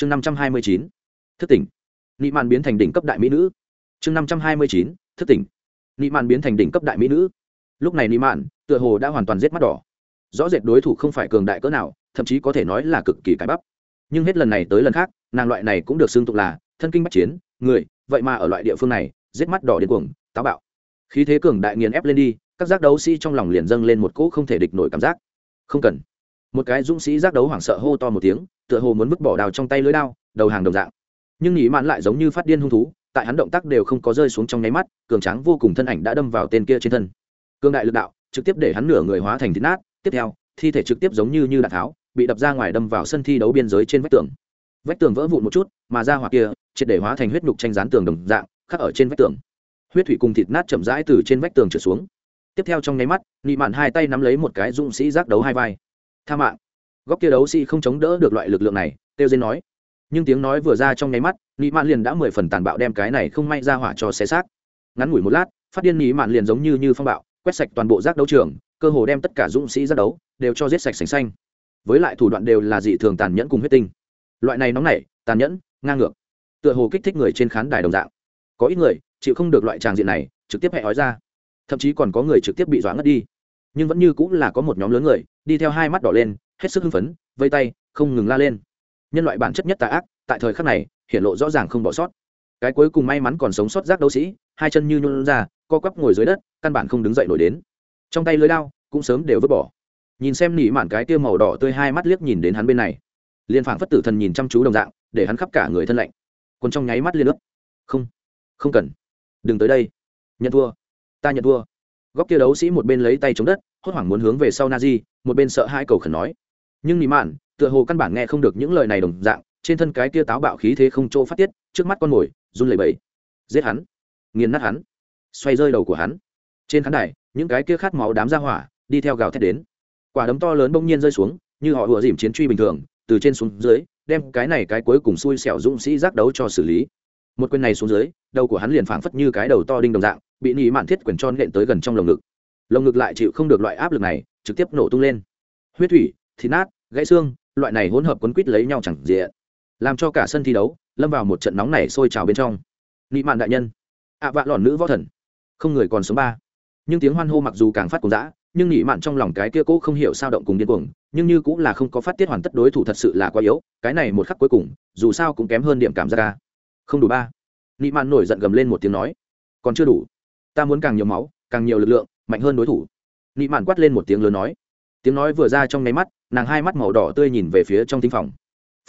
chương năm trăm hai mươi chín, thức tỉnh. Nị mạn biến thành đỉnh cấp đại mỹ nữ. Chương năm trăm hai mươi chín, thức tỉnh. Nị mạn biến thành đỉnh cấp đại mỹ nữ. Lúc này nị mạn, tựa hồ đã hoàn toàn giết mắt đỏ. Rõ rệt đối thủ không phải cường đại cỡ nào, thậm chí có thể nói là cực kỳ cái bắp. Nhưng hết lần này tới lần khác, nàng loại này cũng được xưng tụng là thân kinh bắc chiến, người, vậy mà ở loại địa phương này, giết mắt đỏ điên cuồng, táo bạo. Khí thế cường đại nghiền ép lên đi, các giác đấu sĩ trong lòng liền dâng lên một cỗ không thể địch nổi cảm giác. Không cần một cái dũng sĩ giác đấu hoảng sợ hô to một tiếng, tựa hồ muốn vứt bỏ đào trong tay lưới đao, đầu hàng đồng dạng. Nhưng nhị mạn lại giống như phát điên hung thú, tại hắn động tác đều không có rơi xuống trong nháy mắt, cường tráng vô cùng thân ảnh đã đâm vào tên kia trên thân. Cương đại lực đạo, trực tiếp để hắn nửa người hóa thành thịt nát, tiếp theo, thi thể trực tiếp giống như như đạn tháo, bị đập ra ngoài đâm vào sân thi đấu biên giới trên vách tường. Vách tường vỡ vụn một chút, mà ra hoặc kia, triệt để hóa thành huyết nhục tranh dán tường đồng dạng, khắc ở trên vách tường. Huyết thủy cùng thịt nát chậm rãi từ trên vách tường trở xuống. Tiếp theo trong nháy mắt nị mạn hai tay nắm lấy một cái dũng sĩ giác đấu hai vai tha mạng. Góc kia đấu sĩ không chống đỡ được loại lực lượng này, têu dên nói. Nhưng tiếng nói vừa ra trong nháy mắt, nị mạn liền đã mười phần tàn bạo đem cái này không may ra hỏa cho xé xác. Ngắn ngủi một lát, phát điên nị mạn liền giống như như phong bạo, quét sạch toàn bộ giác đấu trường, cơ hồ đem tất cả dũng sĩ giác đấu đều cho giết sạch sành xanh. Với lại thủ đoạn đều là dị thường tàn nhẫn cùng huyết tinh. Loại này nóng nảy, tàn nhẫn, ngang ngược, tựa hồ kích thích người trên khán đài đồng dạng. Có ít người chịu không được loại tràng diện này, trực tiếp hẹ ói ra. Thậm chí còn có người trực tiếp bị dọa ngất đi nhưng vẫn như cũng là có một nhóm lớn người, đi theo hai mắt đỏ lên, hết sức hưng phấn, vây tay, không ngừng la lên. Nhân loại bản chất nhất tà ác, tại thời khắc này hiện lộ rõ ràng không bỏ sót. Cái cuối cùng may mắn còn sống sót giác đấu sĩ, hai chân như nhún ra, co quắp ngồi dưới đất, căn bản không đứng dậy nổi đến. Trong tay lưới đao, cũng sớm đều vứt bỏ. Nhìn xem nỉ mạn cái tiêu màu đỏ tươi hai mắt liếc nhìn đến hắn bên này. Liên phảng phất tử thần nhìn chăm chú đồng dạng, để hắn khắp cả người thân lạnh. Còn trong nháy mắt liên ướp không không cần. Đừng tới đây. Nhận thua. Ta nhận thua góc kia đấu sĩ một bên lấy tay chống đất, hốt hoảng muốn hướng về sau na di một bên sợ hai cầu khẩn nói. Nhưng nỉ mạn, tựa hồ căn bản nghe không được những lời này đồng dạng, trên thân cái kia táo bạo khí thế không chỗ phát tiết, trước mắt con mồi, run lẩy bẩy. Giết hắn. Nghiền nát hắn. Xoay rơi đầu của hắn. Trên khán đài, những cái kia khát máu đám ra hỏa, đi theo gào thét đến. Quả đấm to lớn bỗng nhiên rơi xuống, như họ ùa dìm chiến truy bình thường, từ trên xuống dưới, đem cái này cái cuối cùng xui xẻo dũng sĩ giác đấu cho xử lý một quyền này xuống dưới, đầu của hắn liền phảng phất như cái đầu to đinh đồng dạng, bị nhị mạn thiết quyền tròn nện tới gần trong lồng ngực. Lồng ngực lại chịu không được loại áp lực này, trực tiếp nổ tung lên. Huyết thủy, thịt nát, gãy xương, loại này hỗn hợp quấn quýt lấy nhau chẳng diện. Làm cho cả sân thi đấu lâm vào một trận nóng này sôi trào bên trong. Nị mạn đại nhân, ạ vạ lòn nữ võ thần, không người còn số ba. Nhưng tiếng hoan hô mặc dù càng phát cùng dã, nhưng nị mạn trong lòng cái kia cố không hiểu sao động cùng điên cuồng, nhưng như cũng là không có phát tiết hoàn tất đối thủ thật sự là quá yếu, cái này một khắc cuối cùng, dù sao cũng kém hơn điểm cảm giác ca không đủ ba. Nị mạn nổi giận gầm lên một tiếng nói, còn chưa đủ. Ta muốn càng nhiều máu, càng nhiều lực lượng, mạnh hơn đối thủ. Nị mạn quát lên một tiếng lớn nói. Tiếng nói vừa ra trong nháy mắt, nàng hai mắt màu đỏ tươi nhìn về phía trong thính phòng.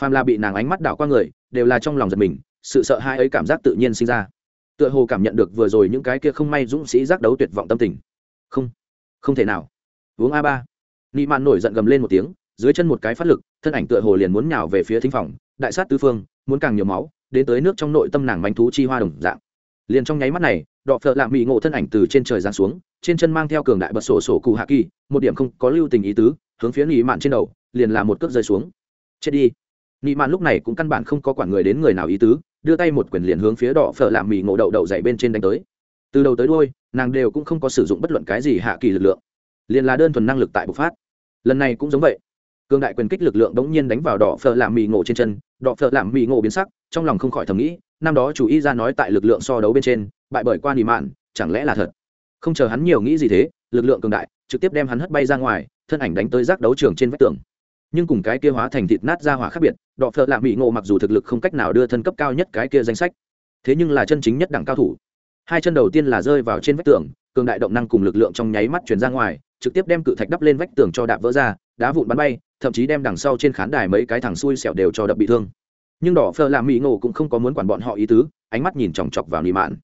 Phàm là bị nàng ánh mắt đảo qua người, đều là trong lòng giật mình, sự sợ hãi ấy cảm giác tự nhiên sinh ra. Tựa hồ cảm nhận được vừa rồi những cái kia không may dũng sĩ giác đấu tuyệt vọng tâm tình. Không không thể nào. Uống a ba. Nị mạn nổi giận gầm lên một tiếng, dưới chân một cái phát lực, thân ảnh tựa hồ liền muốn nhào về phía thính phòng. Đại sát tứ phương, muốn càng nhiều máu đến tới nước trong nội tâm nàng manh thú chi hoa đồng dạng. Liền trong nháy mắt này, đọ phợ lạ mỹ ngộ thân ảnh từ trên trời giáng xuống, trên chân mang theo cường đại bật sổ sổ cụ hạ kỳ, một điểm không có lưu tình ý tứ, hướng phía nghỉ mạn trên đầu, liền là một cước rơi xuống. Chết đi. Nghỉ mạn lúc này cũng căn bản không có quản người đến người nào ý tứ, đưa tay một quyền liền hướng phía đỏ phở làm mì ngộ đậu đậu dậy bên trên đánh tới. Từ đầu tới đôi nàng đều cũng không có sử dụng bất luận cái gì hạ kỳ lực lượng, liền là đơn thuần năng lực tại bộc phát. Lần này cũng giống vậy cương đại quyền kích lực lượng đống nhiên đánh vào đỏ phở làm mì ngộ trên chân, đỏ phở làm mì ngộ biến sắc, trong lòng không khỏi thầm nghĩ, năm đó chủ y ra nói tại lực lượng so đấu bên trên, bại bởi quan nị mạn, chẳng lẽ là thật? Không chờ hắn nhiều nghĩ gì thế, lực lượng cường đại trực tiếp đem hắn hất bay ra ngoài, thân ảnh đánh tới giác đấu trường trên vách tường. Nhưng cùng cái kia hóa thành thịt nát ra hỏa khác biệt đọ phợ lạ mỹ ngộ mặc dù thực lực không cách nào đưa thân cấp cao nhất cái kia danh sách, thế nhưng là chân chính nhất đẳng cao thủ. Hai chân đầu tiên là rơi vào trên vách tường, cường đại động năng cùng lực lượng trong nháy mắt chuyển ra ngoài, trực tiếp đem cự thạch đắp lên vách tường cho đạp vỡ ra, đá vụn bắn bay thậm chí đem đằng sau trên khán đài mấy cái thằng xui xẻo đều cho đập bị thương. Nhưng đỏ phờ làm mỹ ngộ cũng không có muốn quản bọn họ ý tứ, ánh mắt nhìn chòng chọc vào nị mạn.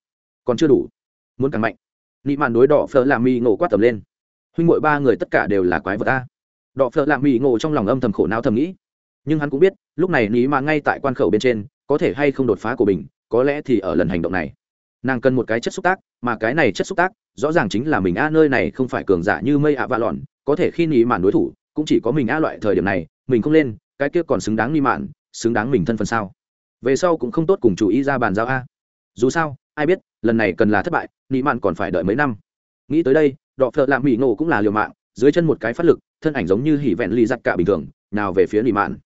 Còn chưa đủ. Muốn càng mạnh. Nị mạn đối đỏ phờ làm mỹ ngộ quát tầm lên. Huynh ngội ba người tất cả đều là quái vật ta Đỏ phơ làm mỹ ngộ trong lòng âm thầm khổ não thầm nghĩ. Nhưng hắn cũng biết, lúc này nị mạn ngay tại quan khẩu bên trên, có thể hay không đột phá của mình, có lẽ thì ở lần hành động này. Nàng cần một cái chất xúc tác, mà cái này chất xúc tác, rõ ràng chính là mình a, nơi này không phải cường giả như mây ạ vạ lòn có thể khi nị mạn đối thủ cũng chỉ có mình a loại thời điểm này, mình không lên, cái kia còn xứng đáng nghi mạn, xứng đáng mình thân phần sao? Về sau cũng không tốt cùng chủ ý ra bàn giao a. Dù sao, ai biết, lần này cần là thất bại, nghi mạn còn phải đợi mấy năm. Nghĩ tới đây, đọ phợ lạ mỹ ngộ cũng là liều mạng, dưới chân một cái phát lực, thân ảnh giống như hỉ vẹn ly giặt cả bình thường, nào về phía nghi mạn.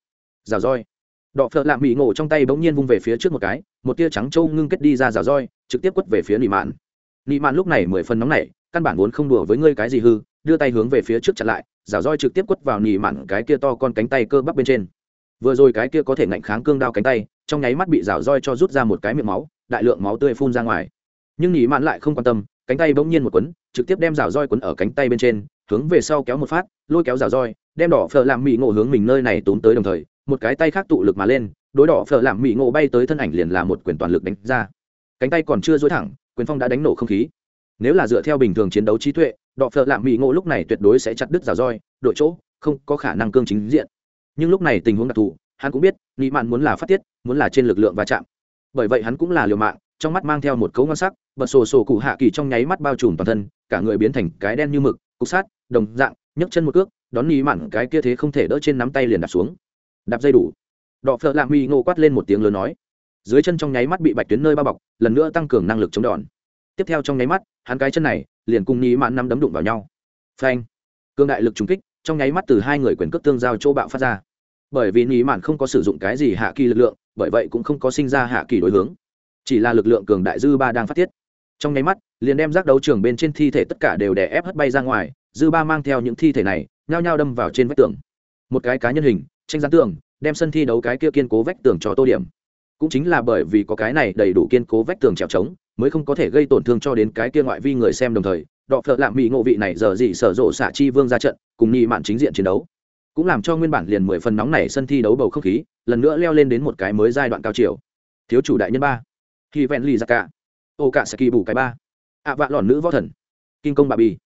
Rào roi. Đọ phợ lạ mỹ ngộ trong tay bỗng nhiên vung về phía trước một cái, một tia trắng trâu ngưng kết đi ra rào roi, trực tiếp quất về phía nghi mạn. Nghi mạn lúc này mười phần nóng nảy, căn bản vốn không đùa với ngươi cái gì hư đưa tay hướng về phía trước chặn lại rào roi trực tiếp quất vào nị mặn cái kia to con cánh tay cơ bắp bên trên. Vừa rồi cái kia có thể ngạnh kháng cương đao cánh tay, trong nháy mắt bị rào roi cho rút ra một cái miệng máu, đại lượng máu tươi phun ra ngoài. Nhưng nị mạn lại không quan tâm, cánh tay bỗng nhiên một quấn, trực tiếp đem rào roi quấn ở cánh tay bên trên, hướng về sau kéo một phát, lôi kéo rào roi, đem đỏ phở làm mỹ ngộ hướng mình nơi này túm tới đồng thời, một cái tay khác tụ lực mà lên, đối đỏ phở làm mỹ ngộ bay tới thân ảnh liền là một quyền toàn lực đánh ra. Cánh tay còn chưa dối thẳng, quyền phong đã đánh nổ không khí. Nếu là dựa theo bình thường chiến đấu trí tuệ đọ phở làm mỹ ngộ lúc này tuyệt đối sẽ chặt đứt rào roi đội chỗ, không có khả năng cương chính diện. Nhưng lúc này tình huống đặc thù, hắn cũng biết nghĩ mạn muốn là phát tiết, muốn là trên lực lượng va chạm. Bởi vậy hắn cũng là liều mạng, trong mắt mang theo một cấu ngon sắc, bật sổ sổ cụ hạ kỳ trong nháy mắt bao trùm toàn thân, cả người biến thành cái đen như mực, cục sát, đồng dạng, nhấc chân một cước, đón nghĩ mạn cái kia thế không thể đỡ trên nắm tay liền đạp xuống. Đạp dây đủ. Đọ phợ lạ mỹ ngô quát lên một tiếng lớn nói. Dưới chân trong nháy mắt bị bạch tuyến nơi bao bọc, lần nữa tăng cường năng lực chống đòn. Tiếp theo trong nháy mắt, hắn cái chân này liền cùng nghĩ mạn năm đấm đụng vào nhau. Phanh. Cương đại lực trúng kích, trong nháy mắt từ hai người quyền cước tương giao chỗ bạo phát ra. Bởi vì nghĩ mạn không có sử dụng cái gì hạ kỳ lực lượng, bởi vậy cũng không có sinh ra hạ kỳ đối hướng. Chỉ là lực lượng cường đại dư ba đang phát tiết. Trong nháy mắt, liền đem giác đấu trường bên trên thi thể tất cả đều đè ép hất bay ra ngoài, dư ba mang theo những thi thể này, nhao nhao đâm vào trên vách tường. Một cái cá nhân hình, tranh gián tường, đem sân thi đấu cái kia kiên cố vách tường cho tô điểm. Cũng chính là bởi vì có cái này đầy đủ kiên cố vách tường trèo trống mới không có thể gây tổn thương cho đến cái kia ngoại vi người xem đồng thời, đọ phợ lạm mỹ ngộ vị này giờ gì sở rộ xạ chi vương ra trận, cùng nhị mạn chính diện chiến đấu. Cũng làm cho nguyên bản liền mười phần nóng này sân thi đấu bầu không khí, lần nữa leo lên đến một cái mới giai đoạn cao chiều. Thiếu chủ đại nhân ba. Khi vẹn lì ra cả. Ô cả sẽ kỳ bù cái ba. Ạ vạ lòn nữ võ thần. Kinh công bà bì.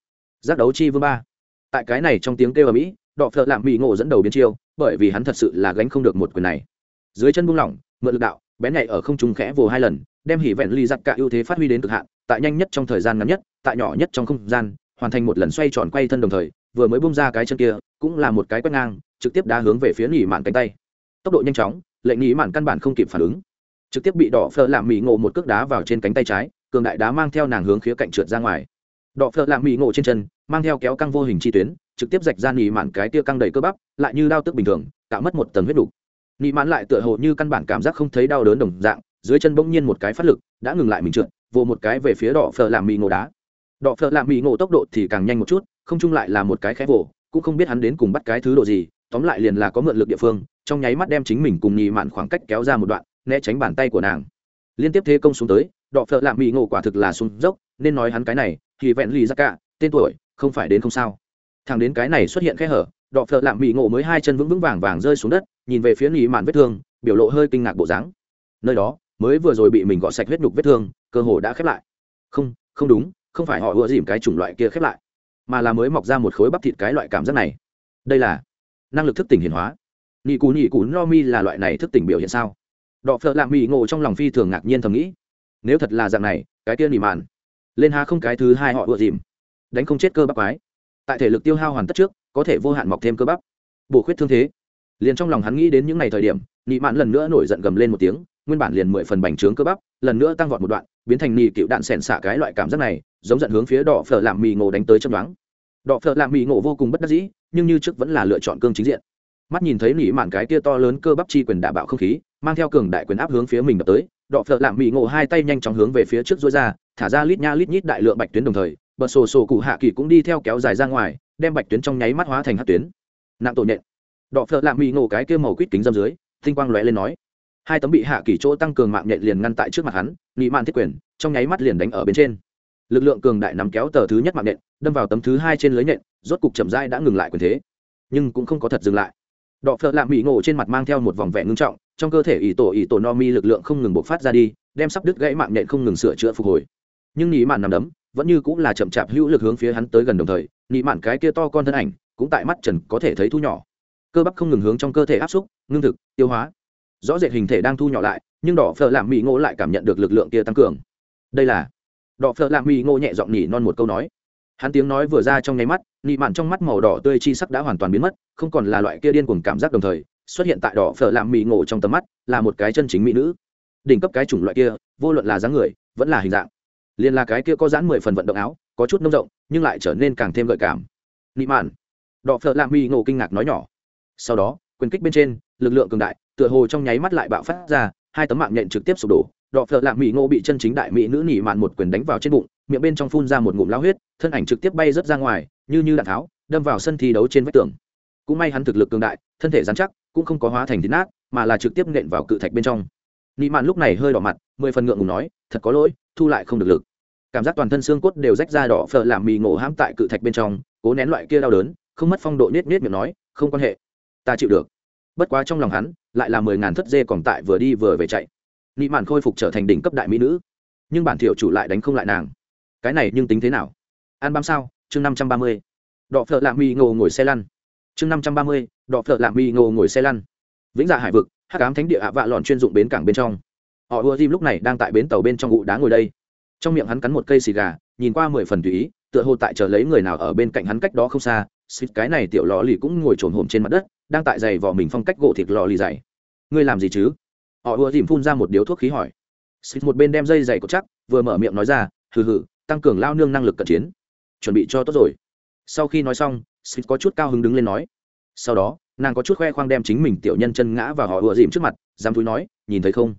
Giác đấu chi vương ba. Tại cái này trong tiếng kêu ở mỹ đọ phợ lạm mỹ ngộ dẫn đầu biến chiêu, bởi vì hắn thật sự là gánh không được một quyền này. Dưới chân buông lỏng, mượn lực đạo, bén nhạy ở không trung khẽ vồ hai lần đem hỉ vẹn ly giặc cả ưu thế phát huy đến cực hạn, tại nhanh nhất trong thời gian ngắn nhất, tại nhỏ nhất trong không gian, hoàn thành một lần xoay tròn quay thân đồng thời, vừa mới bung ra cái chân kia, cũng là một cái quét ngang, trực tiếp đá hướng về phía nghỉ mạn cánh tay. Tốc độ nhanh chóng, lệnh nghỉ mạn căn bản không kịp phản ứng. Trực tiếp bị đỏ phở làm mỹ ngộ một cước đá vào trên cánh tay trái, cường đại đá mang theo nàng hướng khía cạnh trượt ra ngoài. Đỏ phở làm mỹ ngộ trên chân, mang theo kéo căng vô hình chi tuyến, trực tiếp rạch ra nghỉ mạn cái tia căng đầy cơ bắp, lại như đau tức bình thường tạo mất một tầng huyết đủ nghỉ mạn lại tựa hồ như căn bản cảm giác không thấy đau đớn đồng dạng dưới chân bỗng nhiên một cái phát lực, đã ngừng lại mình trượt, vồ một cái về phía đỏ phở làm mì ngộ đá. Đỏ phở làm mì ngộ tốc độ thì càng nhanh một chút, không chung lại là một cái khẽ vồ, cũng không biết hắn đến cùng bắt cái thứ độ gì, tóm lại liền là có mượn lực địa phương, trong nháy mắt đem chính mình cùng nhì mạn khoảng cách kéo ra một đoạn, né tránh bàn tay của nàng. Liên tiếp thế công xuống tới đọ phợ lạm mỹ ngộ quả thực là xuống dốc, nên nói hắn cái này, thì vẹn lì ra cả, tên tuổi, không phải đến không sao. Thằng đến cái này xuất hiện khe hở đọ phợ lạm mỹ ngộ mới hai chân vững vững vàng vàng rơi xuống đất, nhìn về phía nhì mạn vết thương, biểu lộ hơi kinh ngạc bộ dáng. Nơi đó mới vừa rồi bị mình gọt sạch huyết nhục vết thương, cơ hồ đã khép lại. Không không đúng, không phải họ ưa dìm cái chủng loại kia khép lại, mà là mới mọc ra một khối bắp thịt cái loại cảm giác này. Đây là năng lực thức tỉnh hiển hóa. Nhị cú nhị cú no mi là loại này thức tỉnh biểu hiện sao? Đọ phợ lạ mỹ ngộ trong lòng phi thường ngạc nhiên thầm nghĩ. Nếu thật là dạng này, cái kia nỉ mạn. Lên ha không cái thứ hai họ ưa dìm. Đánh không chết cơ bắp quái. Tại thể lực tiêu hao hoàn tất trước, có thể vô hạn mọc thêm cơ bắp. Bổ khuyết thương thế. Liền trong lòng hắn nghĩ đến những ngày thời điểm, nị mạn lần nữa nổi giận gầm lên một tiếng nguyên bản liền mười phần bành trướng cơ bắp, lần nữa tăng vọt một đoạn, biến thành nị cựu đạn sẻn xả cái loại cảm giác này, giống giận hướng phía đỏ phở làm mì ngộ đánh tới chấm đoán. Đỏ phở làm mì ngộ vô cùng bất đắc dĩ, nhưng như trước vẫn là lựa chọn cương chính diện. Mắt nhìn thấy nỉ mạn cái kia to lớn cơ bắp chi quyền đả bạo không khí, mang theo cường đại quyền áp hướng phía mình đập tới đọ phợ lạm mỹ ngộ hai tay nhanh chóng hướng về phía trước dối ra, thả ra lít nha lít nhít đại lượng bạch tuyến đồng thời bật sổ sổ cụ hạ kỳ cũng đi theo kéo dài ra ngoài, đem bạch tuyến trong nháy mắt hóa thành hát tuyến. Nặng tổ nhện đọ phợ lạm mỹ ngộ cái kia màu quýt kính dâm dưới, tinh quang lóe lên nói hai tấm bị hạ kỳ chỗ tăng cường mạng nhện liền ngăn tại trước mặt hắn nị mạn thiết quyền, trong nháy mắt liền đánh ở bên trên. Lực lượng cường đại nắm kéo tờ thứ nhất mạng nhện, đâm vào tấm thứ hai trên lưới nhện, rốt cục chậm rãi đã ngừng lại quyền thế. Nhưng cũng không có thật dừng lại. Đọ phợ lạ mỹ ngộ trên mặt mang theo một vòng vẻ ngưng trọng, trong cơ thể ỷ tổ ỷ tổ no mi lực lượng không ngừng bộc phát ra đi, đem sắp đứt gãy mạng nhện không ngừng sửa chữa phục hồi. Nhưng nị mạn nằm đấm, vẫn như cũng là chậm chạp hữu lực hướng phía hắn tới gần đồng thời nị mạn cái kia to con thân ảnh, cũng tại mắt trần có thể thấy thu nhỏ. Cơ bắp không ngừng hướng trong cơ thể áp xúc, ngưng thực, tiêu hóa rõ rệt hình thể đang thu nhỏ lại, nhưng đỏ phở làm mỹ ngộ lại cảm nhận được lực lượng kia tăng cường. Đây là, đỏ phở làm mỹ ngộ nhẹ giọng nhỉ non một câu nói. Hắn tiếng nói vừa ra trong nháy mắt nị mạn trong mắt màu đỏ tươi chi sắc đã hoàn toàn biến mất, không còn là loại kia điên cuồng cảm giác đồng thời, xuất hiện tại đỏ phở làm mỹ ngộ trong tầm mắt, là một cái chân chính mỹ nữ. Đỉnh cấp cái chủng loại kia, vô luận là dáng người, vẫn là hình dạng. Liền là cái kia có dán mười phần vận động áo, có chút nông rộng, nhưng lại trở nên càng thêm gợi cảm. Nị mạn, đỏ phở làm mỹ ngộ kinh ngạc nói nhỏ. Sau đó, quyền kích bên trên lực lượng cường đại, tựa hồ trong nháy mắt lại bạo phát ra, hai tấm mạng nhện trực tiếp sụp đổ. Đọ phợ lạ mỹ ngộ bị chân chính đại mỹ nữ nỉ mạn một quyền đánh vào trên bụng, miệng bên trong phun ra một ngụm lao huyết, thân ảnh trực tiếp bay rớt ra ngoài, như như đạn tháo, đâm vào sân thi đấu trên vách tường. Cũng may hắn thực lực cường đại, thân thể dán chắc, cũng không có hóa thành thịt nát, mà là trực tiếp nện vào cự thạch bên trong. Nị mạn lúc này hơi đỏ mặt, mười phần ngượng ngùng nói, thật có lỗi, thu lại không được lực. Cảm giác toàn thân xương cốt đều rách ra đỏ phở làm mì ngộ hãm tại cự thạch bên trong, cố nén loại kia đau đớn, không mất phong độ nết nết miệng nói, không quan hệ, ta chịu được bất quá trong lòng hắn, lại là mười ngàn thất dê còn tại vừa đi vừa về chạy. Nị mạn khôi phục trở thành đỉnh cấp đại mỹ nữ. Nhưng bản thiểu chủ lại đánh không lại nàng. Cái này nhưng tính thế nào? An bám sao? Chương năm trăm ba mươi. Đọ phợ lạ mi ngộ ngồi xe lăn. Chương năm trăm ba mươi, đọ phợ lạ mi ngộ ngồi xe lăn. Vĩnh dạ hải vực hát cám thánh địa ạ vạ lọn chuyên dụng bến cảng bên trong. Họ ưa dìm lúc này đang tại bến tàu bên trong ụ đá ngồi đây. Trong miệng hắn cắn một cây xì gà, nhìn qua mười phần tùy ý, tựa hồ tại chờ lấy người nào ở bên cạnh hắn cách đó không xa xịt cái này tiểu lò lì cũng ngồi trồn hổm trên mặt đất, đang tại giày vò mình phong cách gỗ thịt lò lì dày. Ngươi làm gì chứ? Họ ùa dìm phun ra một điếu thuốc khí hỏi. Xịt một bên đem dây dày cột chắc, vừa mở miệng nói ra, hừ hừ, tăng cường lao nương năng lực cận chiến. Chuẩn bị cho tốt rồi. Sau khi nói xong, xịt có chút cao hứng đứng lên nói. Sau đó, nàng có chút khoe khoang đem chính mình tiểu nhân chân ngã và họ ùa dìm trước mặt, dám túi nói, nhìn thấy không?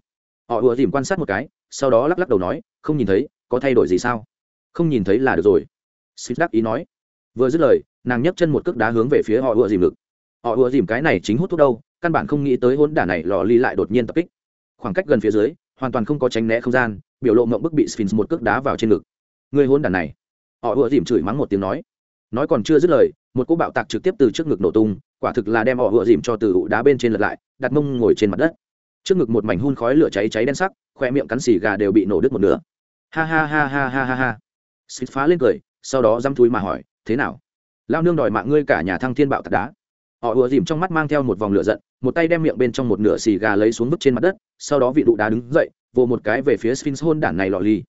Họ ùa dìm quan sát một cái, sau đó lắc lắc đầu nói, không nhìn thấy, có thay đổi gì sao? Không nhìn thấy là được rồi. Xịt đắc ý nói vừa dứt lời, nàng nhấc chân một cước đá hướng về phía họ ùa dìm ngực. Họ ùa dìm cái này chính hút thuốc đâu, căn bản không nghĩ tới hôn đả này lò ly lại đột nhiên tập kích. Khoảng cách gần phía dưới, hoàn toàn không có tránh né không gian, biểu lộ mộng bức bị sphinx một cước đá vào trên ngực. Người hôn đả này. Họ ùa dìm chửi mắng một tiếng nói. Nói còn chưa dứt lời, một cô bạo tạc trực tiếp từ trước ngực nổ tung, quả thực là đem họ ùa dìm cho từ ụ đá bên trên lật lại, đặt mông ngồi trên mặt đất. Trước ngực một mảnh hun khói lửa cháy cháy đen sắc, khoe miệng cắn xì gà đều bị nổ đứt một nửa. Ha ha ha ha ha ha ha. Xịt phá lên cười, sau đó dăm thui mà hỏi thế nào? Lao nương đòi mạng ngươi cả nhà thăng thiên bạo tạc đá. Họ ùa dìm trong mắt mang theo một vòng lửa giận, một tay đem miệng bên trong một nửa xì gà lấy xuống vứt trên mặt đất, sau đó vị đụ đá đứng dậy, vồ một cái về phía sphinx hôn đản này lọ ly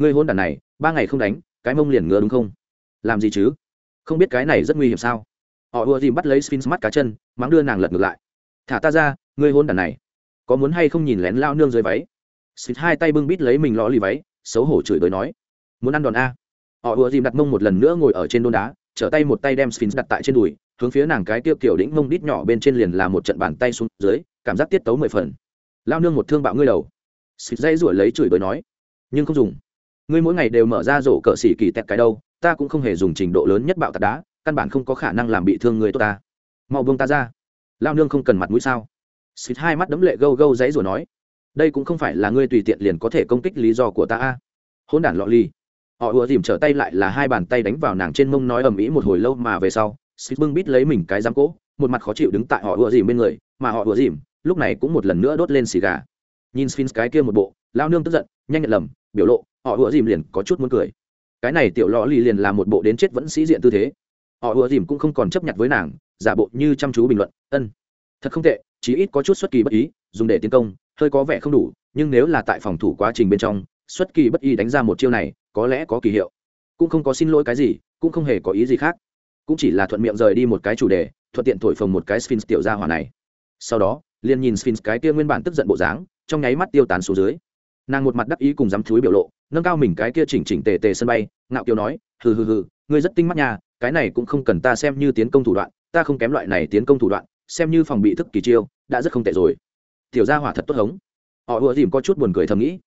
ngươi hôn đản này, ba ngày không đánh, cái mông liền ngứa đúng không? Làm gì chứ? Không biết cái này rất nguy hiểm sao? Họ ùa dìm bắt lấy sphinx mắt cá chân, mắng đưa nàng lật ngược lại. Thả ta ra, ngươi hôn đản này. Có muốn hay không nhìn lén lao nương dưới váy? Sphinx hai tay bưng bít lấy mình lọ ly váy, xấu hổ chửi đời nói. Muốn ăn đòn a họ ùa dìm đặt mông một lần nữa ngồi ở trên đôn đá, trở tay một tay đem sphinx đặt tại trên đùi, hướng phía nàng cái tiêu kiểu đĩnh mông đít nhỏ bên trên liền là một trận bàn tay xuống dưới, cảm giác tiết tấu mười phần. Lao nương một thương bạo ngươi đầu. Sphinx dây ruổi lấy chửi bới nói, nhưng không dùng. Ngươi mỗi ngày đều mở ra rổ cỡ xỉ kỳ tẹt cái đâu, ta cũng không hề dùng trình độ lớn nhất bạo tạt đá, căn bản không có khả năng làm bị thương người tốt ta. Mau buông ta ra. Lao nương không cần mặt mũi sao? Xịt hai mắt đấm lệ gâu gâu dãy rồi nói, đây cũng không phải là ngươi tùy tiện liền có thể công kích lý do của ta a. Hôn đản lọ ly họ ùa dìm trở tay lại là hai bàn tay đánh vào nàng trên mông nói ầm ĩ một hồi lâu mà về sau xịt bưng bít lấy mình cái giám cỗ một mặt khó chịu đứng tại họ ùa dìm bên người, mà họ ùa dìm lúc này cũng một lần nữa đốt lên xì gà. Nhìn sphinx cái kia một bộ lao nương tức giận, nhanh nhận lầm, biểu lộ, họ ùa dìm liền có chút muốn cười. Cái này tiểu lò lì liền là một bộ đến chết vẫn sĩ diện tư thế. Họ ùa dìm cũng không còn chấp nhận với nàng, giả bộ như chăm chú bình luận, ân, thật không tệ, chí ít có chút xuất kỳ bất ý, dùng để tiến công, hơi có vẻ không đủ, nhưng nếu là tại phòng thủ quá trình bên trong, xuất kỳ bất ý đánh ra một chiêu này có lẽ có kỳ hiệu. Cũng không có xin lỗi cái gì, cũng không hề có ý gì khác. Cũng chỉ là thuận miệng rời đi một cái chủ đề, thuận tiện thổi phồng một cái sphinx tiểu gia hỏa này. Sau đó, liền nhìn sphinx cái kia nguyên bản tức giận bộ dáng, trong nháy mắt tiêu tán xuống dưới. Nàng một mặt đắc ý cùng dám thúi biểu lộ, nâng cao mình cái kia chỉnh chỉnh tề tề sân bay, ngạo kiều nói, hừ hừ hừ, ngươi rất tinh mắt nha, cái này cũng không cần ta xem như tiến công thủ đoạn, ta không kém loại này tiến công thủ đoạn, xem như phòng bị thức kỳ chiêu, đã rất không tệ rồi. Tiểu gia hỏa thật tốt hống. Họ ùa dìm có chút buồn cười thầm nghĩ.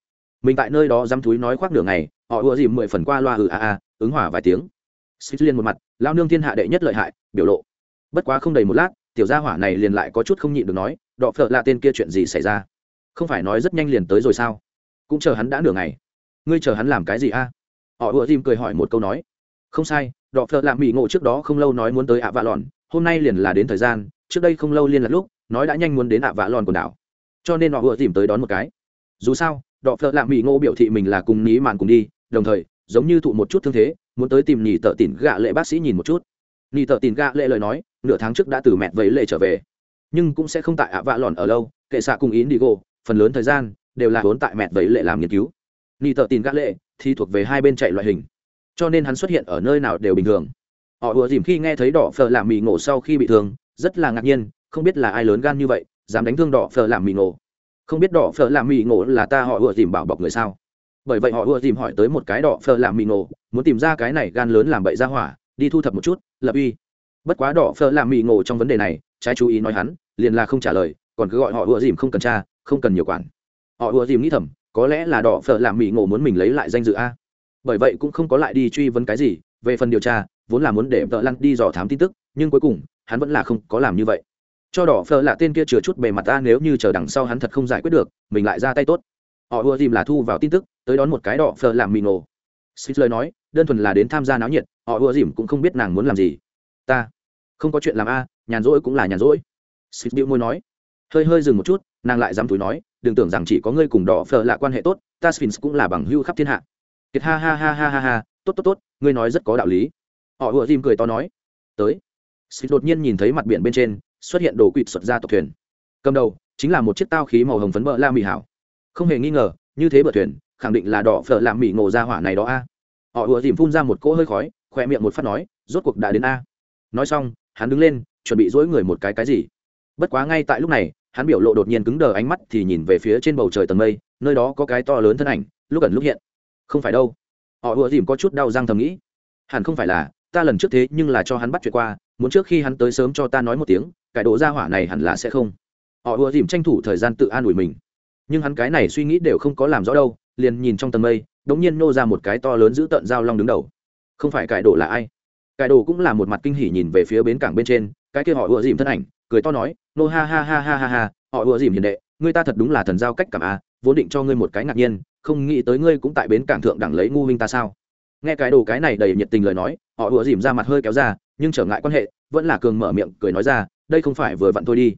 Mình tại nơi đó dám thúi nói khoác nửa ngày họ ùa dìm mười phần qua loa hừ a a, ứng hỏa vài tiếng. Xích liên một mặt lao nương thiên hạ đệ nhất lợi hại, biểu lộ. Bất quá không đầy một lát, tiểu gia hỏa này liền lại có chút không nhịn được nói, đọ phợ là tên kia chuyện gì xảy ra? Không phải nói rất nhanh liền tới rồi sao? Cũng chờ hắn đã nửa ngày. Ngươi chờ hắn làm cái gì a? Họ ùa dìm cười hỏi một câu nói. Không sai, đọ phợ lạ mỹ ngộ trước đó không lâu nói muốn tới ạ vạ lòn, hôm nay liền là đến thời gian, trước đây không lâu liên lạc lúc, nói đã nhanh muốn đến ạ vạ lòn quần đảo. Cho nên họ ùa dìm tới đón một cái. Dù sao, đọ phợ lạ mỹ ngộ biểu thị mình là cùng ní màn cùng đi đồng thời, giống như thụ một chút thương thế, muốn tới tìm nhì tợ tỉn gạ lệ bác sĩ nhìn một chút. Nhì tợ tỉn gạ lệ lời nói, nửa tháng trước đã từ mẹ vấy lệ trở về. Nhưng cũng sẽ không tại ạ vạ lòn ở lâu, kệ xạ cùng ý đi gô phần lớn thời gian, đều là vốn tại mẹ vấy lệ làm nghiên cứu. Nhì tợ tỉn gạ lệ thì thuộc về hai bên chạy loại hình. Cho nên hắn xuất hiện ở nơi nào đều bình thường. Họ vừa dìm khi nghe thấy đỏ phờ làm mì ngộ sau khi bị thương, rất là ngạc nhiên, không biết là ai lớn gan như vậy, dám đánh thương đỏ phờ làm mì ngộ. Không biết đỏ phờ làm mì ngộ là ta họ ùa dìm bảo bọc người sao? Bởi vậy họ ùa dìm hỏi tới một cái đỏ phờ làm mì ngộ, muốn tìm ra cái này gan lớn làm bậy ra hỏa, đi thu thập một chút, lập uy. Bất quá đỏ phờ làm mì ngộ trong vấn đề này, trái chú ý nói hắn, liền là không trả lời, còn cứ gọi họ ùa dìm không cần tra, không cần nhiều quản. Họ ùa dìm nghĩ thầm, có lẽ là đỏ phờ làm mì ngộ muốn mình lấy lại danh dự a. Bởi vậy cũng không có lại đi truy vấn cái gì, về phần điều tra, vốn là muốn để vợ lăn đi dò thám tin tức, nhưng cuối cùng, hắn vẫn là không có làm như vậy. Cho đỏ phờ là tên kia chừa chút bề mặt ta nếu như chờ đằng sau hắn thật không giải quyết được, mình lại ra tay tốt họ ùa dìm là thu vào tin tức tới đón một cái đỏ phờ làm mì nổ suýt lời nói, đơn thuần là đến tham gia náo nhiệt, họ ưa dìm cũng không biết nàng muốn làm gì. Ta, không có chuyện làm a, nhàn rỗi cũng là nhàn rỗi. Suýt bĩu môi nói, hơi hơi dừng một chút, nàng lại dám túi nói, đừng tưởng rằng chỉ có ngươi cùng đỏ phờ là quan hệ tốt, ta Sphinx cũng là bằng hữu khắp thiên hạ. Kiệt ha ha ha ha ha ha, tốt tốt tốt, ngươi nói rất có đạo lý. Họ ưa dìm cười to nói, tới. Suýt đột nhiên nhìn thấy mặt biển bên trên xuất hiện đồ quỵt xuất ra tộc thuyền. Cầm đầu chính là một chiếc tao khí màu hồng phấn bờ la mì hảo. Không hề nghi ngờ, như thế bờ thuyền khẳng định là đỏ phở làm mỹ ngộ ra hỏa này đó a. Họ ùa dìm phun ra một cỗ hơi khói khoe miệng một phát nói rốt cuộc đã đến a. Nói xong hắn đứng lên chuẩn bị dỗi người một cái cái gì. Bất quá ngay tại lúc này hắn biểu lộ đột nhiên cứng đờ ánh mắt thì nhìn về phía trên bầu trời tầng mây nơi đó có cái to lớn thân ảnh lúc ẩn lúc hiện. Không phải đâu. Họ ùa dìm có chút đau răng thầm nghĩ. Hẳn không phải là ta lần trước thế nhưng là cho hắn bắt chuyện qua muốn trước khi hắn tới sớm cho ta nói một tiếng cải đồ ra hỏa này hẳn là sẽ không. Họ ùa dìm tranh thủ thời gian tự an ủi mình nhưng hắn cái này suy nghĩ đều không có làm rõ đâu, liền nhìn trong tầng mây đống nhiên nô ra một cái to lớn giữ tận dao long đứng đầu. Không phải cải đồ là ai? Cải đồ cũng là một mặt kinh hỉ nhìn về phía bến cảng bên trên, cái kia họ ùa dìm thân ảnh, cười to nói, nô, ha ha ha ha ha ha, họ ùa dìm hiền đệ người ta thật đúng là thần giao cách cảm a, vốn định cho ngươi một cái ngạc nhiên, không nghĩ tới ngươi cũng tại bến cảng thượng đẳng lấy ngu huynh ta sao? Nghe cái đồ cái này đầy nhiệt tình lời nói, họ ùa dìm ra mặt hơi kéo ra, nhưng trở ngại quan hệ, vẫn là cường mở miệng cười nói ra, đây không phải vừa vặn thôi đi.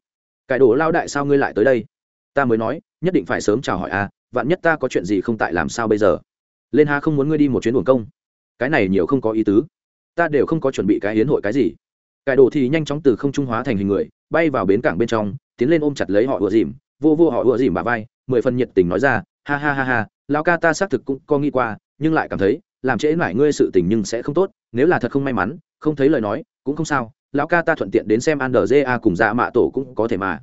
Cải đồ lao đại sao ngươi lại tới đây? Ta mới nói, nhất định phải sớm chào hỏi a, vạn nhất ta có chuyện gì không tại làm sao bây giờ? Lên ha, không muốn ngươi đi một chuyến buồng công. Cái này nhiều không có ý tứ. Ta đều không có chuẩn bị cái hiến hội cái gì. Cải đồ thì nhanh chóng từ không trung hóa thành hình người, bay vào bến cảng bên trong, tiến lên ôm chặt lấy họ ùa dìm. Vô vô họ ùa dìm bà vai, mười phần nhiệt tình nói ra, ha ha ha ha, lão ca ta xác thực cũng có nghĩ qua, nhưng lại cảm thấy, làm trễ mãi ngươi sự tình nhưng sẽ không tốt, nếu là thật không may mắn, không thấy lời nói, cũng không sao, lão ca ta thuận tiện đến xem an cùng dạ mạ tổ cũng có thể mà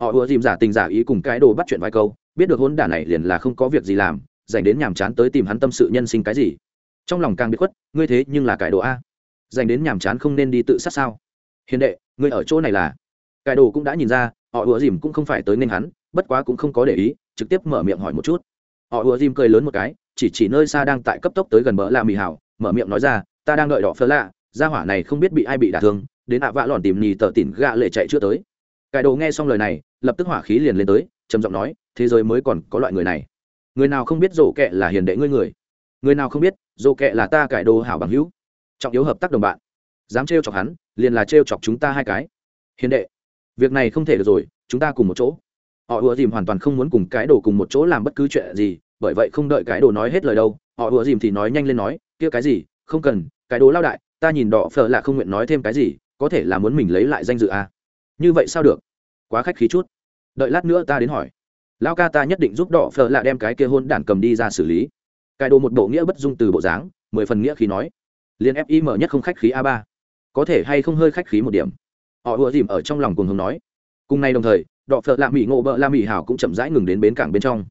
họ ùa dìm giả tình giả ý cùng cái đồ bắt chuyện vài câu, biết được hôn đả này liền là không có việc gì làm, dành đến nhàm chán tới tìm hắn tâm sự nhân sinh cái gì. Trong lòng càng bị khuất, ngươi thế nhưng là cải đồ a. Dành đến nhàm chán không nên đi tự sát sao? Hiền đệ, ngươi ở chỗ này là? Cải đồ cũng đã nhìn ra, họ ùa dìm cũng không phải tới nên hắn, bất quá cũng không có để ý, trực tiếp mở miệng hỏi một chút. Họ ùa dìm cười lớn một cái, chỉ chỉ nơi xa đang tại cấp tốc tới gần bờ la mì hảo, mở miệng nói ra, ta đang đợi đỏ phơ lạ, gia hỏa này không biết bị ai bị đả thương, đến ạ vạ lòn tìm nhì tờ tỉn gạ lệ chạy chưa tới cải đồ nghe xong lời này, lập tức hỏa khí liền lên tới, trầm giọng nói, thế giới mới còn có loại người này. Người nào không biết rổ kệ là hiền đệ ngươi người? Người nào không biết rổ kệ là ta cải đồ hảo bằng hữu? Trọng yếu hợp tác đồng bạn. Dám trêu chọc hắn, liền là trêu chọc chúng ta hai cái. Hiền đệ, việc này không thể được rồi, chúng ta cùng một chỗ. Họ ùa dìm hoàn toàn không muốn cùng cái đồ cùng một chỗ làm bất cứ chuyện gì, bởi vậy không đợi cái đồ nói hết lời đâu, họ ùa dìm thì nói nhanh lên nói, kia cái gì? Không cần, cái đồ lao đại, ta nhìn đỏ phở là không nguyện nói thêm cái gì, có thể là muốn mình lấy lại danh dự à như vậy sao được? Quá khách khí chút. Đợi lát nữa ta đến hỏi. Lao ca ta nhất định giúp đỏ phở lạ đem cái kia hôn đản cầm đi ra xử lý. Cài đồ một bộ nghĩa bất dung từ bộ dáng, mười phần nghĩa khí nói. Liền fim nhất không khách khí a ba. Có thể hay không hơi khách khí một điểm? Họ ùa dìm ở trong lòng cùng hùng nói. Cùng ngày đồng thời, đỏ phở lạ mỹ ngộ bợ la mỹ hảo cũng chậm rãi ngừng đến bến cảng bên trong.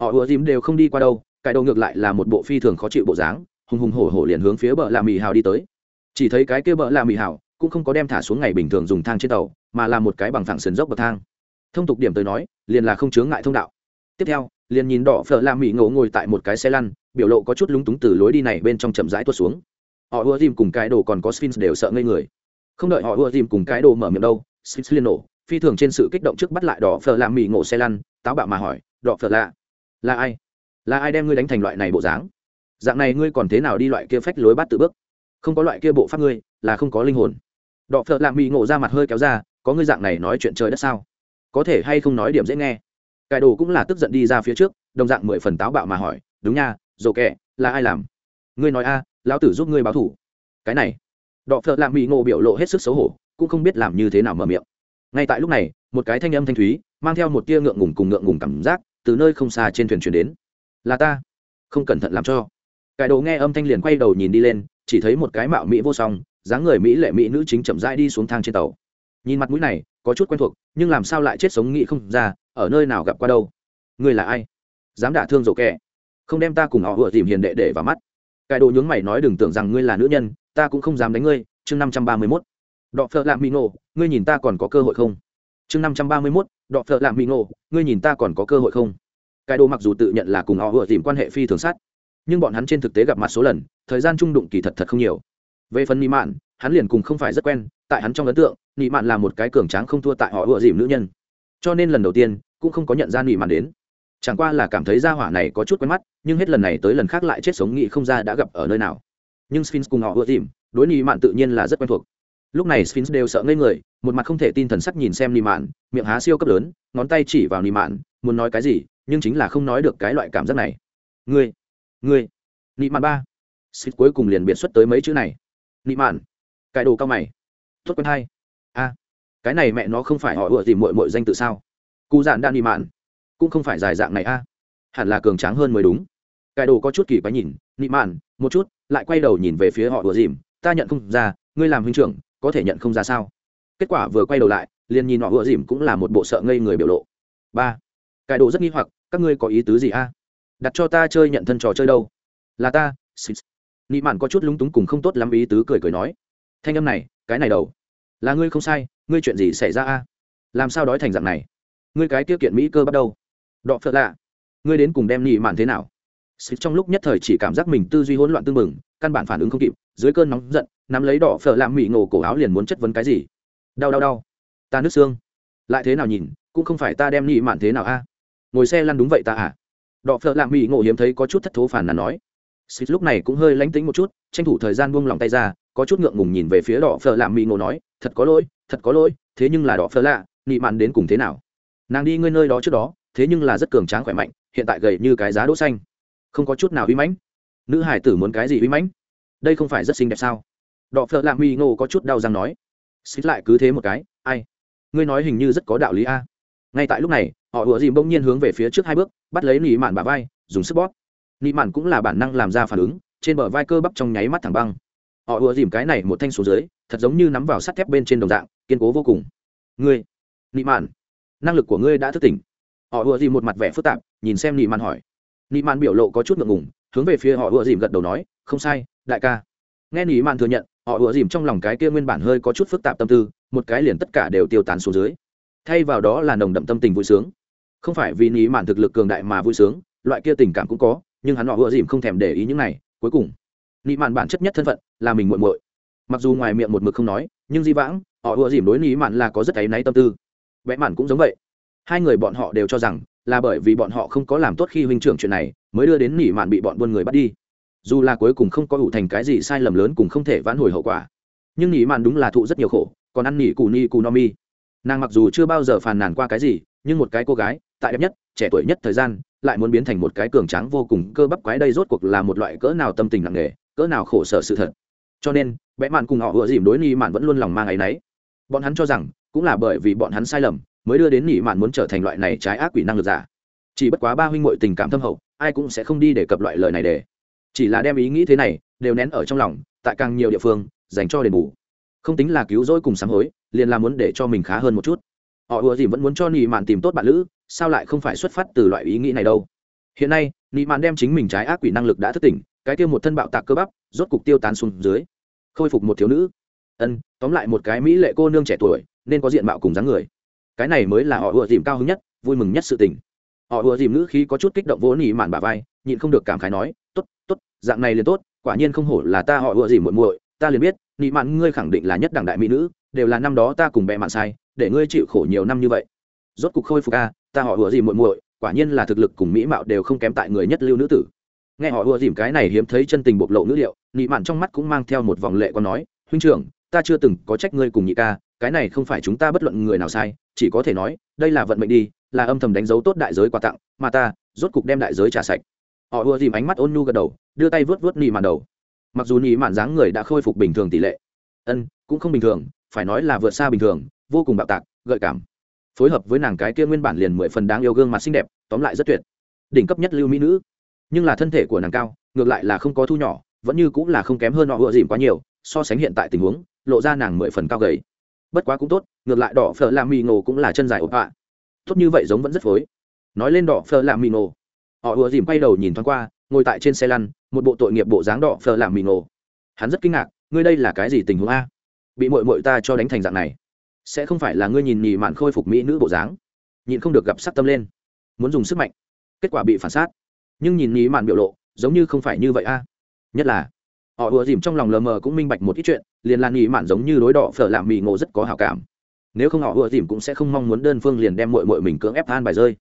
Họ ùa dìm đều không đi qua đâu cài đồ ngược lại là một bộ phi thường khó chịu bộ dáng, hùng hùng hổ hổ liền hướng phía bờ la mỹ hảo đi tới. Chỉ thấy cái kia bờ la mỹ hảo cũng không có đem thả xuống ngày bình thường dùng thang trên tàu, mà là một cái bằng thẳng sườn dốc bậc thang. Thông tục điểm tới nói, liền là không chướng ngại thông đạo. Tiếp theo, liền nhìn đỏ phở la mỹ ngộ ngồi tại một cái xe lăn, biểu lộ có chút lúng túng từ lối đi này bên trong chậm rãi tuột xuống. Họ ưa dìm cùng cái đồ còn có sphinx đều sợ ngây người. Không đợi họ ưa dìm cùng cái đồ mở miệng đâu, sphinx liên nổ, phi thường trên sự kích động trước bắt lại đỏ phở la mỹ ngộ xe lăn, táo bạo mà hỏi, đỏ phở la là ai? Là ai đem ngươi đánh thành loại này bộ dáng? Dạng này ngươi còn thế nào đi loại kia phách lối bắt tự bước? Không có loại kia bộ pháp ngươi, là không có linh hồn đọ phợ lạ mỹ ngộ ra mặt hơi kéo ra, có ngươi dạng này nói chuyện trời đất sao? Có thể hay không nói điểm dễ nghe? Cải đồ cũng là tức giận đi ra phía trước, đồng dạng mười phần táo bạo mà hỏi, đúng nha dồ kệ là ai làm? Ngươi nói a, lão tử giúp ngươi báo thủ. Cái này, đọ phợ lạ mỹ ngộ biểu lộ hết sức xấu hổ, cũng không biết làm như thế nào mở miệng. Ngay tại lúc này, một cái thanh âm thanh thúy, mang theo một tia ngượng ngùng cùng ngượng ngùng cảm giác, từ nơi không xa trên thuyền chuyển đến. Là ta, không cẩn thận làm cho. Cải đồ nghe âm thanh liền quay đầu nhìn đi lên, chỉ thấy một cái mạo mỹ vô song dáng người mỹ lệ mỹ nữ chính chậm rãi đi xuống thang trên tàu. Nhìn mặt mũi này, có chút quen thuộc, nhưng làm sao lại chết sống nghĩ không ra, ở nơi nào gặp qua đâu. Ngươi là ai? Dám đả thương rổ kẹ không đem ta cùng họ vừa tìm hiền đệ để vào mắt. Cái đồ nhướng mày nói đừng tưởng rằng ngươi là nữ nhân, ta cũng không dám đánh ngươi. Chương năm trăm ba mươi mốt. Đọ phợ lạ mỹ ngộ, ngươi nhìn ta còn có cơ hội không? Chương năm trăm ba mươi mốt. Đọ phợ lạm mỹ ngộ, ngươi nhìn ta còn có cơ hội không? Cái đồ mặc dù tự nhận là cùng họ vừa tìm quan hệ phi thường sát, nhưng bọn hắn trên thực tế gặp mặt số lần, thời gian trung đụng kỳ thật thật không nhiều về phần nị mạn, hắn liền cùng không phải rất quen, tại hắn trong ấn tượng, nị mạn là một cái cường tráng không thua tại họ ựa dìm nữ nhân. Cho nên lần đầu tiên, cũng không có nhận ra nị mạn đến. Chẳng qua là cảm thấy gia hỏa này có chút quen mắt, nhưng hết lần này tới lần khác lại chết sống nghĩ không ra đã gặp ở nơi nào. Nhưng sphinx cùng họ ựa dìm, đối nị mạn tự nhiên là rất quen thuộc. Lúc này sphinx đều sợ ngây người, một mặt không thể tin thần sắc nhìn xem nị mạn, miệng há siêu cấp lớn, ngón tay chỉ vào nị mạn, muốn nói cái gì, nhưng chính là không nói được cái loại cảm giác này. Ngươi ngươi, nị mạn ba. Sphinx cuối cùng liền biệt xuất tới mấy chữ này nị mạn. Cải đồ cao mày. Tốt quen hay. A cái này mẹ nó không phải họ ủa tìm mội mội danh tự sao? Cụ dạn đan nị mạn. Cũng không phải dài dạng này a hẳn là cường tráng hơn mới đúng. Cải đồ có chút kỳ quái nhìn, nị mạn, một chút, lại quay đầu nhìn về phía họ ủa dìm. Ta nhận không ra, ngươi làm huynh trưởng, có thể nhận không ra sao? Kết quả vừa quay đầu lại, liền nhìn họ ủa dìm cũng là một bộ sợ ngây người biểu lộ. Ba cải đồ rất nghi hoặc, các ngươi có ý tứ gì a đặt cho ta chơi nhận thân trò chơi đâu? Là ta nị mạn có chút lúng túng cùng không tốt lắm ý tứ cười cười nói, thanh âm này, cái này đầu, là ngươi không sai, ngươi chuyện gì xảy ra a? Làm sao đói thành dạng này? Ngươi cái tiêu kiện mỹ cơ bắt đầu. Đọ phật lạ, ngươi đến cùng đem nị mạn thế nào? Xích trong lúc nhất thời chỉ cảm giác mình tư duy hỗn loạn tương mừng, căn bản phản ứng không kịp, dưới cơn nóng giận, nắm lấy đỏ phở làm mỹ ngộ cổ áo liền muốn chất vấn cái gì? Đau đau đau, ta nứt xương. Lại thế nào nhìn, cũng không phải ta đem nị mạn thế nào a? Ngồi xe lăn đúng vậy ta à? Đỏ phở làm mỹ ngộ hiếm thấy có chút thất thố phản là nói. Sít lúc này cũng hơi lánh tĩnh một chút, tranh thủ thời gian buông lòng tay ra, có chút ngượng ngùng nhìn về phía đỏ phở làm mị ngộ nói, thật có lỗi, thật có lỗi, thế nhưng là đỏ phở lạ, nị mạn đến cùng thế nào? Nàng đi ngươi nơi đó trước đó, thế nhưng là rất cường tráng khỏe mạnh, hiện tại gầy như cái giá đỗ xanh. Không có chút nào uy mãnh. Nữ hải tử muốn cái gì uy mãnh? Đây không phải rất xinh đẹp sao? Đỏ Phở lạ mị ngộ có chút đau răng nói. Sít lại cứ thế một cái, ai? Ngươi nói hình như rất có đạo lý a. Ngay tại lúc này, họ ùa dìm bỗng nhiên hướng về phía trước hai bước, bắt lấy nị mạn bà vai, dùng sức bóp nị mạn cũng là bản năng làm ra phản ứng, trên bờ vai cơ bắp trong nháy mắt thẳng băng. Họ ùa dìm cái này một thanh xuống dưới, thật giống như nắm vào sắt thép bên trên đồng dạng, kiên cố vô cùng. Ngươi, nị mạn, năng lực của ngươi đã thức tỉnh. Họ ùa dìm một mặt vẻ phức tạp, nhìn xem nị mạn hỏi. Nị mạn biểu lộ có chút ngượng ngùng, hướng về phía họ ùa dìm gật đầu nói, không sai, đại ca. Nghe nị mạn thừa nhận, họ ùa dìm trong lòng cái kia nguyên bản hơi có chút phức tạp tâm tư, một cái liền tất cả đều tiêu tán xuống dưới. Thay vào đó là nồng đậm tâm tình vui sướng. Không phải vì nị mạn thực lực cường đại mà vui sướng, loại kia tình cảm cũng có nhưng hắn họ ưa dìm không thèm để ý những này, cuối cùng, nị mạn bản chất nhất thân phận là mình muội muội. Mặc dù ngoài miệng một mực không nói, nhưng di vãng, họ ưa dìm đối nị mạn là có rất áy náy tâm tư. Vẽ mạn cũng giống vậy. Hai người bọn họ đều cho rằng là bởi vì bọn họ không có làm tốt khi huynh trưởng chuyện này, mới đưa đến nỉ mạn bị bọn buôn người bắt đi. Dù là cuối cùng không có ủ thành cái gì sai lầm lớn cùng không thể vãn hồi hậu quả. Nhưng nỉ mạn đúng là thụ rất nhiều khổ, còn ăn nỉ cù ni cù no mi. Nàng mặc dù chưa bao giờ phàn nàn qua cái gì, nhưng một cái cô gái, tại đẹp nhất, trẻ tuổi nhất thời gian lại muốn biến thành một cái cường tráng vô cùng, cơ bắp quái đây rốt cuộc là một loại cỡ nào tâm tình nặng nề, cỡ nào khổ sở sự thật. Cho nên vẽ mạn cùng họ vừa dìm đối ni mạn vẫn luôn lòng mang áy náy. Bọn hắn cho rằng, cũng là bởi vì bọn hắn sai lầm, mới đưa đến nỉ mạn muốn trở thành loại này trái ác quỷ năng lực giả. Chỉ bất quá ba huynh muội tình cảm thâm hậu, ai cũng sẽ không đi để cập loại lời này để. Chỉ là đem ý nghĩ thế này, đều nén ở trong lòng, tại càng nhiều địa phương, dành cho đền bù. Không tính là cứu rỗi cùng sám hối, liền là muốn để cho mình khá hơn một chút. Họ ùa gì vẫn muốn cho nị mạn tìm tốt bạn lữ sao lại không phải xuất phát từ loại ý nghĩ này đâu? Hiện nay, nị mạn đem chính mình trái ác quỷ năng lực đã thức tỉnh, cái tiêu một thân bạo tạc cơ bắp, rốt cục tiêu tán xuống dưới. Khôi phục một thiếu nữ. Ân, tóm lại một cái mỹ lệ cô nương trẻ tuổi, nên có diện mạo cùng dáng người. Cái này mới là họ ùa dìm cao hứng nhất, vui mừng nhất sự tình. Họ ùa dìm nữ khí có chút kích động vỗ nỉ mạn bà vai, nhịn không được cảm khái nói t ố t t ố t dạng này liền tốt, quả nhiên không hổ là ta họ ùa dìm muộn muội, ta liền biết, nị mạn ngươi khẳng định là nhất đẳng đại mỹ nữ, đều là năm đó ta cùng bẹ mạn sai, để ngươi chịu khổ nhiều năm như vậy rốt cục khôi phục a, ta họ ùa dìm muội muội, quả nhiên là thực lực cùng mỹ mạo đều không kém tại người nhất lưu nữ tử. Nghe họ ùa dìm cái này hiếm thấy chân tình bộc lộ nữ liệu, nị mạn trong mắt cũng mang theo một vòng lệ còn nói, huynh trưởng, ta chưa từng có trách ngươi cùng nhị ca, cái này không phải chúng ta bất luận người nào sai, chỉ có thể nói, đây là vận mệnh đi, là âm thầm đánh dấu tốt đại giới quà tặng, mà ta, rốt cục đem đại giới trả sạch. Họ ùa dìm ánh mắt ôn nhu gật đầu, đưa tay vớt vớt nhị mạn đầu. Mặc dù nhị mạn dáng người đã khôi phục bình thường tỷ lệ, ân, cũng không bình thường, phải nói là vượt xa bình thường, vô cùng bạo tạc, gợi cảm phối hợp với nàng cái kia nguyên bản liền mười phần đáng yêu gương mặt xinh đẹp, tóm lại rất tuyệt. Đỉnh cấp nhất lưu mỹ nữ. Nhưng là thân thể của nàng cao, ngược lại là không có thu nhỏ, vẫn như cũng là không kém hơn họ vừa dìm quá nhiều, so sánh hiện tại tình huống, lộ ra nàng mười phần cao gầy. Bất quá cũng tốt, ngược lại đỏ phở làm mì ngộ cũng là chân dài ộp ạ tốt như vậy giống vẫn rất phối. Nói lên đỏ phở làm mì ngộ họ vừa dìm quay đầu nhìn thoáng qua, ngồi tại trên xe lăn, một bộ tội nghiệp bộ dáng đỏ phở làm mì ngộ hắn rất kinh ngạc, ngươi đây là cái gì tình huống a? Bị mội mội ta cho đánh thành dạng này sẽ không phải là ngươi nhìn nhì mạn khôi phục mỹ nữ bộ dáng. Nhịn không được gặp sắc tâm lên. Muốn dùng sức mạnh. Kết quả bị phản sát. Nhưng nhìn nhì mạn biểu lộ, giống như không phải như vậy a. Nhất là, họ ùa dìm trong lòng lờ mờ cũng minh bạch một ít chuyện, liền là nhì mạn giống như đối đỏ phở làm mì ngộ rất có hào cảm. Nếu không họ ùa dìm cũng sẽ không mong muốn đơn phương liền đem mội mội mình cưỡng ép than bài rơi.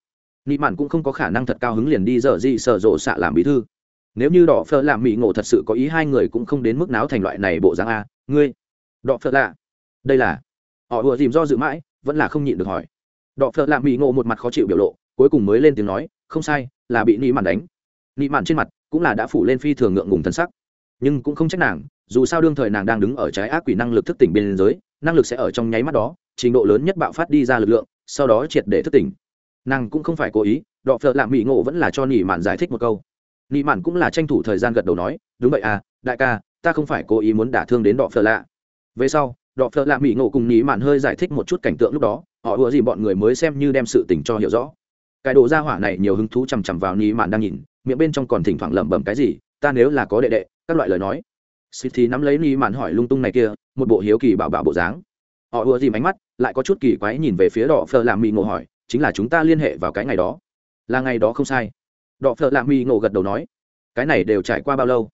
Nhì mạn cũng không có khả năng thật cao hứng liền đi dở gì sợ rộ xạ làm bí thư. Nếu như đỏ phở làm mì ngộ thật sự có ý hai người cũng không đến mức náo thành loại này bộ dáng a, ngươi. Đỏ phở lạ. Đây là họ ùa dìm do dự mãi, vẫn là không nhịn được hỏi. Đọ phợ lạ mỹ ngộ một mặt khó chịu biểu lộ, cuối cùng mới lên tiếng nói, không sai, là bị nị mạn đánh. Nị mạn trên mặt cũng là đã phủ lên phi thường ngượng ngùng thân sắc. Nhưng cũng không trách nàng, dù sao đương thời nàng đang đứng ở trái ác quỷ năng lực thức tỉnh biên giới, năng lực sẽ ở trong nháy mắt đó, trình độ lớn nhất bạo phát đi ra lực lượng, sau đó triệt để thức tỉnh. Nàng cũng không phải cố ý, đọ phợ lạ mỹ ngộ vẫn là cho nị mạn giải thích một câu. Nị mạn cũng là tranh thủ thời gian gật đầu nói, đúng vậy à đại ca, ta không phải cố ý muốn đả thương đến đọ phợ lạ. Về sau đọ phợ lạ mỹ ngộ cùng nhí mạn hơi giải thích một chút cảnh tượng lúc đó, họ ùa gì bọn người mới xem như đem sự tình cho hiểu rõ. Cái đồ gia hỏa này nhiều hứng thú chằm chằm vào nhí mạn đang nhìn, miệng bên trong còn thỉnh thoảng lẩm bẩm cái gì, ta nếu là có đệ đệ, các loại lời nói. Xịt thì nắm lấy nhí mạn hỏi lung tung này kia, một bộ hiếu kỳ bảo bảo bộ dáng. Họ ùa gì ánh mắt, lại có chút kỳ quái nhìn về phía đỏ phở làm mỹ ngộ hỏi, chính là chúng ta liên hệ vào cái ngày đó? Là ngày đó không sai. Đỏ phở làm mỹ ngộ gật đầu nói, cái này đều trải qua bao lâu?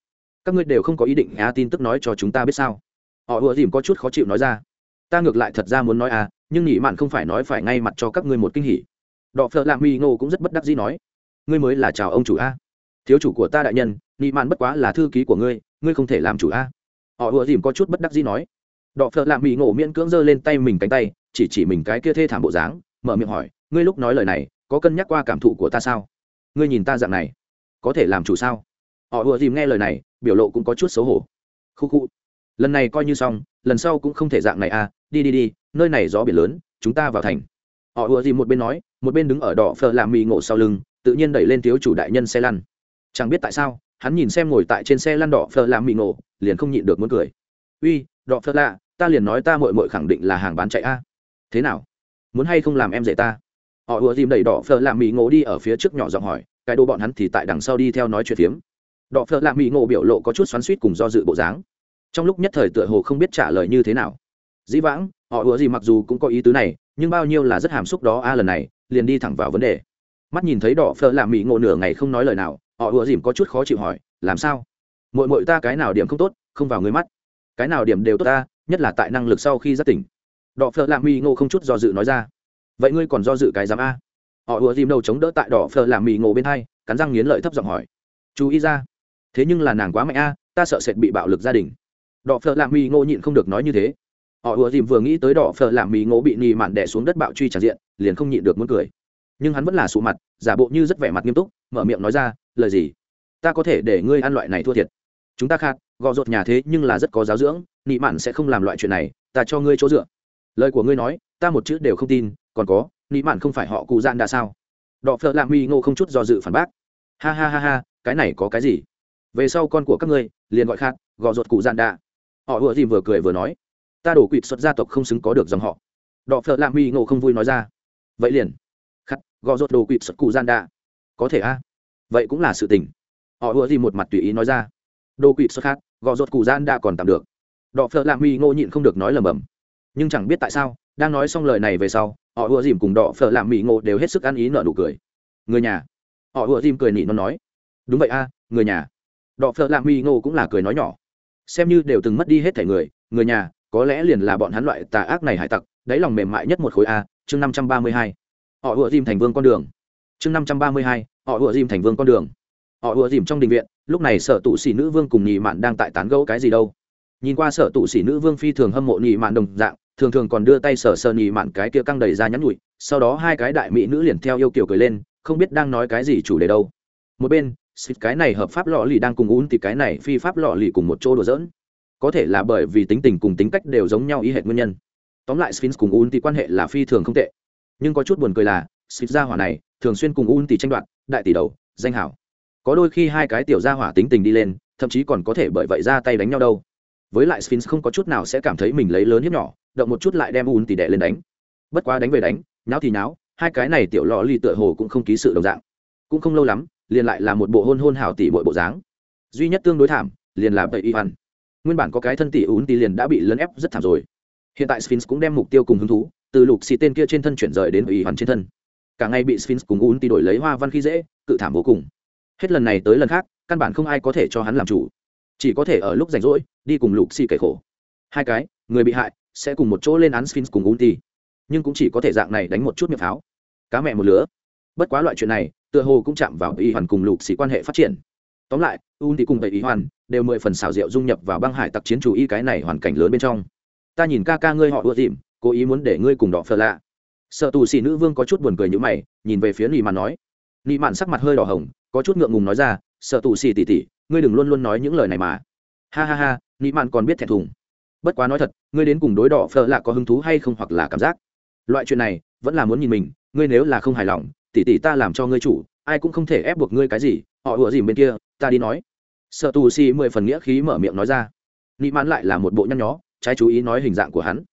Các ngươi đều không có ý định á tin tức nói cho chúng ta biết sao? Họ ùa dìm có chút khó chịu nói ra. Ta ngược lại thật ra muốn nói à nhưng nhị mạn không phải nói phải ngay mặt cho các ngươi một kinh hỉ. Đọ phợ lạ mỹ ngô cũng rất bất đắc dĩ nói. Ngươi mới là chào ông chủ a. Thiếu chủ của ta đại nhân nhị mạn bất quá là thư ký của ngươi ngươi không thể làm chủ a. Họ ùa dìm có chút bất đắc dĩ nói. Đọ phợ lạ mỹ ngô miễn cưỡng giơ lên tay mình cánh tay, chỉ chỉ mình cái kia thê thảm bộ dáng, mở miệng hỏi, ngươi lúc nói lời này, có cân nhắc qua cảm thụ của ta sao? Ngươi nhìn ta dạng này, có thể làm chủ sao? Họ ùa dìm nghe lời này, biểu lộ cũng có chút xấu hổ. Khu khu lần này coi như xong, lần sau cũng không thể dạng này à đi đi đi, nơi này gió biển lớn, chúng ta vào thành. Họ ùa gì một bên nói, một bên đứng ở đỏ phờ làm mì ngộ sau lưng, tự nhiên đẩy lên thiếu chủ đại nhân xe lăn. Chẳng biết tại sao, hắn nhìn xem ngồi tại trên xe lăn đỏ phờ làm mì ngộ, liền không nhịn được muốn cười. Uy, đỏ phờ lạ, ta liền nói ta mội mội khẳng định là hàng bán chạy a. Thế nào? Muốn hay không làm em dạy ta? Họ ùa dìm đẩy đỏ phờ làm mì ngộ đi ở phía trước nhỏ giọng hỏi, cái đồ bọn hắn thì tại đằng sau đi theo nói chuyện phiếm. Đỏ phờ làm mì ngộ biểu lộ có chút xoắn suýt cùng do dự bộ dáng trong lúc nhất thời tựa hồ không biết trả lời như thế nào. Dĩ vãng, họ ủa gì mặc dù cũng có ý tứ này, nhưng bao nhiêu là rất hàm xúc đó a, lần này, liền đi thẳng vào vấn đề. Mắt nhìn thấy đỏ phở làm mỹ ngộ nửa ngày không nói lời nào, họ ủa dìm có chút khó chịu hỏi, làm sao? Mội mội ta cái nào điểm không tốt, không vào người mắt? Cái nào điểm đều tốt ta, nhất là tại năng lực sau khi giác tỉnh. Đỏ phở làm mỹ ngộ không chút do dự nói ra. Vậy ngươi còn do dự cái dám a? Họ ủa dìm đầu chống đỡ tại đỏ phở làm mỹ ngộ bên hai, cắn răng nghiến lợi thấp giọng hỏi. Chú ý ra, thế nhưng là nàng quá mạnh a, ta sợ sệt bị bạo lực gia đình đỏ phở làm mì ngộ nhịn không được nói như thế. Họ ùa dìm vừa nghĩ tới đỏ phở làm mì ngộ bị nì mạn đẻ xuống đất bạo truy tràn diện, liền không nhịn được muốn cười. Nhưng hắn vẫn là sụ mặt, giả bộ như rất vẻ mặt nghiêm túc, mở miệng nói ra, lời gì? Ta có thể để ngươi ăn loại này thua thiệt. Chúng ta khát gò rột nhà thế nhưng là rất có giáo dưỡng nị mạn sẽ không làm loại chuyện này, ta cho ngươi chỗ dựa. Lời của ngươi nói, ta một chữ đều không tin, còn có nị mạn không phải họ cụ gian đã sao? Đọ phở làm mì ngô không chút do dự phản bác. Ha ha ha ha, cái này có cái gì? Về sau con của các ngươi, liền gọi khát gò rột cụ gian đạ họ ùa dìm vừa cười vừa nói, ta đổ quỵt xuất gia tộc không xứng có được dòng họ. Đọ phợ lạ mi ngộ không vui nói ra, vậy liền khắc gò rột đồ quỵt xuất cụ gian đa. Có thể a, vậy cũng là sự tình. Họ ùa dìm một mặt tùy ý nói ra, đồ quỵt xuất khác gò rột cụ gian đa còn tạm được. Đọ phợ lạ mi ngộ nhịn không được nói lầm bầm, nhưng chẳng biết tại sao, đang nói xong lời này về sau, họ ùa dìm cùng đọ phở lạ mỹ ngộ đều hết sức ăn ý nợ nụ cười. Người nhà. Họ ùa dìm cười nị nó nói, đúng vậy a, người nhà. Đọ phở lạ mỹ ngộ cũng là cười nói nhỏ xem như đều từng mất đi hết thẻ người người nhà, có lẽ liền là bọn hắn loại tà ác này hải tặc, đáy lòng mềm mại nhất một khối a, chương năm trăm ba mươi hai. Họ ùa dìm thành vương con đường. Chương năm trăm ba mươi hai, họ ùa dìm thành vương con đường. Họ ùa dìm trong đình viện, lúc này sở tụ sĩ nữ vương cùng nhị mạn đang tại tán gẫu cái gì đâu. Nhìn qua sở tụ sĩ nữ vương phi thường hâm mộ nhị mạn đồng dạng, thường thường còn đưa tay sở sờ nhị mạn cái kia căng đầy ra nhắn nhụi sau đó hai cái đại mỹ nữ liền theo yêu kiểu cười lên, không biết đang nói cái gì chủ đề đâu. Một bên xịt cái này hợp pháp lọ lì đang cùng ún thì cái này phi pháp lọ lì cùng một chỗ đùa dỡn có thể là bởi vì tính tình cùng tính cách đều giống nhau ý hệ nguyên nhân. Tóm lại sphinx cùng un thì quan hệ là phi thường không tệ. Nhưng có chút buồn cười là, xịt gia hỏa này thường xuyên cùng un thì tranh đoạt, đại tỷ đầu, danh hảo. Có đôi khi hai cái tiểu gia hỏa tính tình đi lên, thậm chí còn có thể bởi vậy ra tay đánh nhau đâu. Với lại sphinx không có chút nào sẽ cảm thấy mình lấy lớn hiếp nhỏ, động một chút lại đem un tỷ đệ lên đánh. Bất quá đánh về đánh, nháo thì nháo, hai cái này tiểu lò ly tựa hồ cũng không ký sự đồng dạng. Cũng không lâu lắm liền lại là một bộ hôn hôn hào tỷ bội bộ dáng. Duy nhất tương đối thảm, liền là vậy Ivan nguyên bản có cái thân tỷ ún tỷ liền đã bị lấn ép rất thảm rồi. Hiện tại sphinx cũng đem mục tiêu cùng hứng thú, từ lục xì tên kia trên thân chuyển rời đến ủy hoàn trên thân. Cả ngày bị sphinx cùng ún tỷ đổi lấy hoa văn khi dễ, cự thảm vô cùng. Hết lần này tới lần khác, căn bản không ai có thể cho hắn làm chủ. Chỉ có thể ở lúc rảnh rỗi, đi cùng lục xì kể khổ. Hai cái, người bị hại, sẽ cùng một chỗ lên án sphinx cùng ún tỷ. Nhưng cũng chỉ có thể dạng này đánh một chút miệng pháo. Cá mẹ một lứa. Bất quá loại chuyện này tựa hồ cũng chạm vào Y hoàn cùng lục sĩ quan hệ phát triển. Tóm lại un thì cùng tẩy Y hoàn đều mười phần xảo diệu dung nhập vào băng hải tặc chiến chủ y cái này hoàn cảnh lớn bên trong. Ta nhìn ca ca ngươi họ ưa dìm, cố ý muốn để ngươi cùng đỏ phờ lạ. Sợ tù xì nữ vương có chút buồn cười như mày, nhìn về phía nị mạn nói. Nị mạn sắc mặt hơi đỏ hồng, có chút ngượng ngùng nói ra, sợ tù xì tỉ tỉ ngươi đừng luôn luôn nói những lời này mà. Ha ha ha, nị mạn còn biết thẹn thùng. Bất quá nói thật, ngươi đến cùng đối đỏ phờ lạ có hứng thú hay không hoặc là cảm giác? Loại chuyện này, vẫn là muốn nhìn mình, ngươi nếu là không hài lòng Tỷ tỷ ta làm cho ngươi chủ, ai cũng không thể ép buộc ngươi cái gì, họ ủa gì bên kia, ta đi nói. Sợ tù si mười phần nghĩa khí mở miệng nói ra. Nị mãn lại là một bộ nhăn nhó, trái chú ý nói hình dạng của hắn.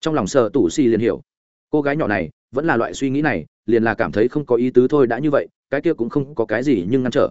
Trong lòng sợ tù si liền hiểu. Cô gái nhỏ này, vẫn là loại suy nghĩ này, liền là cảm thấy không có ý tứ thôi đã như vậy, cái kia cũng không có cái gì nhưng ngăn trở.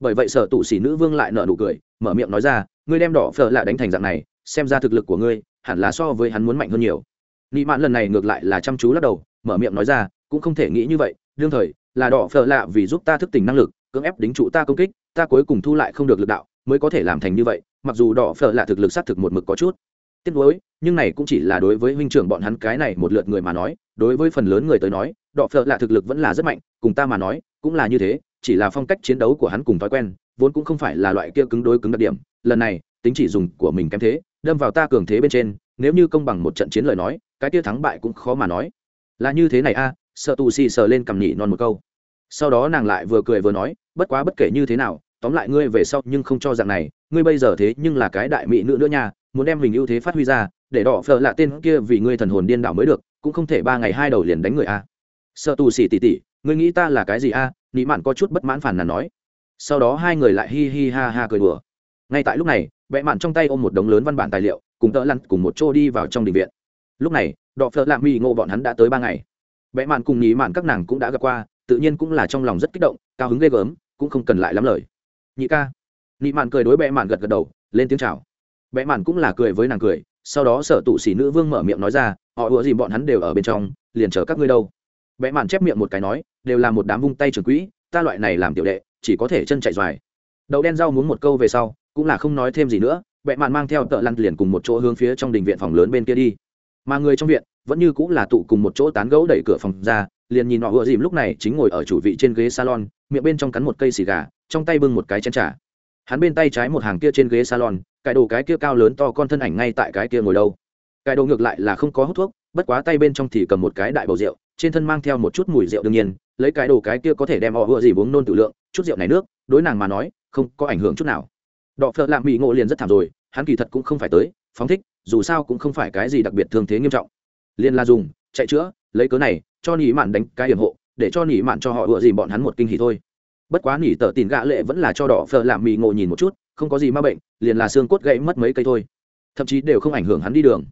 Bởi vậy sở tụ sĩ nữ vương lại nở nụ cười, mở miệng nói ra, ngươi đem đỏ phở lại đánh thành dạng này, xem ra thực lực của ngươi, hẳn là so với hắn muốn mạnh hơn nhiều. Nị mạn lần này ngược lại là chăm chú lắc đầu, mở miệng nói ra, cũng không thể nghĩ như vậy đương thời, là đỏ phở lạ vì giúp ta thức tỉnh năng lực, cưỡng ép đính trụ ta công kích, ta cuối cùng thu lại không được lực đạo, mới có thể làm thành như vậy, mặc dù đỏ phở lạ thực lực xác thực một mực có chút tiếc nuối, nhưng này cũng chỉ là đối với huynh trưởng bọn hắn cái này một lượt người mà nói, đối với phần lớn người tới nói, đỏ phở lạ thực lực vẫn là rất mạnh, cùng ta mà nói, cũng là như thế, chỉ là phong cách chiến đấu của hắn cùng thói quen, vốn cũng không phải là loại kia cứng đối cứng đặc điểm, lần này, tính chỉ dùng của mình kém thế, đâm vào ta cường thế bên trên, nếu như công bằng một trận chiến lời nói, cái kia thắng bại cũng khó mà nói. Là như thế này a sợ tù xì sờ lên cầm nhị non một câu. Sau đó nàng lại vừa cười vừa nói, bất quá bất kể như thế nào, tóm lại ngươi về sau nhưng không cho dạng này, ngươi bây giờ thế nhưng là cái đại mỹ nữ nữa nha, muốn đem mình ưu thế phát huy ra, để đỏ phở lạ tên kia vì ngươi thần hồn điên đảo mới được, cũng không thể ba ngày hai đầu liền đánh người a. Sợ tù xì tỉ tỉ, ngươi nghĩ ta là cái gì a? Nị mạn có chút bất mãn phản là nói. Sau đó hai người lại hi hi ha ha cười đùa. Ngay tại lúc này vẽ mạn trong tay ôm một đống lớn văn bản tài liệu, cùng tợ lăn cùng một chỗ đi vào trong đình viện. Lúc này đọ phợ lạ mỹ ngộ bọn hắn đã tới ba ngày vẽ mạn cùng nhí mạn các nàng cũng đã gặp qua, tự nhiên cũng là trong lòng rất kích động, cao hứng ghê gớm, cũng không cần lại lắm lời. Nhị ca. Nhị mạn cười đối vẽ mạn gật gật đầu, lên tiếng chào. Vẽ mạn cũng là cười với nàng cười, sau đó sở tụ sĩ nữ vương mở miệng nói ra, họ ủa gì bọn hắn đều ở bên trong, liền chờ các ngươi đâu. Vẽ mạn chép miệng một cái nói, đều là một đám vung tay trường quỹ, ta loại này làm tiểu đệ, chỉ có thể chân chạy dài đậu đen rau muốn một câu về sau, cũng là không nói thêm gì nữa vẽ mạn mang theo tợ lăn liền cùng một chỗ hướng phía trong đình viện phòng lớn bên kia đi. Mà người trong viện vẫn như cũng là tụ cùng một chỗ tán gẫu đẩy cửa phòng ra, liền nhìn họ ùa dìm lúc này chính ngồi ở chủ vị trên ghế salon, miệng bên trong cắn một cây xì gà, trong tay bưng một cái chén trà. Hắn bên tay trái một hàng kia trên ghế salon cải đồ cái kia cao lớn to con thân ảnh ngay tại cái kia ngồi đâu. Cải đồ ngược lại là không có hút thuốc, bất quá tay bên trong thì cầm một cái đại bầu rượu, trên thân mang theo một chút mùi rượu đương nhiên, lấy cái đồ cái kia có thể đem họ ùa dìm uống nôn tự lượng, chút rượu này nước, đối nàng mà nói, không có ảnh hưởng chút nào. Đọ phợ lạm bị ngộ liền rất thảm rồi, hắn kỳ thật cũng không phải tới, phóng thích, dù sao cũng không phải cái gì đặc biệt thương thế nghiêm trọng liên la dùng, chạy chữa, lấy cớ này, cho nỉ mạn đánh cái hiểm hộ, để cho nỉ mạn cho họ ựa dìm bọn hắn một kinh hỉ thôi. Bất quá nỉ tờ tìm gã lệ vẫn là cho đỏ phờ làm mì ngộ nhìn một chút, không có gì ma bệnh, liền là xương cốt gãy mất mấy cây thôi. Thậm chí đều không ảnh hưởng hắn đi đường.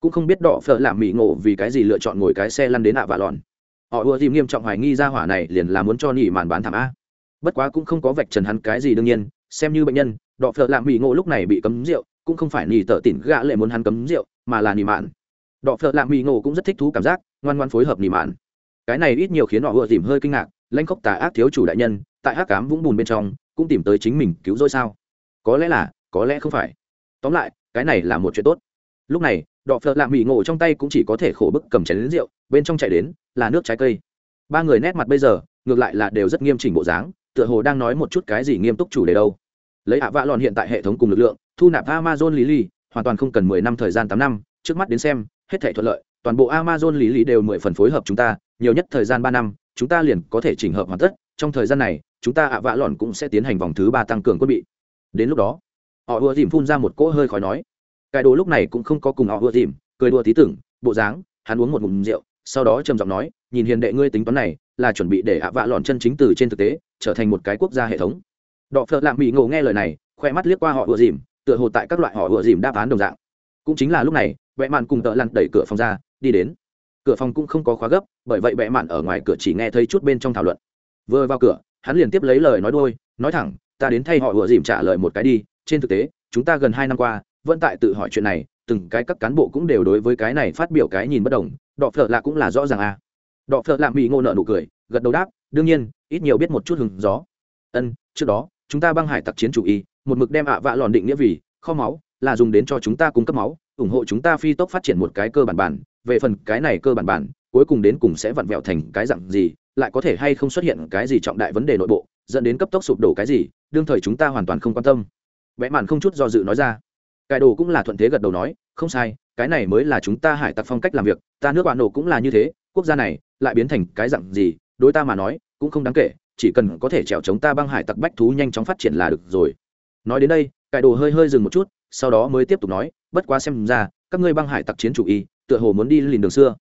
Cũng không biết đỏ phở làm mì ngộ vì cái gì lựa chọn ngồi cái xe lăn đến ạ vạ lòn họ ùa dìm nghiêm trọng hoài nghi ra hỏa này liền là muốn cho nỉ mạn bán thảm a. Bất quá cũng không có vạch trần hắn cái gì đương nhiên, xem như bệnh nhân, đỏ phở làm mì ngộ lúc này bị cấm rượu, cũng không phải nỉ tờ tỉn gã lệ muốn hắn cấm rượu, mà là nỉ mạn đọ phợ lạ mỹ ngộ cũng rất thích thú cảm giác, ngoan ngoan phối hợp nỉ mạn. Cái này ít nhiều khiến họ vừa dìm hơi kinh ngạc lanh khóc tà ác thiếu chủ đại nhân, tại hát cám vũng bùn bên trong, cũng tìm tới chính mình cứu rỗi sao? Có lẽ là, có lẽ không phải. Tóm lại, cái này là một chuyện tốt. Lúc này, đọ phợ lạ mỹ ngộ trong tay cũng chỉ có thể khổ bức cầm chén đến rượu, bên trong chạy đến, là nước trái cây. Ba người nét mặt bây giờ, ngược lại là đều rất nghiêm chỉnh bộ dáng, tựa hồ đang nói một chút cái gì nghiêm túc chủ đề đâu. Lấy ạ vạ lòn hiện tại hệ thống cùng lực lượng, thu nạp amazon lý lý hoàn toàn không cần mười năm thời gian tám năm trước mắt đến xem, hết thể thuận lợi, toàn bộ amazon lý lý đều mười phần phối hợp chúng ta, nhiều nhất thời gian ba năm, chúng ta liền có thể chỉnh hợp hoàn tất. Trong thời gian này, chúng ta ạ vạ lòn cũng sẽ tiến hành vòng thứ ba tăng cường quân bị. Đến lúc đó, họ ùa dìm phun ra một cỗ hơi khói nói. Cái đồ lúc này cũng không có cùng họ ùa dìm, cười đùa tí tưởng, bộ dáng, hắn uống một ngụm rượu, sau đó trầm giọng nói, nhìn hiền đệ ngươi tính toán này, là chuẩn bị để ạ vạ lòn chân chính từ trên thực tế, trở thành một cái quốc gia hệ thống. Đọ phợ lạm bị ngộ nghe lời này, khoe mắt liếc qua họ ùa dìm, tựa hồ tại các loại họ ùa dìm đáp án đồng dạng. Cũng chính là lúc này vẽ mạn cùng tợ lặn đẩy cửa phòng ra, đi đến. Cửa phòng cũng không có khóa gấp, bởi vậy vẽ mạn ở ngoài cửa chỉ nghe thấy chút bên trong thảo luận. Vừa vào cửa, hắn liền tiếp lấy lời nói đôi, nói thẳng, ta đến thay họ vừa dìm trả lời một cái đi, trên thực tế, chúng ta gần hai năm qua, vẫn tại tự hỏi chuyện này, từng cái các cán bộ cũng đều đối với cái này phát biểu cái nhìn bất đồng, đọ phợ lạ cũng là rõ ràng à. Đọ phợ lạ mỹ ngô nợ nụ cười, gật đầu đáp, đương nhiên, ít nhiều biết một chút hứng gió. Ân, trước đó, chúng ta băng hải tặc chiến chủ y, một mực đem ạ vạ lòn định nghĩa vì, kho máu, là dùng đến cho chúng ta cung cấp máu ủng hộ chúng ta phi tốc phát triển một cái cơ bản bản, về phần cái này cơ bản bản, cuối cùng đến cùng sẽ vặn vẹo thành cái dặn gì, lại có thể hay không xuất hiện cái gì trọng đại vấn đề nội bộ, dẫn đến cấp tốc sụp đổ cái gì, đương thời chúng ta hoàn toàn không quan tâm. Vẽ màn không chút do dự nói ra. Cải đồ cũng là thuận thế gật đầu nói, không sai, cái này mới là chúng ta hải tặc phong cách làm việc, ta nước bạn nổ cũng là như thế, quốc gia này lại biến thành cái dặn gì, đối ta mà nói, cũng không đáng kể, chỉ cần có thể trèo chống ta băng hải tặc bách thú nhanh chóng phát triển là được rồi. Nói đến đây cải đồ hơi hơi dừng một chút, sau đó mới tiếp tục nói bất quá xem ra, các ngươi băng hải tặc chiến chủ y, tựa hồ muốn đi lìn đường xưa.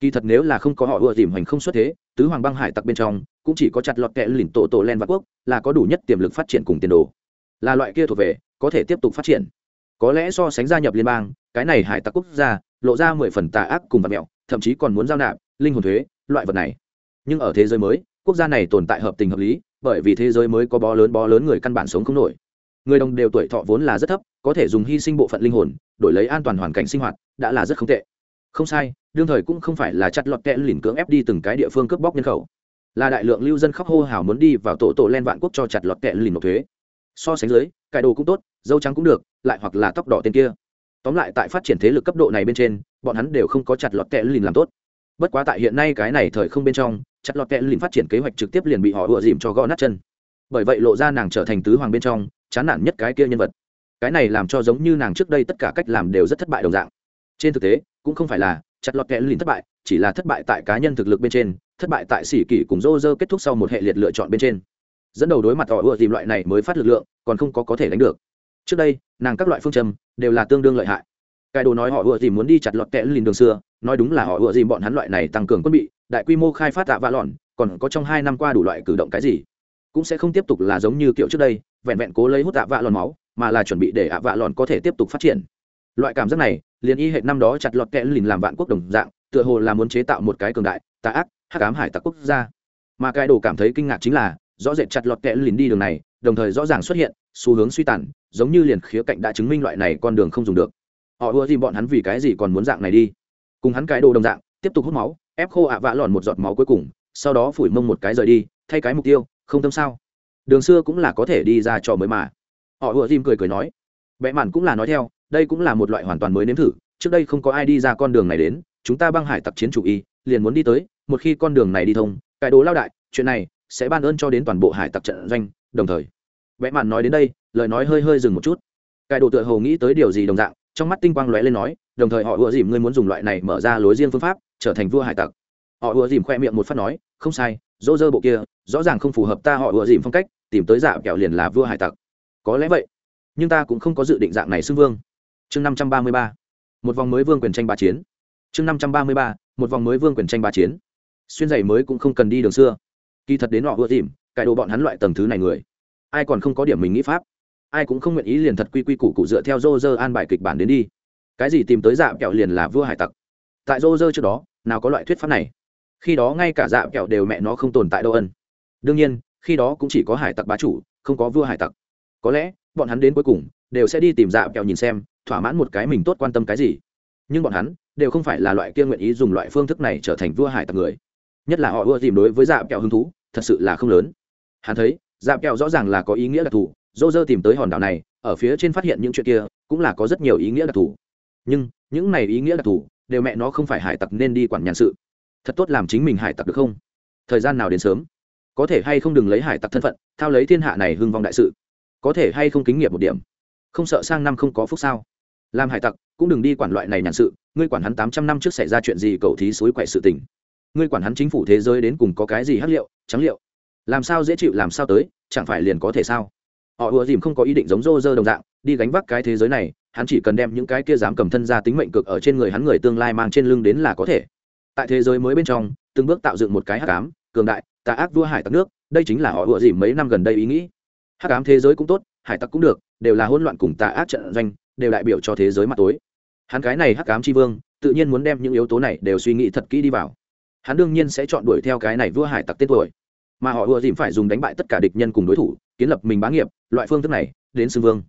Kỳ thật nếu là không có họ ưa tìm hành không xuất thế, tứ hoàng băng hải tặc bên trong, cũng chỉ có chặt lọt kẹ lìn tổ tổ len và quốc, là có đủ nhất tiềm lực phát triển cùng tiền đồ. Là loại kia thuộc về, có thể tiếp tục phát triển. Có lẽ so sánh gia nhập liên bang, cái này hải tặc quốc gia, lộ ra mười phần tà ác cùng vật mẹo, thậm chí còn muốn giao nạp, linh hồn thuế, loại vật này. Nhưng ở thế giới mới, quốc gia này tồn tại hợp tình hợp lý, bởi vì thế giới mới có bó lớn bó lớn người căn bản sống không nổi. Người đồng đều tuổi thọ vốn là rất thấp có thể dùng hy sinh bộ phận linh hồn, đổi lấy an toàn hoàn cảnh sinh hoạt, đã là rất không tệ. Không sai, đương thời cũng không phải là chặt lọt kẽ lìn cưỡng ép đi từng cái địa phương cướp bóc nhân khẩu. Là đại lượng lưu dân khóc hô hào muốn đi vào tổ tổ len vạn quốc cho chặt lọt kẽ lìn nộp thuế. So sánh dưới cải đồ cũng tốt, dâu trắng cũng được, lại hoặc là tóc đỏ tên kia. Tóm lại tại phát triển thế lực cấp độ này bên trên, bọn hắn đều không có chặt lọt kẽ lìn làm tốt. Bất quá tại hiện nay cái này thời không bên trong, chặt lọt kẽ lìn phát triển kế hoạch trực tiếp liền bị họ ựa dìm cho gõ nát chân. Bởi vậy lộ ra nàng trở thành tứ hoàng bên trong, chán nản nhất cái kia nhân vật cái này làm cho giống như nàng trước đây tất cả cách làm đều rất thất bại đồng dạng. Trên thực tế, cũng không phải là chặt lọt kẽ lìn thất bại, chỉ là thất bại tại cá nhân thực lực bên trên, thất bại tại sĩ kỷ cùng rô rơ kết thúc sau một hệ liệt lựa chọn bên trên. Dẫn đầu đối mặt họ ưa tìm loại này mới phát lực lượng, còn không có có thể đánh được. Trước đây, nàng các loại phương châm đều là tương đương lợi hại. Cái đồ nói họ ưa tìm muốn đi chặt lọt kẽ lìn đường xưa, nói đúng là họ ưa tìm bọn hắn loại này tăng cường quân bị, đại quy mô khai phát tạ vạ lòn còn có trong hai năm qua đủ loại cử động cái gì? Cũng sẽ không tiếp tục là giống như kiểu trước đây, vẹn vẹn cố lấy hút tạ vạ lòn máu mà là chuẩn bị để ạ vạ lòn có thể tiếp tục phát triển. Loại cảm giác này, liền y hệ năm đó chặt lọt kẽ lìn làm vạn quốc đồng dạng, tựa hồ là muốn chế tạo một cái cường đại, tà ác, hắc ám hải tặc quốc gia. Mà cái đồ cảm thấy kinh ngạc chính là, rõ rệt chặt lọt kẽ lìn đi đường này, đồng thời rõ ràng xuất hiện, xu hướng suy tàn, giống như liền khía cạnh đã chứng minh loại này con đường không dùng được. Họ ưa gì bọn hắn vì cái gì còn muốn dạng này đi. Cùng hắn cái đồ đồng dạng, tiếp tục hút máu, ép khô ạ vạ lòn một giọt máu cuối cùng, sau đó phủi mông một cái rời đi, thay cái mục tiêu, không tâm sao. Đường xưa cũng là có thể đi ra trò mới mà họ ùa dìm cười cười nói vẽ mạn cũng là nói theo, đây cũng là một loại hoàn toàn mới nếm thử. Trước đây không có ai đi ra con đường này đến, chúng ta băng hải tặc chiến chủ y, liền muốn đi tới, một khi con đường này đi thông, cải đồ lao đại, chuyện này sẽ ban ơn cho đến toàn bộ hải tặc trận doanh, đồng thời. Vẽ mạn nói đến đây, lời nói hơi hơi dừng một chút. Cải đồ tựa hồ nghĩ tới điều gì đồng dạng, trong mắt tinh quang lóe lên nói, đồng thời họ ùa dìm, ngươi muốn dùng loại này mở ra lối riêng phương pháp, trở thành vua hải tặc. Họ ùa dìm khoe miệng một phát nói, không sai dỗ dơ bộ kia, rõ ràng không phù hợp ta họ ùa dìm phong cách, tìm tới dạ kẹo liền là vua hải tặc có lẽ vậy. Nhưng ta cũng không có dự định dạng này xưng vương. Chương năm trăm ba mươi ba. Một vòng mới vương quyền tranh ba chiến. Chương năm trăm ba mươi ba. Một vòng mới vương quyền tranh ba chiến. Xuyên giày mới cũng không cần đi đường xưa. Kỳ thật đến họ ưa tìm, cải đồ bọn hắn loại tầng thứ này người. Ai còn không có điểm mình nghĩ pháp. Ai cũng không nguyện ý liền thật quy quy củ cụ dựa theo dô dơ an bài kịch bản đến đi. Cái gì tìm tới dạ kẹo liền là vua hải tặc. Tại dô dơ trước đó, nào có loại thuyết pháp này? Khi đó ngay cả dạ kẹo đều mẹ nó không tồn tại đâu ân. Đương nhiên, khi đó cũng chỉ có hải tặc bá chủ, không có vua hải tặc có lẽ, bọn hắn đến cuối cùng, đều sẽ đi tìm dạ kẹo nhìn xem, thỏa mãn một cái mình tốt quan tâm cái gì. Nhưng bọn hắn, đều không phải là loại kia nguyện ý dùng loại phương thức này trở thành vua hải tặc người. Nhất là họ ưa tìm đối với dạ kẹo hứng thú, thật sự là không lớn. Hắn thấy dạ kẹo rõ ràng là có ý nghĩa đặc thù dô dơ tìm tới hòn đảo này, ở phía trên phát hiện những chuyện kia, cũng là có rất nhiều ý nghĩa đặc thù. Nhưng, những này ý nghĩa đặc thù, đều mẹ nó không phải hải tặc nên đi quản nhàn sự. Thật tốt làm chính mình hải tặc được không? Thời gian nào đến sớm? Có thể hay không đừng lấy hải tặc thân phận, thao lấy thiên hạ này hưng vong đại sự có thể hay không kính nghiệp một điểm? Không sợ sang năm không có phúc sao? Làm hải tặc, cũng đừng đi quản loại này nhàn sự, ngươi quản hắn tám trăm năm trước xảy ra chuyện gì cậu thí suối quậy sự tình. Ngươi quản hắn chính phủ thế giới đến cùng có cái gì hắc liệu, trắng liệu? Làm sao dễ chịu, làm sao tới, chẳng phải liền có thể sao? Họ ùa dìm không có ý định giống rô rơ đồng dạng, đi gánh vác cái thế giới này, hắn chỉ cần đem những cái kia dám cầm thân ra tính mệnh cực ở trên người hắn người tương lai mang trên lưng đến là có thể. Tại thế giới mới bên trong, từng bước tạo dựng một cái hắc ám, cường đại, tà ác vua hải tặc nước, đây chính là họ ùa dìm mấy năm gần đây ý nghĩ hắc ám thế giới cũng tốt, hải tặc cũng được, đều là hỗn loạn cùng tà ác trận doanh, đều đại biểu cho thế giới mặt tối. Hắn cái này hắc ám tri vương, tự nhiên muốn đem những yếu tố này đều suy nghĩ thật kỹ đi vào. Hắn đương nhiên sẽ chọn đuổi theo cái này vua hải tặc tên tuổi. Mà họ ùa dìm phải dùng đánh bại tất cả địch nhân cùng đối thủ, kiến lập mình bá nghiệp, loại phương thức này, đến xưng vương.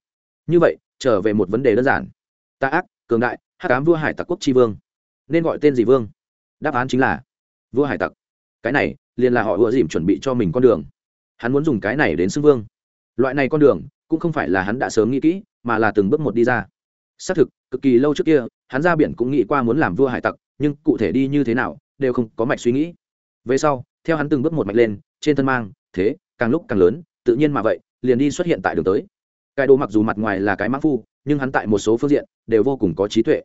Như vậy, trở về một vấn đề đơn giản. Tà ác, cường đại, hắc ám vua hải tặc quốc tri vương. Nên gọi tên gì vương? Đáp án chính là, vua hải tặc. Cái này, liền là họ ùa dìm chuẩn bị cho mình con đường. Hắn muốn dùng cái này đến xưng vương loại này con đường, cũng không phải là hắn đã sớm nghĩ kỹ, mà là từng bước một đi ra. Xác thực, cực kỳ lâu trước kia, hắn ra biển cũng nghĩ qua muốn làm vua hải tặc, nhưng cụ thể đi như thế nào, đều không có mạch suy nghĩ. Về sau, theo hắn từng bước một mạch lên, trên thân mang, thế, càng lúc càng lớn, tự nhiên mà vậy, liền đi xuất hiện tại đường tới. Cái đồ mặc dù mặt ngoài là cái mãn phu, nhưng hắn tại một số phương diện, đều vô cùng có trí tuệ.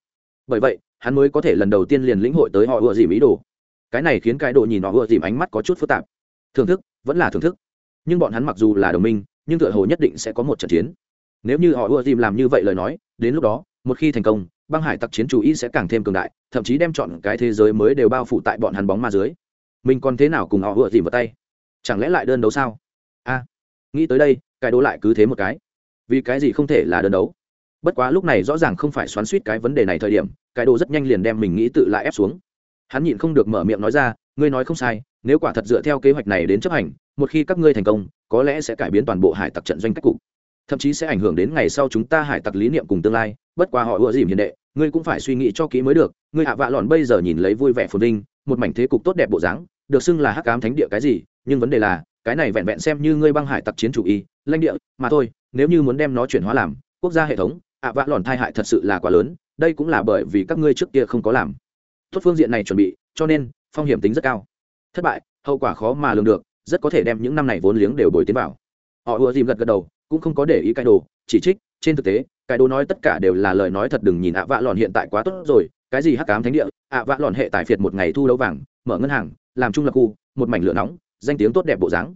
Bởi vậy, hắn mới có thể lần đầu tiên liền lĩnh hội tới họ ựa dìm ý đồ. Cái này khiến cái đồ nhìn họ ựa dìm ánh mắt có chút phức tạp. Thưởng thức, vẫn là thưởng thức. Nhưng bọn hắn mặc dù là đồng minh nhưng tựa hồ nhất định sẽ có một trận chiến. Nếu như họ ưa dìm làm như vậy lời nói, đến lúc đó, một khi thành công, băng hải tặc chiến chủ ý sẽ càng thêm cường đại, thậm chí đem chọn cái thế giới mới đều bao phủ tại bọn hắn bóng ma dưới. Mình còn thế nào cùng họ ưa dìm vào tay? Chẳng lẽ lại đơn đấu sao? A, nghĩ tới đây, cái đồ lại cứ thế một cái. Vì cái gì không thể là đơn đấu? Bất quá lúc này rõ ràng không phải xoắn suýt cái vấn đề này thời điểm, cái đồ rất nhanh liền đem mình nghĩ tự lại ép xuống. Hắn nhịn không được mở miệng nói ra ngươi nói không sai, nếu quả thật dựa theo kế hoạch này đến chấp hành, một khi các ngươi thành công, có lẽ sẽ cải biến toàn bộ hải tặc trận doanh cách cục. Thậm chí sẽ ảnh hưởng đến ngày sau chúng ta hải tặc lý niệm cùng tương lai, bất qua họ ủa dìm hiền đệ, ngươi cũng phải suy nghĩ cho kỹ mới được, ngươi hạ vạ lòn bây giờ nhìn lấy vui vẻ phồn vinh, một mảnh thế cục tốt đẹp bộ dáng, được xưng là hắc cám thánh địa cái gì, nhưng vấn đề là, cái này vẹn vẹn xem như ngươi băng hải tặc chiến chủ y, lãnh địa, mà thôi, nếu như muốn đem nó chuyển hóa làm, quốc gia hệ thống ạ vạ lòn thai hại thật sự là quá lớn, đây cũng là bởi vì các ngươi trước kia không có làm. Tốt phương diện này chuẩn bị, cho nên phong hiểm tính rất cao. Thất bại, hậu quả khó mà lường được, rất có thể đem những năm này vốn liếng đều bồi tiến vào. Họ ùa dìm gật gật đầu, cũng không có để ý cái đồ, chỉ trích, trên thực tế, cái đồ nói tất cả đều là lời nói thật đừng nhìn ạ vạ lòn hiện tại quá tốt rồi, cái gì hắc cám thánh địa, ạ vạ lòn hệ tài phiệt một ngày thu đấu vàng, mở ngân hàng, làm trung lập khu, một mảnh lửa nóng, danh tiếng tốt đẹp bộ dáng.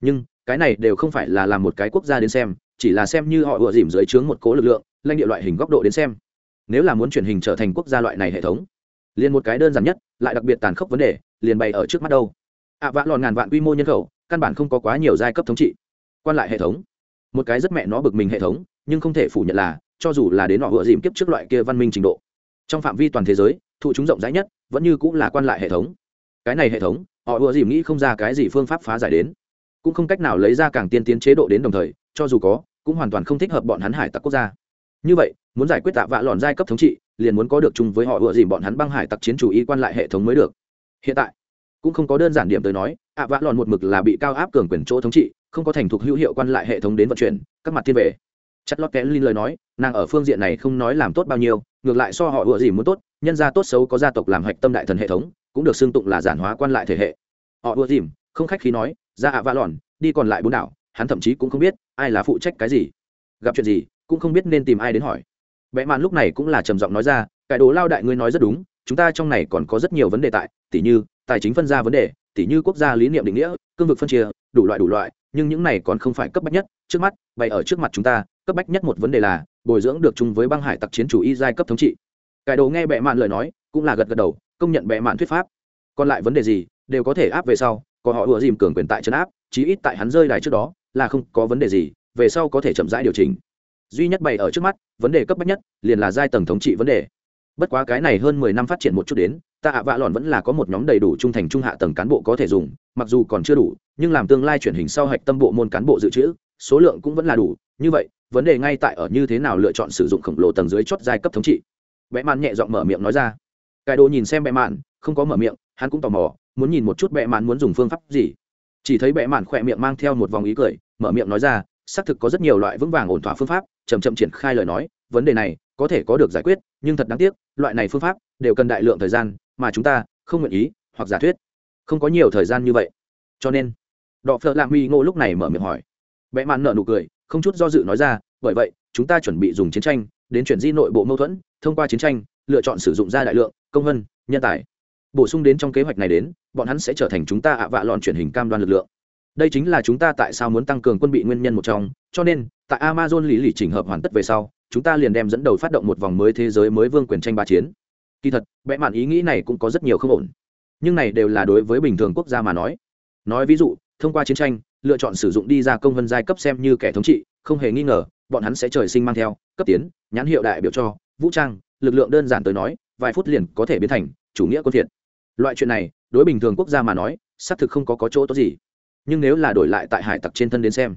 Nhưng, cái này đều không phải là làm một cái quốc gia đến xem, chỉ là xem như họ ùa dìm dưới trướng một cố lực lượng, lãnh địa loại hình góc độ đến xem. Nếu là muốn chuyển hình trở thành quốc gia loại này hệ thống liền một cái đơn giản nhất, lại đặc biệt tàn khốc vấn đề, liền bày ở trước mắt đâu. Ạ vạ lòn ngàn vạn quy mô nhân khẩu, căn bản không có quá nhiều giai cấp thống trị. Quan lại hệ thống. Một cái rất mẹ nó bực mình hệ thống, nhưng không thể phủ nhận là, cho dù là đến họ vựa dìm kiếp trước loại kia văn minh trình độ. Trong phạm vi toàn thế giới, thụ chúng rộng rãi nhất, vẫn như cũng là quan lại hệ thống. Cái này hệ thống, họ vựa dìm nghĩ không ra cái gì phương pháp phá giải đến. Cũng không cách nào lấy ra càng tiên tiến chế độ đến đồng thời, cho dù có, cũng hoàn toàn không thích hợp bọn hắn hải tặc quốc gia như vậy, muốn giải quyết tạ vạ lòn giai cấp thống trị, liền muốn có được chung với họ ựa dìm bọn hắn băng hải tặc chiến chủ y quan lại hệ thống mới được. Hiện tại, cũng không có đơn giản điểm tới nói, ạ vạ lòn một mực là bị cao áp cường quyền chỗ thống trị, không có thành thục hữu hiệu quan lại hệ thống đến vận chuyển, các mặt thiên về. Chất lót kẽ linh lời nói, nàng ở phương diện này không nói làm tốt bao nhiêu, ngược lại so họ ựa dìm muốn tốt, nhân gia tốt xấu có gia tộc làm hạch tâm đại thần hệ thống, cũng được xưng tụng là giản hóa quan lại thể hệ. Họ ưa dìm không khách khí nói, ra ạ vạ lòn, đi còn lại bốn đảo, hắn thậm chí cũng không biết, ai là phụ trách cái gì. Gặp chuyện gì? Cũng không biết nên tìm ai đến hỏi. Vẽ mạn lúc này cũng là trầm giọng nói ra, cái đồ lao đại ngươi nói rất đúng, chúng ta trong này còn có rất nhiều vấn đề tại, tỉ như, tài chính phân ra vấn đề, tỉ như quốc gia lý niệm định nghĩa, cương vực phân chia, đủ loại đủ loại, nhưng những này còn không phải cấp bách nhất. Trước mắt, bày ở trước mặt chúng ta, cấp bách nhất một vấn đề là bồi dưỡng được chung với băng hải tặc chiến chủ y giai cấp thống trị. Cái đồ nghe bệ mạn lời nói, cũng là gật gật đầu, công nhận bệ mạn thuyết pháp. Còn lại vấn đề gì, đều có thể áp về sau, có họ ùa dìm cường quyền tại trấn áp, chí ít tại hắn rơi đài trước đó, là không có vấn đề gì, về sau có thể chậm rãi điều chỉnh duy nhất bày ở trước mắt, vấn đề cấp bách nhất, liền là giai tầng thống trị vấn đề. Bất quá cái này hơn mười năm phát triển một chút đến, ta ạ vạ lòn vẫn là có một nhóm đầy đủ trung thành trung hạ tầng cán bộ có thể dùng, mặc dù còn chưa đủ, nhưng làm tương lai chuyển hình sau hạch tâm bộ môn cán bộ dự trữ, số lượng cũng vẫn là đủ. Như vậy, vấn đề ngay tại ở như thế nào lựa chọn sử dụng khổng lồ tầng dưới chót giai cấp thống trị? Vẽ mạn nhẹ giọng mở miệng nói ra. Cải đồ nhìn xem bệ mạn, không có mở miệng, hắn cũng tò mò, muốn nhìn một chút bệ mạn muốn dùng phương pháp gì. Chỉ thấy bệ mạn khỏe miệng mang theo một vòng ý cười, mở miệng nói ra xác thực có rất nhiều loại vững vàng ổn thỏa phương pháp chầm chậm triển khai lời nói, vấn đề này có thể có được giải quyết, nhưng thật đáng tiếc, loại này phương pháp đều cần đại lượng thời gian, mà chúng ta không nguyện ý hoặc giả thuyết không có nhiều thời gian như vậy. Cho nên, đọ phợ lạ huy ngô lúc này mở miệng hỏi. Vẽ mạn nợ nụ cười, không chút do dự nói ra, bởi vậy, chúng ta chuẩn bị dùng chiến tranh đến chuyển di nội bộ mâu thuẫn, thông qua chiến tranh, lựa chọn sử dụng ra đại lượng công vân nhân tài. Bổ sung đến trong kế hoạch này đến, bọn hắn sẽ trở thành chúng ta ạ vạ lọn chuyển hình cam đoan lực lượng đây chính là chúng ta tại sao muốn tăng cường quân bị nguyên nhân một trong cho nên tại amazon lý lì chỉnh hợp hoàn tất về sau chúng ta liền đem dẫn đầu phát động một vòng mới thế giới mới vương quyền tranh ba chiến. Kỳ thật vẽ mạn ý nghĩ này cũng có rất nhiều không ổn. Nhưng này đều là đối với bình thường quốc gia mà nói. Nói ví dụ thông qua chiến tranh lựa chọn sử dụng đi ra công vân giai cấp xem như kẻ thống trị không hề nghi ngờ bọn hắn sẽ trời sinh mang theo cấp tiến nhãn hiệu đại biểu cho vũ trang lực lượng đơn giản tới nói vài phút liền có thể biến thành chủ nghĩa quân thiện loại chuyện này đối bình thường quốc gia mà nói xác thực không có, có chỗ tốt gì nhưng nếu là đổi lại tại hải tặc trên thân đến xem,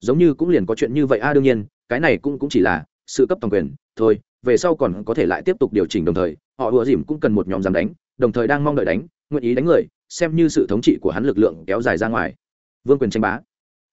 giống như cũng liền có chuyện như vậy. A, đương nhiên, cái này cũng cũng chỉ là sự cấp toàn quyền thôi. Về sau còn có thể lại tiếp tục điều chỉnh đồng thời, họ ùa dìm cũng cần một nhóm dám đánh, đồng thời đang mong đợi đánh, nguyện ý đánh người, xem như sự thống trị của hắn lực lượng kéo dài ra ngoài. Vương quyền tranh bá.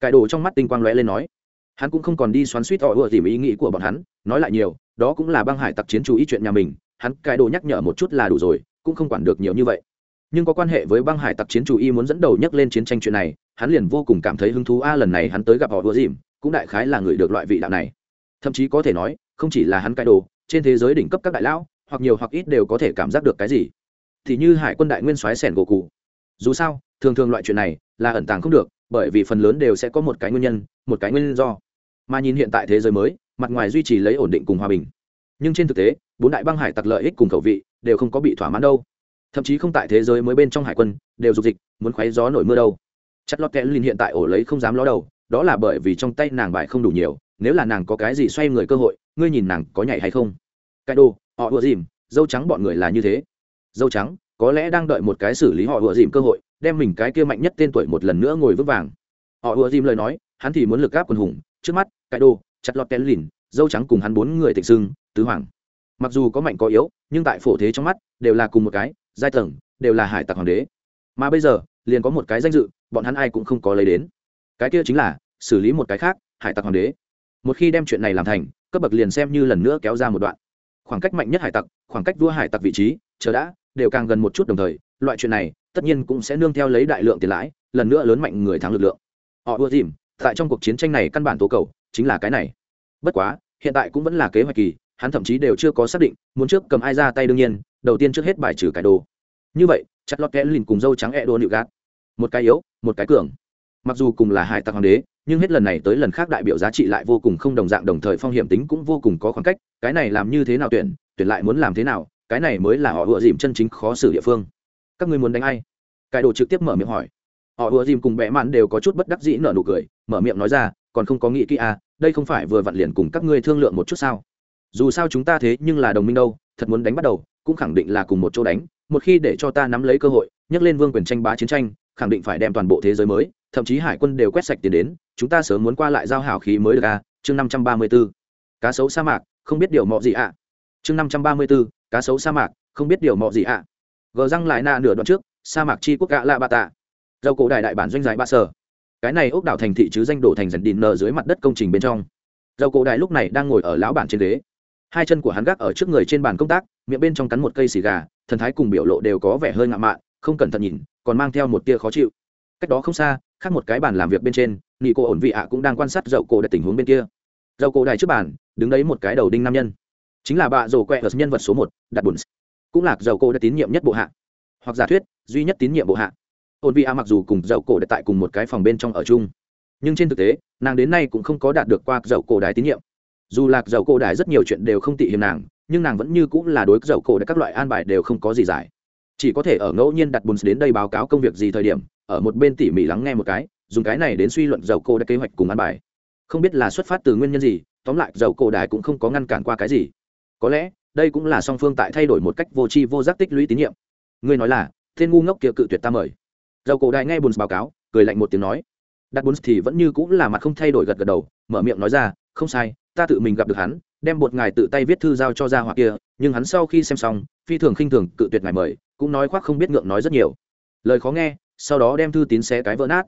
Cải đồ trong mắt tinh quang lóe lên nói. Hắn cũng không còn đi xoắn suýt họ ùa dìm ý nghĩ của bọn hắn, nói lại nhiều, đó cũng là băng hải tặc chiến chú ý chuyện nhà mình, hắn cải đồ nhắc nhở một chút là đủ rồi, cũng không quản được nhiều như vậy nhưng có quan hệ với băng hải tặc chiến chủ y muốn dẫn đầu nhắc lên chiến tranh chuyện này, hắn liền vô cùng cảm thấy hứng thú. A, lần này hắn tới gặp họ ùa dìm, cũng đại khái là người được loại vị đạo này. Thậm chí có thể nói, không chỉ là hắn cải đồ, trên thế giới đỉnh cấp các đại lão, hoặc nhiều hoặc ít đều có thể cảm giác được cái gì. Thì như hải quân đại nguyên soái sẻn gỗ cụ dù sao, thường thường loại chuyện này là ẩn tàng không được, bởi vì phần lớn đều sẽ có một cái nguyên nhân, một cái nguyên do. Mà nhìn hiện tại thế giới mới, mặt ngoài duy trì lấy ổn định cùng hòa bình. Nhưng trên thực tế, bốn đại băng hải tặc lợi ích cùng khẩu vị đều không có bị thỏa mãn đâu thậm chí không tại thế giới mới bên trong hải quân, đều dục dịch, muốn khoáy gió nổi mưa đâu. Chất lót kẽ linh hiện tại ổ lấy không dám ló đầu, đó là bởi vì trong tay nàng bài không đủ nhiều, nếu là nàng có cái gì xoay người cơ hội, ngươi nhìn nàng có nhảy hay không? Cái đồ, họ ùa dìm, dâu trắng bọn người là như thế. Dâu trắng, có lẽ đang đợi một cái xử lý họ ùa dìm cơ hội, đem mình cái kia mạnh nhất tên tuổi một lần nữa ngồi vững vàng. Họ ùa dìm lời nói, hắn thì muốn lực gáp quần hùng, trước mắt, cái đồ chặt lọt kén lìn, dâu trắng cùng hắn bốn người tịch sưng, tứ hoàng. Mặc dù có mạnh có yếu, nhưng tại phổ thế trong mắt, đều là cùng một cái giai tầng, đều là hải tặc hoàng đế. Mà bây giờ, liền có một cái danh dự, bọn hắn ai cũng không có lấy đến. Cái kia chính là, xử lý một cái khác, hải tặc hoàng đế. Một khi đem chuyện này làm thành, cấp bậc liền xem như lần nữa kéo ra một đoạn. Khoảng cách mạnh nhất hải tặc, khoảng cách vua hải tặc vị trí, chờ đã, đều càng gần một chút đồng thời, loại chuyện này, tất nhiên cũng sẽ nương theo lấy đại lượng tiền lãi, lần nữa lớn mạnh người thắng lực lượng. Họ ưa dìm, tại trong cuộc chiến tranh này căn bản tố cầu, chính là cái này. Bất quá, hiện tại cũng vẫn là kế hoạch kỳ, hắn thậm chí đều chưa có xác định, muốn trước cầm ai ra tay đương nhiên đầu tiên trước hết bài trừ cải đồ. Như vậy, chặt lọt kẽ lìn cùng dâu trắng e đô nịu gạt. Một cái yếu, một cái cường. Mặc dù cùng là hải tặc hoàng đế, nhưng hết lần này tới lần khác đại biểu giá trị lại vô cùng không đồng dạng đồng thời phong hiểm tính cũng vô cùng có khoảng cách, cái này làm như thế nào tuyển tuyển lại muốn làm thế nào, cái này mới là họ ựa dìm chân chính khó xử địa phương. Các ngươi muốn đánh ai? Cải đồ trực tiếp mở miệng hỏi. Họ ựa dìm cùng bẽ mạn đều có chút bất đắc dĩ nở nụ cười, mở miệng nói ra, còn không có nghĩ kỹ à đây không phải vừa vặn liền cùng các ngươi thương lượng một chút sao? Dù sao chúng ta thế nhưng là đồng minh đâu, thật muốn đánh bắt đầu cũng khẳng định là cùng một chỗ đánh một khi để cho ta nắm lấy cơ hội nhắc lên vương quyền tranh bá chiến tranh khẳng định phải đem toàn bộ thế giới mới thậm chí hải quân đều quét sạch tiền đến chúng ta sớm muốn qua lại giao hảo khí mới được à? Chương năm trăm ba mươi b ố cá sấu sa mạc không biết điều mọ gì ạ. À. chương năm trăm ba mươi b ố cá sấu sa mạc không biết điều mọ gì ạ. À. gờ răng lại na nửa đoạn trước sa mạc chi quốc gạ la bà tạ. Dầu cổ đại đại bản doanh dài ba sở. Cái này ốc đảo thành thị chứ danh đổ thành dần đìn nờ dưới mặt đất công trình bên trong. Dầu cổ đại lúc này đang ngồi ở lão bản trên đế, hai chân của hắn gác ở trước người trên bàn công tác miệng bên trong cắn một cây xì gà, thần thái cùng biểu lộ đều có vẻ hơi ngạo mạn, không cẩn thận nhìn, còn mang theo một tia khó chịu. Cách đó không xa, khác một cái bàn làm việc bên trên, nị cô ổn vị ạ cũng đang quan sát dậu cổ đại tình huống bên kia. Dậu cổ đài trước bàn, đứng đấy một cái đầu đinh nam nhân. Chính là bà rồ quẹ vật nhân vật số một, đặt bùn. Cũng là dậu cổ đã tín nhiệm nhất bộ hạ. Hoặc giả thuyết, duy nhất tín nhiệm bộ hạ. Ổn vị ạ mặc dù cùng dậu cổ đại tại cùng một cái phòng bên trong ở chung, nhưng trên thực tế, nàng đến nay cũng không có đạt được qua dậu cổ đài tín nhiệm. Dù lạc dậu cổ đài rất nhiều chuyện đều không tị hiểm nàng nhưng nàng vẫn như cũng là đối dậu cổ để các loại an bài đều không có gì giải. Chỉ có thể ở ngẫu nhiên đặt bùn đến đây báo cáo công việc gì thời điểm, ở một bên tỉ mỉ lắng nghe một cái, dùng cái này đến suy luận dậu cô đã kế hoạch cùng an bài. Không biết là xuất phát từ nguyên nhân gì, tóm lại dậu cổ đài cũng không có ngăn cản qua cái gì. Có lẽ, đây cũng là song phương tại thay đổi một cách vô tri vô giác tích lũy tín nhiệm. Ngươi nói là, thiên ngu ngốc kia cự tuyệt ta mời. Dầu cổ đài nghe bùn báo cáo, cười lạnh một tiếng nói. Đặt bùn thì vẫn như cũng là mặt không thay đổi gật gật đầu, mở miệng nói ra, không sai, ta tự mình gặp được hắn đem bột ngài tự tay viết thư giao cho ra hoặc kia, nhưng hắn sau khi xem xong, phi thường khinh thường cự tuyệt ngài mời, cũng nói khoác không biết ngượng nói rất nhiều. Lời khó nghe, sau đó đem thư tín xé cái vỡ nát.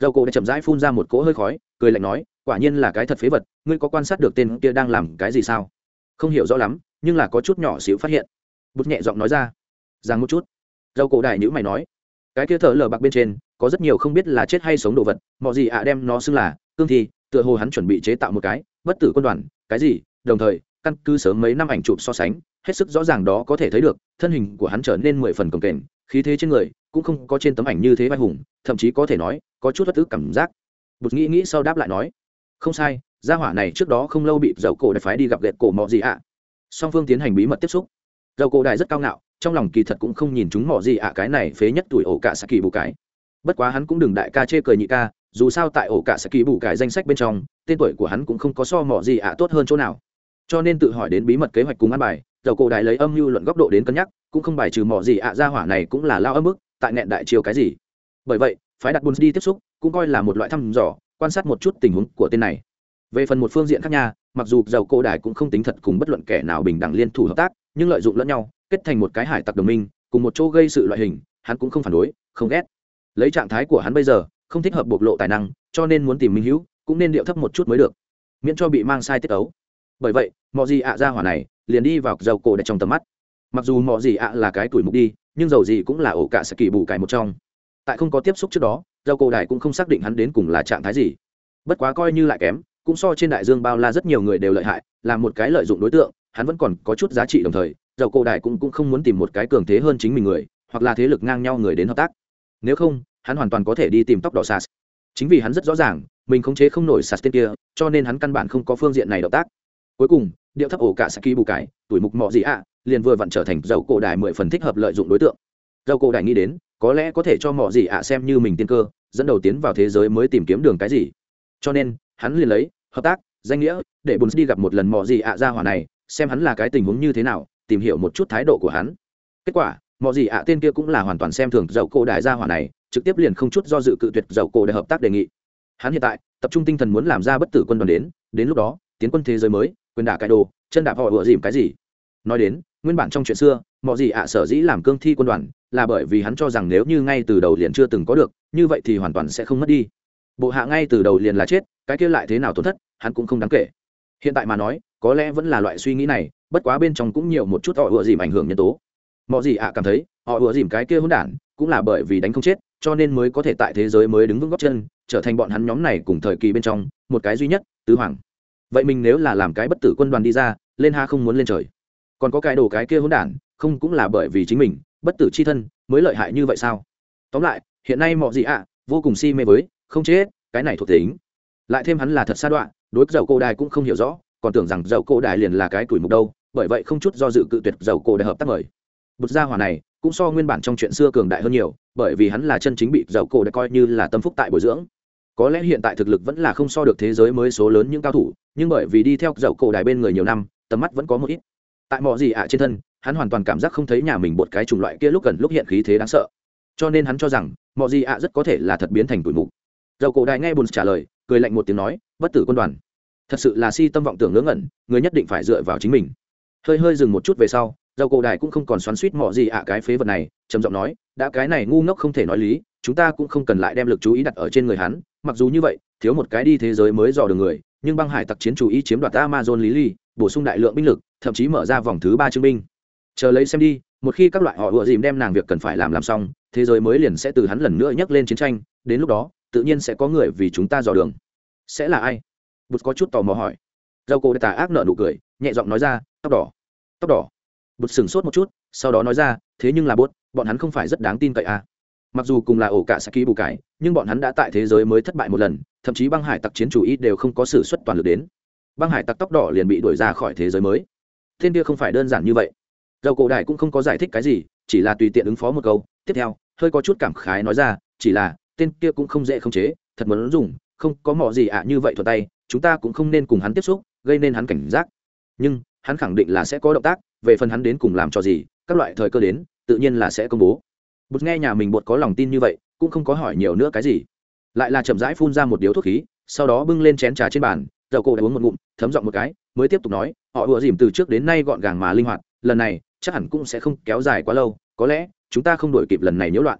Dầu cổ đã chậm rãi phun ra một cỗ hơi khói, cười lạnh nói, quả nhiên là cái thật phế vật, ngươi có quan sát được tên kia đang làm cái gì sao? Không hiểu rõ lắm, nhưng là có chút nhỏ xíu phát hiện. Bút nhẹ giọng nói ra. Rằng một chút. Dầu cổ đại nhữ mày nói, cái kia thở lờ bạc bên trên, có rất nhiều không biết là chết hay sống đồ vật, mọi gì ạ đem nó xưng là, cương thi, tựa hồ hắn chuẩn bị chế tạo một cái, bất tử quân đoàn, cái gì? Đồng thời, căn cứ sớm mấy năm ảnh chụp so sánh, hết sức rõ ràng đó có thể thấy được, thân hình của hắn trở nên mười phần cồng kềnh, khí thế trên người cũng không có trên tấm ảnh như thế vai hùng, thậm chí có thể nói, có chút bất tức cảm giác. Bụt nghĩ nghĩ sau đáp lại nói, không sai, gia hỏa này trước đó không lâu bị dầu cổ đại phái đi gặp ghẹt cổ mọ gì ạ. Song phương tiến hành bí mật tiếp xúc. Dầu cổ đại rất cao ngạo, trong lòng kỳ thật cũng không nhìn chúng mọ gì ạ cái này phế nhất tuổi ổ cả sa kỳ bù cái. Bất quá hắn cũng đừng đại ca chê cười nhị ca, dù sao tại ổ cả sa kỳ bù cái danh sách bên trong, tên tuổi của hắn cũng không có so mọ gì ạ tốt hơn chỗ nào cho nên tự hỏi đến bí mật kế hoạch cùng ăn bài dầu cổ đại lấy âm mưu luận góc độ đến cân nhắc cũng không bài trừ mỏ gì ạ à, gia hỏa này cũng là lao âm ức tại nghẹn đại chiều cái gì. Bởi vậy phái đặt bùn đi tiếp xúc cũng coi là một loại thăm dò quan sát một chút tình huống của tên này. Về phần một phương diện khác nhà, mặc dù dầu cổ đài cũng không tính thật cùng bất luận kẻ nào bình đẳng liên thủ hợp tác nhưng lợi dụng lẫn nhau kết thành một cái hải tặc đồng minh cùng một chỗ gây sự loại hình hắn cũng không phản đối không ghét. Lấy trạng thái của hắn bây giờ không thích hợp bộc lộ tài năng cho nên muốn tìm minh hữu cũng nên điệu thấp một chút mới được miễn cho bị mang sai tiết ấu bởi vậy mọi gì ạ ra hỏa này liền đi vào dầu cổ đẹp trong tầm mắt. Mặc dù mọi gì ạ là cái tuổi mục đi nhưng dầu gì cũng là ổ cả sẽ kỳ bù cải một trong. Tại không có tiếp xúc trước đó dầu cổ đại cũng không xác định hắn đến cùng là trạng thái gì. Bất quá coi như lại kém cũng so trên đại dương bao la rất nhiều người đều lợi hại là một cái lợi dụng đối tượng hắn vẫn còn có chút giá trị đồng thời dầu cổ đại cũng, cũng không muốn tìm một cái cường thế hơn chính mình người hoặc là thế lực ngang nhau người đến hợp tác. Nếu không hắn hoàn toàn có thể đi tìm tóc đỏ sas chính vì hắn rất rõ ràng mình khống chế không nổi sas tên kia cho nên hắn căn bản không có phương diện này động tác cuối cùng, điệu thấp ổ cả saki bù cái tuổi mục mọ gì ạ, liền vừa vặn trở thành dầu cổ đài mười phần thích hợp lợi dụng đối tượng. Dầu cổ đài nghĩ đến, có lẽ có thể cho mọ gì ạ xem như mình tiên cơ, dẫn đầu tiến vào thế giới mới tìm kiếm đường cái gì. Cho nên, hắn liền lấy, hợp tác, danh nghĩa, để bùn đi gặp một lần mọ gì ạ ra hỏa này, xem hắn là cái tình huống như thế nào, tìm hiểu một chút thái độ của hắn. Kết quả, mọ gì ạ tên kia cũng là hoàn toàn xem thường dầu cổ đài ra hỏa này, trực tiếp liền không chút do dự cự tuyệt dầu cổ đài hợp tác đề nghị. Hắn hiện tại, tập trung tinh thần muốn làm ra bất tử quân đoàn đến đến lúc đó, tiến quân thế giới mới quyền đả cải đồ, chân đạp họ ựa dìm cái gì? Nói đến, nguyên bản trong chuyện xưa, mọi gì ạ sở dĩ làm cương thi quân đoàn, là bởi vì hắn cho rằng nếu như ngay từ đầu liền chưa từng có được, như vậy thì hoàn toàn sẽ không mất đi. Bộ hạ ngay từ đầu liền là chết, cái kia lại thế nào tổn thất, hắn cũng không đáng kể. Hiện tại mà nói, có lẽ vẫn là loại suy nghĩ này, bất quá bên trong cũng nhiều một chút họ ựa dìm ảnh hưởng nhân tố. Mọi gì ạ cảm thấy, họ ựa dìm cái kia hỗn đản, cũng là bởi vì đánh không chết, cho nên mới có thể tại thế giới mới đứng vững góc chân, trở thành bọn hắn nhóm này cùng thời kỳ bên trong, một cái duy nhất, tứ hoàng vậy mình nếu là làm cái bất tử quân đoàn đi ra, lên ha không muốn lên trời. Còn có cái đồ cái kia hỗn đản, không cũng là bởi vì chính mình, bất tử c h i thân, mới lợi hại như vậy sao? Tóm lại, hiện nay mọi gì ạ, vô cùng si mê với, không chết, cái này thuộc tính. Lại thêm hắn là thật xa đoạn đối với dầu cổ đài cũng không hiểu rõ, còn tưởng rằng dầu cổ đài liền là cái tuổi mục đâu, bởi vậy không chút do dự cự tuyệt dầu cổ đài hợp tác mời. Bột gia hỏa này, cũng so nguyên bản trong chuyện xưa cường đại hơn nhiều, bởi vì hắn là chân chính bị dầu cổ đài coi như là tâm phúc tại bồi dưỡng có lẽ hiện tại thực lực vẫn là không so được thế giới mới số lớn những cao thủ, nhưng bởi vì đi theo dậu cổ đài bên người nhiều năm, tầm mắt vẫn có một ít. Tại mọi gì ạ trên thân, hắn hoàn toàn cảm giác không thấy nhà mình một cái chủng loại kia lúc gần lúc hiện khí thế đáng sợ. Cho nên hắn cho rằng, mọi gì ạ rất có thể là thật biến thành tuổi mục. Dậu cổ đài nghe bùn trả lời, cười lạnh một tiếng nói, bất tử quân đoàn, thật sự là si tâm vọng tưởng ngớ ngẩn, người nhất định phải dựa vào chính mình. Hơi hơi dừng một chút về sau dầu cổ đài cũng không còn xoắn suýt mọ gì ạ, cái phế vật này, trầm giọng nói, đã cái này ngu ngốc không thể nói lý, chúng ta cũng không cần lại đem lực chú ý đặt ở trên người hắn, mặc dù như vậy, thiếu một cái đi thế giới mới dò đường người, nhưng băng hải tặc chiến chủ ý chiếm đoạt amazon lý ly bổ sung đại lượng binh lực, thậm chí mở ra vòng thứ ba chứng binh. Chờ lấy xem đi, một khi các loại họ ựa dìm đem nàng việc cần phải làm làm xong, thế giới mới liền sẽ từ hắn lần nữa nhắc lên chiến tranh, đến lúc đó, tự nhiên sẽ có người vì chúng ta dò đường. Sẽ là ai? Bụt có chút tò mò hỏi. Dâu cô tà ác nợ nụ cười, nhẹ giọng nói ra, tóc đỏ tóc đỏ bột sừng sốt một chút, sau đó nói ra, thế nhưng là bốt, bọn hắn không phải rất đáng tin cậy à. Mặc dù cùng là ổ cả saki bù cải, nhưng bọn hắn đã tại thế giới mới thất bại một lần, thậm chí băng hải tặc chiến chủ ít đều không có sự xuất toàn lực đến. Băng hải tặc tóc đỏ liền bị đuổi ra khỏi thế giới mới. Thiên kia không phải đơn giản như vậy. Dầu cổ đại cũng không có giải thích cái gì, chỉ là tùy tiện ứng phó một câu. Tiếp theo, hơi có chút cảm khái nói ra, chỉ là, tên kia cũng không dễ khống chế, thật muốn dùng không có mỏ gì ạ, như vậy thuật tay, chúng ta cũng không nên cùng hắn tiếp xúc, gây nên hắn cảnh giác. Nhưng, hắn khẳng định là sẽ có động tác về phần hắn đến cùng làm cho gì, các loại thời cơ đến, tự nhiên là sẽ công bố. Bột nghe nhà mình bột có lòng tin như vậy, cũng không có hỏi nhiều nữa cái gì. Lại là chậm rãi phun ra một điếu thuốc khí, sau đó bưng lên chén trà trên bàn dầu cổ đã uống một ngụm, thấm giọng một cái, mới tiếp tục nói, họ ùa dìm từ trước đến nay gọn gàng mà linh hoạt, lần này, chắc hẳn cũng sẽ không kéo dài quá lâu, có lẽ, chúng ta không đổi kịp lần này nhiễu loạn.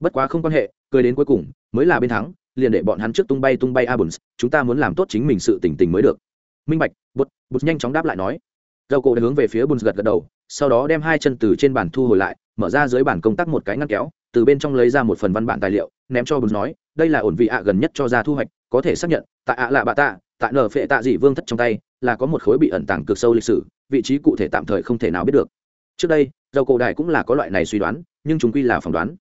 Bất quá không quan hệ, cười đến cuối cùng, mới là bên thắng, liền để bọn hắn trước tung bay tung bay abuns, chúng ta muốn làm tốt chính mình sự tỉnh tình mới được. Minh bạch bột bột nhanh chóng đáp lại nói dầu cổ đã hướng về phía bùn gật gật đầu, sau đó đem hai chân từ trên bàn thu hồi lại, mở ra dưới bản công tác một cái ngăn kéo, từ bên trong lấy ra một phần văn bản tài liệu, ném cho bùn nói, đây là ổn vị ạ gần nhất cho ra thu hoạch, có thể xác nhận, tại ạ lạ bạ tạ tại nở phệ tạ dị vương thất trong tay, là có một khối bị ẩn tàng cực sâu lịch sử, vị trí cụ thể tạm thời không thể nào biết được. Trước đây dầu cổ đại cũng là có loại này suy đoán, nhưng chúng quy là phỏng đoán.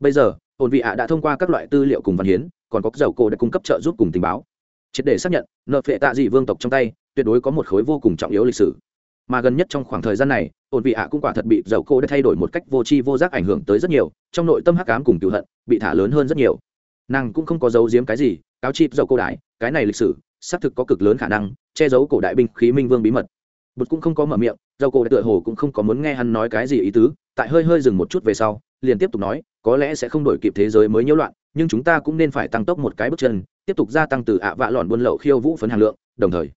Bây giờ, ổn vị ạ đã thông qua các loại tư liệu cùng văn hiến, còn có dầu cổ đã cung cấp trợ giúp cùng tình báo. Triệt để xác nhận nợ phệ tạ dị vương tộc trong tay, tuyệt đối có một khối vô cùng trọng yếu lịch sử mà gần nhất trong khoảng thời gian này, ổn vị ạ cũng quả thật bị dầu cô đã thay đổi một cách vô tri vô giác ảnh hưởng tới rất nhiều, trong nội tâm hắc ám cùng cựu hận bị thả lớn hơn rất nhiều. Nàng cũng không có giấu giếm cái gì, cáo chịp dầu cô đại, cái này lịch sử, xác thực có cực lớn khả năng che giấu cổ đại binh khí minh vương bí mật. Bụt cũng không có mở miệng, dầu cô đại tựa hồ cũng không có muốn nghe hắn nói cái gì ý tứ, tại hơi hơi dừng một chút về sau, liền tiếp tục nói, có lẽ sẽ không đổi kịp thế giới mới nhiễu loạn, nhưng chúng ta cũng nên phải tăng tốc một cái bước chân, tiếp tục gia tăng từ ạ vạ lòn buôn lậu khiêu vũ phấn hàng lượng, đồng thời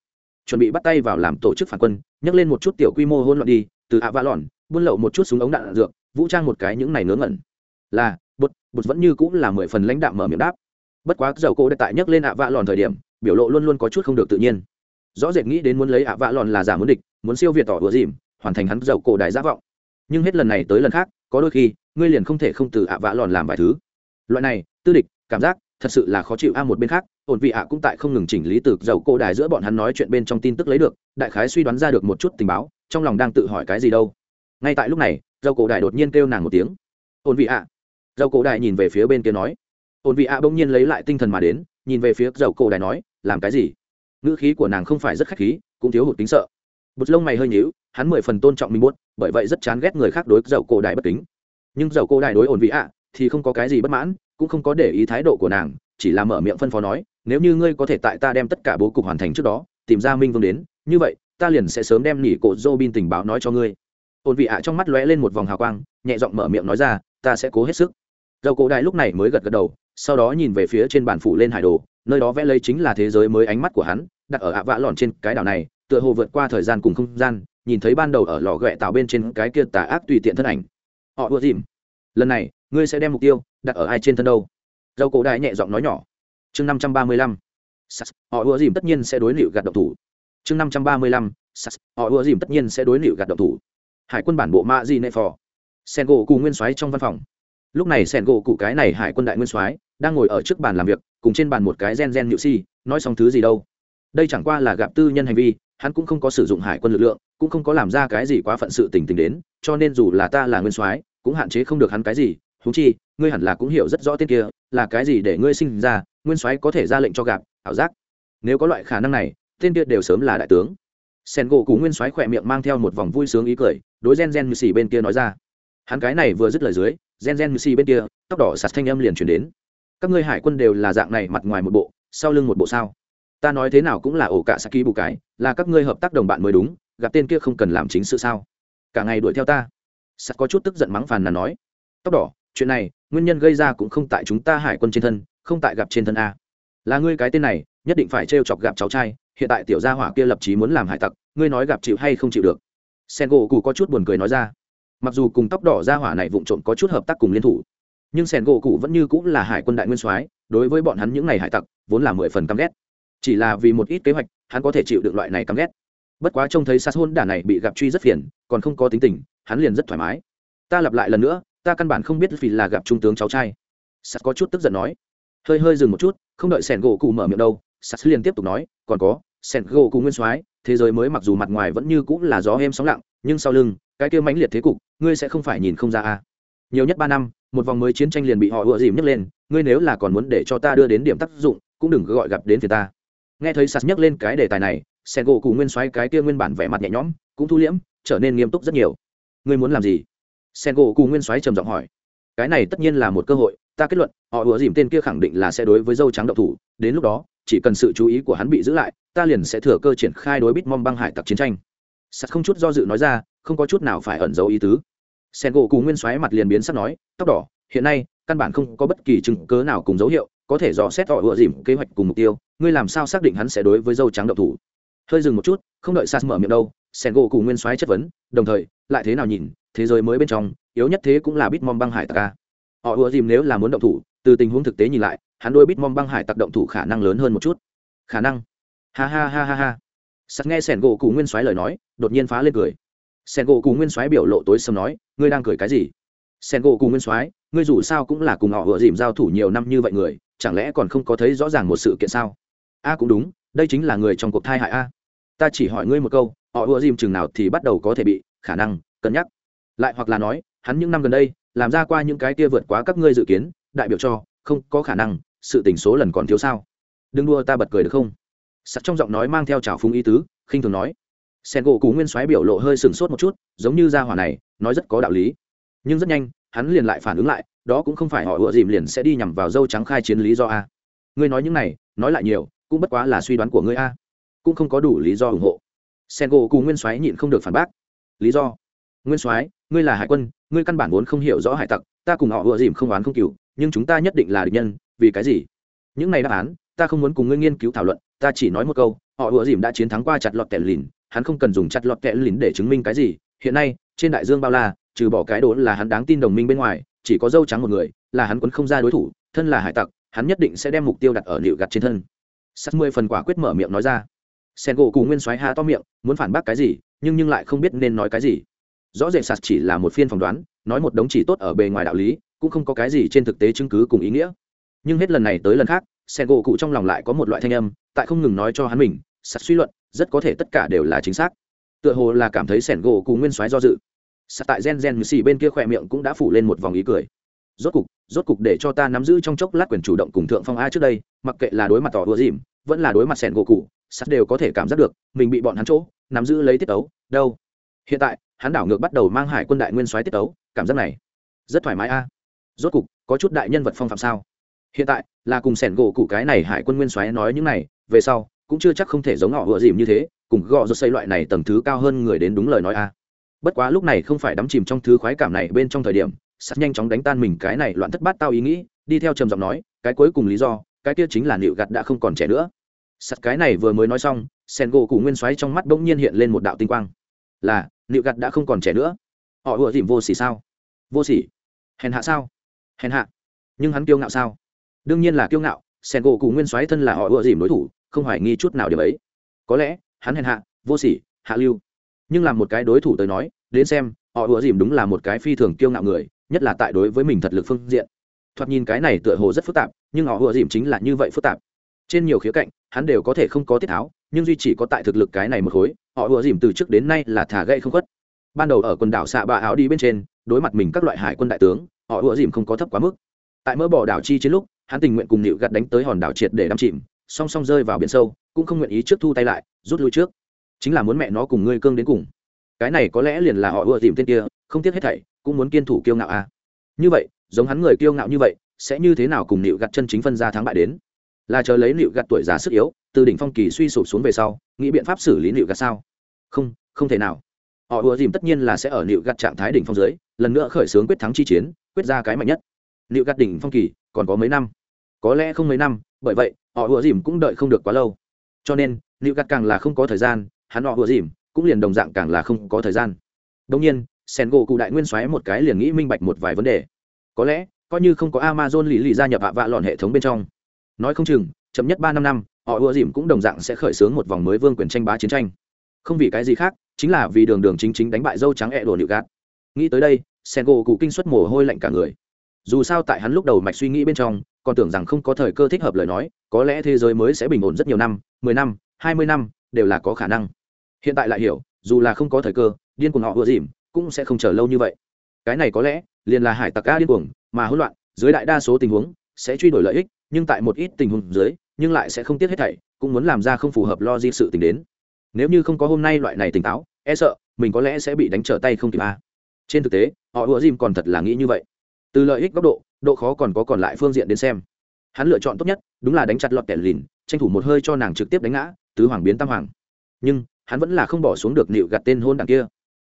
chuẩn bị bắt tay vào làm tổ chức phản quân nhắc lên một chút tiểu quy mô hôn loạn đi, từ ạ vạ lòn buôn lậu một chút súng ống đạn dược, vũ trang một cái những này ngớ ngẩn. Là, bột bột vẫn như cũng là mười phần lãnh đạm mở miệng đáp. Bất quá dầu cô đã tại nhắc lên ạ vạ lòn thời điểm, biểu lộ luôn luôn có chút không được tự nhiên. Rõ rệt nghĩ đến muốn lấy ạ vạ lòn là giả muốn địch, muốn siêu việt tỏ ùa dìm, hoàn thành hắn dầu cổ đài giả vọng. Nhưng hết lần này tới lần khác, có đôi khi, ngươi liền không thể không từ ạ vạ lòn làm vài thứ. Loại này, tư địch, cảm giác thật sự là khó chịu. A một bên khác ổn vị ạ cũng tại không ngừng chỉnh lý từ dầu cổ đài giữa bọn hắn nói chuyện bên trong tin tức lấy được đại khái suy đoán ra được một chút tình báo trong lòng đang tự hỏi cái gì đâu. Ngay tại lúc này dầu cổ đài đột nhiên kêu nàng một tiếng. Ổn vị ạ. Dầu cổ đài nhìn về phía bên kia nói. Ổn vị ạ bỗng nhiên lấy lại tinh thần mà đến nhìn về phía dầu cổ đài nói làm cái gì? Ngữ khí của nàng không phải rất khách khí cũng thiếu hụt tính sợ. Bột lông mày hơi nhíu hắn mười phần tôn trọng mình muốn, bởi vậy rất chán ghét người khác đối dầu cổ đài bất kính. Nhưng dầu cổ đài đối ổn vị ạ thì không có cái gì bất mãn cũng không có để ý thái độ của nàng, chỉ là mở miệng phân phó nói, nếu như ngươi có thể tại ta đem tất cả bố cục hoàn thành trước đó, tìm ra minh vương đến, như vậy, ta liền sẽ sớm đem nỉ cổ dô bin tình báo nói cho ngươi. Ổn vị ạ trong mắt lóe lên một vòng hào quang, nhẹ giọng mở miệng nói ra, ta sẽ cố hết sức. Dầu cổ đại lúc này mới gật gật đầu, sau đó nhìn về phía trên bàn phủ lên hải đồ, nơi đó vẽ lấy chính là thế giới mới ánh mắt của hắn, đặt ở ạ vã lòn trên cái đảo này, tựa hồ vượt qua thời gian cùng không gian, nhìn thấy ban đầu ở lò ghẹ tạo bên trên cái kia tà ác tùy tiện thân ảnh. Họ ưa dìm. Lần này ngươi sẽ đem mục tiêu đặt ở ai trên thân đâu? Dâu cổ đại nhẹ giọng nói nhỏ. Chương năm trăm ba mươi lăm. Họ ưa dìm tất nhiên sẽ đối liệu gạt độc thủ. Chương năm trăm ba mươi lăm họ ưa dìm tất nhiên sẽ đối liệu gạt độc thủ. Hải quân bản bộ ma di nệ phò. Sen gỗ cụ nguyên soái trong văn phòng. Lúc này sen gỗ cụ cái này hải quân đại nguyên soái đang ngồi ở trước bàn làm việc, cùng trên bàn một cái gen gen nhự si, nói xong thứ gì đâu. Đây chẳng qua là gặp tư nhân hành vi, hắn cũng không có sử dụng hải quân lực lượng, cũng không có làm ra cái gì quá phận sự tình tình đến, cho nên dù là ta là nguyên soái, cũng hạn chế không được hắn cái gì huống chi, ngươi hẳn là cũng hiểu rất rõ tên kia, là cái gì để ngươi sinh ra, nguyên soái có thể ra lệnh cho gặp, ảo giác. Nếu có loại khả năng này, tên kia đều sớm là đại tướng. Sen gỗ cú nguyên soái khỏe miệng mang theo một vòng vui sướng ý cười, đối gen gen như xì bên kia nói ra. Hắn cái này vừa dứt lời dưới, gen gen như xì bên kia, tóc đỏ sạt thanh âm liền chuyển đến. Các ngươi hải quân đều là dạng này mặt ngoài một bộ, sau lưng một bộ sao? Ta nói thế nào cũng là ổ cả saki bù cái, là các ngươi hợp tác đồng bạn mới đúng, gặp tên kia không cần làm chính sự sao? Cả ngày đuổi theo ta. Sắt có chút tức giận mắng phàn là nói. Tóc đỏ chuyện này, nguyên nhân gây ra cũng không tại chúng ta hải quân trên thân, không tại gặp trên thân a. Là ngươi cái tên này, nhất định phải t chọc gặp cháu trai, hiện tại tiểu gia hỏa kia lập chí muốn làm hải tặc, ngươi nói gặp chịu hay không chịu được. Sen gỗ cụ có chút buồn cười nói ra. Mặc dù cùng tóc đỏ gia hỏa này vụng trộm có chút hợp tác cùng liên thủ, nhưng sen gỗ cụ vẫn như cũng là hải quân đại nguyên soái, đối với bọn hắn những ngày hải tặc, vốn là mười phần căm ghét. Chỉ là vì một ít kế hoạch, hắn có thể chịu được loại này căm ghét. Bất quá trông thấy sát hôn đả này bị gặp truy rất phiền, còn không có tính tình, hắn liền rất thoải mái. Ta lặp lại lần nữa ta căn bản không biết vì là gặp trung tướng cháu trai. Sắt có chút tức giận nói. Hơi hơi dừng một chút, không đợi sẻn gỗ cụ mở miệng đâu, sắt liền tiếp tục nói, còn có, sẻn gỗ cụ nguyên soái, thế giới mới mặc dù mặt ngoài vẫn như cũng là gió êm sóng lặng, nhưng sau lưng, cái kia mãnh liệt thế cục, ngươi sẽ không phải nhìn không ra à. Nhiều nhất ba năm, một vòng mới chiến tranh liền bị họ ựa dìm nhấc lên, ngươi nếu là còn muốn để cho ta đưa đến điểm tác dụng, cũng đừng gọi gặp đến phía ta. Nghe thấy sạt nhắc lên cái đề tài này sen gỗ cụ nguyên xoáy cái kia nguyên bản vẻ mặt nhẹ nhõm, cũng thu liễm, trở nên nghiêm túc rất nhiều. Ngươi muốn làm gì? Sen gỗ cù nguyên xoáy trầm giọng hỏi, cái này tất nhiên là một cơ hội, ta kết luận, họ ủa dìm tên kia khẳng định là sẽ đối với dâu trắng đậu thủ, đến lúc đó, chỉ cần sự chú ý của hắn bị giữ lại, ta liền sẽ thừa cơ triển khai đối bít mong băng hải tặc chiến tranh. Sắt không chút do dự nói ra, không có chút nào phải ẩn giấu ý tứ. Sen gỗ cù nguyên xoáy mặt liền biến sắt nói, tóc đỏ, hiện nay, căn bản không có bất kỳ chứng cớ nào cùng dấu hiệu, có thể dò xét họ ủa dìm kế hoạch cùng mục tiêu, ngươi làm sao xác định hắn sẽ đối với dâu trắng đậu thủ? Hơi dừng một chút, không đợi sas mở miệng đâu, sen gỗ cù nguyên soái chất vấn, đồng thời, lại thế nào nhìn thế giới mới bên trong, yếu nhất thế cũng là bitmom băng hải tặc a. Họ ùa dìm nếu là muốn động thủ, từ tình huống thực tế nhìn lại, hắn đôi bitmom băng hải tặc động thủ khả năng lớn hơn một chút. Khả năng? Ha ha ha ha ha. Sắt nghe sẻn gỗ cụ nguyên soái lời nói, đột nhiên phá lên cười. Sẻn gỗ cụ nguyên soái biểu lộ tối sầm nói, ngươi đang cười cái gì? Sẻn gỗ cụ nguyên soái, ngươi dù sao cũng là cùng họ ùa dìm giao thủ nhiều năm như vậy người, chẳng lẽ còn không có thấy rõ ràng một sự kiện sao? A, cũng đúng, đây chính là người trong cuộc thai hại a. Ta chỉ hỏi ngươi một câu, họ ùa dìm chừng nào thì bắt đầu có thể bị, khả năng, cân nhắc lại hoặc là nói, hắn những năm gần đây, làm ra qua những cái kia vượt quá các ngươi dự kiến, đại biểu cho, không có khả năng, sự tình số lần còn thiếu sao. Đừng đua ta bật cười được không? Sặc trong giọng nói mang theo trào phúng ý tứ, khinh thường nói. Sen gỗ cú nguyên soái biểu lộ hơi sừng sốt một chút, giống như gia hỏa này, nói rất có đạo lý. Nhưng rất nhanh, hắn liền lại phản ứng lại, đó cũng không phải họ ựa dìm liền sẽ đi nhằm vào dâu trắng khai chiến lý do a. Ngươi nói những này, nói lại nhiều, cũng bất quá là suy đoán của ngươi a. Cũng không có đủ lý do ủng hộ. Sen gỗ cú nguyên soái nhịn không được phản bác. Lý do? Nguyên soái, ngươi là hải quân, ngươi căn bản vốn không hiểu rõ hải tặc, ta cùng họ ùa dìm không oán không cừu nhưng chúng ta nhất định là địch nhân, vì cái gì? Những này đáp án, ta không muốn cùng ngươi nghiên cứu thảo luận, ta chỉ nói một câu, họ ùa dìm đã chiến thắng qua chặt lọt tẻ lìn, hắn không cần dùng chặt lọt tẻ lìn để chứng minh cái gì, hiện nay, trên đại dương bao la, trừ bỏ cái đồ là hắn đáng tin đồng minh bên ngoài, chỉ có dâu trắng một người, là hắn quấn không ra đối thủ, thân là hải tặc, hắn nhất định sẽ đem mục tiêu đặt ở liệu gặt trên thân. Sắt mười phần quả quyết mở miệng nói ra. Sen gỗ cùng nguyên soái hạ to miệng, muốn phản bác cái gì, nhưng nhưng lại không biết nên nói cái gì rõ rệt sạt chỉ là một phiên phỏng đoán, nói một đống chỉ tốt ở bề ngoài đạo lý, cũng không có cái gì trên thực tế chứng cứ cùng ý nghĩa. Nhưng hết lần này tới lần khác sen gỗ cụ trong lòng lại có một loại thanh âm, tại không ngừng nói cho hắn mình, sạt suy luận, rất có thể tất cả đều là chính xác. Tựa hồ là cảm thấy sẻn gỗ cụ nguyên soái do dự. Sạt tại gen gen xì bên kia khỏe miệng cũng đã phủ lên một vòng ý cười. Rốt cục rốt cục để cho ta nắm giữ trong chốc lát quyền chủ động cùng thượng phong a trước đây, mặc kệ là đối mặt tỏ đùa dìm, vẫn là đối mặt sẻn gỗ cụ sắt đều có thể cảm giác được, mình bị bọn hắn chỗ, nắm giữ lấy tiết tấu đâu? Hiện tại hắn đảo ngược bắt đầu mang hải quân đại nguyên soái tiết tấu, cảm giác này rất thoải mái a. Rốt cục, có chút đại nhân vật phong phạm sao? Hiện tại, là cùng sẻn gỗ cụ cái này hải quân nguyên soái nói những này, về sau, cũng chưa chắc không thể giống họ vừa dìm như thế, cùng gọ rột xây loại này tầng thứ cao hơn người đến đúng lời nói a. Bất quá lúc này không phải đắm chìm trong thứ khoái cảm này bên trong thời điểm, sắt nhanh chóng đánh tan mình cái này loạn thất bát tao ý nghĩ, đi theo trầm giọng nói, cái cuối cùng lý do, cái kia chính là nịu gặt đã không còn trẻ nữa. Sắt cái này vừa mới nói xong sen gỗ cụ nguyên xoáy trong mắt bỗng nhiên hiện lên một đạo tinh quang. Là nịu gặt đã không còn trẻ nữa. Họ ùa dìm vô s ỉ sao? Vô s ỉ hèn hạ sao? Hèn hạ. Nhưng hắn kiêu ngạo sao? Đương nhiên là kiêu ngạo, sen gỗ cụ nguyên soái thân là họ ùa dìm đối thủ, không hoài nghi chút nào điểm ấy. Có lẽ, hắn hèn hạ, vô s ỉ hạ lưu. Nhưng làm một cái đối thủ tới nói, đến xem, họ ùa dìm đúng là một cái phi thường kiêu ngạo người, nhất là tại đối với mình thật lực phương diện. Thoạt nhìn cái này tựa hồ rất phức tạp, nhưng họ ùa dìm chính là như vậy phức tạp. Trên nhiều khía cạnh, hắn đều có thể không có tiết tháo nhưng duy chỉ có tại thực lực cái này một khối, họ ùa dìm từ trước đến nay là thả gây không khuất. Ban đầu ở quần đảo xạ bạ áo đi bên trên, đối mặt mình các loại hải quân đại tướng, họ ùa dìm không có thấp quá mức. Tại mỡ bỏ đảo chi chiến lúc, hắn tình nguyện cùng nịu gặt đánh tới hòn đảo triệt để đắm chìm, song song rơi vào biển sâu, cũng không nguyện ý trước thu tay lại, rút lui trước. Chính là muốn mẹ nó cùng ngươi cương đến cùng. Cái này có lẽ liền là họ ùa dìm tên kia, không tiếc hết thảy, cũng muốn kiên thủ kiêu ngạo à. như vậy, giống hắn người kiêu ngạo như vậy, sẽ như thế nào cùng nịu gặt chân chính phân ra thắng bại đến? Là chờ lấy liệu gạt tuổi già sức yếu, từ đỉnh phong kỳ suy sụp xuống về sau, nghĩ biện pháp xử lý liệu gạt sao? Không không thể nào. Họ ùa dìm tất nhiên là sẽ ở liệu gạt trạng thái đỉnh phong dưới, lần nữa khởi xướng quyết thắng chi chiến, quyết ra cái mạnh nhất. Liệu gạt đỉnh phong kỳ, còn có mấy năm? Có lẽ không mấy năm, bởi vậy, họ ùa dìm cũng đợi không được quá lâu. Cho nên liệu gạt càng là không có thời gian, hắn họ ùa dìm cũng liền đồng dạng càng là không có thời gian. Đông nhiên sen gỗ cụ đại nguyên xoáy một cái liền nghĩ minh bạch một vài vấn đề. Có lẽ, coi như không có amazon lì lì gia nhập hạ vạ lọn hệ thống bên trong nói không chừng, chậm nhất ba năm năm, họ ưa dìm cũng đồng dạng sẽ khởi xướng một vòng mới vương quyền tranh bá chiến tranh. Không vì cái gì khác, chính là vì đường đường chính chính đánh bại dâu trắng ẹ đồ nịu gạt. Nghĩ tới đây sen gỗ cụ kinh xuất mồ hôi lạnh cả người. Dù sao tại hắn lúc đầu mạch suy nghĩ bên trong, còn tưởng rằng không có thời cơ thích hợp lời nói, có lẽ thế giới mới sẽ bình ổn rất nhiều năm, mười năm, hai mươi năm, đều là có khả năng. Hiện tại lại hiểu, dù là không có thời cơ, điên cuồng họ ưa dìm cũng sẽ không chờ lâu như vậy. Cái này có lẽ liền là hải tặc ca điên cuồng, mà hỗn loạn, dưới đại đa số tình huống, sẽ truy đuổi lợi ích nhưng tại một ít tình huống dưới, nhưng lại sẽ không tiếc hết thảy, cũng muốn làm ra không phù hợp lo di sự tình đến. Nếu như không có hôm nay loại này tỉnh táo e sợ, mình có lẽ sẽ bị đánh trở tay không kịp a. Trên thực tế, họ ùa dìm còn thật là nghĩ như vậy. Từ lợi ích góc độ độ khó còn có còn lại phương diện đến xem. Hắn lựa chọn tốt nhất, đúng là đánh chặt lọt kẻ lìn, tranh thủ một hơi cho nàng trực tiếp đánh ngã, tứ hoàng biến tam hoàng. Nhưng, hắn vẫn là không bỏ xuống được nịu gặt tên hôn đảng kia.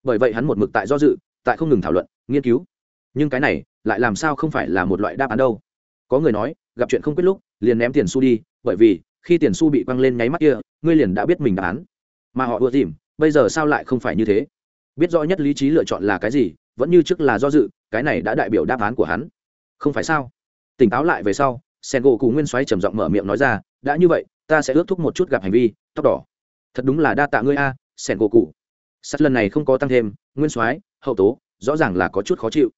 Bởi vậy hắn một mực tại do dự, tại không ngừng thảo luận, nghiên cứu. Nhưng cái này, lại làm sao không phải là một loại đáp án đâu? Có người nói gặp chuyện không quyết lúc, liền ném tiền su đi, bởi vì, khi tiền su bị quăng lên nháy mắt kia, ngươi liền đã biết mình đáp án mà họ ưa tìm, bây giờ sao lại không phải như thế? Biết rõ nhất lý trí lựa chọn là cái gì, vẫn như trước là do dự, cái này đã đại biểu đáp án của hắn. Không phải sao? Tỉnh táo lại về sau sen gỗ cù nguyên xoáy trầm giọng mở miệng nói ra, đã như vậy, ta sẽ ước thúc một chút gặp hành vi, tóc đỏ. Thật đúng là đa tạ ngươi a sen gỗ cụ. Sắt lần này không có tăng thêm, nguyên soái, hậu tố, rõ ràng là có chút khó chịu.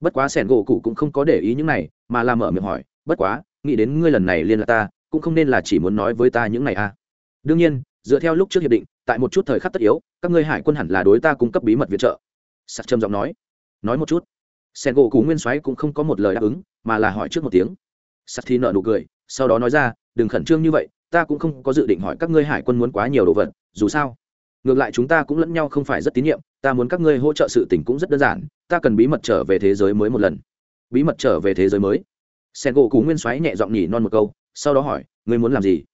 Bất quá sẻn gỗ cụ cũng không có để ý những này, mà làm mở miệng hỏi bất quá, nghĩ đến ngươi lần này liên lạc ta, cũng không nên là chỉ muốn nói với ta những này a đương nhiên, dựa theo lúc trước hiệp định, tại một chút thời khắc tất yếu, các ngươi hải quân hẳn là đối ta cung cấp bí mật viện trợ. Sắt trầm giọng nói. Nói một chút. Sen gỗ cú nguyên soái cũng không có một lời đáp ứng, mà là hỏi trước một tiếng. Sắt thì nợ nụ cười, sau đó nói ra, đừng khẩn trương như vậy, ta cũng không có dự định hỏi các ngươi hải quân muốn quá nhiều đồ vật, dù sao, ngược lại chúng ta cũng lẫn nhau không phải rất tín nhiệm, ta muốn các ngươi hỗ trợ sự tình cũng rất đơn giản, ta cần bí mật trở về thế giới mới một lần. Bí mật trở về thế giới mới sen gỗ cú nguyên xoáy nhẹ giọng nhỉ non một câu, sau đó hỏi, ngươi muốn làm gì?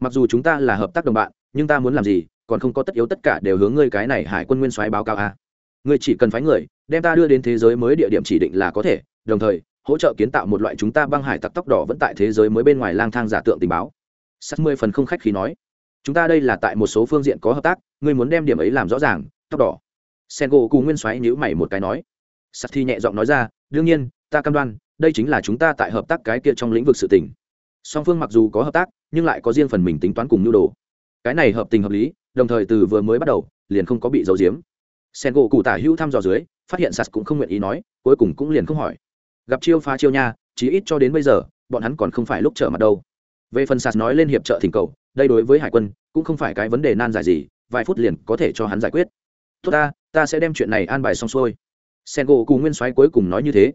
Mặc dù chúng ta là hợp tác đồng bạn, nhưng ta muốn làm gì, còn không có tất yếu tất cả đều hướng ngươi cái này hải quân nguyên soái báo cáo a à. ngươi chỉ cần phái người, đem ta đưa đến thế giới mới địa điểm chỉ định là có thể, đồng thời, hỗ trợ kiến tạo một loại chúng ta băng hải tặc tóc đỏ vẫn tại thế giới mới bên ngoài lang thang giả tượng tình báo. Sắt mươi phần không khách khí nói, chúng ta đây là tại một số phương diện có hợp tác, ngươi muốn đem điểm ấy làm rõ ràng, tóc đỏ. Sen gỗ cù nguyên xoáy nhữ mày một cái nói. Sắt thi nhẹ giọng nói ra, đương nhiên, ta cam đoan đây chính là chúng ta tại hợp tác cái kia trong lĩnh vực sự tình. Song phương mặc dù có hợp tác, nhưng lại có riêng phần mình tính toán cùng nhu đồ. Cái này hợp tình hợp lý, đồng thời từ vừa mới bắt đầu, liền không có bị giấu giếm. Sen gỗ cụ tả hữu thăm dò dưới, phát hiện sạt cũng không nguyện ý nói, cuối cùng cũng liền không hỏi. Gặp chiêu phá chiêu nha, chí ít cho đến bây giờ, bọn hắn còn không phải lúc trở mặt đâu. Về phần sạt nói lên hiệp trợ thỉnh cầu, đây đối với hải quân, cũng không phải cái vấn đề nan giải gì, vài phút liền có thể cho hắn giải quyết. Tốt ta ta sẽ đem chuyện này an bài xong xuôi. Sen gỗ cụ nguyên soái cuối cùng nói như thế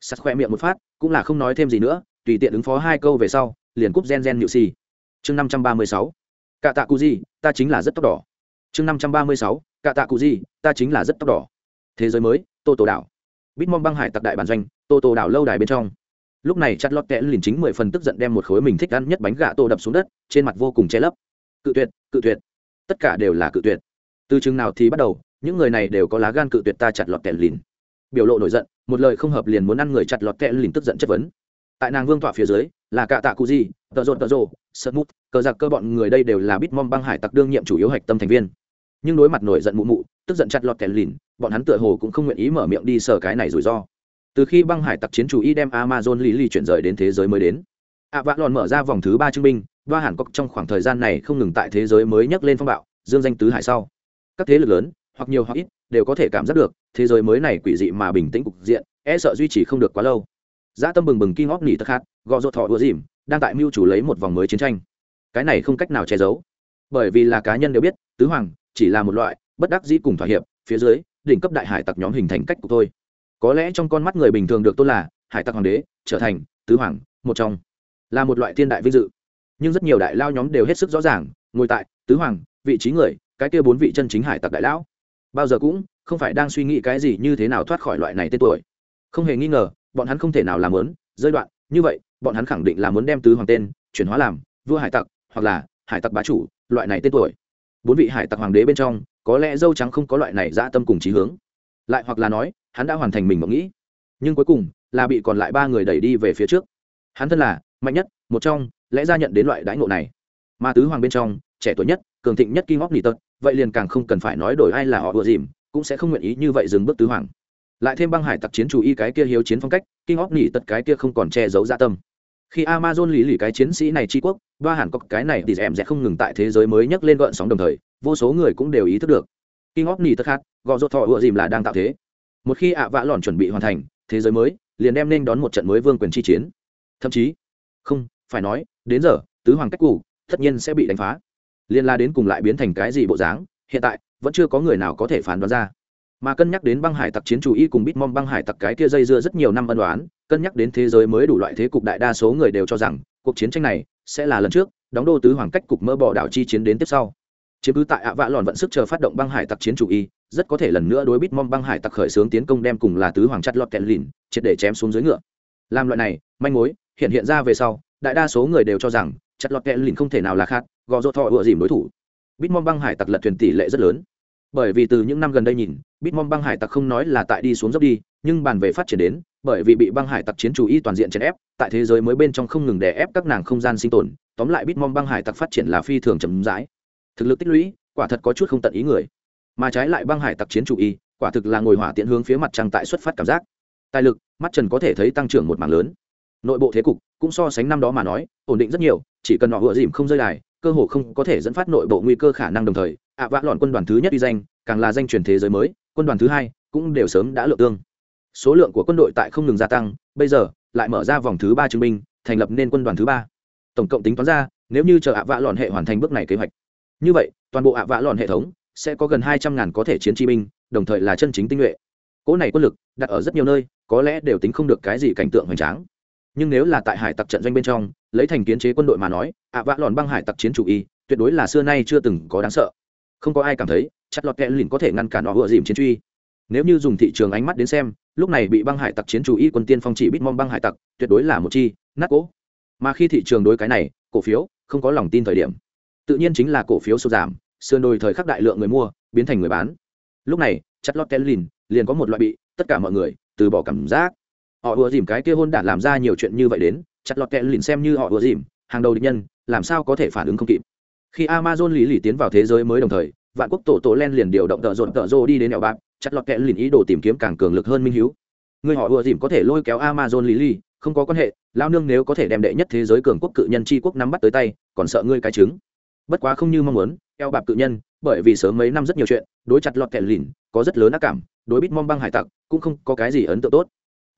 sắt khoe miệng một phát, cũng là không nói thêm gì nữa, tùy tiện ứng phó hai câu về sau, liền cúp gen gen nhự xì chương năm trăm ba mươi sáu. Cạ tạ cụ gì ta chính là rất tóc đỏ. Chương năm trăm ba mươi sáu. Cạ tạ cụ gì ta chính là rất tóc đỏ. Thế giới mới tô tổ đảo. Bitmom băng hải tặc đại bản doanh tô tổ đảo lâu đài bên trong. Lúc này chặt lọt kẽ liền chính mười phần tức giận đem một khối mình thích ăn nhất bánh gà tô đập xuống đất, trên mặt vô cùng che lấp. Cự tuyệt cự tuyệt. Tất cả đều là cự tuyệt. Từ chừng nào thì bắt đầu, những người này đều có lá gan cự tuyệt ta chặt lọt kẽ lìn biểu lộ nổi giận, một lời không hợp liền muốn ăn người chặt lọt kẹ lìn tức giận chất vấn. Tại nàng vương tọa phía dưới, là cạ tạ cụ gì, tợ rộn tợ rộ sợ mút, cờ giặc cơ bọn người đây đều là bitmom băng hải tặc đương nhiệm chủ yếu hạch tâm thành viên. Nhưng đối mặt nổi giận mụ mụ, tức giận chặt lọt kẹ lìn, bọn hắn tựa hồ cũng không nguyện ý mở miệng đi sở cái này rủi ro. Từ khi băng hải tặc chiến chủ y đem amazon lý lì chuyển rời đến thế giới mới đến, ạ vã lòn mở ra vòng thứ ba chứng minh và hàn cốc trong khoảng thời gian này không ngừng tại thế giới mới nhắc lên phong bạo, dương danh tứ hải sau. Các thế lực lớn hoặc nhiều hoặc ít, đều có thể cảm giác được, thế giới mới này quỷ dị mà bình tĩnh cục diện e sợ duy trì không được quá lâu. Dã tâm bừng bừng kinh óc nỉ tất khát, gò rột thọ ùa dìm, đang tại mưu chủ lấy một vòng mới chiến tranh. Cái này không cách nào che giấu. Bởi vì là cá nhân đều biết, tứ hoàng chỉ là một loại bất đắc dĩ cùng thỏa hiệp, phía dưới, đỉnh cấp đại hải tặc nhóm hình thành cách của tôi có lẽ trong con mắt người bình thường được tôn là hải tặc hoàng đế, trở thành tứ hoàng, một trong, là một loại thiên đại vinh dự. Nhưng rất nhiều đại lao nhóm đều hết sức rõ ràng, ngồi tại tứ hoàng vị trí người, cái kia bốn vị chân chính hải tặc đại lão bao giờ cũng không phải đang suy nghĩ cái gì như thế nào thoát khỏi loại này tên tuổi. Không hề nghi ngờ, bọn hắn không thể nào làm lớn rơi đoạn, như vậy, bọn hắn khẳng định là muốn đem tứ hoàng tên, chuyển hóa làm vua hải tặc, hoặc là hải tặc bá chủ, loại này tên tuổi. Bốn vị hải tặc hoàng đế bên trong, có lẽ dâu trắng không có loại này dã tâm cùng trí hướng. Lại hoặc là nói, hắn đã hoàn thành mình mộng nghĩ. Nhưng cuối cùng, là bị còn lại ba người đẩy đi về phía trước. Hắn thân là mạnh nhất, một trong, lẽ ra nhận đến loại đãi ngộ này. Mà tứ hoàng bên trong, trẻ tuổi nhất, cường thịnh nhất kinh óc nỉ tật vậy liền càng không cần phải nói đổi ai là họ ùa dìm, cũng sẽ không nguyện ý như vậy dừng bước tứ hoàng. Lại thêm băng hải tặc chiến chủ y cái kia hiếu chiến phong cách kinh óc nỉ tật cái kia không còn che giấu gia tâm. Khi amazon lý lì cái chiến sĩ này tri quốc, ba hẳn có cái này thì em sẽ không ngừng tại thế giới mới nhấc lên gợn sóng đồng thời, vô số người cũng đều ý thức được. Kinh óc nỉ tật khác, gò rốt thọ ựa dìm là đang tạo thế. Một khi ạ vã lòn chuẩn bị hoàn thành, thế giới mới, liền đem nên đón một trận mới vương quyền chi chiến. Thậm chí, không, phải nói, đến giờ, tứ hoàng cách cũ, tất nhiên sẽ bị đánh phá liên la đến cùng lại biến thành cái gì bộ dáng, hiện tại, vẫn chưa có người nào có thể phán đoán ra. Mà cân nhắc đến băng hải tặc chiến chủ y cùng bitmom băng hải tặc cái kia dây dưa rất nhiều năm ân đoán cân nhắc đến thế giới mới đủ loại thế cục đại đa số người đều cho rằng, cuộc chiến tranh này sẽ là lần trước, đóng đô tứ hoàng cách cục mơ bỏ đảo chi chiến đến tiếp sau. Chiếm cứ tại ạ vạ lòn vận sức chờ phát động băng hải tặc chiến chủ y, rất có thể lần nữa đối bitmom băng hải tặc khởi xướng tiến công đem cùng là tứ hoàng chặt lọt kẹn lìn, triệt để chém xuống dưới ngựa. Làm loại này, manh mối, hiện hiện ra về sau, đại đa số người đều cho rằng, chặt lọt kẹn lìn không thể nào là khác gò rô thọ ựa dìm đối thủ. Bitmom băng hải tặc lật thuyền tỷ lệ rất lớn. Bởi vì từ những năm gần đây nhìn, bitmom băng hải tặc không nói là tại đi xuống dốc đi, nhưng bàn về phát triển đến, bởi vì bị băng hải tặc chiến chủ y toàn diện chèn ép, tại thế giới mới bên trong không ngừng đè ép các nàng không gian sinh tồn, tóm lại bitmom băng hải tặc phát triển là phi thường chậm rãi. Thực lực tích lũy, quả thật có chút không tận ý người. Mà trái lại băng hải tặc chiến chủ y, quả thực là ngồi hỏa tiện hướng phía mặt trăng tại xuất phát cảm giác. Tài lực, mắt trần có thể thấy tăng trưởng một mảng lớn. Nội bộ thế cục, cũng so sánh năm đó mà nói, ổn định rất nhiều, chỉ cần họ vừa dìm không rơi đài cơ hồ không có thể dẫn phát nội bộ nguy cơ khả năng đồng thời, ạ à vã lọn quân đoàn thứ nhất uy danh, càng là danh truyền thế giới mới, quân đoàn thứ hai cũng đều sớm đã lượng tương. Số lượng của quân đội tại không ngừng gia tăng, bây giờ lại mở ra vòng thứ ba chứng minh thành lập nên quân đoàn thứ ba. Tổng cộng tính toán ra, nếu như chờ ạ vã lọn hệ hoàn thành bước này kế hoạch. Như vậy, toàn bộ ạ vã lọn hệ thống sẽ có gần hai trăm ngàn có thể chiến chi binh, đồng thời là chân chính tinh nhuệ. Cỗ này quân lực đặt ở rất nhiều nơi, có lẽ đều tính không được cái gì cảnh tượng hoành tráng nhưng nếu là tại hải tặc trận doanh bên trong, lấy thành kiến chế quân đội mà nói, ạ vã lòn băng hải tặc chiến chủ y, tuyệt đối là xưa nay chưa từng có đáng sợ. Không có ai cảm thấy chặt lọt kẽ lìn có thể ngăn cản họ vừa dìm chiến truy. Nếu như dùng thị trường ánh mắt đến xem, lúc này bị băng hải tặc chiến chủ y quân tiên phong chỉ bít mong băng hải tặc, tuyệt đối là một chi, nát cỗ. Mà khi thị trường đối cái này, cổ phiếu, không có lòng tin thời điểm. Tự nhiên chính là cổ phiếu sụt giảm, sườn đồi thời khắc đại lượng người mua, biến thành người bán. Lúc này chặt lọt kẽ lìn liền có một loại bị tất cả mọi người từ bỏ cảm giác họ ùa dìm cái kia hôn đản làm ra nhiều chuyện như vậy đến, chặt lọt kẽ lìn xem như họ ùa dìm, hàng đầu địch nhân, làm sao có thể phản ứng không kịp. Khi amazon lý lì tiến vào thế giới mới đồng thời, vạn quốc tổ tổ len liền điều động tợ rộn tợ rô đi đến đèo bạc, chặt lọt kẽ lìn ý đồ tìm kiếm càng cường lực hơn minh hiếu. Người họ ùa dìm có thể lôi kéo amazon lý lì, không có quan hệ lao nương nếu có thể đem đệ nhất thế giới cường quốc cự nhân tri quốc nắm bắt tới tay, còn sợ ngươi cái trứng. Bất quá không như mong muốn, eo bạc cự nhân, bởi vì sớm mấy năm rất nhiều chuyện, đối chặt lọt kẽ lìn có rất lớn ác cảm, đối bít mong băng hải tặc, cũng không có cái gì ấn tượng tốt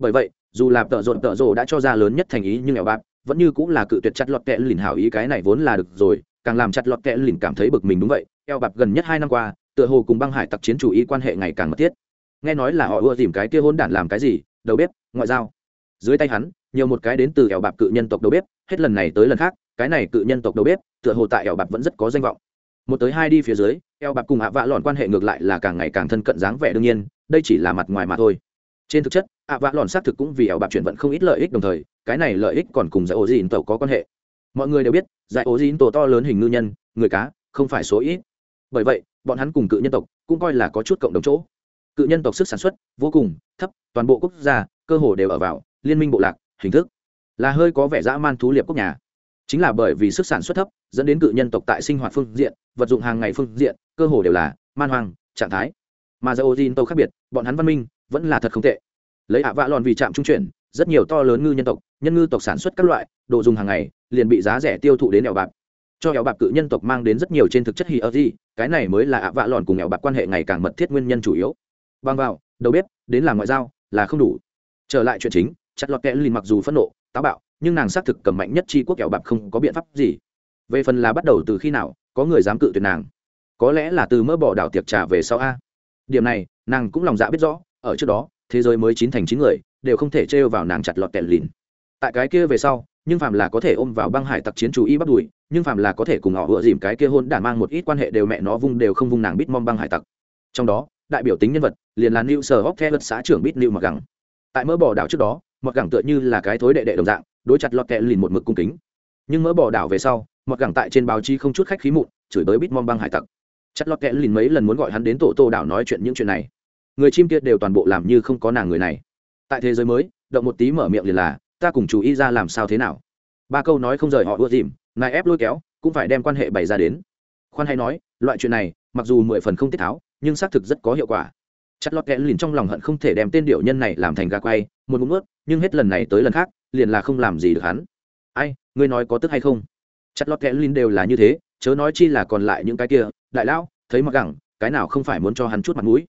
bởi vậy, dù là tợ rộn tợ rộ đã cho ra lớn nhất thành ý nhưng ẻo bạc vẫn như cũng là cự tuyệt chặt lọt kẽ lìn hảo ý cái này vốn là được rồi, càng làm chặt lọt kẽ lìn cảm thấy bực mình đúng vậy. Eo bạc gần nhất hai năm qua, tựa hồ cùng băng hải tặc chiến chủ ý quan hệ ngày càng mật thiết. Nghe nói là họ ưa tìm cái kia hôn đản làm cái gì? Đầu bếp, ngoại giao. Dưới tay hắn, nhiều một cái đến từ ẻo bạc cự nhân tộc đầu bếp, hết lần này tới lần khác, cái này cự nhân tộc đầu bếp, tựa hồ tại ẻo bạc vẫn rất có danh vọng. Một tới hai đi phía dưới, eo bạc cùng hạ vạ lọn quan hệ ngược lại là càng ngày càng thân cận dáng vẻ đương nhiên, đây chỉ là mặt ngoài mà thôi. Trên thực chất ạ vạ lòn xác thực cũng vì ảo bạc chuyển vận không ít lợi ích đồng thời, cái này lợi ích còn cùng giải ô dìn tàu có quan hệ. Mọi người đều biết, giải ô dìn tổ to lớn hình ngư nhân, người cá, không phải số ít. Bởi vậy, bọn hắn cùng cự nhân tộc cũng coi là có chút cộng đồng chỗ. Cự nhân tộc sức sản xuất vô cùng thấp, toàn bộ quốc gia, cơ hồ đều ở vào liên minh bộ lạc, hình thức. Là hơi có vẻ dã man thú liệp quốc nhà. Chính là bởi vì sức sản xuất thấp, dẫn đến cự nhân tộc tại sinh hoạt phương diện, vật dụng hàng ngày phương diện, cơ hồ đều là man hoàng trạng thái. Mà dầu tin tàu khác biệt, bọn hắn văn minh vẫn là thật không tệ lấy ạ vạ lòn vì trạm trung chuyển, rất nhiều to lớn ngư nhân tộc, nhân ngư tộc sản xuất các loại, đồ dùng hàng ngày, liền bị giá rẻ tiêu thụ đến ẻo bạc. Cho ẻo bạc cự nhân tộc mang đến rất nhiều trên thực chất hì ở gì, cái này mới là ạ vạ lòn cùng ẻo bạc quan hệ ngày càng mật thiết nguyên nhân chủ yếu. Bằng vào, đầu bếp, đến làm ngoại giao, là không đủ. Trở lại chuyện chính, chặt lọt kẽ lìn mặc dù phẫn nộ, táo bạo, nhưng nàng xác thực cầm mạnh nhất tri quốc ẻo bạc không có biện pháp gì. Về phần là bắt đầu từ khi nào, có người dám cự tuyệt nàng? Có lẽ là từ mỡ bỏ đảo tiệc trà về sau a. Điểm này, nàng cũng lòng dạ biết rõ, ở trước đó thế giới mới chín thành chín người, đều không thể trêu vào nàng chặt lọt kẹt lìn. Tại cái kia về sau, nhưng phàm là có thể ôm vào băng hải tặc chiến chú y bắt đùi nhưng phàm là có thể cùng họ vựa dìm cái kia hôn đản mang một ít quan hệ đều mẹ nó vung đều không vung nàng bít mong băng hải tặc. Trong đó, đại biểu tính nhân vật, liền là new sở hóc theo xã trưởng bít new mặc gẳng. Tại mỡ bỏ đảo trước đó, mặc gẳng tựa như là cái thối đệ đệ đồng dạng, đối chặt lọt kẹ lìn một mực cung kính. Nhưng mỡ bỏ đảo về sau, mặc gẳng tại trên báo chí không chút khách khí mụn, chửi tới bít mong băng hải tặc. Chặt lọt kẹ lìn mấy lần muốn gọi hắn đến tổ tô đảo nói chuyện những chuyện này người chim kia đều toàn bộ làm như không có nàng người này. Tại thế giới mới, động một tí mở miệng liền là, ta cùng chú ý ra làm sao thế nào? Ba câu nói không rời họ ưa dìm, ngài ép lôi kéo, cũng phải đem quan hệ bày ra đến. Khoan hay nói, loại chuyện này, mặc dù mười phần không tiết tháo, nhưng xác thực rất có hiệu quả. Chặt lót kẽ lìn trong lòng hận không thể đem tên điệu nhân này làm thành gà quay, một ngụm ướt nhưng hết lần này tới lần khác, liền là không làm gì được hắn. Ai, ngươi nói có tức hay không? Chặt lót kẽ lìn đều là như thế, chớ nói chi là còn lại những cái kia, đại lão, thấy mặc gẳng, cái nào không phải muốn cho hắn chút mặt mũi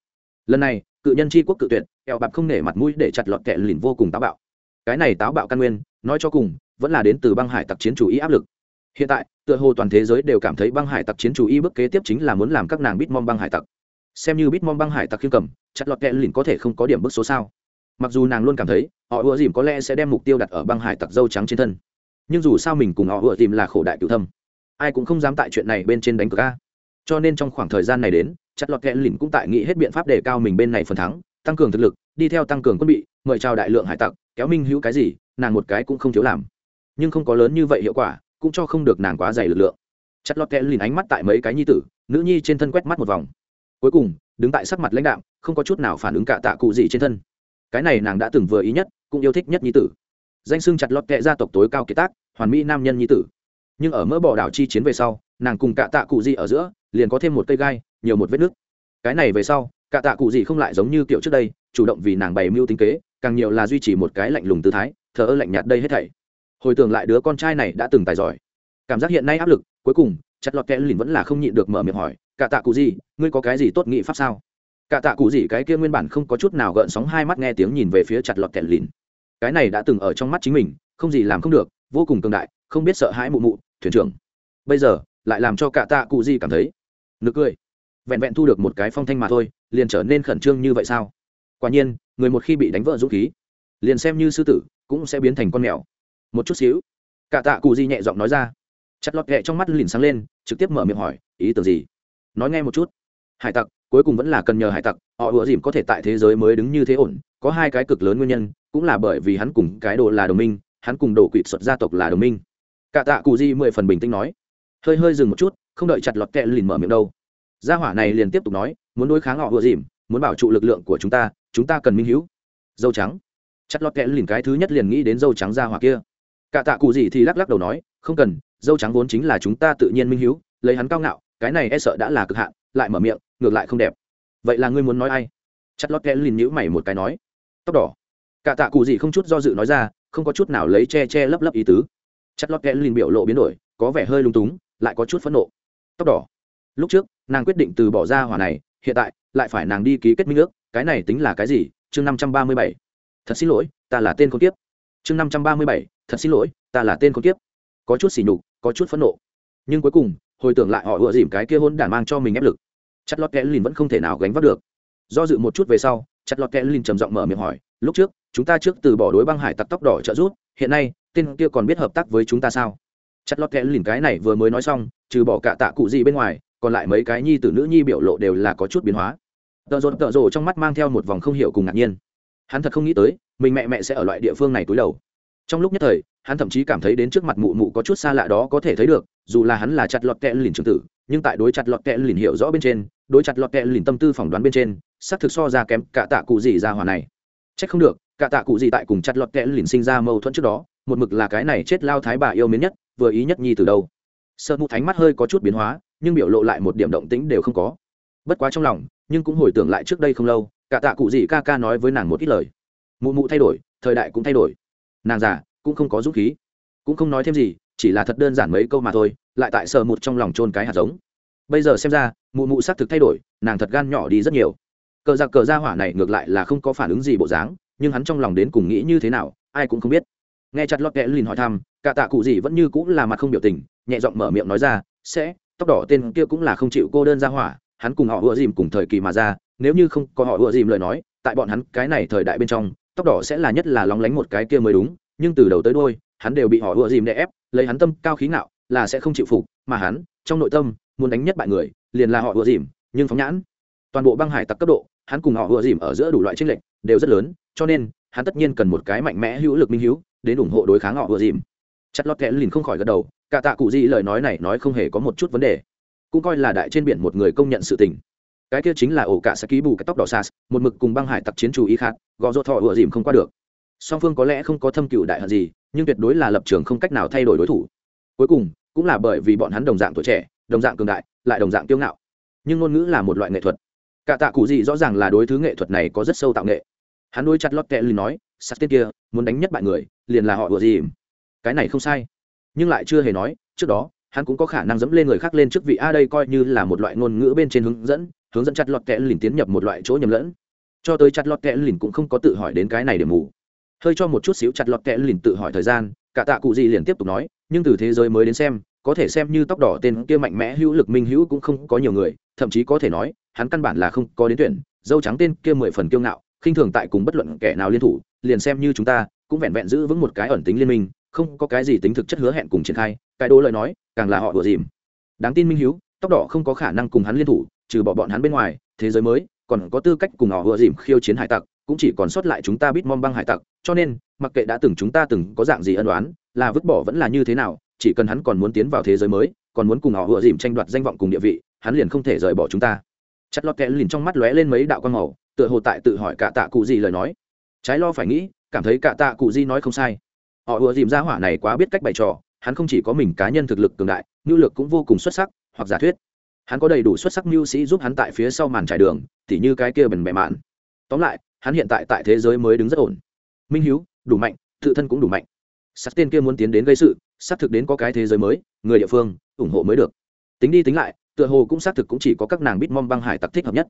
lần này, cự nhân tri quốc cự tuyệt, eo bạp không nể mặt mũi để chặt lọt kẹ lìn vô cùng táo bạo. Cái này táo bạo căn nguyên, nói cho cùng, vẫn là đến từ băng hải tặc chiến chủ ý áp lực. Hiện tại, tựa hồ toàn thế giới đều cảm thấy băng hải tặc chiến chủ y bước kế tiếp chính là muốn làm các nàng bitmom băng hải tặc. Xem như bitmom băng hải tặc khiêm cầm, chặt lọt kẹ lìn có thể không có điểm bức số sao? Mặc dù nàng luôn cảm thấy, họ ùa dìm có lẽ sẽ đem mục tiêu đặt ở băng hải tặc dâu trắng trên thân. Nhưng dù sao mình cùng họ ùa dìm là khổ đại cựu thâm. Ai cũng không dám tại chuyện này bên trên đánh cược ca cho nên trong khoảng thời gian này đến chặt lọt kẹn lìn cũng tại nghĩ hết biện pháp để cao mình bên này phần thắng, tăng cường thực lực, đi theo tăng cường quân bị, mời chào đại lượng hải tặc, kéo minh hữu cái gì, nàng một cái cũng không thiếu làm. Nhưng không có lớn như vậy hiệu quả, cũng cho không được nàng quá dày lực lượng. Chặt lọt kẹn lìn ánh mắt tại mấy cái nhi tử, nữ nhi trên thân quét mắt một vòng. Cuối cùng, đứng tại sắc mặt lãnh đạm, không có chút nào phản ứng cả tạ cụ gì trên thân. Cái này nàng đã từng vừa ý nhất, cũng yêu thích nhất nhi tử. Danh xưng chặt lọt kệ gia tộc tối cao kiệt tác, hoàn mỹ nam nhân nhi tử nhưng ở mỡ bỏ đảo chi chiến về sau, nàng cùng cạ tạ cụ gì ở giữa, liền có thêm một cây gai, nhiều một vết nứt. Cái này về sau, cạ tạ cụ gì không lại giống như kiểu trước đây, chủ động vì nàng bày mưu tính kế, càng nhiều là duy trì một cái lạnh lùng tư thái, thờ ơ lạnh nhạt đây hết thảy. Hồi tưởng lại đứa con trai này đã từng tài giỏi. Cảm giác hiện nay áp lực, cuối cùng, chặt lọt kẽ lìn vẫn là không nhịn được mở miệng hỏi cả tạ cụ gì ngươi có cái gì tốt nghị pháp sao? Cả tạ cụ gì cái kia nguyên bản không có chút nào gợn sóng hai mắt nghe tiếng nhìn về phía chặt lọt kẽ lìn cái này đã từng ở trong mắt chính mình, không gì làm không được, vô cùng cường đại, không biết sợ hãi mụ mụ thuyền trưởng. Bây giờ, lại làm cho cả tạ cụ Di cảm thấy. Nực cười. Vẹn vẹn thu được một cái phong thanh mà thôi, liền trở nên khẩn trương như vậy sao? Quả nhiên, người một khi bị đánh vỡ dũng khí, liền xem như sư tử, cũng sẽ biến thành con mèo. Một chút xíu. Cả tạ cụ di nhẹ giọng nói ra. Chặt lọt ghẹ trong mắt lìn sáng lên, trực tiếp mở miệng hỏi, ý tưởng gì? Nói nghe một chút. Hải tặc, cuối cùng vẫn là cần nhờ hải tặc, họ ủa dìm có thể tại thế giới mới đứng như thế ổn, có hai cái cực lớn nguyên nhân, cũng là bởi vì hắn cùng cái đồ là đồng minh, hắn cùng đồ quỵt xuất gia tộc là đồng minh cả tạ cụ di mười phần bình tĩnh nói. Hơi hơi dừng một chút, không đợi chặt lọt kẹ lìn mở miệng đâu. Gia hỏa này liền tiếp tục nói, muốn đối kháng họ vừa dìm, muốn bảo trụ lực lượng của chúng ta chúng ta cần minh hữu dâu trắng. Chặt lọt kẹ lìn cái thứ nhất liền nghĩ đến dâu trắng gia hỏa kia. Cả tạ cụ gì thì lắc lắc đầu nói, không cần, dâu trắng vốn chính là chúng ta tự nhiên minh hữu lấy hắn cao ngạo, cái này e sợ đã là cực hạn, lại mở miệng, ngược lại không đẹp. Vậy là ngươi muốn nói ai? Chặt lót kẽ lìn nhữ mày một cái nói. Tóc đỏ. Cả tạ cụ gì không chút do dự nói ra, không có chút nào lấy che che lấp lấp ý tứ chặt lót kẽ lìn biểu lộ biến đổi, có vẻ hơi lung túng, lại có chút phẫn nộ. Tóc đỏ. Lúc trước, nàng quyết định từ bỏ ra hỏa này, hiện tại, lại phải nàng đi ký kết minh ước, cái này tính là cái gì? Chương năm trăm ba mươi bảy. Thật xin lỗi, ta là tên con tiếp chương năm trăm ba mươi bảy. Thật xin lỗi, ta là tên con tiếp có chút xỉ nhục, có chút phẫn nộ. Nhưng cuối cùng, hồi tưởng lại họ ựa dìm cái kia hôn đản mang cho mình ép lực. Chặt lót kẽ lìn vẫn không thể nào gánh vác được. Do dự một chút về sau chặt lọt kẽ lìn trầm giọng mở miệng hỏi, lúc trước chúng ta trước từ bỏ đối băng hải tặc tóc đỏ trợ rút hiện nay, tên kia còn biết hợp tác với chúng ta sao? Chặt lọt kẽ lìn cái này vừa mới nói xong, trừ bỏ cả tạ cụ gì bên ngoài, còn lại mấy cái nhi tử nữ nhi biểu lộ đều là có chút biến hóa. Tợ rộn tợ rộ trong mắt mang theo một vòng không hiểu cùng ngạc nhiên. Hắn thật không nghĩ tới, mình mẹ mẹ sẽ ở loại địa phương này túi đầu. Trong lúc nhất thời, hắn thậm chí cảm thấy đến trước mặt mụ mụ có chút xa lạ đó có thể thấy được, dù là hắn là chặt lọt kẹ lìn trường tử, nhưng tại đối chặt lọt kẹ lìn hiểu rõ bên trên, đối chặt lọt kẹ lìn tâm tư phỏng đoán bên trên, xác thực so ra kém cả tạ cụ gì ra hòa này. C h ắ c không được cả tạ cụ gì tại cùng chặt lọt kẽ lìn sinh ra mâu thuẫn trước đó, một mực là cái này chết lao thái bà yêu mến nhất, vừa ý nhất nhi từ đâu. Sợ mụ thánh mắt hơi có chút biến hóa, nhưng biểu lộ lại một điểm động tĩnh đều không có. Bất quá trong lòng, nhưng cũng hồi tưởng lại trước đây không lâu, cả tạ cụ gì ca ca nói với nàng một ít lời. Mụ mụ thay đổi, thời đại cũng thay đổi. Nàng già, cũng không có dũng khí. Cũng không nói thêm gì, chỉ là thật đơn giản mấy câu mà thôi, lại tại sợ một trong lòng trôn cái hạt giống. Bây giờ xem ra, mụ mụ xác thực thay đổi, nàng thật gan nhỏ đi rất nhiều. Cờ giặc cờ ra hỏa này ngược lại là không có phản ứng gì bộ dáng nhưng hắn trong lòng đến cùng nghĩ như thế nào, ai cũng không biết. Nghe chặt lọt kẽ lìn hỏi thăm, cả tạ cụ gì vẫn như cũng là mặt không biểu tình, nhẹ giọng mở miệng nói ra, sẽ, tóc đỏ tên kia cũng là không chịu cô đơn ra hỏa, hắn cùng họ ùa dìm cùng thời kỳ mà ra, nếu như không có họ ùa dìm lời nói, tại bọn hắn cái này thời đại bên trong, tóc đỏ sẽ là nhất là lóng lánh một cái kia mới đúng, nhưng từ đầu tới đôi hắn đều bị họ ùa dìm đè ép, lấy hắn tâm cao khí ngạo, là sẽ không chịu phục, mà hắn, trong nội tâm, muốn đánh nhất bại người, liền là họ ùa dìm, nhưng phóng nhãn. Toàn bộ băng hải tặc cấp độ, hắn cùng họ ùa dìm ở giữa đủ loại tranh lệch, đều rất lớn cho nên, hắn tất nhiên cần một cái mạnh mẽ hữu lực minh hữu, đến ủng hộ đối kháng họ vừa dìm. Chặt lọt kẽ lìn không khỏi gật đầu, cả tạ cụ gì lời nói này nói không hề có một chút vấn đề. Cũng coi là đại trên biển một người công nhận sự tình. Cái kia chính là ổ cả sẽ ký bù cái tóc đỏ sas, một mực cùng băng hải tặc chiến chủ ý khác, gò dỗ thọ ựa dìm không qua được. Song phương có lẽ không có thâm cựu đại hận gì, nhưng tuyệt đối là lập trường không cách nào thay đổi đối thủ. Cuối cùng, cũng là bởi vì bọn hắn đồng dạng tuổi trẻ, đồng dạng cường đại, lại đồng dạng kiêu ngạo. Nhưng ngôn ngữ là một loại nghệ thuật. Cả tạ cụ gì rõ ràng là đối thứ nghệ thuật này có rất sâu tạo nghệ hắn đôi chặt lót kẹ lì nói sắt tên kia, muốn đánh nhất bại người, liền là họ ựa gì? cái này không sai. Nhưng lại chưa hề nói, trước đó, hắn cũng có khả năng dẫm lên người khác lên trước vị a đây coi như là một loại ngôn ngữ bên trên hướng dẫn hướng dẫn chặt lọt kẽ lìn tiến nhập một loại chỗ nhầm lẫn. Cho tới chặt lọt kẽ lìn cũng không có tự hỏi đến cái này để mù. Hơi cho một chút xíu chặt lọt kẽ lìn tự hỏi thời gian, cả tạ cụ gì liền tiếp tục nói, nhưng từ thế giới mới đến xem, có thể xem như tóc đỏ tên kia mạnh mẽ hữu lực minh hữu cũng không có nhiều người, thậm chí có thể nói, hắn căn bản là không có đến tuyển, dâu trắng tên kia mười phần kiêu ngạo khinh thường tại cùng bất luận kẻ nào liên thủ, liền xem như chúng ta, cũng vẹn vẹn giữ vững một cái ẩn tính liên minh, không có cái gì tính thực chất hứa hẹn cùng triển khai, cái đố lời nói, càng là họ đùa dìm. Đáng tin minh hiếu, tóc đỏ không có khả năng cùng hắn liên thủ, trừ bỏ bọn hắn bên ngoài, thế giới mới, còn có tư cách cùng họ đùa dìm khiêu chiến hải tặc, cũng chỉ còn sót lại chúng ta biết mong băng hải tặc, cho nên, mặc kệ đã từng chúng ta từng có dạng gì ân đoán là vứt bỏ vẫn là như thế nào, chỉ cần hắn còn muốn tiến vào thế giới mới, còn muốn cùng họ đùa dìm tranh đoạt danh vọng cùng địa vị, hắn liền không thể rời bỏ chúng ta. Chặt lọt kẽ liền trong mắt lóe lên mấy đạo quan màu tựa hồ tại tự hỏi cả tạ cụ gì lời nói. Trái lo phải nghĩ, cảm thấy cả tạ cụ di nói không sai. Họ ùa dìm ra hỏa này quá biết cách bày trò, hắn không chỉ có mình cá nhân thực lực cường đại, ngưu lực cũng vô cùng xuất sắc, hoặc giả thuyết, hắn có đầy đủ xuất sắc mưu sĩ giúp hắn tại phía sau màn trải đường, tỉ như cái kia bần bẹ mạn. Tóm lại, hắn hiện tại tại thế giới mới đứng rất ổn. Minh hiếu, đủ mạnh, tự thân cũng đủ mạnh. Sắc tên kia muốn tiến đến gây sự, xác thực đến có cái thế giới mới, người địa phương, ủng hộ mới được. Tính đi tính lại, tựa hồ cũng xác thực cũng chỉ có các nàng bít mong băng hải tặc thích hợp nhất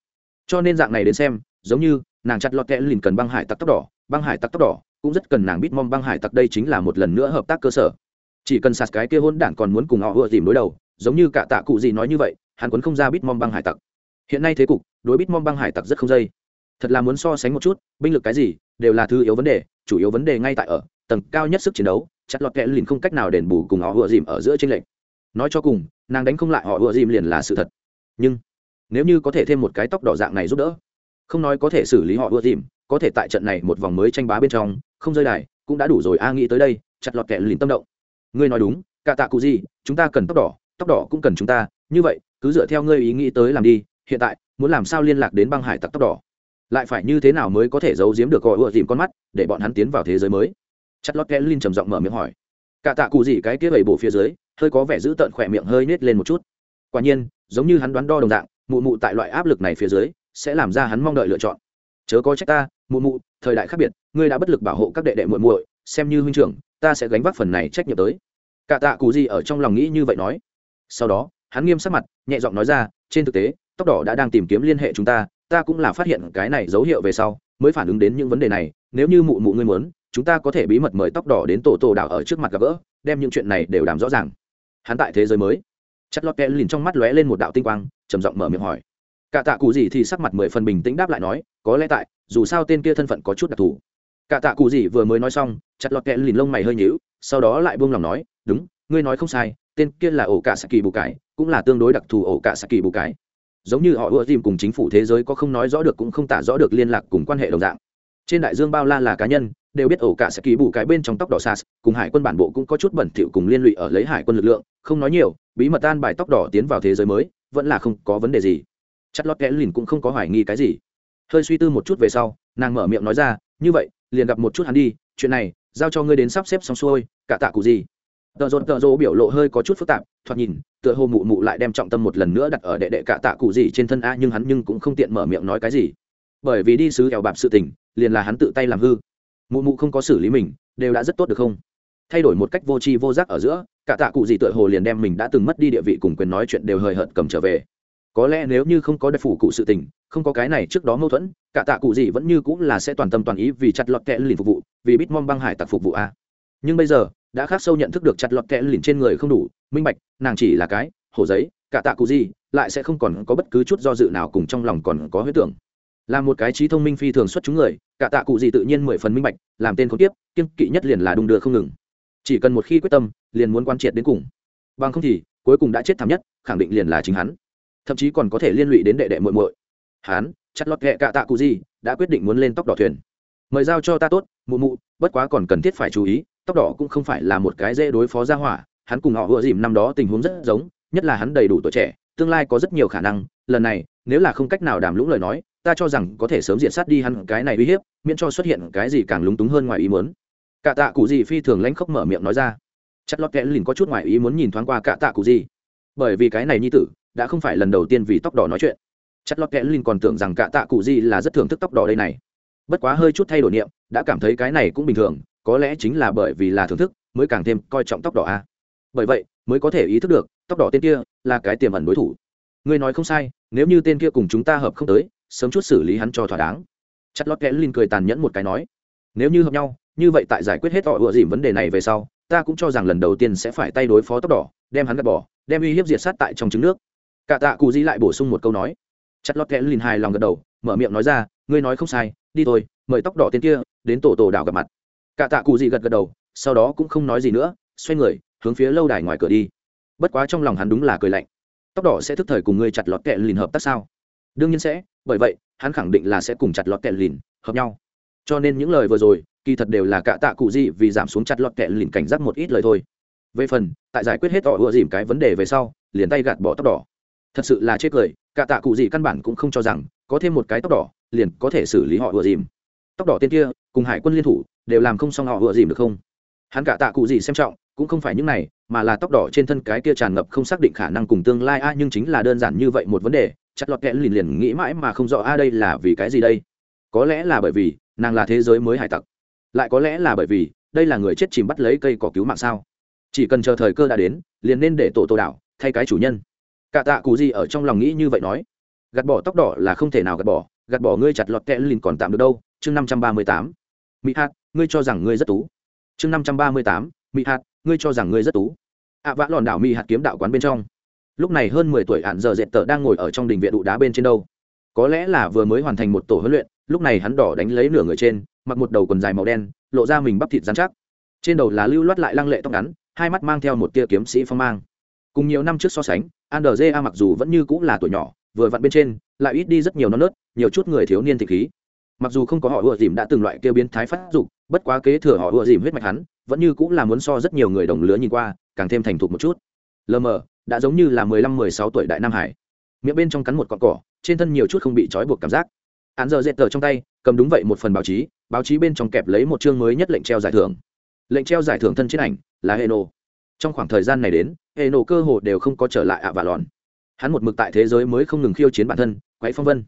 cho nên dạng này đến xem, giống như, nàng chặt lọt kẽ lìn cần băng hải tặc tóc đỏ, băng hải tặc tóc đỏ, cũng rất cần nàng biết mong băng hải tặc đây chính là một lần nữa hợp tác cơ sở. Chỉ cần sạt cái kia hôn đản còn muốn cùng họ vừa tìm đối đầu, giống như cả tạ cụ gì nói như vậy, hắn quấn không ra bít mong băng hải tặc. Hiện nay thế cục, đối bít mong băng hải tặc rất không dây. Thật là muốn so sánh một chút, binh lực cái gì, đều là thứ yếu vấn đề, chủ yếu vấn đề ngay tại ở, tầng cao nhất sức chiến đấu, chặt lọt kẽ lìn không cách nào đền bù cùng họ vừa dìm ở giữa tranh lệch. Nói cho cùng, nàng đánh không lại họ vừa dìm liền là sự thật. Nhưng nếu như có thể thêm một cái tóc đỏ dạng này giúp đỡ. Không nói có thể xử lý họ ưa dìm, có thể tại trận này một vòng mới tranh bá bên trong, không rơi đài, cũng đã đủ rồi, a nghĩ tới đây, chặt lọt kẻ lìn tâm động. Ngươi nói đúng, cả tạ cụ gì, chúng ta cần tóc đỏ tóc đỏ cũng cần chúng ta, như vậy, cứ dựa theo ngươi ý nghĩ tới làm đi, hiện tại, muốn làm sao liên lạc đến băng hải tặc tóc đỏ? Lại phải như thế nào mới có thể giấu giếm được gọi ưa dìm con mắt, để bọn hắn tiến vào thế giới mới? Chặt lọt kẻ lìn trầm giọng mở miệng hỏi. Cả tạ cụ gì cái kia bầy bổ phía dưới, hơi có vẻ giữ tợn khỏe miệng hơi nết lên một chút. Quả nhiên, giống như hắn đoán đo đồng dạng mụ mụ tại loại áp lực này phía dưới, sẽ làm ra hắn mong đợi lựa chọn. Chớ có trách ta, mụ mụ, thời đại khác biệt, ngươi đã bất lực bảo hộ các đệ đệ muội muội, xem như huynh trưởng, ta sẽ gánh vác phần này trách nhiệm tới. Cả tạ cụ gì ở trong lòng nghĩ như vậy nói. Sau đó, hắn nghiêm sắc mặt, nhẹ giọng nói ra, trên thực tế, tóc đỏ đã đang tìm kiếm liên hệ chúng ta ta cũng là phát hiện cái này dấu hiệu về sau, mới phản ứng đến những vấn đề này, nếu như mụ mụ ngươi muốn, chúng ta có thể bí mật mời tóc đỏ đến tổ tổ đảo ở trước mặt gặp gỡ, đem những chuyện này đều đàm rõ ràng. Hắn tại thế giới mới chất lót kẽ lìn trong mắt lóe lên một đạo tinh quang, trầm giọng mở miệng hỏi. Cả tạ cụ gì thì sắc mặt mười phần bình tĩnh đáp lại nói, có lẽ tại, dù sao tên kia thân phận có chút đặc thù. Cả tạ cụ gì vừa mới nói xong, chặt lọt kẽ lìn lông mày hơi nhíu, sau đó lại buông lòng nói, đúng, ngươi nói không sai, tên kia là ổ cả saki bù cải cũng là tương đối đặc thù ổ cả saki bù cải giống như họ ưa tìm cùng chính phủ thế giới có không nói rõ được cũng không tả rõ được liên lạc cùng quan hệ đồng dạng. Trên đại dương bao la là cá nhân, đều biết ổ cả sẽ ký bù cái bên trong tóc đỏ sas, cùng hải quân bản bộ cũng có chút bẩn thỉu cùng liên lụy ở lấy hải quân lực lượng, không nói nhiều bí mật tan bài tóc đỏ tiến vào thế giới mới, vẫn là không có vấn đề gì. Chất lót kẽ lìn cũng không có hoài nghi cái gì. Hơi suy tư một chút về sau, nàng mở miệng nói ra, như vậy, liền gặp một chút hắn đi, chuyện này, giao cho ngươi đến sắp xếp xong xuôi, cả tạ cụ gì. Tợ rột tợ rỗ biểu lộ hơi có chút phức tạp, thoạt nhìn, tựa hồ mụ mụ lại đem trọng tâm một lần nữa đặt ở đệ đệ cả tạ cụ gì trên thân a, nhưng hắn nhưng cũng không tiện mở miệng nói cái gì. Bởi vì đi sứ ẻo bạp sự tình, liền là hắn tự tay làm hư. Mụ mụ không có xử lý mình, đều đã rất tốt được không? Thay đổi một cách vô tri vô giác ở giữa cả tạ cụ gì tựa hồ liền đem mình đã từng mất đi địa vị cùng quyền nói chuyện đều hời hợt cầm trở về. Có lẽ nếu như không có đại phủ cụ sự tình, không có cái này trước đó mâu thuẫn, cả tạ cụ gì vẫn như cũng là sẽ toàn tâm toàn ý vì chặt lọt kẽ lìn phục vụ, vì bít mong băng hải tặc phục vụ a. Nhưng bây giờ, đã khác sâu nhận thức được chặt lọt kẽ lìn trên người không đủ, minh bạch, nàng chỉ là cái, hổ giấy, cả tạ cụ gì lại sẽ không còn có bất cứ chút do dự nào cùng trong lòng còn có huyết tưởng. Là một cái trí thông minh phi thường xuất chúng người, cả tạ cụ gì tự nhiên mười phần minh bạch, làm tên không tiếp kiên kỵ nhất liền là đung đưa không ngừng. Chỉ cần một khi quyết tâm liền muốn quan triệt đến cùng. Bằng không thì, cuối cùng đã chết thảm nhất, khẳng định liền là chính hắn. Thậm chí còn có thể liên lụy đến đệ đệ muội muội. Hắn chặt lọt ghẹ cả tạ cụ gì đã quyết định muốn lên tóc đỏ thuyền. Mời giao cho ta tốt, mụ mụ, bất quá còn cần thiết phải chú ý, tóc đỏ cũng không phải là một cái dễ đối phó ra hỏa. Hắn cùng họ vừa dìm năm đó tình huống rất giống, nhất là hắn đầy đủ tuổi trẻ, tương lai có rất nhiều khả năng. Lần này, nếu là không cách nào đàm lũng lời nói, ta cho rằng có thể sớm diện sát đi hắn cái này uy hiếp, miễn cho xuất hiện cái gì càng lúng túng hơn ngoài ý muốn. Cả tạ cụ gì phi thường lãnh khốc mở miệng nói ra chất lót kẽ lìn có chút ngoài ý muốn nhìn thoáng qua cả tạ cụ gì. Bởi vì cái này nhi tử đã không phải lần đầu tiên vì tóc đỏ nói chuyện. Chất lót kẽ lìn còn tưởng rằng cả tạ cụ gì là rất thưởng thức tóc đỏ đây này. Bất quá hơi chút thay đổi niệm, đã cảm thấy cái này cũng bình thường, có lẽ chính là bởi vì là thưởng thức mới càng thêm coi trọng tóc đỏ a bởi vậy, mới có thể ý thức được, tóc đỏ tên kia là cái tiềm ẩn đối thủ. Ngươi nói không sai, nếu như tên kia cùng chúng ta hợp không tới, sớm chút xử lý hắn cho thỏa đáng. Chất lót kẽ linh cười tàn nhẫn một cái nói, nếu như hợp nhau như vậy tại giải quyết hết họ ựa dìm vấn đề này về sau, ta cũng cho rằng lần đầu tiên sẽ phải tay đối phó tóc đỏ, đem hắn gạt bỏ, đem uy hiếp diệt sát tại trong trứng nước. Cả tạ cụ di lại bổ sung một câu nói. Chặt lót kẽ lìn hài lòng gật đầu, mở miệng nói ra, ngươi nói không sai, đi thôi, mời tóc đỏ tên kia đến tổ tổ đảo gặp mặt. Cả tạ cụ di gật gật đầu, sau đó cũng không nói gì nữa, xoay người, hướng phía lâu đài ngoài cửa đi. Bất quá trong lòng hắn đúng là cười lạnh. Tóc đỏ sẽ thức thời cùng ngươi chặt lọt kẹ lìn hợp tác sao? Đương nhiên sẽ, bởi vậy, hắn khẳng định là sẽ cùng chặt lọt kẹ lìn hợp nhau. Cho nên những lời vừa rồi kỳ thật đều là cả tạ cụ gì vì giảm xuống chặt lọt kẹ lìn cảnh giác một ít lời thôi. Về phần, tại giải quyết hết họ ưa dìm cái vấn đề về sau, liền tay gạt bỏ tóc đỏ. Thật sự là chết cười, cả tạ cụ gì căn bản cũng không cho rằng có thêm một cái tóc đỏ liền có thể xử lý họ ưa dìm. Tóc đỏ tên kia, cùng hải quân liên thủ, đều làm không xong họ ưa dìm được không? Hắn cả tạ cụ gì xem trọng, cũng không phải những này, mà là tóc đỏ trên thân cái kia tràn ngập không xác định khả năng cùng tương lai, a, nhưng chính là đơn giản như vậy một vấn đề, chặt lọt kẽ liền liền nghĩ mãi mà không rõ, a, đây là vì cái gì đây? Có lẽ là bởi vì, nàng là thế giới mới hải tặc lại có lẽ là bởi vì, đây là người chết chìm bắt lấy cây cỏ cứu mạng sao? Chỉ cần chờ thời cơ đã đến, liền nên để tổ tổ đảo, thay cái chủ nhân. Cả tạ cụ gì ở trong lòng nghĩ như vậy nói. Gạt bỏ tóc đỏ là không thể nào gạt bỏ gạt bỏ ngươi chặt lọt kẽ liền còn tạm được đâu, chương năm trăm ba mươi tám. Mỹ hạt, ngươi cho rằng ngươi rất tú. Chương năm trăm ba mươi tám mỹ hạt, ngươi cho rằng ngươi rất tú. Ạ vã lòn đảo mỹ hạt kiếm đạo quán bên trong. Lúc này hơn mười tuổi hạn giờ dệt tờ đang ngồi ở trong đình viện đụ đá bên trên đâu. Có lẽ là vừa mới hoàn thành một tổ huấn luyện lúc này hắn đỏ đánh lấy nửa người trên, mặc một đầu quần dài màu đen, lộ ra mình bắp thịt dán chắc. Trên đầu là lưu loát lại lăng lệ tóc ngắn, hai mắt mang theo một tia kiếm sĩ phong mang. Cùng nhiều năm trước so sánh andrja mặc dù vẫn như cũng là tuổi nhỏ, vừa vặn bên trên, lại ít đi rất nhiều non nớt, nhiều chút người thiếu niên thị khí. Mặc dù không có họ ùa dìm đã từng loại kêu biến thái phát dục, bất quá kế thừa họ ùa dìm huyết mạch hắn, vẫn như cũng là muốn so rất nhiều người đồng lứa nhìn qua, càng thêm thành thục một chút. Lờ mờ, đã giống như là mười lăm, mười sáu tuổi đại nam hải. Miệng bên trong cắn một con cỏ, trên thân nhiều chút không bị trói buộc cảm giác. Án giờ dệt tờ trong tay, cầm đúng vậy một phần báo chí báo chí bên trong kẹp lấy một chương mới nhất lệnh treo giải thưởng. Lệnh treo giải thưởng thân trên ảnh là hệ nổ trong khoảng thời gian này đến hệ nổ cơ hồ đều không có trở lại ạ và lòn hắn một mực tại thế giới mới không ngừng khiêu chiến bản thân quáy phong vân.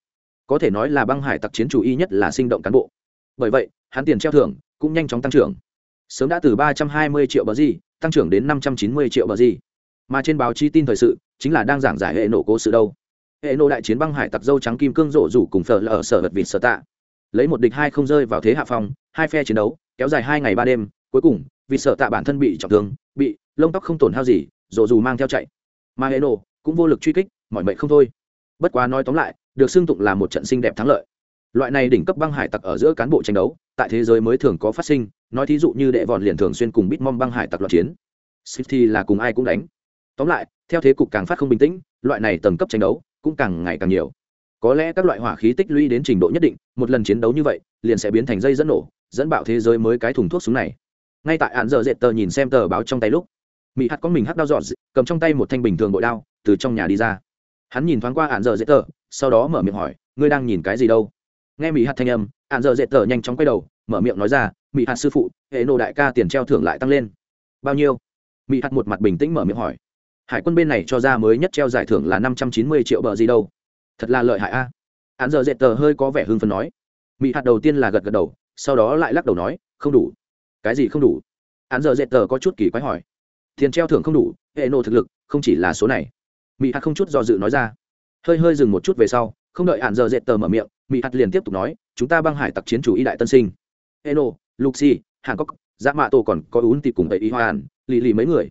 Có thể nói là băng hải tặc chiến chủ y nhất là sinh động cán bộ. Bởi vậy, hắn tiền treo thưởng cũng nhanh chóng tăng trưởng. Sớm đã từ ba trăm hai mươi triệu bờ gì, tăng trưởng đến năm trăm chín mươi triệu bờ gì. Mà trên báo chí tin thời sự chính là đang giảng giải hệ nổ cố sự đâu hệ nổ đại chiến băng hải tặc dâu trắng kim cương rộ rủ cùng phở lở sở vật vịt sở tạ. Lấy một địch hai không rơi vào thế hạ phong, hai phe chiến đấu, kéo dài hai ngày ba đêm, cuối cùng vì sở tạ bản thân bị trọng thương, bị lông tóc không tổn hao gì, rộ dù mang theo chạy. Mà hệ nổ cũng vô lực truy kích, mọi mệnh không thôi. Bất quá nói tóm lại, được xưng tụng là một trận sinh đẹp thắng lợi. Loại này đỉnh cấp băng hải tặc ở giữa cán bộ tranh đấu, tại thế giới mới thường có phát sinh, nói thí dụ như đệ vòn liền thường xuyên cùng bitmom băng hải tặc loạn chiến. City là cùng ai cũng đánh. Tóm lại, theo thế cục càng phát không bình tĩnh, loại này tầng cấp tranh đấu cũng càng ngày càng nhiều. Có lẽ các loại hỏa khí tích lũy đến trình độ nhất định, một lần chiến đấu như vậy, liền sẽ biến thành dây dẫn nổ, dẫn bạo thế giới mới cái thùng thuốc súng này. Ngay tại hạn giờ dệt tờ nhìn xem tờ báo trong tay lúc mỹ Hạt có mình hắt đao dọn cầm trong tay một thanh bình thường bội đao, từ trong nhà đi ra. Hắn nhìn thoáng qua hạn giờ dệt tờ, sau đó mở miệng hỏi, ngươi đang nhìn cái gì đâu? Nghe mỹ Hạt thanh âm hạn giờ dệt tờ nhanh chóng quay đầu, mở miệng nói ra mỹ hạt sư phụ, hệ nộ đại ca tiền treo thưởng lại tăng lên. Bao nhiêu? Mỹ hạt một mặt bình tĩnh mở miệng hỏi hải quân bên này cho ra mới nhất treo giải thưởng là năm trăm chín mươi triệu bờ gì đâu. Thật là lợi hại a. Hắn giờ dệt tờ hơi có vẻ hưng phấn nói. Mỹ hạt đầu tiên là gật gật đầu, sau đó lại lắc đầu nói, không đủ. Cái gì không đủ? Hắn giờ dệt tờ có chút kỳ quái hỏi. Tiền treo thưởng không đủ, hệ nộ thực lực, không chỉ là số này. Mỹ hạt không chút do dự nói ra. Hơi hơi dừng một chút về sau, không đợi hạn giờ dệt tờ mở miệng mỹ hạt liền tiếp tục nói, chúng ta băng hải tặc chiến chủ y đại tân sinh. Eno luxi hàn cốc dạ mạ tổ còn có ún thì cùng ấy y hoàn lì lì mấy người.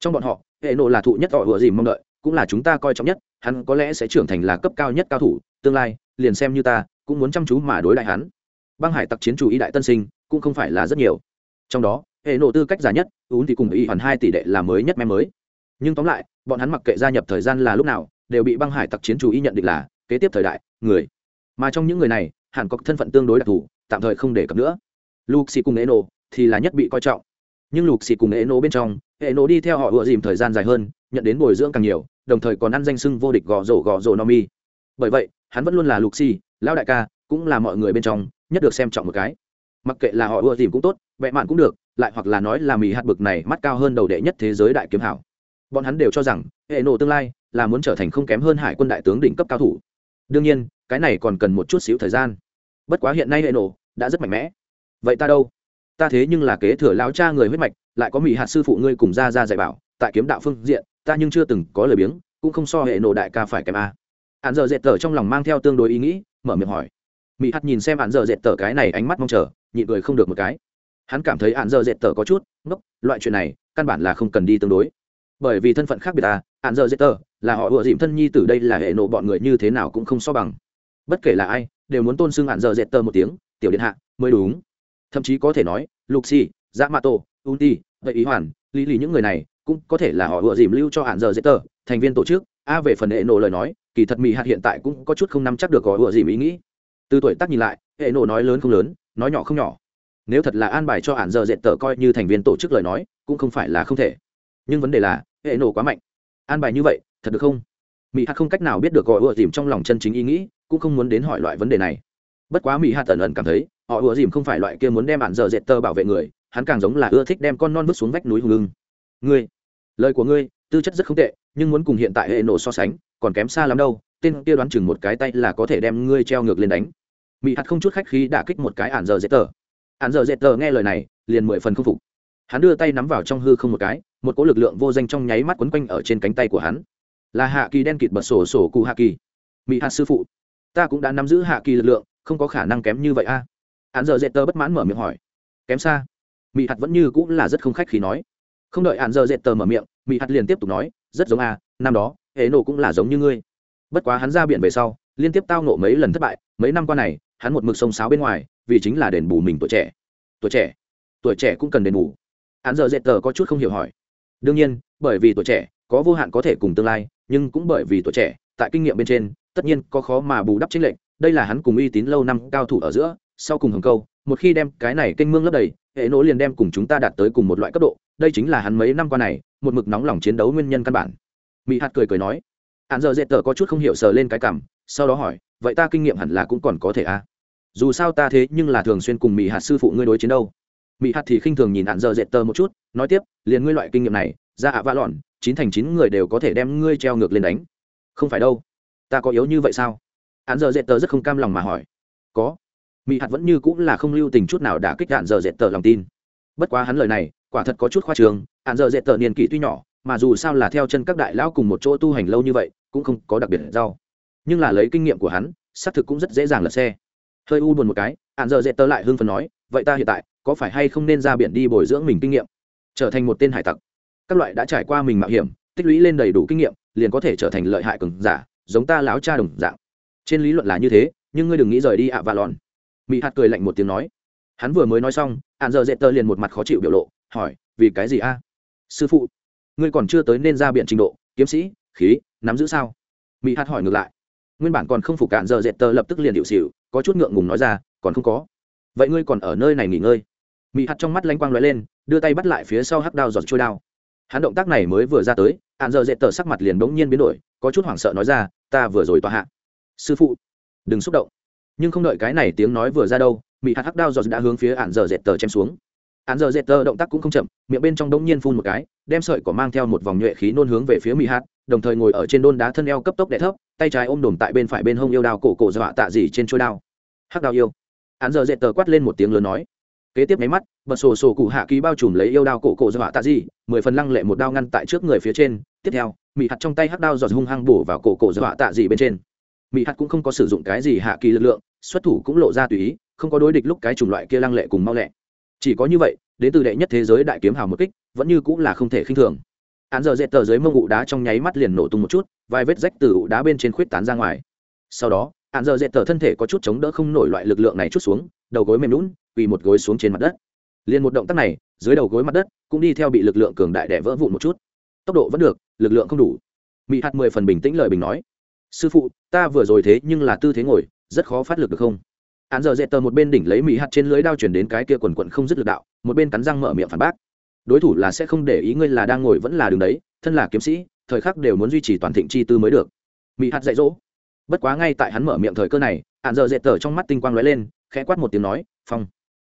Trong bọn họ hệ nộ là thụ nhất họ vừa gì mong đợi, cũng là chúng ta coi trọng nhất, hắn có lẽ sẽ trưởng thành là cấp cao nhất cao thủ, tương lai, liền xem như ta, cũng muốn chăm chú mà đối lại hắn. Băng hải tặc chiến chủ y đại tân sinh, cũng không phải là rất nhiều. Trong đó, hệ nộ tư cách giả nhất ún thì cùng y hoàn hai tỷ đệ là mới nhất mem mới. Nhưng tóm lại, bọn hắn mặc kệ gia nhập thời gian là lúc nào, đều bị băng hải tặc chiến chủ y nhận định là kế tiếp thời đại, người. Mà trong những người này, hẳn có thân phận tương đối đặc thù, tạm thời không đề cập nữa. Lục xì cùng eno thì là nhất bị coi trọng nhưng lục xì cùng eno bên trong eno đi theo họ ựa dìm thời gian dài hơn, nhận đến bồi dưỡng càng nhiều, đồng thời còn ăn danh sưng vô địch gò rổ gò rổ no mi. Bởi vậy, hắn vẫn luôn là lục xì, lão đại ca, cũng là mọi người bên trong, nhất được xem trọng một cái. Mặc kệ là họ ưa dìm cũng tốt vẽ mạn cũng được, lại hoặc là nói là mì hạt bực này mắt cao hơn đầu đệ nhất thế giới đại kiếm hảo. Bọn hắn đều cho rằng, hệ nổ tương lai là muốn trở thành không kém hơn hải quân đại tướng đỉnh cấp cao thủ. Đương nhiên, cái này còn cần một chút xíu thời gian. Bất quá hiện nay hệ nổ đã rất mạnh mẽ. Vậy ta đâu? Ta thế nhưng là kế thừa lão cha người huyết mạch, lại có mỹ hạt sư phụ ngươi cùng ra ra dạy bảo, tại kiếm đạo phương diện, ta nhưng chưa từng có lời biếng, cũng không so hệ nổ đại ca phải kém a. Hạn dở dệt tờ trong lòng mang theo tương đối ý nghĩ, mở miệng hỏi. Mỹ hạt nhìn xem hạn dở dệt tờ cái này ánh mắt mong chờ, nhịn cười không được một cái. Hắn cảm thấy hạn dở dệt tờ có chút, ngốc, loại chuyện này, căn bản là không cần đi tương đối. Bởi vì thân phận khác biệt à hạn dở dệt tờ là họ ựa dịm thân nhi từ đây là hệ nộ bọn người như thế nào cũng không so bằng. Bất kể là ai, đều muốn tôn xưng hạn dở dệt tờ một tiếng, tiểu điện hạ, mới đúng thậm chí có thể nói, luxi dạ mạ tổ unti, vậy ý hoàn, lý lý những người này cũng có thể là họ vừa dìm lưu cho hạn giờ dễ tờ thành viên tổ chức. A về phần hệ nổ lời nói, kỳ thật mỹ hạt hiện tại cũng có chút không nắm chắc được họ vừa dìm ý nghĩ. Từ tuổi tác nhìn lại hệ nổ nói lớn không lớn, nói nhỏ không nhỏ. Nếu thật là an bài cho hạn giờ dễ tờ coi như thành viên tổ chức lời nói, cũng không phải là không thể. Nhưng vấn đề là hệ nổ quá mạnh. An bài như vậy, thật được không? Mỹ hạt không cách nào biết được gọi ựa dìm trong lòng chân chính ý nghĩ, cũng không muốn đến hỏi loại vấn đề này. Bất quá mỹ hạt tần ẩn cảm thấy họ ùa dìm không phải loại kia muốn đem bạn giờ dệt tơ bảo vệ người, hắn càng giống là ưa thích đem con non vứt xuống vách núi hùng lưng ngươi, lời của ngươi, tư chất rất không tệ, nhưng muốn cùng hiện tại hệ nổ so sánh, còn kém xa lắm đâu, tên kia đoán chừng một cái tay là có thể đem ngươi treo ngược lên đánh. Mỹ hạt không chút khách khí đả kích một cái ản giờ dệt tờ ản giờ dệt tờ nghe lời này, liền mười phần không phục. Hắn đưa tay nắm vào trong hư không một cái, một cỗ lực lượng vô danh trong nháy mắt quấn quanh ở trên cánh tay của hắn. Là hạ kỳ đen kịt bật sổ sổ cụ hạ kỳ. Mỹ hạt sư phụ, ta cũng đã nắm giữ hạ kỳ lực lượng, không có khả năng kém như vậy a hắn giờ dệt tờ bất mãn mở miệng hỏi. Kém xa. Mỹ hạt vẫn như cũng là rất không khách khi nói. Không đợi hắn giờ dệt tờ mở miệng mỹ hạt liền tiếp tục nói, rất giống a, năm đó hệ nổ cũng là giống như ngươi. Bất quá hắn ra biển về sau, liên tiếp tao nộ mấy lần thất bại, mấy năm qua này, hắn một mực sông sáo bên ngoài, vì chính là đền bù mình tuổi trẻ. Tuổi trẻ? Tuổi trẻ cũng cần đền bù. Hắn giờ dệt tờ có chút không hiểu hỏi. Đương nhiên, bởi vì tuổi trẻ, có vô hạn có thể cùng tương lai, nhưng cũng bởi vì tuổi trẻ, tại kinh nghiệm bên trên, tất nhiên có khó mà bù đắp chính lệnh đây là hắn cùng uy tín lâu năm cao thủ ở giữa sau cùng hồng câu, một khi đem cái này kênh mương lấp đầy, hệ nỗ liền đem cùng chúng ta đạt tới cùng một loại cấp độ. Đây chính là hắn mấy năm qua này, một mực nóng lòng chiến đấu nguyên nhân căn bản. Mỹ hạt cười cười nói, hạn giờ dễ tờ có chút không hiểu sờ lên cái cảm sau đó hỏi, vậy ta kinh nghiệm hẳn là cũng còn có thể a à? dù sao ta thế nhưng là thường xuyên cùng mỹ hạt sư phụ ngươi đối chiến đâu. Mỹ hạt thì khinh thường nhìn hạn giờ dễ tờ một chút, nói tiếp, liền ngươi loại kinh nghiệm này, ra ạ vã lọn, chín thành chín người đều có thể đem ngươi treo ngược lên đánh. Không phải đâu, ta có yếu như vậy sao? Hạn giờ dễ tờ rất không cam lòng mà hỏi. Có mỹ hạt vẫn như cũng là không lưu tình chút nào đã kích đạn giờ dệt tờ lòng tin. Bất quá hắn lời này, quả thật có chút khoa trường hạn giờ dệt tờ niên kỷ tuy nhỏ, mà dù sao là theo chân các đại lão cùng một chỗ tu hành lâu như vậy, cũng không có đặc biệt rau. Nhưng là lấy kinh nghiệm của hắn, xác thực cũng rất dễ dàng lật xe. Hơi u buồn một cái hạn giờ dệt tờ lại hưng phần nói, vậy ta hiện tại, có phải hay không nên ra biển đi bồi dưỡng mình kinh nghiệm? Trở thành một tên hải tặc. Các loại đã trải qua mình mạo hiểm, tích lũy lên đầy đủ kinh nghiệm, liền có thể trở thành lợi hại cường giả, giống ta láo cha đồng dạng. Trên lý luận là như thế, nhưng ngươi đừng nghĩ rời đi ạ và lòn mỹ hạt cười lạnh một tiếng nói. Hắn vừa mới nói xong hạn giờ dễ tơ liền một mặt khó chịu biểu lộ, hỏi, vì cái gì a? Sư phụ, ngươi còn chưa tới nên ra biện trình độ, kiếm sĩ, khí, nắm giữ sao? Mỹ hạt hỏi ngược lại. Nguyên bản còn không phục cạn giờ dễ tơ lập tức liền điệu xịu có chút ngượng ngùng nói ra, còn không có. Vậy ngươi còn ở nơi này nghỉ ngơi. Mỹ hạt trong mắt lanh quang l ó e lên, đưa tay bắt lại phía sau hắc đao giọt trôi đao. Hắn động tác này mới vừa ra tới hạn giờ dễ tờ sắc mặt liền bỗng nhiên biến đổi, có chút hoảng sợ nói ra, ta vừa rồi tòa hạ. Sư phụ, đừng xúc động nhưng không đợi cái này tiếng nói vừa ra đâu mỹ hạt hắc đao giọt đã hướng phía ạn giờ dệt tờ chém xuống. Ạn giờ dệt tờ động tác cũng không chậm, miệng bên trong đống nhiên phun một cái, đem sợi cỏ mang theo một vòng nhuệ khí nôn hướng về phía mỹ hạt, đồng thời ngồi ở trên đôn đá thân eo cấp tốc đẻ thấp, tay trái ôm đồm tại bên phải bên hông yêu đao cổ cổ dọa tạ dỉ trên trôi đao. Hắc đao yêu. Ạn giờ dệt tờ quát lên một tiếng lớn nói. Kế tiếp máy mắt, bật sổ sổ cụ hạ ký bao trùm lấy yêu đao cổ cổ dọa tạ dỉ mười phần lăng lệ một đao ngăn tại trước người phía trên. Tiếp theo mỹ hạt trong tay hắc đao giọt hung hăng bổ vào cổ cổ dọa tạ dỉ bên trên mỹ hạt cũng không có sử dụng cái gì hạ kỳ lực lượng, xuất thủ cũng lộ ra tùy ý, không có đối địch lúc cái chủng loại kia lăng lệ cùng mau lẹ. Chỉ có như vậy, đến từ đệ nhất thế giới đại kiếm hào một kích, vẫn như cũng là không thể khinh thường. Án giờ Dẹt tờ dưới mông ụ đá trong nháy mắt liền nổ tung một chút, vài vết rách từ ụ đá bên trên khuyết tán ra ngoài. Sau đó, Án giờ Dẹt tờ thân thể có chút chống đỡ không nổi loại lực lượng này chút xuống, đầu gối mềm lún quỳ một gối xuống trên mặt đất. Liền một động tác này, dưới đầu gối mặt đất cũng đi theo bị lực lượng cường đại đẻ vỡ vụn một chút. Tốc độ vẫn được, lực lượng không đủ. Mỹ hạt mười phần bình tĩnh lời bình nói sư phụ, ta vừa rồi thế nhưng là tư thế ngồi, rất khó phát lực được không? Hắn giờ dệt tờ một bên đỉnh lấy mỹ hạt trên lưới đao chuyển đến cái kia quần quận không dứt lực đạo, một bên cắn răng mở miệng phản bác. Đối thủ là sẽ không để ý ngươi là đang ngồi vẫn là đường đấy, thân là kiếm sĩ, thời khắc đều muốn duy trì toàn thịnh chi tư mới được. Mỹ hạt dạy dỗ. Bất quá ngay tại hắn mở miệng thời cơ này, Án giờ dệt tờ trong mắt tinh quang lóe lên, khẽ quát một tiếng nói, phong.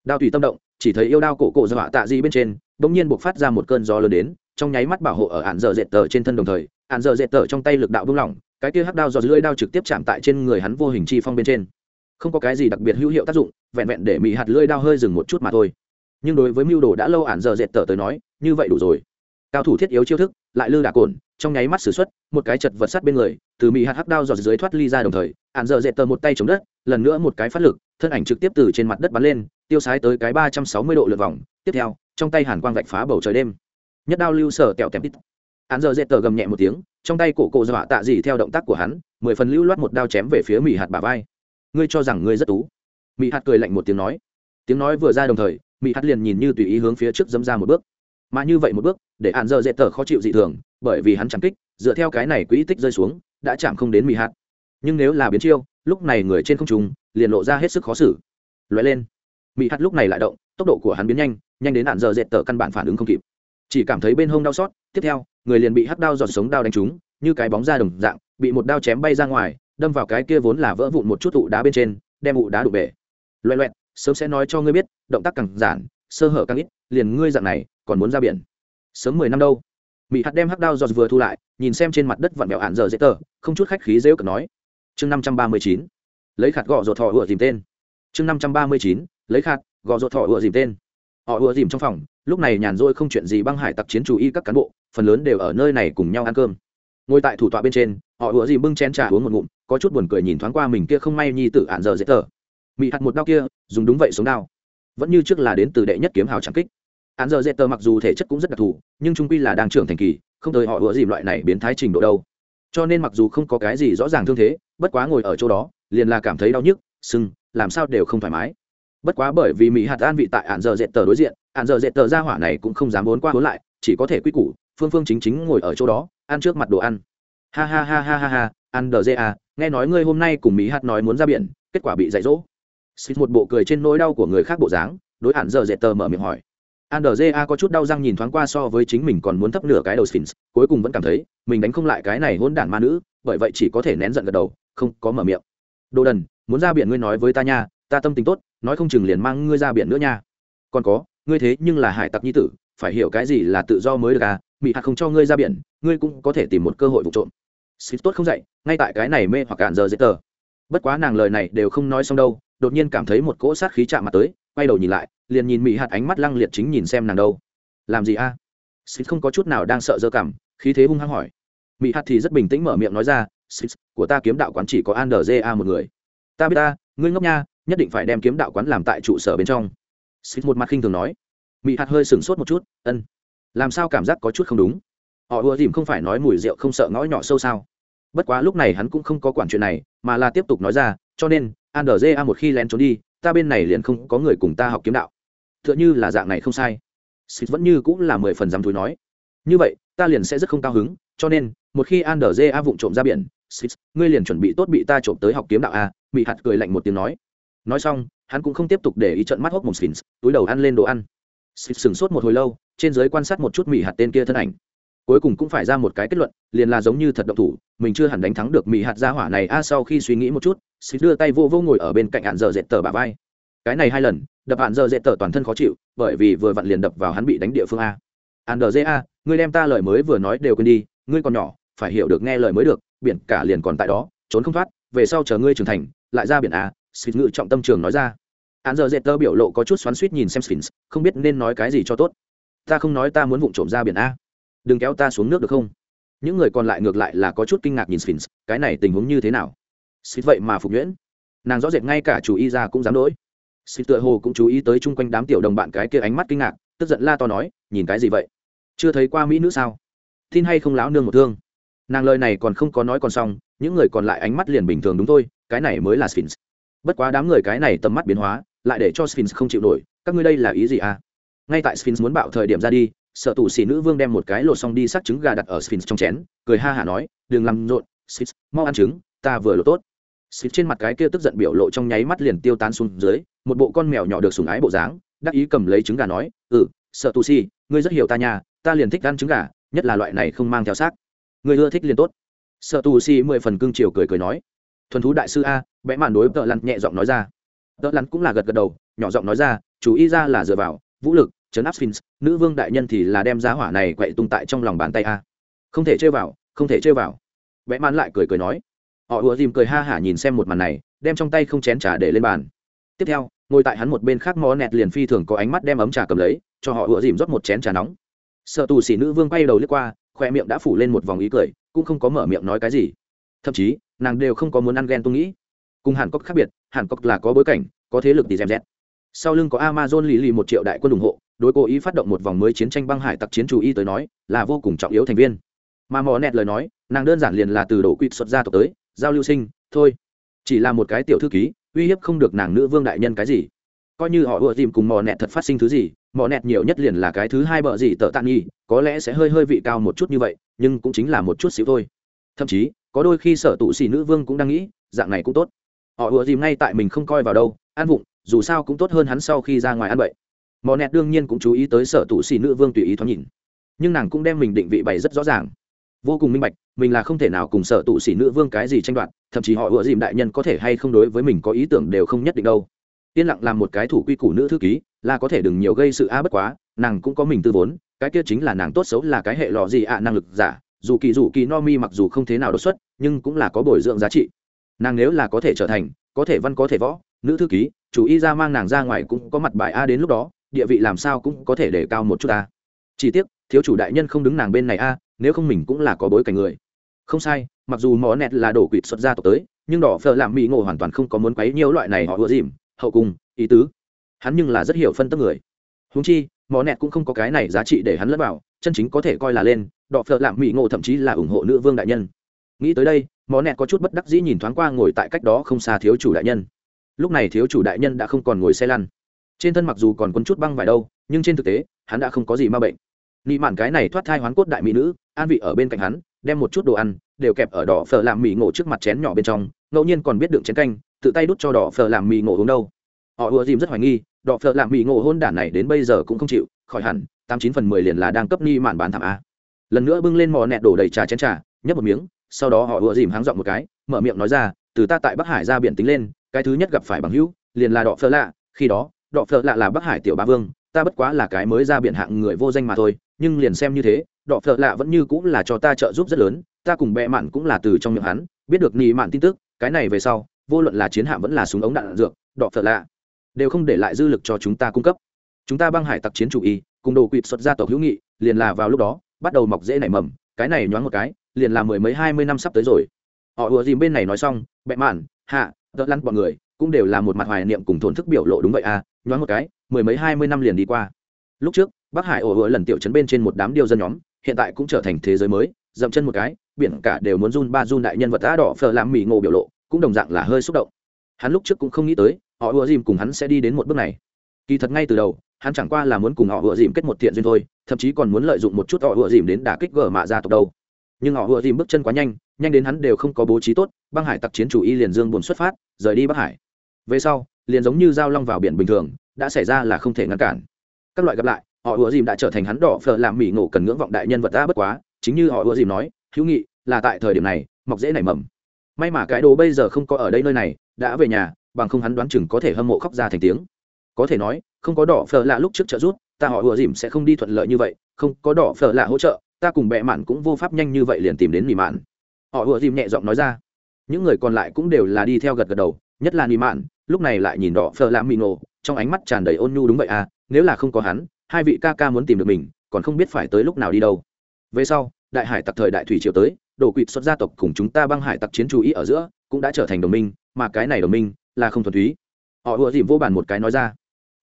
Đao tùy tâm động, chỉ thấy yêu đao cổ cổ dọa tạ di bên trên, bỗng nhiên buộc phát ra một cơn gió lớn đến, trong nháy mắt bảo hộ ở hạn giờ dệt tờ trên thân đồng thời hạn giờ dệt tờ trong tay lực đạo buông lỏng cái kia hắc đao do lưỡi đao trực tiếp chạm tại trên người hắn vô hình chi phong bên trên. Không có cái gì đặc biệt hữu hiệu tác dụng, vẹn vẹn để mỹ hạt lưỡi đao hơi dừng một chút mà thôi. Nhưng đối với mưu đồ đã lâu ản giờ dệt tở tới nói, như vậy đủ rồi. Cao thủ thiết yếu chiêu thức, lại lư đà cồn trong nháy mắt sử xuất, một cái chật vật sắt bên người, từ mỹ hạt hắc đao dò dưới thoát ly ra đồng thời ẩn giờ dệt tờ một tay chống đất, lần nữa một cái phát lực, thân ảnh trực tiếp từ trên mặt đất bắn lên, tiêu sái tới cái ba trăm sáu mươi độ lượt vòng. Tiếp theo, trong tay hàn quang vạch phá bầu trời đêm. Nhất đao lưu sở kẹo tẹp tít hắn giờ dệt tờ gầm nhẹ một tiếng, trong tay cổ cổ dọa tạ gì theo động tác của hắn, mười phần lưu loát một đao chém về phía mỹ hạt bà vai. Ngươi cho rằng ngươi rất tú? Mỹ hạt cười lạnh một tiếng nói. Tiếng nói vừa ra đồng thời mỹ hạt liền nhìn như tùy ý hướng phía trước dẫm ra một bước. Mà như vậy một bước, để hạn dơ dễ tờ khó chịu dị thường, bởi vì hắn chẳng kích, dựa theo cái này quỹ tích rơi xuống, đã chạm không đến mỹ hạt. Nhưng nếu là biến chiêu, lúc này người trên không trung, liền lộ ra hết sức khó xử. Loại lên. Mỹ hạt lúc này lại động, tốc độ của hắn biến nhanh nhanh đến hạn dơ dễ tờ căn bản phản ứng không kịp. Chỉ cảm thấy bên hông đau xót, tiếp theo người liền bị hắc đao giọt sống đao đánh trúng, như cái bóng ra đồng dạng, bị một đao chém bay ra ngoài, đâm vào cái kia vốn là vỡ vụn một chút tụ đá bên trên, đem ụ đá đục bể. Loẹ loẹt, sớm sẽ nói cho ngươi biết, động tác càng giản, sơ hở càng ít, liền ngươi dạng này, còn muốn ra biển. Sớm mười năm đâu? Mỹ hạt đem hắc đao giọt vừa thu lại, nhìn xem trên mặt đất vặn mẹo hạn giờ dễ tờ, không chút khách khí dễ cờ nói. Chương năm trăm ba mươi chín, lấy khạt gọ ruột thọ ựa dìm tên. Chương năm trăm ba mươi chín, lấy khạt gọ ruột thọ ựa dìm tên. Họ ựa dìm trong phòng lúc này nhàn rỗi không chuyện gì băng hải tặc chiến chủ y các cán bộ, phần lớn đều ở nơi này cùng nhau ăn cơm. Ngồi tại thủ tọa bên trên, họ ủa gì bưng chén trà uống một ngụm, có chút buồn cười nhìn thoáng qua mình kia không may nhi tử ạn giờ dễ tờ. Mị hạt một đao kia, dùng đúng vậy sống đau. Vẫn như trước là đến từ đệ nhất kiếm hào trang kích. Ạn giờ dễ tờ mặc dù thể chất cũng rất đặc thù, nhưng trung quy là đang trưởng thành kỳ, không tới họ ủa gì loại này biến thái trình độ đâu. Cho nên mặc dù không có cái gì rõ ràng thương thế, bất quá ngồi ở chỗ đó, liền là cảm thấy đau nhức, sưng, làm sao đều không thoải mái. Bất quá bởi vì mỹ hạt an vị tại ạn giờ dệt tờ đối diện ạn giờ dệt tờ ra hỏa này cũng không dám vốn qua vốn lại, chỉ có thể quy củ, phương phương chính chính ngồi ở chỗ đó, ăn trước mặt đồ ăn. Ha ha ha ha ha ha, ăn đờ dê à nghe nói ngươi hôm nay cùng mỹ hạt nói muốn ra biển, kết quả bị dạy dỗ. Xịt một bộ cười trên nỗi đau của người khác bộ dáng, đối hạn giờ dệt tờ mở miệng hỏi. An đờ dê a có chút đau răng nhìn thoáng qua so với chính mình còn muốn thấp nửa cái đầu sphinx cuối cùng vẫn cảm thấy, mình đánh không lại cái này hôn đản ma nữ, bởi vậy chỉ có thể nén giận gật đầu, không có mở miệng. Đồ đần, muốn ra biển ngươi nói với ta nha, ta tâm tình tốt, nói không chừng liền mang ngươi ra biển nữa nha. Còn có ngươi thế nhưng là hải tặc nhi tử, phải hiểu cái gì là tự do mới được à? Mỹ hạt không cho ngươi ra biển, ngươi cũng có thể tìm một cơ hội vụ trộm. Xịt tốt không dậy, ngay tại cái này mê hoặc cản giờ dễ tờ. Bất quá nàng lời này đều không nói xong đâu, đột nhiên cảm thấy một cỗ sát khí chạm mặt tới, quay đầu nhìn lại, liền nhìn mỹ hạt ánh mắt lăng liệt chính nhìn xem nàng đâu. Làm gì a? À? xịt không có chút nào đang sợ dơ cảm, khí thế hung hăng hỏi. Mỹ hạt thì rất bình tĩnh mở miệng nói ra xịt của ta kiếm đạo quán chỉ có an một người. Ta biết ta, ngươi ngốc nha, nhất định phải đem kiếm đạo quán làm tại trụ sở bên trong xích một mặt khinh thường nói. Mị hạt hơi sửng sốt một chút, ân, làm sao cảm giác có chút không đúng? Họ ùa dìm không phải nói mùi rượu không sợ ngõ nhỏ sâu sao? Bất quá lúc này hắn cũng không có quản chuyện này, mà là tiếp tục nói ra, cho nên an a một khi lén trốn đi, ta bên này liền không có người cùng ta học kiếm đạo. T h ư ợ n h ư là dạng này không sai. Xích vẫn như cũng là mười phần dám thúi nói. Như vậy, ta liền sẽ rất không cao hứng, cho nên, một khi an a vụng trộm ra biển xịt ngươi liền chuẩn bị tốt bị ta trộm tới học kiếm đạo à? a bị hạt cười lạnh một tiếng nói. Nói xong hắn cũng không tiếp tục để ý trận mắt hốc mồm sphinx, túi đầu ăn lên đồ ăn. Sphinx sửng sốt một hồi lâu, trên giới quan sát một chút mỹ hạt tên kia thân ảnh. Cuối cùng cũng phải ra một cái kết luận, liền là giống như thật động thủ, mình chưa hẳn đánh thắng được mỹ hạt gia hỏa này. A, sau khi suy nghĩ một chút, sphinx đưa tay vô vô ngồi ở bên cạnh hạn giờ dệt tờ bà vai. Cái này hai lần, đập hạn giờ dệt tờ toàn thân khó chịu, bởi vì vừa vặn liền đập vào hắn bị đánh địa phương a. Hạn giờ a, ngươi đem ta lời mới vừa nói đều quên đi, ngươi còn nhỏ, phải hiểu được nghe lời mới được, biển cả liền còn tại đó, trốn không thoát, về sau chờ ngươi trưởng thành, lại ra biển a Sphinx ngự trọng tâm trường nói ra. Án giờ dệt tơ biểu lộ có chút xoắn xuýt nhìn xem sphinx, không biết nên nói cái gì cho tốt. Ta không nói ta muốn vụng trộm ra biển a. Đừng kéo ta xuống nước được không? Những người còn lại ngược lại là có chút kinh ngạc nhìn sphinx, cái này tình huống như thế nào? Sphinx vậy mà phục nhuyễn. Nàng rõ rệt ngay cả chủ y ra cũng dám đối. Sphinx tựa hồ cũng chú ý tới chung quanh đám tiểu đồng bạn cái kia ánh mắt kinh ngạc, tức giận la to nói, nhìn cái gì vậy? Chưa thấy qua mỹ nữ sao? Tin hay không láo nương một thương? Nàng lời này còn không có nói còn xong, những người còn lại ánh mắt liền bình thường đúng thôi, cái này mới là sphinx bất quá đám người cái này tầm mắt biến hóa, lại để cho sphinx không chịu nổi, các ngươi đây là ý gì à? Ngay tại sphinx muốn bạo thời điểm ra đi, sợ tù xì nữ vương đem một cái lột xong đi sắc trứng gà đặt ở sphinx trong chén, cười ha hả nói, đừng làm rộn, sphinx, mau ăn trứng, ta vừa lột tốt. Sphinx trên mặt cái kia tức giận biểu lộ trong nháy mắt liền tiêu tán xuống dưới, một bộ con mèo nhỏ được sùng ái bộ dáng, đắc ý cầm lấy trứng gà nói ừ sợ tù xì ngươi rất hiểu ta nhà ta liền thích ăn trứng gà, nhất là loại này không mang theo xác. Người ưa thích liền tốt. Sợ tù xì mười phần cưng chiều cười cười nói, thuần thú đại sư a vẽ màn đối tợ lặn nhẹ giọng nói ra. Tợ lặn cũng là gật gật đầu, nhỏ giọng nói ra chủ ý ra là dựa vào, vũ lực, chấn áp sphinx, nữ vương đại nhân thì là đem giá hỏa này quậy tung tại trong lòng bàn tay a. Không thể chơi vào, không thể chơi vào. Vẽ mãn lại cười cười nói. Họ ùa dìm cười ha hả nhìn xem một màn này, đem trong tay không chén trà để lên bàn. Tiếp theo, ngồi tại hắn một bên khác mò nẹt liền phi thường có ánh mắt đem ấm trà cầm lấy, cho họ ùa dìm rót một chén trà nóng. Sợ tù xỉ nữ vương quay đầu lướt qua khoe miệng đã phủ lên một vòng ý cười, cũng không có mở miệng nói cái gì. Thậm chí, nàng đều không có muốn ăn ghen tôi nghĩ cùng hàn cốc khác biệt, hàn cốc là có bối cảnh, có thế lực thì dèm dẹt. Sau lưng có amazon lì lì một triệu đại quân ủng hộ, đối cố ý phát động một vòng mới chiến tranh băng hải tặc chiến chủ y tới nói, là vô cùng trọng yếu thành viên. Mà mò nẹt lời nói, nàng đơn giản liền là từ đổ quỵt xuất ra tộc tới, giao lưu sinh, thôi. Chỉ là một cái tiểu thư ký, uy hiếp không được nàng nữ vương đại nhân cái gì. Coi như họ ùa dìm cùng mò nẹt thật phát sinh thứ gì, mò nẹt nhiều nhất liền là cái thứ hai bợ gì tợ tạm nghi có lẽ sẽ hơi hơi vị cao một chút như vậy, nhưng cũng chính là một chút xíu thôi. Thậm chí, có đôi khi sở tụ xỉ nữ vương cũng đang nghĩ, dạng này cũng tốt họ ùa dìm ngay tại mình không coi vào đâu, an vụng, dù sao cũng tốt hơn hắn sau khi ra ngoài ăn vậy. mò nẹt đương nhiên cũng chú ý tới sở tụ xì nữ vương tùy ý thoáng nhìn. Nhưng nàng cũng đem mình định vị bày rất rõ ràng. Vô cùng minh bạch, mình là không thể nào cùng sở tụ xỉ nữ vương cái gì tranh đoạt, thậm chí họ ủa dìm đại nhân có thể hay không đối với mình có ý tưởng đều không nhất định đâu. Yên lặng làm một cái thủ quy củ nữ thư ký, là có thể đừng nhiều gây sự a bất quá, nàng cũng có mình tư vốn, cái kia chính là nàng tốt xấu là cái hệ lọ gì ạ, năng lực giả, dù kỳ dù kỳ no mi mặc dù không thế nào đột xuất, nhưng cũng là có bồi dưỡng giá trị nàng nếu là có thể trở thành, có thể văn, có thể võ, nữ thư ký, chủ y ra mang nàng ra ngoài cũng có mặt bài a đến lúc đó, địa vị làm sao cũng có thể để cao một chút a. Chỉ tiếc, thiếu chủ đại nhân không đứng nàng bên này a, nếu không mình cũng là có bối cảnh người. Không sai, mặc dù mỏ nẹt là đổ quỵt xuất gia tộc tới, nhưng đỏ phở làm mỹ ngộ hoàn toàn không có muốn quấy nhiều loại này họ ưa dìm, hậu cung ý tứ. Hắn nhưng là rất hiểu phân tức người. Húng chi mỏ nẹt cũng không có cái này giá trị để hắn lẫn vào, chân chính có thể coi là lên, đỏ phở làm mỹ ngộ thậm chí là ủng hộ nữ vương đại nhân. Nghĩ tới đây mỏ nẹt có chút bất đắc dĩ nhìn thoáng qua ngồi tại cách đó không xa thiếu chủ đại nhân. Lúc này thiếu chủ đại nhân đã không còn ngồi xe lăn. Trên thân mặc dù còn quấn chút băng vải đâu, nhưng trên thực tế, hắn đã không có gì ma bệnh. Nị mạn cái này thoát thai hoán cốt đại mỹ nữ, an vị ở bên cạnh hắn, đem một chút đồ ăn, đều kẹp ở đỏ phở làm mì ngộ trước mặt chén nhỏ bên trong, ngẫu nhiên còn biết đựng chén canh, tự tay đút cho đỏ phở làm mì ngộ uống đâu. Họ ùa dìm rất hoài nghi, đỏ phở làm mì ngộ hôn đản này đến bây giờ cũng không chịu, khỏi hẳn, tám chín phần mười liền là đang cấp ni mạn bán thảm a. Lần nữa bưng lên mò nẹt đổ đầy trà chén trà, nhấp một miếng sau đó họ ùa dìm háng giọng một cái, mở miệng nói ra, từ ta tại bắc hải ra biển tính lên, cái thứ nhất gặp phải bằng hữu, liền là Đọ phở lạ, khi đó, đọ phơ lạ là bắc hải tiểu ba vương, ta bất quá là cái mới ra biển hạng người vô danh mà thôi, nhưng liền xem như thế, đọ phơ lạ vẫn như cũng là cho ta trợ giúp rất lớn, ta cùng bệ mạn cũng là từ trong miệng hắn, biết được nị mạn tin tức, cái này về sau, vô luận là chiến hạm vẫn là súng ống đạn dược, đọ phở lạ đều không để lại dư lực cho chúng ta cung cấp. Chúng ta băng hải tặc chiến chủ y, cùng đồ quỵt xuất gia tộc hữu nghị, liền là vào lúc đó, bắt đầu mọc dễ nảy mầm, cái này nhoáng một cái liền là mười mấy, hai mươi năm sắp tới rồi. Họ ùa dìm bên này nói xong bệ mạn, hạ đỡ lăn bọn người, cũng đều là một mặt hoài niệm cùng thổn thức biểu lộ đúng vậy à nhoáng một cái, mười mấy, hai mươi năm liền đi qua. Lúc trước, bắc hải ổ ùa lần tiểu chấn bên trên một đám điêu dân nhóm, hiện tại cũng trở thành thế giới mới, dậm chân một cái, biển cả đều muốn run ba run đại nhân vật đã đỏ phờ làm mì ngộ biểu lộ, cũng đồng dạng là hơi xúc động. Hắn lúc trước cũng không nghĩ tới, họ ùa dìm cùng hắn sẽ đi đến một bước này. Kỳ thật ngay từ đầu, hắn chẳng qua là muốn cùng họ ùa dìm kết một thiện duyên thôi, thậm chí còn muốn lợi dụng một chút họ ùa dìm đến đả kích gờ mạ gia tộc đâu nhưng họ vừa dìm bước chân quá nhanh nhanh đến hắn đều không có bố trí tốt băng hải tặc chiến chủ y liền dương buồn xuất phát rời đi bắc hải. Về sau liền giống như giao long vào biển bình thường đã xảy ra là không thể ngăn cản. Các loại gặp lại họ ùa dìm đã trở thành hắn đỏ phở làm mỹ ngộ cần ngưỡng vọng đại nhân vật ta bất quá chính như họ ùa dìm nói hữu nghị là tại thời điểm này mọc dễ nảy mầm. May mà cái đồ bây giờ không có ở đây nơi này đã về nhà bằng không hắn đoán chừng có thể hâm mộ khóc ra thành tiếng. Có thể nói không có đỏ phở lạ lúc trước trợ giúp, ta họ ùa dìm sẽ không đi thuận lợi như vậy không có đỏ phở lạ hỗ trợ ta cùng bệ mạn cũng vô pháp nhanh như vậy liền tìm đến nỉ mạn. Họ ùa dìm nhẹ giọng nói ra. Những người còn lại cũng đều là đi theo gật gật đầu, nhất là nỉ mạn, lúc này lại nhìn đỏ phờ lạ mì nổ, trong ánh mắt tràn đầy ôn nhu đúng vậy à nếu là không có hắn, hai vị ca ca muốn tìm được mình, còn không biết phải tới lúc nào đi đâu. Về sau, đại hải tặc thời đại thủy triều tới đổ quỵt xuất gia tộc cùng chúng ta băng hải tặc chiến chú ý ở giữa, cũng đã trở thành đồng minh, mà cái này đồng minh là không thuần túy. Họ ùa dìm vô bàn một cái nói ra.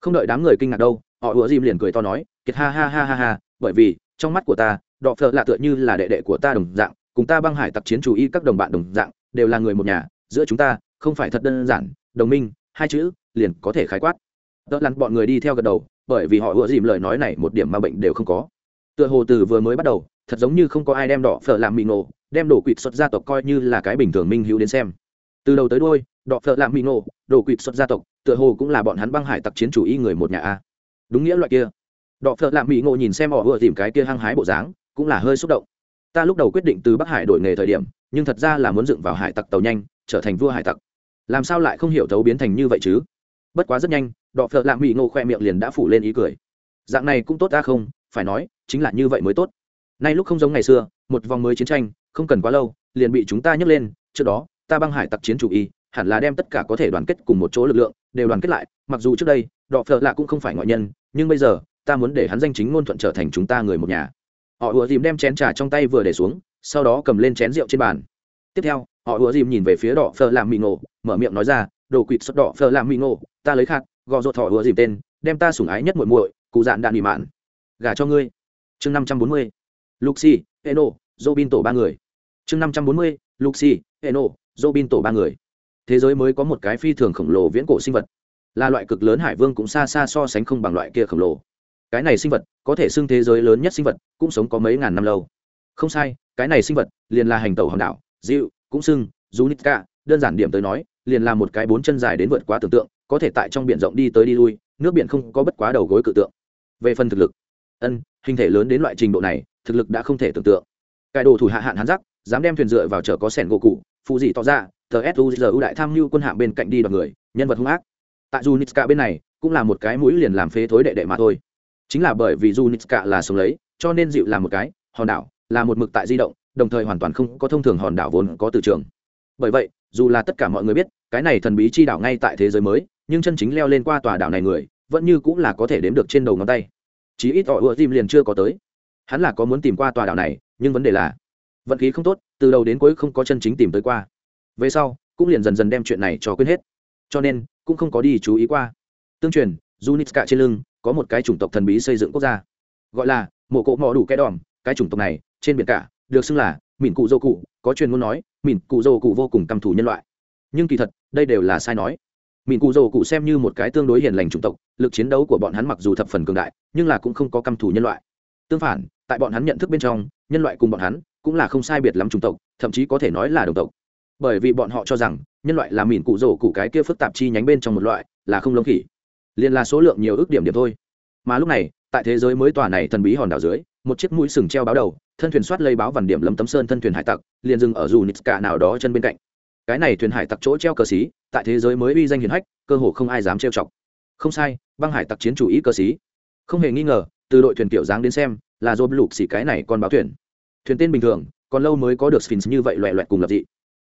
Không đợi đám người kinh ngạc đâu, họ ùa dìm liền cười to nói, kiệt ha ha ha ha ha, bởi vì, trong mắt của ta đọ phở là tựa như là đệ đệ của ta đồng dạng, cùng ta băng hải tặc chiến chủ y các đồng bạn đồng dạng, đều là người một nhà, giữa chúng ta, không phải thật đơn giản, đồng minh, hai chữ, liền có thể khái quát. Đỡ lăn bọn người đi theo gật đầu, bởi vì họ vừa dìm lời nói này một điểm mà bệnh đều không có. Tựa hồ từ vừa mới bắt đầu, thật giống như không có ai đem đỏ phở làm mị nổ, đem đổ quỵt xuất gia tộc coi như là cái bình thường minh hữu đến xem. Từ đầu tới đôi đỏ phở làm mị nổ đổ quỵt xuất gia tộc, tựa hồ cũng là bọn hắn băng hải tặc chiến chủ y người một nhà a. Đúng nghĩa loại kia. Đỏ phở làm mị ngộ nhìn xem họ vừa dìm cái kia hăng hái bộ dáng cũng là hơi xúc động. Ta lúc đầu quyết định từ bắc hải đổi nghề thời điểm, nhưng thật ra là muốn dựng vào hải tặc tàu nhanh, trở thành vua hải tặc. Làm sao lại không hiểu thấu biến thành như vậy chứ? Bất quá rất nhanh, đọ phợ lạ mỹ ngô khoe miệng liền đã phủ lên ý cười. Dạng này cũng tốt ta không, phải nói, chính là như vậy mới tốt. Nay lúc không giống ngày xưa, một vòng mới chiến tranh, không cần quá lâu, liền bị chúng ta nhấc lên, trước đó, ta băng hải tặc chiến chủ y, hẳn là đem tất cả có thể đoàn kết cùng một chỗ lực lượng, đều đoàn kết lại, mặc dù trước đây, đọ phợ lạ cũng không phải ngoại nhân, nhưng bây giờ, ta muốn để hắn danh chính ngôn thuận trở thành chúng ta người một nhà họ ùa dìm đem chén trà trong tay vừa để xuống, sau đó cầm lên chén rượu trên bàn. Tiếp theo, họ ùa dìm nhìn về phía đỏ phờ làm mì ngộ, mở miệng nói ra, đồ quỵt xuất đỏ phờ làm mì ngộ, ta lấy khát, gò rột họ ùa dìm tên, đem ta sủng ái nhất muội muội, cụ dạn đạn mì mạn. Gả cho ngươi. Chương năm trăm bốn mươi, luxi, eno, robin tổ ba người. Chương năm trăm bốn mươi, luxi, eno, robin tổ ba người. Thế giới mới có một cái phi thường khổng lồ viễn cổ sinh vật. Là loại cực lớn hải vương cũng xa xa so sánh không bằng loại kia khổng lồ cái này sinh vật có thể xưng thế giới lớn nhất sinh vật cũng sống có mấy ngàn năm lâu không sai cái này sinh vật liền là hành tàu hòn đảo dịu cũng xưng Junica, đơn giản điểm tới nói, liền là một cái bốn chân dài đến vượt quá tưởng tượng, có thể tại trong biển rộng đi tới đi lui, nước biển không có bất quá đầu gối cự tượng. Về phần thực lực, ân, hình thể lớn đến loại trình độ này, thực lực đã không thể tưởng tượng. Cái đồ thủ hạ hạn hắn rắc, dám đem thuyền dựa vào chở có sẻn gỗ cụ, phụ gì tỏ ra, TSUZU đại tham lưu quân hạm bên cạnh đi đoạt người, nhân vật hung ác. Tại junitska bên này, cũng là một cái mũi liền làm phế thối đệ đệ mà thôi. Chính là bởi vì Junica là sống lấy, cho nên dịu là một cái hòn đảo, là một mực tại di động, đồng thời hoàn toàn không có thông thường hòn đảo vốn có từ trường. Bởi vậy dù là tất cả mọi người biết cái này thần bí chi đảo ngay tại thế giới mới nhưng chân chính leo lên qua tòa đảo này người vẫn như cũng là có thể đếm được trên đầu ngón tay. Chí ít họ ùa dìm liền chưa có tới. Hắn là có muốn tìm qua tòa đảo này nhưng vấn đề là vận khí không tốt từ đầu đến cuối không có chân chính tìm tới qua. Về sau cũng liền dần dần đem chuyện này cho quên hết. Cho nên cũng không có đi chú ý qua. Tương truyền junitska trên lưng có một cái chủng tộc thần bí xây dựng quốc gia. Gọi là mộ cộ mò đủ cái đòm, cái chủng tộc này, trên biển cả, được xưng là mìn cụ dô cụ, có truyền ngôn nói mìn cụ dô cụ vô cùng căm thù nhân loại. Nhưng kỳ thật, đây đều là sai nói. Mìn cụ dô cụ xem như một cái tương đối hiền lành chủng tộc, lực chiến đấu của bọn hắn mặc dù thập phần cường đại, nhưng là cũng không có căm thù nhân loại. Tương phản, tại bọn hắn nhận thức bên trong, nhân loại cùng bọn hắn cũng là không sai biệt lắm chủng tộc, thậm chí có thể nói là đồng tộc. Bởi vì bọn họ cho rằng, nhân loại là mìn cụ rổ cụ cái kia phức tạp chi nhánh bên trong một loại, là không lông khỉ liền là số lượng nhiều ước điểm điểm thôi. Mà lúc này, tại thế giới mới tòa này thần bí hòn đảo dưới, một chiếc mũi sừng treo báo đầu, thân thuyền soát lấy báo vằn điểm lấm tấm sơn thân thuyền hải tặc, liền dừng ở dù nít cả nào đó chân bên cạnh. Cái này thuyền hải tặc chỗ treo cờ xí, tại thế giới mới uy danh hiển hách, cơ hồ không ai dám trêu chọc. Không sai, băng hải tặc chiến chủ ý cờ xí. Không hề nghi ngờ, từ đội thuyền kiểu dáng đến xem, là dồn lục xỉ cái này còn báo thuyền. Thuyền tên bình thường, còn lâu mới có được sphinx như vậy loẹ loẹt cùng lập dị.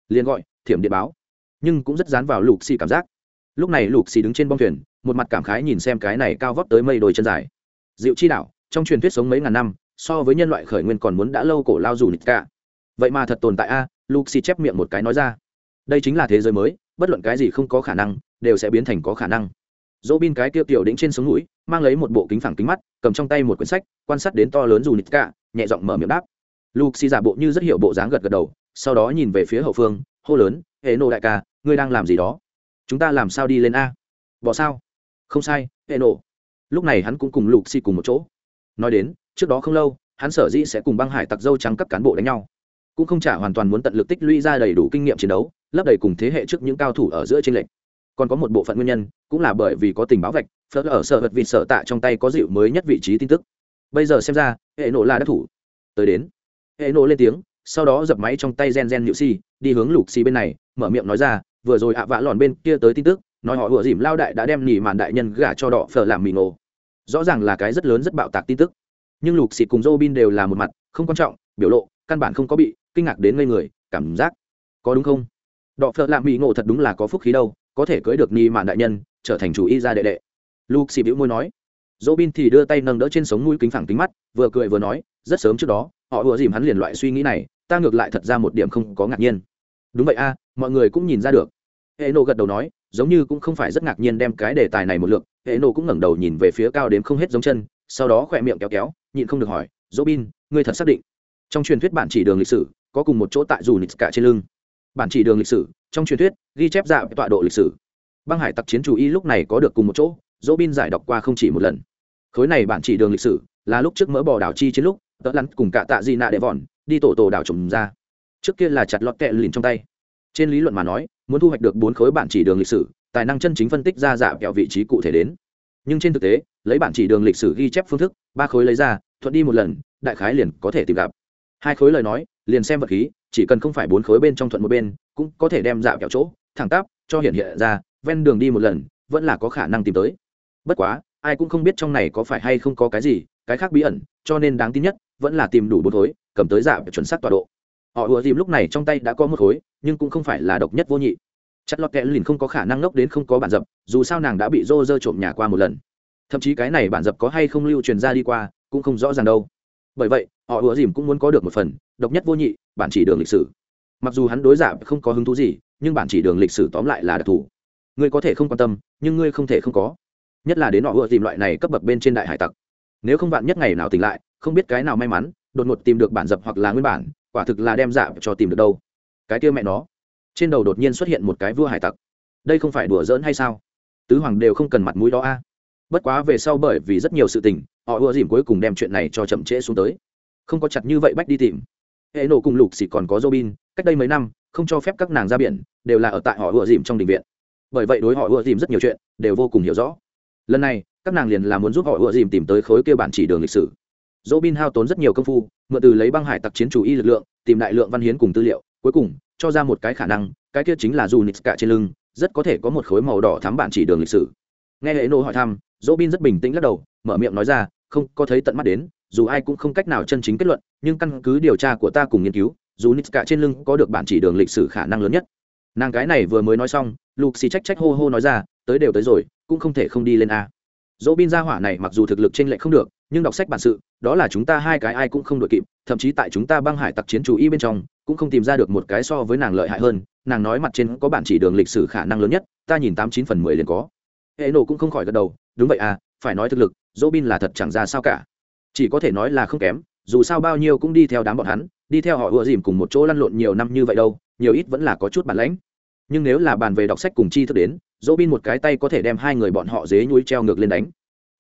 Liền gọi, thiểm điện báo. Nhưng cũng rất dán vào lục xì cảm giác lúc này lục xì đứng trên bong thuyền, một mặt cảm khái nhìn xem cái này cao vóc tới mây đôi chân dài. Diệu chi đảo trong truyền thuyết sống mấy ngàn năm, so với nhân loại khởi nguyên còn muốn đã lâu cổ lao dù nịch cả. Vậy mà thật tồn tại a, lục xì chép miệng một cái nói ra. Đây chính là thế giới mới, bất luận cái gì không có khả năng, đều sẽ biến thành có khả năng. Dỗ bin cái tiêu tiểu đĩnh trên sống mũi mang lấy một bộ kính phẳng kính mắt, cầm trong tay một quyển sách, quan sát đến to lớn dù nít cả, nhẹ giọng mở miệng đáp. Lục xì giả bộ như rất hiểu bộ dáng gật gật đầu, sau đó nhìn về phía hậu phương, hô lớn hệ nộ đại ca, ngươi đang làm gì đó? Chúng ta làm sao đi lên a? Bỏ sao? Không sai, hệ nổ. Lúc này hắn cũng cùng lục xì cùng một chỗ. Nói đến, trước đó không lâu, hắn sở dĩ sẽ cùng băng hải tặc dâu trắng các cán bộ đánh nhau. Cũng không trả hoàn toàn muốn tận lực tích lũy ra đầy đủ kinh nghiệm chiến đấu, lấp đầy cùng thế hệ trước những cao thủ ở giữa trên lệnh còn có một bộ phận nguyên nhân, cũng là bởi vì có tình báo vạch, phớt ở sở vật vịt sở tạ trong tay có dịu mới nhất vị trí tin tức. Bây giờ xem ra, hệ nộ là đắc thủ. Tới đến, hệ nộ lên tiếng, sau đó dập máy trong tay gen gen nhự si, đi hướng lục si bên này, mở miệng nói ra vừa rồi ạ vạ lòn bên kia tới tin tức, nói họ vừa dìm lao đại đã đem nỉ màn đại nhân gả cho đỏ phở làm mì ngộ rõ ràng là cái rất lớn rất bạo tạc tin tức. Nhưng lục xịt cùng Robin đều là một mặt, không quan trọng, biểu lộ, căn bản không có bị kinh ngạc đến ngây người, cảm giác. Có đúng không? Đọ phợ lạ mỹ ngộ thật đúng là có phúc khí đâu, có thể cưới được ni mạn đại nhân, trở thành chủ y gia đệ đệ. Lục xịt bĩu môi nói. Dỗ bin thì đưa tay nâng đỡ trên sống mũi kính phẳng kính mắt, vừa cười vừa nói, rất sớm trước đó, họ vừa dìm hắn liền loại suy nghĩ này, ta ngược lại thật ra một điểm không có ngạc nhiên đúng vậy a, mọi người cũng nhìn ra được. Hệ nộ gật đầu nói, giống như cũng không phải rất ngạc nhiên đem cái đề tài này một lượng hệ nộ cũng ngẩng đầu nhìn về phía cao đếm không hết giống chân, sau đó khỏe miệng kéo kéo, nhịn không được hỏi dỗ bin ngươi thật xác định? Trong truyền thuyết bản chỉ đường lịch sử, có cùng một chỗ tại dù nịt cả trên lưng. Bản chỉ đường lịch sử, trong truyền thuyết, ghi chép dạ tọa độ lịch sử. Băng hải tặc chiến chủ y lúc này có được cùng một chỗ dỗ bin giải đọc qua không chỉ một lần. Khối này bản chỉ đường lịch sử, là lúc trước mỡ bò đảo chi trên lúc tớ lắn cùng cả tạ di nạ đệ vòn đi tổ tổ đảo trồng ra trước kia là chặt lọt kẹ lìn trong tay. Trên lý luận mà nói, muốn thu hoạch được bốn khối bản chỉ đường lịch sử, tài năng chân chính phân tích ra dạ kẹo vị trí cụ thể đến. Nhưng trên thực tế, lấy bản chỉ đường lịch sử ghi chép phương thức, ba khối lấy ra, thuận đi một lần, đại khái liền có thể tìm gặp. Hai khối lời nói, liền xem vật khí, chỉ cần không phải bốn khối bên trong thuận một bên, cũng có thể đem dạ kẹo chỗ, thẳng tắp, cho hiện hiện ra, ven đường đi một lần, vẫn là có khả năng tìm tới. Bất quá, ai cũng không biết trong này có phải hay không có cái gì, cái khác bí ẩn, cho nên đáng tin nhất, vẫn là tìm đủ bốn khối, cầm tới dạ chuẩn xác tọa độ họ ùa dìm lúc này trong tay đã có một khối, nhưng cũng không phải là độc nhất vô nhị. Chất lọt kẽ lìn không có khả năng ngốc đến không có bản dập, dù sao nàng đã bị rô rơ trộm nhà qua một lần. Thậm chí cái này bản dập có hay không lưu truyền ra đi qua, cũng không rõ ràng đâu. Bởi vậy, họ ùa dìm cũng muốn có được một phần, độc nhất vô nhị, bản chỉ đường lịch sử. Mặc dù hắn đối giả không có hứng thú gì, nhưng bản chỉ đường lịch sử tóm lại là đặc thù. Ngươi có thể không quan tâm, nhưng ngươi không thể không có. Nhất là đến họ ùa dìm loại này cấp bậc bên trên đại hải tặc. Nếu không bạn nhất ngày nào tỉnh lại, không biết cái nào may mắn, đột ngột tìm được bản dập hoặc là nguyên bản quả thực là đem dạ cho tìm được đâu. Cái kia mẹ nó. Trên đầu đột nhiên xuất hiện một cái vua hải tặc. Đây không phải đùa giỡn hay sao? Tứ hoàng đều không cần mặt mũi đó a. Bất quá về sau bởi vì rất nhiều sự tình, họ ưa dìm cuối cùng đem chuyện này cho chậm trễ xuống tới. Không có chặt như vậy bách đi tìm. Hệ nổ cùng lục xỉ còn có robin, cách đây mấy năm, không cho phép các nàng ra biển, đều là ở tại họ ưa dìm trong đình viện. Bởi vậy đối họ ưa dìm rất nhiều chuyện, đều vô cùng hiểu rõ. Lần này, các nàng liền là muốn giúp họ ưa dìm tìm tới khối kia bản chỉ đường lịch sử. Dỗ Bin hao tốn rất nhiều công phu, mượn từ lấy băng hải tặc chiến chủ y lực lượng, tìm đại lượng văn hiến cùng tư liệu, cuối cùng, cho ra một cái khả năng, cái kia chính là dù nix cả trên lưng, rất có thể có một khối màu đỏ thắm bản chỉ đường lịch sử. Nghe hệ nô hỏi thăm, dỗ bin rất bình tĩnh lắc đầu, mở miệng nói ra, không, có thấy tận mắt đến, dù ai cũng không cách nào chân chính kết luận, nhưng căn cứ điều tra của ta cùng nghiên cứu, dù nix cả trên lưng có được bản chỉ đường lịch sử khả năng lớn nhất. Nàng cái này vừa mới nói xong lục xì trách trách hô hô nói ra, tới đều tới rồi, cũng không thể không đi lên a dỗ bin gia hỏa này mặc dù thực lực trên r lệch không được, nhưng đọc sách bản sự, đó là chúng ta hai cái ai cũng không đội kịp, thậm chí tại chúng ta băng hải tặc chiến chủ y bên trong, cũng không tìm ra được một cái so với nàng lợi hại hơn, nàng nói mặt trên có bản chỉ đường lịch sử khả năng lớn nhất, ta nhìn tám chín phần mười liền có. Hệ nổ cũng không khỏi gật đầu, đúng vậy à phải nói thực lực, dỗ bin là thật chẳng ra sao cả. Chỉ có thể nói là không kém, dù sao bao nhiêu cũng đi theo đám bọn hắn, đi theo họ ùa dìm cùng một chỗ lăn lộn nhiều năm như vậy đâu, nhiều ít vẫn là có chút bản lãnh. Nhưng nếu là bàn về đọc sách cùng chi thức đến dỗ bin một cái tay có thể đem hai người bọn họ dế nhúi treo ngược lên đánh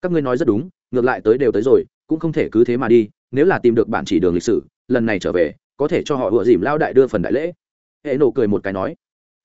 các ngươi nói rất đúng, ngược lại tới đều tới rồi, cũng không thể cứ thế mà đi, nếu là tìm được bản chỉ đường lịch sử, lần này trở về, có thể cho họ ựa dìm lao đại đưa phần đại lễ hệ nổ cười một cái nói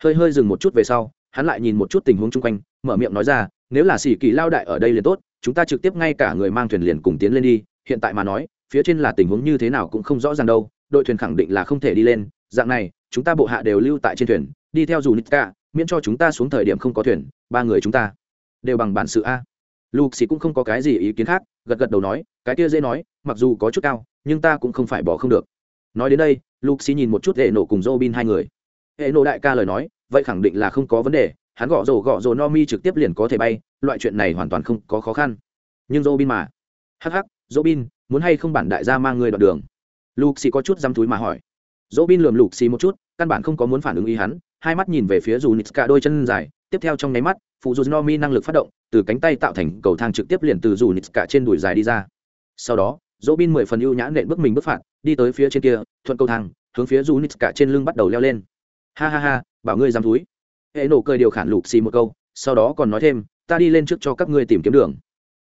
hơi hơi dừng một chút về sau, hắn lại nhìn một chút tình huống chung quanh, mở miệng nói ra, nếu là xỉ kỳ lao đại ở đây liền tốt, chúng ta trực tiếp ngay cả người mang thuyền liền cùng tiến lên đi, hiện tại mà nói, phía trên là tình huống như thế nào cũng không rõ ràng đâu, đội thuyền khẳng định là không thể đi lên, dạng này, chúng ta bộ hạ đều lưu tại trên thuyền, đi theo dù cả miễn cho chúng ta xuống thời điểm không có thuyền, ba người chúng ta đều bằng bản sự a. Lục xì cũng không có cái gì ý kiến khác, gật gật đầu nói, cái kia dễ nói, mặc dù có chút cao, nhưng ta cũng không phải bỏ không được. Nói đến đây luxi nhìn một chút hệ nổ cùng robin hai người. Hệ nổ đại ca lời nói, vậy khẳng định là không có vấn đề, hắn gõ rổ gõ rổ no mi trực tiếp liền có thể bay, loại chuyện này hoàn toàn không có khó khăn. Nhưng robin mà. Hắc hắc, robin, muốn hay không bản đại gia mang người đoạn đường? Luxi có chút dăm túi mà hỏi. Robin lườm luxi một chút, căn bản không có muốn phản ứng ý hắn hai mắt nhìn về phía dù nitska đôi chân dài, tiếp theo trong nháy mắt, phụ dù no mi năng lực phát động, từ cánh tay tạo thành cầu thang trực tiếp liền từ dù nitska trên đùi dài đi ra. Sau đó dỗ bin mười phần ưu nhã nện bước mình bước phạt, đi tới phía trên kia, thuận cầu thang, hướng phía dù nitska trên lưng bắt đầu leo lên. Ha ha ha, bảo ngươi dám túi. Hệ nổ cười điều khản lục xì một câu, sau đó còn nói thêm, ta đi lên trước cho các ngươi tìm kiếm đường.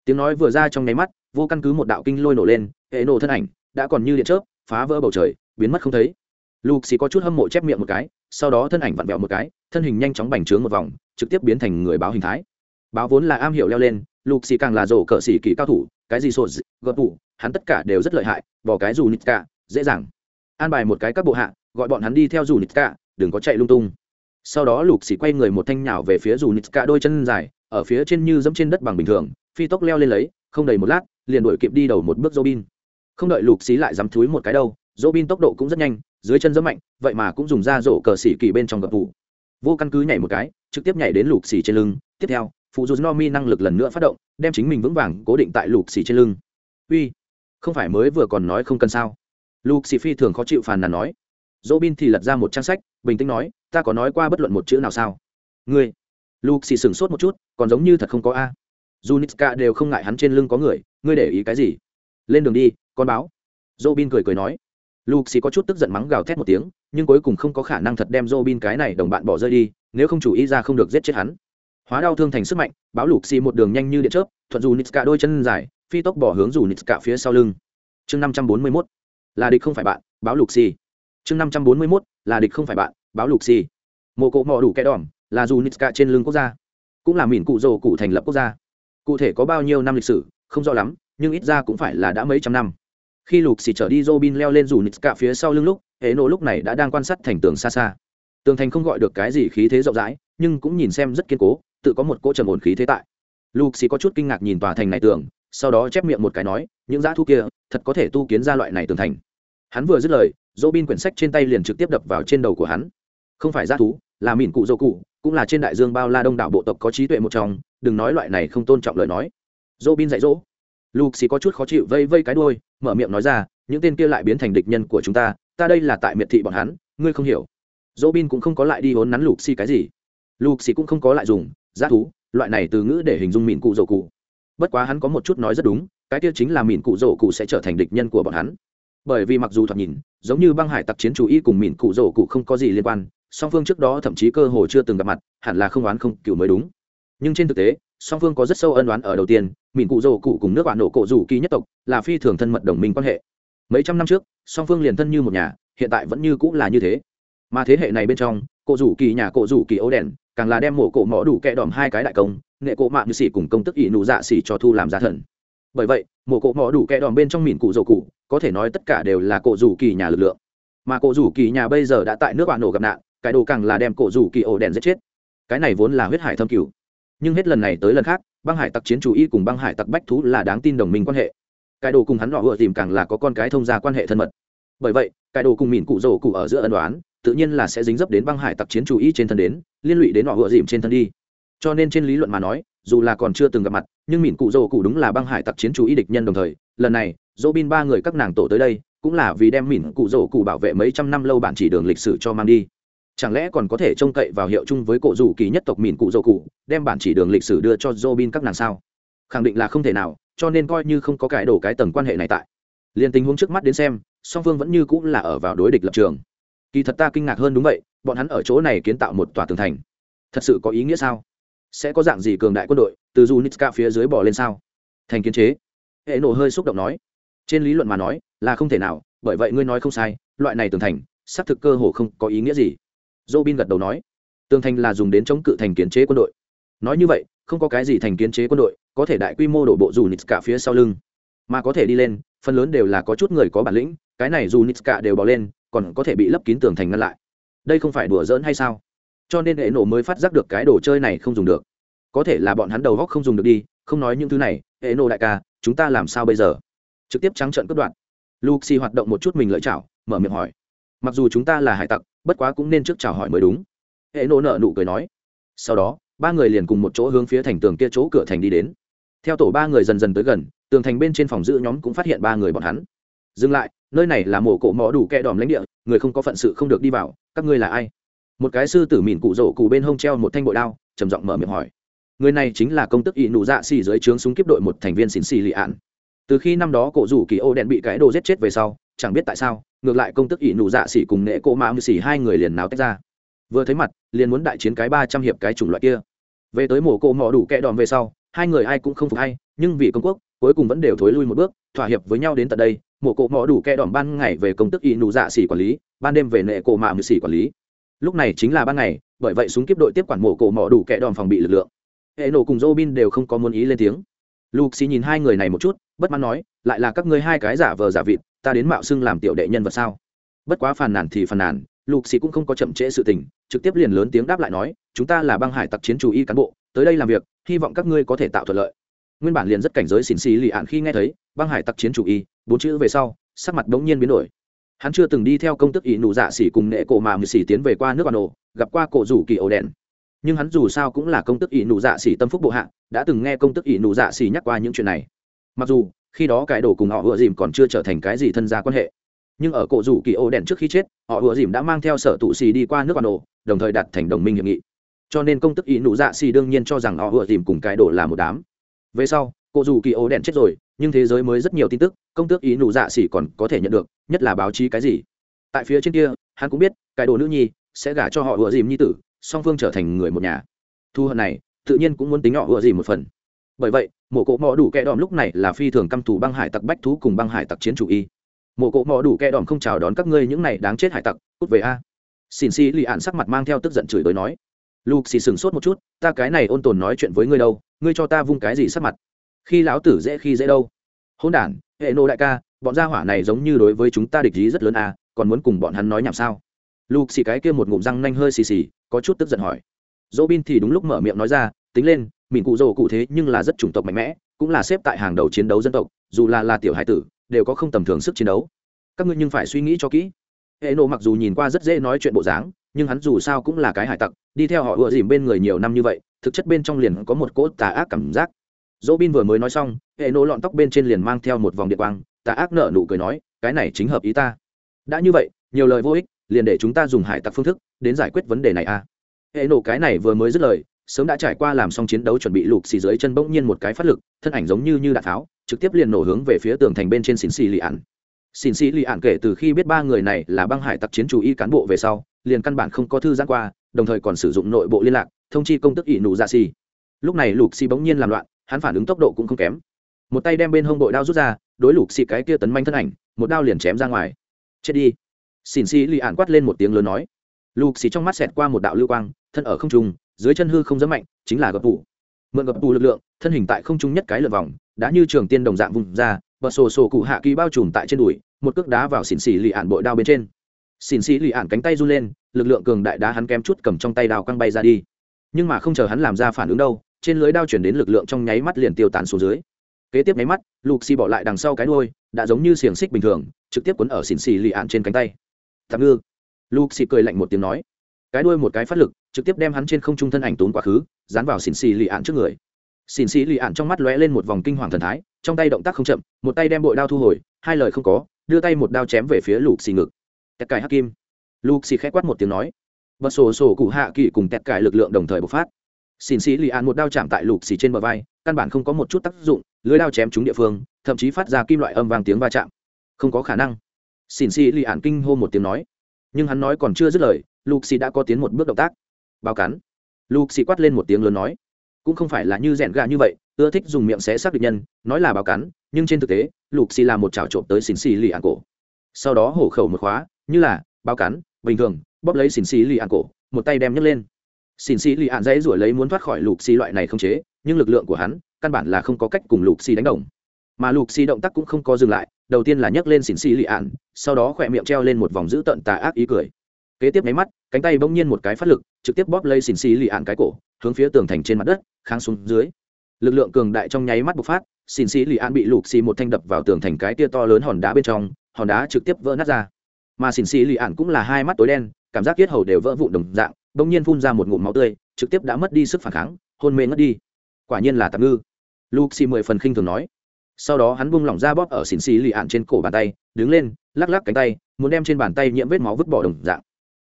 Tiếng nói vừa ra trong nháy mắt, vô căn cứ một đạo kinh lôi nổ lên, hệ nổ thân ảnh đã còn như điện chớp, phá vỡ bầu trời, biến mất không thấy lục xì có chút hâm mộ chép miệng một cái, sau đó thân ảnh vặn vẹo một cái, thân hình nhanh chóng bành trướng một vòng, trực tiếp biến thành người báo hình thái. Báo vốn là am hiểu leo lên lục xì càng là rổ cỡ xỉ kỳ cao thủ, cái gì sột gợp tủ hắn tất cả đều rất lợi hại, bỏ cái dù nít cả, dễ dàng. An bài một cái các bộ hạ, gọi bọn hắn đi theo dù nít cả, đừng có chạy lung tung. Sau đó lục xì quay người một thanh nhào về phía dù nít cả đôi chân dài, ở phía trên như dẫm trên đất bằng bình thường, phi tốc leo lên lấy, không đầy một lát, liền đuổi kịp đi đầu một bước robin. Không đợi lục xí lại dám thúi một cái đâu, robin tốc độ cũng rất nhanh dưới chân rất mạnh, vậy mà cũng dùng ra rổ cờ xỉ kỳ bên trong gập tủ. Vô căn cứ nhảy một cái, trực tiếp nhảy đến lục xỉ trên lưng. Tiếp theo, phụ dù no mi năng lực lần nữa phát động, đem chính mình vững vàng cố định tại lục xỉ trên lưng. Uy, không phải mới vừa còn nói không cần sao? Lục xỉ phi thường khó chịu phàn nàn nói. Dỗ bin thì lật ra một trang sách, bình tĩnh nói, ta có nói qua bất luận một chữ nào sao? Ngươi. Lục xỉ sửng sốt một chút, còn giống như thật không có a. Junitska đều không ngại hắn trên lưng có người, ngươi để ý cái gì? Lên đường đi, con báo. Dỗ bin cười cười nói. Luxi có chút tức giận mắng gào thét một tiếng, nhưng cuối cùng không có khả năng thật đem Robin cái này đồng bạn bỏ rơi đi, nếu không chủ ý ra không được giết chết hắn. Hóa đau thương thành sức mạnh, báo Luxi một đường nhanh như điện chớp, thuận dù Nitska đôi chân dài, phi tốc bỏ hướng dù Nitska phía sau lưng. Chương 541, là địch không phải bạn, báo Luxi. Chương 541, là địch không phải bạn, báo Luxi. Mộ cổ mò đủ kẻ đòn, là dù Nitska trên lưng quốc gia, cũng là mìn cụ rồ cụ thành lập quốc gia. Cụ thể có bao nhiêu năm lịch sử, không rõ lắm, nhưng ít ra cũng phải là đã mấy trăm năm khi lục xì trở đi, robin leo lên dù nít cả phía sau lưng lúc hệ nổ lúc này đã đang quan sát thành tường xa xa. Tường thành không gọi được cái gì khí thế rộng rãi, nhưng cũng nhìn xem rất kiên cố, tự có một cỗ trầm ổn khí thế tại. Lục xì có chút kinh ngạc nhìn tòa thành này tường, sau đó chép miệng một cái nói, những dã thu kia, thật có thể tu kiến ra loại này tường thành. Hắn vừa dứt lời, robin quyển sách trên tay liền trực tiếp đập vào trên đầu của hắn. Không phải dã thú, là mìn cụ dô cụ, cũng là trên đại dương bao la đông đảo bộ tộc có trí tuệ một trong, đừng nói loại này không tôn trọng lời nói. Robin dạy dỗ lục xì có chút khó chịu vây vây cái đôi mở miệng nói ra, những tên kia lại biến thành địch nhân của chúng ta ta đây là tại miệt thị bọn hắn, ngươi không hiểu. Dỗ bin cũng không có lại đi hốn nắn lục xì cái gì. Lục xì cũng không có lại dùng, giá thú, loại này từ ngữ để hình dung mìn cụ dầu cụ. Bất quá hắn có một chút nói rất đúng, cái kia chính là mìn cụ dỗ cụ sẽ trở thành địch nhân của bọn hắn. Bởi vì mặc dù thoạt nhìn, giống như băng hải tặc chiến chủ y cùng mìn cụ dỗ cụ không có gì liên quan, song phương trước đó thậm chí cơ hồ chưa từng gặp mặt, hẳn là không oán không cựu mới đúng. Nhưng trên thực tế song phương có rất sâu ân đoán ở đầu tiên mìn cụ rồ cụ cùng nước bạn nổ cổ rủ kỳ nhất tộc là phi thường thân mật đồng minh quan hệ. Mấy trăm năm trước, song phương liền thân như một nhà, hiện tại vẫn như cũng là như thế. Mà thế hệ này bên trong, cổ rủ kỳ nhà cổ rủ kỳ ấu đèn, càng là đem mổ cổ mỏ đủ kẹ đòm hai cái đại công, nghệ cổ mạng như xỉ cùng công tức ỷ nụ dạ xỉ cho thu làm giá thần. Bởi vậy, mổ cổ mỏ đủ kẹ đòm bên trong mìn cụ rồ cụ, có thể nói tất cả đều là cổ rủ kỳ nhà lực lượng. Mà cổ rủ kỳ nhà bây giờ đã tại nước bạn nổ gặp nạn, cái đồ càng là đem cổ rủ kỳ ổ đèn giết chết. Cái này vốn là huyết hải thâm cửu nhưng hết lần này tới lần khác, băng hải tặc chiến chủ y cùng băng hải tặc bách thú là đáng tin đồng minh quan hệ. Cái đồ cùng hắn họ vừa tìm càng là có con cái thông gia quan hệ thân mật. Bởi vậy, cái đồ cùng mìn cụ rổ cụ ở giữa ân đoán tự nhiên là sẽ dính dấp đến băng hải tặc chiến chủ y trên thân đến, liên lụy đến họ vừa dìm trên thân đi. Cho nên trên lý luận mà nói, dù là còn chưa từng gặp mặt, nhưng mìn cụ rổ cụ đúng là băng hải tặc chiến chủ y địch nhân đồng thời, lần này dỗ bin ba người các nàng tổ tới đây, cũng là vì đem mìn cụ rổ cụ bảo vệ mấy trăm năm lâu bản chỉ đường lịch sử cho mang đi chẳng lẽ còn có thể trông cậy vào hiệu chung với cổ rủ kỳ nhất tộc mìn cụ dầu cụ, đem bản chỉ đường lịch sử đưa cho robin các nàng sao? Khẳng định là không thể nào, cho nên coi như không có cải đổ cái tầng quan hệ này tại. Liền tình huống trước mắt đến xem, song phương vẫn như cũng là ở vào đối địch lập trường. Kỳ thật ta kinh ngạc hơn đúng vậy, bọn hắn ở chỗ này kiến tạo một tòa tường thành. Thật sự có ý nghĩa sao? Sẽ có dạng gì cường đại quân đội, từ dù nitska phía dưới bỏ lên sao? Thành kiến chế. Hệ nổ hơi xúc động nói. Trên lý luận mà nói, là không thể nào, bởi vậy ngươi nói không sai, loại này tường thành, xác thực cơ hồ không có ý nghĩa gì. Robin gật đầu nói, tường thành là dùng đến chống cự thành kiến chế quân đội. Nói như vậy, không có cái gì thành kiến chế quân đội có thể đại quy mô đổ bộ dù cả phía sau lưng, mà có thể đi lên, phần lớn đều là có chút người có bản lĩnh, cái này dù cả đều bỏ lên, còn có thể bị lấp kín tường thành ngăn lại. Đây không phải đùa giỡn hay sao? Cho nên hệ nổ mới phát giác được cái đồ chơi này không dùng được. Có thể là bọn hắn đầu góc không dùng được đi, không nói những thứ này, hệ nổ đại ca, chúng ta làm sao bây giờ? Trực tiếp trắng trợn cắt đoạn. Luxi hoạt động một chút mình lợi chảo, mở miệng hỏi mặc dù chúng ta là hải tặc bất quá cũng nên trước chào hỏi mới đúng. Hệ nổ nợ nụ cười nói. Sau đó, ba người liền cùng một chỗ hướng phía thành tường kia chỗ cửa thành đi đến. Theo tổ ba người dần dần tới gần, tường thành bên trên phòng giữ nhóm cũng phát hiện ba người bọn hắn. Dừng lại, nơi này là mộ cổ mỏ đủ kẹ đòm lãnh địa, người không có phận sự không được đi vào, các ngươi là ai? Một cái sư tử mìn cụ rổ cụ bên hông treo một thanh bội đao, trầm giọng mở miệng hỏi. Người này chính là công tức ỵ nụ dạ xì dưới trướng súng kiếp đội một thành viên xỉn xì lị ạn. Từ khi năm đó cổ rủ kỳ ô đen bị cái đồ giết chết về sau, chẳng biết tại sao ngược lại công tức ỷ nụ dạ xỉ cùng nệ cổ mạ mư xỉ hai người liền nào tách ra. Vừa thấy mặt, liền muốn đại chiến cái ba trăm hiệp cái chủng loại kia. Về tới mổ cổ mỏ đủ kẹ đòn về sau, hai người ai cũng không phục hay, nhưng vì công quốc, cuối cùng vẫn đều thối lui một bước, thỏa hiệp với nhau đến tận đây, mổ cổ mỏ đủ kẹ đòn ban ngày về công tức ỷ nụ dạ xỉ quản lý, ban đêm về nệ cổ mạ mư xỉ quản lý. Lúc này chính là ban ngày, bởi vậy súng kiếp đội tiếp quản mổ cổ mỏ đủ kẹ đòn phòng bị lực lượng. Hệ nổ cùng Robin đều không có muốn ý lên tiếng. Lục Luke nhìn hai người này một chút, bất mãn nói, lại là các ngươi hai cái giả vờ giả vịt ta đến mạo xưng làm tiểu đệ nhân vật sao? Bất quá phàn nàn thì phàn nàn, lục xì cũng không có chậm trễ sự tình, trực tiếp liền lớn tiếng đáp lại nói, chúng ta là băng hải tặc chiến chủ y cán bộ, tới đây làm việc, hy vọng các ngươi có thể tạo thuận lợi. Nguyên bản liền rất cảnh giới xỉn xì lì ạn khi nghe thấy, băng hải tặc chiến chủ y, bốn chữ về sau, sắc mặt đống nhiên biến đổi. Hắn chưa từng đi theo công tức ý nụ dạ xỉ cùng nệ cổ mà mười xỉ tiến về qua nước bà nổ gặp qua cổ rủ kỳ ổ đèn. Nhưng hắn dù sao cũng là công tức ý nụ dạ xỉ tâm phúc bộ hạ, đã từng nghe công tức ý nụ dạ xỉ nhắc qua những chuyện này mặc dù, khi đó cái đồ cùng họ ựa dìm còn chưa trở thành cái gì thân gia quan hệ. Nhưng ở cổ rủ kỳ ô đèn trước khi chết, họ ựa dìm đã mang theo sở tụ xì đi qua nước bà nổ đồng thời đặt thành đồng minh hiệp nghị. Cho nên công tức ý nụ dạ xì đương nhiên cho rằng họ ựa dìm cùng cái đồ là một đám. Về sau, cổ rủ kỳ ô đèn chết rồi, nhưng thế giới mới rất nhiều tin tức, công tước ý nụ dạ xì còn có thể nhận được, nhất là báo chí cái gì. Tại phía trên kia, hắn cũng biết, cái đồ nữ nhi sẽ gả cho họ ựa dìm nhi tử, song phương trở thành người một nhà. Thu hận này, tự nhiên cũng muốn tính họ ựa dìm một phần. Bởi vậy mộ cộ mò đủ kẹ đòm lúc này là phi thường căm thù băng hải tặc bách thú cùng băng hải tặc chiến chủ y. Mộ cộ mò đủ kẹ đòm không chào đón các ngươi những này đáng chết hải tặc, cút về a. Xin xì lì ạn sắc mặt mang theo tức giận chửi tới nói. Luke xì sừng sốt một chút, ta cái này ôn tồn nói chuyện với ngươi đâu, ngươi cho ta vung cái gì sắc mặt? Khi lão tử dễ khi dễ đâu? Hôn đản, hệ nô đại ca, bọn gia hỏa này giống như đối với chúng ta địch ý rất lớn à còn muốn cùng bọn hắn nói nhảm sao? Luke xì cái kia một ngụm răng nanh hơi xì xì, có chút tức giận hỏi. Dỗ bin thì đúng lúc mở miệng nói ra, tính lên mình cụ rồ cụ thế nhưng là rất chủng tộc mạnh mẽ, cũng là xếp tại hàng đầu chiến đấu dân tộc, dù là là tiểu hải tử, đều có không tầm thường sức chiến đấu. Các ngươi nhưng phải suy nghĩ cho kỹ. Hệ nộ mặc dù nhìn qua rất dễ nói chuyện bộ dáng, nhưng hắn dù sao cũng là cái hải tặc, đi theo họ ựa dìm bên người nhiều năm như vậy, thực chất bên trong liền có một cỗ tà ác cảm giác. Dỗ bin vừa mới nói xong hệ nộ lọn tóc bên trên liền mang theo một vòng điện quang, tà ác nợ nụ cười nói, cái này chính hợp ý ta. Đã như vậy, nhiều lời vô ích, liền để chúng ta dùng hải tặc phương thức đến giải quyết vấn đề này a à. hệ nộ cái này vừa mới dứt lời sớm đã trải qua làm xong chiến đấu chuẩn bị lục xì dưới chân bỗng nhiên một cái phát lực, thân ảnh giống như như đạn tháo trực tiếp liền nổ hướng về phía tường thành bên trên xỉn xì lì ạn xỉn xì lì ạn kể từ khi biết ba người này là băng hải tặc chiến chủ y cán bộ về sau, liền căn bản không có thư giãn qua, đồng thời còn sử dụng nội bộ liên lạc, thông chi công tức ỷ nụ dạ xì. Lúc này lục xì bỗng nhiên làm loạn, hắn phản ứng tốc độ cũng không kém. Một tay đem bên hông đội đao rút ra, đối lục xì cái kia tấn manh thân ảnh, một đao liền chém ra ngoài. Chết đi. Xỉn xì lì ạn quát lên một tiếng lớn nói. Lục xì trong mắt xẹt qua một đạo lưu quang thân ở không trung, dưới chân hư không dám mạnh, chính là gập tủ mượn gập tủ lực lượng, thân hình tại không trung nhất cái lượt vòng, đã như trường tiên đồng dạng vùng ra, và sổ sổ cụ hạ kỳ bao trùm tại trên đùi, một cước đá vào xỉn xỉ lì ạn bội đao bên trên. Xỉn xỉ lì ạn cánh tay run lên, lực lượng cường đại đá hắn kém chút cầm trong tay đao căng bay ra đi. Nhưng mà không chờ hắn làm ra phản ứng đâu, trên lưới đao chuyển đến lực lượng trong nháy mắt liền tiêu tán xuống dưới. Kế tiếp nháy mắt lục xì bỏ lại đằng sau cái đuôi, đã giống như xiềng xích bình thường, trực tiếp quấn ở xỉn xì lì ạn trên cánh tay. Tạm ngư. Lục xì cười lạnh một tiếng nói cái đuôi một cái phát lực, trực tiếp đem hắn trên không trung thân ảnh tốn quá khứ, dán vào xỉn xì lì ạn trước người. Xỉn xì lì ạn trong mắt lóe lên một vòng kinh hoàng thần thái, trong tay động tác không chậm, một tay đem bội đao thu hồi, hai lời không có, đưa tay một đao chém về phía lục xì ngực. Tẹt cải hắc kim lục xì khẽ quát một tiếng nói. Bật sổ sổ cụ hạ kỳ cùng tẹt cải lực lượng đồng thời bộc phát. Xỉn xì lì ạn một đao chạm tại lục xì trên bờ vai, căn bản không có một chút tác dụng, lưới đao chém trúng địa phương, thậm chí phát ra kim loại âm vang tiếng va chạm. Không có khả năng. Xỉn xì lì ạn kinh hô một tiếng nói. Nhưng hắn nói còn chưa dứt lời lục xì đã có tiến một bước động tác. Bao cắn. Lục xì quát lên một tiếng lớn nói, cũng không phải là như rèn gà như vậy, ưa thích dùng miệng xé xác định nhân, nói là bao cắn, nhưng trên thực tế, lục xì là một chảo trộm tới xỉn xì lì ạn cổ. Sau đó hổ khẩu một khóa, như là bao cắn, bình thường, bóp lấy xỉn xì lì ạn cổ, một tay đem nhấc lên. Xỉn xì lì ạn dãy ruổi lấy muốn thoát khỏi lục xì loại này không chế, nhưng lực lượng của hắn, căn bản là không có cách cùng lục xì đánh đồng. Mà lục xì động tác cũng không có dừng lại, đầu tiên là nhấc lên xỉn xì lì ạn, sau đó khỏe miệng treo lên một vòng giữ tận tà ác ý cười kế tiếp máy mắt, cánh tay bỗng nhiên một cái phát lực, trực tiếp bóp lấy xỉn xì lì ạn cái cổ, hướng phía tường thành trên mặt đất, kháng xuống dưới. Lực lượng cường đại trong nháy mắt bộc phát xỉn xì lì ạn bị lục xì một thanh đập vào tường thành cái tia to lớn hòn đá bên trong, hòn đá trực tiếp vỡ nát ra. Mà xỉn xì lì ạn cũng là hai mắt tối đen, cảm giác yết hầu đều vỡ vụn đồng dạng, bỗng nhiên phun ra một ngụm máu tươi, trực tiếp đã mất đi sức phản kháng, hôn mê ngất đi. Quả nhiên là tạm ngư. Luxi mười phần khinh thường nói. Sau đó hắn buông lỏng ra bóp ở xỉn xì lì ạn trên cổ bàn tay, đứng lên, lắc lắc cánh tay, muốn đem trên bàn tay nhiễm vết máu vứt bỏ đồng dạng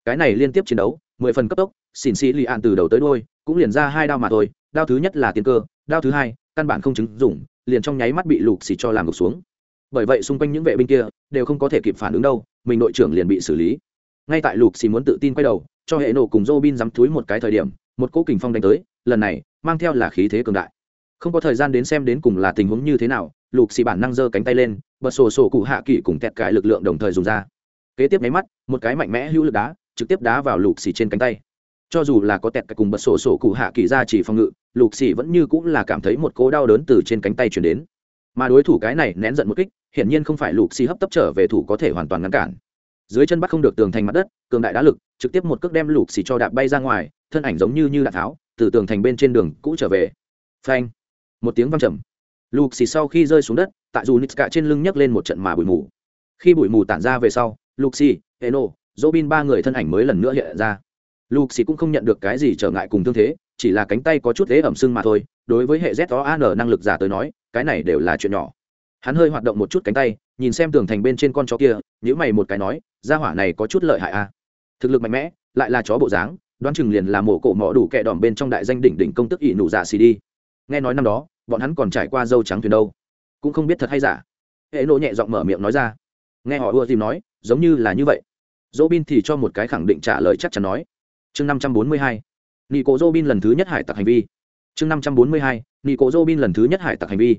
cái này liên tiếp chiến đấu, mười phần cấp tốc, xỉn xì lì ạn từ đầu tới đôi cũng liền ra hai đao mà thôi, đao thứ nhất là tiền cơ, đao thứ hai, căn bản không chứng dụng, liền trong nháy mắt bị lục xì cho làm ngục xuống. Bởi vậy xung quanh những vệ binh kia đều không có thể kịp phản ứng đâu, mình đội trưởng liền bị xử lý. Ngay tại lục xì muốn tự tin quay đầu, cho hệ nổ cùng dô bin dám túi một cái thời điểm, một cỗ kình phong đánh tới, lần này mang theo là khí thế cường đại. Không có thời gian đến xem đến cùng là tình huống như thế nào, lục xì bản năng giơ cánh tay lên, bật sổ sổ cụ hạ kỷ cùng tẹt cái lực lượng đồng thời dùng ra. Kế tiếp nháy mắt, một cái mạnh mẽ hữu lực đá trực tiếp đá vào lục xì trên cánh tay. Cho dù là có tẹt cái cùng bật sổ sổ cụ hạ kỳ ra chỉ phòng ngự, lục xì vẫn như cũng là cảm thấy một cỗ đau đớn từ trên cánh tay chuyển đến. Mà đối thủ cái này nén giận một kích, hiển nhiên không phải lục xì hấp tấp trở về thủ có thể hoàn toàn ngăn cản. Dưới chân bắt không được tường thành mặt đất, cường đại đá lực, trực tiếp một cước đem lục xì cho đạp bay ra ngoài, thân ảnh giống như như đạn tháo, từ tường thành bên trên đường cũ trở về. Phanh! Một tiếng văng trầm. Lục xì sau khi rơi xuống đất, tại dù nitska trên lưng nhấc lên một trận mà bụi mù. Khi bụi mù tản ra về sau, lục xì, eno dỗ bin ba người thân ảnh mới lần nữa hiện ra. Lục xì cũng không nhận được cái gì trở ngại cùng thương thế, chỉ là cánh tay có chút thế ẩm sưng mà thôi, đối với hệ z o năng lực giả tới nói, cái này đều là chuyện nhỏ. Hắn hơi hoạt động một chút cánh tay, nhìn xem tường thành bên trên con chó kia, nhíu mày một cái nói ra hỏa này có chút lợi hại a à. thực lực mạnh mẽ, lại là chó bộ dáng, đoán chừng liền là mổ cổ mỏ đủ kẹ đỏm bên trong đại danh đỉnh đỉnh công tức ỵ nụ giả xì đi. Nghe nói năm đó, bọn hắn còn trải qua dâu trắng thuyền đâu. Cũng không biết thật hay giả. Hệ nộ nhẹ giọng mở miệng nói ra. Nghe họ ưa tìm nói, giống như là như vậy dỗ bin thì cho một cái khẳng định trả lời chắc chắn nói. Chương năm trăm bốn mươi hai. Nị cổ dỗ bin lần thứ nhất hải tặc hành vi. Chương năm trăm bốn mươi hai. Nị cổ dỗ bin lần thứ nhất hải tặc hành vi.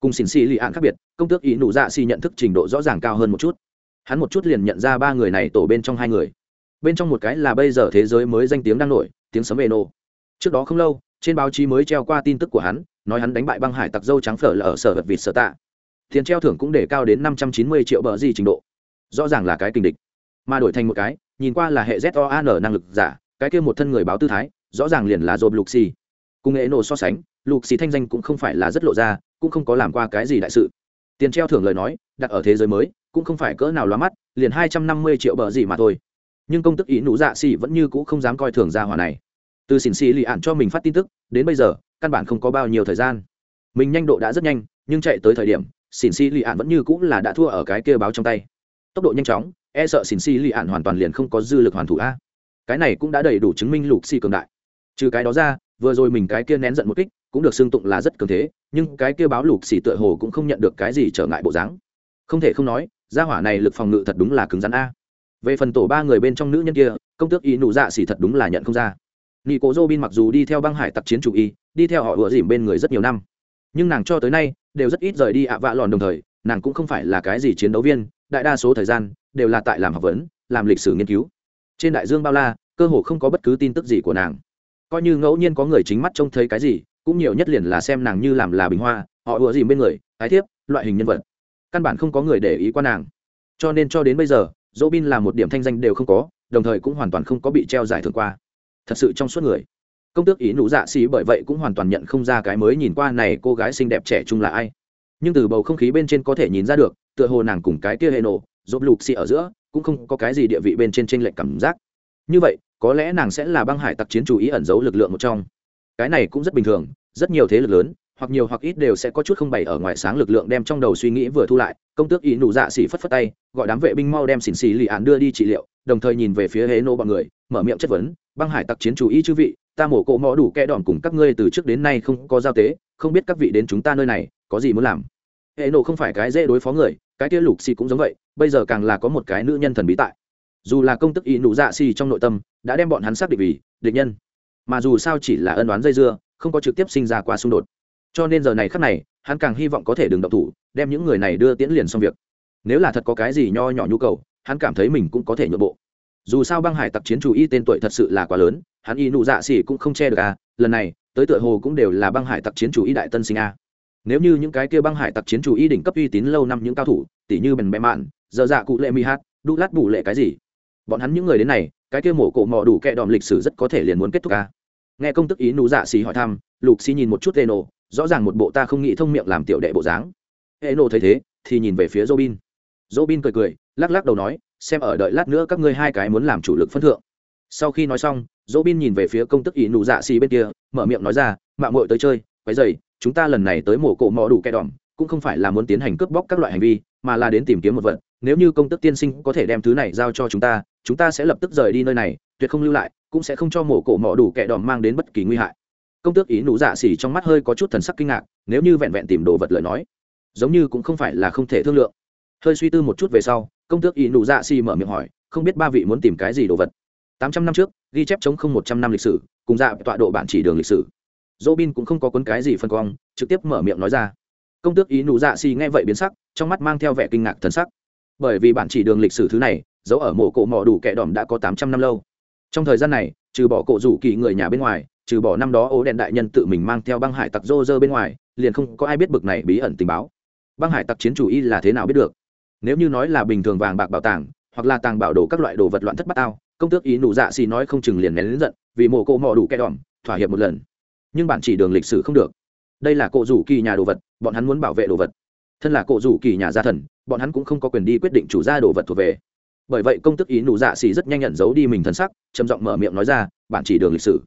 Cùng xỉn xì lì ạn khác biệt, công tước ý nụ dạ xì nhận thức trình độ rõ ràng cao hơn một chút. Hắn một chút liền nhận ra ba người này tổ bên trong hai người. Bên trong một cái là bây giờ thế giới mới danh tiếng đang nổi, tiếng sấm eno. Trước đó không lâu, trên báo chí mới treo qua tin tức của hắn, nói hắn đánh bại băng hải tặc dâu trắng phở là ở sở vật vịt sở tạ. Tiền treo thưởng cũng để cao đến năm trăm chín mươi triệu bờ gì trình độ. Rõ ràng là cái kình địch mà đổi thành một cái, nhìn qua là hệ z o an năng lực giả, cái kia một thân người báo tư thái, rõ ràng liền là dồn lục xì cùng nghệ nổ so sánh lục xì thanh danh cũng không phải là rất lộ ra, cũng không có làm qua cái gì đại sự. Tiền treo thưởng lời nói, đặt ở thế giới mới, cũng không phải cỡ nào loa mắt, liền hai trăm năm mươi triệu bờ gì mà thôi. Nhưng công tức ý nụ dạ xì vẫn như cũ không dám coi thường ra hòa này. Từ xỉn xì lì ạn cho mình phát tin tức, đến bây giờ, căn bản không có bao nhiêu thời gian. Mình nhanh độ đã rất nhanh, nhưng chạy tới thời điểm xỉn xì lì ạn vẫn như cũng là đã thua ở cái kia báo trong tay. Tốc độ nhanh chóng e sợ xỉn xì lì ạn hoàn toàn liền không có dư lực hoàn thủ a. Cái này cũng đã đầy đủ chứng minh lục xì cường đại. Trừ cái đó ra, vừa rồi mình cái kia nén giận một kích cũng được xưng tụng là rất cường thế, nhưng cái kia báo lục xì tựa hồ cũng không nhận được cái gì trở ngại bộ dáng. Không thể không nói, gia hỏa này lực phòng ngự thật đúng là cứng rắn a. Về phần tổ ba người bên trong nữ nhân kia, công tước ý nụ dạ xỉ thật đúng là nhận không ra. Nị cố dô bin mặc dù đi theo băng hải tặc chiến chủ y, đi theo họ ựa dìm bên người rất nhiều năm, nhưng nàng cho tới nay đều rất ít rời đi ạ vạ lòn đồng thời, nàng cũng không phải là cái gì chiến đấu viên, đại đa số thời gian đều là tại làm học vấn, làm lịch sử nghiên cứu. Trên đại dương bao la, cơ hồ không có bất cứ tin tức gì của nàng. Coi như ngẫu nhiên có người chính mắt trông thấy cái gì, cũng nhiều nhất liền là xem nàng như làm là bình hoa, họ ủa gì bên người, ái thiếp, loại hình nhân vật. Căn bản không có người để ý qua nàng. Cho nên cho đến bây giờ dỗ bin là một điểm thanh danh đều không có, đồng thời cũng hoàn toàn không có bị treo giải thưởng qua. Thật sự trong suốt người. Công tước ý nụ dạ xì bởi vậy cũng hoàn toàn nhận không ra cái mới nhìn qua này cô gái xinh đẹp trẻ trung là ai. Nhưng từ bầu không khí bên trên có thể nhìn ra được, tựa hồ nàng cùng cái kia hệ nổ dốt lục xì ở giữa, cũng không có cái gì địa vị bên trên t r ê n lệch cảm giác. Như vậy, có lẽ nàng sẽ là băng hải tặc chiến chủ ý ẩn giấu lực lượng một trong. Cái này cũng rất bình thường, rất nhiều thế lực lớn, hoặc nhiều hoặc ít đều sẽ có chút không bày ở ngoài sáng lực lượng đem trong đầu suy nghĩ vừa thu lại, công tước ý nụ dạ xỉ phất phất tay, gọi đám vệ binh mau đem xỉn xỉ lì án đưa đi trị liệu, đồng thời nhìn về phía hế nô bọn người, mở miệng chất vấn, băng hải tặc chiến chủ ý chư vị, ta mổ cộ mõ đủ kẽ đòn cùng các ngươi từ trước đến nay không có giao tế, không biết các vị đến chúng ta nơi này, có gì muốn làm? Hệ nộ không phải cái dễ đối phó người, cái kia lục xì cũng giống vậy, bây giờ càng là có một cái nữ nhân thần bí tại. Dù là công tức ý nụ dạ xì trong nội tâm, đã đem bọn hắn xác định vì địch nhân. Mà dù sao chỉ là ân đoán dây dưa, không có trực tiếp sinh ra qua xung đột. Cho nên giờ này khắc này, hắn càng hy vọng có thể đừng động thủ, đem những người này đưa tiễn liền xong việc. Nếu là thật có cái gì nho nhỏ nhu cầu, hắn cảm thấy mình cũng có thể nhượng bộ. Dù sao băng hải tặc chiến chủ y tên tuổi thật sự là quá lớn, hắn y nụ dạ xỉ cũng không che được à lần này, tới tựa hồ cũng đều là băng hải tặc chiến chủ y đại tân sinh a nếu như những cái kia băng hải tặc chiến chủ y đỉnh cấp uy tín lâu năm những cao thủ tỷ như bèn bẹ mạn giờ dạ cụ lệ mi hát, đu lát bù lệ cái gì? Bọn hắn những người đến này, cái kia mổ cổ mò đủ kẹ đòm lịch sử rất có thể liền muốn kết thúc ca nghe công tức ý nụ dạ xì hỏi thăm, lục xì nhìn một chút tê nổ rõ ràng một bộ ta không nghĩ thông miệng làm tiểu đệ bộ dáng. Hệ nổ thấy thế, thì nhìn về phía robin. Robin cười cười, lắc lắc đầu nói, xem ở đợi lát nữa các ngươi hai cái muốn làm chủ lực phân thượng. Sau khi nói xong, robin nhìn về phía công tức ý nụ dạ xì bên kia, mở miệng nói ra mạng mội tới chơi, quấy dày chúng ta lần này tới mổ cổ mò đủ kẻ đỏm, cũng không phải là muốn tiến hành cướp bóc các loại hành vi, mà là đến tìm kiếm một vật. Nếu như công tức tiên sinh có thể đem thứ này giao cho chúng ta chúng ta sẽ lập tức rời đi nơi này, tuyệt không lưu lại, cũng sẽ không cho mổ cổ mỏ đủ kẻ đỏm mang đến bất kỳ nguy hại. Công tước ý nụ dạ xỉ trong mắt hơi có chút thần sắc kinh ngạc, nếu như vẹn vẹn tìm đồ vật lời nói, giống như cũng không phải là không thể thương lượng. Hơi suy tư một chút về sau, công tước ý nụ dạ xỉ mở miệng hỏi, không biết ba vị muốn tìm cái gì đồ vật? Tám trăm năm trước, ghi chép chống không một trăm năm lịch sử, cùng dạ tọa độ bản chỉ đường lịch sử dỗ bin cũng không có cuốn cái gì phân quang trực tiếp mở miệng nói ra. Công tước ý nụ dạ xì nghe vậy biến sắc, trong mắt mang theo vẻ kinh ngạc thần sắc. Bởi vì bản chỉ đường lịch sử thứ này giấu ở mộ cổ mỏ đủ kẻ đỏm đã có tám trăm năm lâu. Trong thời gian này, trừ bỏ cổ rủ kỳ người nhà bên ngoài, trừ bỏ năm đó ố đèn đại nhân tự mình mang theo băng hải tặc rô rơ bên ngoài, liền không có ai biết bực này bí ẩn tình báo. Băng hải tặc chiến chủ y là thế nào biết được? Nếu như nói là bình thường vàng bạc bảo tàng, hoặc là tàng bảo đồ các loại đồ vật loạn thất bát ao, công tước ý nụ dạ xì nói không chừng liền nén lớn giận, vì mộ cổ mỏ đủ kẻ đỏm, thỏa hiệp một lần nhưng bạn chỉ đường lịch sử không được. Đây là cổ rủ kỳ nhà đồ vật, bọn hắn muốn bảo vệ đồ vật. Thân là cổ rủ kỳ nhà gia thần, bọn hắn cũng không có quyền đi quyết định chủ gia đồ vật thuộc về. Bởi vậy công tức ý nụ dạ xỉ rất nhanh nhận giấu đi mình thân sắc, trầm giọng mở miệng nói ra, bạn chỉ đường lịch sử.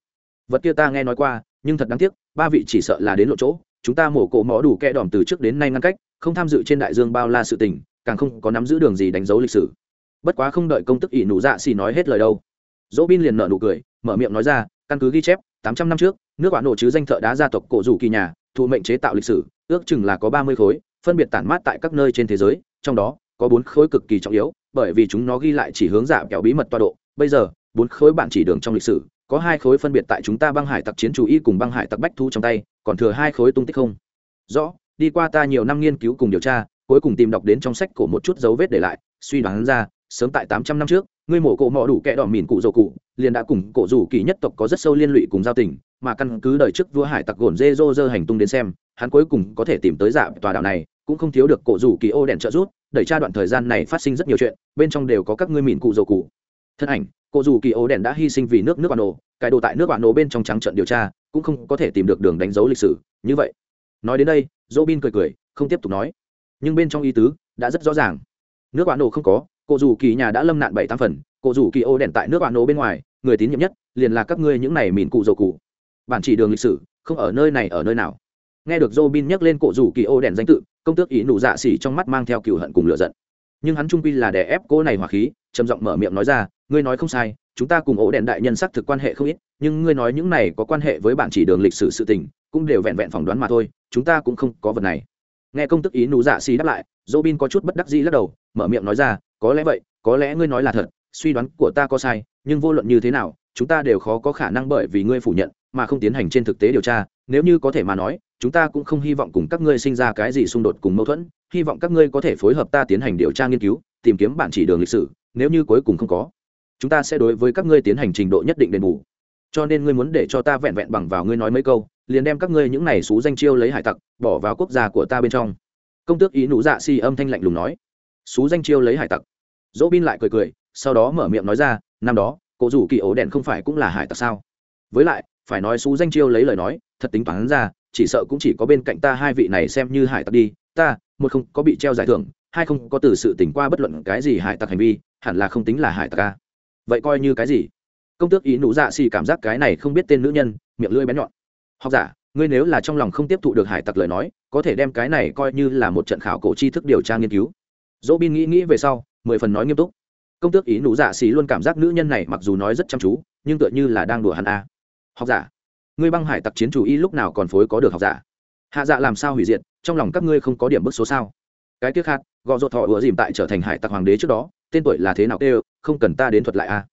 Vật kia ta nghe nói qua, nhưng thật đáng tiếc, ba vị chỉ sợ là đến lộ chỗ, chúng ta mổ cổ mó đủ kẽ đòm từ trước đến nay ngăn cách, không tham dự trên đại dương bao la sự tình, càng không có nắm giữ đường gì đánh dấu lịch sử. Bất quá không đợi công tức ỷ nụ dạ xì nói hết lời đâu dỗ bin liền nợ nụ cười, mở miệng nói ra, căn cứ ghi chép tám trăm năm trước, nước quả nổ chứ danh thợ đá gia tộc cổ rủ kỳ nhà, thụ mệnh chế tạo lịch sử, ước chừng là có ba mươi khối, phân biệt tản mát tại các nơi trên thế giới, trong đó, có bốn khối cực kỳ trọng yếu, bởi vì chúng nó ghi lại chỉ hướng giả kéo bí mật toa độ. Bây giờ, bốn khối bạn chỉ đường trong lịch sử, có hai khối phân biệt tại chúng ta băng hải tặc chiến chủ y cùng băng hải tặc bách thu trong tay, còn thừa hai khối tung tích không. Rõ, đi qua ta nhiều năm nghiên cứu cùng điều tra, cuối cùng tìm đọc đến trong sách cổ một chút dấu vết để lại, suy đoán ra, sớm tại tám trăm năm trước ngươi mổ cổ mỏ đủ kẻ đỏ mìn cụ dầu cụ, liền đã cùng cổ rủ kỳ nhất tộc có rất sâu liên lụy cùng giao tình, mà căn cứ đời trước vua hải tặc gồn dê dô dơ hành tung đến xem, hắn cuối cùng có thể tìm tới dạ tòa đảo này, cũng không thiếu được cổ rủ kỳ ô đèn trợ rút đẩy tra đoạn thời gian này phát sinh rất nhiều chuyện, bên trong đều có các ngươi mìn cụ dầu cụ. Thân ảnh, cổ rủ kỳ ô đèn đã hy sinh vì nước nước bạn nổ cải đồ tại nước bạn nổ bên trong trắng trận điều tra, cũng không có thể tìm được đường đánh dấu lịch sử, như vậy. Nói đến đây dỗ bin cười cười, không tiếp tục nói. Nhưng bên trong ý tứ đã rất rõ ràng. Nước bạn nổ không có cổ rủ kỳ nhà đã lâm nạn bảy tam phần cổ rủ kỳ ô đèn tại nước bạn nổ bên ngoài, người tín nhiệm nhất, liền là các ngươi những này mìn cụ dầu cụ. Bản chỉ đường lịch sử, không ở nơi này, ở nơi nào. Nghe được Robin nhắc lên cổ rủ kỳ ô đèn danh tự, công tước ý nụ dạ xỉ trong mắt mang theo cựu hận cùng lửa giận. Nhưng hắn trung quy là đè ép cô này hỏa khí, trầm giọng mở miệng nói ra, ngươi nói không sai, chúng ta cùng ổ đèn đại nhân xác thực quan hệ không ít, nhưng ngươi nói những này có quan hệ với bản chỉ đường lịch sử sự tình, cũng đều vẹn vẹn phỏng đoán mà thôi, chúng ta cũng không có vật này nghe công tức ý nụ dạ xì đáp lại, Robin có chút bất đắc dĩ lắc đầu, mở miệng nói ra, có lẽ vậy, có lẽ ngươi nói là thật, suy đoán của ta có sai, nhưng vô luận như thế nào, chúng ta đều khó có khả năng bởi vì ngươi phủ nhận, mà không tiến hành trên thực tế điều tra. Nếu như có thể mà nói, chúng ta cũng không hy vọng cùng các ngươi sinh ra cái gì xung đột cùng mâu thuẫn, hy vọng các ngươi có thể phối hợp ta tiến hành điều tra nghiên cứu, tìm kiếm bản chỉ đường lịch sử, nếu như cuối cùng không có, chúng ta sẽ đối với các ngươi tiến hành trình độ nhất định đền bù. Cho nên ngươi muốn để cho ta vẹn vẹn bằng vào ngươi nói mấy câu liền đem các ngươi những này xú danh chiêu lấy hải tặc, bỏ vào quốc gia của ta bên trong. Công tước ý nụ dạ si âm thanh lạnh lùng nói. Xú danh chiêu lấy hải tặc. Dỗ bin lại cười cười, sau đó mở miệng nói ra, năm đó, cổ rủ kỳ ổ đèn không phải cũng là hải tặc sao? Với lại, phải nói xú danh chiêu lấy lời nói, thật tính toán ra, chỉ sợ cũng chỉ có bên cạnh ta hai vị này xem như hải tặc đi. Ta, một không có bị treo giải thưởng, hai không có từ sự tỉnh qua bất luận cái gì hải tặc hành vi, hẳn là không tính là hải tặc ca vậy coi như cái gì? Công tước ý nụ dạ xì cảm giác cái này không biết tên nữ nhân, miệng lưỡi bén nhọn học giả, ngươi nếu là trong lòng không tiếp thụ được hải tặc lời nói, có thể đem cái này coi như là một trận khảo cổ tri thức điều tra nghiên cứu. Dỗ bin nghĩ nghĩ về sau, mười phần nói nghiêm túc. Công tước ý nụ dạ xì luôn cảm giác nữ nhân này mặc dù nói rất chăm chú, nhưng tựa như là đang đùa hắn a. Học giả, ngươi băng hải tặc chiến chủ y lúc nào còn phối có được học giả? Hạ dạ làm sao hủy diệt, trong lòng các ngươi không có điểm bức số sao? Cái tiếc khát gò ruột thọ ủa dìm tại trở thành hải tặc hoàng đế trước đó, tên tuổi là thế nào kêu, không cần ta đến thuật lại a.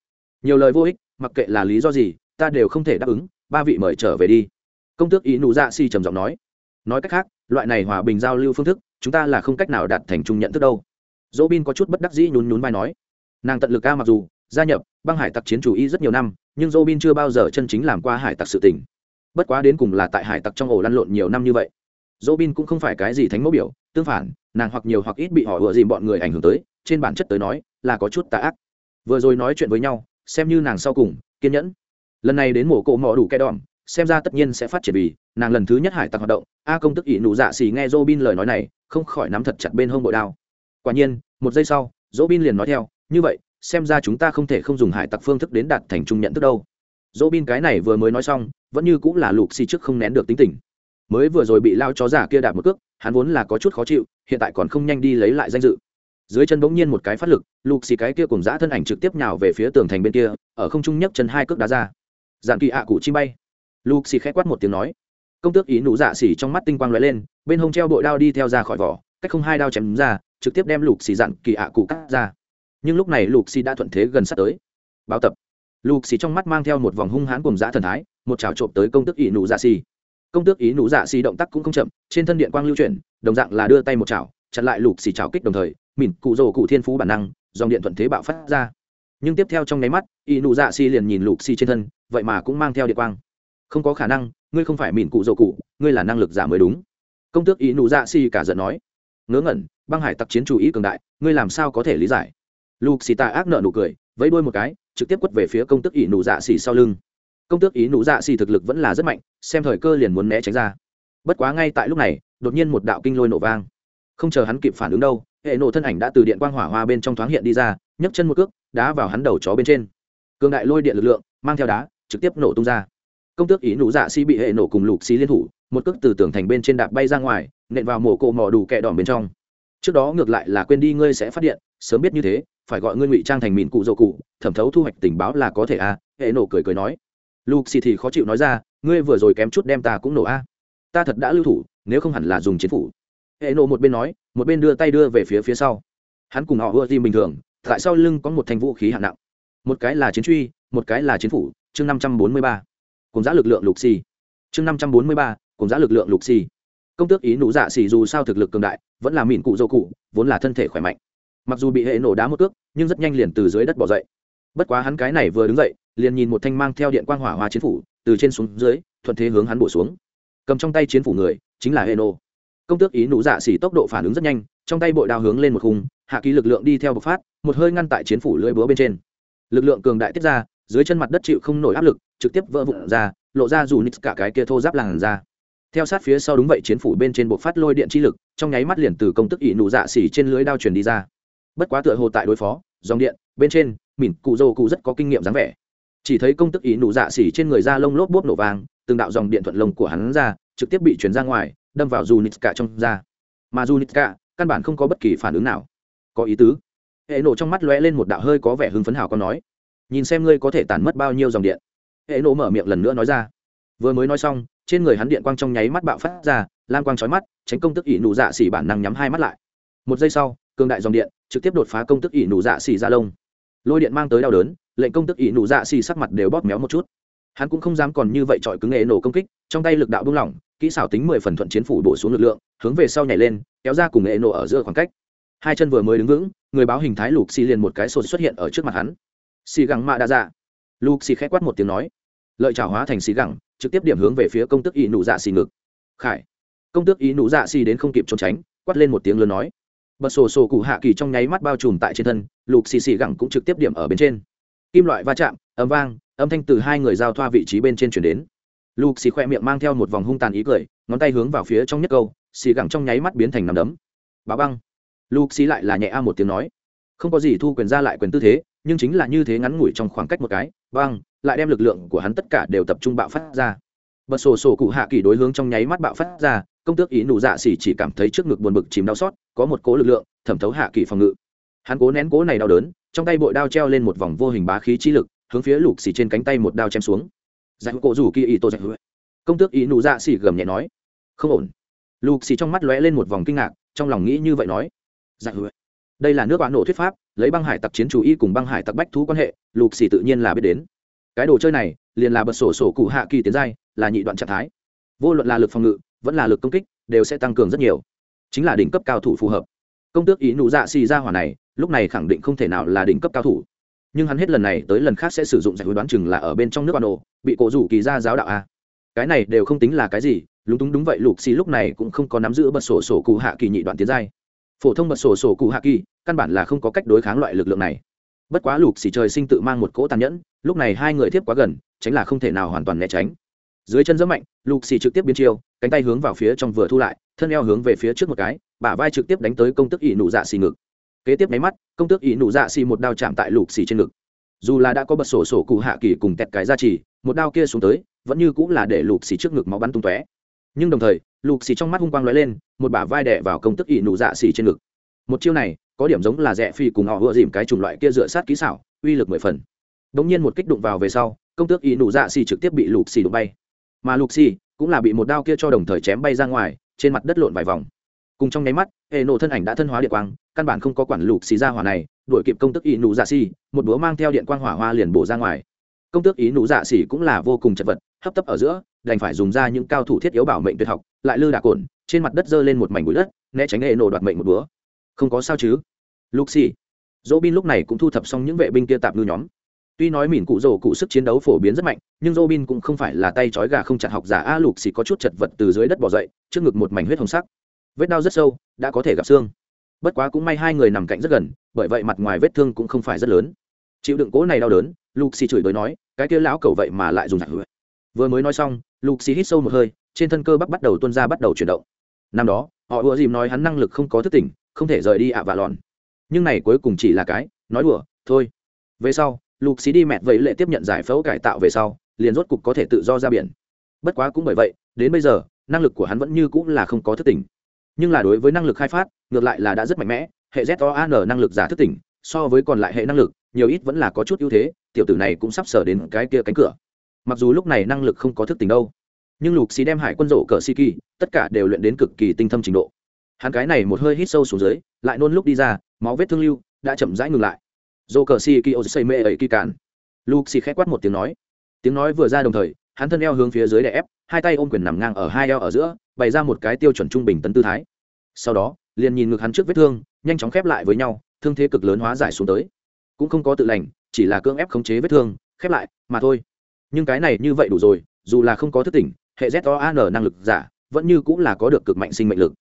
Nhiều lời vô ích, mặc kệ là lý do gì, ta đều không thể đáp ứng, ba vị mời trở về đi công tước ý nụ dạ si trầm giọng nói. Nói cách khác, loại này hòa bình giao lưu phương thức, chúng ta là không cách nào đạt thành chung nhận thức đâu. Dỗ bin có chút bất đắc dĩ nhún nhún vai nói. Nàng tận lực ca mặc dù, gia nhập, băng hải tặc chiến chủ y rất nhiều năm, nhưng dỗ bin chưa bao giờ chân chính làm qua hải tặc sự tình. Bất quá đến cùng là tại hải tặc trong ổ lăn lộn nhiều năm như vậy. Dỗ bin cũng không phải cái gì thánh mẫu biểu, tương phản, nàng hoặc nhiều hoặc ít bị họ ủa dìm bọn người ảnh hưởng tới, trên bản chất tới nói, là có chút tà ác. Vừa rồi nói chuyện với nhau, xem như nàng sau cùng, kiên nhẫn. Lần này đến mổ cộ mỏ đủ cái đòn xem ra tất nhiên sẽ phát triển vì nàng lần thứ nhất hải tặc hoạt động, a công tức ỷ nụ dạ xì nghe dô bin lời nói này, không khỏi nắm thật chặt bên hông bội đao. Quả nhiên, một giây sau dỗ bin liền nói theo, như vậy, xem ra chúng ta không thể không dùng hải tặc phương thức đến đạt thành trung nhận thức đâu. Dỗ bin cái này vừa mới nói xong, vẫn như cũng là lục xì trước không nén được tính tình. Mới vừa rồi bị lao chó giả kia đạp một cước, hắn vốn là có chút khó chịu, hiện tại còn không nhanh đi lấy lại danh dự. Dưới chân bỗng nhiên một cái phát lực, lục xì cái kia cùng giã thân ảnh trực tiếp nhào về phía tường thành bên kia, ở không trung nhấc chân hai cước đá ra. Dạn kỳ ạ cụ chi bay lục xì khẽ quát một tiếng nói. Công tước ý nụ dạ xỉ trong mắt tinh quang lóe lên, bên hông treo bội đao đi theo ra khỏi vỏ, cách không hai đao chém ra, trực tiếp đem lục xì dặn kỳ ạ cụ cắt ra. Nhưng lúc này lục xì đã thuận thế gần sát tới. Báo tập. Lục xì trong mắt mang theo một vòng hung hãn cùng dã thần thái, một chảo trộm tới công tước ý nụ dạ xỉ. Công tước ý nụ dạ xỉ động tác cũng không chậm, trên thân điện quang lưu chuyển, đồng dạng là đưa tay một chảo, chặn lại lục xì chảo kích đồng thời mỉn cụ rồ cụ thiên phú bản năng, dòng điện thuận thế bạo phát ra. Nhưng tiếp theo trong nháy mắt, ý nụ dạ xỉ liền nhìn lục xì trên thân, vậy mà cũng mang theo điện quang không có khả năng, ngươi không phải mỉn cụ dầu cụ, ngươi là năng lực giả mới đúng. Công tước ý nụ dạ xì cả giận nói. Ngớ ngẩn, băng hải tặc chiến chủ ý cường đại, ngươi làm sao có thể lý giải? Lục xì tạ ác nợ nụ cười, vẫy đuôi một cái, trực tiếp quất về phía công tước ý nụ dạ xì sau lưng. Công tước ý nụ dạ xì thực lực vẫn là rất mạnh, xem thời cơ liền muốn né tránh ra. Bất quá ngay tại lúc này, đột nhiên một đạo kinh lôi nổ vang. Không chờ hắn kịp phản ứng đâu, hệ nổ thân ảnh đã từ điện quang hỏa hoa bên trong thoáng hiện đi ra, nhấc chân một cước, đá vào hắn đầu chó bên trên. Cường đại lôi điện lực lượng, mang theo đá, trực tiếp nổ tung ra công tước ý nụ dạ xì bị hệ nổ cùng lục xi liên thủ, một cước từ tường thành bên trên đạp bay ra ngoài, nện vào mổ cộ mò đủ kẹ đòn bên trong. Trước đó ngược lại là quên đi ngươi sẽ phát điện, sớm biết như thế, phải gọi ngươi ngụy trang thành mìn cụ dầu cụ, thẩm thấu thu hoạch tình báo là có thể à hệ nổ cười cười nói. Lục xì thì khó chịu nói ra, ngươi vừa rồi kém chút đem ta cũng nổ a. Ta thật đã lưu thủ, nếu không hẳn là dùng chiến phủ. Hệ nổ một bên nói, một bên đưa tay đưa về phía phía sau. Hắn cùng họ ưa gì bình thường, tại sau lưng có một thanh vũ khí hạng nặng. Một cái là chiến truy, một cái là chiến phủ, chương năm trăm bốn mươi ba cùng giá lực lượng lục xì. Chương năm trăm bốn mươi ba, cùng giá lực lượng lục xì. Công tước ý nụ dạ xì dù sao thực lực cường đại, vẫn là mìn cụ dâu cụ, vốn là thân thể khỏe mạnh. Mặc dù bị hệ nổ đá một cước, nhưng rất nhanh liền từ dưới đất bỏ dậy. Bất quá hắn cái này vừa đứng dậy, liền nhìn một thanh mang theo điện quang hỏa hoa chiến phủ, từ trên xuống dưới, thuận thế hướng hắn bổ xuống. Cầm trong tay chiến phủ người, chính là hệ nổ. Công tước ý nụ dạ xỉ tốc độ phản ứng rất nhanh, trong tay bội đao hướng lên một khung, hạ ký lực lượng đi theo bộc phát, một hơi ngăn tại chiến phủ lưỡi búa bên trên. Lực lượng cường đại tiết ra dưới chân mặt đất chịu không nổi áp lực, trực tiếp vỡ vụn ra, lộ ra dù nít cả cái kia thô giáp làn ra theo sát phía sau đúng vậy, chiến phủ bên trên bộ phát lôi điện chi lực, trong nháy mắt liền từ công tức ỷ nụ dạ xỉ trên lưới đao truyền đi ra. Bất quá tựa hồ tại đối phó, dòng điện, bên trên mỉn cụ dâu cụ rất có kinh nghiệm dáng vẻ. Chỉ thấy công tức ỷ nụ dạ xỉ trên người da lông lốp bốp nổ vàng từng đạo dòng điện thuận lông của hắn ra, trực tiếp bị chuyển ra ngoài, đâm vào dù nít cả trong da. Mà dù nít cả, căn bản không có bất kỳ phản ứng nào. Có ý tứ. Hệ nổ trong mắt lóe lên một đạo hơi có vẻ hưng phấn hào con nói nhìn xem ngươi có thể tản mất bao nhiêu dòng điện. Hệ nổ mở miệng lần nữa nói ra. Vừa mới nói xong, trên người hắn điện quang trong nháy mắt bạo phát ra lam quang trói mắt, tránh công tức ỷ nụ dạ xỉ bản năng nhắm hai mắt lại. Một giây sau, cường đại dòng điện trực tiếp đột phá công tức ỷ nụ dạ xỉ ra lông. Lôi điện mang tới đau đớn, lệnh công tức ỷ nụ dạ xỉ sắc mặt đều bóp méo một chút. Hắn cũng không dám còn như vậy trọi cứng nghệ nổ công kích, trong tay lực đạo buông lỏng, kỹ xảo tính mười phần thuận chiến phủ bổ xuống lực lượng, hướng về sau nhảy lên, kéo ra cùng nghệ nổ ở giữa khoảng cách. Hai chân vừa mới đứng vững, người báo hình thái lục xì liền một cái sột xuất hiện ở trước mặt hắn xì gẳng mạ đa dạ. Lục xì khẽ quát một tiếng nói. Lợi trả hóa thành xì gẳng, trực tiếp điểm hướng về phía công tước ý nụ dạ xì ngực. Khải. Công tước ý nụ dạ xì đến không kịp trốn tránh, quát lên một tiếng lớn nói. Bật sổ sổ cụ hạ kỳ trong nháy mắt bao trùm tại trên thân lục xì xì gẳng cũng trực tiếp điểm ở bên trên. Kim loại va chạm ấm vang, âm thanh từ hai người giao thoa vị trí bên trên chuyển đến. Lục xì khoe miệng mang theo một vòng hung tàn ý cười, ngón tay hướng vào phía trong nhất câu, xì gẳng trong nháy mắt biến thành nằm đấm. Bà băng. Lục xì lại là nhẹ a một tiếng nói. Không có gì thu quyền ra lại quyền tư thế nhưng chính là như thế ngắn ngủi trong khoảng cách một cái băng lại đem lực lượng của hắn tất cả đều tập trung bạo phát ra. Bật sổ sổ cụ hạ kỳ đối hướng trong nháy mắt bạo phát ra, công tước ý nụ dạ xỉ chỉ cảm thấy trước ngực buồn bực chìm đau xót, có một cố lực lượng, thẩm thấu hạ kỳ phòng ngự. Hắn cố nén cố này đau đớn, trong tay bội đao treo lên một vòng vô hình bá khí chi lực, hướng phía lục xỉ trên cánh tay một đao chém xuống. Giải cổ rủ kỳ ý tô giải công tước ý nụ dạ xỉ gầm nhẹ nói. Không ổn. Lục xỉ trong mắt lóe lên một vòng kinh ngạc, trong lòng nghĩ như vậy nói. Giải đây là nước bán nổ thuyết pháp, lấy băng hải tặc chiến chủ y cùng băng hải tặc bách thú quan hệ, lục xì tự nhiên là biết đến. Cái đồ chơi này, liền là bật sổ sổ cụ hạ kỳ tiến giai, là nhị đoạn trạng thái. Vô luận là lực phòng ngự, vẫn là lực công kích, đều sẽ tăng cường rất nhiều. Chính là đỉnh cấp cao thủ phù hợp. Công tước ý nụ dạ xì ra hỏa này, lúc này khẳng định không thể nào là đỉnh cấp cao thủ. Nhưng hắn hết lần này tới lần khác sẽ sử dụng giải hối đoán chừng là ở bên trong nước bà nổ, bị cổ rủ kỳ ra giáo đạo a. Cái này đều không tính là cái gì, lúng túng đúng vậy, lục xì lúc này cũng không có nắm giữ bật sổ sổ cụ hạ kỳ nhị đoạn tiến giai phổ thông bật sổ sổ cụ hạ kỳ, căn bản là không có cách đối kháng loại lực lượng này. Bất quá lục xì trời sinh tự mang một cỗ tàn nhẫn, lúc này hai người tiếp quá gần, tránh là không thể nào hoàn toàn né tránh. Dưới chân rất mạnh, lục xì trực tiếp biến chiêu, cánh tay hướng vào phía trong vừa thu lại, thân eo hướng về phía trước một cái, bả vai trực tiếp đánh tới công tức ỷ nụ dạ xì ngực. Kế tiếp máy mắt, công tước ý nụ dạ xì một đao chạm tại lục xì trên ngực. Dù là đã có bật sổ sổ cụ hạ kỳ cùng tẹt cái ra chỉ một đao kia xuống tới, vẫn như cũng là để lục xì trước ngực máu bắn tung tóe. Nhưng đồng thời lục xì trong mắt hung quang lóe lên, một bả vai đẻ vào công tức ỷ nụ dạ xì trên ngực. Một chiêu này, có điểm giống là rẽ phi cùng họ vừa dìm cái chủng loại kia dựa sát kỹ xảo, uy lực mười phần. Đ ỗ n g nhiên một kích đụng vào về sau, công tước ỷ nụ dạ xì trực tiếp bị lục xì đụng bay. Mà lục xì cũng là bị một đao kia cho đồng thời chém bay ra ngoài, trên mặt đất lộn vài vòng. Cùng trong nháy mắt, hệ nổ thân ảnh đã thân hóa điện quang, căn bản không có quản lục xì ra hỏa này, đuổi kịp công tức ỷ nụ dạ xì, một búa mang theo điện quang hỏa hoa liền bổ ra ngoài. Công tước ý nụ dạ xỉ cũng là vô cùng chật vật, hấp tấp ở giữa, đành phải dùng ra những cao thủ thiết yếu bảo mệnh tuyệt học lại lư đà cồn trên mặt đất giơ lên một mảnh bụi đất, né tránh hệ nổ đoạt mệnh một búa. Không có sao chứ? Luxi dỗ bin lúc này cũng thu thập xong những vệ binh kia tạp ngư nhóm. Tuy nói mìn cụ rồ cụ sức chiến đấu phổ biến rất mạnh, nhưng dỗ bin cũng không phải là tay trói gà không chặt học giả a lục xì có chút chật vật từ dưới đất bỏ dậy, trước ngực một mảnh huyết hồng sắc. Vết đau rất sâu, đã có thể gặp xương. Bất quá cũng may hai người nằm cạnh rất gần, bởi vậy mặt ngoài vết thương cũng không phải rất lớn. Chịu đựng cố này đau đớn, lục xì chửi tới nói, cái kia lão cầu vậy mà lại dùng giặc vừa mới nói xong, lục xì hít sâu một hơi, trên thân cơ bắp bắt đầu tuân ra bắt đầu chuyển động. Năm đó, họ ùa dìm nói hắn năng lực không có thức tỉnh, không thể rời đi ạ à và lòn nhưng này cuối cùng chỉ là cái, nói đùa, thôi. Về sau, lục xì đi mẹt vậy lệ tiếp nhận giải phẫu cải tạo về sau, liền rốt cục có thể tự do ra biển. Bất quá cũng bởi vậy, đến bây giờ, năng lực của hắn vẫn như cũng là không có thức tỉnh. Nhưng là đối với năng lực khai phát, ngược lại là đã rất mạnh mẽ, hệ z o an năng lực giả thức tỉnh, so với còn lại hệ năng lực, nhiều ít vẫn là có chút ưu thế, tiểu tử này cũng sắp sở đến cái kia cánh cửa mặc dù lúc này năng lực không có thức tỉnh đâu, nhưng lục xì đem hải quân rổ cờ si kỳ, tất cả đều luyện đến cực kỳ tinh thâm trình độ. Hắn cái này một hơi hít sâu xuống dưới, lại nôn lúc đi ra, máu vết thương lưu, đã chậm rãi ngừng lại. Rổ cờ si kỳ ô xây mê ấy kỳ cản. Lục xì khẽ quát một tiếng nói. Tiếng nói vừa ra đồng thời, hắn thân eo hướng phía dưới đè ép, hai tay ôm quyền nằm ngang ở hai eo ở giữa, bày ra một cái tiêu chuẩn trung bình tấn tư thái. Sau đó, liền nhìn ngực hắn trước vết thương, nhanh chóng khép lại với nhau, thương thế cực lớn hóa giải xuống tới. Cũng không có tự lành, chỉ là cưỡng ép khống chế vết thương, khép lại, mà thôi nhưng cái này như vậy đủ rồi, dù là không có thức tỉnh, hệ z o an năng lực giả, vẫn như cũng là có được cực mạnh sinh mệnh lực.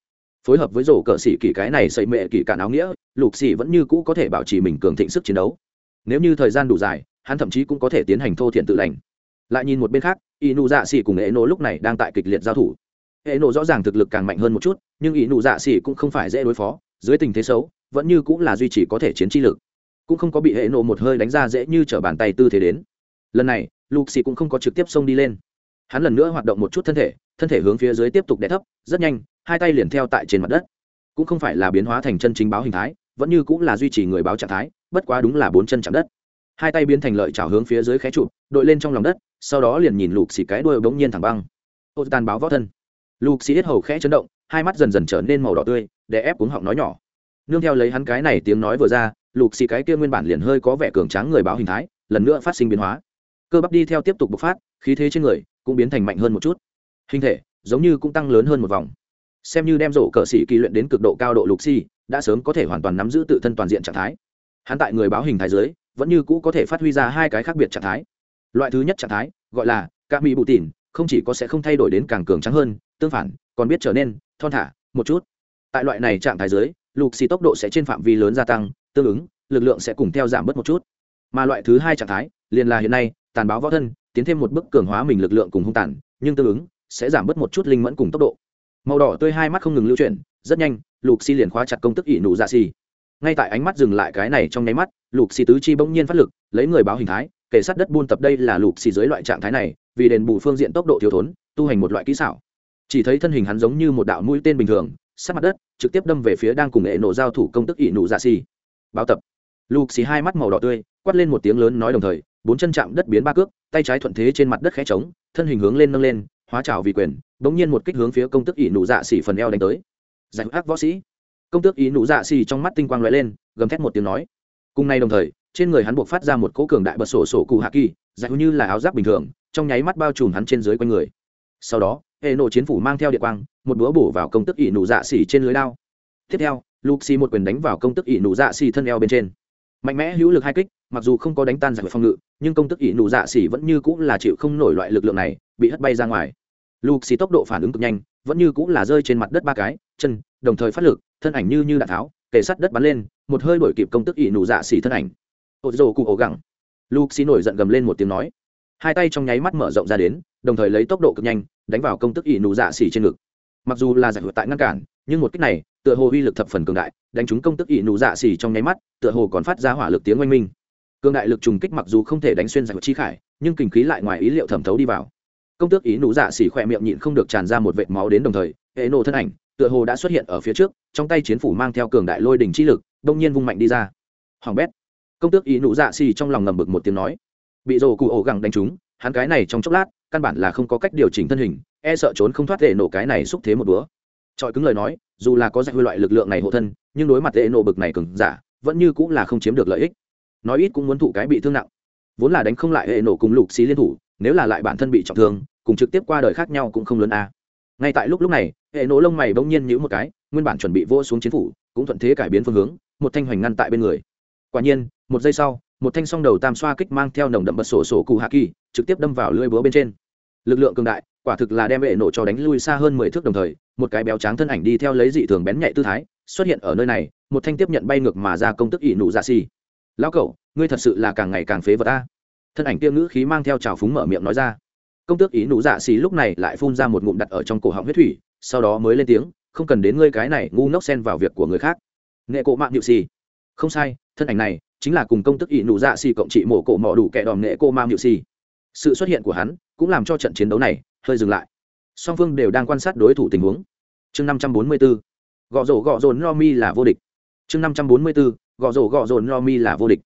Phối hợp với rổ cờ xỉ kỳ cái này xây mệ kỳ cản áo nghĩa, lục xỉ vẫn như cũ có thể bảo trì mình cường thịnh sức chiến đấu. Nếu như thời gian đủ dài, hắn thậm chí cũng có thể tiến hành thô thiện tự lành. Lại nhìn một bên khác y nụ dạ xỉ cùng hệ nổ lúc này đang tại kịch liệt giao thủ. Hệ nổ rõ ràng thực lực càng mạnh hơn một chút, nhưng y nụ dạ xỉ cũng không phải dễ đối phó, dưới tình thế xấu, vẫn như cũng là duy trì có thể chiến chi lực. Cũng không có bị hệ nổ một hơi đánh ra dễ như t bàn tay tư thế đến. Lần này lục xì cũng không có trực tiếp xông đi lên. Hắn lần nữa hoạt động một chút thân thể thân thể hướng phía dưới tiếp tục đè thấp rất nhanh hai tay liền theo tại trên mặt đất. Cũng không phải là biến hóa thành chân chính báo hình thái vẫn như cũng là duy trì người báo trạng thái bất quá đúng là bốn chân chạm đất. Hai tay biến thành lợi trào hướng phía dưới khé chụp, đội lên trong lòng đất sau đó liền nhìn lục xì cái đuôi bỗng nhiên thẳng băng. Ô tàn báo võ thân. Lục xì hết hầu khẽ chấn động hai mắt dần dần trở nên màu đỏ tươi để ép cuống họng nói nhỏ. Nương theo lấy hắn cái này tiếng nói vừa ra lục xì cái kia nguyên bản liền hơi có vẻ cường tráng người báo hình thái lần nữa phát sinh biến hóa cơ bắp đi theo tiếp tục bộc phát khí thế trên người cũng biến thành mạnh hơn một chút. Hình thể giống như cũng tăng lớn hơn một vòng. Xem như đem rổ cờ sĩ kỳ luyện đến cực độ cao độ lục xi、si, đã sớm có thể hoàn toàn nắm giữ tự thân toàn diện trạng thái. Hắn tại người báo hình thái dưới vẫn như cũ có thể phát huy ra hai cái khác biệt trạng thái. Loại thứ nhất trạng thái gọi là các mỹ bụ tỉn không chỉ có sẽ không thay đổi đến càng cường trắng hơn tương phản còn biết trở nên thon thả một chút. Tại loại này trạng thái dưới lục xì tốc độ sẽ trên phạm vi lớn gia tăng tương ứng lực lượng sẽ cùng theo giảm bớt một chút. Mà loại thứ hai trạng thái liền là hiện nay tàn báo võ thân, tiến thêm một bước cường hóa mình lực lượng cùng hung tàn, nhưng tương ứng, sẽ giảm bớt một chút linh mẫn cùng tốc độ. Màu đỏ tươi hai mắt không ngừng lưu chuyển, rất nhanh, lục si liền khóa chặt công tức ỷ nụ dạ xì. Ngay tại ánh mắt dừng lại cái này trong nháy mắt, lục si tứ chi bỗng nhiên phát lực, lấy người báo hình thái, kể sát đất buôn tập đây là lục xì dưới loại trạng thái này, vì đền bù phương diện tốc độ thiếu thốn, tu hành một loại kỹ xảo. Chỉ thấy thân hình hắn giống như một đạo mũi tên bình thường, sát mặt đất, trực tiếp đâm về phía đang cùng nghệ nổ giao thủ công tức ỷ nụ dạ xì. Báo tập. Lục xì hai mắt màu đỏ tươi, quát lên một tiếng lớn nói đồng thời bốn chân chạm đất biến ba cước, tay trái thuận thế trên mặt đất khẽ trống, thân hình hướng lên nâng lên, hóa trào vì quyền bỗng nhiên một kích hướng phía công tức ỷ nụ dạ xỉ phần eo đánh tới. Giải ác võ sĩ. Công tước ý nụ dạ xỉ trong mắt tinh quang lóe lên, gầm thét một tiếng nói. Cùng nay đồng thời, trên người hắn buộc phát ra một cỗ cường đại bật sổ sổ cụ hạ kỳ, giải như là áo giáp bình thường, trong nháy mắt bao trùm hắn trên dưới quanh người. Sau đó, hệ nộ chiến phủ mang theo địa quang, một búa bổ vào công tức ỷ nụ dạ xỉ trên lưới đao. Tiếp theo luxi một quyền đánh vào công tức ỷ nụ dạ xỉ thân eo bên trên mạnh mẽ hữu lực hai kích, mặc dù không có đánh tan giải phòng ngự, nhưng công tức ỷ nụ dạ xỉ vẫn như cũng là chịu không nổi loại lực lượng này, bị hất bay ra ngoài. Luxi tốc độ phản ứng cực nhanh, vẫn như cũng là rơi trên mặt đất ba cái, chân, đồng thời phát lực, thân ảnh như như đạn tháo kể sắt đất bắn lên, một hơi đổi kịp công tức ỷ nụ dạ xỉ thân ảnh. Ô dồ cụ ổ gẳng. Luxi nổi giận gầm lên một tiếng nói. Hai tay trong nháy mắt mở rộng ra đến, đồng thời lấy tốc độ cực nhanh, đánh vào công tức ỷ nụ dạ xỉ trên ngực. Mặc dù là giải hụt tại ngăn cản nhưng một cách này, tựa hồ uy lực thập phần cường đại, đánh trúng công tức ỷ nụ dạ xỉ trong nháy mắt, tựa hồ còn phát ra hỏa lực tiếng oanh minh. Cường đại lực trùng kích mặc dù không thể đánh xuyên giải chi khải, nhưng kinh khí lại ngoài ý liệu thẩm thấu đi vào. Công tước ý nụ dạ xỉ khỏe miệng nhịn không được tràn ra một vệt máu đến đồng thời, hệ nổ thân ảnh, tựa hồ đã xuất hiện ở phía trước, trong tay chiến phủ mang theo cường đại lôi đình chi lực, đông nhiên vung mạnh đi ra. Hoàng bét. Công tước ý nụ dạ xỉ trong lòng ngầm bực một tiếng nói. Bị rồ cụ ổ gẳng đánh trúng, hắn cái này trong chốc lát, căn bản là không có cách điều chỉnh thân hình e sợ trốn không thoát hệ nổ cái này xúc thế một búa trọi cứng lời nói, dù là có giải huy loại lực lượng này hộ thân, nhưng đối mặt tệ nổ bực này cường giả, vẫn như cũng là không chiếm được lợi ích. Nói ít cũng muốn thụ cái bị thương nặng. Vốn là đánh không lại hệ nổ cùng lục xí liên thủ, nếu là lại bản thân bị trọng thương, cùng trực tiếp qua đời khác nhau cũng không lớn a. Ngay tại lúc lúc này, hệ nổ lông mày bỗng nhiên nhữ một cái, nguyên bản chuẩn bị vô xuống chiến phủ, cũng thuận thế cải biến phương hướng, một thanh hoành ngăn tại bên người. Quả nhiên, một giây sau, một thanh song đầu tam xoa kích mang theo nồng đậm bật sổ sổ cụ hạ kỳ, trực tiếp đâm vào lưỡi búa bên trên. Lực lượng cường đại quả thực là đem hệ nổ cho đánh lui xa hơn mười thước đồng thời, một cái béo trắng thân ảnh đi theo lấy dị thường bén nhạy tư thái, xuất hiện ở nơi này, một thanh tiếp nhận bay ngược mà ra công tức ỷ nụ dạ xì. Lão cậu, ngươi thật sự là càng ngày càng phế vật ta thân ảnh tiêm ngữ khí mang theo trào phúng mở miệng nói ra. Công tước ý nụ dạ xì lúc này lại phun ra một ngụm đặt ở trong cổ họng huyết thủy, sau đó mới lên tiếng, không cần đến ngươi cái này ngu ngốc xen vào việc của người khác. Nghệ cộ mạng nhự xì. Không sai, thân ảnh này chính là cùng công tức ý nụ dạ xì cộng trị mổ cổ mỏ đủ kẻ đòm nghệ cô mạng nhự xì. Sự xuất hiện của hắn cũng làm cho trận chiến đấu này hơi dừng lại. Song phương đều đang quan sát đối thủ tình huống. Chương năm trăm bốn mươi bốn gõ rổ gõ rồn no mi là vô địch. Chương năm trăm bốn mươi bốn gõ rổ gõ rồn no mi là vô địch.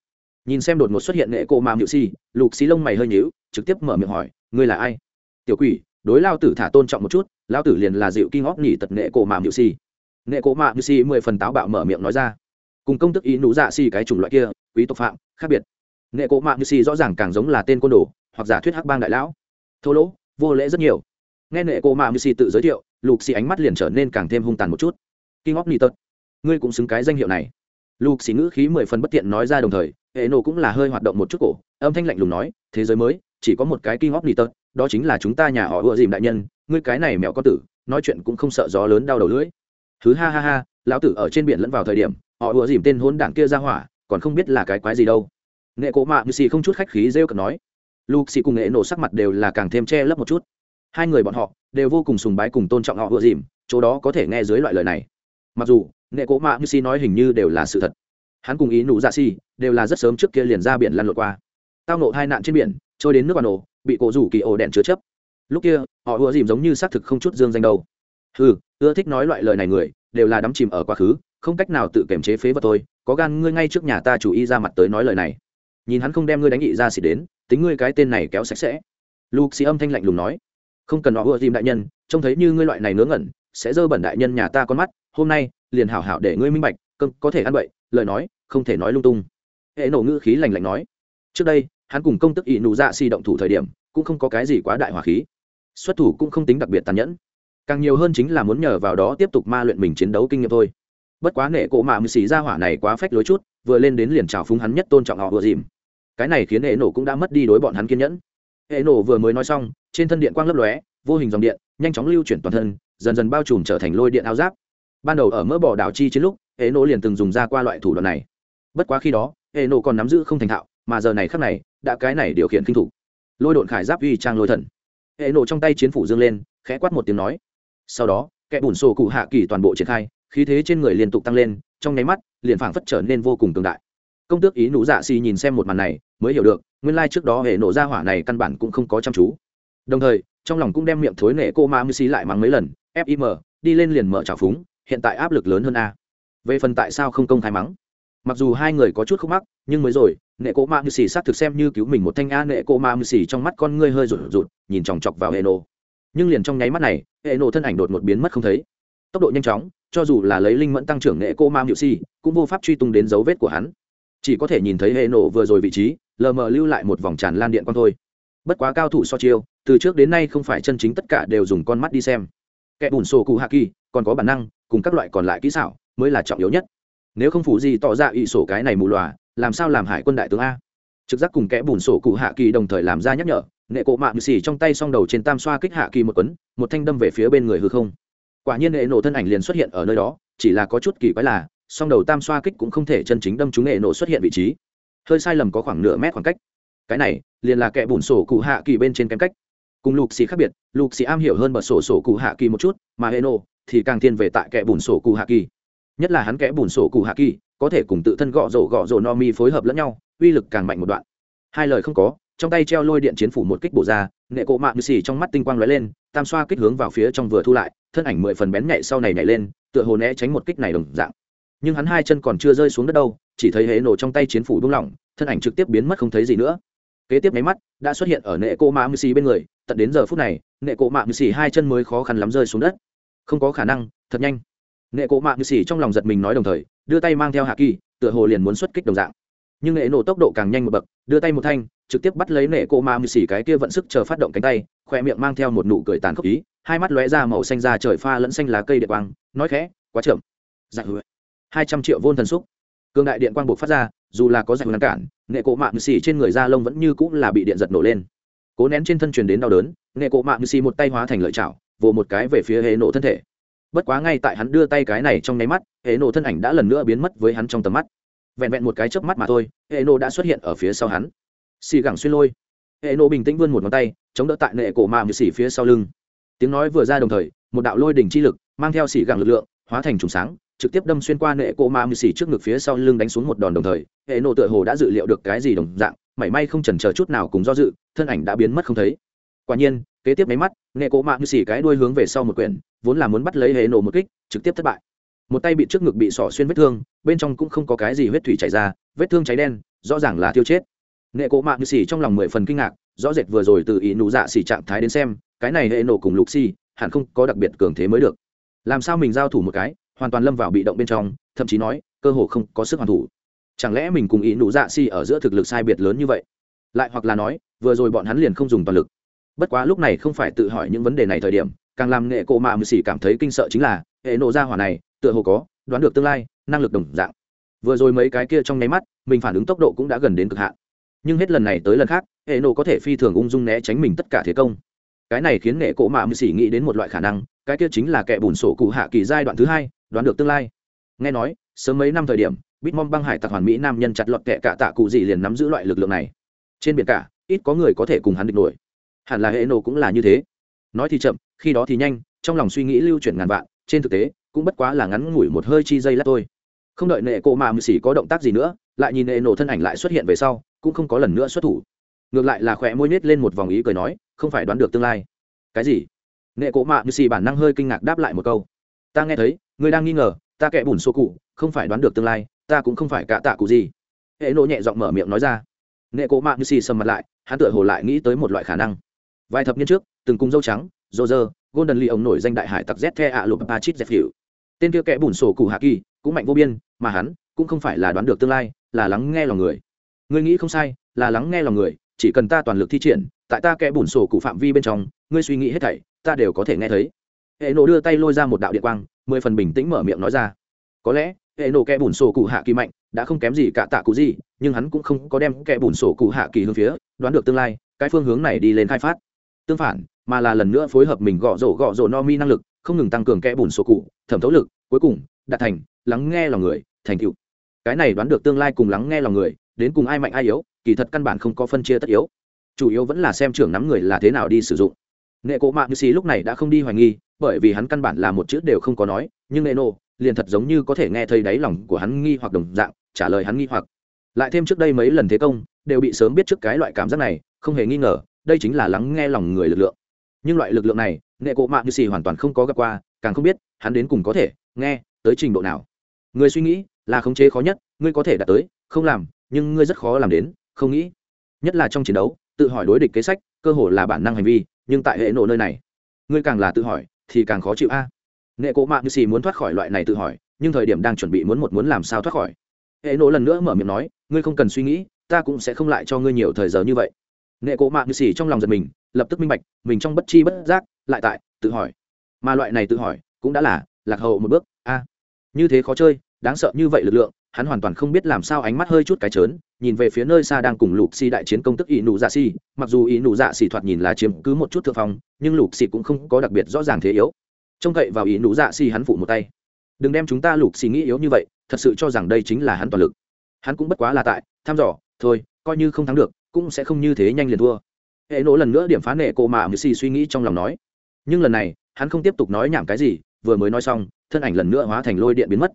Nhìn xem đột ngột xuất hiện nghệ cô mà nhự xì lục xí lông mày hơi nhíu, trực tiếp mở miệng hỏi, ngươi là ai? Tiểu quỷ, đối lao tử thả tôn trọng một chút, lao tử liền là dịu kinh óc nhỉ tật nghệ cổ mạm nhự si. Nghệ cổ mạm nhự si mười phần táo bạo mở miệng nói ra. Cùng công tức ý nụ dạ si cái chủng loại kia, quý tộc phạm, khác biệt. Nghệ cổ mạm nhự si rõ ràng càng giống là tên côn đồ, hoặc giả thuyết hắc bang đại lão. Thô lỗ vô lễ rất nhiều. Nghe nệ cô mạ nhự xì tự giới thiệu lục xì ánh mắt liền trở nên càng thêm hung tàn một chút. Kinh óc nỉ tật ngươi cũng xứng cái danh hiệu này. Lục xì ngữ khí mười phần bất tiện nói ra đồng thời hệ nổ cũng là hơi hoạt động một chút cổ, âm thanh lạnh lùng nói, thế giới mới, chỉ có một cái kinh óc nỉ tật đó chính là chúng ta nhà họ ựa dìm đại nhân, ngươi cái này mẹo có tử, nói chuyện cũng không sợ gió lớn đau đầu lưỡi. Thứ ha ha ha, lão tử ở trên biển lẫn vào thời điểm, họ ựa dìm tên hôn đảng kia ra hỏa, còn không biết là cái quái gì đâu. Nghệ cổ mạ như xì không chút khách khí rêu cực nói luke cùng nghệ nổ sắc mặt đều là càng thêm che lấp một chút. Hai người bọn họ đều vô cùng sùng bái cùng tôn trọng họ ưa dìm, chỗ đó có thể nghe dưới loại lời này. Mặc dù, nghệ cổ mạ như si nói hình như đều là sự thật. Hắn cùng ý nụ dạ si đều là rất sớm trước kia liền ra biển lăn lộn qua. Tao nộ hai nạn trên biển, trôi đến nước bà nổ bị cổ rủ kỳ ổ đèn chứa chấp. Lúc kia, họ ưa dìm giống như xác thực không chút dương danh đâu. Ừ ưa thích nói loại lời này người, đều là đắm chìm ở quá khứ, không cách nào tự kiềm chế phế vật tôi có gan ngươi ngay trước nhà ta chủ y ra mặt tới nói lời này. Nhìn hắn không đem ngươi đánh nghị ra xịt đến tính ngươi cái tên này kéo sạch sẽ. Lục xì âm thanh lạnh lùng nói. Không cần họ ưa dìm đại nhân, trông thấy như ngươi loại này ngớ ngẩn, sẽ dơ bẩn đại nhân nhà ta con mắt, hôm nay, liền hảo hảo để ngươi minh bạch, cơm có thể ăn bậy, lời nói, không thể nói lung tung. Hệ nổ ngữ khí lành lạnh nói. Trước đây, hắn cùng công tức ỷ nụ dạ xì động thủ thời điểm, cũng không có cái gì quá đại hỏa khí. Xuất thủ cũng không tính đặc biệt tàn nhẫn. Càng nhiều hơn chính là muốn nhờ vào đó tiếp tục ma luyện mình chiến đấu kinh nghiệm thôi. Bất quá nệ cổ mạ mười xì ra hỏa này quá phách lối chút, vừa lên đến liền trào phúng hắn nhất tôn trọng họ vừa dìm cái này khiến hệ nổ cũng đã mất đi đối bọn hắn kiên nhẫn. Hệ nổ vừa mới nói xong, trên thân điện quang lấp lóe, vô hình dòng điện, nhanh chóng lưu chuyển toàn thân, dần dần bao trùm trở thành lôi điện áo giáp. Ban đầu ở mỡ bỏ đảo chi chiến lúc, hệ nổ liền từng dùng ra qua loại thủ đoạn này. Bất quá khi đó, hệ nổ còn nắm giữ không thành thạo, mà giờ này khắc này, đã cái này điều khiển kinh thủ. Lôi độn khải giáp uy trang lôi thần. Hệ nổ trong tay chiến phủ dương lên, khẽ quát một tiếng nói. Sau đó, kẻ bùn sổ cụ hạ kỳ toàn bộ triển khai, khí thế trên người liên tục tăng lên, trong nháy mắt, liền phảng phất trở nên vô cùng cường đại. Công tước ý nụ dạ xì nhìn xem một màn này mới hiểu được, nguyên lai trước đó hệ nổ ra hỏa này căn bản cũng không có chăm chú. Đồng thời, trong lòng cũng đem miệng thối nệ cô ma mưu xí lại mắng mấy lần fim đi lên liền mở trào phúng, hiện tại áp lực lớn hơn a. Về phần tại sao không công khai mắng? Mặc dù hai người có chút khúc mắc, nhưng mới rồi nệ cô ma mưu xì s á t thực xem như cứu mình một thanh a nệ cô ma mưu xì trong mắt con ngươi hơi rụt rụt, nhìn chòng chọc vào hệ nổ. Nhưng liền trong nháy mắt này, hệ nổ thân ảnh đột một biến mất không thấy. Tốc độ nhanh chóng, cho dù là lấy linh mẫn tăng trưởng nệ cô ma mưu xì cũng vô pháp truy tung đến dấu vết của hắn. Chỉ có thể nhìn thấy hệ nổ vừa rồi vị trí lờ mờ lưu lại một vòng tràn lan điện con thôi. Bất quá cao thủ so chiêu, từ trước đến nay không phải chân chính tất cả đều dùng con mắt đi xem. Kẻ bùn sổ cụ hạ kỳ, còn có bản năng, cùng các loại còn lại kỹ xảo, mới là trọng yếu nhất. Nếu không phủ gì tỏ ra ỵ sổ cái này mù loà làm sao làm hải quân đại tướng a? Trực giác cùng kẽ bùn sổ cụ hạ kỳ đồng thời làm ra nhắc nhở, nệ cộ mạng xì trong tay s o n g đầu trên tam xoa kích hạ kỳ một quấn, một thanh đâm về phía bên người hư không. Quả nhiên nệ nổ thân ảnh liền xuất hiện ở nơi đó, chỉ là có chút kỳ quái là s o n g đầu tam xoa kích cũng không thể chân chính đâm chúng nệ nổ xuất hiện vị trí hơi sai lầm có khoảng nửa mét khoảng cách. Cái này, liền là kẻ bùn sổ cụ hạ kỳ bên trên kém cách. Cùng lục xì khác biệt, lục xì am hiểu hơn bật sổ sổ cụ hạ kỳ một chút, mà hệ nộ thì càng thiên về tại kẻ bùn sổ cụ hạ kỳ. Nhất là hắn kẽ bùn sổ cụ hạ kỳ, có thể cùng tự thân gõ rổ gõ rổ no mi phối hợp lẫn nhau, uy lực càng mạnh một đoạn. Hai lời không có, trong tay treo lôi điện chiến phủ một kích bổ ra nghệ cộ mạng như xì trong mắt tinh quang lóe lên, tam xoa kích hướng vào phía trong vừa thu lại, thân ảnh mười phần bén nhạy sau này nhảy lên, tựa hồ né tránh một kích này đồng dạng nhưng hắn hai chân còn chưa rơi xuống đất đâu, chỉ thấy hệ nổ trong tay chiến phủ buông lỏng, thân ảnh trực tiếp biến mất không thấy gì nữa. Kế tiếp máy mắt đã xuất hiện ở nệ cô mạ mưu xì bên người, tận đến giờ phút này, nệ cô mạ mưu xì hai chân mới khó khăn lắm rơi xuống đất. Không có khả năng, thật nhanh. Nệ cô mạ mưu xì trong lòng giật mình nói đồng thời, đưa tay mang theo hạ kỳ, tựa hồ liền muốn xuất kích đồng dạng. Nhưng nệ nổ tốc độ càng nhanh một bậc, đưa tay một thanh, trực tiếp bắt lấy nệ cô mạ mưu xì cái kia vận sức chờ phát động cánh tay khoe miệng mang theo một nụ cười tàn khốc ý, hai mắt lóe ra màu xanh da trời pha lẫn xanh lá cây điện quang, nói khẽ, quá chậm. Giải hứa hai trăm triệu vôn thần xúc. Cường đại điện quang buộc phát ra, dù là có giải ngăn cản, nghệ cộ mạng xì trên người da lông vẫn như cũng là bị điện giật nổ lên. Cố nén trên thân truyền đến đau đớn, nghệ cộ mạng xì một tay hóa thành lợi chảo, vồ một cái về phía hệ nổ thân thể. Bất quá ngay tại hắn đưa tay cái này trong nháy mắt hệ nổ thân ảnh đã lần nữa biến mất với hắn trong tầm mắt. Vẹn vẹn một cái chớp mắt mà thôi hệ nổ đã xuất hiện ở phía sau hắn. Xì gẳng xuyên lôi. Hệ nổ bình tĩnh vươn một ngón tay, chống đỡ tại nệ cổ mạng xì phía sau lưng. Tiếng nói vừa ra đồng thời, một đạo lôi đỉnh chi lực, mang theo xì gẳng lực lượng, hóa thành trùng sáng trực tiếp đâm xuyên qua nệ cô ma mười xì trước ngực phía sau lưng đánh xuống một đòn đồng thời, hệ nổ tựa hồ đã dự liệu được cái gì đồng dạng, mảy may không chần chờ chút nào cùng do dự, thân ảnh đã biến mất không thấy. Quả nhiên, kế tiếp máy mắt, nệ cô ma mười xì cái đuôi hướng về sau một quyển, vốn là muốn bắt lấy hệ nổ một kích, trực tiếp thất bại. Một tay bị trước ngực bị sỏ xuyên vết thương, bên trong cũng không có cái gì huyết thủy chảy ra, vết thương cháy đen, rõ ràng là tiêu chết. Nệ cổ ma như xỉ trong lòng mười phần kinh ngạc, rõ rệt vừa rồi từ ý nụ dạ xỉ trạng thái đến xem, cái này hệ nổ cùng lục xỉ hẳn không có đặc biệt cường thế mới được. Làm sao mình giao thủ một cái hoàn toàn lâm vào bị động bên trong, thậm chí nói, cơ hồ không có sức hoàn thủ. Chẳng lẽ mình cùng ý nụ dạ si ở giữa thực lực sai biệt lớn như vậy? Lại hoặc là nói, vừa rồi bọn hắn liền không dùng toàn lực. Bất quá lúc này không phải tự hỏi những vấn đề này thời điểm, càng làm nghệ cộ mạ mười xỉ cảm thấy kinh sợ chính là, hệ nộ ra hỏa này, tựa hồ có, đoán được tương lai, năng lực đồng dạng. Vừa rồi mấy cái kia trong nháy mắt, mình phản ứng tốc độ cũng đã gần đến cực hạn. Nhưng hết lần này tới lần khác, hệ nộ có thể phi thường ung dung né tránh mình tất cả thế công. Cái này khiến nghệ cộ mạ mười xỉ nghĩ đến một loại khả năng, cái kia chính là kẻ bùn sổ cụ hạ kỳ giai đoạn thứ hai đoán được tương lai. Nghe nói, sớm mấy năm thời điểm, bitmom băng hải tặc hoàn mỹ nam nhân chặt lọt kẹ cả tạ cụ gì liền nắm giữ loại lực lượng này. Trên biển cả, ít có người có thể cùng hắn địch nổi. Hẳn là hệ nổ cũng là như thế. Nói thì chậm, khi đó thì nhanh, trong lòng suy nghĩ lưu chuyển ngàn vạn, trên thực tế, cũng bất quá là ngắn ngủi một hơi chi dây lát thôi. Không đợi nệ cộ mà mười xỉ có động tác gì nữa, lại nhìn nệ nổ thân ảnh lại xuất hiện về sau, cũng không có lần nữa xuất thủ. Ngược lại là khỏe môi nết lên một vòng ý cười nói, không phải đoán được tương lai. Cái gì? Nệ cộ mạ như xì bản năng hơi kinh ngạc đáp lại một câu. Ta nghe thấy ngươi đang nghi ngờ, ta kẻ bùn số cụ, không phải đoán được tương lai, ta cũng không phải cả tạ cụ gì. Hệ nộ nhẹ giọng mở miệng nói ra. Nghệ cố mạng như xì sầm mặt lại, hắn tựa hồ lại nghĩ tới một loại khả năng. Vài thập niên trước, từng cùng dâu trắng dô dơ golden lee ông nổi danh đại hải tặc z the ạ lụp chít dẹp hiệu tên kia kẻ bùn sổ cụ hạ kỳ, cũng mạnh vô biên, mà hắn cũng không phải là đoán được tương lai, là lắng nghe lòng người. Ngươi nghĩ không sai, là lắng nghe lòng người, chỉ cần ta toàn lực thi triển, tại ta kẻ bùn sổ cụ phạm vi bên trong, ngươi suy nghĩ hết thảy, ta đều có thể nghe thấy. Hệ nổ đưa tay lôi ra một đạo điện quang mười phần bình tĩnh mở miệng nói ra. Có lẽ, hệ nổ kẻ bùn sổ cụ hạ kỳ mạnh, đã không kém gì cả tạ cụ gì, nhưng hắn cũng không có đem kẻ bùn sổ cụ hạ kỳ hướng phía, đoán được tương lai, cái phương hướng này đi lên khai phát. Tương phản, mà là lần nữa phối hợp mình gõ rổ gõ rổ no mi năng lực, không ngừng tăng cường kẽ bùn sổ cụ, thẩm thấu lực, cuối cùng, đạt thành, lắng nghe lòng người, thành tựu. Cái này đoán được tương lai cùng lắng nghe lòng người, đến cùng ai mạnh ai yếu, kỳ thật căn bản không có phân chia tất yếu. Chủ yếu vẫn là xem trưởng nắm người là thế nào đi sử dụng nghệ cổ mạng như xì lúc này đã không đi hoài nghi, bởi vì hắn căn bản là một chữ đều không có nói, nhưng nệ nô liền thật giống như có thể nghe thấy đáy lòng của hắn nghi hoặc đồng dạng, trả lời hắn nghi hoặc. Lại thêm trước đây mấy lần thế công, đều bị sớm biết trước cái loại cảm giác này, không hề nghi ngờ, đây chính là lắng nghe lòng người lực lượng. Nhưng loại lực lượng này, nghệ cổ mạng như xì hoàn toàn không có gặp qua, càng không biết, hắn đến cùng có thể nghe tới trình độ nào. Người suy nghĩ là khống chế khó nhất, ngươi có thể đạt tới, không làm, nhưng ngươi rất khó làm đến, không nghĩ. Nhất là trong chiến đấu, tự hỏi đối địch kế sách, cơ hồ là bản năng hành vi nhưng tại hệ nổ nơi này, ngươi càng là tự hỏi, thì càng khó chịu a. À. nghệ cộ mạng như xì muốn thoát khỏi loại này tự hỏi, nhưng thời điểm đang chuẩn bị muốn một muốn làm sao thoát khỏi. Hệ nổ lần nữa mở miệng nói, ngươi không cần suy nghĩ, ta cũng sẽ không lại cho ngươi nhiều thời giờ như vậy. Nghệ cộ mạng như xì trong lòng giật mình, lập tức minh bạch, mình trong bất chi bất giác, lại tại tự hỏi. Mà loại này tự hỏi, cũng đã là lạc hậu một bước, a. Như thế khó chơi, đáng sợ như vậy lực lượng hắn hoàn toàn không biết làm sao ánh mắt hơi chút cái trớn, nhìn về phía nơi xa đang cùng lục xì đại chiến công tức ỷ nụ dạ xì mặc dù ỷ nụ dạ xì thoạt nhìn là chiếm cứ một chút thượng phong, nhưng lục xì cũng không có đặc biệt rõ ràng thế yếu. Trông cậy vào ỷ nụ dạ xì hắn phụ một tay. Đừng đem chúng ta lục xì nghĩ yếu như vậy, thật sự cho rằng đây chính là hắn toàn lực. Hắn cũng bất quá là tại, thăm dò, thôi, coi như không thắng được, cũng sẽ không như thế nhanh liền thua. Hệ nỗ lần nữa điểm phá nệ cô mạ mười xì suy nghĩ trong lòng nói. Nhưng lần này, hắn không tiếp tục nói nhảm cái gì, vừa mới nói xong, thân ảnh lần nữa hóa thành lôi điện biến mất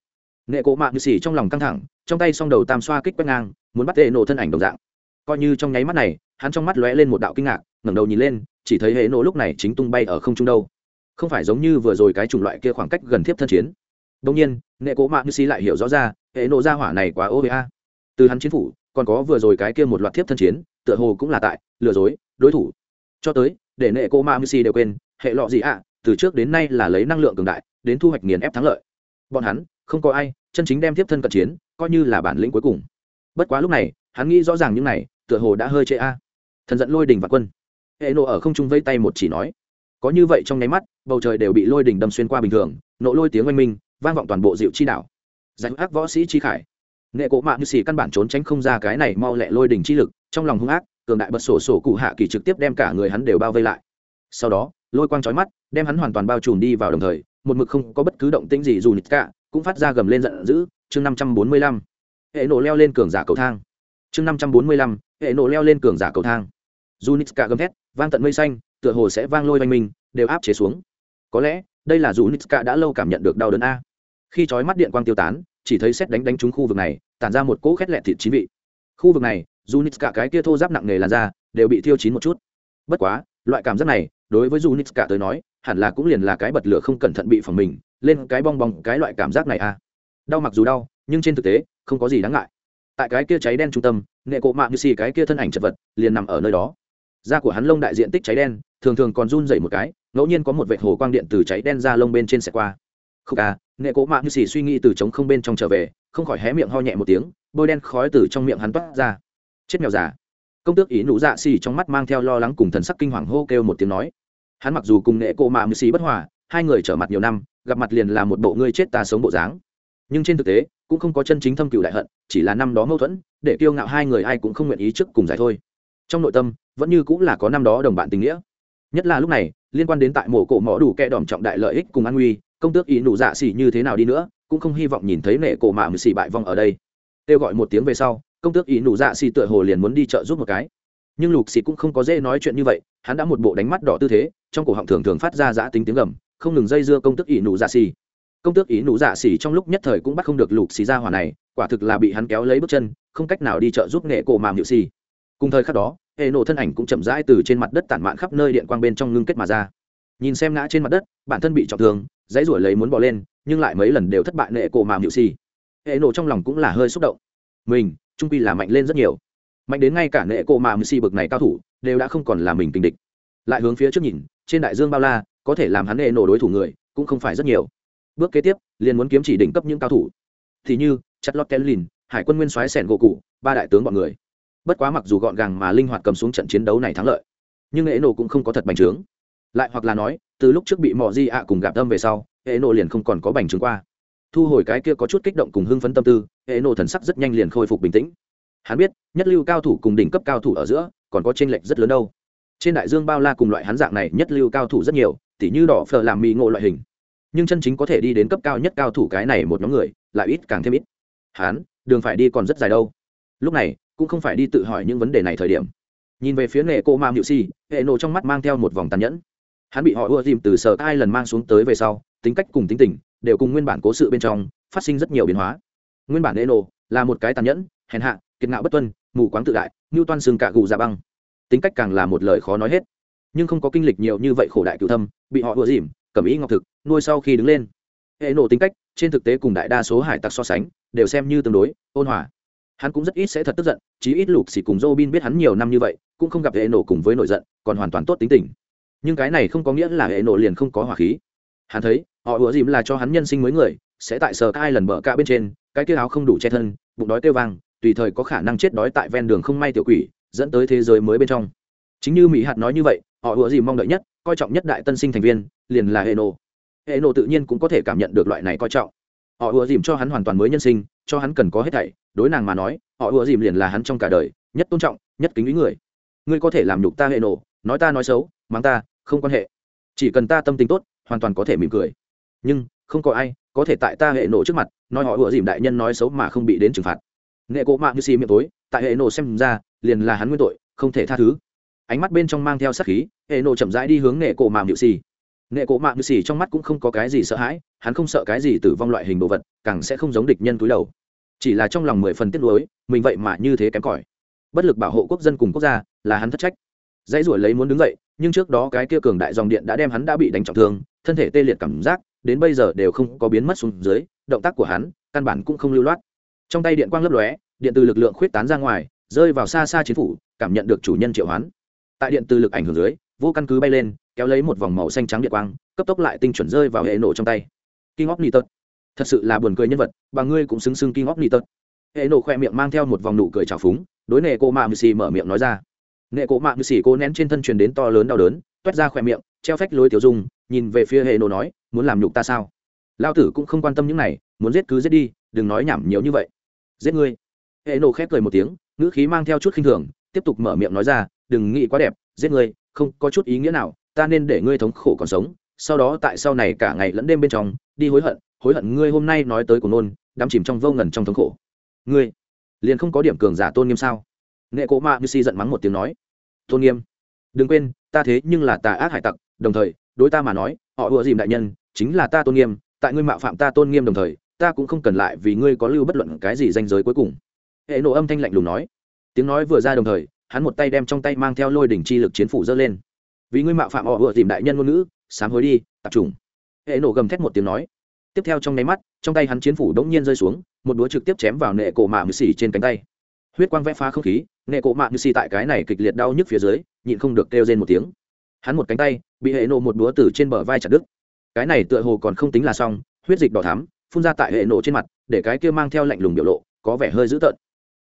nghệ cổ mạng như xỉ trong lòng căng thẳng, trong tay song đầu tam xoa kích quét ngang, muốn bắt hệ nổ thân ảnh đồng dạng. Coi như trong nháy mắt này, hắn trong mắt lóe lên một đạo kinh ngạc, ngẩng đầu nhìn lên, chỉ thấy hệ nổ lúc này chính tung bay ở không trung đâu. Không phải giống như vừa rồi cái chủng loại kia khoảng cách gần tiếp thân chiến. Đông nhiên, nghệ cố mạng như xì lại hiểu rõ ra hệ nổ ra hỏa này quá ô a từ hắn chiến phủ, còn có vừa rồi cái kia một loạt tiếp thân chiến, tựa hồ cũng là tại lừa dối, đối thủ. Cho tới, để nệ cô ma missy đều quên hệ lọ gì ạ, từ trước đến nay là lấy năng lượng cường đại, đến thu hoạch nghiền ép thắng lợi. Bọn hắn không có ai, chân chính đem tiếp thân cận chiến, coi như là bản lĩnh cuối cùng. Bất quá lúc này, hắn nghĩ rõ ràng những này, tựa hồ đã hơi chê a. Thần dẫn lôi đình và quân. Hệ nộ ở không trung vây tay một chỉ nói, có như vậy trong nháy mắt, bầu trời đều bị lôi đình đâm xuyên qua bình thường, nộ lôi tiếng oanh minh, vang vọng toàn bộ dịu chi đảo. Giải ác võ sĩ chi khải. Nghệ cộ mạng như xì căn bản trốn tránh không ra cái này mau lẹ lôi đình chi lực, trong lòng hung ác, cường đại bật sổ sổ cụ hạ kỳ trực tiếp đem cả người hắn đều bao vây lại. Sau đó, lôi quang trói mắt, đem hắn hoàn toàn bao trùm đi vào đồng thời, một mực không có bất cứ động tĩnh gì dù nít cả cũng phát ra gầm lên giận dữ, chương năm trăm bốn mươi lăm. Hệ nổ leo lên cường giả cầu thang. Chương năm trăm bốn mươi lăm, hệ nổ leo lên cường giả cầu thang. Dù gầm thét, vang tận mây xanh, tựa hồ sẽ vang lôi oanh minh, đều áp chế xuống. Có lẽ, đây là dù đã lâu cảm nhận được đau đớn a. Khi chói mắt điện quang tiêu tán, chỉ thấy xét đánh đánh trúng khu vực này, tản ra một cỗ khét lẹt thịt chín vị. Khu vực này dù cái kia thô giáp nặng nề làn da, đều bị thiêu chín một chút. Bất quá, loại cảm giác này, đối với dù tới nói hẳn là cũng liền là cái bật lửa không cẩn thận bị phòng mình, lên cái bong bong cái loại cảm giác này à. Đau mặc dù đau, nhưng trên thực tế, không có gì đáng ngại. Tại cái kia cháy đen trung tâm, nghệ cộ mạng như xì cái kia thân ảnh chật vật, liền nằm ở nơi đó. Da của hắn lông đại diện tích cháy đen, thường thường còn run dày một cái, ngẫu nhiên có một vệt hồ quang điện từ cháy đen ra lông bên trên xẻ qua. Không à nghệ cộ mạng như xì suy nghĩ từ trống không bên trong trở về, không khỏi hé miệng ho nhẹ một tiếng, bôi đen khói từ trong miệng hắn toát ra. Chết mèo già. Công tước ý nụ dạ xì trong mắt mang theo lo lắng cùng thần sắc kinh hoàng hô kêu một tiếng nói hắn mặc dù cùng nghệ cộ mạ mưu xì bất hòa, hai người trở mặt nhiều năm, gặp mặt liền là một bộ ngươi chết ta sống bộ dáng. Nhưng trên thực tế, cũng không có chân chính thâm cựu đại hận, chỉ là năm đó mâu thuẫn, để kiêu ngạo hai người ai cũng không nguyện ý trước cùng giải thôi. Trong nội tâm, vẫn như cũng là có năm đó đồng bạn tình nghĩa. Nhất là lúc này, liên quan đến tại mổ cổ mỏ đủ kẹ đòm trọng đại lợi ích cùng an nguy, công tước ý nụ dạ xỉ như thế nào đi nữa, cũng không hy vọng nhìn thấy nệ cổ mạ mười xỉ bại vong ở đây. Kêu gọi một tiếng về sau, công tước ý nụ dạ xỉ tựa hồ liền muốn đi chợ giúp một cái nhưng lục xì cũng không có dễ nói chuyện như vậy, hắn đã một bộ đánh mắt đỏ tư thế, trong cổ họng thường thường phát ra giã tính tiếng gầm, không ngừng dây dưa công tước ý nụ dạ xì. công tước ý nụ dạ xỉ trong lúc nhất thời cũng bắt không được lục xì ra hỏa này, quả thực là bị hắn kéo lấy bước chân, không cách nào đi chợ giúp nghệ cổ màm hiệu xì. cùng thời khắc đó, hệ nổ thân ảnh cũng chậm rãi từ trên mặt đất tản mạn khắp nơi điện quang bên trong ngưng kết mà ra nhìn xem ngã trên mặt đất, bản thân bị trọng thương, dãy ruổi lấy muốn bỏ lên, nhưng lại mấy lần đều thất bại nệ cổ màm hiệu xì hệ nổ trong lòng cũng là hơi xúc động mình, trung pi là mạnh lên rất nhiều mạnh đến ngay cả nệ cổ màm xì bực này cao thủ, đều đã không còn là mình tình địch. Lại hướng phía trước nhìn, trên đại dương bao la, có thể làm hắn hệ nổ đối thủ người, cũng không phải rất nhiều. Bước kế tiếp, liền muốn kiếm chỉ đỉnh cấp những cao thủ. Thì như chặt lót kellin hải quân nguyên soái sẻn gỗ cụ, ba đại tướng bọn người. Bất quá mặc dù gọn gàng mà linh hoạt cầm xuống trận chiến đấu này thắng lợi, nhưng hệ nổ cũng không có thật bành trướng. Lại hoặc là nói, từ lúc trước bị mò di ạ cùng gạp tâm về sau hệ nổ liền không còn có bành trướng qua. Thu hồi cái kia có chút kích động cùng hưng phấn tâm tư hệ nổ thần sắc rất nhanh liền khôi phục bình tĩnh hắn biết, nhất lưu cao thủ cùng đỉnh cấp cao thủ ở giữa, còn có tranh lệch rất lớn đâu. Trên đại dương bao la cùng loại hắn dạng này nhất lưu cao thủ rất nhiều, tỉ như đỏ phở làm mì ngộ loại hình. Nhưng chân chính có thể đi đến cấp cao nhất cao thủ cái này một nhóm người, lại ít càng thêm ít. Hắn, đường phải đi còn rất dài đâu. Lúc này, cũng không phải đi tự hỏi những vấn đề này thời điểm. Nhìn về phía nghệ cô ma hiệu si, hệ nổ trong mắt mang theo một vòng tàn nhẫn. Hắn bị họ ưa dìm từ sở hai lần mang xuống tới về sau, tính cách cùng tính tình, đều cùng nguyên bản cố sự bên trong, phát sinh rất nhiều biến hóa. Nguyên bản hệ nổ là một cái tàn nhẫn, hèn hạ kiệt ngạo bất tuân, mù quáng tự đại ngưu toan xương cạ gù ra băng. Tính cách càng là một lời khó nói hết. Nhưng không có kinh lịch nhiều như vậy khổ đại cựu thâm, bị họ ùa dìm, cầm ý ngọc thực, nuôi sau khi đứng lên. Hệ nổ tính cách, trên thực tế cùng đại đa số hải tặc so sánh, đều xem như tương đối, ôn hòa. Hắn cũng rất ít sẽ thật tức giận, chí ít lục xỉ cùng Robin biết hắn nhiều năm như vậy, cũng không gặp hệ nổ cùng với nổi giận, còn hoàn toàn tốt tính tình. Nhưng cái này không có nghĩa là hệ nổ liền không có hỏa khí. Hắn thấy, họ ùa dìm là cho hắn nhân sinh mới người, sẽ tại sờ cai lần bờ cả bên trên, cái kia áo không đủ che thân, bụng đói kêu vang tùy thời có khả năng chết đói tại ven đường không may tiểu quỷ, dẫn tới thế giới mới bên trong. Chính như mỹ hạt nói như vậy, họ ủa dìm mong đợi nhất, coi trọng nhất đại tân sinh thành viên, liền là hệ nổ hệ nổ tự nhiên cũng có thể cảm nhận được loại này coi trọng. Họ ủa dìm cho hắn hoàn toàn mới nhân sinh, cho hắn cần có hết thảy, đối nàng mà nói, họ ủa dìm liền là hắn trong cả đời, nhất tôn trọng, nhất kính ý người. Ngươi có thể làm nhục ta hệ nổ nói ta nói xấu, mắng ta, không quan hệ. Chỉ cần ta tâm tính tốt, hoàn toàn có thể mỉm cười. Nhưng, không có ai có thể tại ta hệ nổ trước mặt, nói họ ủa dìm đại nhân nói xấu mà không bị đến trừng phạt nghệ cộ mạng như xì miệng tối, tại hệ nổ xem ra, liền là hắn nguyên tội, không thể tha thứ. Ánh mắt bên trong mang theo sát khí, hệ nổ chậm rãi đi hướng nghệ cộ mạng nhự xì. Nghệ cổ mạng như xì trong mắt cũng không có cái gì sợ hãi, hắn không sợ cái gì tử vong loại hình đồ vật, càng sẽ không giống địch nhân túi đầu. Chỉ là trong lòng mười phần tiếc nuối, mình vậy mà như thế kém cỏi. Bất lực bảo hộ quốc dân cùng quốc gia, là hắn thất trách. Dãy ruổi lấy muốn đứng dậy, nhưng trước đó cái kia cường đại dòng điện đã đem hắn đã bị đánh trọng thương, thân thể tê liệt cảm giác, đến bây giờ đều không có biến mất xuống dưới, động tác của hắn, căn bản cũng không lưu loát trong tay điện quang lấp lóe, điện từ lực lượng khuyết tán ra ngoài, rơi vào xa xa chính phủ, cảm nhận được chủ nhân triệu hoán. Tại điện từ lực ảnh hưởng dưới, vô căn cứ bay lên, kéo lấy một vòng màu xanh trắng điện quang, cấp tốc lại tinh chuẩn rơi vào hệ nổ trong tay. Kinh óc nỉ tật thật sự là buồn cười nhân vật và ngươi cũng xứng xưng kinh óc nỉ tật hệ nổ khoe miệng mang theo một vòng nụ cười trào phúng, đối nệ cô mạ mười xì mở miệng nói ra. Nệ cô mạ mười xì cô nén trên thân truyền đến to lớn đau đớn, toét ra khoe miệng, treo phách lối tiểu dung, nhìn về phía hệ nổ nói, muốn làm nhục ta sao? Lao tử cũng không quan tâm những này, muốn giết cứ giết đi, đừng nói nhảm nhiều như vậy giết ngươi. Hệ nổ khép cười một tiếng, ngữ khí mang theo chút khinh thường, tiếp tục mở miệng nói ra, đừng nghĩ quá đẹp, giết ngươi, không có chút ý nghĩa nào, ta nên để ngươi thống khổ còn sống, sau đó tại sau này cả ngày lẫn đêm bên trong, đi hối hận hối hận ngươi hôm nay nói tới của nôn, đắm chìm trong vô ngần trong thống khổ. Ngươi, liền không có điểm cường giả tôn nghiêm sao? Nghệ cố mạ như si giận mắng một tiếng nói. Tôn nghiêm? Đừng quên, ta thế nhưng là tà ác hải tặc, đồng thời, đối ta mà nói, họ ùa dìm đại nhân, chính là ta tôn nghiêm, tại ngươi mạo phạm ta tôn nghiêm đồng thời ta cũng không cần lại vì ngươi có lưu bất luận cái gì danh giới cuối cùng. Hệ nộ âm thanh lạnh lùng nói. Tiếng nói vừa ra đồng thời, hắn một tay đem trong tay mang theo lôi đỉnh chi lực chiến phủ dơ lên. Vì ngươi mạo phạm họ vừa tìm đại nhân ngôn ngữ, sám hối đi tập trung hệ nổ gầm thét một tiếng nói. Tiếp theo trong nháy mắt, trong tay hắn chiến phủ đống nhiên rơi xuống, một đũa trực tiếp chém vào nệ cổ mạ mười xì trên cánh tay. Huyết quang vẽ phá không khí, nệ cổ mạ mười xì tại cái này kịch liệt đau nhức phía dưới, nhịn không được kêu rên một tiếng. Hắn một cánh tay, bị hệ nổ một đũa từ trên bờ vai chặt đứt. Cái này tựa hồ còn không tính là xong, huyết dịch đỏ thắm phun ra tại hệ nổ trên mặt, để cái kia mang theo lạnh lùng biểu lộ, có vẻ hơi dữ tợn.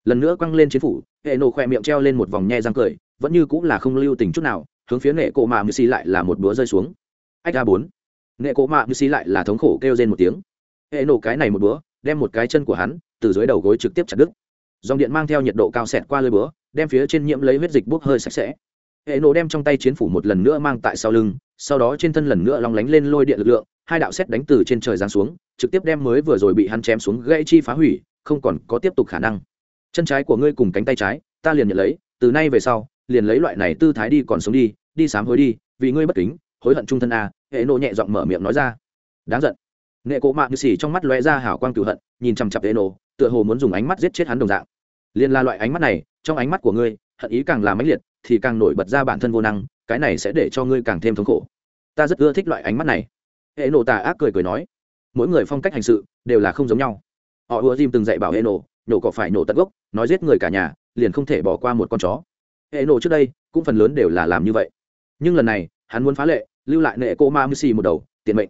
Lần nữa quăng lên chiến phủ, hệ nổ khỏe miệng treo lên một vòng nhe răng cười, vẫn như cũng là không lưu tình chút nào, hướng phía nghệ cổ mạ mưu xì lại là một búa rơi xuống. Ách a bốn. Nghệ cổ mạ mưu xì lại là thống khổ kêu trên một tiếng. Hệ nổ cái này một búa, đem một cái chân của hắn, từ dưới đầu gối trực tiếp chặt đứt. Dòng điện mang theo nhiệt độ cao xẹt qua lơi búa, đem phía trên nhiễm lấy huyết dịch bốc hơi sạch sẽ. Hệ nổ đem trong tay chiến phủ một lần nữa mang tại sau lưng, sau đó trên thân lần nữa long lánh lên lôi điện lực lượng hai đạo xét đánh từ trên trời giáng xuống, trực tiếp đem mới vừa rồi bị hắn chém xuống gãy chi phá hủy, không còn có tiếp tục khả năng. Chân trái của ngươi cùng cánh tay trái, ta liền nhận lấy, từ nay về sau, liền lấy loại này tư thái đi còn sống đi đi sám hối đi, vì ngươi bất kính, hối hận trung thân a, hệ nộ nhẹ giọng mở miệng nói ra. Đáng giận. Nghệ cổ mạng như xỉ trong mắt lóe ra hảo quang cửu hận, nhìn chằm chặp hệ nộ, tựa hồ muốn dùng ánh mắt giết chết hắn đồng dạng. Liền là loại ánh mắt này, trong ánh mắt của ngươi, hận ý càng là mãnh liệt, thì càng nổi bật ra bản thân vô năng, cái này sẽ để cho ngươi càng thêm thống khổ. Ta rất ưa thích loại ánh mắt này hệ nổ tà ác cười cười nói, mỗi người phong cách hành sự đều là không giống nhau. Họ ùa dìm từng dạy bảo hệ nổ, nhổ cỏ phải nổ tận gốc, nói giết người cả nhà, liền không thể bỏ qua một con chó. Hệ nổ trước đây cũng phần lớn đều là làm như vậy. Nhưng lần này, hắn muốn phá lệ, lưu lại nệ cô ma mưu xì một đầu, tiền mệnh.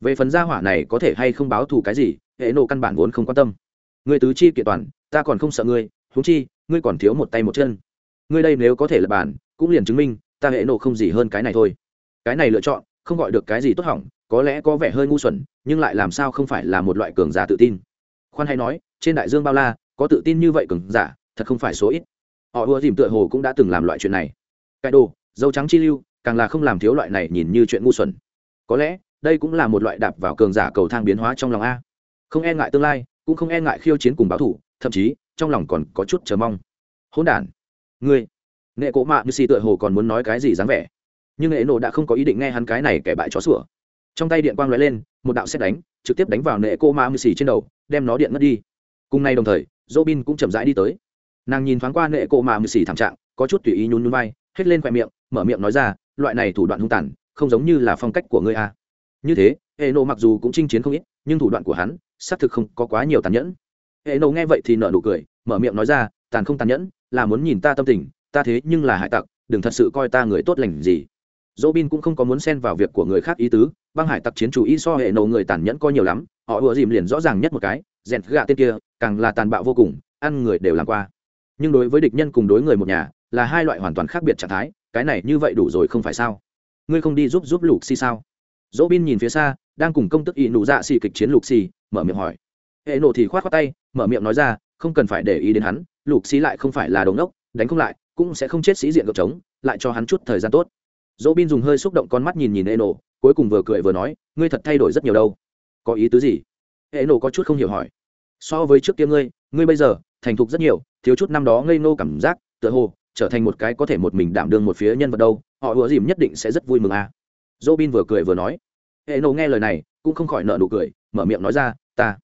Về phần gia hỏa này có thể hay không báo thù cái gì hệ nổ căn bản vốn không quan tâm. Người tứ chi kiện toàn, ta còn không sợ ngươi thú chi, ngươi còn thiếu một tay một chân. Ngươi đây nếu có thể lập bản, cũng liền chứng minh, ta hệ nổ không gì hơn cái này thôi. Cái này lựa chọn, không gọi được cái gì tốt hỏng có lẽ có vẻ hơi ngu xuẩn, nhưng lại làm sao không phải là một loại cường giả tự tin. Khoan hay nói, trên đại dương bao la, có tự tin như vậy cường giả, thật không phải số ít. Họ ưa dìm tựa hồ cũng đã từng làm loại chuyện này. Cái đồ, dâu trắng chi lưu, càng là không làm thiếu loại này nhìn như chuyện ngu xuẩn. Có lẽ, đây cũng là một loại đạp vào cường giả cầu thang biến hóa trong lòng a. Không e ngại tương lai, cũng không e ngại khiêu chiến cùng báo thủ, thậm chí, trong lòng còn có chút chờ mong. Hỗn đản. Ngươi. Nghệ cỗ mạ như xì tựa hồ còn muốn nói cái gì dáng vẻ. Nhưng nghệ nổ đã không có ý định nghe hắn cái này kẻ bại chó sủa trong tay điện quang lóe lên một đạo xét đánh trực tiếp đánh vào nệ cô ma mư xì trên đầu đem nó điện mất đi cùng nay đồng thời Robin cũng chậm rãi đi tới. Nàng nhìn thoáng qua nệ cô ma mười xì thảm trạng, có chút tùy ý nhún nhún vai, hết lên khoe miệng, mở miệng nói ra, loại này thủ đoạn hung tàn, không giống như là phong cách của ngươi a. À. Như thế, Eno mặc dù cũng chinh chiến không ít, nhưng thủ đoạn của hắn, xác thực không có quá nhiều tàn nhẫn. Eno nghe vậy thì nở nụ cười, mở miệng nói ra, tàn không tàn nhẫn, là muốn nhìn ta tâm tình, ta thế nhưng là hải tặc, đừng thật sự coi ta người tốt lành gì. Robin cũng không có muốn xen vào việc của người khác ý tứ, băng hải tặc chiến chủ y so hệ nổ người tàn nhẫn coi nhiều lắm, họ ùa dìm liền rõ ràng nhất một cái, rèn gạ tên kia càng là tàn bạo vô cùng ăn người đều làm qua. Nhưng đối với địch nhân cùng đối người một nhà là hai loại hoàn toàn khác biệt trạng thái cái này như vậy đủ rồi không phải sao? Ngươi không đi giúp giúp lục xì sao? Dỗ bin nhìn phía xa đang cùng công tức y nụ dạ xì kịch chiến lục xì mở miệng hỏi. Hệ nổ thì khoát khoát tay mở miệng nói ra không cần phải để ý đến hắn lục xì lại không phải là đống ốc đánh không lại cũng sẽ không chết sĩ diện gợp trống lại cho hắn chút thời gian tốt dỗ bin dùng hơi xúc động con mắt nhìn nhìn Eno, cuối cùng vừa cười vừa nói ngươi thật thay đổi rất nhiều đâu. Có ý tứ gì? Eno có chút không hiểu hỏi. So với trước kia ngươi ngươi bây giờ thành thục rất nhiều thiếu chút năm đó ngây nô cảm giác tựa hồ trở thành một cái có thể một mình đảm đương một phía nhân vật đâu họ ùa dìm nhất định sẽ rất vui mừng à. dỗ bin vừa cười vừa nói. Eno nghe lời này cũng không khỏi nợ nụ cười mở miệng nói ra ta.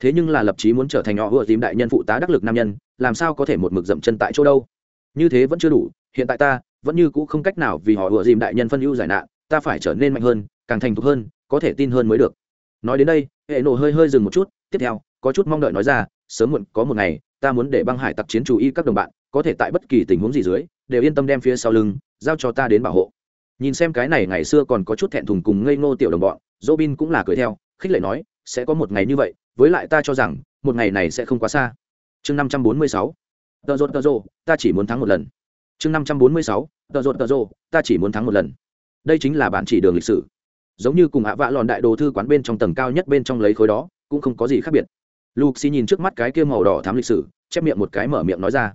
Thế nhưng là lập chí muốn trở thành họ vừa dìm đại nhân phụ tá đắc lực nam nhân làm sao có thể một mực dậm chân tại chỗ đâu? Như thế vẫn chưa đủ hiện tại ta vẫn như cũ không cách nào vì họ ủa dìm đại nhân phân ưu giải nạn, ta phải trở nên mạnh hơn, càng thành thục hơn, có thể tin hơn mới được. Nói đến đây, hệ nổ hơi hơi dừng một chút, tiếp theo, có chút mong đợi nói ra, sớm muộn, có một ngày, ta muốn để băng hải tặc chiến chú ý các đồng bạn, có thể tại bất kỳ tình huống gì dưới, đều yên tâm đem phía sau lưng, giao cho ta đến bảo hộ. Nhìn xem cái này ngày xưa còn có chút thẹn thùng cùng ngây ngô tiểu đồng bọn dỗ bin cũng là cười theo, khích lệ nói, sẽ có một ngày như vậy, với lại ta cho rằng, một ngày này sẽ không quá xa. Chương năm trăm bốn mươi sáu. Tờ rột tờ rô ta chỉ muốn thắng một lần chương năm trăm bốn mươi sáu tờ rột tờ rô ta chỉ muốn thắng một lần. Đây chính là bản chỉ đường lịch sử. Giống như cùng hạ vạ lòn đại đồ thư quán bên trong tầng cao nhất bên trong lấy khối đó, cũng không có gì khác biệt. Lục xì nhìn trước mắt cái kia màu đỏ thám lịch sử, chép miệng một cái mở miệng nói ra.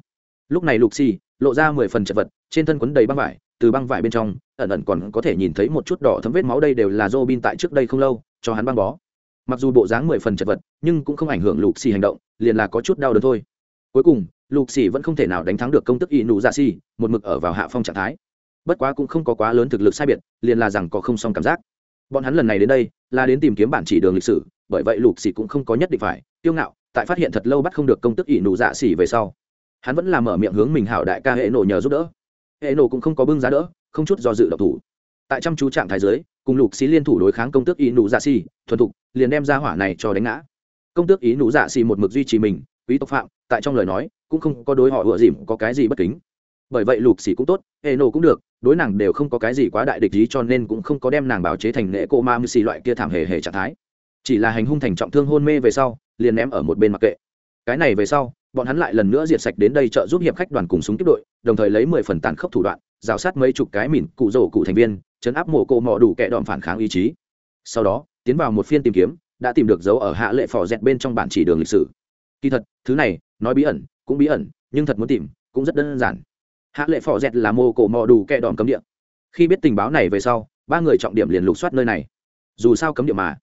Lúc này lục xì lộ ra mười phần chật vật, trên thân quấn đầy băng vải, từ băng vải bên trong, ẩn ẩn còn có thể nhìn thấy một chút đỏ thấm vết máu đây đều là dô bin tại trước đây không lâu, cho hắn băng bó. Mặc dù bộ dáng mười phần chật vật, nhưng cũng không ảnh hưởng lục xì hành động, liền là có chút đau đớn thôi cuối cùng, lục xì vẫn không thể nào đánh thắng được công tức y nụ dạ xì một mực ở vào hạ phong trạng thái. Bất quá cũng không có quá lớn thực lực sai biệt, liền là rằng có không xong cảm giác. Bọn hắn lần này đến đây, là đến tìm kiếm bản chỉ đường lịch sử, bởi vậy lục xì cũng không có nhất định phải tiêu ngạo, tại phát hiện thật lâu bắt không được công tức ỷ nụ dạ xỉ về sau, hắn vẫn làm mở miệng hướng mình hảo đại ca hệ nổ nhờ giúp đỡ. Hệ nổ cũng không có bưng giá đỡ, không chút do dự độc thủ. Tại chăm chú trạng thái giới cùng lục xí liên thủ đối kháng công tước ý nụ dạ xỉ thuần thục, liền đem ra hỏa này cho đánh ngã. Công tước ý nụ dạ xỉ một mực duy trì mình quý tộc phạm, tại trong lời nói, cũng không có đối họ ựa dìm có cái gì bất kính. Bởi vậy lục xỉ cũng tốt hệ nổ cũng được, đối nàng đều không có cái gì quá đại địch ý cho nên cũng không có đem nàng bào chế thành nghệ cô ma mưu xì loại kia thảm hề hề trạng thái. Chỉ là hành hung thành trọng thương hôn mê về sau, liền ném ở một bên mặc kệ. Cái này về sau, bọn hắn lại lần nữa diệt sạch đến đây trợ giúp hiệp khách đoàn cùng súng tiếp đội, đồng thời lấy mười phần tàn khốc thủ đoạn, rào sát mấy chục cái mìn cụ rổ cụ thành viên, chấn áp mồ cô mò đủ kẻ đòn phản kháng ý chí. Sau đó, tiến vào một phiên tìm kiếm, đã tìm được dấu ở hạ lệ phò dẹt bên trong bản chỉ đường lịch sử. Kỳ thật thứ này, nói bí ẩn, cũng bí ẩn, nhưng thật muốn tìm, cũng rất đơn giản. Hạ lệ phò dẹt là mô cổ mò đủ kẹ đòn cấm địa. Khi biết tình báo này về sau, ba người trọng điểm liền lục soát nơi này. Dù sao cấm địa mà.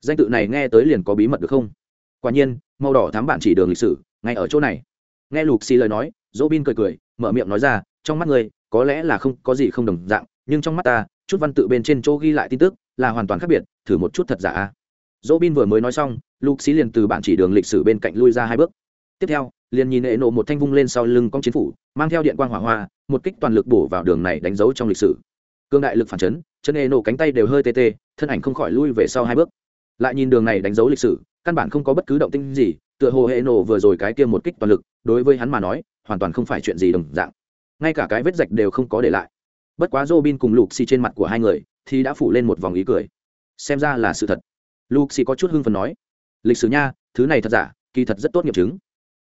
Danh tự này nghe tới liền có bí mật được không? Quả nhiên, màu đỏ thám bạn chỉ đường lịch sử, ngay ở chỗ này. Nghe lục xì lời nói dỗ bin cười cười, mở miệng nói ra, trong mắt người, có lẽ là không, có gì không đồng dạng, nhưng trong mắt ta, chút văn tự bên trên chỗ ghi lại tin tức, là hoàn toàn khác biệt, thử một chút thật giả dỗ bin vừa mới nói xong, lục xì liền từ bản chỉ đường lịch sử bên cạnh lui ra hai bước tiếp theo, liền nhìn hệ nộ một thanh vung lên sau lưng con chiến phủ, mang theo điện quang hỏa hoa, một kích toàn lực bổ vào đường này đánh dấu trong lịch sử. Cương đại lực phản chấn, chân hệ nộ cánh tay đều hơi tê tê, thân ảnh không khỏi lui về sau hai bước. Lại nhìn đường này đánh dấu lịch sử, căn bản không có bất cứ động tinh gì, tựa hồ hệ nộ vừa rồi cái kia một kích toàn lực, đối với hắn mà nói, hoàn toàn không phải chuyện gì đồng dạng. Ngay cả cái vết rạch đều không có để lại. Bất quá Robin cùng lục xì trên mặt của hai người, thì đã phủ lên một vòng ý cười. Xem ra là sự thật. Lục xì có chút hưng phần nói, lịch sử nha, thứ này thật giả, kỳ thật rất tốt nghiệm chứng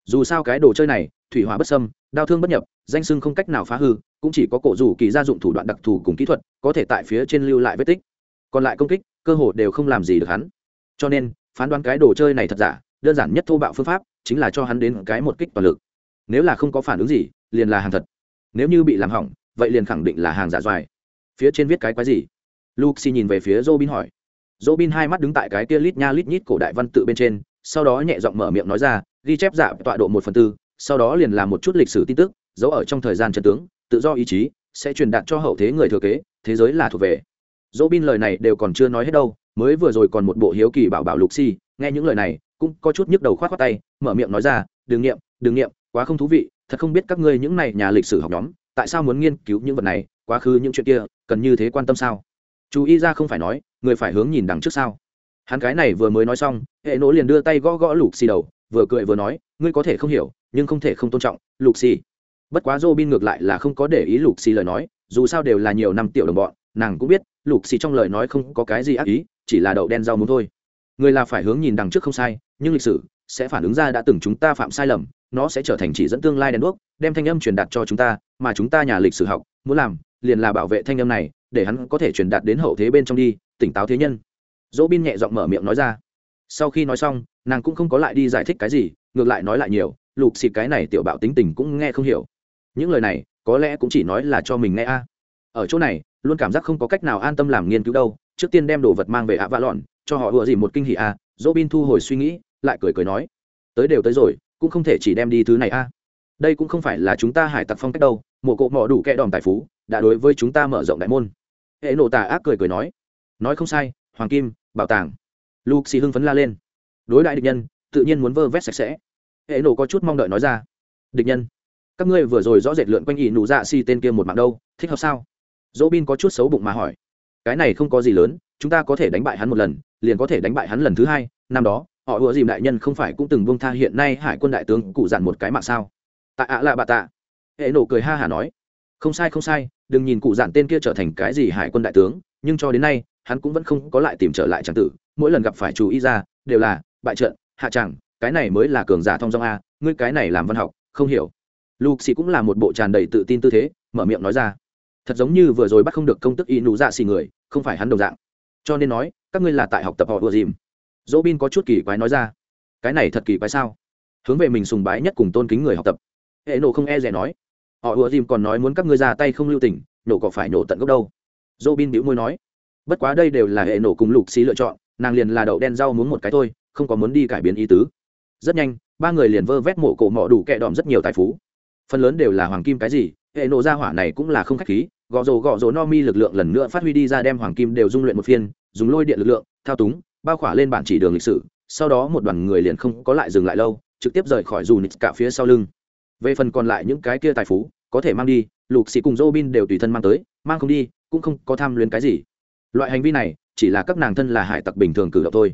dù sao cái đồ chơi này, thủy hỏa bất sâm đau thương bất nhập, danh sưng không cách nào phá hư, cũng chỉ có cổ rủ kỳ gia dụng thủ đoạn đặc thù cùng kỹ thuật, có thể tại phía trên lưu lại vết tích. Còn lại công kích, cơ hồ đều không làm gì được hắn. Cho nên, phán đoán cái đồ chơi này thật giả, đơn giản nhất thô bạo phương pháp, chính là cho hắn đến cái một kích toàn lực. Nếu là không có phản ứng gì, liền là hàng thật. Nếu như bị làm hỏng, vậy liền khẳng định là hàng giả doài. Phía trên viết cái quái gì? Luxi nhìn về phía robin hỏi. Robin hai mắt đứng tại cái kia lít nha lít nhít cổ đại văn tự bên trên sau đó nhẹ giọng mở miệng nói ra ghi chép giả tọa độ một phần tư sau đó liền làm một chút lịch sử tin tức giấu ở trong thời gian trần tướng tự do ý chí sẽ truyền đạt cho hậu thế người thừa kế thế giới là thuộc về Robin lời này đều còn chưa nói hết đâu, mới vừa rồi còn một bộ hiếu kỳ bảo bảo Lục Si, nghe những lời này, cũng có chút nhức đầu khoát khoát tay, mở miệng nói ra, "Đừng nghiệm, đừng nghiệm, quá không thú vị, thật không biết các ngươi những này nhà lịch sử học nhóm, tại sao muốn nghiên cứu những vật này, quá khứ những chuyện kia, cần như thế quan tâm sao?" Chú ý ra không phải nói, người phải hướng nhìn đằng trước sao? Hắn cái này vừa mới nói xong, hệ nỗ liền đưa tay gõ gõ Lục Si đầu, vừa cười vừa nói, "Ngươi có thể không hiểu, nhưng không thể không tôn trọng, Lục Si." Bất quá Robin ngược lại là không có để ý Lục Si lời nói, dù sao đều là nhiều năm tiểu đồng bọn, nàng cũng biết lục xì trong lời nói không có cái gì ác ý chỉ là đậu đen rau muốn thôi người là phải hướng nhìn đằng trước không sai nhưng lịch sử sẽ phản ứng ra đã từng chúng ta phạm sai lầm nó sẽ trở thành chỉ dẫn tương lai đèn đuốc đem thanh âm truyền đạt cho chúng ta mà chúng ta nhà lịch sử học muốn làm liền là bảo vệ thanh âm này để hắn có thể truyền đạt đến hậu thế bên trong đi tỉnh táo thế nhân dỗ bin nhẹ giọng mở miệng nói ra. Sau khi nói xong, nàng cũng không có lại đi giải thích cái gì, ngược lại nói lại nhiều, lục xịt cái này tiểu bạo tính tình cũng nghe không hiểu. Những lời này, có lẽ cũng chỉ nói là cho mình nghe a. Ở chỗ này, luôn cảm giác không có cách nào an tâm làm nghiên cứu đâu, trước tiên đem đồ vật mang về ạ vạ lọn, cho họ vừa gì một kinh hỉ a, dỗ bin thu hồi suy nghĩ, lại cười cười nói, tới đều tới rồi, cũng không thể chỉ đem đi thứ này a. Đây cũng không phải là chúng ta hải tặc phong cách đâu mộ cộ mỏ đủ kẹ đòn tài phú, đã đối với chúng ta mở rộng đại môn. Hệ nộ tà ác cười cười nói nói không sai hoàng kim, bảo tàng. Lục xì hưng phấn la lên. Đối đại địch nhân, tự nhiên muốn vơ vét sạch sẽ. Hệ nổ có chút mong đợi nói ra. Địch nhân, các ngươi vừa rồi rõ rệt lượn quanh ỷ nụ dạ xì tên kia một mạng đâu, thích hợp sao? Dỗ bin có chút xấu bụng mà hỏi. Cái này không có gì lớn, chúng ta có thể đánh bại hắn một lần, liền có thể đánh bại hắn lần thứ hai. Năm đó, họ ủa dìm đại nhân không phải cũng từng bông tha hiện nay hải quân đại tướng cụ dặn một cái mạng sao? Tạ ạ là bà tạ. Hệ nổ cười ha hả nói. Không sai không sai, đừng nhìn cụ dặn tên kia trở thành cái gì hải quân đại tướng, nhưng cho đến nay hắn cũng vẫn không có lại tìm trở lại tràng tử, mỗi lần gặp phải chú ý ra đều là, bại trận, hạ chẳng cái này mới là cường giả thông dong a, ngươi cái này làm văn học, không hiểu. Lục xì cũng là một bộ tràn đầy tự tin tư thế, mở miệng nói ra, thật giống như vừa rồi bắt không được công tức y nụ dạ xì người, không phải hắn đồng dạng. Cho nên nói, các ngươi là tại học tập họ ùa dìm. Dỗ bin có chút kỳ quái nói ra, cái này thật kỳ quái sao? Hướng về mình sùng bái nhất cùng tôn kính người học tập. Hệ nổ không e rẻ nói, họ ùa dìm còn nói muốn các ngươi ra tay không lưu tình, nổ có phải nổ tận gốc đâu? Dỗ bin bĩu môi nói bất quá đây đều là hệ nổ cùng lục xí lựa chọn, nàng liền là đậu đen rau muốn một cái thôi, không có muốn đi cải biến ý tứ. Rất nhanh, ba người liền vơ vét mộ cổ mọ đủ kẹ đòm rất nhiều tài phú. Phần lớn đều là hoàng kim cái gì, hệ nổ ra hỏa này cũng là không khách khí gõ rồ gõ rồ no mi lực lượng lần nữa phát huy đi ra đem hoàng kim đều dung luyện một phiên, dùng lôi điện lực lượng, thao túng, bao khỏa lên bản chỉ đường lịch sử, sau đó một đoàn người liền không có lại dừng lại lâu, trực tiếp rời khỏi dù nịt cả phía sau lưng. Về phần còn lại những cái kia tài phú, có thể mang đi, lục xì cùng Robin đều tùy thân mang tới, mang không đi, cũng không có tham luyến cái gì loại hành vi này chỉ là các nàng thân là hải tặc bình thường cử động thôi.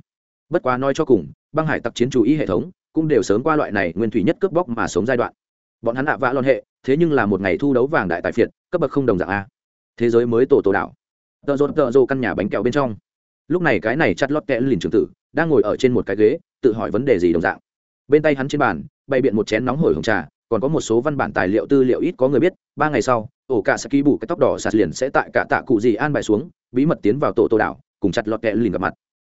Bất quá nói cho cùng, băng hải tặc chiến chủ ý hệ thống cũng đều sớm qua loại này nguyên thủy nhất cướp bóc mà sống giai đoạn. Bọn hắn ạ vã lon hệ, thế nhưng là một ngày thu đấu vàng đại tài phiệt, cấp bậc không đồng dạng a. Thế giới mới tổ tổ đảo. Tợ rột tợ rô căn nhà bánh kẹo bên trong. Lúc này cái này chặt lót kẽ lìn trường tử đang ngồi ở trên một cái ghế, tự hỏi vấn đề gì đồng dạng. Bên tay hắn trên bàn, bày biện một chén nóng hổi hồng trà, còn có một số văn bản tài liệu tư liệu ít có người biết, ba ngày sau ổ cả saki bù cái tóc đỏ sạt liền sẽ tại cả tạ cụ gì an bài xuống bí mật tiến vào tổ tổ đảo, cùng chặt lọt kẹ lìn gặp mặt.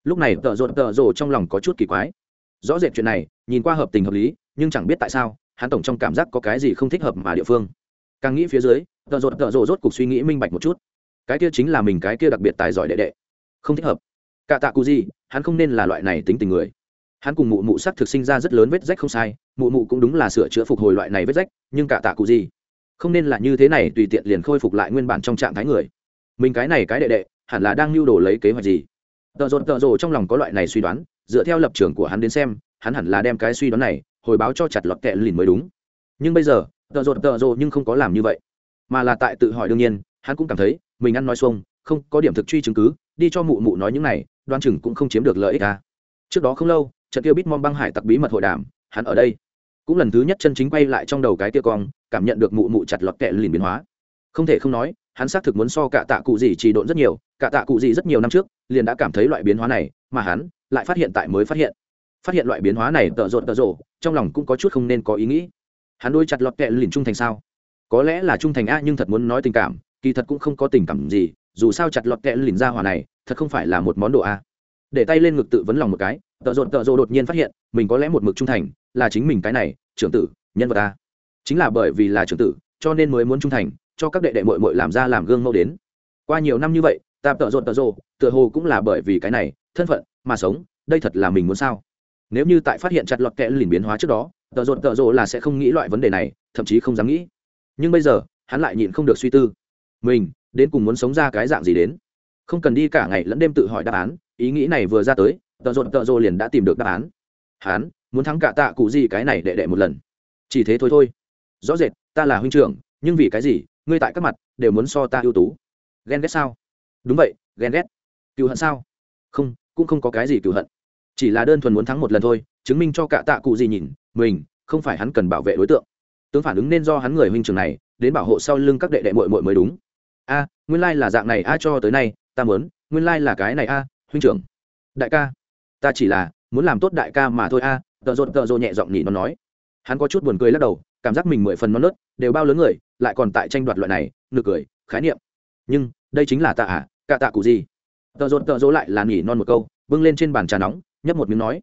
Lúc này, tợ rột tợ rồ trong lòng có chút kỳ quái. Rõ rệt chuyện này, nhìn qua hợp tình hợp lý, nhưng chẳng biết tại sao, hắn tổng trong cảm giác có cái gì không thích hợp mà địa phương. Càng nghĩ phía dưới, tợ rột tợ rồ rốt cuộc suy nghĩ minh bạch một chút. Cái kia chính là mình cái kia đặc biệt tài giỏi đệ đệ. Không thích hợp. Cả tạ cụ gì, hắn không nên là loại này tính tình người. Hắn cùng mụ mụ sắc thực sinh ra rất lớn vết rách không sai, mụ mụ cũng đúng là sửa chữa phục hồi loại này vết rách, nhưng cả tạ cụ gì? Không nên là như thế này tùy tiện liền khôi phục lại nguyên bản trong trạng thái người mình cái này cái đệ đệ, hẳn là đang lưu đồ lấy kế hoạch gì? Tợ rột tợ rồ trong lòng có loại này suy đoán, dựa theo lập trường của hắn đến xem, hắn hẳn là đem cái suy đoán này hồi báo cho chặt lọt kẹ lìn mới đúng. Nhưng bây giờ, tợ rột tợ rồ nhưng không có làm như vậy, mà là tại tự hỏi đương nhiên, hắn cũng cảm thấy, mình ăn nói xuông, không có điểm thực truy chứng cứ, đi cho mụ mụ nói những này đoan chừng cũng không chiếm được lợi ích ta trước đó không lâu, trận kia bitmom băng hải tặc bí mật hội đàm, hắn ở đây. Cũng lần thứ nhất chân chính quay lại trong đầu cái tia cong, cảm nhận được mụ mụ chặt lọt kẹ lìn biến hóa. Không thể không nói hắn xác thực muốn so cả tạ cụ gì chỉ độn rất nhiều, cả tạ cụ gì rất nhiều năm trước, liền đã cảm thấy loại biến hóa này, mà hắn lại phát hiện tại mới phát hiện. Phát hiện loại biến hóa này tợ rộn tợ rộ, trong lòng cũng có chút không nên có ý nghĩ. Hắn đôi chặt lọt kẹ lìn trung thành sao? Có lẽ là trung thành a, nhưng thật muốn nói tình cảm, kỳ thật cũng không có tình cảm gì, dù sao chặt lọt kẹ lìn ra hòa này, thật không phải là một món đồ a. Để tay lên ngực tự vấn lòng một cái, tợ rộn tợ rộ đột nhiên phát hiện, mình có lẽ một mực trung thành, là chính mình cái này, trưởng tử, nhân vật a. Chính là bởi vì là trưởng tử, cho nên mới muốn trung thành cho các đệ đệ mội mội làm ra làm gương mẫu đến. Qua nhiều năm như vậy ta tợ rộn tợ rộ tựa hồ cũng là bởi vì cái này, thân phận, mà sống, đây thật là mình muốn sao? Nếu như tại phát hiện chặt lọt kẽ lìn biến hóa trước đó, tợ rộn tợ rộ là sẽ không nghĩ loại vấn đề này, thậm chí không dám nghĩ. Nhưng bây giờ, hắn lại nhịn không được suy tư. Mình, đến cùng muốn sống ra cái dạng gì đến? Không cần đi cả ngày lẫn đêm tự hỏi đáp án, ý nghĩ này vừa ra tới, tợ rộn tợ rộ liền đã tìm được đáp án. Hắn, muốn thắng cả tạ cụ gì cái này đệ đệ một lần. Chỉ thế thôi thôi. Rõ rệt, ta là huynh trưởng, nhưng vì cái gì ngươi tại các mặt đều muốn so ta ưu tú. Ghen ghét sao? Đúng vậy, ghen ghét. Cựu hận sao? Không, cũng không có cái gì cựu hận. Chỉ là đơn thuần muốn thắng một lần thôi, chứng minh cho cả tạ cụ gì nhìn, mình, không phải hắn cần bảo vệ đối tượng. Tướng phản ứng nên do hắn người huynh trưởng này, đến bảo hộ sau lưng các đệ đệ mội mội mới đúng. A, nguyên lai là dạng này a cho tới nay, ta muốn, nguyên lai là cái này a, huynh trưởng. Đại ca, ta chỉ là muốn làm tốt đại ca mà thôi a, tợ rộn tợ rộn nhẹ giọng nhị nó nói. Hắn có chút buồn cười lắc đầu, cảm giác mình mười phần non nớt, đều bao lớn người lại còn tại tranh đoạt loại này, nực cười, khái niệm. Nhưng, đây chính là tạ à cả tạ cụ gì? Tợ rộn tợ rộn lại là nhỉ non một câu, bưng lên trên bàn trà nóng, nhấp một miếng nói.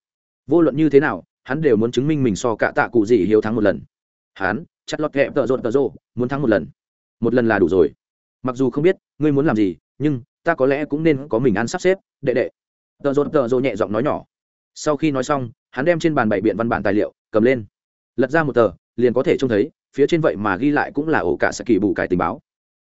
Vô luận như thế nào, hắn đều muốn chứng minh mình so cả tạ cụ gì hiếu thắng một lần. Hắn, chặt lọt kẹp tợ rộn tợ rộ muốn thắng một lần. Một lần là đủ rồi. Mặc dù không biết, ngươi muốn làm gì, nhưng, ta có lẽ cũng nên có mình ăn sắp xếp, đệ đệ. Tợ rộn tợ rộ nhẹ giọng nói nhỏ. Sau khi nói xong, hắn đem trên bàn bảy biện văn bản tài liệu, cầm lên. Lật ra một tờ, liền có thể trông thấy phía trên vậy mà ghi lại cũng là ổ cả sẽ kỳ bù cải tình báo.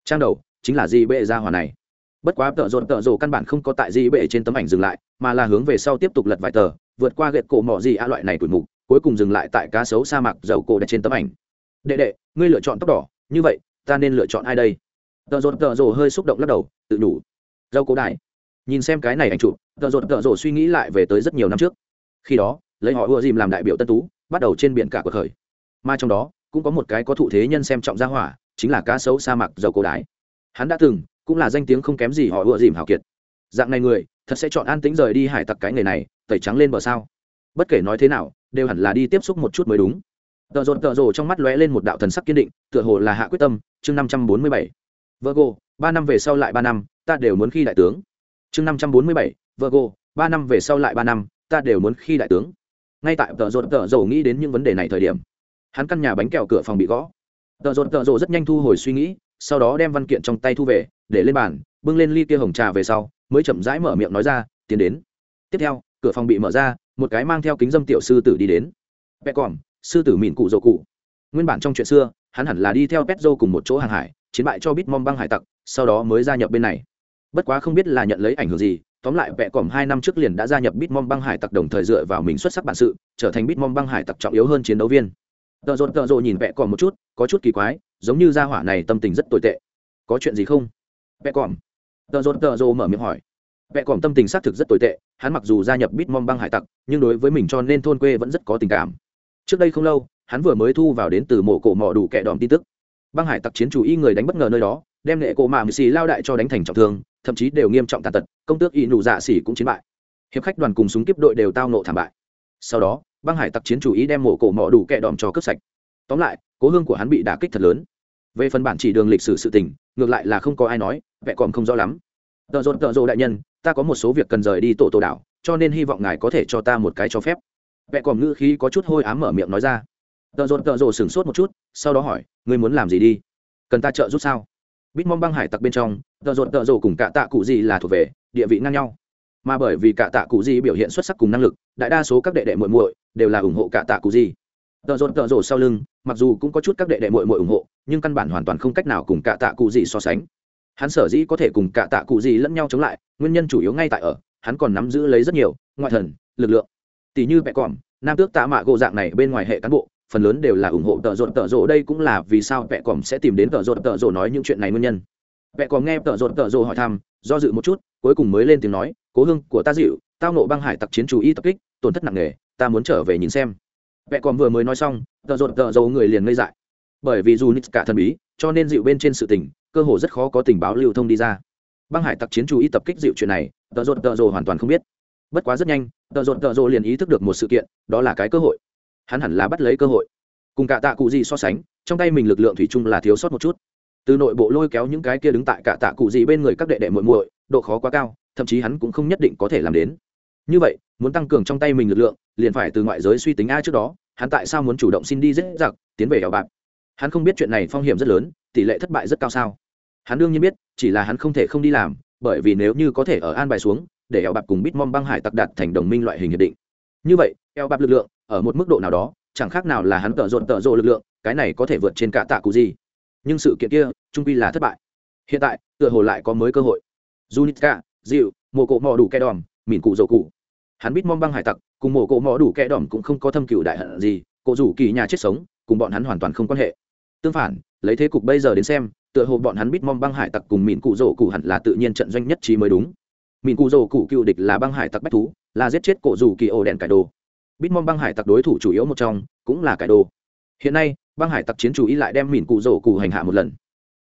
Trang đầu, chính là di bệ ra hòa này. Bất quá tợ rộn tợ rộ căn bản không có tại di bệ trên tấm ảnh dừng lại, mà là hướng về sau tiếp tục lật vài tờ, vượt qua gậy cổ mỏ gì a loại này tuổi mục, cuối cùng dừng lại tại cá sấu sa mạc dầu cổ đặt trên tấm ảnh. Đệ đệ, ngươi lựa chọn tóc đỏ, như vậy, ta nên lựa chọn ai đây? Tợ rộn tợ rộ hơi xúc động lắc đầu, tự đủ dâu cổ đại nhìn xem cái này ảnh chụp, tợ rộn tợ rộ suy nghĩ lại về tới rất nhiều năm trước. Khi đó, lấy họ ưa dìm làm đại biểu tân tú, bắt đầu trên biển cả cuộc khởi. Mà trong đó cũng có một cái có thụ thế nhân xem trọng gia hỏa, chính là cá sấu sa mạc dầu cổ đái. Hắn đã từng, cũng là danh tiếng không kém gì họ ựa dìm hào kiệt. Dạng này người, thật sẽ chọn an tĩnh rời đi hải tặc cái nghề này, tẩy trắng lên bờ sao? Bất kể nói thế nào, đều hẳn là đi tiếp xúc một chút mới đúng. Tợ rộn, tợ rồ trong mắt lóe lên một đạo thần sắc kiên định, tựa hồ là hạ quyết tâm, chương năm trăm bốn mươi bảy. Virgo, ba năm về sau lại ba năm, ta đều muốn khi đại tướng. Chương năm trăm bốn mươi bảy, virgo, ba năm về sau lại ba năm, ta đều muốn khi đại tướng. Ngay tại tợ rộn, tợ rồ nghĩ đến những vấn đề này thời điểm hắn căn nhà bánh kẹo cửa phòng bị gõ. Tợ rộn tợ rộ rất nhanh thu hồi suy nghĩ, sau đó đem văn kiện trong tay thu về, để lên bàn, bưng lên ly kia hồng trà về sau, mới chậm rãi mở miệng nói ra, tiến đến. Tiếp theo, cửa phòng bị mở ra, một cái mang theo kính dâm tiểu sư tử đi đến. Vẽ còm sư tử mìn cụ dỗ cụ. Nguyên bản trong chuyện xưa, hắn hẳn là đi theo petro cùng một chỗ hàng hải, chiến bại cho bitmom băng hải tặc, sau đó mới gia nhập bên này. Bất quá không biết là nhận lấy ảnh hưởng gì, tóm lại vẹ còm hai năm trước liền đã gia nhập bitmom băng hải tặc đồng thời dựa vào mình xuất sắc bản sự, trở thành bitmom băng hải tặc trọng yếu hơn chiến đấu viên tợ rộn tợ rộ nhìn vẽ còm một chút, có chút kỳ quái, giống như gia hỏa này tâm tình rất tồi tệ. Có chuyện gì không? Vẽ còm. Tợ rộn tợ rộ mở miệng hỏi. Vẽ còm tâm tình xác thực rất tồi tệ, hắn mặc dù gia nhập bitmom băng hải tặc, nhưng đối với mình cho nên thôn quê vẫn rất có tình cảm. Trước đây không lâu, hắn vừa mới thu vào đến từ mộ cổ mỏ đủ kẻ đòm tin tức. Băng hải tặc chiến chủ y người đánh bất ngờ nơi đó, đem nghệ cổ mạ mì xì lao đại cho đánh thành trọng thương, thậm chí đều nghiêm trọng tàn tật, công tước y nụ dạ xỉ cũng chiến bại. Hiệp khách đoàn cùng súng kiếp đội đều tao nộ thảm bại. Sau đó băng hải tặc chiến chủ ý đem mộ cổ mỏ đủ kẹ đòm cho cướp sạch. Tóm lại, cố hương của hắn bị đả kích thật lớn. Về phần bản chỉ đường lịch sử sự tình, ngược lại là không có ai nói vẹ còn không rõ lắm. Tợ rộn, tợ rộ đại nhân, ta có một số việc cần rời đi tổ tổ đảo, cho nên hy vọng ngài có thể cho ta một cái cho phép. Vẹ còn ngữ khí có chút hôi ám mở miệng nói ra. Tợ rộn, tợ rộ sửng sốt một chút, sau đó hỏi, ngươi muốn làm gì đi? Cần ta trợ giúp sao? Bít mong băng hải tặc bên trong, tợ rộn, tợ rộ cùng cả tạ cụ gì là thuộc về, địa vị ngang nhau mà bởi vì cả tạ cụ di biểu hiện xuất sắc cùng năng lực, đại đa số các đệ đệ muội muội đều là ủng hộ cả tạ cụ di. Tợ rộn, tợ rộ sau lưng, mặc dù cũng có chút các đệ đệ muội muội ủng hộ, nhưng căn bản hoàn toàn không cách nào cùng cả tạ cụ di so sánh. Hắn sở dĩ có thể cùng cả tạ cụ di lẫn nhau chống lại, nguyên nhân chủ yếu ngay tại ở, hắn còn nắm giữ lấy rất nhiều ngoại thần, lực lượng. Tỷ như bẹ còm, nam tước tạ mạ gỗ dạng này bên ngoài hệ cán bộ, phần lớn đều là ủng hộ tợ rộn, tợ rộ đây cũng là vì sao vẽ còm sẽ tìm đến tợ rộn, tợ rộ nói những chuyện này nguyên nhân vẽ còm nghe tợ rộn tợ rồ hỏi thăm, do dự một chút, cuối cùng mới lên tiếng nói, cố hương của ta dịu, tao nộ băng hải tặc chiến chủ y tập kích, tổn thất nặng nề, ta muốn trở về nhìn xem. Vẽ còn vừa mới nói xong tợ rộn tợ rồ người liền ngây dại. Bởi vì dù nít cả thần bí, cho nên dịu bên trên sự tình, cơ hồ rất khó có tình báo lưu thông đi ra. Băng hải tặc chiến chủ y tập kích dịu chuyện này tợ rộn tợ rồ hoàn toàn không biết. Bất quá rất nhanh tợ rộn tợ rồ liền ý thức được một sự kiện, đó là cái cơ hội. Hắn hẳn là bắt lấy cơ hội. Cùng cả tạ cụ gì so sánh, trong tay mình lực lượng thủy chung là thiếu sót một chút từ nội bộ lôi kéo những cái kia đứng tại cả tạ cụ gì bên người các đệ đệ muội muội, độ khó quá cao, thậm chí hắn cũng không nhất định có thể làm đến. Như vậy, muốn tăng cường trong tay mình lực lượng, liền phải từ ngoại giới suy tính a trước đó, hắn tại sao muốn chủ động xin đi dễ giặc, tiến về hẻo bạc hắn không biết chuyện này phong hiểm rất lớn, tỷ lệ thất bại rất cao sao? Hắn đương nhiên biết, chỉ là hắn không thể không đi làm, bởi vì nếu như có thể ở an bài xuống, để eo bạc cùng bitmom băng hải tặc đạt thành đồng minh loại hình hiệp định. Như vậy eo bạc lực lượng, ở một mức độ nào đó, chẳng khác nào là hắn tợ rộn tợ rộ lực lượng, cái này có thể vượt trên cả tạ cụ gì. Nhưng sự kiện kia trung quy là thất bại. Hiện tại, tựa hồ lại có mới cơ hội. Junitska dịu mồ cộ mò đủ kẻ đòm mìn cụ dầu cụ. Hắn biết mong băng hải tặc cùng mồ cộ mò đủ kẻ đòm cũng không có thâm cựu đại hận gì cổ rủ kỳ nhà chết sống, cùng bọn hắn hoàn toàn không quan hệ. Tương phản, lấy thế cục bây giờ đến xem, tựa hồ bọn hắn biết mong băng hải tặc cùng mìn cụ dầu cụ hẳn là tự nhiên trận doanh nhất trí mới đúng. Mìn cụ dầu cụ cựu địch là băng hải tặc bách thú, là giết chết cổ rủ kỳ ổ đèn cải đồ. Bitmom băng hải tặc đối thủ chủ yếu một trong, cũng là cải đồ. Hiện nay, băng hải tặc chiến chủ ý lại đem mìn cụ dầu cụ hành hạ một lần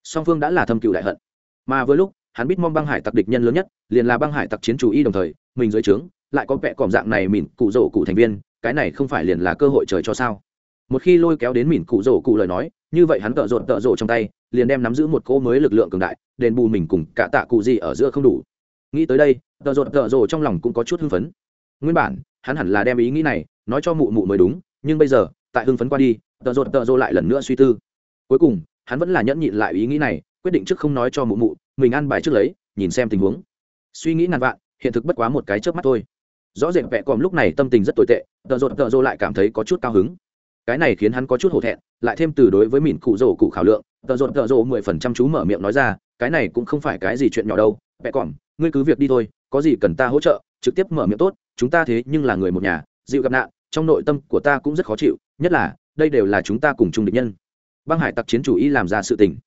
song phương đã là thâm cựu đại hận. Mà với lúc, hắn biết mong băng hải tặc địch nhân lớn nhất, liền là băng hải tặc chiến chủ y đồng thời, mình dưới trướng, lại có vẻ còm dạng này mìn cụ rổ cụ thành viên, cái này không phải liền là cơ hội trời cho sao? Một khi lôi kéo đến mìn cụ rổ cụ lời nói, như vậy hắn tợ rộn tợ rộ trong tay, liền đem nắm giữ một cỗ mới lực lượng cường đại, đền bù mình cùng cả tạ cụ gì ở giữa không đủ. Nghĩ tới đây, tợ rộn tợ rộ trong lòng cũng có chút hưng phấn. Nguyên bản, hắn hẳn là đem ý nghĩ này nói cho mụ mụ mới đúng, nhưng bây giờ, tại hưng phấn qua đi, tợ rộn tợ rộ lại lần nữa suy tư. Cuối cùng hắn vẫn là nhẫn nhịn lại ý nghĩ này, quyết định trước không nói cho mụ mụ, mình ăn bài trước lấy, nhìn xem tình huống. Suy nghĩ ngàn vạn, hiện thực bất quá một cái chớp mắt thôi. Rõ rệt vẹ còm lúc này tâm tình rất tồi tệ, tợ rộn tợ rô lại cảm thấy có chút cao hứng. Cái này khiến hắn có chút hổ thẹn, lại thêm từ đối với mìn cụ rổ cụ khảo lượng, tợ rộn tợ rô mười phần trăm chú mở miệng nói ra, cái này cũng không phải cái gì chuyện nhỏ đâu, vẹ còm, ngươi cứ việc đi thôi, có gì cần ta hỗ trợ, trực tiếp mở miệng tốt, chúng ta thế nhưng là người một nhà, dịu gặp nạn, trong nội tâm của ta cũng rất khó chịu, nhất là, đây đều là chúng ta cùng chung địch nhân băng hải tặc chiến chủ y làm ra sự tình.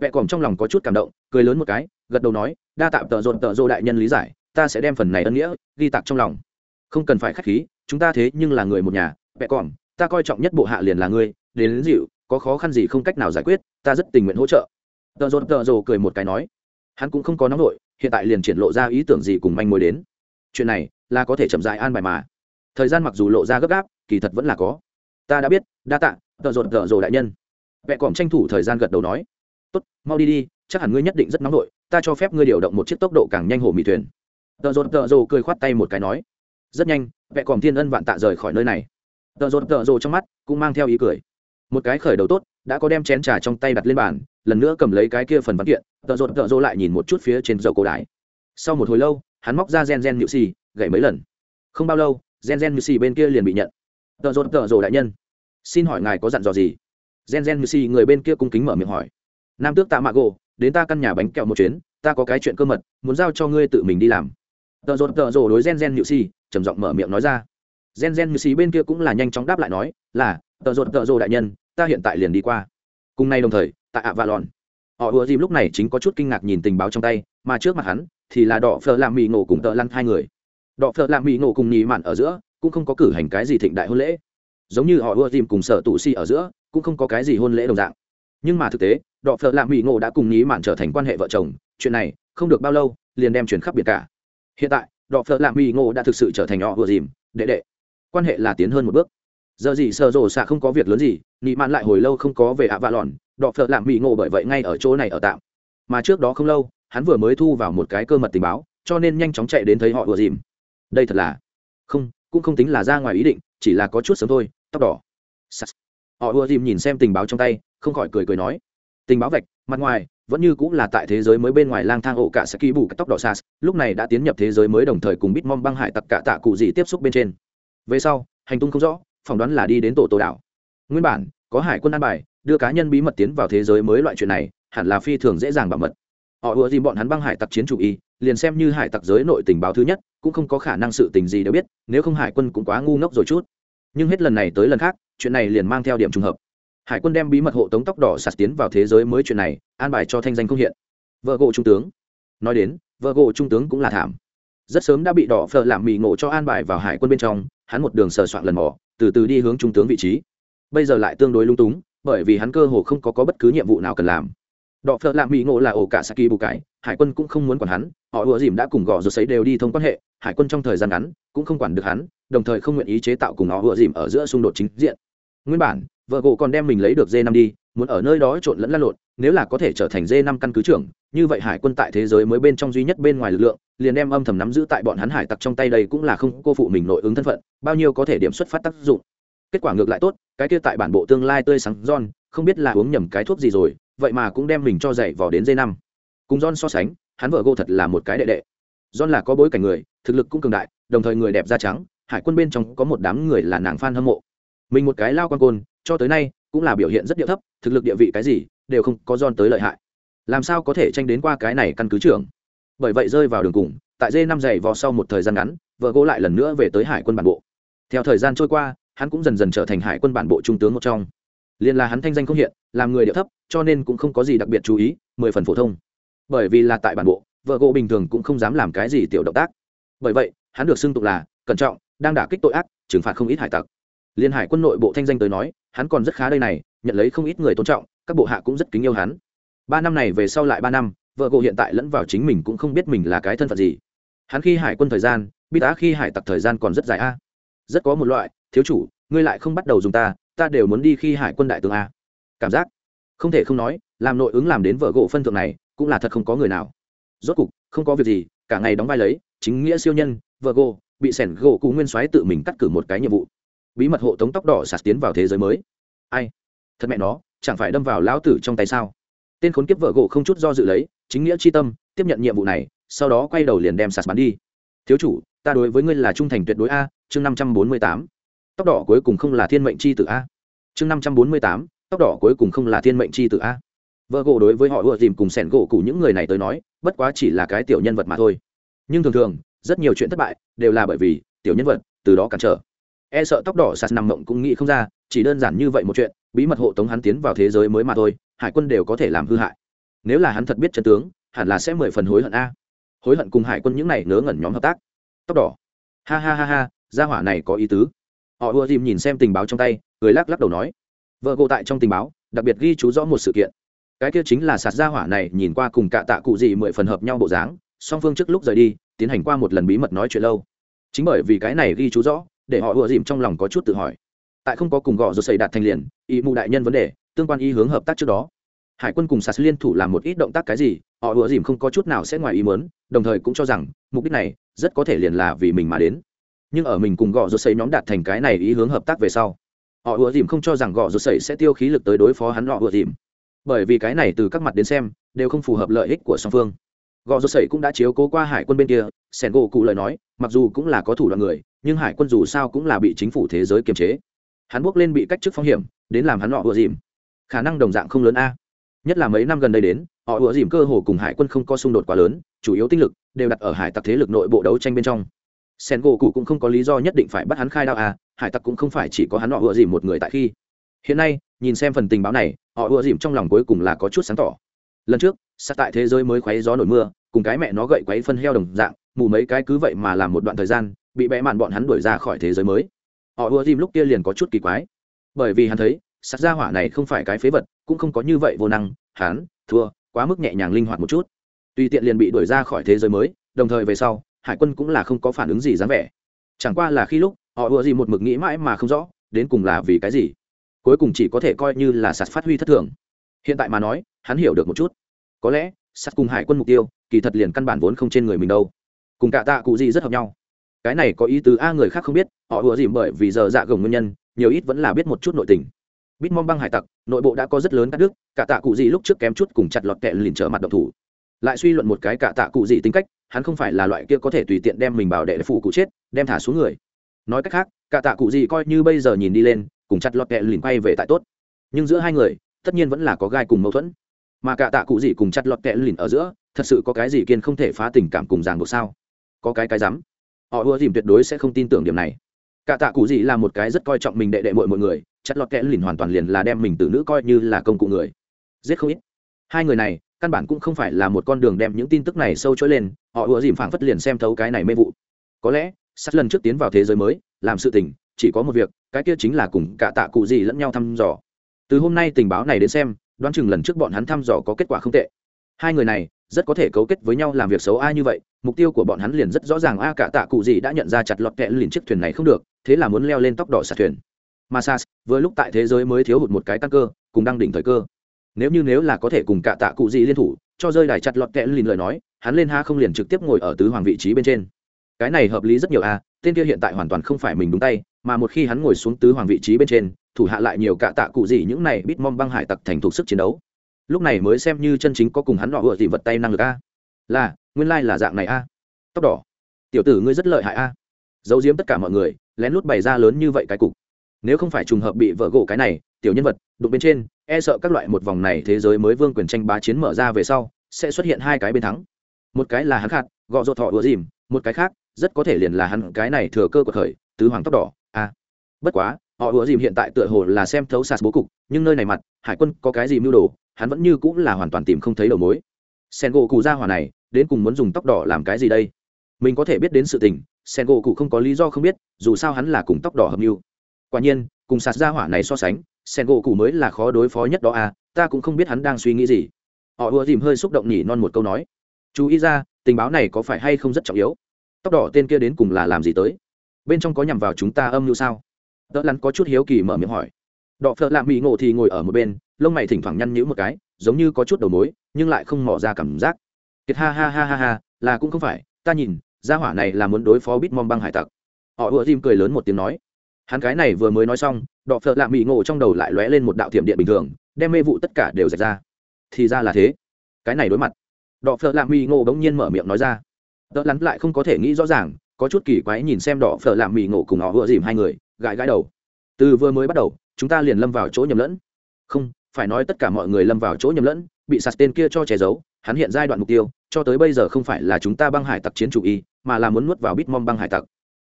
Vẹ còm trong lòng có chút cảm động cười lớn một cái gật đầu nói đa tạm tợ dồn tợ dô đại nhân lý giải ta sẽ đem phần này ân nghĩa ghi tạc trong lòng. Không cần phải k h á c h khí chúng ta thế nhưng là người một nhà vẹ còm ta coi trọng nhất bộ hạ liền là ngươi đến, đến dịu có khó khăn gì không cách nào giải quyết ta rất tình nguyện hỗ trợ. Tợ dồn tợ dô cười một cái nói hắn cũng không có nóng nổi hiện tại liền triển lộ ra ý tưởng gì cùng manh mối đến. Chuyện này là có thể chậm dại an bài mà. Thời gian mặc dù lộ ra gấp gáp kỳ thật vẫn là có. Ta đã biết đa tạ tợ dồn tợ dồ đại nhân vẹ còm tranh thủ thời gian gật đầu nói, tốt, mau đi đi, chắc hẳn ngươi nhất định rất nóng nổi ta cho phép ngươi điều động một chiếc tốc độ càng nhanh hồ mì thuyền. Tợ rột tợ rồ cười khoát tay một cái nói, rất nhanh, vẹ còm thiên ân vạn tạ rời khỏi nơi này. Tợ rột tợ rồ trong mắt cũng mang theo ý cười. Một cái khởi đầu tốt, đã có đem chén trà trong tay đặt lên bàn, lần nữa cầm lấy cái kia phần văn kiện tợ rột tợ rồ lại nhìn một chút phía trên dầu cổ đái sau một hồi lâu, hắn móc ra gen gen nhự xì, gậy mấy lần. Không bao lâu, gen gen nhự xì bên kia liền bị nhận. Tợ rột tợ rồ đại nhân, xin hỏi ngài có dặn dò gì? Gen gen nhự xì người bên kia cung kính mở miệng hỏi. Nam tước tạ mạ gỗ, đến ta căn nhà bánh kẹo một chuyến, ta có cái chuyện cơ mật, muốn giao cho ngươi tự mình đi làm. Tợ rột, tợ rồ đối gen gen nhự xì trầm giọng mở miệng nói ra. Gen gen nhự xì bên kia cũng là nhanh chóng đáp lại nói, là, tợ rột, tợ rồ đại nhân, ta hiện tại liền đi qua. Cùng nay đồng thời, tại ạ Lòn. họ ùa dìm lúc này chính có chút kinh ngạc nhìn tình báo trong tay, mà trước mặt hắn thì là đỏ phở làm mì ngộ cùng tợ lăn hai người. Đỏ phở làm mì ngộ cùng nhì mạn ở giữa, cũng không có cử hành cái gì thịnh đại hôn lễ. Giống như họ ùa dìm cùng sở tụ si ở giữa cũng không có cái gì hôn lễ đồng dạng. Nhưng mà thực tế, đọ phợ lạ mỹ ngộ đã cùng nhì mạn trở thành quan hệ vợ chồng, chuyện này không được bao lâu, liền đem chuyển khắp biệt cả. Hiện tại, đọ phợ lạ mỹ ngộ đã thực sự trở thành họ vừa dìm, đệ đệ. Quan hệ là tiến hơn một bước. Giờ gì sợ rồ xạ không có việc lớn gì nhị mạn lại hồi lâu không có về ạ vạ lòn, đọ phợ lạ bị ngộ bởi vậy ngay ở chỗ này ở tạm. Mà trước đó không lâu, hắn vừa mới thu vào một cái cơ mật tình báo, cho nên nhanh chóng chạy đến thấy họ vừa dìm. Đây thật là, không, cũng không tính là ra ngoài ý định, chỉ là có chút sớm thôi, tóc đỏ họ ùa dìm nhìn xem tình báo trong tay, không khỏi cười cười nói. Tình báo vạch, mặt ngoài, vẫn như cũng là tại thế giới mới bên ngoài lang thang ổ cả sẽ ký bù cắt tóc đỏ sas lúc này đã tiến nhập thế giới mới đồng thời cùng bitmom băng hải tặc cả tạ cụ gì tiếp xúc bên trên. Về sau, hành tung không rõ, phỏng đoán là đi đến tổ tổ đảo. Nguyên bản, có hải quân an bài, đưa cá nhân bí mật tiến vào thế giới mới loại chuyện này, hẳn là phi thường dễ dàng bảo mật. Họ ùa dìm bọn hắn băng hải tặc chiến chủ y, liền xem như hải tặc giới nội tình báo thứ nhất, cũng không có khả năng sự tình gì đều biết, nếu không hải quân cũng quá ngu ngốc rồi chút nhưng hết lần này tới lần khác chuyện này liền mang theo điểm trùng hợp. Hải quân đem bí mật hộ tống tóc đỏ sạt tiến vào thế giới mới chuyện này an bài cho thanh danh công hiện. Vợ gỗ trung tướng. Nói đến vợ gỗ trung tướng cũng là thảm. Rất sớm đã bị đỏ phở làm mì ngộ cho an bài vào hải quân bên trong hắn một đường sờ soạn lần mò từ từ đi hướng trung tướng vị trí. Bây giờ lại tương đối lung túng bởi vì hắn cơ hồ không có, có bất cứ nhiệm vụ nào cần làm. Đọ phợ lạ mỹ ngộ là ổ cả saki bù cái hải quân cũng không muốn quản hắn họ ùa dìm đã cùng gò rồi sấy đều đi thông quan hệ hải quân trong thời gian ngắn cũng không quản được hắn đồng thời không nguyện ý chế tạo cùng họ vừa dìm ở giữa xung đột chính diện. Nguyên bản vợ gỗ còn đem mình lấy được d năm đi muốn ở nơi đó trộn lẫn lăn lộn nếu là có thể trở thành d năm căn cứ trưởng như vậy hải quân tại thế giới mới bên trong duy nhất bên ngoài lực lượng liền đem âm thầm nắm giữ tại bọn hắn hải tặc trong tay đây cũng là không cô phụ mình nội ứng thân phận bao nhiêu có thể điểm xuất phát tác dụng. Kết quả ngược lại tốt cái kia tại bản bộ tương lai tươi sáng John, không biết là uống nhầm cái thuốc gì rồi vậy mà cũng đem mình cho dậy vào đến dây năm. Cùng John so sánh hắn vợ gỗ thật là một cái đệ đệ. John là có bối cảnh người thực lực cũng cường đại đồng thời người đẹp da trắng hải quân bên trong có một đám người là nàng phan hâm mộ. Mình một cái lao quan côn, cho tới nay, cũng là biểu hiện rất địa thấp, thực lực địa vị cái gì, đều không có John tới lợi hại. Làm sao có thể tranh đến qua cái này căn cứ trưởng? Bởi vậy rơi vào đường cùng, tại dê năm giày vò sau một thời gian ngắn, vợ gỗ lại lần nữa về tới hải quân bản bộ. Theo thời gian trôi qua, hắn cũng dần dần trở thành hải quân bản bộ trung tướng một trong. Liền là hắn thanh danh không hiện, làm người địa thấp, cho nên cũng không có gì đặc biệt chú ý, mười phần phổ thông. Bởi vì là tại bản bộ, vợ gỗ bình thường cũng không dám làm cái gì tiểu động tác. Bởi vậy, hắn được xưng tục là cẩn trọng đang đả kích tội ác, trừng phạt không ít hải tặc. Liên hải quân nội bộ thanh danh tới nói, hắn còn rất khá đây này, nhận lấy không ít người tôn trọng, các bộ hạ cũng rất kính yêu hắn. Ba năm này về sau lại ba năm, vợ gỗ hiện tại lẫn vào chính mình cũng không biết mình là cái thân phận gì. Hắn khi hải quân thời gian biết á khi hải tặc thời gian còn rất dài a. Rất có một loại, thiếu chủ, ngươi lại không bắt đầu dùng ta ta đều muốn đi khi hải quân đại tướng a. Cảm giác, không thể không nói, làm nội ứng làm đến vợ gỗ phân thượng này, cũng là thật không có người nào. Rốt cục, không có việc gì, cả ngày đóng vai lấy, chính nghĩa siêu nhân vợ gỗ bị sẻn gỗ cụ nguyên soái tự mình cắt cử một cái nhiệm vụ. Bí mật hộ tống tóc đỏ sạt tiến vào thế giới mới. Ai? Thật mẹ nó, chẳng phải đâm vào lão tử trong tay sao? Tên khốn kiếp vợ gỗ không chút do dự lấy, chính nghĩa chi tâm, tiếp nhận nhiệm vụ này, sau đó quay đầu liền đem sạt bắn đi. Thiếu chủ, ta đối với ngươi là trung thành tuyệt đối a, chương năm trăm bốn mươi tám. Tóc đỏ cuối cùng không là thiên mệnh c h i tử a. Chương năm trăm bốn mươi tám, tóc đỏ cuối cùng không là thiên mệnh c h i tử a. Vợ gỗ đối với họ ùa dìm cùng sẻn gỗ cụ những người này tới nói, bất quá chỉ là cái tiểu nhân vật mà thôi. Nhưng thường thường rất nhiều chuyện thất bại đều là bởi vì tiểu nhân vật từ đó cản trở. E sợ tóc đỏ sạt nằm mộng cũng nghĩ không ra, chỉ đơn giản như vậy một chuyện, bí mật hộ tống hắn tiến vào thế giới mới mà thôi, hải quân đều có thể làm hư hại. Nếu là hắn thật biết chân tướng, hẳn là sẽ mười phần hối hận a. Hối hận cùng hải quân những này ngớ ngẩn nhóm hợp tác. Tóc đỏ. Ha ha ha ha, gia hỏa này có ý tứ. Họ ùa dìm nhìn xem tình báo trong tay người lắc lắc đầu nói. Vợ cô tại trong tình báo, đặc biệt ghi chú rõ một sự kiện. Cái kia chính là sạt gia hỏa này nhìn qua cùng cạ tạ cụ gì mười phần hợp nhau bộ dáng song phương trước lúc rời đi, tiến hành qua một lần bí mật nói chuyện lâu. Chính bởi vì cái này ghi chú rõ, để họ ùa dìm trong lòng có chút tự hỏi. Tại không có cùng gõ rồi xảy đạt thành liền ý mù đại nhân vấn đề, tương quan ý hướng hợp tác trước đó. Hải quân cùng sạt liên thủ làm một ít động tác cái gì, họ ùa dìm không có chút nào sẽ ngoài ý mớn đồng thời cũng cho rằng, mục đích này, rất có thể liền là vì mình mà đến. Nhưng ở mình cùng gõ rồi xảy nhóm đạt thành cái này ý hướng hợp tác về sau, họ ùa dìm không cho rằng gõ rồi xảy sẽ tiêu khí lực tới đối phó hắn họ ùa dìm. Bởi vì cái này từ các mặt đến xem, đều không phù hợp lợi ích của song phương gò rô sẩy cũng đã chiếu cố qua hải quân bên kia sẻn gỗ cụ lời nói, mặc dù cũng là có thủ đoạn người, nhưng hải quân dù sao cũng là bị chính phủ thế giới kiềm chế. Hắn bước lên bị cách chức phong hiểm, đến làm hắn họ ùa dìm. Khả năng đồng dạng không lớn a. Nhất là mấy năm gần đây đến, họ ùa dìm cơ hồ cùng hải quân không có xung đột quá lớn, chủ yếu tinh lực đều đặt ở hải tặc thế lực nội bộ đấu tranh bên trong. Sen gỗ cụ cũng không có lý do nhất định phải bắt hắn khai đạo a, hải tặc cũng không phải chỉ có hắn họ ùa dìm một người tại khi. Hiện nay, nhìn xem phần tình báo này, họ ùa dìm trong lòng cuối cùng là có chút sáng tỏ. Lần trước, sát tại thế giới mới khoáy gió nổi mưa cùng cái mẹ nó gậy quấy phân heo đồng dạng, mù mấy cái cứ vậy mà làm một đoạn thời gian, bị bẽ mạn bọn hắn đuổi ra khỏi thế giới mới. Họ ưa dìm lúc kia liền có chút kỳ quái. Bởi vì hắn thấy, sát gia hỏa này không phải cái phế vật, cũng không có như vậy vô năng, hắn, thua, quá mức nhẹ nhàng linh hoạt một chút. Tùy tiện liền bị đuổi ra khỏi thế giới mới, đồng thời về sau, hải quân cũng là không có phản ứng gì dáng vẻ. Chẳng qua là khi lúc, họ ưa gì một mực nghĩ mãi mà không rõ, đến cùng là vì cái gì. Cuối cùng chỉ có thể coi như là sạt phát huy thất thường. Hiện tại mà nói, hắn hiểu được một chút. Có lẽ sạt cùng hải quân mục tiêu kỳ thật liền căn bản vốn không trên người mình đâu. Cùng cả tạ cụ gì rất hợp nhau. Cái này có ý tứ a người khác không biết, họ ủa dìm bởi vì giờ dạ gồng nguyên nhân, nhiều ít vẫn là biết một chút nội tình. Bít mong băng hải tặc, nội bộ đã có rất lớn các đức cả tạ cụ gì lúc trước kém chút cùng chặt lọt kẹ lìn trở mặt độc thủ. Lại suy luận một cái cả tạ cụ gì tính cách, hắn không phải là loại kia có thể tùy tiện đem mình bảo đệ phụ cụ chết, đem thả xuống người. Nói cách khác, cả tạ cụ gì coi như bây giờ nhìn đi lên, cùng chặt lọt kẹ lìn quay về tại tốt. Nhưng giữa hai người, tất nhiên vẫn là có gai cùng mâu thuẫn. Mà cả tạ cụ gì cùng chặt lọt kẹ lìn ở giữa thật sự có cái gì kiên không thể phá tình cảm cùng ràng buộc sao? Có cái cái dám, họ ưa dìm tuyệt đối sẽ không tin tưởng điểm này. Cả tạ cụ gì là một cái rất coi trọng mình đệ đệ mọi mọi người chặt lọt kẽ lìn hoàn toàn liền là đem mình từ nữ coi như là công cụ người. Giết không ít. Hai người này căn bản cũng không phải là một con đường đem những tin tức này sâu trỗi lên họ ưa dìm phảng phất liền xem thấu cái này mê vụ. Có lẽ sát lần trước tiến vào thế giới mới làm sự tình chỉ có một việc cái kia chính là cùng cả tạ cụ gì lẫn nhau thăm dò. Từ hôm nay tình báo này đến xem đoán chừng lần trước bọn hắn thăm dò có kết quả không tệ. Hai người này rất có thể cấu kết với nhau làm việc xấu ai như vậy, mục tiêu của bọn hắn liền rất rõ ràng, a cả tạ cụ gì đã nhận ra chặt lọt kẹ liền chiếc thuyền này không được, thế là muốn leo lên tóc đỏ sạt thuyền. Mà sas, vừa lúc tại thế giới mới thiếu hụt một cái căn cơ, cùng đang đỉnh thời cơ. Nếu như nếu là có thể cùng cả tạ cụ gì liên thủ, cho rơi đài chặt lọt kẹ liền lời nói, hắn lên ha không liền trực tiếp ngồi ở tứ hoàng vị trí bên trên. Cái này hợp lý rất nhiều, a, tên kia hiện tại hoàn toàn không phải mình đúng tay, mà một khi hắn ngồi xuống tứ hoàng vị trí bên trên, thủ hạ lại nhiều cả tạ cụ gì những này bít mong băng hải tặc thành thuộc sức chiến đấu lúc này mới xem như chân chính có cùng hắn đỏ vừa gì vật tay năng lực a. Là, nguyên lai là dạng này a. Tóc đỏ. Tiểu tử ngươi rất lợi hại a. Giấu giếm tất cả mọi người, lén lút bày ra lớn như vậy cái cục. Nếu không phải trùng hợp bị vợ gỗ cái này, tiểu nhân vật, đụng bên trên e sợ các loại một vòng này thế giới mới vương quyền tranh bá chiến mở ra về sau, sẽ xuất hiện hai cái bên thắng. Một cái là hắn khát, gọ rột thọ ùa dìm, một cái khác, rất có thể liền là hắn cái này thừa cơ của khởi tứ hoàng tóc đỏ, a. Bất quá họ ủa dìm hiện tại tựa hồ là xem thấu sạt bố cục, nhưng nơi này mặt, hải quân có cái gì mưu đồ, hắn vẫn như cũng là hoàn toàn tìm không thấy đầu mối. Sen gỗ cụ ra hỏa này, đến cùng muốn dùng tóc đỏ làm cái gì đây? Mình có thể biết đến sự tình sen gỗ cụ không có lý do không biết, dù sao hắn là cùng tóc đỏ hợp mưu. Quả nhiên, cùng sạt ra hỏa này so sánh sen gỗ cụ mới là khó đối phó nhất đó à ta cũng không biết hắn đang suy nghĩ gì. Họ ùa dìm hơi xúc động nhỉ non một câu nói. Chú ý ra, tình báo này có phải hay không rất trọng yếu? Tóc đỏ tên kia đến cùng là làm gì tới? Bên trong có nhằm vào chúng ta âm mưu sao? Đỡ lắn có chút hiếu kỳ mở miệng hỏi. Đọ phợ lạ mỹ ngộ thì ngồi ở một bên, lông mày thỉnh thoảng nhăn nhữ một cái, giống như có chút đầu mối, nhưng lại không mỏ ra cảm giác. Kiệt ha ha ha ha ha, là cũng không phải, ta nhìn, gia hỏa này là muốn đối phó bít mong băng hải tặc. Họ ùa dìm cười lớn một tiếng nói. Hắn cái này vừa mới nói xong, đọ phợ lạ mỹ ngộ trong đầu lại lóe lên một đạo thiểm điện bình thường, đem mê vụ tất cả đều dạch ra. Thì ra là thế. Cái này đối mặt. Đọ phợ lạ mỹ ngộ bỗng nhiên mở miệng nói ra. Đỡ lắn lại không có thể nghĩ rõ ràng có chút kỳ quái nhìn xem đỏ phở làm mì ngộ cùng họ vừa dìm hai người, gãi gãi đầu. Từ vừa mới bắt đầu, chúng ta liền lâm vào chỗ nhầm lẫn. Không, phải nói tất cả mọi người lâm vào chỗ nhầm lẫn, bị sạt tên kia cho che giấu, hắn hiện giai đoạn mục tiêu, cho tới bây giờ không phải là chúng ta băng hải tặc chiến chủ y, mà là muốn nuốt vào bít bitmom băng hải tặc.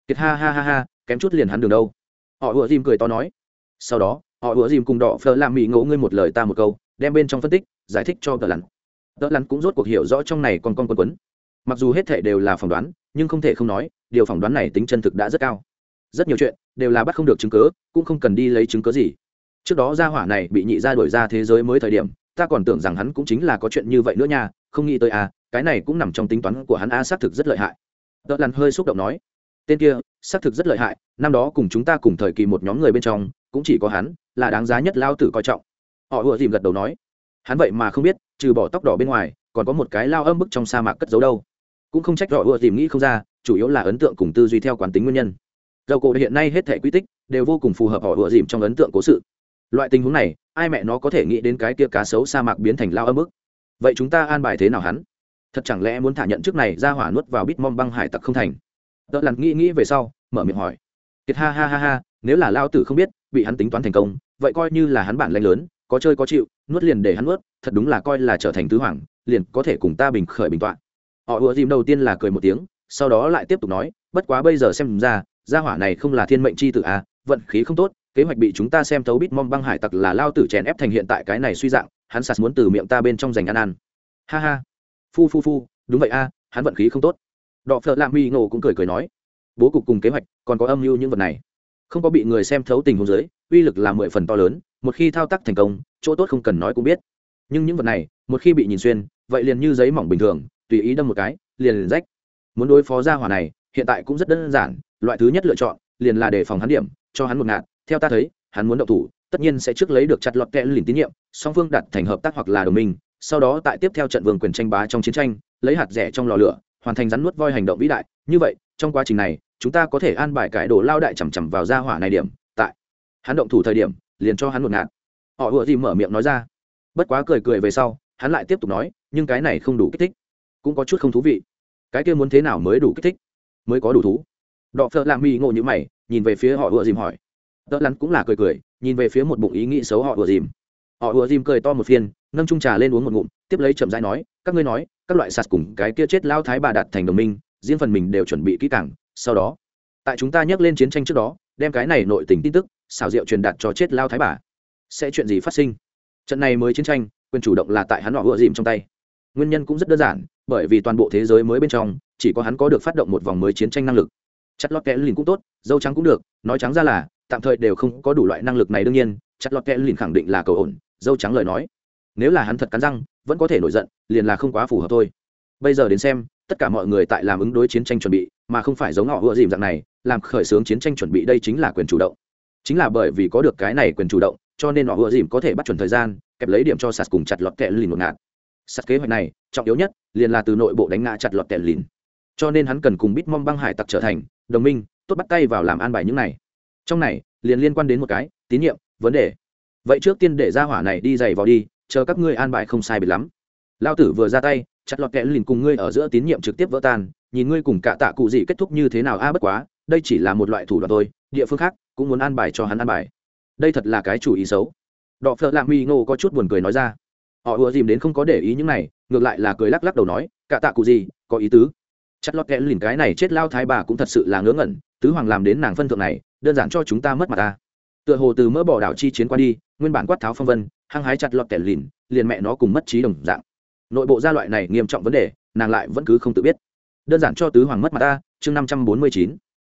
Kiệt ha ha ha ha, kém chút liền hắn đường đâu. Họ ùa dìm cười to nói. Sau đó, họ ùa dìm cùng đỏ phờ làm mỹ ngộ ngươi một lời ta một câu, đem bên trong phân tích, giải thích cho tờ lắn tờ lắn cũng rốt cuộc hiểu rõ trong này còn con quân quấn. Mặc dù hết thể đều là phỏng đoán nhưng không thể không nói, điều phỏng đoán này tính chân thực đã rất cao. Rất nhiều chuyện đều là bắt không được chứng cớ cũng không cần đi lấy chứng cớ gì. Trước đó gia hỏa này bị nhị ra đuổi ra thế giới mới thời điểm, ta còn tưởng rằng hắn cũng chính là có chuyện như vậy nữa nha, không nghĩ tới à cái này cũng nằm trong tính toán của hắn a xác thực rất lợi hại. Tớ lặn hơi xúc động nói, tên kia, xác thực rất lợi hại, năm đó cùng chúng ta cùng thời kỳ một nhóm người bên trong, cũng chỉ có hắn là đáng giá nhất lao tử coi trọng. Họ ùa dìm gật đầu nói, hắn vậy mà không biết, trừ bỏ tóc đỏ bên ngoài, còn có một cái lao âm bức trong sa mạc cất giấu đâu cũng không trách rõ ưa tìm nghĩ không ra, chủ yếu là ấn tượng cùng tư duy theo quán tính nguyên nhân. Dầu cổ hiện nay hết thể quy tích đều vô cùng phù hợp họ ưa dìm trong ấn tượng cố sự. Loại tình huống này, ai mẹ nó có thể nghĩ đến cái kia cá sấu sa mạc biến thành lao âm ức? Vậy chúng ta an bài thế nào hắn? Thật chẳng lẽ muốn thả nhận trước này ra hỏa nuốt vào bít mong băng hải tặc không thành? Tợ lặn nghĩ nghĩ về sau, mở miệng hỏi. Kiệt ha ha ha ha, nếu là lao tử không biết, bị hắn tính toán thành công, vậy coi như là hắn bản lanh lớn, có chơi có chịu, nuốt liền để hắn nuốt, thật đúng là coi là trở thành tứ hoàng, liền có thể cùng ta bình khởi bình tọa họ ùa dìm đầu tiên là cười một tiếng, sau đó lại tiếp tục nói, bất quá bây giờ xem ra, gia hỏa này không là thiên mệnh c h i tử à vận khí không tốt, kế hoạch bị chúng ta xem thấu bít mong băng hải tặc là lao tử chèn ép thành hiện tại cái này suy dạng, hắn sạt muốn từ miệng ta bên trong giành ăn ăn. Ha ha. Phu phu phu, đúng vậy a, hắn vận khí không tốt. Đọ phợ lạ mi ngộ cũng cười cười nói, bố cục cùng kế hoạch, còn có âm mưu những vật này. Không có bị người xem thấu tình huống giới uy lực là mười phần to lớn, một khi thao tác thành công, chỗ tốt không cần nói cũng biết. Nhưng những vật này, một khi bị nhìn xuyên, vậy liền như giấy mỏng bình thường tùy ý đâm một cái, liền liền rách. Muốn đối phó ra hỏa này, hiện tại cũng rất đơn giản, loại thứ nhất lựa chọn, liền là để phòng hắn điểm, cho hắn một ngạt. Theo ta thấy, hắn muốn động thủ, tất nhiên sẽ trước lấy được chặt lọt kẽ lìn tín nhiệm, song phương đặt thành hợp tác hoặc là đồng minh, sau đó tại tiếp theo trận vương quyền tranh bá trong chiến tranh, lấy hạt rẻ trong lò lửa, hoàn thành rắn nuốt voi hành động vĩ đại. Như vậy, trong quá trình này, chúng ta có thể an bài cải đồ lao đại chằm chằm vào ra hỏa này điểm, tại hắn động thủ thời điểm, liền cho hắn một ngạt. Họ vừa gì mở miệng nói ra. Bất quá cười cười về sau, hắn lại tiếp tục nói, nhưng cái này không đủ kích thích cũng có chút không thú vị. Cái kia muốn thế nào mới đủ kích thích, mới có đủ thú? Đọ phợ lạ mỹ ngộ như mày, nhìn về phía họ ùa dìm hỏi. Tợ lắn cũng là cười cười, nhìn về phía một bụng ý nghĩ xấu họ ùa dìm. Họ ùa dìm cười to một phiên, nâng trung trà lên uống một ngụm, tiếp lấy chậm rãi nói, các ngươi nói, các loại sạt cùng cái kia chết lao thái bà đạt thành đồng minh, riêng phần mình đều chuẩn bị kỹ càng, sau đó, tại chúng ta nhắc lên chiến tranh trước đó, đem cái này nội tình tin tức, xảo diệu truyền đạt cho chết lao thái bà. Sẽ chuyện gì phát sinh? Trận này mới chiến tranh, quyền chủ động là tại hắn họ ùa dìm trong tay nguyên nhân cũng rất đơn giản, bởi vì toàn bộ thế giới mới bên trong, chỉ có hắn có được phát động một vòng mới chiến tranh năng lực. Chặt lọt kẽ lìn cũng tốt, dâu trắng cũng được, nói trắng ra là, tạm thời đều không có đủ loại năng lực này đương nhiên, chặt lọt kẽ lìn khẳng định là cầu ổn, dâu trắng lời nói. Nếu là hắn thật cắn răng, vẫn có thể nổi giận, liền là không quá phù hợp thôi. Bây giờ đến xem, tất cả mọi người tại làm ứng đối chiến tranh chuẩn bị, mà không phải giống họ ưa dìm dạng này, làm khởi xướng chiến tranh chuẩn bị đây chính là quyền chủ động. Chính là bởi vì có được cái này quyền chủ động, cho nên họ ưa dìm có thể bắt chuẩn thời gian, kẹp lấy điểm cho sạt cùng chặt lọt kẹ lìn một ngạt sắt kế hoạch này, trọng yếu nhất liền là từ nội bộ đánh ngã chặt lọt tèn lìn. Cho nên hắn cần cùng bít mong băng hải tặc trở thành đồng minh, tốt bắt tay vào làm an bài những này. Trong này, liền liên quan đến một cái, tín nhiệm, vấn đề. Vậy trước tiên để ra hỏa này đi giày vào đi, chờ các ngươi an bài không sai biệt lắm. Lao tử vừa ra tay, chặt lọt kẽ lìn cùng ngươi ở giữa tín nhiệm trực tiếp vỡ tan, nhìn ngươi cùng cả tạ cụ gì kết thúc như thế nào a, bất quá, đây chỉ là một loại thủ đoạn thôi, địa phương khác cũng muốn an bài cho hắn an bài. Đây thật là cái chủ ý xấu. Đọ phợ lạ huy ngô có chút buồn cười nói ra họ ùa dìm đến không có để ý những này, ngược lại là cười lắc lắc đầu nói, cả tạ cụ gì, có ý tứ. Chặt lọt kẽ lìn cái này chết lao thái bà cũng thật sự là ngớ ngẩn, tứ hoàng làm đến nàng phân thượng này, đơn giản cho chúng ta mất mặt ta. Tựa hồ từ mỡ bỏ đảo chi chiến qua đi, nguyên bản quát tháo phong vân, hăng hái chặt lọt kẻ lìn, liền mẹ nó cùng mất trí đồng dạng. Nội bộ gia loại này nghiêm trọng vấn đề, nàng lại vẫn cứ không tự biết. Đơn giản cho tứ hoàng mất mặt ta, chương năm trăm bốn mươi chín.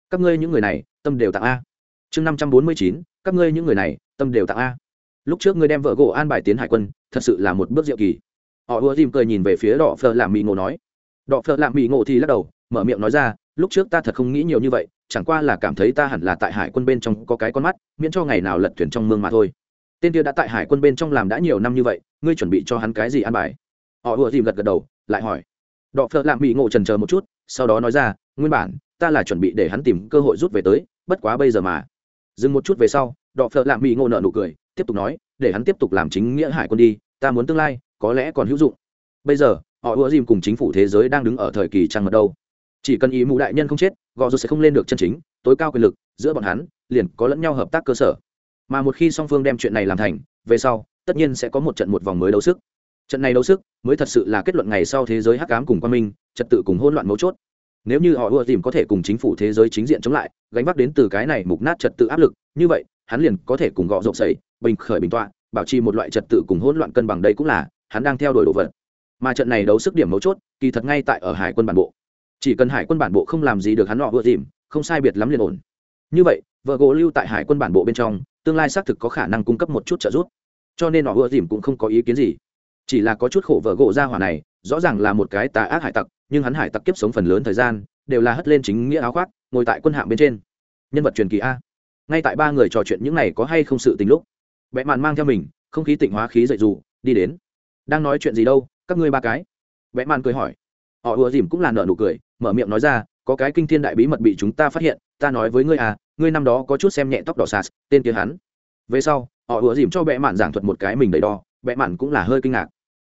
Các ngươi những người này, tâm đều tặng a. Chương năm trăm bốn mươi chín, các ngươi những người này, tâm đều tặng a lúc trước ngươi đem vợ gỗ an bài tiến hải quân, thật sự là một bước diệu kỳ. Họ ùa dìm cười nhìn về phía đỏ phờ làm mỹ ngộ nói. Đỏ phờ làm mỹ ngộ thì lắc đầu, mở miệng nói ra, lúc trước ta thật không nghĩ nhiều như vậy, chẳng qua là cảm thấy ta hẳn là tại hải quân bên trong có cái con mắt, miễn cho ngày nào lật thuyền trong mương mà thôi. Tên kia đã tại hải quân bên trong làm đã nhiều năm như vậy, ngươi chuẩn bị cho hắn cái gì an bài? Họ ùa dìm gật gật đầu, lại hỏi. Đọ phợ lạm bị ngộ trần chờ một chút, sau đó nói ra, nguyên bản, ta là chuẩn bị để hắn tìm cơ hội rút về tới, bất quá bây giờ mà. Dừng một chút về sau đọ phợ lạm bị ngộ nợ nụ cười, tiếp tục nói, để hắn tiếp tục làm chính nghĩa hải quân đi, ta muốn tương lai, có lẽ còn hữu dụng. Bây giờ, họ ùa dìm cùng chính phủ thế giới đang đứng ở thời kỳ trăng mật đâu. Chỉ cần ý mụ đại nhân không chết, gò dù sẽ không lên được chân chính, tối cao quyền lực giữa bọn hắn liền có lẫn nhau hợp tác cơ sở. Mà một khi song phương đem chuyện này làm thành, về sau, tất nhiên sẽ có một trận một vòng mới đấu sức. Trận này đấu sức mới thật sự là kết luận ngày sau thế giới hắc ám cùng quan minh, trật tự cùng hỗn loạn mấu chốt. Nếu như họ ưa Dìm có thể cùng chính phủ thế giới chính diện chống lại, gánh vác đến từ cái này mục nát trật tự áp lực, như vậy hắn liền có thể cùng gọ rộng sẩy, bình khởi bình tọa, bảo trì một loại trật tự cùng hỗn loạn cân bằng đây cũng là hắn đang theo đuổi đồ vật. Mà trận này đấu sức điểm mấu chốt, kỳ thật ngay tại ở hải quân bản bộ. Chỉ cần hải quân bản bộ không làm gì được hắn họ vừa dìm, không sai biệt lắm liền ổn. Như vậy, vợ gỗ lưu tại hải quân bản bộ bên trong, tương lai xác thực có khả năng cung cấp một chút trợ giúp. Cho nên họ vừa dìm cũng không có ý kiến gì. Chỉ là có chút khổ vợ gỗ ra hỏa này, rõ ràng là một cái tà ác hải tặc, nhưng hắn hải tặc kiếp sống phần lớn thời gian, đều là hất lên chính nghĩa áo khoác, ngồi tại quân hạng bên trên. Nhân vật truyền kỳ a ngay tại ba người trò chuyện những này có hay không sự tình lúc vẽ mạn mang theo mình, không khí tịnh hóa khí dậy dù, đi đến. Đang nói chuyện gì đâu, các ngươi ba cái. Vẽ mạn cười hỏi. Họ ùa dìm cũng là nợ nụ cười, mở miệng nói ra, có cái kinh thiên đại bí mật bị chúng ta phát hiện, ta nói với ngươi à ngươi năm đó có chút xem nhẹ tóc đỏ sạt, tên kia hắn. Về sau, họ ùa dìm cho vẽ mạn giảng thuật một cái mình đầy đo vẽ mạn cũng là hơi kinh ngạc.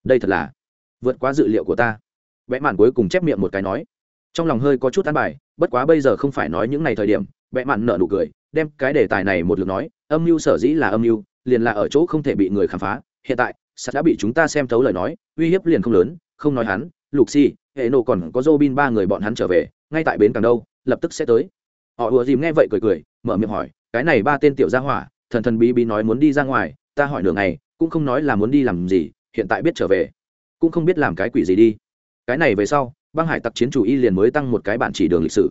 Đây thật là vượt quá dự liệu của ta. Vẽ mạn cuối cùng chép miệng một cái nói. Trong lòng hơi có chút tán bài, bất quá bây giờ không phải nói những ngày thời điểm vẽ mạn nợ nụ cười, đem cái đề tài này một lượt nói, âm mưu sở dĩ là âm mưu, liền là ở chỗ không thể bị người khám phá. Hiện tại, sắt đã bị chúng ta xem thấu lời nói, uy hiếp liền không lớn, không nói hắn, lục si hệ nộ còn có dô bin ba người bọn hắn trở về, ngay tại bến càng đâu, lập tức sẽ tới. Họ ùa dìm nghe vậy cười cười, mở miệng hỏi, cái này ba tên tiểu gia hỏa, thần thần bí bí nói muốn đi ra ngoài, ta hỏi nửa ngày, cũng không nói là muốn đi làm gì, hiện tại biết trở về, cũng không biết làm cái quỷ gì đi. Cái này về sau, băng hải tặc chiến chủ y liền mới tăng một cái bản chỉ đường lịch sử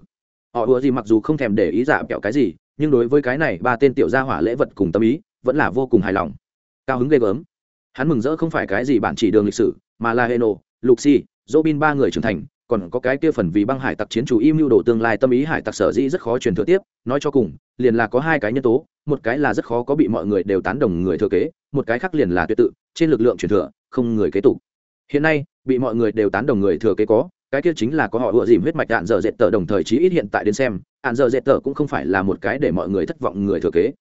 họ ùa gì mặc dù không thèm để ý dạ kẹo cái gì, nhưng đối với cái này ba tên tiểu gia hỏa lễ vật cùng tâm ý, vẫn là vô cùng hài lòng. Cao hứng ghê gớm. Hắn mừng rỡ không phải cái gì bản chỉ đường lịch sử, mà là heno, luxi, robin ba người trưởng thành, còn có cái kia phần vì băng hải tặc chiến chủ im mưu đồ tương lai tâm ý hải tặc sở dĩ rất khó truyền thừa tiếp, nói cho cùng, liền là có hai cái nhân tố, một cái là rất khó có bị mọi người đều tán đồng người thừa kế, một cái khác liền là tuyệt tự, trên lực lượng truyền thừa, không người kế tục. Hiện nay, bị mọi người đều tán đồng người thừa kế có cái kia chính là có họ ủa dìm huyết mạch đạn dở dệt tờ đồng thời chí ít hiện tại đến xem ạn dở dệt tờ cũng không phải là một cái để mọi người thất vọng người thừa kế.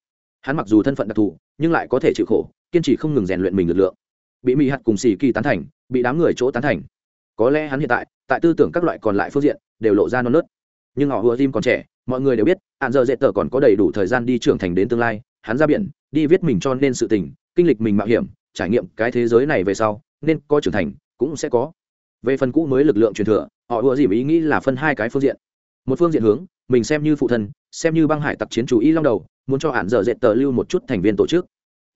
Hắn mặc dù thân phận đặc thù, nhưng lại có thể chịu khổ, kiên trì không ngừng rèn luyện mình lực lượng. Bị mỹ hạt cùng xì kỳ tán thành, bị đám người chỗ tán thành. Có lẽ hắn hiện tại tại tư tưởng các loại còn lại phương diện, đều lộ ra non nớt. Nhưng họ ủa dìm còn trẻ, mọi người đều biết ạn dở dệt tờ còn có đầy đủ thời gian đi trưởng thành đến tương lai. Hắn ra biển, đi viết mình cho nên sự tình, kinh lịch mình mạo hiểm, trải nghiệm cái thế giới này về sau, nên có trưởng thành, cũng sẽ có về phần cũ mới lực lượng truyền thừa, họ ùa dìm ý nghĩ là phân hai cái phương diện. Một phương diện hướng, mình xem như phụ thân, xem như băng hải tặc chiến chủ y long đầu, muốn cho hạn dở dệt tờ lưu một chút thành viên tổ chức.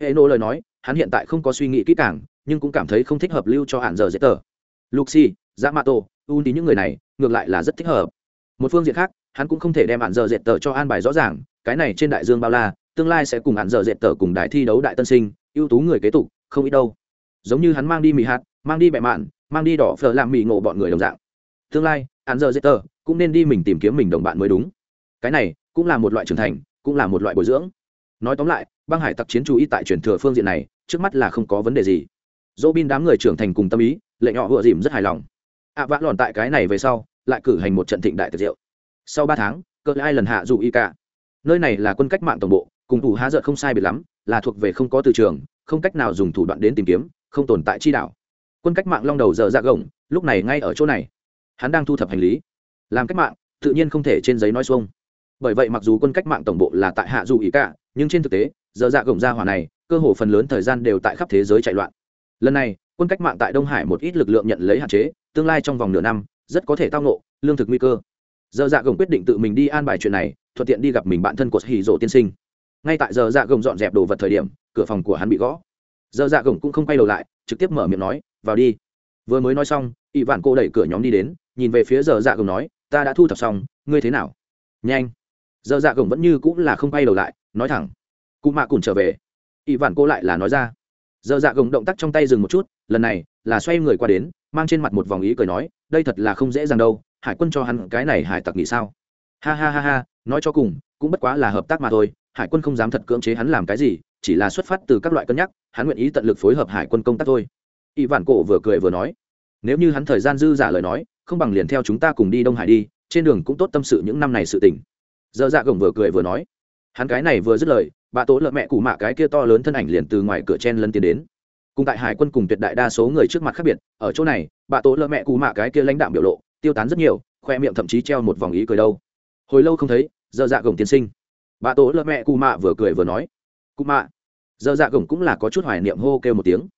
Hệ nộ lời nói, hắn hiện tại không có suy nghĩ kỹ càng, nhưng cũng cảm thấy không thích hợp lưu cho hạn dở dệt tờ. Luxi, yamato un tí những người này, ngược lại là rất thích hợp. Một phương diện khác, hắn cũng không thể đem hạn dở dệt tờ cho an bài rõ ràng, cái này trên đại dương bao la, tương lai sẽ cùng hạn dở dệt tờ cùng đại thi đấu đại tân sinh, ưu tú người kế tục, không ít đâu. Giống như hắn mang đi mì hạt, mang đi bẹ mạn mang đi đỏ phở làm mì ngộ bọn người đồng dạng. Tương lai hắn giờ dễ tờ cũng nên đi mình tìm kiếm mình đồng bạn mới đúng. Cái này cũng là một loại trưởng thành cũng là một loại bồi dưỡng. Nói tóm lại băng hải tặc chiến chú ý tại truyền thừa phương diện này trước mắt là không có vấn đề gì. Dỗ bin đám người trưởng thành cùng tâm ý lệnh họ vừa dìm rất hài lòng. Ạ à, vã lòn tại cái này về sau lại cử hành một trận thịnh đại tiệc rượu. Sau ba tháng cỡ ai lần hạ dù y cả. Nơi này là quân cách mạng tổng bộ cùng thủ há giận không sai biệt lắm là thuộc về không có từ trường không cách nào dùng thủ đoạn đến tìm kiếm không tồn tại chi đạo quân cách mạng long đầu giờ ra dạ gồng, lúc này ngay ở chỗ này. Hắn đang thu thập hành lý. Làm cách mạng, tự nhiên không thể trên giấy nói xuông. Bởi vậy mặc dù quân cách mạng tổng bộ là tại hạ dù ý cả, nhưng trên thực tế giờ dạ gồng ra hỏa này, cơ hồ phần lớn thời gian đều tại khắp thế giới chạy loạn. Lần này, quân cách mạng tại đông hải một ít lực lượng nhận lấy hạn chế, tương lai trong vòng nửa năm, rất có thể tao nộ lương thực nguy cơ. Giờ dạ gồng quyết định tự mình đi an bài chuyện này, thuận tiện đi gặp mình bạn thân của hì rộ tiên sinh. Ngay tại giờ dạ gồng dọn dẹp đồ vật thời điểm, cửa phòng của hắn bị gõ giờ dạ gồng cũng không quay đầu lại, trực tiếp mở miệng nói, vào đi. Vừa mới nói xong ỵ vạn cô đẩy cửa nhóm đi đến, nhìn về phía giờ dạ gồng nói, ta đã thu thập xong, ngươi thế nào? Nhanh. Giờ dạ gồng vẫn như cũng là không quay đầu lại, nói thẳng, cụ mạ cùng trở về. Ỵ vạn cô lại là nói ra. Giờ dạ gồng động tác trong tay dừng một chút, lần này là xoay người qua đến, mang trên mặt một vòng ý cười nói, đây thật là không dễ dàng đâu, hải quân cho hắn cái này hải tặc nghĩ sao? Ha ha ha ha, nói cho cùng, cũng bất quá là hợp tác mà thôi, hải quân không dám thật cưỡng chế hắn làm cái gì chỉ là xuất phát từ các loại cân nhắc, hắn nguyện ý tận lực phối hợp hải quân công tác thôi. Y vạn cổ vừa cười vừa nói, nếu như hắn thời gian dư giả lời nói, không bằng liền theo chúng ta cùng đi đông hải đi, trên đường cũng tốt tâm sự những năm này sự tình. Dơ dạ gồng vừa cười vừa nói, hắn cái này vừa dứt lời, bà tố lợn mẹ cụ mạ cái kia to lớn thân ảnh liền từ ngoài cửa chen lân tiến đến. Cùng tại hải quân cùng tuyệt đại đa số người trước mặt khác biệt, ở chỗ này, bà tố lợn mẹ cụ mạ cái kia lãnh đạm biểu lộ, tiêu tán rất nhiều, khoe miệng thậm chí treo một vòng ý cười đâu. Hồi lâu không thấy, dơ dạ gồng tiên sinh. Bà tố lợn mẹ cụ mạ vừa cười vừa nói cụ mạ. Dơ dạ gồng cũng là có chút hoài niệm hô kêu một tiếng.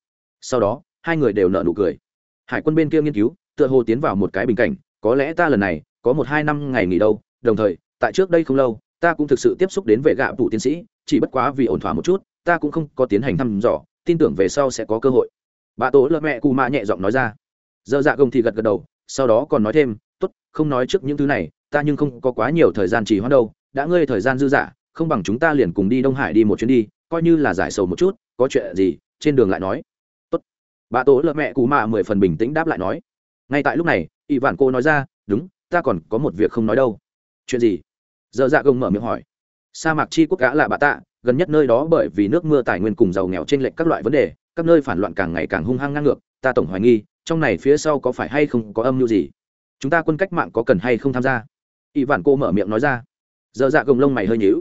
Sau đó, hai người đều nợ nụ cười. Hải quân bên kia nghiên cứu, tựa hồ tiến vào một cái bình cảnh, có lẽ ta lần này có một hai năm ngày nghỉ đâu, đồng thời, tại trước đây không lâu, ta cũng thực sự tiếp xúc đến vệ gạ phụ tiến sĩ, chỉ bất quá vì ổn thỏa một chút, ta cũng không có tiến hành thăm dò, tin tưởng về sau sẽ có cơ hội. Bà tổ lợ mẹ cù mạ nhẹ giọng nói ra. Dơ dạ gồng thì gật gật đầu, sau đó còn nói thêm, tốt, không nói trước những thứ này, ta nhưng không có quá nhiều thời gian trì hoãn đâu, đã ngơi thời gian dư dả không bằng chúng ta liền cùng đi đông hải đi một chuyến đi, coi như là giải sầu một chút, có chuyện gì, trên đường lại nói. Tốt. Bà tổ lợ mẹ cụ mạ mười phần bình tĩnh đáp lại nói. Ngay tại lúc này ỷ vạn cô nói ra, đúng, ta còn có một việc không nói đâu. Chuyện gì? Dơ dạ gông mở miệng hỏi. Sa mạc chi quốc gã là bà tạ, gần nhất nơi đó bởi vì nước mưa tài nguyên cùng giàu nghèo trên lệch các loại vấn đề, các nơi phản loạn càng ngày càng hung hăng ngang ngược, ta tổng hoài nghi, trong này phía sau có phải hay không có âm mưu gì? Chúng ta quân cách mạng có cần hay không tham gia? ỷ vạn cô mở miệng nói ra. Dơ dạ gông lông mày hơi nhíu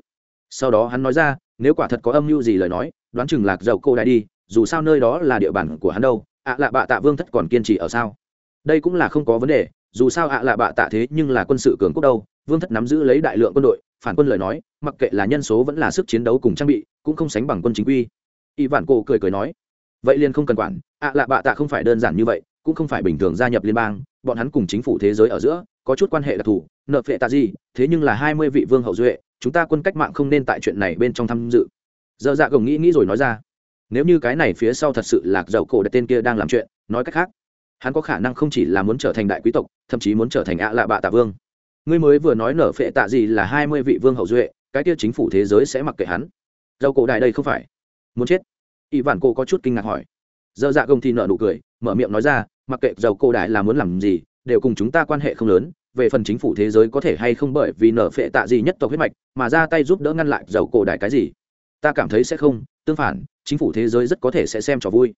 sau đó hắn nói ra, nếu quả thật có âm mưu gì lời nói, đoán chừng lạc dầu cô đại đi, dù sao nơi đó là địa bàn của hắn đâu, ạ lạ bạ tạ vương thất còn kiên trì ở sao? Đây cũng là không có vấn đề, dù sao ạ lạ bạ tạ thế nhưng là quân sự cường quốc đâu, vương thất nắm giữ lấy đại lượng quân đội, phản quân lời nói, mặc kệ là nhân số vẫn là sức chiến đấu cùng trang bị, cũng không sánh bằng quân chính quy. Y vạn cổ cười cười nói, vậy liền không cần quản, ạ lạ bạ tạ không phải đơn giản như vậy, cũng không phải bình thường gia nhập liên bang, bọn hắn cùng chính phủ thế giới ở giữa, có chút quan hệ đặc thù, nợ phệ tạ gì, thế nhưng là hai mươi vị vương hậu duệ chúng ta quân cách mạng không nên tại chuyện này bên trong tham dự. Dơ dạ gồng nghĩ nghĩ rồi nói ra. Nếu như cái này phía sau thật sự lạc dầu cổ đặt tên kia đang làm chuyện, nói cách khác, hắn có khả năng không chỉ là muốn trở thành đại quý tộc, thậm chí muốn trở thành ạ lạ bạ tạ vương. Ngươi mới vừa nói nở phệ tạ gì là hai mươi vị vương hậu duệ, cái kia chính phủ thế giới sẽ mặc kệ hắn. Dầu cổ đại đây không phải. Muốn chết. Ỷ vản cô có chút kinh ngạc hỏi. Dơ dạ gồng thì nợ nụ cười, mở miệng nói ra, mặc kệ dầu cổ đại là muốn làm gì, đều cùng chúng ta quan hệ không lớn về phần chính phủ thế giới có thể hay không bởi vì nở phệ tạ gì nhất tộc huyết mạch mà ra tay giúp đỡ ngăn lại dầu cổ đại cái gì? Ta cảm thấy sẽ không, tương phản, chính phủ thế giới rất có thể sẽ xem trò vui.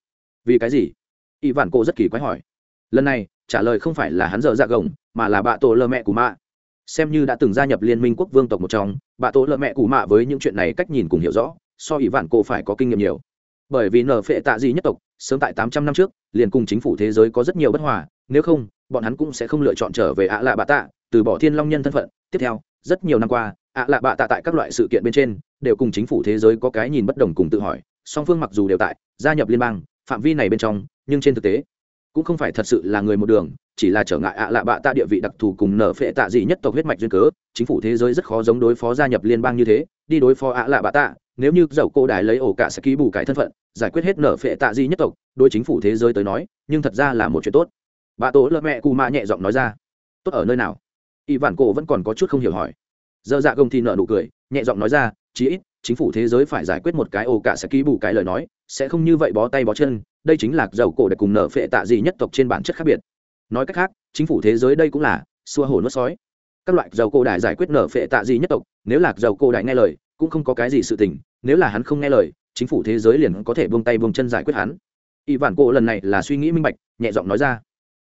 Vì cái gì? Y vạn cô rất kỳ quái hỏi. Lần này, trả lời không phải là hắn dở dạ gồng, mà là bạ tổ lơ mẹ của mạ. Xem như đã từng gia nhập liên minh quốc vương tộc một trong, bạ tổ lơ mẹ của mạ với những chuyện này cách nhìn cùng hiểu rõ, so ỷ vạn cổ phải có kinh nghiệm nhiều bởi vì nở phệ tạ gì nhất tộc, sớm tại tám trăm năm trước, liền cùng chính phủ thế giới có rất nhiều bất hòa, nếu không, bọn hắn cũng sẽ không lựa chọn trở về ạ lạ bạ tạ, từ bỏ thiên long nhân thân phận. Tiếp theo, rất nhiều năm qua, ạ lạ bạ tạ tại các loại sự kiện bên trên, đều cùng chính phủ thế giới có cái nhìn bất đồng cùng tự hỏi, song phương mặc dù đều tại, gia nhập liên bang, phạm vi này bên trong, nhưng trên thực tế, cũng không phải thật sự là người một đường, chỉ là trở ngại ạ lạ bạ tạ địa vị đặc thù cùng nở phệ tạ gì nhất tộc huyết mạch duyên cớ, chính phủ thế giới rất khó giống đối phó gia nhập liên bang như thế, đi đối phó ạ lạ bạ tạ nếu như dầu cổ đài lấy ổ cả sẽ ký bù cải thân phận, giải quyết hết nở phệ tạ di nhất tộc, đối chính phủ thế giới tới nói, nhưng thật ra là một chuyện tốt. Bà tổ lợ mẹ cù mạ nhẹ giọng nói ra. Tốt ở nơi nào? Y vạn cổ vẫn còn có chút không hiểu hỏi. Dơ dạ gông thì nợ nụ cười, nhẹ giọng nói ra, chí ít, chính phủ thế giới phải giải quyết một cái ổ cả sẽ ký bù cái lời nói, sẽ không như vậy bó tay bó chân, đây chính là dầu cổ để cùng nở phệ tạ gì nhất tộc trên bản chất khác biệt. Nói cách khác, chính phủ thế giới đây cũng là xua hổ nuốt sói. Các loại dầu cổ đại giải quyết nở phệ tạ gì nhất tộc, nếu là dầu cổ đại nghe lời cũng không có cái gì sự tình, nếu là hắn không nghe lời, chính phủ thế giới liền có thể buông tay buông chân giải quyết hắn. Y vạn cổ lần này là suy nghĩ minh bạch, nhẹ giọng nói ra,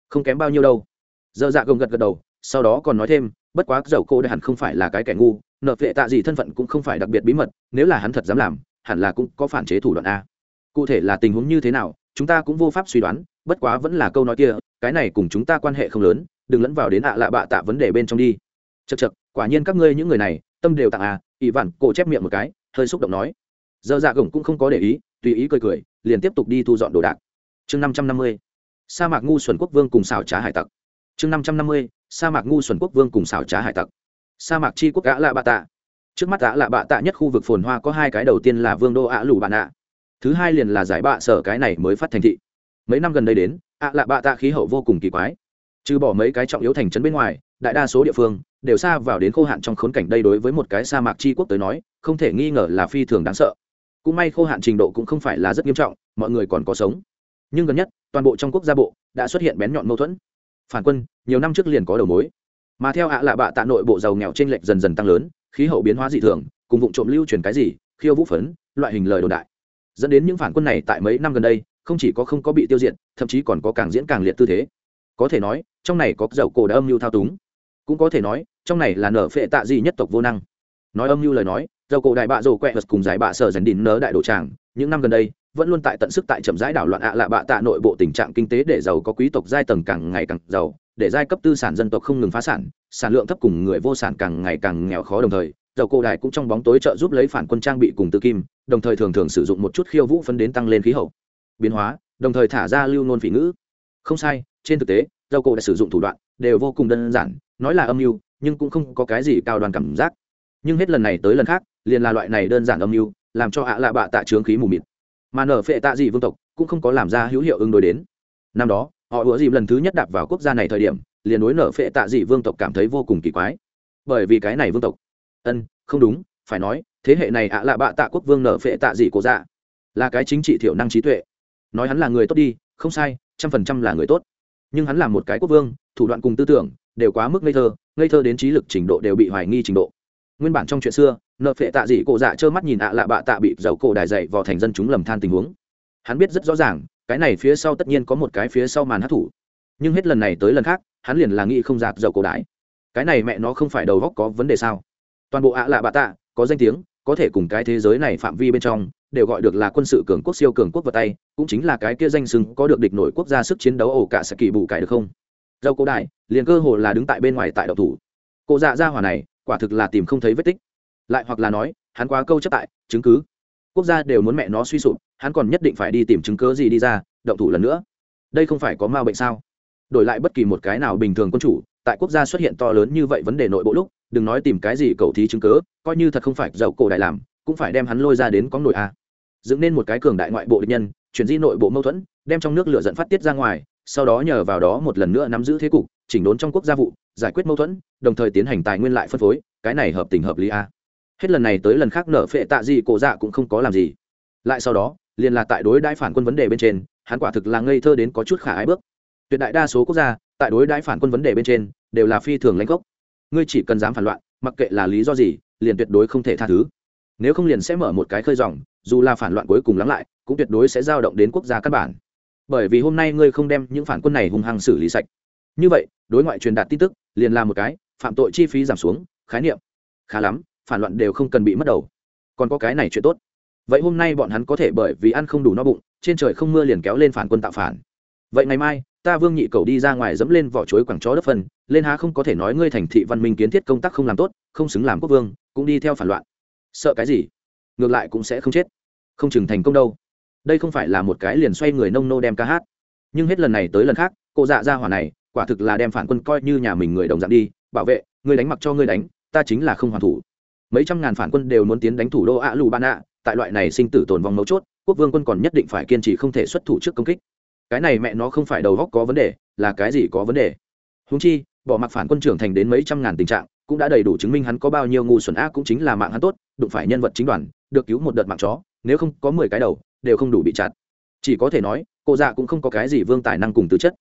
không kém bao nhiêu đâu. Dơ dạ gồng gật gật đầu, sau đó còn nói thêm, bất quá dầu cô đại hẳn không phải là cái kẻ ngu, nợ vệ tạ gì thân phận cũng không phải đặc biệt bí mật, nếu là hắn thật dám làm, hẳn là cũng có phản chế thủ đoạn a. Cụ thể là tình huống như thế nào, chúng ta cũng vô pháp suy đoán, bất quá vẫn là câu nói kia, cái này cùng chúng ta quan hệ không lớn, đừng lẫn vào đến ạ lạ bạ tạ vấn đề bên trong đi. Chật chật quả nhiên các ngươi những người này, tâm đều tặng à ỷ vạn cổ chép miệng một cái, hơi xúc động nói. Giờ dạ gồng cũng không có để ý, tùy ý cười cười, liền tiếp tục đi thu dọn đồ đạc. Chương năm trăm năm mươi, sa mạc ngu xuẩn quốc vương cùng xào trá hải tặc. Chương năm trăm năm mươi, sa mạc ngu xuẩn quốc vương cùng xào trá hải tặc. Sa mạc chi quốc Gã lạ bạ tạ trước mắt Gã lạ bạ tạ nhất khu vực phồn hoa có hai cái đầu tiên là vương đô ạ lù bạn ạ thứ hai liền là giải bạ sở cái này mới phát thành thị. Mấy năm gần đây đến ạ lạ bạ tạ khí hậu vô cùng kỳ quái. Trừ bỏ mấy cái trọng yếu thành trấn bên ngoài đại đa số địa phương đều xa vào đến khô hạn trong khốn cảnh đây đối với một cái sa mạc c quốc tới nói, không thể nghi ngờ là phi thường đáng sợ. Cũng may khô hạn trình độ cũng không phải là rất nghiêm trọng, mọi người còn có sống. Nhưng gần nhất, toàn bộ trong quốc gia bộ đã xuất hiện bén nhọn mâu thuẫn. Phản quân, nhiều năm trước liền có đầu mối. Mà theo ạ lạ bạ tạ nội bộ giàu nghèo t r ê n lệch dần dần tăng lớn, khí hậu biến hóa dị thường, cùng vụ trộm lưu truyền cái gì, khiêu vũ phấn, loại hình lời đồn đại. Dẫn đến những phản quân này tại mấy năm gần đây, không chỉ có không có bị tiêu diệt, thậm chí còn có càng diễn càng liệt tư thế. Có thể nói, trong này có dầu cổ đã âm mưu thao túng cũng có thể nói, trong này là nở phệ tạ gì nhất tộc vô năng. Nói âm mưu lời nói, dầu cổ đại bạ rồ quẹ vật cùng giải bạ sở dần đỉnh nớ đại đồ tràng, những năm gần đây, vẫn luôn tại tận sức tại chậm rãi đảo loạn ạ lạ bạ tạ nội bộ tình trạng kinh tế để giàu có quý tộc giai tầng càng ngày càng giàu, để giai cấp tư sản dân tộc không ngừng phá sản sản lượng thấp cùng người vô sản càng ngày càng nghèo khó đồng thời, dầu cổ đại cũng trong bóng tối trợ giúp lấy phản quân trang bị cùng tự kim, đồng thời thường thường sử dụng một chút khiêu vũ phân đến tăng lên khí hậu. Biến hóa, đồng thời thả ra lưu nôn phỉ ngữ. Không sai, trên thực tế, dầu cổ đã sử dụng thủ đoạn đều vô cùng đơn giản nói là âm mưu, nhưng cũng không có cái gì cao đoàn cảm giác. Nhưng hết lần này tới lần khác, liền là loại này đơn giản âm mưu, làm cho ạ lạ bạ tạ trướng khí mù mịt. Mà nở phệ tạ dị vương tộc cũng không có làm ra hữu hiệu ứng đối đến. Năm đó, họ ủa dìm lần thứ nhất đạp vào quốc gia này thời điểm, liền đối nở phệ tạ dị vương tộc cảm thấy vô cùng kỳ quái. Bởi vì cái này vương tộc, ân, không đúng, phải nói, thế hệ này ạ lạ bạ tạ quốc vương nở phệ tạ dị cổ dạ là cái chính trị thiểu năng trí tuệ. Nói hắn là người tốt đi, không sai, trăm phần trăm là người tốt. Nhưng hắn là một cái quốc vương, thủ đoạn cùng tư tưởng đều quá mức ngây thơ ngây thơ đến trí lực trình độ đều bị hoài nghi trình độ. Nguyên bản trong chuyện xưa, nợ phệ tạ dị cổ dạ trơ mắt nhìn ạ lạ bạ tạ bị dầu cổ đài dậy vào thành dân chúng lầm than tình huống. Hắn biết rất rõ ràng, cái này phía sau tất nhiên có một cái phía sau màn hát thủ. Nhưng hết lần này tới lần khác, hắn liền là nghĩ không dạp dầu cổ đái cái này mẹ nó không phải đầu góc có vấn đề sao? Toàn bộ ạ lạ bạ tạ, có danh tiếng, có thể cùng cái thế giới này phạm vi bên trong, đều gọi được là quân sự cường quốc siêu cường quốc vật tay, cũng chính là cái kia danh sừng có được địch nổi quốc gia sức chiến đấu ổ cả sẽ kỳ bù cải được không? Dầu cổ đại liền cơ hồ là đứng tại bên ngoài tại độc thủ. Cổ dạ gia hỏa này, quả thực là tìm không thấy vết tích. Lại hoặc là nói, hắn quá câu chấp tại, chứng cứ. Quốc gia đều muốn mẹ nó suy sụp, hắn còn nhất định phải đi tìm chứng cớ gì đi ra, động thủ lần nữa. Đây không phải có ma bệnh sao? Đổi lại bất kỳ một cái nào bình thường quân chủ, tại quốc gia xuất hiện to lớn như vậy vấn đề nội bộ lúc, đừng nói tìm cái gì cầu thí chứng cớ coi như thật không phải dậu cổ đại làm, cũng phải đem hắn lôi ra đến có nội a. Dựng nên một cái cường đại ngoại bộ địch nhân, chuyển di nội bộ mâu thuẫn, đem trong nước lửa dẫn phát tiết ra ngoài sau đó nhờ vào đó một lần nữa nắm giữ thế cục, chỉnh đốn trong quốc gia vụ, giải quyết mâu thuẫn, đồng thời tiến hành tài nguyên lại phân phối, cái này hợp tình hợp lý a. Hết lần này tới lần khác nở phệ tạ gì cổ dạ cũng không có làm gì. Lại sau đó, liền là tại đối đãi phản quân vấn đề bên trên, hắn quả thực là ngây thơ đến có chút khả ái bước. Tuyệt đại đa số quốc gia, tại đối đãi phản quân vấn đề bên trên, đều là phi thường lãnh gốc. Ngươi chỉ cần dám phản loạn, mặc kệ là lý do gì, liền tuyệt đối không thể tha thứ. Nếu không liền sẽ mở một cái khơi dòng, dù là phản loạn cuối cùng lắng lại, cũng tuyệt đối sẽ giao động đến quốc gia căn bản bởi vì hôm nay ngươi không đem những phản quân này hung hăng xử lý sạch. Như vậy, đối ngoại truyền đạt tin tức, liền là một cái, phạm tội chi phí giảm xuống, khái niệm. Khá lắm, phản loạn đều không cần bị mất đầu. Còn có cái này chuyện tốt. Vậy hôm nay bọn hắn có thể bởi vì ăn không đủ no bụng, trên trời không mưa liền kéo lên phản quân tạo phản. Vậy ngày mai, ta vương nhị cầu đi ra ngoài dẫm lên vỏ chuối quẳng chó đất phần, lên há không có thể nói ngươi thành thị văn minh kiến thiết công tác không làm tốt, không xứng làm quốc vương, cũng đi theo phản loạn. Sợ cái gì? Ngược lại cũng sẽ không chết. Không chừng thành công đâu đây không phải là một cái liền xoay người nông nô đem ca hát. Nhưng hết lần này tới lần khác, cô dạ ra hỏa này, quả thực là đem phản quân coi như nhà mình người đồng dạng đi, bảo vệ, người đánh mặc cho người đánh, ta chính là không hoàn thủ. Mấy trăm ngàn phản quân đều muốn tiến đánh thủ đô ạ lù ban ạ tại loại này sinh tử tồn vong mấu chốt, quốc vương quân còn nhất định phải kiên trì không thể xuất thủ trước công kích. Cái này mẹ nó không phải đầu góc có vấn đề, là cái gì có vấn đề? Húng chi, bỏ mặc phản quân trưởng thành đến mấy trăm ngàn tình trạng, cũng đã đầy đủ chứng minh hắn có bao nhiêu ngu xuẩn ác cũng chính là mạng hắn tốt, đụng phải nhân vật chính đoàn, được cứu một đợt mạng chó, nếu không có mười cái đầu đều không đủ bị chặt. Chỉ có thể nói, cô dạ cũng không có cái gì vương tài năng cùng tư chất.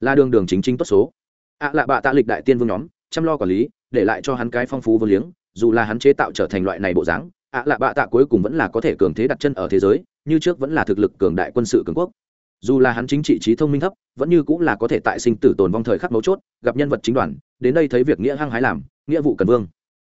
Là đường đường chính chính tốt số. Ạ à lạ bạ tạ lịch đại tiên vương nhóm, chăm lo quản lý, để lại cho hắn cái phong phú vô liếng, dù là hắn chế tạo trở thành loại này bộ dáng ạ à lạ bạ tạ cuối cùng vẫn là có thể cường thế đặt chân ở thế giới, như trước vẫn là thực lực cường đại quân sự cường quốc. Dù là hắn chính trị trí thông minh thấp, vẫn như cũng là có thể tại sinh tử tồn vong thời khắc mấu chốt, gặp nhân vật chính đoàn, đến đây thấy việc nghĩa hăng hái làm, nghĩa vụ cần vương.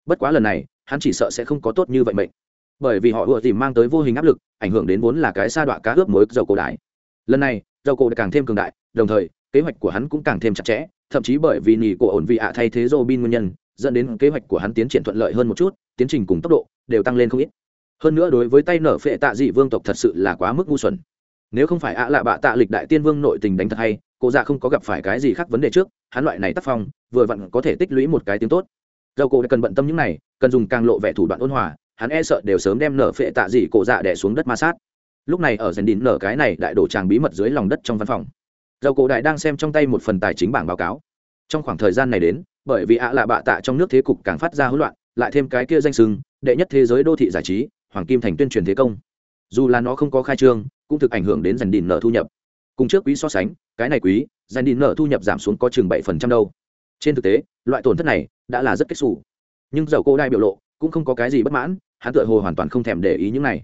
Bất quá lần này, hắn chỉ sợ sẽ không có tốt như vậy mệnh bởi vì họ vừa tìm mang tới vô hình áp lực, ảnh hưởng đến vốn là cái sa đọa cá ướp mối dầu cổ đại. Lần này, dầu cổ càng thêm cường đại, đồng thời, kế hoạch của hắn cũng càng thêm chặt chẽ, thậm chí bởi vì nỉ cổ ổn vị ạ thay thế Robin nguyên nhân, dẫn đến kế hoạch của hắn tiến triển thuận lợi hơn một chút, tiến trình cùng tốc độ đều tăng lên không ít. Hơn nữa đối với tay nở phệ tạ dị vương tộc thật sự là quá mức ngu xuẩn. Nếu không phải ạ lạ bạ tạ lịch đại tiên vương nội tình đánh thật hay, cô dạ không có gặp phải cái gì khác vấn đề trước, hắn loại này tác phong, vừa vặn có thể tích lũy một cái tiếng tốt. Dầu cổ cần bận tâm những này, cần dùng càng lộ vẻ thủ đoạn ôn hòa hắn e sợ đều sớm đem nở phệ tạ dị cổ dạ đẻ xuống đất ma sát. Lúc này ở dần đỉnh nở cái này đại đổ tràng bí mật dưới lòng đất trong văn phòng. Dầu cổ đại đang xem trong tay một phần tài chính bảng báo cáo. Trong khoảng thời gian này đến, bởi vì ạ lạ bạ tạ trong nước thế cục càng phát ra hỗn loạn, lại thêm cái kia danh sừng đệ nhất thế giới đô thị giải trí, hoàng kim thành tuyên truyền thế công. Dù là nó không có khai trương, cũng thực ảnh hưởng đến dần đỉnh nợ thu nhập. Cùng trước quý so sánh, cái này quý dần đỉnh nợ thu nhập giảm xuống có chừng bảy phần trăm đâu. Trên thực tế, loại tổn thất này đã là rất kết xù. Nhưng dầu cô đai biểu lộ cũng không có cái gì bất mãn, hắn tựa hồ hoàn toàn không thèm để ý những này.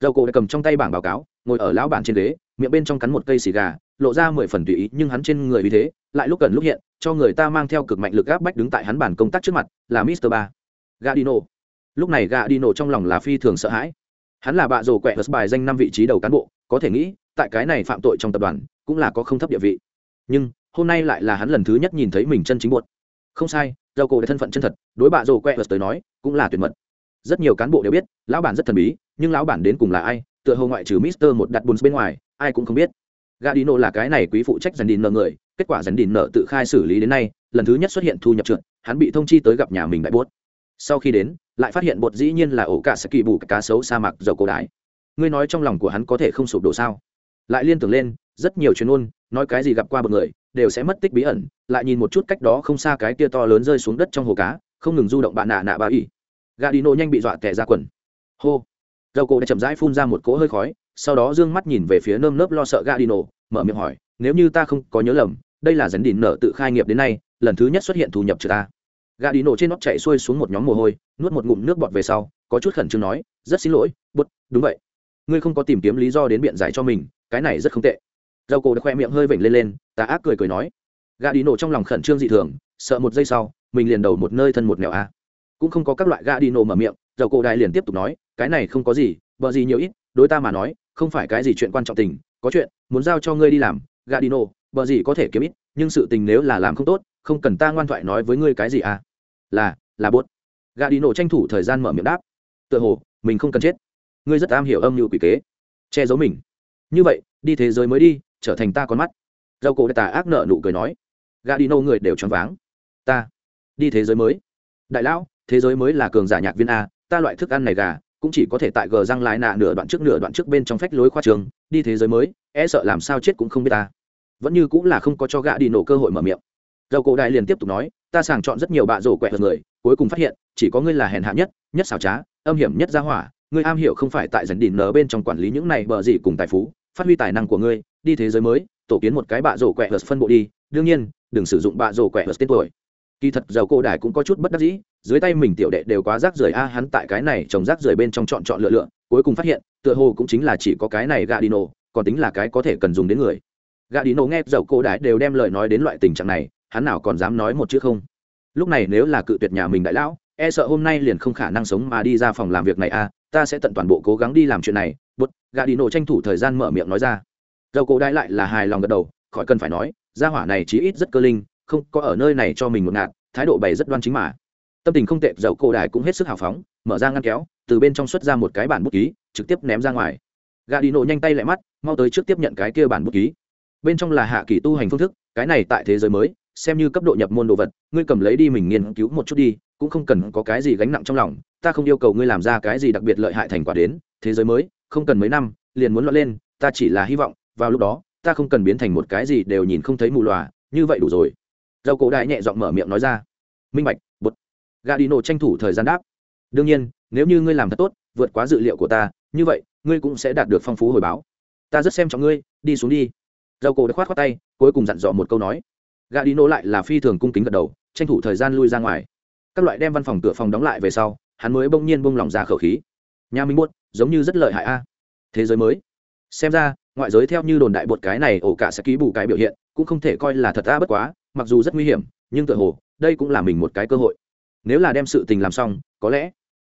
Dầu cổ đã cầm trong tay bảng báo cáo, ngồi ở lão bản trên ghế, miệng bên trong cắn một cây xì gà, lộ ra mười phần tùy ý, nhưng hắn trên người vì thế, lại lúc cần lúc hiện, cho người ta mang theo cực mạnh lực áp bách đứng tại hắn bàn công tác trước mặt, là mister ba. Gadino lúc này gadino trong lòng là phi thường sợ hãi. Hắn là bạ rồ quẹt hớt bài danh năm vị trí đầu cán bộ, có thể nghĩ, tại cái này phạm tội trong tập đoàn, cũng là có không thấp địa vị. Nhưng, hôm nay lại là hắn lần thứ nhất nhìn thấy mình chân chính buột. Không sai dầu cổ thân phận chân thật, đối bạ rồ quẹ tới nói, cũng là tuyệt mật. Rất nhiều cán bộ đều biết, lão bản rất thần bí, nhưng lão bản đến cùng là ai, tựa hồ ngoại trừ mister một đặt bùn bên ngoài, ai cũng không biết. Gà đi là cái này quý phụ trách dần đình nợ người, kết quả dần đình nợ tự khai xử lý đến nay, lần thứ nhất xuất hiện thu nhập trượt, hắn bị thông chi tới gặp nhà mình đại bốt. Sau khi đến, lại phát hiện bột dĩ nhiên là ổ cả sẽ kỳ bù cá sấu sa mạc dầu cổ đái ngươi nói trong lòng của hắn có thể không sụp đổ sao? Lại liên tưởng lên, rất nhiều chuyên ôn nói cái gì gặp qua một người đều sẽ mất tích bí ẩn, lại nhìn một chút cách đó không xa cái tia to lớn rơi xuống đất trong hồ cá, không ngừng du động bạn nạ nạ bà ỉ. Gà đi nổ nhanh bị dọa tẻ ra quần. Hô. Dầu cổ đã chậm rãi phun ra một cỗ hơi khói, sau đó d ư ơ n g mắt nhìn về phía nơm nớp lo sợ gà đi nổ mở miệng hỏi, nếu như ta không có nhớ lầm, đây là dẫn đỉn nở tự khai nghiệp đến nay, lần thứ nhất xuất hiện thu nhập trừ ta. Gà đi nổ trên nóc chạy xuôi xuống một nhóm mồ hôi, nuốt một ngụm nước bọt về sau, có chút khẩn trương nói, rất xin lỗi, bút, đúng vậy. Ngươi không có tìm kiếm lý do đến biện giải cho mình, cái này rất không tệ dầu cổ đã khoe miệng hơi vểnh lên lên ta ác cười cười nói gà đi nổ trong lòng khẩn trương dị thường, sợ một giây sau, mình liền đầu một nơi thân một nẻo a. Cũng không có các loại gà đi nổ mở miệng dầu cổ đại liền tiếp tục nói, cái này không có gì bờ gì nhiều ít, đối ta mà nói, không phải cái gì chuyện quan trọng tình, có chuyện, muốn giao cho ngươi đi làm gà đi nổ bờ gì có thể kiếm ít, nhưng sự tình nếu là làm không tốt, không cần ta ngoan thoại nói với ngươi cái gì à? Là là buốt. Gà đi nổ tranh thủ thời gian mở miệng đáp, tựa hồ, mình không cần chết. Ngươi rất am hiểu âm mưu quỷ kế, che giấu mình. Như vậy, đi thế giới mới đi trở thành ta con mắt. Dầu cổ đại tà ác nợ nụ cười nói. Gà đi nô người đều choáng váng. Ta đi thế giới mới. Đại lão, thế giới mới là cường giả nhạc viên a, ta loại thức ăn này gà, cũng chỉ có thể tại gờ răng lái nạ nửa đoạn trước nửa đoạn trước bên trong phách lối khoa trường, đi thế giới mới e sợ làm sao chết cũng không biết ta. Vẫn như cũng là không có cho gã đi nổ cơ hội mở miệng. Dầu cổ đại liền tiếp tục nói, ta sàng chọn rất nhiều bạ rổ quẹt người, cuối cùng phát hiện, chỉ có ngươi là hèn hạ nhất nhất xảo trá, âm hiểm nhất gia hỏa, ngươi am hiểu không phải tại dần đỉnh nở bên trong quản lý những này bờ gì cùng tài phú, phát huy tài năng của ngươi đi thế giới mới, tổ kiến một cái bạ rổ quẹt phân bộ đi. Đương nhiên, đừng sử dụng bạ rổ quẹt tên tuổi. Kỳ thật, giàu cổ đài cũng có chút bất đắc dĩ. Dưới tay mình tiểu đệ đều quá rác rưởi a, hắn tại cái này trồng rác rưởi bên trong chọn chọn lựa lựa, cuối cùng phát hiện, tựa hồ cũng chính là chỉ có cái này gà đi nổ còn tính là cái có thể cần dùng đến người. Gà đi nổ nghe giàu cổ đài đều đem lời nói đến loại tình trạng này, hắn nào còn dám nói một chữ không? Lúc này nếu là cự tuyệt nhà mình đại lão e sợ hôm nay liền không khả năng sống mà đi ra phòng làm việc này a, ta sẽ tận toàn bộ cố gắng đi làm chuyện này. Bút gà đi nổ tranh thủ thời gian mở miệng nói ra dầu cổ đại lại là hài lòng gật đầu, khỏi cần phải nói, gia hỏa này chí ít rất cơ linh, không có ở nơi này cho mình một ngạt, thái độ bày rất đoan chính mà. Tâm tình không tệ, dầu cổ đại cũng hết sức hào phóng, mở ra ngăn kéo, từ bên trong xuất ra một cái bản bút ký, trực tiếp ném ra ngoài. Gà đi nổ nhanh tay lại mắt, mau tới trước tiếp nhận cái kia bản bút ký. Bên trong là hạ kỳ tu hành phương thức, cái này tại thế giới mới, xem như cấp độ nhập môn đồ vật, ngươi cầm lấy đi mình nghiên cứu một chút đi, cũng không cần có cái gì gánh nặng trong lòng, ta không yêu cầu ngươi làm ra cái gì đặc biệt lợi hại thành quả đến, thế giới mới, không cần mấy năm, liền muốn lo lên, ta chỉ là hy vọng vào lúc đó, ta không cần biến thành một cái gì đều nhìn không thấy mù lòa, như vậy đủ rồi. Dầu cổ đại nhẹ giọng mở miệng nói ra. Minh bạch bột gà đi nổ tranh thủ thời gian đáp. Đương nhiên, nếu như ngươi làm thật tốt, vượt quá dự liệu của ta, như vậy, ngươi cũng sẽ đạt được phong phú hồi báo. Ta rất xem trọng ngươi, đi xuống đi. Dầu cổ đã khoát khoát tay, cuối cùng dặn dò một câu nói. Gà đi nổ lại là phi thường cung kính gật đầu, tranh thủ thời gian lui ra ngoài. Các loại đem văn phòng cửa phòng đóng lại về sau, hắn mới bỗng nhiên bông lỏng ra khẩu khí. Nhà minh buốt giống như rất lợi hại a. Thế giới mới. Xem ra ngoại giới theo như đồn đại bột cái này ổ cả sẽ ký bù cái biểu hiện, cũng không thể coi là thật ta bất quá, mặc dù rất nguy hiểm, nhưng tự hồ, đây cũng là mình một cái cơ hội. Nếu là đem sự tình làm xong, có lẽ,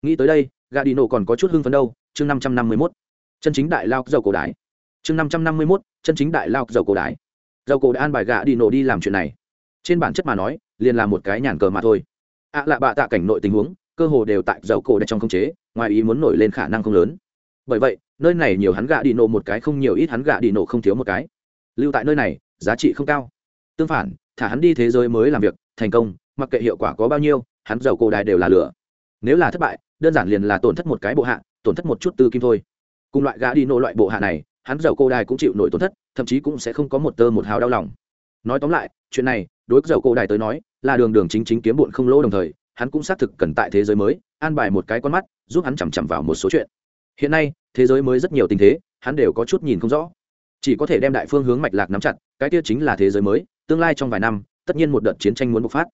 nghĩ tới đây gà đi nổ còn có chút hưng phấn đâu, chương năm trăm năm mươi mốt, chân chính đại lao dầu cổ đái chương năm trăm năm mươi mốt, chân chính đại lao dầu cổ đái dầu cổ đã an bài gà đi nổ đi làm chuyện này. Trên bản chất mà nói, liền là một cái nhàn cờ mà thôi. Ạ à lạ bạ tạ cảnh nội tình huống, cơ hồ đều tại dầu cổ đã trong không chế, ngoài ý muốn nổi lên khả năng không lớn. Bởi vậy nơi này nhiều hắn gạ đi nổ một cái không nhiều ít hắn gạ đi nổ không thiếu một cái. Lưu tại nơi này, giá trị không cao. Tương phản, thả hắn đi thế giới mới làm việc, thành công, mặc kệ hiệu quả có bao nhiêu, hắn giàu cổ đài đều là lửa. Nếu là thất bại, đơn giản liền là tổn thất một cái bộ hạ, tổn thất một chút tư kim thôi. Cùng loại gã đi nổ loại bộ hạ này, hắn giàu cổ đài cũng chịu nổi tổn thất, thậm chí cũng sẽ không có một tơ một hào đau lòng. Nói tóm lại, chuyện này, đối với giàu cổ đài tới nói, là đường đường chính chính kiếm bụn không lỗ đồng thời, hắn cũng xác thực cần tại thế giới mới, an bài một cái con mắt, giúp hắn chằm chằm vào một số chuyện. Hiện nay thế giới mới rất nhiều tình thế, hắn đều có chút nhìn không rõ. Chỉ có thể đem đại phương hướng mạch lạc nắm chặt, cái kia chính là thế giới mới, tương lai trong vài năm, tất nhiên một đợt chiến tranh muốn bộc phát.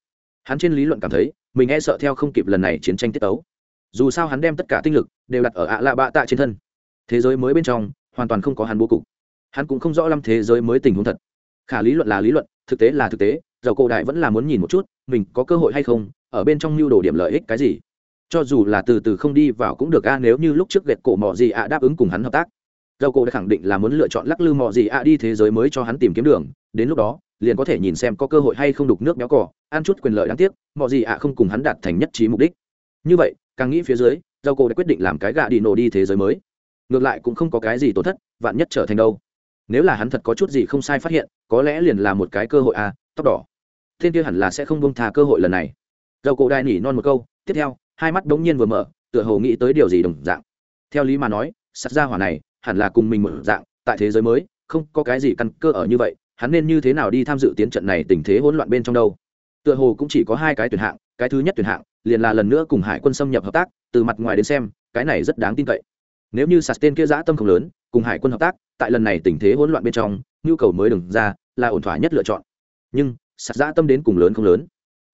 Hắn trên lý luận cảm thấy, mình e sợ theo không kịp lần này chiến tranh tiết tấu. Dù sao hắn đem tất cả tinh lực đều đặt ở ạ lạ bạ tạ trên thân. Thế giới mới bên trong, hoàn toàn không có hắn bố cục. Hắn cũng không rõ lâm thế giới mới tình huống thật. Khả lý luận là lý luận, thực tế là thực tế, dầu cổ đại vẫn là muốn nhìn một chút, mình có cơ hội hay không, ở bên trong mưu đồ điểm lợi ích cái gì cho dù là từ từ không đi vào cũng được a, nếu như lúc trước gẹt cổ mò gì ạ đáp ứng cùng hắn hợp tác. Dầu cổ đã khẳng định là muốn lựa chọn lắc lư mò gì ạ đi thế giới mới cho hắn tìm kiếm đường. Đến lúc đó, liền có thể nhìn xem có cơ hội hay không đục nước béo cỏ ăn chút quyền lợi đáng tiếc mò gì ạ không cùng hắn đạt thành nhất trí mục đích. Như vậy, càng nghĩ phía dưới dầu cổ đã quyết định làm cái gạ đi nổ đi thế giới mới. Ngược lại cũng không có cái gì tổn thất, vạn nhất trở thành đâu. Nếu là hắn thật có chút gì không sai phát hiện, có lẽ liền là một cái cơ hội à tóc đỏ. Thiên kia hẳn là sẽ không bông thà cơ hội lần này. Dầu cổ đai nỉ non một câu, tiếp theo hai mắt bỗng nhiên vừa mở, tựa hồ nghĩ tới điều gì đồng dạng. Theo lý mà nói sắt ra hỏa này hẳn là cùng mình một dạng, tại thế giới mới, không có cái gì căn cơ ở như vậy, hắn nên như thế nào đi tham dự tiến trận này tình thế hỗn loạn bên trong đâu? Tựa hồ cũng chỉ có hai cái tuyển hạng, cái thứ nhất tuyển hạng, liền là lần nữa cùng hải quân xâm nhập hợp tác, từ mặt ngoài đến xem, cái này rất đáng tin cậy. Nếu như sạt tên kia giã tâm không lớn, cùng hải quân hợp tác, tại lần này tình thế hỗn loạn bên trong, nhu cầu mới đừng ra, là ổn thỏa nhất lựa chọn. Nhưng sạt giã tâm đến cùng lớn không lớn?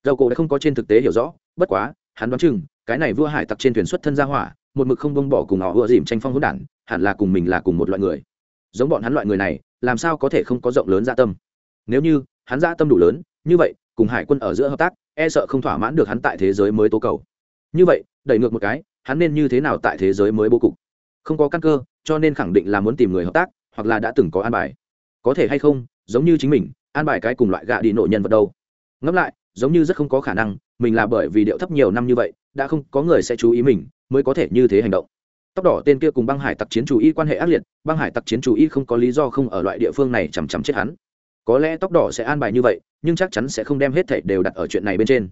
Dầu cổ đã không có trên thực tế hiểu rõ, bất quá, hắn đoán chừng cái này vua hải tặc trên thuyền xuất thân ra hỏa, một mực không bông bỏ cùng họ ưa dìm tranh phong hỗn đản, hẳn là cùng mình là cùng một loại người. Giống bọn hắn loại người này, làm sao có thể không có rộng lớn dạ tâm? Nếu như hắn dạ tâm đủ lớn, như vậy, cùng hải quân ở giữa hợp tác e sợ không thỏa mãn được hắn tại thế giới mới tố cầu. Như vậy, đẩy ngược một cái, hắn nên như thế nào tại thế giới mới bố cục? Không có căn cơ, cho nên khẳng định là muốn tìm người hợp tác, hoặc là đã từng có an bài. Có thể hay không, giống như chính mình, an bài cái cùng loại gạ đi nội nhân vật đâu. Ngẫm lại, giống như rất không có khả năng mình là bởi vì điệu thấp nhiều năm như vậy, đã không có người sẽ chú ý mình, mới có thể như thế hành động. Tóc đỏ tên kia cùng băng hải tặc chiến chủ y quan hệ ác liệt, băng hải tặc chiến chủ y không có lý do không ở loại địa phương này chằm chằm chết hắn. Có lẽ tóc đỏ sẽ an bài như vậy, nhưng chắc chắn sẽ không đem hết thảy đều đặt ở chuyện này bên trên.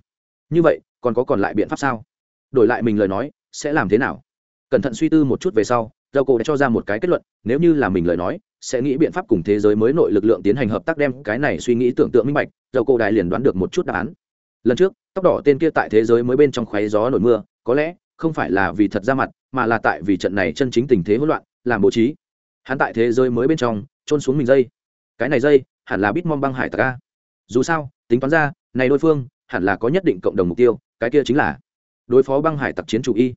Như vậy, còn có còn lại biện pháp sao? Đổi lại mình lời nói, sẽ làm thế nào? Cẩn thận suy tư một chút về sau dầu cổ đã cho ra một cái kết luận, nếu như là mình lời nói, sẽ nghĩ biện pháp cùng thế giới mới nội lực lượng tiến hành hợp tác đem cái này suy nghĩ tưởng tượng minh bạch dầu cổ đại liền đoán được một chút đáp án. Lần trước tóc đỏ tên kia tại thế giới mới bên trong khoáy gió nổi mưa, có lẽ không phải là vì thật ra mặt, mà là tại vì trận này chân chính tình thế hỗn loạn, làm bố trí. Hắn tại thế giới mới bên trong trôn xuống mình dây. Cái này dây, hẳn là bít mong băng hải tặc a. Dù sao, tính toán ra, này đối phương, hẳn là có nhất định cộng đồng mục tiêu, cái kia chính là đối phó băng hải tặc chiến chủ y.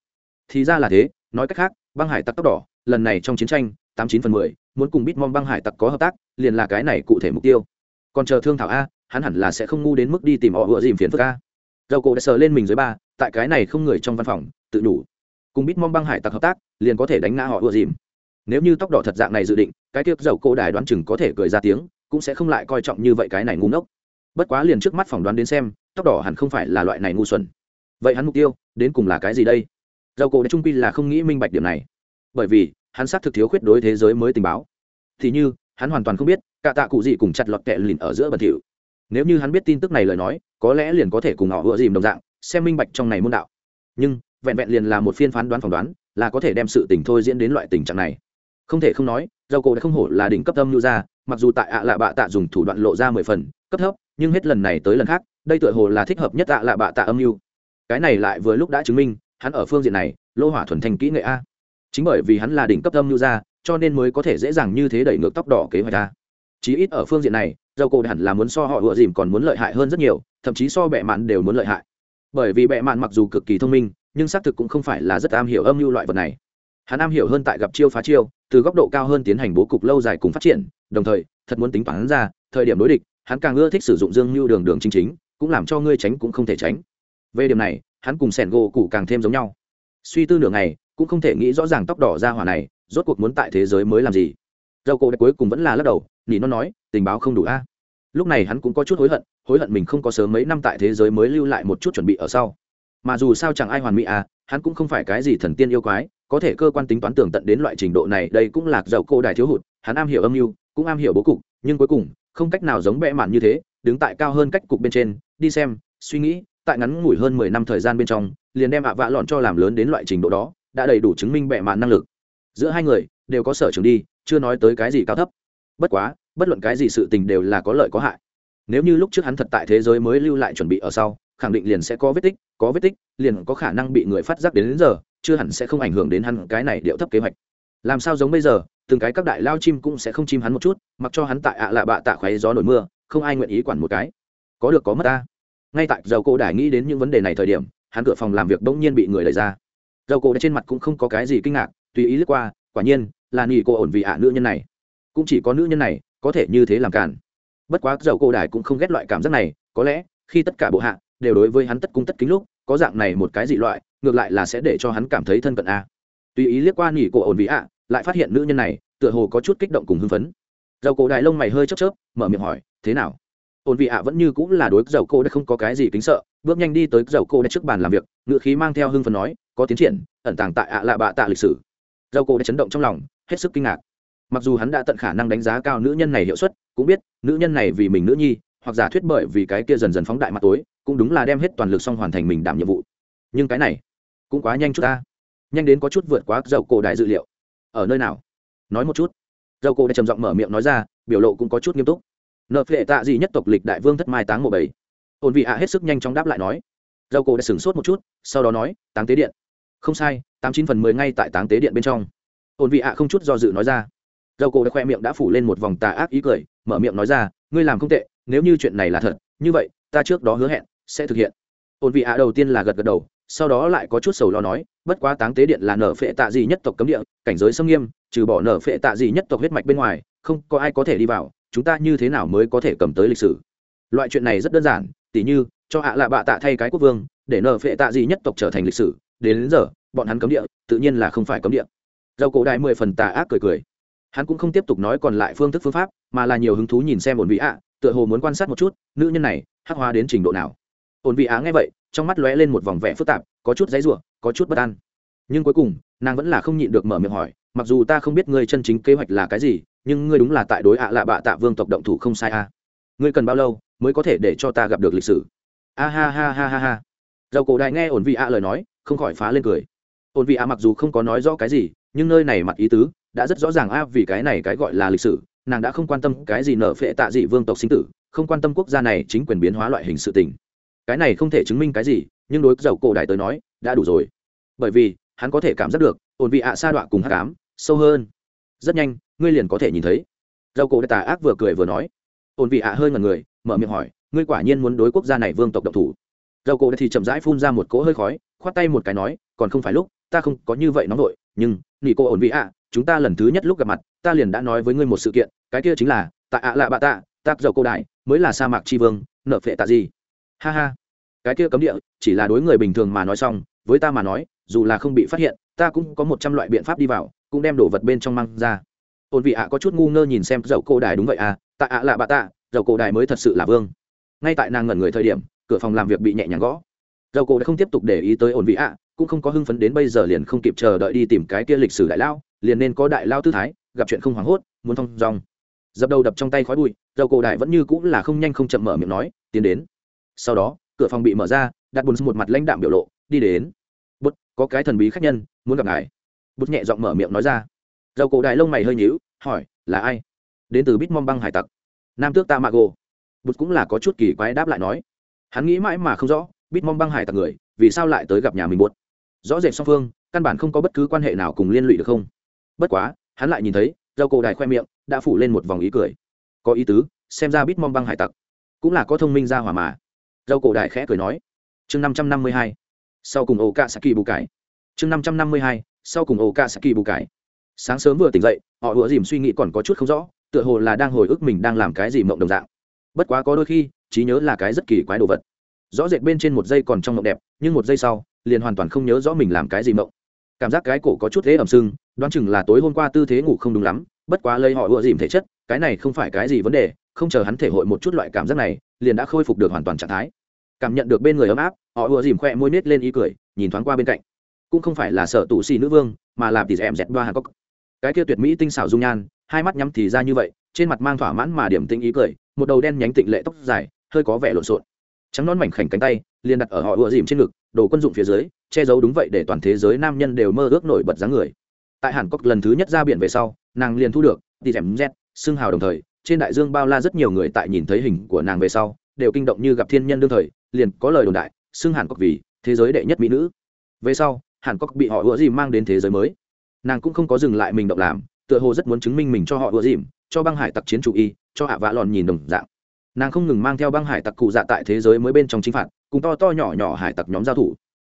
Thì ra là thế, nói cách khác, băng hải tặc tóc đỏ, lần này trong chiến tranh, tám chín phần mười, muốn cùng bitmom băng hải tặc có hợp tác, liền là cái này cụ thể mục tiêu. Còn chờ thương thảo a, hắn hẳn là sẽ không ngu đến mức đi tìm họ vừa dìm phiền phức a dầu cổ đã sờ lên mình dưới ba, tại cái này không người trong văn phòng, tự đủ. Cùng bít mong băng hải tặc hợp tác, liền có thể đánh ngã họ ưa dìm. Nếu như tóc đỏ thật dạng này dự định, cái tiếc dầu cổ đài đoán chừng có thể cười ra tiếng, cũng sẽ không lại coi trọng như vậy cái này ngu ngốc. Bất quá liền trước mắt phỏng đoán đến xem, tóc đỏ hẳn không phải là loại này ngu xuẩn. Vậy hắn mục tiêu, đến cùng là cái gì đây? Dầu cổ trung quy là không nghĩ minh bạch điểm này. Bởi vì, hắn xác thực thiếu khuyết đối thế giới mới tình báo. Thì như, hắn hoàn toàn không biết, cả tạ cụ gì cùng chặt lọt kẹ lìn ở giữa bẩn thỉu nếu như hắn biết tin tức này lời nói, có lẽ liền có thể cùng họ ựa dìm đồng dạng, xem minh bạch trong này môn đạo. Nhưng, vẹn vẹn liền là một phiên phán đoán phỏng đoán, là có thể đem sự tình thôi diễn đến loại tình trạng này. Không thể không nói dầu cổ đã không hổ là đỉnh cấp âm lưu ra mặc dù tại ạ lạ bạ tạ dùng thủ đoạn lộ ra mười phần, cấp thấp, nhưng hết lần này tới lần khác, đây tựa hồ là thích hợp nhất ạ lạ bạ tạ âm lưu cái này lại vừa lúc đã chứng minh, hắn ở phương diện này, lô hỏa thuần thành kỹ nghệ a. Chính bởi vì hắn là đỉnh cấp âm lưu ra cho nên mới có thể dễ dàng như thế đẩy ngược tóc đỏ kế hoạch a. Chí ít ở phương diện này dầu cổ hẳn là muốn so họ ủa dìm còn muốn lợi hại hơn rất nhiều, thậm chí so bệ mạn đều muốn lợi hại. Bởi vì bệ mạn mặc dù cực kỳ thông minh, nhưng xác thực cũng không phải là rất am hiểu âm mưu loại vật này. Hắn am hiểu hơn tại gặp chiêu phá chiêu, từ góc độ cao hơn tiến hành bố cục lâu dài cùng phát triển, đồng thời, thật muốn tính toán ra, thời điểm đối địch, hắn càng ưa thích sử dụng dương mưu đường đường chính chính, cũng làm cho ngươi tránh cũng không thể tránh. Về điểm này, hắn cùng sẻn gỗ cụ càng thêm giống nhau. Suy tư nửa ngày, cũng không thể nghĩ rõ ràng tóc đỏ ra hỏa này, rốt cuộc muốn tại thế giới mới làm gì. Dầu cổ cuối cùng vẫn là lắc đầu nỉ nó nói, tình báo không đủ a. À? Lúc này hắn cũng có chút hối hận hối hận mình không có sớm mấy năm tại thế giới mới lưu lại một chút chuẩn bị ở sau. Mà dù sao chẳng ai hoàn mỹ à hắn cũng không phải cái gì thần tiên yêu quái, có thể cơ quan tính toán tường tận đến loại trình độ này, đây cũng là dầu cô đài thiếu hụt, hắn am hiểu âm mưu, cũng am hiểu bố cục, nhưng cuối cùng, không cách nào giống bẽ mạn như thế, đứng tại cao hơn cách cục bên trên, đi xem, suy nghĩ, tại ngắn ngủi hơn mười năm thời gian bên trong, liền đem ạ vạ lọn cho làm lớn đến loại trình độ đó, đã đầy đủ chứng minh bệ mạn năng lực. Giữa hai người, đều có sở trường đi, chưa nói tới cái gì cao thấp bất quá bất luận cái gì sự tình đều là có lợi có hại. Nếu như lúc trước hắn thật tại thế giới mới lưu lại chuẩn bị ở sau khẳng định liền sẽ có vết tích có vết tích liền có khả năng bị người phát giác đến, đến giờ chưa hẳn sẽ không ảnh hưởng đến hắn cái này điệu thấp kế hoạch. Làm sao giống bây giờ từng cái các đại lao chim cũng sẽ không chim hắn một chút mặc cho hắn tại ạ lạ bạ tạ khoáy gió nổi mưa không ai nguyện ý quản một cái. Có được có mất ta. Ngay tại dầu cô đài nghĩ đến những vấn đề này thời điểm hắn cửa phòng làm việc bỗng nhiên bị người lấy ra. Dầu cô trên mặt cũng không có cái gì kinh ngạc tùy ý lướt qua quả nhiên là nghỉ cô ổn vì ạ nữ nhân này cũng chỉ có nữ nhân này có thể như thế làm cản. Bất quá dầu cô đài cũng không ghét loại cảm giác này, có lẽ khi tất cả bộ hạ đều đối với hắn tất cung tất kính lúc, có dạng này một cái dị loại, ngược lại là sẽ để cho hắn cảm thấy thân cận a. Tùy ý liếc qua nghỉ cổ ổn vị ạ, lại phát hiện nữ nhân này tựa hồ có chút kích động cùng hưng phấn. Dầu cổ đại lông mày hơi chớp chớp, mở miệng hỏi, thế nào? Ổn vị ạ vẫn như cũng là đối dầu cô đã không có cái gì kính sợ, bước nhanh đi tới dầu cô đã trước bàn làm việc, ngựa khí mang theo hưng phấn nói, có tiến triển, ẩn tàng tại ạ lạ bạ tạ lịch sử. Dầu cô đã chấn động trong lòng, hết sức kinh ngạc mặc dù hắn đã tận khả năng đánh giá cao nữ nhân này hiệu suất, cũng biết nữ nhân này vì mình nữ nhi, hoặc giả thuyết bởi vì cái kia dần dần phóng đại mặt tối, cũng đúng là đem hết toàn lực xong hoàn thành mình đảm nhiệm vụ. Nhưng cái này cũng quá nhanh chút ta. Nhanh đến có chút vượt quá dầu cổ đại dự liệu. Ở nơi nào? Nói một chút. Dầu cổ đã trầm giọng mở miệng nói ra, biểu lộ cũng có chút nghiêm túc. Nợ phệ tạ gì nhất tộc lịch đại vương thất mai táng mộ bảy ổn vị hạ hết sức nhanh chóng đáp lại nói. Dầu cổ đã sửng sốt một chút, sau đó nói, táng tế điện. Không sai, tám chín phần mười ngay tại táng tế điện bên trong. Ổn vị hạ không chút do dự nói ra dầu cổ đã khoe miệng đã phủ lên một vòng tà ác ý cười mở miệng nói ra ngươi làm không tệ nếu như chuyện này là thật như vậy ta trước đó hứa hẹn sẽ thực hiện. Ổn vị hạ đầu tiên là gật gật đầu sau đó lại có chút sầu lo nói bất quá táng tế điện là nở phệ tạ gì nhất tộc cấm địa cảnh giới xâm nghiêm trừ bỏ nở phệ tạ gì nhất tộc huyết mạch bên ngoài không có ai có thể đi vào chúng ta như thế nào mới có thể cầm tới lịch sử? Loại chuyện này rất đơn giản tỉ như cho hạ là bạ tạ thay cái quốc vương để nở phệ tạ gì nhất tộc trở thành lịch sử đến, đến giờ bọn hắn cấm địa tự nhiên là không phải cấm địa. Dầu cổ đại mười phần tà ác cười cười hắn cũng không tiếp tục nói còn lại phương thức phương pháp, mà là nhiều hứng thú nhìn xem ổn vị ạ, tựa hồ muốn quan sát một chút, nữ nhân này, hắc hóa đến trình độ nào. Ổn vị á nghe vậy, trong mắt lóe lên một vòng vẻ phức tạp, có chút dãy rủa, có chút bất an. Nhưng cuối cùng, nàng vẫn là không nhịn được mở miệng hỏi, mặc dù ta không biết ngươi chân chính kế hoạch là cái gì, nhưng ngươi đúng là tại đối ạ lạ bạ tạ vương tộc động thủ không sai a ngươi cần bao lâu mới có thể để cho ta gặp được lịch sử? A ha ha ha ha ha. Dầu cổ đại nghe ổn vị ạ lời nói, không khỏi phá lên cười. Ổn vị ạ mặc dù không có nói rõ cái gì, nhưng nơi này mặt ý tứ đã rất rõ ràng a, vì cái này cái gọi là lịch sử, nàng đã không quan tâm cái gì nở phệ tạ dị vương tộc sinh tử, không quan tâm quốc gia này chính quyền biến hóa loại hình sự tình. Cái này không thể chứng minh cái gì, nhưng đối với dầu cổ đại tới nói, đã đủ rồi. Bởi vì, hắn có thể cảm giác được, ổn vị ạ sa đọa cùng hát cám sâu hơn. Rất nhanh, ngươi liền có thể nhìn thấy. Dầu cổ đại tà ác vừa cười vừa nói. Ổn vị ạ hơi ngần người, mở miệng hỏi, ngươi quả nhiên muốn đối quốc gia này vương tộc độc thủ. Dầu cổ thì chậm rãi phun ra một cỗ hơi khói, khoát tay một cái nói, còn không phải lúc, ta không có như vậy nóng vội nhưng nghỉ cô ổn vị ạ, chúng ta lần thứ nhất lúc gặp mặt, ta liền đã nói với ngươi một sự kiện, cái kia chính là, tại ạ lạ bạ tạ tác dầu cô đại, mới là sa mạc tri vương, nợ phệ tạ gì. Ha ha. Cái kia cấm địa, chỉ là đối người bình thường mà nói xong, với ta mà nói, dù là không bị phát hiện, ta cũng có một trăm loại biện pháp đi vào, cũng đem đồ vật bên trong mang ra. Ổn vị ạ có chút ngu ngơ nhìn xem dầu cô đài đúng vậy à tại ạ lạ bạ tạ, dầu cô đài mới thật sự là vương. Ngay tại nàng ngẩn người thời điểm, cửa phòng làm việc bị nhẹ nhàng gõ. Dầu cô đã không tiếp tục để ý tới ổn vị ạ cũng không có hưng phấn đến bây giờ liền không kịp chờ đợi đi tìm cái kia lịch sử đại lao, liền nên có đại lao tư thái, gặp chuyện không hoảng hốt, muốn thong dong. Dập đầu đập trong tay khói bụi, dầu cổ đại vẫn như cũng là không nhanh không chậm mở miệng nói, tiến đến. Sau đó, cửa phòng bị mở ra, đặt bùn một mặt lãnh đạm biểu lộ, đi đến. Bút có cái thần bí khách nhân, muốn gặp ngài. Bút nhẹ giọng mở miệng nói ra. Dầu cổ đại lông mày hơi nhíu, hỏi, là ai? Đến từ bít mong băng hải tặc. Nam tước ta mago. Bút cũng là có chút kỳ quái đáp lại nói. Hắn nghĩ mãi mà không rõ bít mong băng hải tặc người, vì sao lại tới gặp nhà mình buốt rõ rệt song phương, căn bản không có bất cứ quan hệ nào cùng liên lụy được không? Bất quá, hắn lại nhìn thấy dầu cổ đại khoe miệng đã phủ lên một vòng ý cười. Có ý tứ, xem ra bít mong băng hải tặc cũng là có thông minh ra hỏa mà. Dầu cổ đại khẽ cười nói. Chương năm trăm năm mươi hai, sau cùng ổ ca saki bù cải. Chương năm trăm năm mươi hai, sau cùng ổ ca saki bù cải. Sáng sớm vừa tỉnh dậy, họ vừa dìm suy nghĩ còn có chút không rõ, tựa hồ là đang hồi ức mình đang làm cái gì mộng đồng dạng. Bất quá có đôi khi, trí nhớ là cái rất kỳ quái đồ vật. Rõ rệt bên trên một giây còn trong mộng đẹp, nhưng một giây sau liền hoàn toàn không nhớ rõ mình làm cái gì mộng. Cảm giác cái cổ có chút thế ẩm sưng, đoán chừng là tối hôm qua tư thế ngủ không đúng lắm, bất quá lây họ ựa dìm thể chất, cái này không phải cái gì vấn đề, không chờ hắn thể hội một chút loại cảm giác này, liền đã khôi phục được hoàn toàn trạng thái. Cảm nhận được bên người ấm áp, họ ựa dìm khoe môi nết lên ý cười, nhìn thoáng qua bên cạnh. Cũng không phải là sợ tù xì nữ vương, mà là tỷ em dẹt đoa hàn cốc cái kia tuyệt mỹ tinh xảo dung nhan, hai mắt nhắm thì ra như vậy, trên mặt mang thỏa mãn mà điểm tinh ý cười, một đầu đen nhánh tịnh lệ tóc dài, hơi có vẻ lộn xộn trắng non mảnh khảnh cánh tay, liền đặt ở họ ùa dìm trên ngực, đồ quân dụng phía dưới, che giấu đúng vậy để toàn thế giới nam nhân đều mơ ước nổi bật dáng người. Tại hàn cốc lần thứ nhất ra biển về sau, nàng liền thu được đi dèm z xương hào đồng thời, trên đại dương bao la rất nhiều người tại nhìn thấy hình của nàng về sau, đều kinh động như gặp thiên nhân đương thời, liền có lời đồn đại, xưng hàn cốc vì thế giới đệ nhất mỹ nữ. Về sau, hàn cốc bị họ ùa dìm mang đến thế giới mới. Nàng cũng không có dừng lại mình động làm, tựa hồ rất muốn chứng minh mình cho họ ùa dìm, cho băng hải tặc chiến chủ y, cho hạ vã lòn nhìn đồng dạng nàng không ngừng mang theo băng hải tặc cụ dạ tại thế giới mới bên trong chính phạt, cùng to to nhỏ nhỏ hải tặc nhóm giao thủ.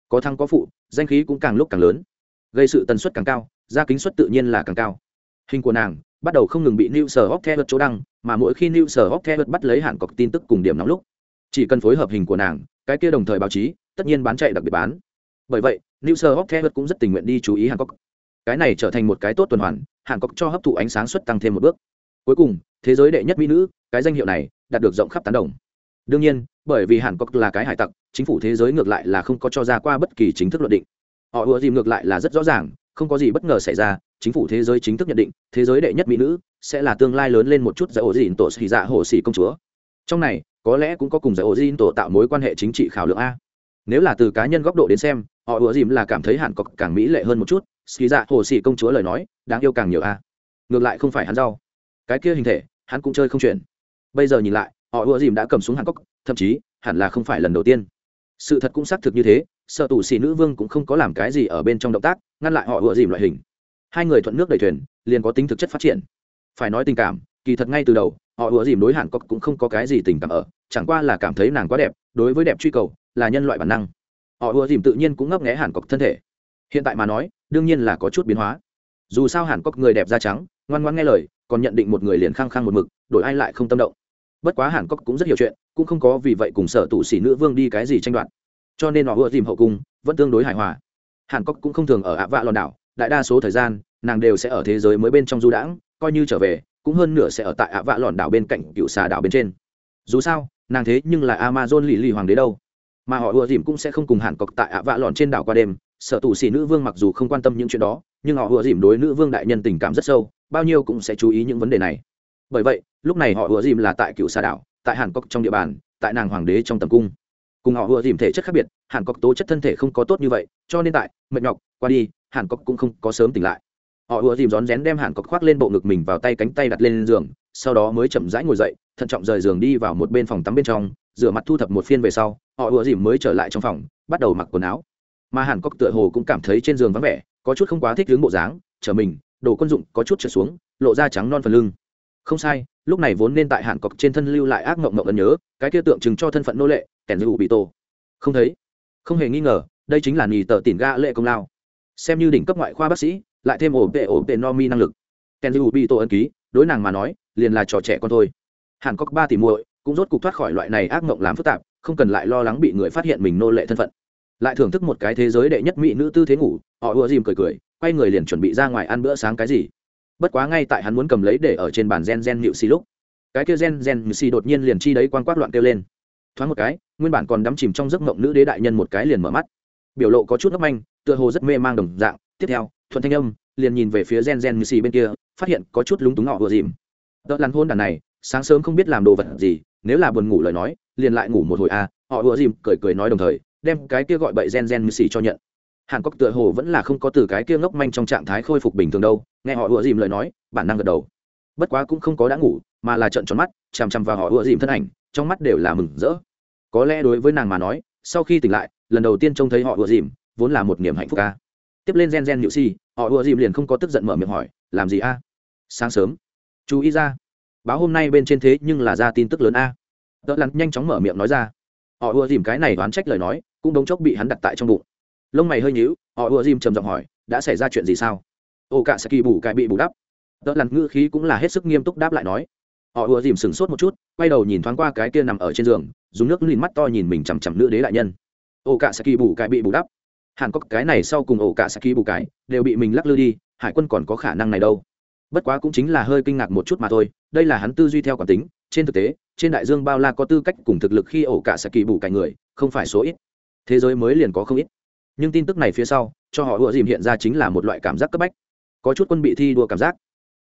Có thăng có phụ, danh khí cũng càng lúc càng lớn. Gây sự tần suất càng cao, gia kính suất tự nhiên là càng cao. Hình của nàng, bắt đầu không ngừng bị new sở hóc theo chỗ đăng, mà mỗi khi new sở hóc theo bắt lấy hạn cọc tin tức cùng điểm nóng lúc, chỉ cần phối hợp hình của nàng, cái kia đồng thời báo chí, tất nhiên bán chạy đặc biệt bán. Bởi vậy, new sở hóc theo cũng rất tình nguyện đi chú ý hàn cọc. Cái này trở thành một cái tốt tuần hoàn hàn cọc cho hấp thụ ánh sáng suất tăng thêm một bước. Cuối cùng, thế giới đệ nhất mỹ nữ, cái danh hiệu này đạt được rộng khắp tán đồng. Đương nhiên, bởi vì hàn cốc là cái hải tặc, chính phủ thế giới ngược lại là không có cho ra qua bất kỳ chính thức luận định. Họ ùa dìm ngược lại là rất rõ ràng, không có gì bất ngờ xảy ra, chính phủ thế giới chính thức nhận định, thế giới đệ nhất mỹ nữ sẽ là tương lai lớn lên một chút giải ổ dìn tổ xì dạ hồ xì công chúa. Trong này, có lẽ cũng có cùng giải ổ dìn tổ tạo mối quan hệ chính trị khảo lượng a. Nếu là từ cá nhân góc độ đến xem, họ ủa dìm là cảm thấy hàn cọc càng mỹ lệ hơn một chút, xì dạ hồ xì công chúa lời nói, đáng yêu càng nhiều a. Ngược lại không phải hắn rau. Cái kia hình thể, hắn cũng chơi không chuyển bây giờ nhìn lại, họ ùa dìm đã cầm xuống hàn cốc thậm chí, hẳn là không phải lần đầu tiên. Sự thật cũng xác thực như thế, sợ tù xì nữ vương cũng không có làm cái gì ở bên trong động tác, ngăn lại họ ùa dìm loại hình. Hai người thuận nước đầy thuyền, liền có tính thực chất phát triển. Phải nói tình cảm, kỳ thật ngay từ đầu, họ ùa dìm đối hàn cốc cũng không có cái gì tình cảm ở, chẳng qua là cảm thấy nàng quá đẹp, đối với đẹp truy cầu, là nhân loại bản năng. Họ ùa dìm tự nhiên cũng ngấp nghé hàn cốc thân thể. Hiện tại mà nói, đương nhiên là có chút biến hóa. Dù sao hàn cốc người đẹp da trắng, ngoan ngoan nghe lời, còn nhận định một người liền khăng khăng một mực đổi ai lại không tâm động. Bất quá hàn cốc cũng rất hiểu chuyện, cũng không có vì vậy cùng sở tụ sĩ nữ vương đi cái gì tranh đoạt. Cho nên họ ưa dìm hậu cung, vẫn tương đối hài hòa. Hàn cốc cũng không thường ở ạ vạ lòn đảo, đại đa số thời gian, nàng đều sẽ ở thế giới mới bên trong du đãng, coi như trở về, cũng hơn nửa sẽ ở tại ạ vạ lòn đảo bên cạnh cựu xà đảo bên trên. Dù sao, nàng thế nhưng là amazon lì lì hoàng đế đâu. Mà họ ưa dìm cũng sẽ không cùng hàn cọc tại ạ vạ lòn trên đảo qua đêm, sở tù xì nữ vương mặc dù không quan tâm những chuyện đó, nhưng họ ưa dìm đối nữ vương đại nhân tình cảm rất sâu, bao nhiêu cũng sẽ chú ý những vấn đề này bởi vậy, lúc này họ ùa dìm là tại cựu xà đảo, tại hàn cốc trong địa bàn, tại nàng hoàng đế trong tầm cung. Cùng họ ùa dìm thể chất khác biệt, hàn cốc tố chất thân thể không có tốt như vậy, cho nên tại mệt nhọc, qua đi, hàn cốc cũng không có sớm tỉnh lại. Họ ùa dìm rón rén đem hàn cốc khoác lên bộ ngực mình vào tay cánh tay đặt lên giường, sau đó mới chậm rãi ngồi dậy, thận trọng rời giường đi vào một bên phòng tắm bên trong, rửa mặt thu thập một phiên về sau, họ ùa dìm mới trở lại trong phòng, bắt đầu mặc quần áo. Mà hàn cốc tựa hồ cũng cảm thấy trên giường vắng vẻ, có chút không quá thích hướng bộ dáng, trở mình, đồ quân dụng có chút trở xuống, lộ ra trắng non phần lưng không sai lúc này vốn nên tại hạn cọc trên thân lưu lại ác mộng mộng ẩn nhớ cái kia tượng trưng cho thân phận nô lệ kèn dư bị tổ, không thấy. Không hề nghi ngờ đây chính là nì tờ tiền ga lệ công lao. Xem như đỉnh cấp ngoại khoa bác sĩ lại thêm ổ tệ ổ tệ no mi năng lực. Kèn dư bị tổ ân ký đối nàng mà nói liền là trò trẻ con thôi. Hàn cốc ba tỷ muội cũng rốt cục thoát khỏi loại này ác mộng làm phức tạp không cần lại lo lắng bị người phát hiện mình nô lệ thân phận. Lại thưởng thức một cái thế giới đệ nhất mỹ nữ tư thế ngủ họ ùa dìm cười cười quay người liền chuẩn bị ra ngoài ăn bữa sáng cái gì bất quá ngay tại hắn muốn cầm lấy để ở trên bàn gen gen nhự xì lúc, cái kia gen gen nhự xì đột nhiên liền chi đấy quan quát loạn kêu lên. Thoáng một cái, nguyên bản còn đắm chìm trong giấc mộng nữ đế đại nhân một cái liền mở mắt. Biểu lộ có chút ngấp manh, tựa hồ rất mê mang đồng dạng. Tiếp theo, thuận thanh âm, liền nhìn về phía gen gen nhự xì bên kia, phát hiện có chút lúng túng họ vừa dìm. Đỡ lăn hôn đàn này, sáng sớm không biết làm đồ vật gì, nếu là buồn ngủ lời nói, liền lại ngủ một hồi à họ vừa dìm cười cười nói đồng thời, đem cái kia gọi bậy gen gen nhự xì cho nhận. Hàn cốc tựa hồ vẫn là không có từ cái kia ngốc manh trong trạng thái khôi phục bình thường đâu nghe họ ùa dìm lời nói, bản năng gật đầu. Bất quá cũng không có đã ngủ, mà là trận tròn mắt, chằm chằm vào họ ùa dìm thân ảnh, trong mắt đều là mừng rỡ. Có lẽ đối với nàng mà nói, sau khi tỉnh lại, lần đầu tiên trông thấy họ ùa dìm, vốn là một niềm hạnh phúc ca tiếp lên gen gen nhự si, họ ùa dìm liền không có tức giận mở miệng hỏi, làm gì a? Sáng sớm. Chú ý ra. Báo hôm nay bên trên thế nhưng là ra tin tức lớn a. Đỡ lắn nhanh chóng mở miệng nói ra. Họ ùa dìm cái này đoán trách lời nói, cũng đống chốc bị hắn đặt tại trong bụng. Lông mày hơi nhíu, họ ùa dìm trầm giọng hỏi, đã xảy ra chuyện gì sao? Ô cả sẽ kỳ bù cải bị bù đắp. Đỡ lặn ngữ khí cũng là hết sức nghiêm túc đáp lại nói. Họ ùa dìm sửng sốt một chút, quay đầu nhìn thoáng qua cái kia nằm ở trên giường, dùng nước lìn mắt to nhìn mình chằm chằm nữ đế đại nhân. Ô cả sẽ kỳ bù cải bị bù đắp. Hẳn có cái này sau cùng ổ cả sẽ kỳ bù cải đều bị mình lắc lư đi, hải quân còn có khả năng này đâu. Bất quá cũng chính là hơi kinh ngạc một chút mà thôi, đây là hắn tư duy theo quản tính, trên thực tế, trên đại dương bao la có tư cách cùng thực lực khi ổ cả sẽ kỳ bù cải người, không phải số ít. Thế giới mới liền có không ít. Nhưng tin tức này phía sau, cho họ ùa dìm hiện ra chính là một loại cảm giác cấp bách có chút quân bị thi đua cảm giác.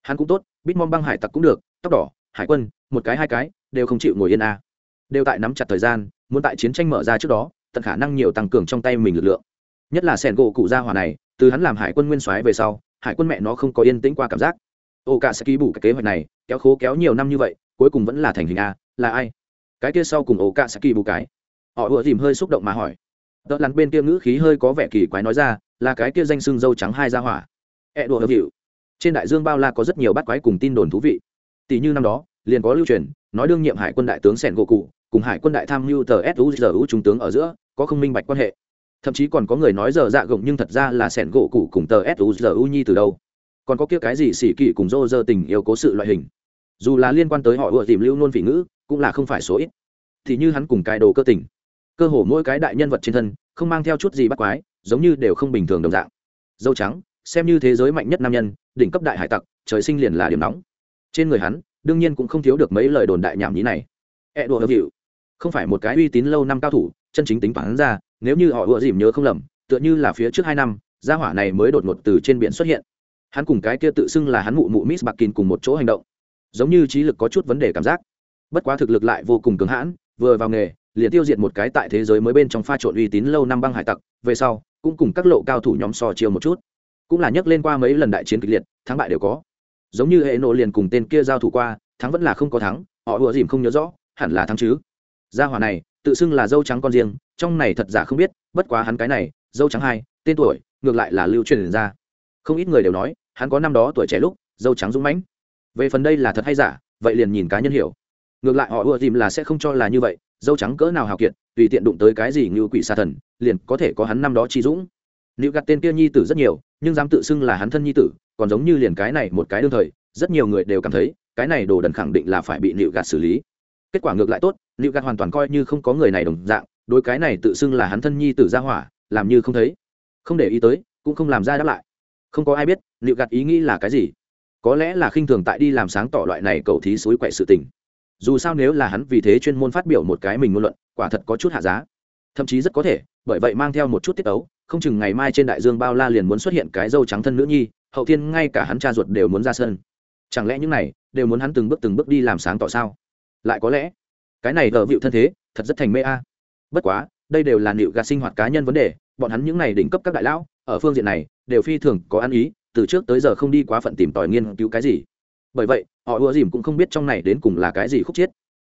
Hắn cũng tốt, bít mong băng hải tặc cũng được, tóc đỏ, hải quân, một cái hai cái, đều không chịu ngồi yên a. À. đều tại nắm chặt thời gian, muốn tại chiến tranh mở ra trước đó, tận khả năng nhiều tăng cường trong tay mình lực lượng. Nhất là sẻn gỗ cụ gia hòa này, từ hắn làm hải quân nguyên soái về sau, hải quân mẹ nó không có yên tĩnh qua cảm giác. Ô cả sẽ ký bù cái kế hoạch này, kéo khố kéo nhiều năm như vậy, cuối cùng vẫn là thành hình a, là ai? Cái kia sau cùng ổ cả sẽ kỳ bù cái. Họ ùa dìm hơi xúc động mà hỏi. Đợt lắn bên kia ngữ khí hơi có vẻ kỳ quái nói ra, là cái kia danh xưng dâu trắng hai ra hỏa ẹ đùa hợp hiệu. Trên đại dương bao la có rất nhiều bắt quái cùng tin đồn thú vị. Tỷ như năm đó, liền có lưu truyền, nói đương nhiệm hải quân đại tướng sẻn gỗ cụ, cùng hải quân đại tham mưu tờ suzu trung tướng ở giữa, có không minh bạch quan hệ. Thậm chí còn có người nói giờ dạ gộng nhưng thật ra là sẻn gỗ cụ cùng tờ suzu nhi từ đâu. Còn có kia cái gì xỉ kỵ cùng dô dơ tình yêu cố sự loại hình. Dù là liên quan tới họ ựa tìm lưu nôn vị ngữ, cũng là không phải số ít. Thì như hắn cùng cái đồ cơ tình. Cơ hồ mỗi cái đại nhân vật trên thân, không mang theo chút gì bắt quái, giống như đều không bình thường đồng dạng. Dâu trắng xem như thế giới mạnh nhất nam nhân, đỉnh cấp đại hải tặc, trời sinh liền là điểm nóng. Trên người hắn, đương nhiên cũng không thiếu được mấy lời đồn đại nhảm nhí này. E đùa hợp hiệu không phải một cái uy tín lâu năm cao thủ, chân chính tính toán ra, nếu như họ ựa dìm nhớ không lầm, tựa như là phía trước hai năm, gia hỏa này mới đột ngột từ trên biển xuất hiện. Hắn cùng cái kia tự xưng là hắn mụ mụ miss bạc kín cùng một chỗ hành động, giống như trí lực có chút vấn đề cảm giác. Bất quá thực lực lại vô cùng cứng hãn, vừa vào nghề, liền tiêu diệt một cái tại thế giới mới bên trong pha trộn uy tín lâu năm băng hải tặc, về sau, cũng cùng các lộ cao thủ nhóm so chiều một chút cũng là nhắc lên qua mấy lần đại chiến kịch liệt, thắng bại đều có. Giống như hệ nộ liền cùng tên kia giao thủ qua, thắng vẫn là không có thắng, họ ùa dìm không nhớ rõ, hẳn là thắng chứ. Gia hỏa này, tự xưng là dâu trắng con riêng, trong này thật giả không biết, bất quá hắn cái này, dâu trắng hai, tên tuổi, ngược lại là lưu truyền ra. Không ít người đều nói, hắn có năm đó tuổi trẻ lúc, dâu trắng dũng mãnh. Về phần đây là thật hay giả, vậy liền nhìn cá nhân hiểu. Ngược lại họ ùa dìm là sẽ không cho là như vậy, dâu trắng cỡ nào hào kiệt, tùy tiện đụng tới cái gì như quỷ sa thần, liền có thể có hắn năm đó chi dũng. Nữ gạt tên kia nhi tử rất nhiều nhưng dám tự xưng là hắn thân nhi tử, còn giống như liền cái này một cái đương thời, rất nhiều người đều cảm thấy, cái này đồ đần khẳng định là phải bị nịu gạt xử lý. Kết quả ngược lại tốt, nịu gạt hoàn toàn coi như không có người này đồng dạng, đối cái này tự xưng là hắn thân nhi tử ra hỏa, làm như không thấy. Không để ý tới, cũng không làm ra đáp lại. Không có ai biết, nịu gạt ý nghĩ là cái gì. Có lẽ là khinh thường tại đi làm sáng tỏ loại này cầu thí suối quậy sự tình. Dù sao nếu là hắn vì thế chuyên môn phát biểu một cái mình ngôn luận, quả thật có chút hạ giá. Thậm chí rất có thể, bởi vậy mang theo một chút tiết ấu không chừng ngày mai trên đại dương bao la liền muốn xuất hiện cái dâu trắng thân nữ nhi, hậu thiên ngay cả hắn cha ruột đều muốn ra sân. Chẳng lẽ những này đều muốn hắn từng bước từng bước đi làm sáng tỏ sao? Lại có lẽ, cái này ở vịu thân thế, thật rất thành mê a. Bất quá, đây đều là nịu gạt sinh hoạt cá nhân vấn đề, bọn hắn những này đỉnh cấp các đại lão, ở phương diện này, đều phi thường có ăn ý, từ trước tới giờ không đi quá phận tìm tòi nghiên cứu cái gì. Bởi vậy, họ ùa dìm cũng không biết trong này đến cùng là cái gì khúc chiết.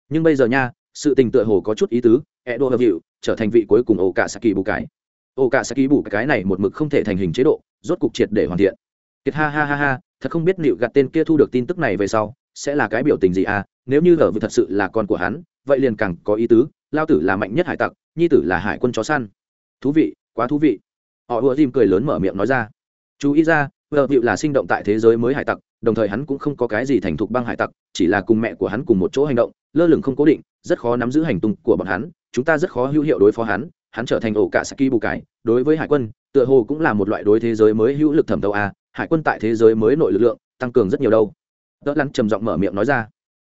Nhưng bây giờ nha, sự tình tựa hồ có chút ý tứ, edo hợp hiệu trở thành vị cuối cùng ổ cả saki bù cái. Ô cả sẽ ký bù cái này một mực không thể thành hình chế độ, rốt cục triệt để hoàn thiện. Kiệt ha ha ha ha, thật không biết liệu gạt tên kia thu được tin tức này về sau, sẽ là cái biểu tình gì à? Nếu như gở vừa thật sự là con của hắn, vậy liền càng có ý tứ, lao tử là mạnh nhất hải tặc, nhi tử là hải quân chó săn. Thú vị, quá thú vị. Họ ùa dìm cười lớn mở miệng nói ra. Chú ý ra vợ vịu là sinh động tại thế giới mới hải tặc, đồng thời hắn cũng không có cái gì thành thục băng hải tặc, chỉ là cùng mẹ của hắn cùng một chỗ hành động, lơ lửng không cố định, rất khó nắm giữ hành tung của bọn hắn, chúng ta rất khó hữu hiệu đối phó hắn hắn trở thành ổ cả saki bù cải. Đối với hải quân, tựa hồ cũng là một loại đối thế giới mới hữu lực thẩm tàu a. Hải quân tại thế giới mới nội lực lượng, tăng cường rất nhiều đâu. Đỡ lắn trầm giọng mở miệng nói ra.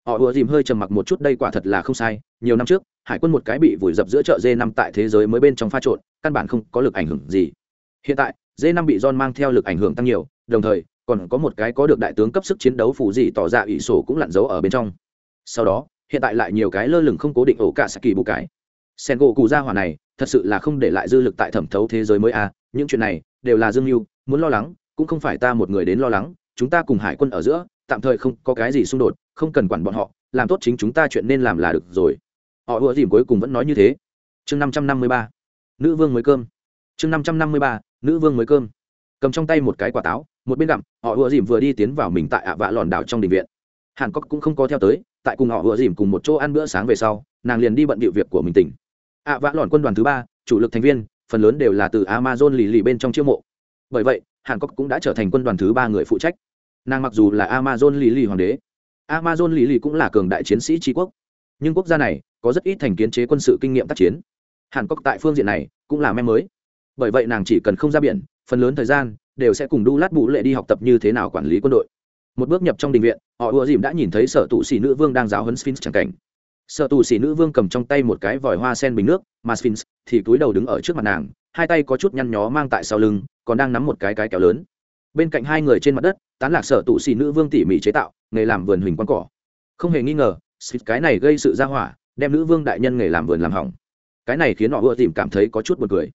Họ ùa dìm hơi trầm mặc một chút, đây quả thật là không sai. Nhiều năm trước, hải quân một cái bị vùi dập giữa chợ d năm tại thế giới mới bên trong pha trộn, căn bản không có lực ảnh hưởng gì. Hiện tại d năm bị don mang theo lực ảnh hưởng tăng nhiều, đồng thời, còn có một cái có được đại tướng cấp sức chiến đấu phủ gì tỏ ra ủy sổ cũng lặn giấu ở bên trong. Sau đó, hiện tại lại nhiều cái lơ lửng không cố định ổ cả saki bù cái sen gỗ cụ gia hỏa này, thật sự là không để lại dư lực tại thẩm thấu thế giới mới à những chuyện này, đều là dương mưu muốn lo lắng, cũng không phải ta một người đến lo lắng, chúng ta cùng hải quân ở giữa, tạm thời không có cái gì xung đột, không cần quản bọn họ, làm tốt chính chúng ta chuyện nên làm là được rồi. Họ ùa dìm cuối cùng vẫn nói như thế. Chương năm trăm năm mươi ba, nữ vương mới cơm. Chương năm trăm năm mươi ba, nữ vương mới cơm. Cầm trong tay một cái quả táo, một bên gặm, họ ùa dìm vừa đi tiến vào mình tại ạ vạ lòn đảo trong đình viện. Hàn cốc cũng không có theo tới, tại cùng họ ùa dìm cùng một chỗ ăn bữa sáng về sau, nàng liền đi bận điệu việc của mình tỉnh ạ vã lòn quân đoàn thứ ba, chủ lực thành viên, phần lớn đều là từ amazon lì lì bên trong chiêu mộ. Bởi vậy, hàn cốc cũng đã trở thành quân đoàn thứ ba người phụ trách. Nàng mặc dù là amazon lì lì hoàng đế, amazon lì lì cũng là cường đại chiến sĩ tri quốc. Nhưng quốc gia này có rất ít thành kiến chế quân sự kinh nghiệm tác chiến. Hàn cốc tại phương diện này cũng là mem mới. Bởi vậy nàng chỉ cần không ra biển, phần lớn thời gian đều sẽ cùng đu lát bụ lệ đi học tập như thế nào quản lý quân đội. Một bước nhập trong đình viện, họ ùa dìm đã nhìn thấy sở tụ xỉ nữ vương đang giáo hấn sphinx chẳng cảnh sở tù xỉ nữ vương cầm trong tay một cái vòi hoa sen bình nước, mà sphinx thì túi đầu đứng ở trước mặt nàng, hai tay có chút nhăn nhó mang tại sau lưng, còn đang nắm một cái cái kéo lớn. Bên cạnh hai người trên mặt đất, tán lạc sở tụ xỉ nữ vương tỉ mỉ chế tạo, nghề làm vườn huỳnh quang cỏ. Không hề nghi ngờ, sphinx cái này gây sự ra hỏa, đem nữ vương đại nhân nghề làm vườn làm hỏng. Cái này khiến họ ùa dìm cảm thấy có chút buồn cười.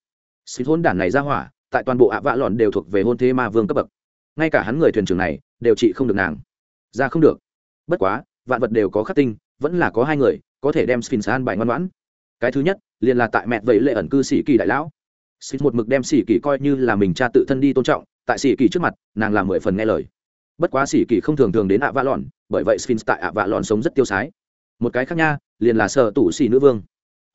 Sphinx hôn đản này ra hỏa, tại toàn bộ ạ vạ lòn đều thuộc về hôn thế ma vương cấp bậc. Ngay cả hắn người thuyền trưởng này, đều trị không được nàng. Ra không được. Bất quá, vạn vật đều có khắc tinh vẫn là có hai người, có thể đem sphinx an bài ngoan ngoãn. Cái thứ nhất, liền là tại mẹ vậy lệ ẩn cư sĩ kỳ đại lão. Sphinx một mực đem sĩ kỳ coi như là mình cha tự thân đi tôn trọng, tại sĩ kỳ trước mặt, nàng làm mười phần nghe lời. Bất quá sĩ kỳ không thường thường đến ạ vạ lòn bởi vậy sphinx tại ạ vạ lòn sống rất tiêu sái. Một cái khác nha, liền là sợ tủ sĩ nữ vương.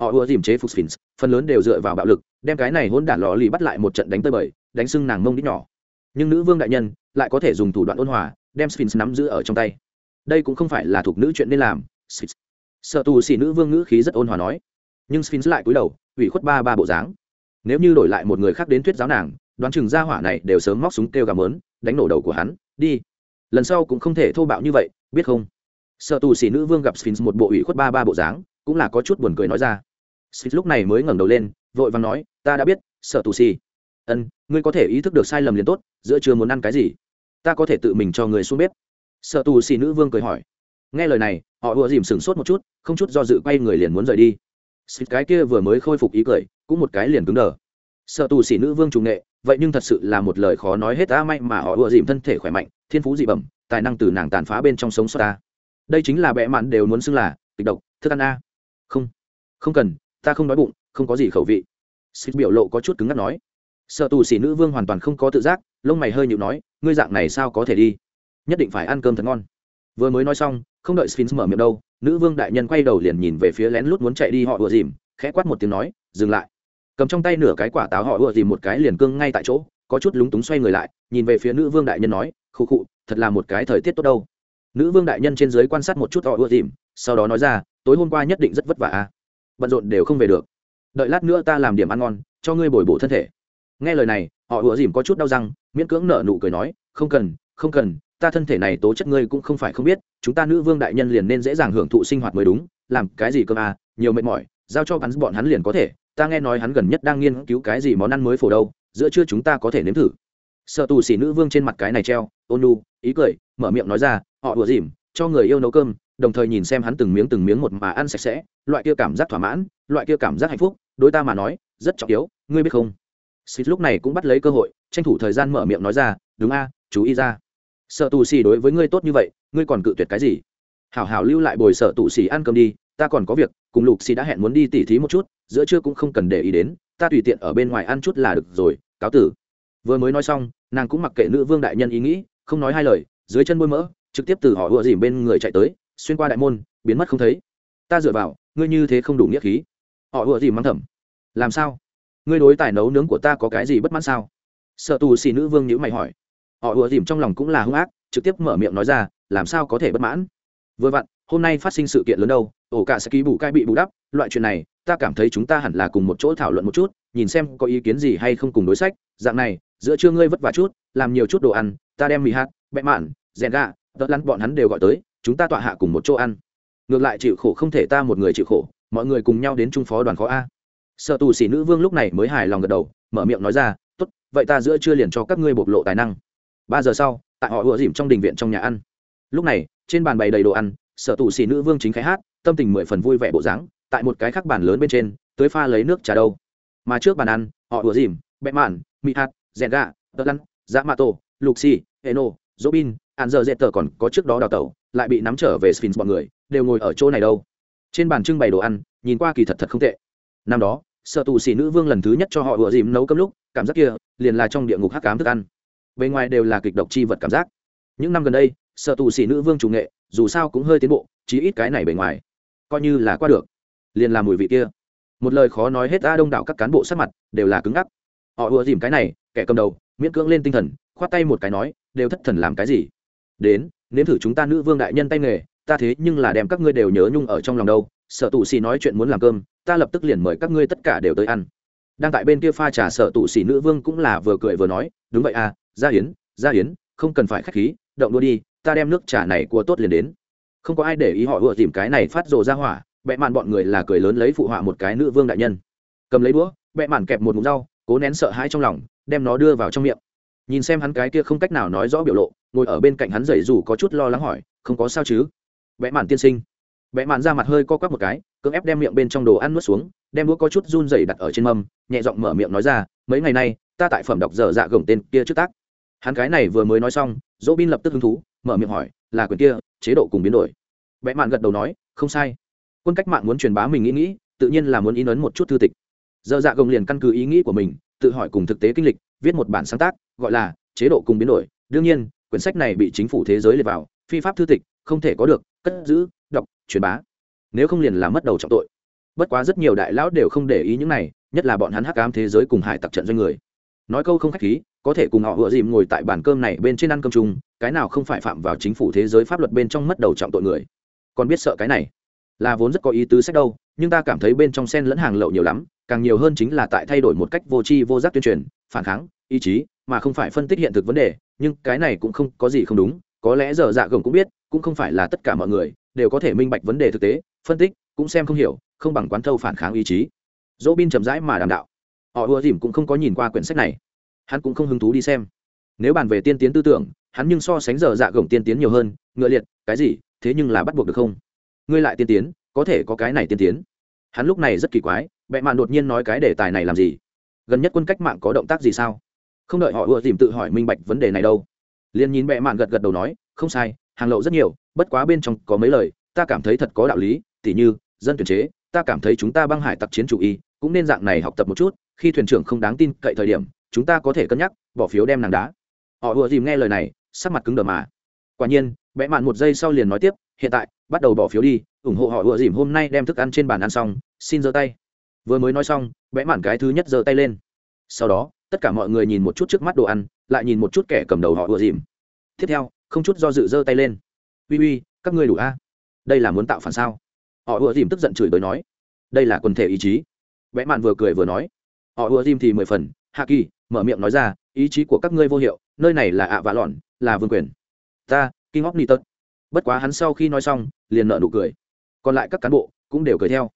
Họ ưa dìm chế phục sphinx, phần lớn đều dựa vào bạo lực, đem cái này hôn đản lò lì bắt lại một trận đánh tơi bời, đánh sưng nàng mông đít nhỏ. Nhưng nữ vương đại nhân lại có thể dùng thủ đoạn ôn hòa, đem sphinx nắm giữ ở trong tay. Đây cũng không phải là thuộc nữ chuyện nên làm sợ tù xỉ nữ vương ngữ khí rất ôn hòa nói. Nhưng sphinx lại cúi đầu, ủy khuất ba ba bộ dáng. Nếu như đổi lại một người khác đến thuyết giáo nàng, đoán chừng gia hỏa này đều sớm móc súng kêu gà mớn, đánh nổ đầu của hắn. Đi. Lần sau cũng không thể thô bạo như vậy, biết không? Sợ tù xỉ nữ vương gặp sphinx một bộ ủy khuất ba ba bộ dáng, cũng là có chút buồn cười nói ra. Sphinx lúc này mới ngẩng đầu lên, vội vàng nói, ta đã biết, sợ tù xỉ ân, ngươi có thể ý thức được sai lầm liền tốt, giữa chưa muốn ăn cái gì? Ta có thể tự mình cho người xuống bếp. Sợ tù xỉ nữ vương cười hỏi. Nghe lời này họ ùa dìm sửng sốt một chút, không chút do dự quay người liền muốn rời đi. Xịt cái kia vừa mới khôi phục ý cười, cũng một cái liền cứng đờ. Sợ tù xỉ nữ vương trùng nghệ, vậy nhưng thật sự là một lời khó nói hết ta may mà họ ùa dìm thân thể khỏe mạnh, thiên phú dị bẩm, tài năng từ nàng tàn phá bên trong sống sót ta. Đây chính là bẽ mạn đều muốn xưng là, kịch độc, thức ăn a. Không không cần, ta không đói bụng, không có gì khẩu vị. Xịt biểu lộ có chút cứng ngắt nói. Sợ tù xỉ nữ vương hoàn toàn không có tự giác, lông mày hơi nhịu nói, ngươi dạng này sao có thể đi? Nhất định phải ăn cơm thật ngon vừa mới nói xong, không đợi sphinx mở miệng đâu, nữ vương đại nhân quay đầu liền nhìn về phía lén lút muốn chạy đi họ ùa dìm, khẽ quát một tiếng nói, dừng lại. Cầm trong tay nửa cái quả táo họ ùa dìm một cái liền cương ngay tại chỗ, có chút lúng túng xoay người lại, nhìn về phía nữ vương đại nhân nói, khụ khụ, thật là một cái thời tiết tốt đâu. Nữ vương đại nhân trên dưới quan sát một chút họ ùa dìm, sau đó nói ra, tối hôm qua nhất định rất vất vả à bận rộn đều không về được. Đợi lát nữa ta làm điểm ăn ngon, cho ngươi bồi bổ thân thể. Nghe lời này, họ ùa dìm có chút đau răng, miễn cưỡng nở nụ cười nói, không cần không cần ta thân thể này tố chất ngươi cũng không phải không biết, chúng ta nữ vương đại nhân liền nên dễ dàng hưởng thụ sinh hoạt mới đúng, làm cái gì cơ à nhiều mệt mỏi, giao cho hắn, bọn hắn liền có thể, ta nghe nói hắn gần nhất đang nghiên cứu cái gì món ăn mới phổ đâu, giữa trưa chúng ta có thể nếm thử. Sợ tù xỉ nữ vương trên mặt cái này treo, ôn nu ý cười, mở miệng nói ra, họ đùa dìm, cho người yêu nấu cơm, đồng thời nhìn xem hắn từng miếng từng miếng một mà ăn sạch sẽ, loại kia cảm giác thỏa mãn, loại kia cảm giác hạnh phúc, Đối ta mà nói, rất trọng yếu, ngươi biết không? Xịt lúc này cũng bắt lấy cơ hội, tranh thủ thời gian mở miệng nói ra, đúng a, chú ý ra sợ tù xì đối với ngươi tốt như vậy, ngươi còn cự tuyệt cái gì? Hảo hảo lưu lại bồi sợ tù xì ăn cơm đi, ta còn có việc, cùng lục xì đã hẹn muốn đi tỉ thí một chút, giữa trưa cũng không cần để ý đến, ta tùy tiện ở bên ngoài ăn chút là được rồi, cáo tử. Vừa mới nói xong, nàng cũng mặc kệ nữ vương đại nhân ý nghĩ, không nói hai lời, dưới chân bôi mỡ, trực tiếp từ họ ùa dìm bên người chạy tới, xuyên qua đại môn, biến mất không thấy. Ta dựa vào, ngươi như thế không đủ nghĩa khí. Họ ùa dìm mắng thầm. Làm sao? Ngươi đối tài nấu nướng của ta có cái gì bất mãn sao? Sợ tù xì nữ vương nhữ mày hỏi họ ùa dìm trong lòng cũng là hung ác, trực tiếp mở miệng nói ra, làm sao có thể bất mãn? Vừa vặn, hôm nay phát sinh sự kiện lớn đâu, ổ cả sẽ ký bù cai bị bù đắp, loại chuyện này, ta cảm thấy chúng ta hẳn là cùng một chỗ thảo luận một chút, nhìn xem có ý kiến gì hay không cùng đối sách, dạng này, giữa trưa ngươi vất vả chút, làm nhiều chút đồ ăn, ta đem mì hạt, bẹ mạn, rèn gà, tớ lăn bọn hắn đều gọi tới, chúng ta tọa hạ cùng một chỗ ăn. Ngược lại chịu khổ không thể ta một người chịu khổ, mọi người cùng nhau đến trung phó đoàn khó a. Sợ tù sĩ nữ vương lúc này mới hài lòng gật đầu, mở miệng nói ra, tốt, vậy ta giữa trưa liền cho các ngươi bộc lộ tài năng ba giờ sau, tại họ ùa dìm trong đình viện trong nhà ăn. Lúc này, trên bàn bày đầy đồ ăn, sở tù xì nữ vương chính khai hát, tâm tình mười phần vui vẻ bộ dáng, tại một cái khắc bàn lớn bên trên, tới pha lấy nước trà đâu. Mà trước bàn ăn, họ ùa dìm bẹ mạn mị hạt rèn gà tơ lăn dã mạ tổ lục xì eno bin ạn giờ dẹt tờ còn có trước đó đào tẩu, lại bị nắm trở về sphinx bọn người, đều ngồi ở chỗ này đâu. Trên bàn trưng bày đồ ăn, nhìn qua kỳ thật thật không tệ. Năm đó, Sở tù xỉ nữ vương lần thứ nhất cho họ ùa dìm nấu cơm lúc, cảm giác kia, liền là trong địa ngục hắc cám thức ăn bên ngoài đều là kịch độc chi vật cảm giác. Những năm gần đây, sợ tù xỉ nữ vương chủ nghệ, dù sao cũng hơi tiến bộ, chí ít cái này bề ngoài, coi như là qua được. Liền là mùi vị kia. Một lời khó nói hết ra đông đảo các cán bộ sát mặt, đều là cứng ngắc. Họ ùa dìm cái này, kẻ cầm đầu, miễn cưỡng lên tinh thần, khoát tay một cái nói, đều thất thần làm cái gì? Đến, nếm thử chúng ta nữ vương đại nhân tay nghề, ta thế nhưng là đem các ngươi đều nhớ nhung ở trong lòng đâu, sợ tù xì nói chuyện muốn làm cơm, ta lập tức liền mời các ngươi tất cả đều tới ăn. Đang tại bên kia pha trà, sợ tù xì nữ vương cũng là vừa cười vừa nói, đúng vậy à gia hiến gia hiến không cần phải k h á c h khí, động đua đi, ta đem nước trà này cua tốt liền đến. Không có ai để ý họ vừa tìm cái này phát rồ ra hỏa bẹ mạn bọn người là cười lớn lấy phụ họa một cái nữ vương đại nhân. Cầm lấy đũa bẹ mạn kẹp một mục rau, cố nén sợ hãi trong lòng, đem nó đưa vào trong miệng. Nhìn xem hắn cái kia không cách nào nói rõ biểu lộ, ngồi ở bên cạnh hắn dậy dù có chút lo lắng hỏi, không có sao chứ? Bẹ mạn tiên sinh. Bẹ mạn ra mặt hơi co quắp một cái, cưỡng ép đem miệng bên trong đồ ăn nuốt xuống, đem đũa có chút run dày đặt ở trên mâm, nhẹ giọng mở miệng nói ra, mấy ngày nay, ta tại phẩm đọc dở dạ gồng tên kia trước tác hắn cái này vừa mới nói xong dỗ bin lập tức hứng thú, mở miệng hỏi, là quyền kia, chế độ cùng biến đổi. Bẽ mạn gật đầu nói, không sai. Quân cách mạng muốn truyền bá mình nghĩ nghĩ, tự nhiên là muốn in ấn một chút thư tịch. Dơ dạ gồng liền căn cứ ý nghĩ của mình, tự hỏi cùng thực tế kinh lịch, viết một bản sáng tác, gọi là chế độ cùng biến đổi. Đương nhiên, quyển sách này bị chính phủ thế giới liệt vào, phi pháp thư tịch, không thể có được, cất giữ, đọc, truyền bá. Nếu không liền là mất đầu trọng tội. Bất quá rất nhiều đại lão đều không để ý những này, nhất là bọn hắn hắc ám thế giới cùng hải tặc trận doanh người nói câu không khách khí, có thể cùng họ vừa dìm ngồi tại bàn cơm này bên trên ăn cơm chung, cái nào không phải phạm vào chính phủ thế giới pháp luật bên trong mất đầu trọng tội người. Còn biết sợ cái này? Là vốn rất có ý tứ sách đâu, nhưng ta cảm thấy bên trong sen lẫn hàng lậu nhiều lắm, càng nhiều hơn chính là tại thay đổi một cách vô tri vô giác tuyên truyền, phản kháng, ý chí, mà không phải phân tích hiện thực vấn đề, nhưng cái này cũng không có gì không đúng, có lẽ giờ dạ gồng cũng biết, cũng không phải là tất cả mọi người đều có thể minh bạch vấn đề thực tế, phân tích, cũng xem không hiểu, không bằng quán thâu phản kháng ý chí. Dỗ bin chậm rãi mà đàm đạo họ ùa dìm cũng không có nhìn qua quyển sách này. Hắn cũng không hứng thú đi xem. Nếu bàn về tiên tiến tư tưởng, hắn nhưng so sánh giờ dạ gồng tiên tiến nhiều hơn, ngựa liệt, cái gì, thế nhưng là bắt buộc được không? Ngươi lại tiên tiến, có thể có cái này tiên tiến. Hắn lúc này rất kỳ quái, bệ mạn đột nhiên nói cái đề tài này làm gì? Gần nhất quân cách mạng có động tác gì sao? Không đợi họ ùa dìm tự hỏi minh bạch vấn đề này đâu. Liền nhìn bệ mạn gật gật đầu nói, không sai, hàng lậu rất nhiều, bất quá bên trong có mấy lời, ta cảm thấy thật có đạo lý, tỉ như, dân tuyển chế, ta cảm thấy chúng ta băng hải tặc chiến chủ y, cũng nên dạng này học tập một chút khi thuyền trưởng không đáng tin cậy thời điểm, chúng ta có thể cân nhắc, bỏ phiếu đem nàng đá. Họ ùa dìm nghe lời này, sắc mặt cứng đờ mà. Quả nhiên, bẽ mạn một giây sau liền nói tiếp, hiện tại, bắt đầu bỏ phiếu đi, ủng hộ họ ùa dìm hôm nay đem thức ăn trên bàn ăn xong, xin giơ tay. Vừa mới nói xong, bẽ mạn cái thứ nhất giơ tay lên. Sau đó, tất cả mọi người nhìn một chút trước mắt đồ ăn, lại nhìn một chút kẻ cầm đầu họ ùa dìm. Tiếp theo, không chút do dự giơ tay lên. Uy uy, các ngươi đủ a? Đây là muốn tạo phản sao? Họ ùa dìm tức giận chửi bới nói. Đây là quần thể ý chí. Vẽ mạn vừa cười vừa nói họ ùa dìm thì mười phần hạ kỳ mở miệng nói ra, ý chí của các ngươi vô hiệu, nơi này là ạ vạ lọn, là vương quyền. Ta kinh óc ni tật bất quá hắn sau khi nói xong, liền nợ nụ cười. Còn lại các cán bộ cũng đều cười theo.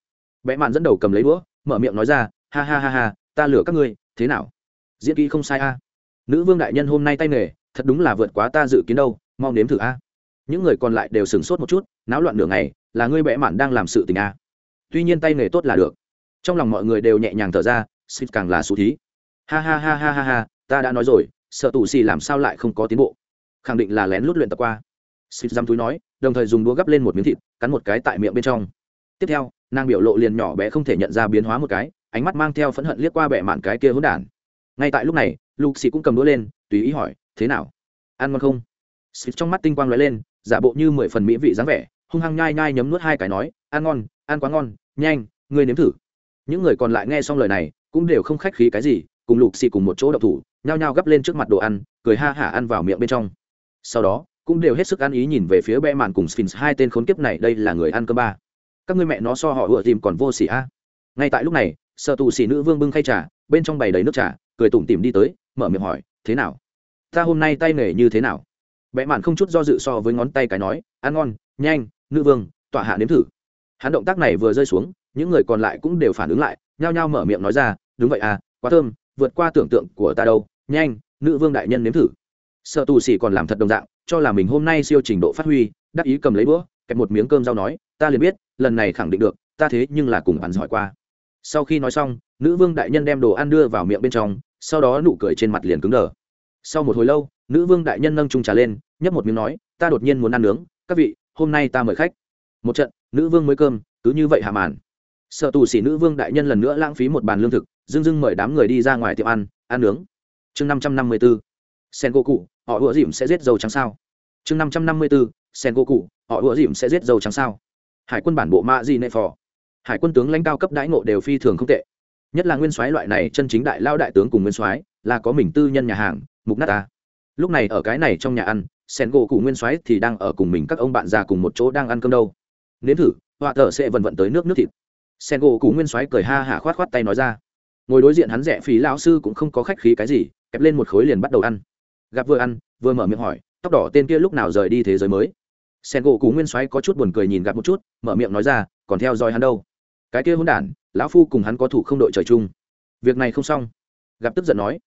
Vẽ mạn dẫn đầu cầm lấy đũa, mở miệng nói ra, ha ha ha ha, ta lừa các ngươi, thế nào? Diễn kỹ không sai a. Nữ vương đại nhân hôm nay tay nghề, thật đúng là vượt quá ta dự kiến đâu, mau nếm thử a. Những người còn lại đều sửng sốt một chút, náo loạn nửa ngày, là ngươi bẽ mạn đang làm sự tình a. Tuy nhiên tay nghề tốt là được. Trong lòng mọi người đều nhẹ nhàng thở ra xịt càng là xú thí. Ha ha ha ha ha ha, ta đã nói rồi, sợ tù xì làm sao lại không có tiến bộ? Khẳng định là lén lút luyện tập qua. Xịt dăm túi nói, đồng thời dùng đũa gắp lên một miếng thịt, cắn một cái tại miệng bên trong. Tiếp theo, nàng biểu lộ liền nhỏ bé không thể nhận ra biến hóa một cái, ánh mắt mang theo phẫn hận liếc qua bệ mạn cái kia hỗn đản. Ngay tại lúc này lục xì cũng cầm đũa lên, tùy ý hỏi, thế nào? Ăn ngon không? Xịt trong mắt tinh quang lóe lên, giả bộ như mười phần mỹ vị dáng vẻ, hung hăng nhai nhai nhấm nuốt hai cái nói, ăn ngon, ăn quá ngon, nhanh, ngươi nếm thử. Những người còn lại nghe xong lời này cũng đều không khách khí cái gì, cùng lục xì cùng một chỗ đậu thủ, nhao nhao gấp lên trước mặt đồ ăn, cười ha hả ăn vào miệng bên trong. Sau đó, cũng đều hết sức ăn ý nhìn về phía bẽ màn cùng sphinx, hai tên khốn kiếp này, đây là người ăn cơm ba. Các ngươi mẹ nó so họ ựa tìm còn vô xỉ a. Ngay tại lúc này sợ tù xỉ nữ vương bưng khay trà, bên trong bày đầy nước trà, cười tủm tìm đi tới, mở miệng hỏi, thế nào? Ta hôm nay tay nghề như thế nào? Bẽ màn không chút do dự so với ngón tay cái nói, ăn ngon, nhanh, nữ vương, tọa hạ nếm thử. Hắn động tác này vừa rơi xuống, những người còn lại cũng đều phản ứng lại nhao nhao mở miệng nói ra, đúng vậy à quá thơm, vượt qua tưởng tượng của ta đâu, nhanh, nữ vương đại nhân nếm thử. Sợ tù xỉ còn làm thật đồng dạng, cho là mình hôm nay siêu trình độ phát huy, đắc ý cầm lấy búa kẹp một miếng cơm rau nói, ta liền biết, lần này khẳng định được, ta thế nhưng là cùng hắn giỏi qua. Sau khi nói xong, nữ vương đại nhân đem đồ ăn đưa vào miệng bên trong, sau đó nụ cười trên mặt liền cứng đờ. Sau một hồi lâu, nữ vương đại nhân nâng trung trà lên, nhấp một miếng nói, ta đột nhiên muốn ăn nướng, các vị, hôm nay ta mời khách. Một trận, nữ vương mới cơm, cứ như vậy hạ màn sợ tù sĩ nữ vương đại nhân lần nữa lãng phí một bàn lương thực, dưng dưng mời đám người đi ra ngoài tiệm ăn ăn nướng. Chương năm trăm năm mươi b ố sen gỗ cụ họ ủa dìm sẽ giết dầu trắng sao? Chương năm trăm năm mươi b ố sen gỗ cụ họ ủa dìm sẽ giết dầu trắng sao? Hải quân bản bộ ma di nệ phò. Hải quân tướng lãnh cao cấp đãi ngộ đều phi thường không tệ. Nhất là nguyên soái loại này chân chính đại lao đại tướng cùng nguyên soái, là có mình tư nhân nhà hàng, mục nát ta. Lúc này ở cái này trong nhà ăn, sen gỗ cụ nguyên soái thì đang ở cùng mình các ông bạn già cùng một chỗ đang ăn cơm đâu. Nếm thử, họa thợ sẽ vần vận tới nước nước thịt sen gỗ cụ nguyên soái cười ha hả khoát khoát tay nói ra. Ngồi đối diện hắn rẻ phí lão sư cũng không có khách khí cái gì, kẹp lên một khối liền bắt đầu ăn. Gặp vừa ăn, vừa mở miệng hỏi, tóc đỏ tên kia lúc nào rời đi thế giới mới? Sen gỗ cụ nguyên soái có chút buồn cười nhìn gặp một chút, mở miệng nói ra, còn theo dõi hắn đâu. Cái kia hôn đản, lão phu cùng hắn có thủ không đội trời chung. Việc này không xong. Gặp tức giận nói.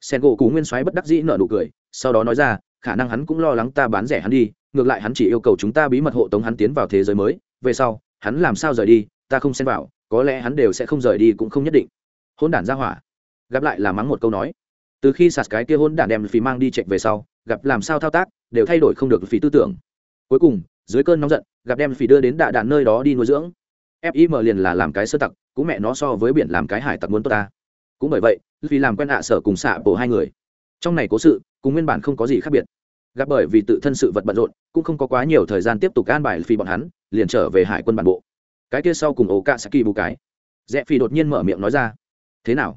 Sen gỗ cụ nguyên soái bất đắc dĩ nở nụ cười, sau đó nói ra, khả năng hắn cũng lo lắng ta bán rẻ hắn đi, ngược lại hắn chỉ yêu cầu chúng ta bí mật hộ tống hắn tiến vào thế giới mới, về sau, hắn làm sao rời đi ta không xen vào, có lẽ hắn đều sẽ không rời đi cũng không nhất định. Hôn đản ra hỏa. Gặp lại là mắng một câu nói. Từ khi sạt cái kia hôn đản đem phí mang đi chạy về sau, gặp làm sao thao tác, đều thay đổi không được phí tư tưởng. Cuối cùng, dưới cơn nóng giận, gặp đem phí đưa đến đạ đạn nơi đó đi nuôi dưỡng. Fim liền là làm cái sơ tặc, cũng mẹ nó so với biển làm cái hải tặc muốn tốt ta. Cũng bởi vậy vì làm quen hạ sở cùng xạ bộ hai người. Trong này cố sự, cùng nguyên bản không có gì khác biệt. Gặp bởi vì tự thân sự vật bận rộn, cũng không có quá nhiều thời gian tiếp tục an bài phi bọn hắn, liền trở về hải quân bản bộ cái kia sau cùng ổ cạ saki bù cái. Rẽ phi đột nhiên mở miệng nói ra, thế nào?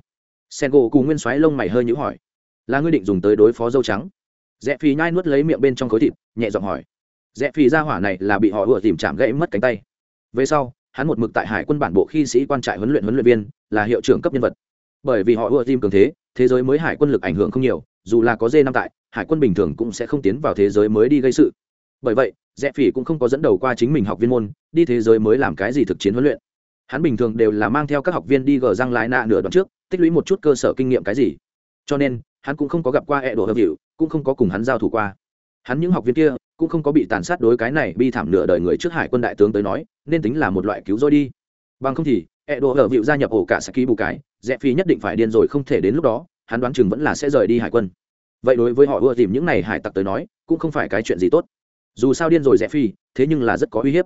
Sen gỗ cùng nguyên xoáy lông mày hơi nhũ hỏi, là ngươi định dùng tới đối phó dâu trắng? Rẽ phi nhai nuốt lấy miệng bên trong khối thịt, nhẹ giọng hỏi, rẽ phi ra hỏa này là bị họ vừa tìm chạm gãy mất cánh tay. Về sau, hắn một mực tại hải quân bản bộ khi sĩ quan trại huấn luyện huấn luyện viên, là hiệu trưởng cấp nhân vật. Bởi vì họ ưa tìm cường thế thế giới mới hải quân lực ảnh hưởng không nhiều, dù là có dê năm tại, hải quân bình thường cũng sẽ không tiến vào thế giới mới đi gây sự bởi vậy, rẽ phỉ cũng không có dẫn đầu qua chính mình học viên môn, đi thế giới mới làm cái gì thực chiến huấn luyện. Hắn bình thường đều là mang theo các học viên đi gờ răng lái nạ nửa đoạn trước, tích lũy một chút cơ sở kinh nghiệm cái gì. Cho nên, hắn cũng không có gặp qua e đồ hợp hiệu cũng không có cùng hắn giao thủ qua. Hắn những học viên kia, cũng không có bị tàn sát đối cái này bi thảm nửa đời người trước hải quân đại tướng tới nói, nên tính là một loại cứu rỗi đi. Bằng không thì e đồ hợp hiệu gia nhập ổ cả sẽ ký bù cái, rẽ phỉ nhất định phải điên rồi không thể đến lúc đó, hắn đoán chừng vẫn là sẽ rời đi hải quân. Vậy đối với họ ưa tìm những này hải tặc tới nói, cũng không phải cái chuyện gì tốt dù sao điên rồi rẽ phi, thế nhưng là rất có uy hiếp.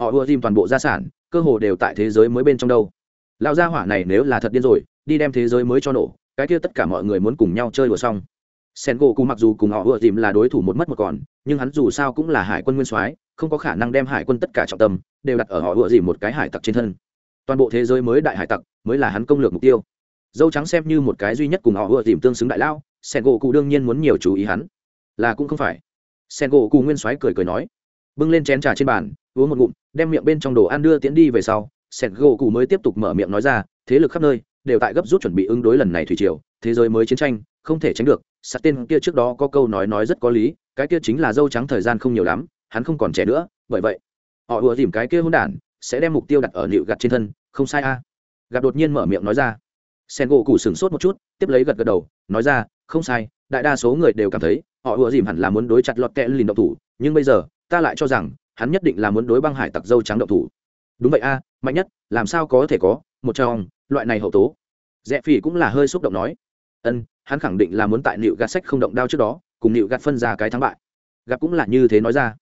Họ ưa tìm toàn bộ gia sản, cơ hồ đều tại thế giới mới bên trong đâu. Lão gia hỏa này nếu là thật điên rồi, đi đem thế giới mới cho nổ, cái kia tất cả mọi người muốn cùng nhau chơi đùa xong. Sen gỗ cùng mặc dù cùng họ ưa tìm là đối thủ một mất một còn, nhưng hắn dù sao cũng là hải quân nguyên soái, không có khả năng đem hải quân tất cả trọng tâm đều đặt ở họ ưa tìm một cái hải tặc trên thân. Toàn bộ thế giới mới đại hải tặc mới là hắn công lược mục tiêu. Dâu trắng xem như một cái duy nhất cùng họ ưa tìm tương xứng đại lao sen gỗ cụ đương nhiên muốn nhiều chú ý hắn. Là cũng không phải sen gỗ cù nguyên soái cười cười nói, bưng lên chén trà trên bàn, uống một ngụm, đem miệng bên trong đồ ăn đưa tiến đi về sau, sen gỗ cù mới tiếp tục mở miệng nói ra, thế lực khắp nơi đều tại gấp rút chuẩn bị ứng đối lần này thủy triều, thế giới mới chiến tranh, không thể tránh được sắt tên kia trước đó có câu nói nói rất có lý, cái kia chính là dâu trắng thời gian không nhiều lắm, hắn không còn trẻ nữa, bởi vậy, họ ùa dìm cái kia hôn đản, sẽ đem mục tiêu đặt ở nịu gặt trên thân, không sai a à. gặp đột nhiên mở miệng nói ra sen gỗ cụ sửng sốt một chút, tiếp lấy gật gật đầu, nói ra, không sai đại đa số người đều cảm thấy, họ ùa dìm hẳn là muốn đối chặt lọt kẽ lìn động thủ, nhưng bây giờ, ta lại cho rằng, hắn nhất định là muốn đối băng hải tặc dâu trắng động thủ. Đúng vậy a, mạnh nhất, làm sao có thể có, một trong, loại này hậu tố. Rẽ phỉ cũng là hơi xúc động nói. Ân, hắn khẳng định là muốn tại nịu gạt sách không động đao trước đó, cùng nịu gạt phân ra cái thắng bại. Gặp cũng là như thế nói ra.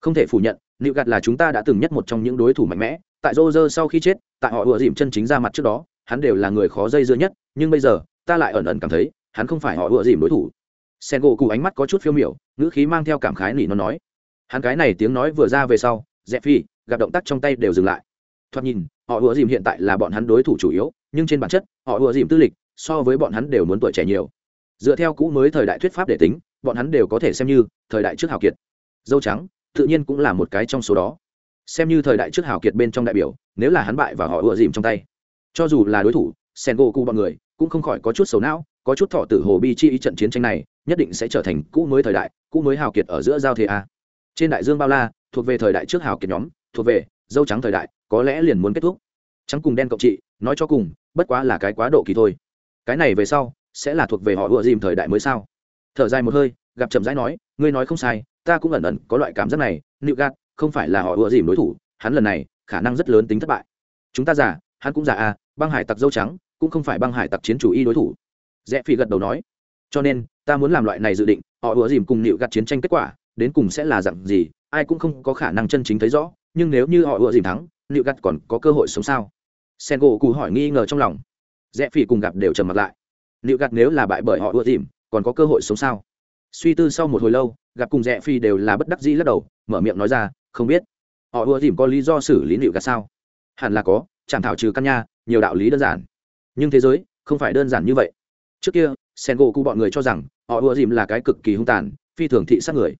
Không thể phủ nhận, nịu gạt là chúng ta đã từng nhất một trong những đối thủ mạnh mẽ. Tại rô rơ sau khi chết, tại họ ùa dìm chân chính ra mặt trước đó, hắn đều là người khó dây dưa nhất. Nhưng bây giờ, ta lại ẩn ẩn cảm thấy, hắn không phải họ ùa dìm đối thủ sen gỗ cụ ánh mắt có chút phiêu miểu, ngữ khí mang theo cảm khái nỉ nó nói. Hắn cái này tiếng nói vừa ra về sau, dẹp phi, gặp động tác trong tay đều dừng lại. Thoạt nhìn, họ ùa dìm hiện tại là bọn hắn đối thủ chủ yếu, nhưng trên bản chất, họ ùa dìm tư lịch so với bọn hắn đều muốn tuổi trẻ nhiều. Dựa theo cũ mới thời đại thuyết pháp để tính, bọn hắn đều có thể xem như thời đại trước hào kiệt. Dâu trắng, tự nhiên cũng là một cái trong số đó. Xem như thời đại trước hào kiệt bên trong đại biểu, nếu là hắn bại và họ ùa dìm trong tay. Cho dù là đối thủ, sen gỗ cụ bọn người cũng không khỏi có chút xấu não, có chút thọ tử hồ bi chi ý trận chiến tranh này nhất định sẽ trở thành cũ mới thời đại, cũ mới hào kiệt ở giữa giao thế a. Trên đại dương bao la, thuộc về thời đại trước hào kiệt nhóm, thuộc về dâu trắng thời đại, có lẽ liền muốn kết thúc. Trắng cùng đen cộng trị, nói cho cùng, bất quá là cái quá độ kỳ thôi. Cái này về sau, sẽ là thuộc về họ ựa dìm thời đại mới sao? Thở dài một hơi, gặp chậm rãi nói, ngươi nói không sai, ta cũng ẩn ẩn có loại cảm giác này nịu gạt không phải là họ ựa dìm đối thủ, hắn lần này khả năng rất lớn tính thất bại. Chúng ta giả hắn cũng giả à băng hải tặc dâu trắng, cũng không phải băng hải tặc chiến chủ y đối thủ. Rẽ phi gật đầu nói. Cho nên ta muốn làm loại này dự định, họ ủa dìm cùng nịu gạt chiến tranh kết quả, đến cùng sẽ là dặn gì, ai cũng không có khả năng chân chính thấy rõ, nhưng nếu như họ ủa dìm thắng, nịu gạt còn có cơ hội sống sao? Sen gỗ cụ hỏi nghi ngờ trong lòng. Rẽ phi cùng gặp đều trầm mặt lại. Nịu gạt nếu là bại bởi họ ủa dìm, còn có cơ hội sống sao? Suy tư sau một hồi lâu, gặp cùng rẽ phi đều là bất đắc dĩ lắc đầu, mở miệng nói ra, không biết. Họ ưa dìm có lý do xử lý nịu gạt sao? Hẳn là có chẳng thảo trừ căn nha, nhiều đạo lý đơn giản. Nhưng thế giới không phải đơn giản như vậy. Trước kia sen gỗ cụ bọn người cho rằng, họ ưa dìm là cái cực kỳ hung tàn, phi thường thị sát người.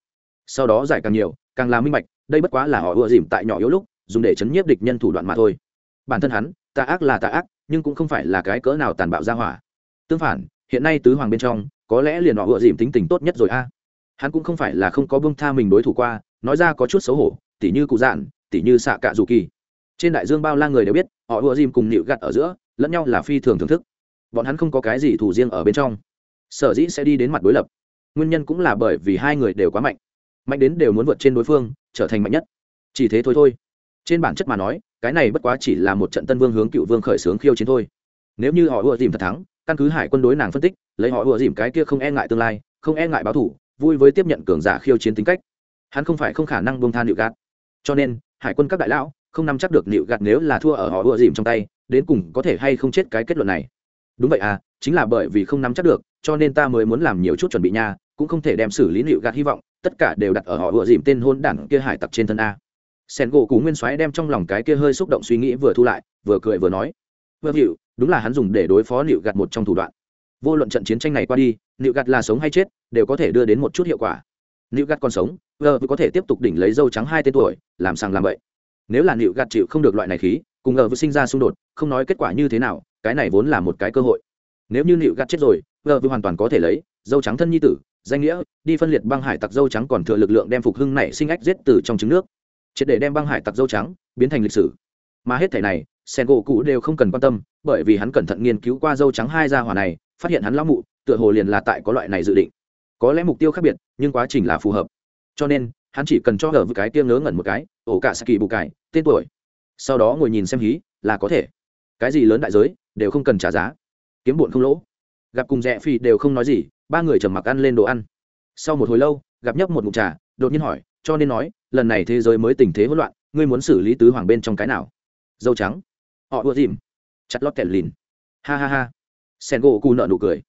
Sau đó giải càng nhiều, càng là minh bạch, đây bất quá là họ ưa dìm tại nhỏ yếu lúc, dùng để chấn nhiếp địch nhân thủ đoạn mà thôi. Bản thân hắn, tà ác là tà ác, nhưng cũng không phải là cái cỡ nào tàn bạo ra hỏa. Tương phản, hiện nay tứ hoàng bên trong, có lẽ liền họ ựa dìm tính tình tốt nhất rồi a. Hắn cũng không phải là không có bông tha mình đối thủ qua, nói ra có chút xấu hổ, tỉ như cụ dạn, tỉ như xạ cạ dù kỳ. Trên đại dương bao la người đều biết, họ ựa dìm cùng nịu gặt ở giữa, lẫn nhau là phi thường thưởng thức bọn hắn không có cái gì thủ riêng ở bên trong. Sở dĩ sẽ đi đến mặt đối lập. Nguyên nhân cũng là bởi vì hai người đều quá mạnh. Mạnh đến đều muốn vượt trên đối phương, trở thành mạnh nhất. Chỉ thế thôi thôi. Trên bản chất mà nói, cái này bất quá chỉ là một trận tân vương hướng cựu vương khởi xướng khiêu chiến thôi. Nếu như họ ưa dìm thật thắng, căn cứ hải quân đối nàng phân tích, lấy họ ùa dìm cái kia không e ngại tương lai, không e ngại báo thủ, vui với tiếp nhận cường giả khiêu chiến tính cách. Hắn không phải không khả năng bông tha nịu gạt. Cho nên, hải quân các đại lão không nắm chắc được nịu gạt nếu là thua ở họ ùa dìm trong tay, đến cùng có thể hay không chết cái kết luận này đúng vậy à chính là bởi vì không nắm chắc được, cho nên ta mới muốn làm nhiều chút chuẩn bị nha, cũng không thể đem xử lý liệu gạt hy vọng, tất cả đều đặt ở họ vừa dìm tên hôn đảng kia hải tặc trên thân a. Sen gỗ cú nguyên soái đem trong lòng cái kia hơi xúc động suy nghĩ vừa thu lại, vừa cười vừa nói, vừa hiệu đúng là hắn dùng để đối phó liệu gạt một trong thủ đoạn. Vô luận trận chiến tranh này qua đi liệu gạt là sống hay chết, đều có thể đưa đến một chút hiệu quả. Liệu gạt còn sống, vừa có thể tiếp tục đỉnh lấy dâu trắng hai tên tuổi, làm sàng làm vậy nếu là liệu gạt chịu không được loại này khí, cùng gờ vừa sinh ra xung đột, không nói kết quả như thế nào cái này vốn là một cái cơ hội. Nếu như nịu gạt chết rồi, gờ vừa hoàn toàn có thể lấy, dâu trắng thân nhi tử, danh nghĩa, đi phân liệt băng hải tặc dâu trắng còn thừa lực lượng đem phục hưng này sinh ách giết từ trong trứng nước. Triệt để đem băng hải tặc dâu trắng biến thành lịch sử. Mà hết thể này sen gỗ cũ đều không cần quan tâm, bởi vì hắn cẩn thận nghiên cứu qua dâu trắng hai gia hỏa này, phát hiện hắn lão mụ, tựa hồ liền là tại có loại này dự định. Có lẽ mục tiêu khác biệt, nhưng quá trình là phù hợp. Cho nên, hắn chỉ cần cho gờ với cái tiêm ngớ ngẩn một cái, ổ cả saki bù cải tên tuổi. Sau đó ngồi nhìn xem hí, là có thể. Cái gì lớn đại giới đều không cần trả giá. Kiếm bụn không lỗ. Gặp cùng rẽ phi đều không nói gì, ba người trầm mặc ăn lên đồ ăn. Sau một hồi lâu, gặp nhấp một mụn trà, đột nhiên hỏi, cho nên nói, lần này thế giới mới tình thế hỗn loạn, ngươi muốn xử lý tứ hoàng bên trong cái nào? Dâu trắng. Họ ưa dìm. Chặt lót kẹt lìn. Ha ha ha. Sen gỗ cù nợ nụ cười.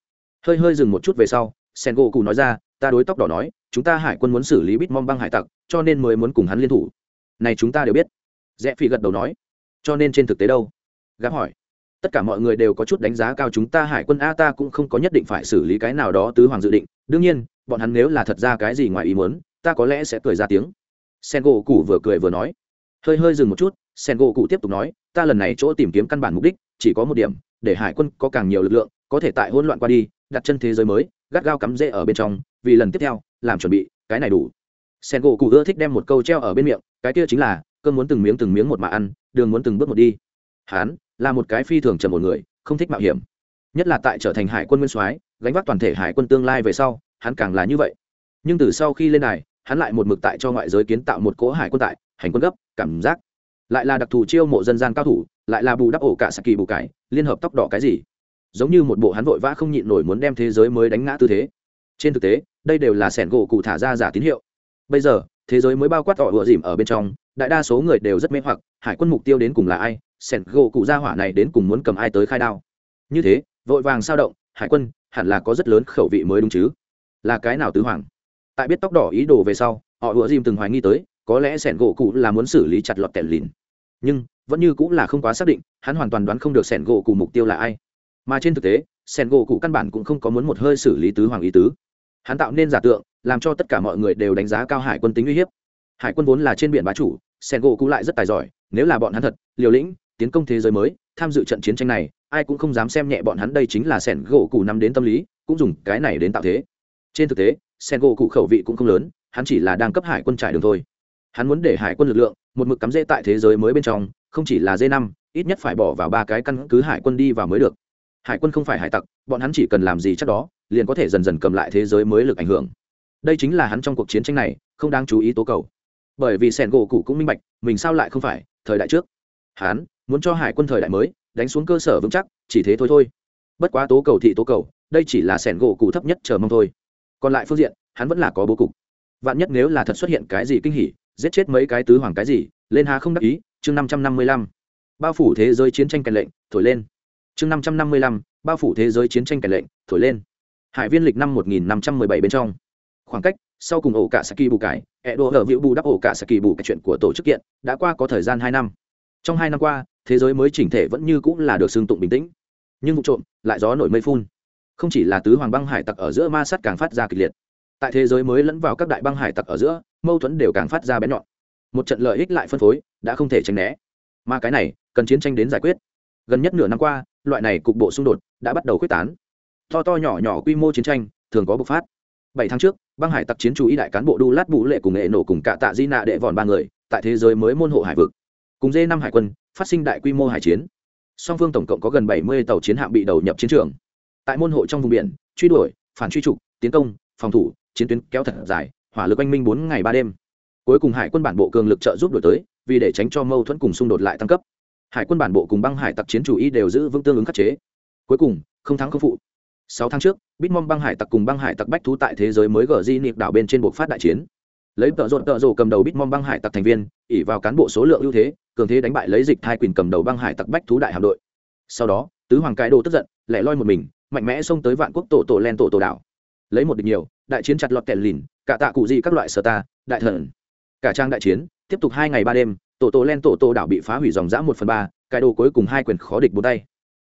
Hơi hơi dừng một chút về sau, sen gỗ cù nói ra, ta đối tóc đỏ nói, chúng ta hải quân muốn xử lý bít mong băng hải tặc, cho nên mới muốn cùng hắn liên thủ. Này chúng ta đều biết. Rẽ phi gật đầu nói. Cho nên trên thực tế đâu? Gáp hỏi tất cả mọi người đều có chút đánh giá cao chúng ta hải quân a ta cũng không có nhất định phải xử lý cái nào đó tứ hoàng dự định. Đương nhiên, bọn hắn nếu là thật ra cái gì ngoài ý muốn, ta có lẽ sẽ cười ra tiếng. Sen gỗ cụ vừa cười vừa nói. Hơi hơi dừng một chút sen gỗ cụ tiếp tục nói, ta lần này chỗ tìm kiếm căn bản mục đích, chỉ có một điểm, để hải quân có càng nhiều lực lượng, có thể tại hỗn loạn qua đi, đặt chân thế giới mới, gắt gao cắm rễ ở bên trong, vì lần tiếp theo, làm chuẩn bị, cái này đủ. Sen gỗ cụ ưa thích đem một câu treo ở bên miệng, cái kia chính là, cơm muốn từng miếng từng miếng một mà ăn, đường muốn từng bước một đi. Hán là một cái phi thường trầm một người, không thích mạo hiểm. Nhất là tại trở thành hải quân nguyên soái, gánh vác toàn thể hải quân tương lai về sau, hắn càng là như vậy. Nhưng từ sau khi lên này hắn lại một mực tại cho ngoại giới kiến tạo một cỗ hải quân tại, hành quân gấp, cảm giác. Lại là đặc thù chiêu mộ dân gian cao thủ, lại là bù đắp ổ cả saki bù cải, liên hợp tóc đỏ cái gì? Giống như một bộ hắn vội vã không nhịn nổi muốn đem thế giới mới đánh ngã tư thế. Trên thực tế, đây đều là sẻn gỗ cụ thả ra giả tín hiệu. Bây giờ, thế giới mới bao quát tỏ ựa dìm ở bên trong, đại đa số người đều rất mê hoặc, hải quân mục tiêu đến cùng là ai sẻn gỗ cụ gia hỏa này đến cùng muốn cầm ai tới khai đao. Như thế, vội vàng sao động, hải quân, hẳn là có rất lớn khẩu vị mới đúng chứ? Là cái nào tứ hoàng? Tại biết tóc đỏ ý đồ về sau, họ ủa dìm từng hoài nghi tới, có lẽ sẻn gỗ cụ là muốn xử lý chặt lọt tẻ lìn. Nhưng, vẫn như cũng là không quá xác định, hắn hoàn toàn đoán không được sẻn gỗ cụ mục tiêu là ai. Mà trên thực tế, sẻn gỗ cụ căn bản cũng không có muốn một hơi xử lý tứ hoàng ý tứ. Hắn tạo nên giả tượng, làm cho tất cả mọi người đều đánh giá cao hải quân tính uy hiếp. Hải quân vốn là trên biển bá chủ, sẻn gỗ cụ lại rất tài giỏi, nếu là bọn hắn thật, liều lĩnh tiến công thế giới mới, tham dự trận chiến tranh này, ai cũng không dám xem nhẹ bọn hắn đây chính là sẻn gỗ cụ nắm đến tâm lý, cũng dùng cái này đến tạo thế. Trên thực tế sen gỗ cụ khẩu vị cũng không lớn, hắn chỉ là đang cấp hải quân trải đường thôi. Hắn muốn để hải quân lực lượng, một mực cắm rễ tại thế giới mới bên trong, không chỉ là d năm, ít nhất phải bỏ vào ba cái căn cứ hải quân đi vào mới được. Hải quân không phải hải tặc, bọn hắn chỉ cần làm gì chắc đó, liền có thể dần dần cầm lại thế giới mới lực ảnh hưởng. Đây chính là hắn trong cuộc chiến tranh này, không đáng chú ý tố cầu. Bởi vì sẻn gỗ cụ cũng minh bạch, mình sao lại không phải, thời đại trước. Hắn muốn cho hải quân thời đại mới, đánh xuống cơ sở vững chắc, chỉ thế thôi thôi. Bất quá tố cầu thị tố cầu, đây chỉ là sẻn gỗ cụ thấp nhất chờ mong thôi. Còn lại phương diện, hắn vẫn là có bố cục. Vạn nhất nếu là thật xuất hiện cái gì kinh hỉ, giết chết mấy cái tứ hoàng cái gì, lên hà không đắc ý, chương năm trăm năm mươi lăm. Bao phủ thế giới chiến tranh cạnh lệnh, thổi lên. Chương năm trăm năm mươi lăm, bao phủ thế giới chiến tranh cạnh lệnh, thổi lên. Hải viên lịch năm một nghìn năm trăm mười bảy bên trong. Khoảng cách, sau cùng ổ cả saki bù cải ẹ đồ ở vĩu bù đắp ổ cả saki bù, cái chuyện của tổ chức kiện, đã qua có thời gian hai năm trong hai năm qua, thế giới mới chỉnh thể vẫn như cũng là được xương tụng bình tĩnh. Nhưng vụ trộm, lại gió nổi mây phun. Không chỉ là tứ hoàng băng hải tặc ở giữa ma sát càng phát ra kịch liệt. Tại thế giới mới lẫn vào các đại băng hải tặc ở giữa, mâu thuẫn đều càng phát ra bén nhọn. Một trận lợi ích lại phân phối, đã không thể tránh né. Mà cái này, cần chiến tranh đến giải quyết. Gần nhất nửa năm qua, loại này cục bộ xung đột đã bắt đầu quyết tán. To to nhỏ nhỏ quy mô chiến tranh, thường có bộc phát. Bảy tháng trước, băng hải tặc chiến chủ y đại cán bộ đu lát bụ lệ cùng nghệ nổ cùng cả tạ di nạ đệ vòn ba người, tại thế giới mới môn hộ hải vực cùng dê năm hải quân, phát sinh đại quy mô hải chiến. Song phương tổng cộng có gần bảy mươi tàu chiến hạm bị đầu nhập chiến trường. Tại môn hộ trong vùng biển, truy đuổi, phản truy trục, tiến công, phòng thủ, chiến tuyến kéo thật dài, hỏa lực oanh minh bốn ngày ba đêm. Cuối cùng hải quân bản bộ cường lực trợ giúp đổi tới, vì để tránh cho mâu thuẫn cùng xung đột lại tăng cấp. Hải quân bản bộ cùng băng hải tặc chiến chủ y đều giữ vững tương ứng khắc chế. Cuối cùng, không thắng không phụ. Sáu tháng trước, bitmom băng hải tặc cùng băng hải tặc bách thú tại thế giới mới gờ di niệm đảo bên trên buộc phát đại chiến lấy tợ rộn tợ rồ cầm đầu bitmom băng hải tặc thành viên ỉ vào cán bộ số lượng ưu thế, cường thế đánh bại lấy dịch thai quyền cầm đầu băng hải tặc bách thú đại hạm đội. Sau đó, tứ hoàng cái đồ tức giận, lẻ loi một mình, mạnh mẽ xông tới vạn quốc tổ tổ len tổ tổ đảo. Lấy một địch nhiều, đại chiến chặt lọt kẹt lìn, cả tạ cụ gì các loại sở ta, đại thần. Cả trang đại chiến, tiếp tục hai ngày ba đêm, tổ tổ len tổ tổ đảo bị phá hủy dòng dã một phần ba, cái đồ cuối cùng hai quyền khó địch bốn tay.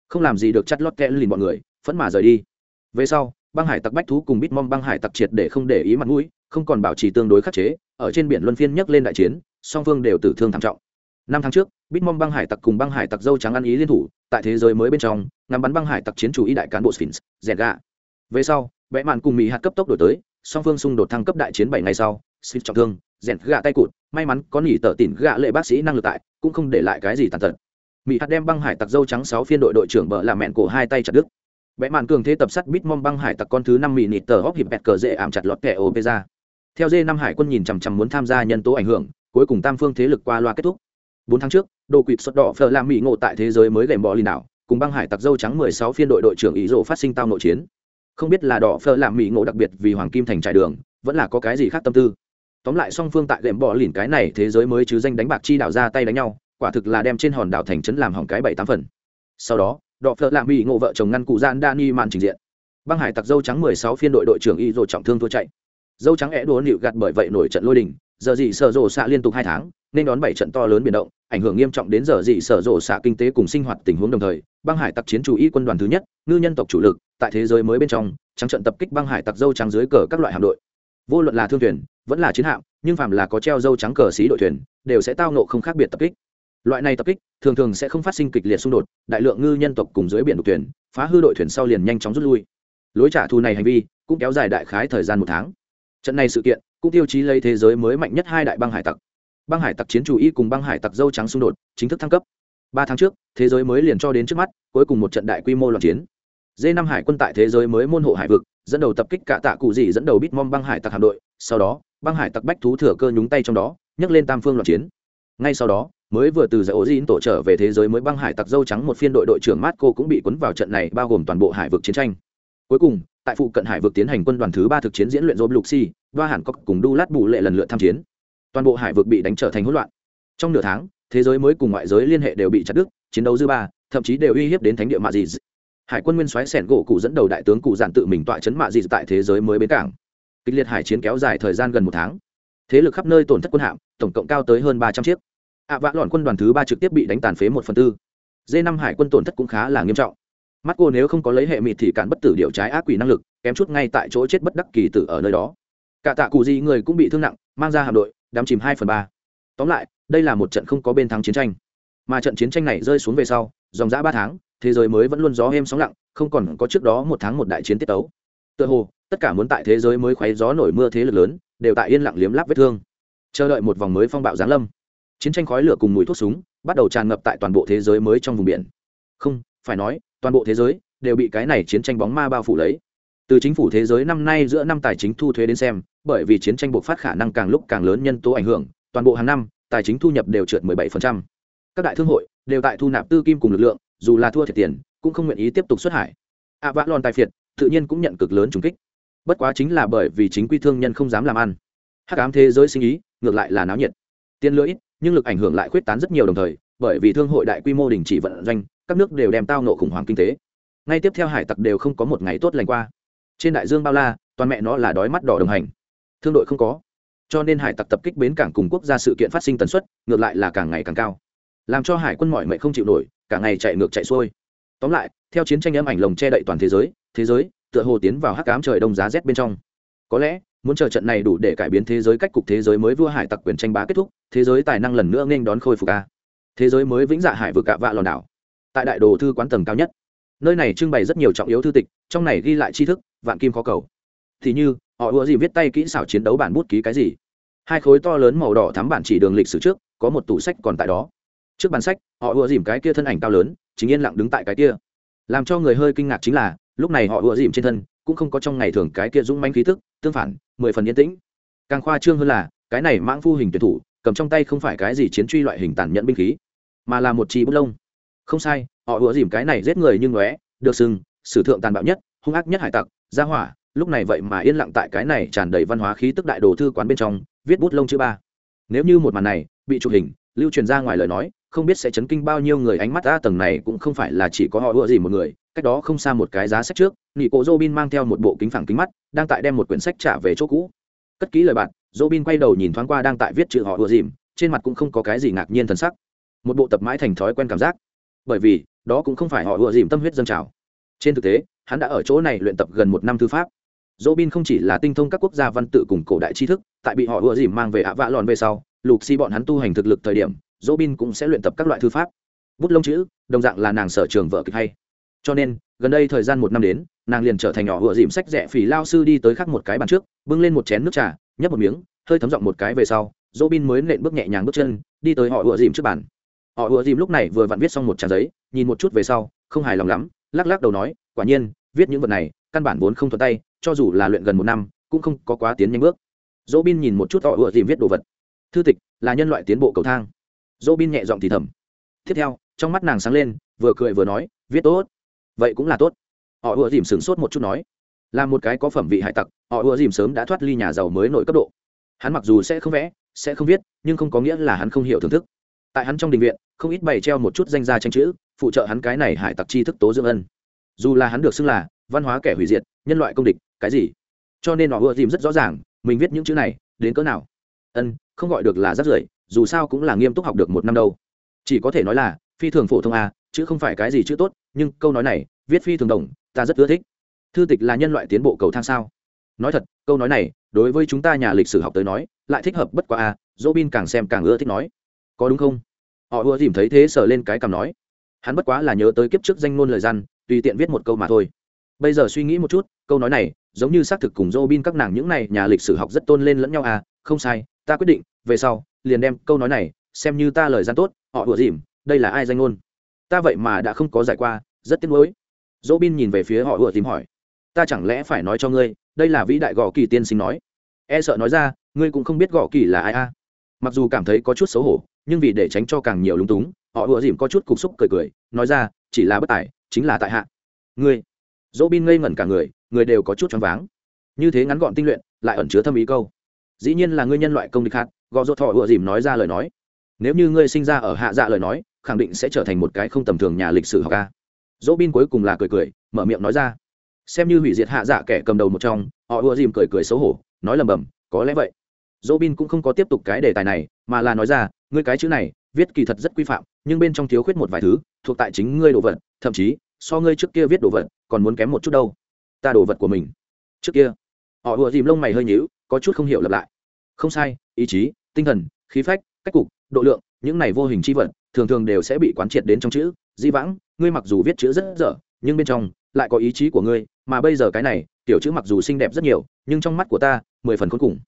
Không làm gì được chặt lọt kẹt lìn bọn người, phẫn mà rời đi. Về sau, băng hải tặc bách thú cùng bít mong băng hải tặc triệt để không để ý mặt mũi không còn bảo trì tương đối khắc chế, ở trên biển luân phiên nhấc lên đại chiến, song phương đều tử thương thảm trọng. Năm tháng trước, bitmom băng hải tặc cùng băng hải tặc dâu trắng ăn ý liên thủ, tại thế giới mới bên trong, ngắm bắn băng hải tặc chiến chủ y đại cán bộ sphinx dẹt gà về sau vẽ màn cùng mỹ hạt cấp tốc đổi tới, song phương xung đột thăng cấp đại chiến bảy ngày sau, sphinx trọng thương dẹt gà tay cụt, may mắn có nỉ tờ tỉn gạ lệ bác sĩ năng lực tại, cũng không để lại cái gì tàn tật. Mỹ hạt đem băng hải tặc dâu trắng sáu phiên đội đội trưởng bợ là mẹn cổ hai tay chặt đứt. Vẽ màn cường thế tập sát bitmom băng hải tặc con thứ năm mỹ nịt tờ hóc hiệp bẹt cờ dễ ảm chặt lọt kẻ ô pê ra theo dê năm hải quân nhìn chằm chằm muốn tham gia nhân tố ảnh hưởng, cuối cùng tam phương thế lực qua loa kết thúc. Bốn tháng trước đồ quỵt xuất đỏ phở làm mỹ ngộ tại thế giới mới gầy bò lì đảo cùng băng hải tặc dâu trắng mười sáu phiên đội đội trưởng ý rộ phát sinh tao nội chiến. Không biết là đỏ phở làm mỹ ngộ đặc biệt vì hoàng kim thành trải đường, vẫn là có cái gì khác tâm tư. Tóm lại song phương tại gệm bò lìn cái này thế giới mới chứ danh đánh bạc chi đảo ra tay đánh nhau, quả thực là đem trên hòn đảo thành trấn làm hỏng cái bảy tám phần. Sau đó, đỏ phở làm mỹ ngộ vợ chồng ngăn cụ gian đani màn trình diện. Băng hải tặc dâu trắng mười sáu phiên đội đội trưởng y rộ trọng thương thua chạy dâu trắng é đúa nịu gạt bởi vậy nổi trận lôi đình, giờ dị sở rộ xạ liên tục hai tháng, nên đón bảy trận to lớn biển động, ảnh hưởng nghiêm trọng đến giờ dị sở rộ xạ kinh tế cùng sinh hoạt tình huống đồng thời. Băng hải tặc chiến chủ y quân đoàn thứ nhất, ngư nhân tộc chủ lực, tại thế giới mới bên trong, trắng trận tập kích băng hải tặc dâu trắng dưới cờ các loại hạm đội. Vô luận là thương thuyền, vẫn là chiến hạm, nhưng phàm là có treo dâu trắng cờ xí đội thuyền, đều sẽ tao nộ không khác biệt tập kích. Loại này tập kích, thường thường sẽ không phát sinh kịch liệt xung đột, đại lượng ngư nhân tộc cùng dưới biển độc thuyền, phá hư đội thuyền sau liền nhanh chóng rút lui. Lối trả thù này hành vi, cũng kéo dài đại khái thời gian một tháng trận này sự kiện cũng tiêu chí lấy thế giới mới mạnh nhất hai đại băng hải tặc. Băng hải tặc chiến chủ y cùng băng hải tặc dâu trắng xung đột, chính thức thăng cấp. Ba tháng trước, thế giới mới liền cho đến trước mắt, cuối cùng một trận đại quy mô loạn chiến. D năm hải quân tại thế giới mới môn hộ hải vực, dẫn đầu tập kích cả tạ cụ dị dẫn đầu bít mom băng hải tặc hạm đội, sau đó, băng hải tặc bách thú thừa cơ nhúng tay trong đó, nhấc lên tam phương loạn chiến. Ngay sau đó, mới vừa từ giải ố dĩ tổ trở về thế giới mới băng hải tặc dâu trắng một phiên đội đội trưởng Marco cũng bị cuốn vào trận này, bao gồm toàn bộ hải vực chiến tranh cuối cùng, tại phụ cận hải vực tiến hành quân đoàn thứ ba thực chiến diễn luyện dôm lục si đoa hàn cốc cùng đu lát bù lệ lần lượt tham chiến. Toàn bộ hải vực bị đánh trở thành hỗn loạn. Trong nửa tháng, thế giới mới cùng ngoại giới liên hệ đều bị chặt đứt, chiến đấu dư ba, thậm chí đều uy hiếp đến thánh địa mạ dị hải quân nguyên soái sẻn gỗ cụ dẫn đầu đại tướng cụ giản tự mình tọa chấn mạ dị tại thế giới mới bến cảng. Kịch liệt hải chiến kéo dài thời gian gần một tháng. Thế lực khắp nơi tổn thất quân hạm, tổng cộng cao tới hơn ba trăm chiếc. Ạ vã lọn quân đoàn thứ ba trực tiếp bị đánh tàn phế một phần tư. D năm hải quân tổn thất cũng khá là nghiêm trọng mắt cô nếu không có lấy hệ mịt thì cản bất tử điệu trái ác quỷ năng lực, kém chút ngay tại chỗ chết bất đắc kỳ tử ở nơi đó. Cả tạ cụ gì người cũng bị thương nặng, mang ra hạm đội, đám chìm hai phần ba. Tóm lại, đây là một trận không có bên thắng chiến tranh. Mà trận chiến tranh này rơi xuống về sau, dòng dã ba tháng, thế giới mới vẫn luôn gió êm sóng lặng, không còn có trước đó một tháng một đại chiến tiết tấu. Tựa hồ, tất cả muốn tại thế giới mới khoáy gió nổi mưa thế lực lớn, đều tại yên lặng liếm láp vết thương. Chờ đợi một vòng mới phong bạo giáng lâm. Chiến tranh khói lửa cùng mùi thuốc súng, bắt đầu tràn ngập tại toàn bộ thế giới mới trong vùng biển. Không phải nói, toàn bộ thế giới đều bị cái này chiến tranh bóng ma bao phủ lấy. Từ chính phủ thế giới năm nay giữa năm tài chính thu thuế đến xem, bởi vì chiến tranh buộc phát khả năng càng lúc càng lớn nhân tố ảnh hưởng, toàn bộ hàng năm, tài chính thu nhập đều trượt 17%. các đại thương hội đều tại thu nạp tư kim cùng lực lượng, dù là thua thiệt tiền, cũng không nguyện ý tiếp tục xuất hải. Ạ vã lòn tài phiệt tự nhiên cũng nhận cực lớn trùng kích. Bất quá chính là bởi vì chính quy thương nhân không dám làm ăn. Hắc ám thế giới sinh ý, ngược lại là náo nhiệt. Tiền lưỡi nhưng lực ảnh hưởng lại khuyết tán rất nhiều đồng thời, bởi vì thương hội đại quy mô đình chỉ vận doanh các nước đều đem tao nộ khủng hoảng kinh tế. Ngay tiếp theo hải tặc đều không có một ngày tốt lành qua. Trên đại dương bao la, toàn mẹ nó là đói mắt đỏ đồng hành. Thương đội không có. Cho nên hải tặc tập kích bến cảng cùng quốc gia sự kiện phát sinh tần suất, ngược lại là càng ngày càng cao. Làm cho hải quân mọi mệnh không chịu nổi, cả ngày chạy ngược chạy xuôi. Tóm lại, theo chiến tranh âm ảnh lồng che đậy toàn thế giới thế giới tựa hồ tiến vào hắc cám trời đông giá rét bên trong. Có lẽ, muốn chờ trận này đủ để cải biến thế giới cách cục thế giới mới vua hải tặc quyền tranh bá kết thúc, thế giới tài năng lần nữa nên đón khôi phục ca thế giới mới vĩnh dạ hải vực cạ vạ lòn đảo tại đại đồ thư quán tầng cao nhất. Nơi này trưng bày rất nhiều trọng yếu thư tịch, trong này ghi lại tri thức, vạn kim khó cầu. Thì như, họ ùa gì viết tay kỹ xảo chiến đấu bản bút ký cái gì? Hai khối to lớn màu đỏ thắm bản chỉ đường lịch sử trước, có một tủ sách còn tại đó. Trước bàn sách, họ ùa dìm cái kia thân ảnh cao lớn, chính yên lặng đứng tại cái kia. Làm cho người hơi kinh ngạc chính là, lúc này họ ùa dìm trên thân, cũng không có trong ngày thường cái kia dũng manh khí thức tương phản, mười phần yên tĩnh. Càng khoa trương hơn là, cái này mãng phu hình tuyển thủ, cầm trong tay không phải cái gì chiến truy loại hình tàn nhẫn binh khí, mà là một chi bút lông không sai, họ ủa dìm cái này giết người nhưng lóe được sừng sử thượng tàn bạo nhất, hung ác nhất hải tặc, gia hỏa. Lúc này vậy mà yên lặng tại cái này tràn đầy văn hóa khí tức đại đồ thư quán bên trong, viết bút lông chữ ba. Nếu như một màn này bị chụp hình, lưu truyền ra ngoài lời nói, không biết sẽ chấn kinh bao nhiêu người ánh mắt ra tầng này cũng không phải là chỉ có họ ủa dìm một người. Cách đó không xa một cái giá sách trước nghị cổ robin mang theo một bộ kính phẳng kính mắt, đang tại đem một quyển sách trả về chỗ cũ. Cất kỹ lời bạn, robin quay đầu nhìn thoáng qua đang tại viết chữ họ ủa dìm, trên mặt cũng không có cái gì ngạc nhiên thần sắc. Một bộ tập mãi thành thói quen cảm giác bởi vì đó cũng không phải họ ùa dìm tâm huyết dân trào trên thực tế hắn đã ở chỗ này luyện tập gần một năm thư pháp Robin không chỉ là tinh thông các quốc gia văn tự cùng cổ đại tri thức, tại bị họ ùa dìm mang về ạ vạ lòn về sau, lục si bọn hắn tu hành thực lực thời điểm, Robin cũng sẽ luyện tập các loại thư pháp. Bút lông chữ, đồng dạng là nàng sở trường vợ kịch hay. Cho nên, gần đây thời gian một năm đến, nàng liền trở thành nhỏ ùa dìm sách rẻ phỉ lao sư đi tới khắc một cái bàn trước, bưng lên một chén nước trà, nhấp một miếng, hơi thấm giọng một cái về sau, Robin mới nện bước nhẹ nhàng bước chân, đi tới họ ùa dìm trước bàn. Họ ùa dìm lúc này vừa vặn viết xong một trang giấy, nhìn một chút về sau, không hài lòng lắm, lắc lắc đầu nói, quả nhiên, viết những vật này, căn bản vốn không thuận tay cho dù là luyện gần một năm cũng không có quá tiến nhanh bước. Dỗ bin nhìn một chút họ ùa dìm viết đồ vật. Thư tịch là nhân loại tiến bộ cầu thang. Dỗ bin nhẹ giọng thì thầm. Tiếp theo trong mắt nàng sáng lên vừa cười vừa nói viết tốt. Vậy cũng là tốt. Họ ùa dìm sửng sốt một chút nói. Là một cái có phẩm vị hải tặc họ ùa dìm sớm đã thoát ly nhà giàu mới nội cấp độ. Hắn mặc dù sẽ không vẽ sẽ không viết nhưng không có nghĩa là hắn không hiểu thưởng thức. Tại hắn trong đình viện không ít bày treo một chút danh gia tranh chữ, phụ trợ hắn cái này hải tặc chi thức tố dưỡng ân. Dù là hắn được xưng là văn hóa kẻ hủy diệt, nhân loại công địch, cái gì? Cho nên họ ưa dìm rất rõ ràng, mình viết những chữ này, đến cỡ nào? Ân, không gọi được là rất rưởi, dù sao cũng là nghiêm túc học được một năm đâu. Chỉ có thể nói là, phi thường phổ thông à chứ không phải cái gì chữ tốt, nhưng câu nói này, viết phi thường đồng, ta rất ưa thích. Thư tịch là nhân loại tiến bộ cầu thang sao? Nói thật, câu nói này, đối với chúng ta nhà lịch sử học tới nói, lại thích hợp bất quá à dỗ bin càng xem càng ưa thích nói. Có đúng không? Họ ưa dìm thấy thế sờ lên cái cằm nói, hắn bất quá là nhớ tới kiếp trước danh ngôn lời răn tùy tiện viết một câu mà thôi. Bây giờ suy nghĩ một chút, câu nói này, giống như xác thực cùng dỗ bin các nàng những này nhà lịch sử học rất tôn lên lẫn nhau à không sai, ta quyết định, về sau, liền đem câu nói này, xem như ta lời gian tốt, họ ủa dìm, đây là ai danh ngôn? Ta vậy mà đã không có giải qua, rất tiếc nuối. Dỗ bin nhìn về phía họ ủa tìm hỏi, ta chẳng lẽ phải nói cho ngươi, đây là vĩ đại gõ kỳ tiên sinh nói? E sợ nói ra, ngươi cũng không biết gõ kỳ là ai a. Mặc dù cảm thấy có chút xấu hổ nhưng vì để tránh cho càng nhiều lúng túng, họ ùa dìm có chút cục xúc cười cười, nói ra, chỉ là bất tài, chính là tại hạ. Ngươi dỗ bin ngây ngẩn cả người người đều có chút choáng váng. Như thế ngắn gọn tinh luyện, lại ẩn chứa thâm ý câu. Dĩ nhiên là ngươi nhân loại công địch hạt, gò dỗ thọ ùa dìm nói ra lời nói. Nếu như ngươi sinh ra ở hạ dạ lời nói, khẳng định sẽ trở thành một cái không tầm thường nhà lịch sử học ca. Dỗ bin cuối cùng là cười cười, mở miệng nói ra. Xem như hủy diệt hạ dạ kẻ cầm đầu một trong, họ ùa dìm cười cười xấu hổ, nói lầm bầm, có lẽ vậy. Dỗ bin cũng không có tiếp tục cái đề tài này, mà là nói ra ngươi cái chữ này, viết kỳ thật rất quy phạm, nhưng bên trong thiếu khuyết một vài thứ, thuộc tại chính ngươi đồ vật, thậm chí, so ngươi trước kia viết đồ vật, còn muốn kém một chút đâu. Ta đồ vật của mình. Trước kia. Họ ùa dìm lông mày hơi nhíu, có chút không hiểu lặp lại. Không sai, ý chí, tinh thần, khí phách, cách cục, độ lượng, những này vô hình chi vật, thường thường đều sẽ bị quán triệt đến trong chữ. Di vãng, ngươi mặc dù viết chữ rất dở, nhưng bên trong lại có ý chí của ngươi, mà bây giờ cái này, tiểu chữ mặc dù xinh đẹp rất nhiều, nhưng trong mắt của ta, mười phần cuối cùng.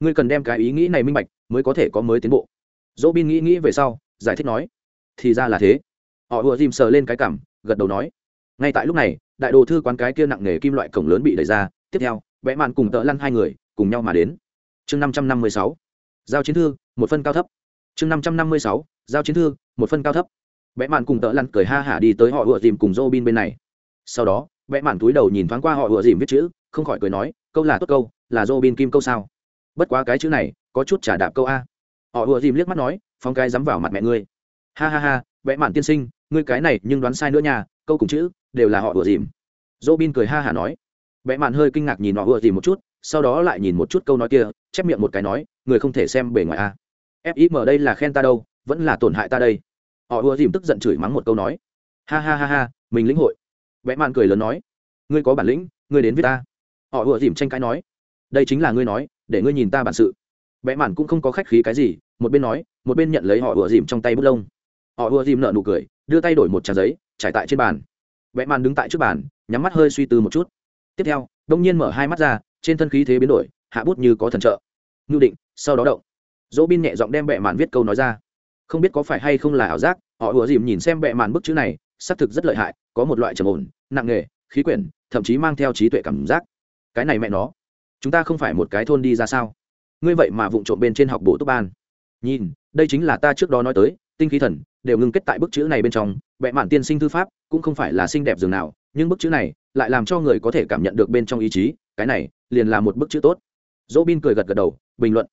Ngươi cần đem cái ý nghĩ này minh bạch, mới có thể có mới tiến bộ dỗ bin nghĩ nghĩ về sau, giải thích nói, thì ra là thế. Họ ùa dìm sờ lên cái cảm, gật đầu nói, ngay tại lúc này, đại đồ thư quán cái kia nặng nghề kim loại cổng lớn bị đẩy ra, tiếp theo vẽ mạn cùng tợ lăn hai người cùng nhau mà đến. Chương năm trăm năm mươi sáu, giao chiến thư, một phân cao thấp. Chương năm trăm năm mươi sáu, giao chiến thư, một phân cao thấp. Vẽ mạn cùng tợ lăn cười ha hả đi tới họ ùa dìm cùng dô bin bên này. Sau đó vẽ mạn túi đầu nhìn thoáng qua họ ùa dìm viết chữ, không khỏi cười nói, câu là tốt câu, là dô bin kim câu sao? Bất quá cái chữ này, có chút trả đạp câu a họ ùa dìm liếc mắt nói phong cái dám vào mặt mẹ ngươi. Ha ha ha, vẽ mạn tiên sinh, ngươi cái này nhưng đoán sai nữa nha, câu cùng chữ, đều là họ ùa dìm. Dỗ bin cười ha hả nói. Vẽ mạn hơi kinh ngạc nhìn họ ùa dìm một chút, sau đó lại nhìn một chút câu nói kia, chép miệng một cái nói, người không thể xem bề ngoài a. Fim đây là khen ta đâu, vẫn là tổn hại ta đây. Họ ùa dìm tức giận chửi mắng một câu nói. Ha ha ha ha, mình lĩnh hội. Vẽ mạn cười lớn nói. Ngươi có bản lĩnh, ngươi đến với ta. Họ ùa dìm tranh cãi nói. Đây chính là ngươi nói, để ngươi nhìn ta bản sự. Vẽ mạn cũng không có khách khí cái gì một bên nói, một bên nhận lấy họ ùa dìm trong tay bút lông. Họ ùa dìm nợ nụ cười, đưa tay đổi một trang giấy, trải tại trên bàn. Vẽ màn đứng tại trước bàn, nhắm mắt hơi suy tư một chút. Tiếp theo, đông nhiên mở hai mắt ra, trên thân khí thế biến đổi, hạ bút như có thần trợ. Ngưu định, sau đó động. Dỗ bin nhẹ giọng đem bệ màn viết câu nói ra. Không biết có phải hay không là ảo giác, họ ùa dìm nhìn xem bệ màn bức chữ này, xác thực rất lợi hại, có một loại trầm ổn, nặng nghề khí quyển, thậm chí mang theo trí tuệ cảm giác. Cái này mẹ nó, chúng ta không phải một cái thôn đi ra sao? Ngươi vậy mà vụng trộm bên trên học bổ túc ban nhìn, đây chính là ta trước đó nói tới, tinh khí thần, đều ngưng kết tại bức chữ này bên trong, vẽ mạn tiên sinh thư pháp, cũng không phải là xinh đẹp dường nào, nhưng bức chữ này lại làm cho người có thể cảm nhận được bên trong ý chí, cái này liền là một bức chữ tốt. Dỗ bin cười gật gật đầu, bình luận.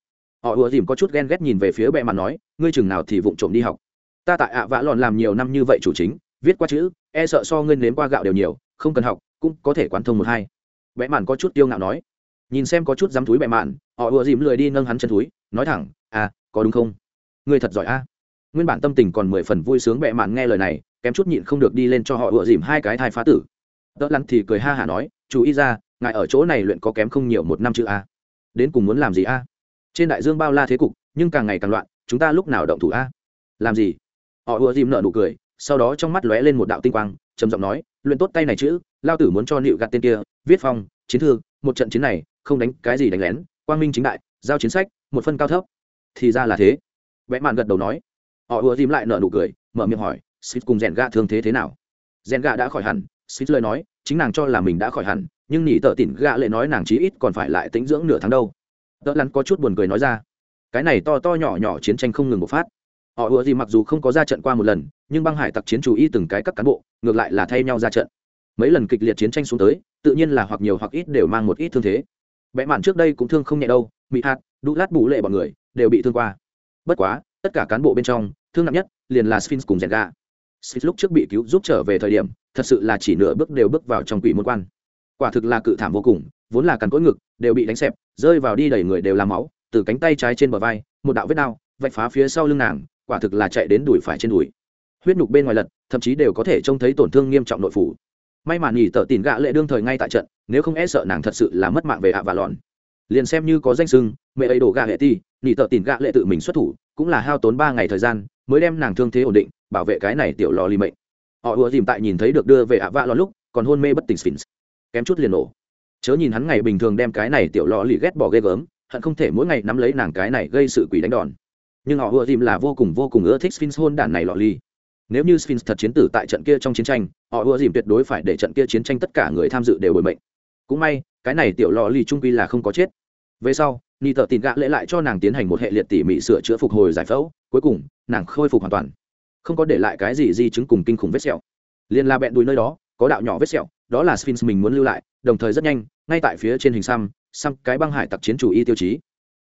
Họ ùa dìm có chút ghen ghét nhìn về phía bệ mạn nói, ngươi chừng nào thì vụng trộm đi học. Ta tại ạ vã lòn làm nhiều năm như vậy chủ chính, viết qua chữ e sợ so ngươi nếm qua gạo đều nhiều, không cần học, cũng có thể quán thông một hai. Bệ mạn có chút tiêu ngạo nói. Nhìn xem có chút dám túi bệ mạn, họ ùa dìm lười đi nâng hắn chân túi, nói thẳng à có đúng không? Ngươi thật giỏi a. Nguyên bản tâm tình còn mười phần vui sướng bệ mạn nghe lời này, kém chút nhịn không được đi lên cho họ ựa dìm hai cái thai phá tử. Đỡ lắn thì cười ha hả nói, chú ý ra, ngài ở chỗ này luyện có kém không nhiều một năm chữ a. Đến cùng muốn làm gì a? Trên đại dương bao la thế cục, nhưng càng ngày càng loạn, chúng ta lúc nào động thủ a? Làm gì? Họ ựa dìm nợ nụ cười, sau đó trong mắt lóe lên một đạo tinh quang, trầm giọng nói, luyện tốt tay này chữ, lao tử muốn cho nịu gạt tên kia, viết phong, chiến thư, một trận chiến này, không đánh cái gì đánh lén, quang minh chính đại, giao chiến sách, một phân cao thấp thì ra là thế. Vẽ mạn gật đầu nói. Họ ùa dìm lại nợ nụ cười, mở miệng hỏi xích cùng rèn gạ thương thế thế nào? Rèn gạ đã khỏi hẳn xích lời nói, chính nàng cho là mình đã khỏi hẳn, nhưng nỉ tợ tỉn gạ lệ nói nàng chí ít còn phải lại tính dưỡng nửa tháng đâu. Tợ lắn có chút buồn cười nói ra, cái này to to nhỏ nhỏ chiến tranh không ngừng bộc phát. Họ ùa dìm mặc dù không có ra trận qua một lần, nhưng băng hải tặc chiến chủ y từng cái các cán bộ, ngược lại là thay nhau ra trận. Mấy lần kịch liệt chiến tranh xuống tới, tự nhiên là hoặc nhiều hoặc ít đều mang một ít thương thế. Vẽ mạn trước đây cũng thương không nhẹ đâu mỹ hạt, đu lát bù lệ bọn người đều bị thương qua. Bất quá, tất cả cán bộ bên trong, thương nặng nhất liền là sphinx cùng rèn sphinx lúc trước bị cứu giúp trở về thời điểm, thật sự là chỉ nửa bước đều bước vào trong quỷ môn quan. Quả thực là cự thảm vô cùng, vốn là cắn cỗi ngực, đều bị đánh xẹp, rơi vào đi đầy người đều làm máu, từ cánh tay trái trên bờ vai, một đạo vết đao vạch phá phía sau lưng nàng, quả thực là chạy đến đùi phải trên đùi. Huyết nhục bên ngoài lật, thậm chí đều có thể trông thấy tổn thương nghiêm trọng nội phủ. May mà nghỉ tờ tìm gạ lệ đương thời ngay tại trận, nếu không e sợ nàng thật sự là mất mạng về ạ và lòn liền xem như có danh sưng, mẹ ấy đổ gạ hệ ti, nỉ tợ tìm gạ lệ tự mình xuất thủ, cũng là hao tốn ba ngày thời gian, mới đem nàng thương thế ổn định, bảo vệ cái này tiểu lò lì mệnh. Họ ùa dìm tại nhìn thấy được đưa về ạ vạ lòn lúc, còn hôn mê bất tỉnh sphinx kém chút liền nổ. Chớ nhìn hắn ngày bình thường đem cái này tiểu lò lì ghét bỏ ghê gớm, hận không thể mỗi ngày nắm lấy nàng cái này gây sự quỷ đánh đòn. Nhưng họ ùa dìm là vô cùng vô cùng ưa thích sphinx hôn đản này lò lì. Nếu như sphinx thật chiến tử tại trận kia trong chiến tranh, họ ùa dìm tuyệt đối phải để trận kia chiến tranh tất cả người tham dự đều bồi mệnh. Cũng may, cái này tiểu lò lì trung quy là không có chết về sau, ni tờ tìm gạ lễ lại cho nàng tiến hành một hệ liệt tỉ mỉ sửa chữa phục hồi giải phẫu, cuối cùng, nàng khôi phục hoàn toàn. Không có để lại cái gì di chứng cùng kinh khủng vết sẹo. Liền la bẹn đùi nơi đó, có đạo nhỏ vết sẹo, đó là sphinx mình muốn lưu lại, đồng thời rất nhanh, ngay tại phía trên hình xăm xăm cái băng hải tặc chiến chủ y tiêu chí.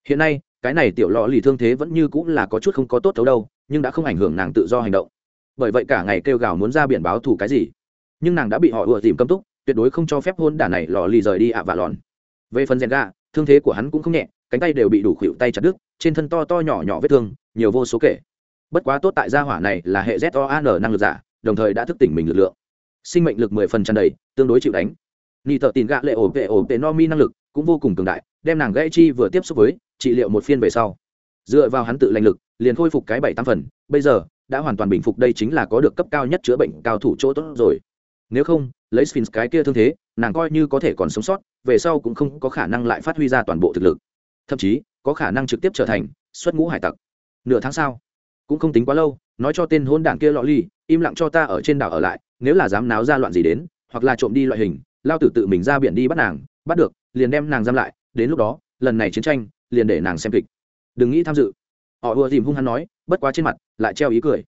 Hiện nay, cái này tiểu lò lì thương thế vẫn như cũng là có chút không có tốt thấu đâu, nhưng đã không ảnh hưởng nàng tự do hành động. Bởi vậy cả ngày kêu gào muốn ra biển báo thù cái gì. Nhưng nàng đã bị họ ùa tìm cấm túc, tuyệt đối không cho phép hôn đả này lò lì rời đi ạ và lòn về phần rèn gà thương thế của hắn cũng không nhẹ, cánh tay đều bị đủ khuỵu tay chặt đứt, trên thân to to nhỏ nhỏ vết thương, nhiều vô số kể. Bất quá tốt tại gia hỏa này là hệ z o an năng lực giả, đồng thời đã thức tỉnh mình lực lượng. Sinh mệnh lực mười phần tràn đầy, tương đối chịu đánh. Ni thợ tin gạ lệ ổ vệ ổ vệ no mi năng lực cũng vô cùng cường đại, đem nàng gãy chi vừa tiếp xúc với, trị liệu một phiên về sau. Dựa vào hắn tự lành lực, liền khôi phục cái bảy tam phần, bây giờ, đã hoàn toàn bình phục đây chính là có được cấp cao nhất chữa bệnh cao thủ chỗ tốt rồi. Nếu không, lấy sphinx cái kia thương thế nàng coi như có thể còn sống sót, về sau cũng không có khả năng lại phát huy ra toàn bộ thực lực. Thậm chí, có khả năng trực tiếp trở thành xuất ngũ hải tặc. Nửa tháng sau, cũng không tính quá lâu, nói cho tên hôn đảng kia lọ ly, im lặng cho ta ở trên đảo ở lại, nếu là dám náo ra loạn gì đến, hoặc là trộm đi loại hình, lao tử tự mình ra biển đi bắt nàng, bắt được, liền đem nàng giam lại, đến lúc đó, lần này chiến tranh, liền để nàng xem kịch. Đừng nghĩ tham dự. Họ ùa dìm hung hắn nói, bất quá trên mặt, lại treo ý cười.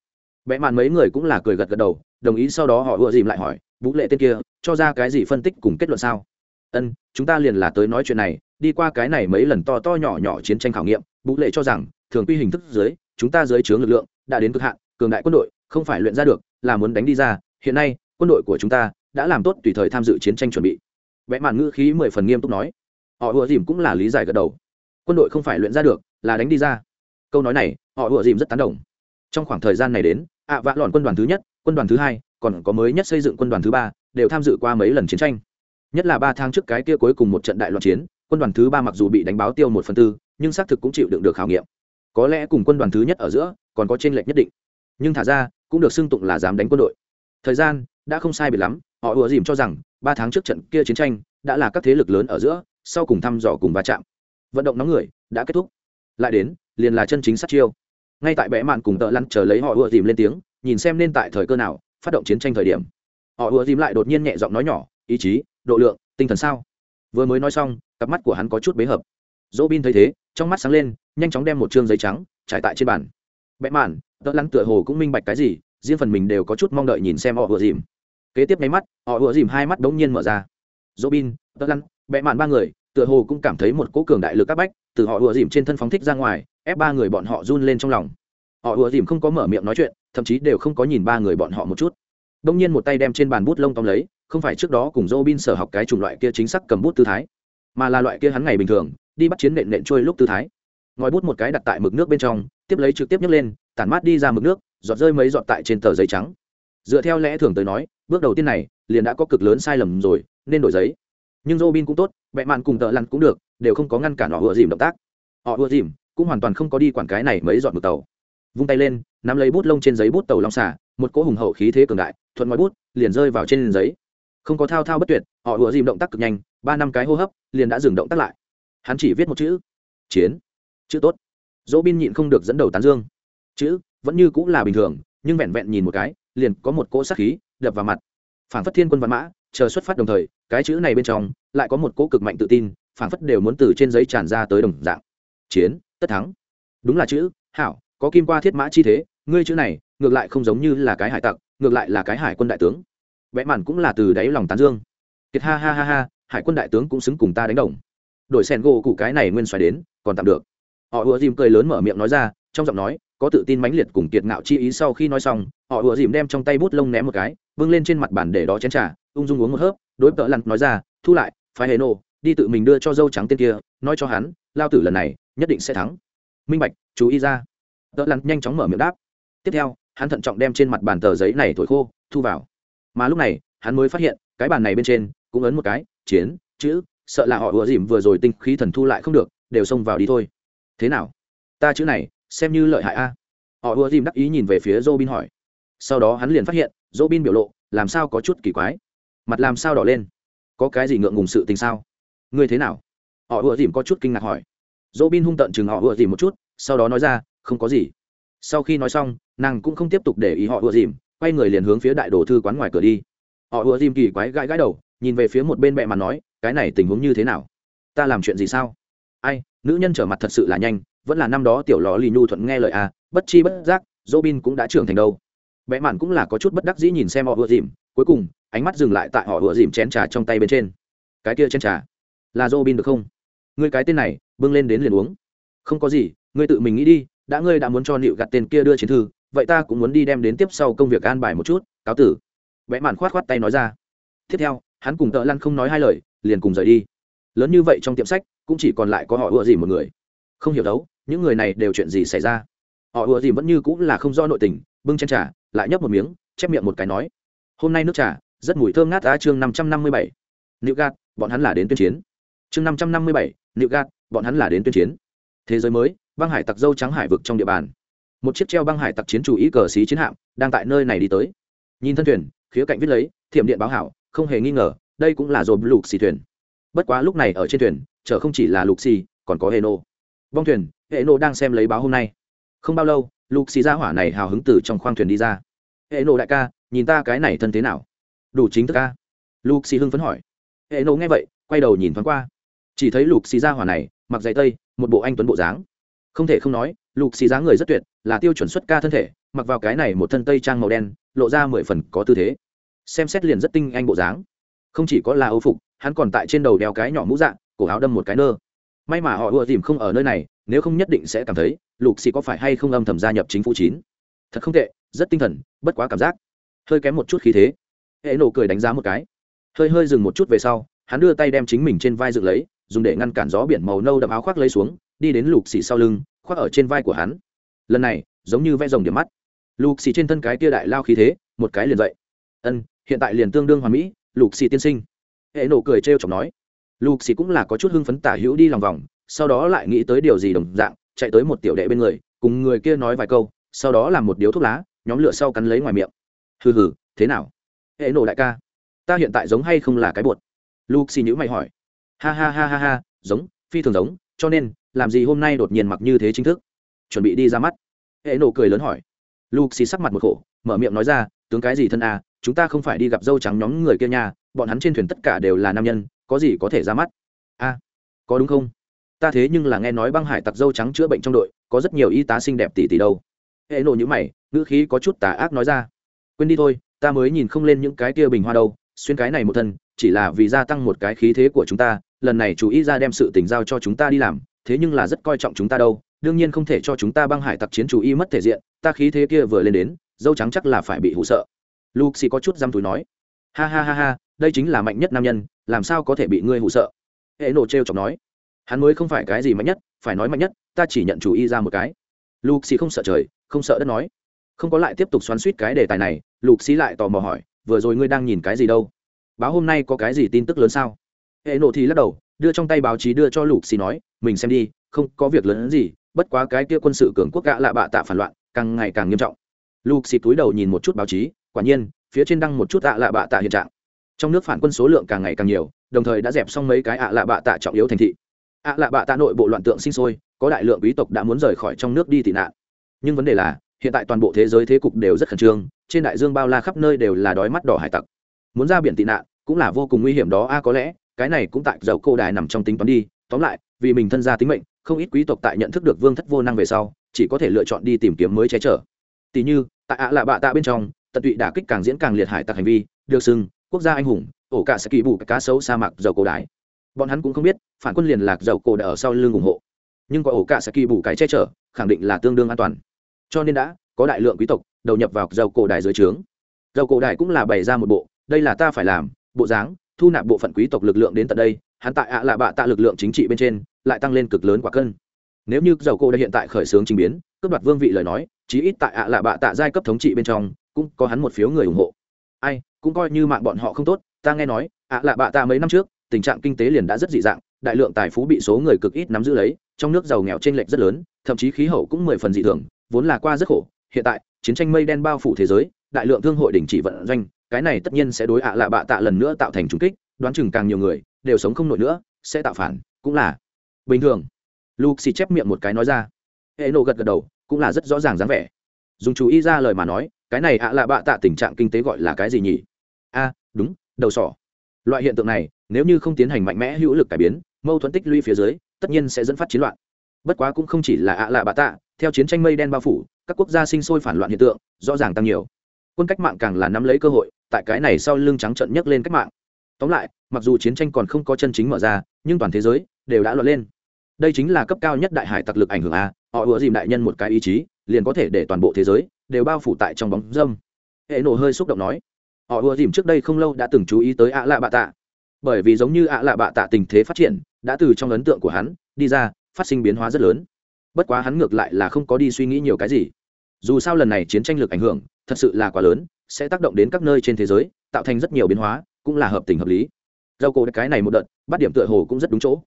Vẽ mạn mấy người cũng là cười gật gật đầu, đồng ý sau đó họ ùa dìm lại hỏi vũ lệ tên kia, cho ra cái gì phân tích cùng kết luận sao? Ân, chúng ta liền là tới nói chuyện này, đi qua cái này mấy lần to to nhỏ nhỏ chiến tranh khảo nghiệm, vũ lệ cho rằng, thường quy hình thức dưới, chúng ta dưới chướng lực lượng, đã đến cực hạn, cường đại quân đội, không phải luyện ra được, là muốn đánh đi ra, hiện nay, quân đội của chúng ta, đã làm tốt tùy thời tham dự chiến tranh chuẩn bị. Vẽ mạn ngữ khí mười phần nghiêm túc nói. Họ ùa dìm cũng là lý giải gật đầu. Quân đội không phải luyện ra được, là đánh đi ra. Câu nói này, họ ùa dìm rất tán đồng. Trong khoảng thời gian này đến, ạ vạ lòn quân đoàn thứ nhất, quân đoàn thứ hai còn có mới nhất xây dựng quân đoàn thứ ba, đều tham dự qua mấy lần chiến tranh. Nhất là ba tháng trước cái kia cuối cùng một trận đại loạn chiến, quân đoàn thứ ba mặc dù bị đánh báo tiêu một phần tư, nhưng xác thực cũng chịu đựng được khảo nghiệm. Có lẽ cùng quân đoàn thứ nhất ở giữa, còn có t r ê n lệch nhất định. Nhưng thả ra, cũng được xưng tụng là dám đánh quân đội. Thời gian đã không sai biệt lắm, họ ùa dìm cho rằng, ba tháng trước trận kia chiến tranh đã là các thế lực lớn ở giữa, sau cùng thăm dò cùng va chạm. Vận động nóng người đã kết thúc. Lại đến, liền là chân chính sát chiêu. Ngay tại bẽ mạn cùng tợ lăn chờ lấy họ ùa dìm lên tiếng, nhìn xem nên tại thời cơ nào phát động chiến tranh thời điểm. Họ ùa dìm lại đột nhiên nhẹ giọng nói nhỏ, ý chí, độ lượng, tinh thần sao? Vừa mới nói xong, cặp mắt của hắn có chút bế hợp. Dỗ bin thấy thế, trong mắt sáng lên, nhanh chóng đem một chương giấy trắng trải tại trên bàn. Bẽ mạn tợ lăn tựa hồ cũng minh bạch cái gì, riêng phần mình đều có chút mong đợi nhìn xem họ ùa dìm. Kế tiếp nháy mắt, họ ùa dìm hai mắt đống nhiên mở ra. Dỗ bin tợ lăn bẽ mạn ba người, tựa hồ cũng cảm thấy một cỗ cường đại lực áp bách, từ họ ùa dìm trên thân phóng thích ra ngoài, ép ba người bọn họ run lên trong lòng họ ùa dìm không có mở miệng nói chuyện thậm chí đều không có nhìn ba người bọn họ một chút đông nhiên một tay đem trên bàn bút lông tóm lấy không phải trước đó cùng dô bin sở học cái chủng loại kia chính xác cầm bút tư thái mà là loại kia hắn ngày bình thường đi bắt chiến nện nện trôi lúc tư thái ngòi bút một cái đặt tại mực nước bên trong tiếp lấy trực tiếp nhấc lên tản mát đi ra mực nước giọt rơi mấy giọt tại trên tờ giấy trắng dựa theo lẽ thường tới nói bước đầu tiên này liền đã có cực lớn sai lầm rồi nên đổi giấy nhưng Robin cũng tốt, bệ mạn cùng tợ lăn cũng được, đều không có ngăn cản họ ùa dìm động tác. Họ ùa dìm cũng hoàn toàn không có đi quản cái này mấy giọt mực tàu. Vung tay lên, nắm lấy bút lông trên giấy bút tàu long xả, một cỗ hùng hậu khí thế cường đại, thuận ngoài bút, liền rơi vào trên giấy. Không có thao thao bất tuyệt, họ ùa dìm động tác cực nhanh, ba năm cái hô hấp, liền đã dừng động tác lại. Hắn chỉ viết một chữ: chiến. Chữ tốt. Dỗ Bin nhịn không được dẫn đầu tán dương. Chữ vẫn như cũng là bình thường, nhưng vẹn vẹn nhìn một cái, liền có một cỗ sát khí đập vào mặt. Phản phất thiên quân văn mã, chờ xuất phát đồng thời cái chữ này bên trong lại có một cỗ cực mạnh tự tin phảng phất đều muốn từ trên giấy tràn ra tới đồng dạng chiến tất thắng đúng là chữ hảo có kim qua thiết mã chi thế, ngươi chữ này, ngược lại không giống như là cái hải tặc, ngược lại là cái hải quân đại tướng. Vẽ mạn cũng là từ đáy lòng tán dương. Kiệt ha ha ha ha, hải quân đại tướng cũng xứng cùng ta đánh đồng. Đổi sen gỗ cụ cái này nguyên xoài đến, còn tạm được. Họ ùa dìm cười lớn mở miệng nói ra, trong giọng nói, có tự tin mãnh liệt cùng kiệt ngạo chi ý sau khi nói xong, họ ùa dìm đem trong tay bút lông ném một cái vâng lên trên mặt bàn để đó chén trà, ung dung uống một hớp, đối tợ lặn nói ra, thu lại phải hề nô, đi tự mình đưa cho dâu trắng tên kia, nói cho hắn, lao tử lần này, nhất định sẽ thắng. Minh bạch, chú ý ra tợ lặn nhanh chóng mở miệng đáp. Tiếp theo, hắn thận trọng đem trên mặt bàn tờ giấy này thổi khô, thu vào. Mà lúc này, hắn mới phát hiện, cái bàn này bên trên cũng ấn một cái, chiến, chữ, sợ là họ ùa dìm vừa rồi tinh khí thần thu lại không được, đều xông vào đi thôi. Thế nào? Ta chữ này, xem như lợi hại a. Họ ùa dìm đắc ý nhìn về phía dô bin hỏi. Sau đó hắn liền phát hiện dô bin biểu lộ, làm sao có chút kỳ quái? Mặt làm sao đỏ lên? Có cái gì ngượng ngùng sự tình sao? Ngươi thế nào? Họ ùa dìm có chút kinh ngạc hỏi. Dô bin hung tợn chừng họ ùa dìm một chút, sau đó nói ra không có gì. Sau khi nói xong, nàng cũng không tiếp tục để ý họ ùa dìm, quay người liền hướng phía đại đồ thư quán ngoài cửa đi. Họ ùa dìm kỳ quái gãi gãi đầu, nhìn về phía một bên mẹ mà nói, cái này tình huống như thế nào? Ta làm chuyện gì sao? Ai, nữ nhân trở mặt thật sự là nhanh, vẫn là năm đó tiểu lò lì nhu thuận nghe lời à bất chi bất giác dỗ bin cũng đã trưởng thành đâu. Vẽ mạn cũng là có chút bất đắc dĩ nhìn xem họ ùa dìm, cuối cùng, ánh mắt dừng lại tại họ ùa dìm chén trà trong tay bên trên. Cái kia chén trà, là dỗ bin được không? Ngươi cái tên này, bưng lên đến liền uống. Không có gì, ngươi tự mình nghĩ đi đã ngươi đã muốn cho nịu gặt tên kia đưa chiến thư, vậy ta cũng muốn đi đem đến tiếp sau công việc an bài một chút, cáo tử. Vẽ mạn khoát khoát tay nói ra. Tiếp theo, hắn cùng tợ lăn không nói hai lời, liền cùng rời đi. Lớn như vậy trong tiệm sách, cũng chỉ còn lại có họ ùa dìm một người. Không hiểu đấu, những người này đều chuyện gì xảy ra? Họ ùa dìm vẫn như cũng là không do nội tình, bưng chen trà, lại nhấp một miếng, chép miệng một cái nói. Hôm nay nước trà, rất mùi thơm ngát á chương năm trăm năm mươi bảy. Nịu gạt, bọn hắn là đến tuyên chiến. Chương năm trăm năm mươi bảy, nịu gạt, bọn hắn là đến tuyên chiến. Thế giới mới băng hải tặc dâu trắng hải vực trong địa bàn. Một chiếc treo băng hải tặc chiến chủ ý cờ xí chiến hạm đang tại nơi này đi tới. Nhìn thân thuyền, khía cạnh viết lấy, thiểm điện báo hảo, không hề nghi ngờ, đây cũng là dồn lục xì thuyền. Bất quá lúc này ở trên thuyền chở không chỉ là lục xì, còn có hệ nô. Bong thuyền, hệ nô đang xem lấy báo hôm nay. Không bao lâu, lục xì ra hỏa này hào hứng từ trong khoang thuyền đi ra. Hệ nô đại ca, nhìn ta cái này thân thế nào? Đủ chính thức ca. Lục xì hưng phấn hỏi. Hệ nô nghe vậy, quay đầu nhìn thoáng qua. Chỉ thấy lục xì ra hỏa này, mặc giày tây, một bộ anh tuấn bộ dáng không thể không nói, lục xì dáng người rất tuyệt, là tiêu chuẩn xuất ca thân thể, mặc vào cái này một thân tây trang màu đen, lộ ra mười phần có tư thế. Xem xét liền rất tinh anh bộ dáng. Không chỉ có là âu phục, hắn còn tại trên đầu đeo cái nhỏ mũ dạng cổ áo đâm một cái nơ. May mà họ ùa dìm không ở nơi này, nếu không nhất định sẽ cảm thấy, lục xì có phải hay không âm thầm gia nhập chính phủ chín. Thật không tệ, rất tinh thần, bất quá cảm giác. Hơi kém một chút khí thế. Hệ nổ cười đánh giá một cái. Hơi hơi dừng một chút về sau, hắn đưa tay đem chính mình trên vai dựng lấy, dùng để ngăn cản gió biển màu nâu đậm áo khoác lấy xuống đi đến lục xì sau lưng, khoác ở trên vai của hắn. Lần này, giống như vẽ rồng điểm mắt. Lục xì trên thân cái tia đại lao khí thế, một cái liền dậy. Ân, hiện tại liền tương đương hoàn mỹ, lục xì tiên sinh. Hệ nổ cười trêu chọc nói. Lục xì cũng là có chút hưng phấn tả hữu đi lòng vòng, sau đó lại nghĩ tới điều gì đồng dạng, chạy tới một tiểu đệ bên người, cùng người kia nói vài câu, sau đó làm một điếu thuốc lá, nhóm lửa sau cắn lấy ngoài miệng. Hừ hừ, thế nào? Hệ nổ đại ca, ta hiện tại giống hay không là cái bột? Lục xì nhữ mày hỏi. Ha ha ha ha ha, giống, phi thường giống, cho nên làm gì hôm nay đột nhiên mặc như thế chính thức? Chuẩn bị đi ra mắt. Hệ nổ cười lớn hỏi. Lục xì sắc mặt một khổ, mở miệng nói ra, tướng cái gì thân à chúng ta không phải đi gặp dâu trắng nhóm người kia nhà bọn hắn trên thuyền tất cả đều là nam nhân, có gì có thể ra mắt? A, có đúng không? Ta thế nhưng là nghe nói băng hải tặc dâu trắng chữa bệnh trong đội, có rất nhiều y tá xinh đẹp tỷ tỷ đâu. Hệ nộ nhữ mày, ngữ khí có chút tà ác nói ra. Quên đi thôi, ta mới nhìn không lên những cái kia bình hoa đâu, xuyên cái này một thân, chỉ là vì gia tăng một cái khí thế của chúng ta, lần này chú ý ra đem sự tình giao cho chúng ta đi làm thế nhưng là rất coi trọng chúng ta đâu, đương nhiên không thể cho chúng ta băng hải tặc chiến chủ y mất thể diện, ta khí thế kia vừa lên đến, dâu trắng chắc là phải bị hụ sợ. Luxi có chút dăm túi nói. Ha ha ha ha, đây chính là mạnh nhất nam nhân, làm sao có thể bị ngươi hụ sợ? Hệ nổ t r chọc nói. Hắn mới không phải cái gì mạnh nhất, phải nói mạnh nhất, ta chỉ nhận chủ y ra một cái. Luxi không sợ trời, không sợ đất nói. Không có lại tiếp tục xoắn suýt cái đề tài này luxi lại tò mò hỏi, vừa rồi ngươi đang nhìn cái gì đâu? Báo hôm nay có cái gì tin tức lớn sao? Hệ nổ thì lắc đầu đưa trong tay báo chí đưa cho luxi nói, mình xem đi, không có việc lớn gì, bất quá cái kia quân sự cường quốc gạ lạ bạ tạ phản loạn, càng ngày càng nghiêm trọng. Luxi túi đầu nhìn một chút báo chí, quả nhiên, phía trên đăng một chút ạ lạ bạ tạ hiện trạng. Trong nước phản quân số lượng càng ngày càng nhiều, đồng thời đã dẹp xong mấy cái ạ lạ bạ tạ trọng yếu thành thị. Ạ lạ bạ tạ nội bộ loạn tượng sinh sôi, có đại lượng quý tộc đã muốn rời khỏi trong nước đi tị nạn. Nhưng vấn đề là, hiện tại toàn bộ thế giới thế cục đều rất khẩn trương, trên đại dương bao la khắp nơi đều là đói mắt đỏ hải tặc. Muốn ra biển tị nạn, cũng là vô cùng nguy hiểm đó. A có lẽ cái này cũng tại dầu cô đài nằm trong tính toán đi, tóm lại, vì mình thân gia tính mệnh, không ít quý tộc tại nhận thức được vương thất vô năng về sau, chỉ có thể lựa chọn đi tìm kiếm mới che chở. Tỷ như, tại ạ lạ bạ tạ bên trong, tận tụy đả kích càng diễn càng liệt hải tặc hành vi, được xưng, quốc gia anh hùng, ổ cả sẽ kỳ bù cá sấu sa mạc dầu cổ đái bọn hắn cũng không biết, phản quân liền lạc dầu cổ đã ở sau lưng ủng hộ. Nhưng có ổ cả sẽ kỳ bù cái che chở, khẳng định là tương đương an toàn. Cho nên đã, có đại lượng quý tộc, đầu nhập vào dầu cổ đài dưới trướng. Dầu cổ đài cũng là bày ra một bộ, đây là ta phải làm, bộ dáng thu nạp bộ phận quý tộc lực lượng đến tận đây, hắn tại ạ lạ bạ tạ lực lượng chính trị bên trên lại tăng lên cực lớn quả cân. Nếu như dầu cô đã hiện tại khởi xướng trình biến, cướp đoạt vương vị lời nói, chí ít tại ạ lạ bạ tạ giai cấp thống trị bên trong, cũng có hắn một phiếu người ủng hộ. Ai, cũng coi như mạng bọn họ không tốt, ta nghe nói, ạ lạ bạ tạ mấy năm trước, tình trạng kinh tế liền đã rất dị dạng, đại lượng tài phú bị số người cực ít nắm giữ lấy, trong nước giàu nghèo t r ê n lệch rất lớn, thậm chí khí hậu cũng mười phần dị thường, vốn là qua rất khổ, hiện tại, chiến tranh mây đen bao phủ thế giới, đại lượng thương hội đình chỉ vận doanh cái này tất nhiên sẽ đối ạ lạ bạ tạ lần nữa tạo thành trung kích, đoán chừng càng nhiều người đều sống không nổi nữa, sẽ tạo phản, cũng là bình thường. Luke xì chép miệng một cái nói ra. Hệ nộ gật gật đầu, cũng là rất rõ ràng dáng vẻ. Dùng chú ý ra lời mà nói, cái này ạ lạ bạ tạ tình trạng kinh tế gọi là cái gì nhỉ? A, đúng, đầu sỏ. Loại hiện tượng này, nếu như không tiến hành mạnh mẽ hữu lực cải biến, mâu thuẫn tích lũy phía dưới, tất nhiên sẽ dẫn phát chiến loạn. Bất quá cũng không chỉ là ạ lạ bạ tạ, theo chiến tranh mây đen bao phủ, các quốc gia sinh sôi phản loạn hiện tượng, rõ ràng tăng nhiều. Quân cách mạng càng là nắm lấy cơ hội tại cái này sau lưng trắng trận nhấc lên cách mạng. Tóm lại, mặc dù chiến tranh còn không có chân chính mở ra, nhưng toàn thế giới đều đã luận lên. Đây chính là cấp cao nhất đại hải tặc lực ảnh hưởng a, họ ủa dìm đại nhân một cái ý chí, liền có thể để toàn bộ thế giới đều bao phủ tại trong bóng dâm. Hệ nổ hơi xúc động nói, họ ùa dìm trước đây không lâu đã từng chú ý tới ạ lạ bạ tạ. Bởi vì giống như ạ lạ bạ tạ tình thế phát triển, đã từ trong ấn tượng của hắn, đi ra, phát sinh biến hóa rất lớn. Bất quá hắn ngược lại là không có đi suy nghĩ nhiều cái gì. Dù sao lần này chiến tranh lực ảnh hưởng, thật sự là quá lớn sẽ tác động đến các nơi trên thế giới, tạo thành rất nhiều biến hóa, cũng là hợp tình hợp lý. Dầu cổ cái này một đợt, bắt điểm tựa hồ cũng rất đúng chỗ.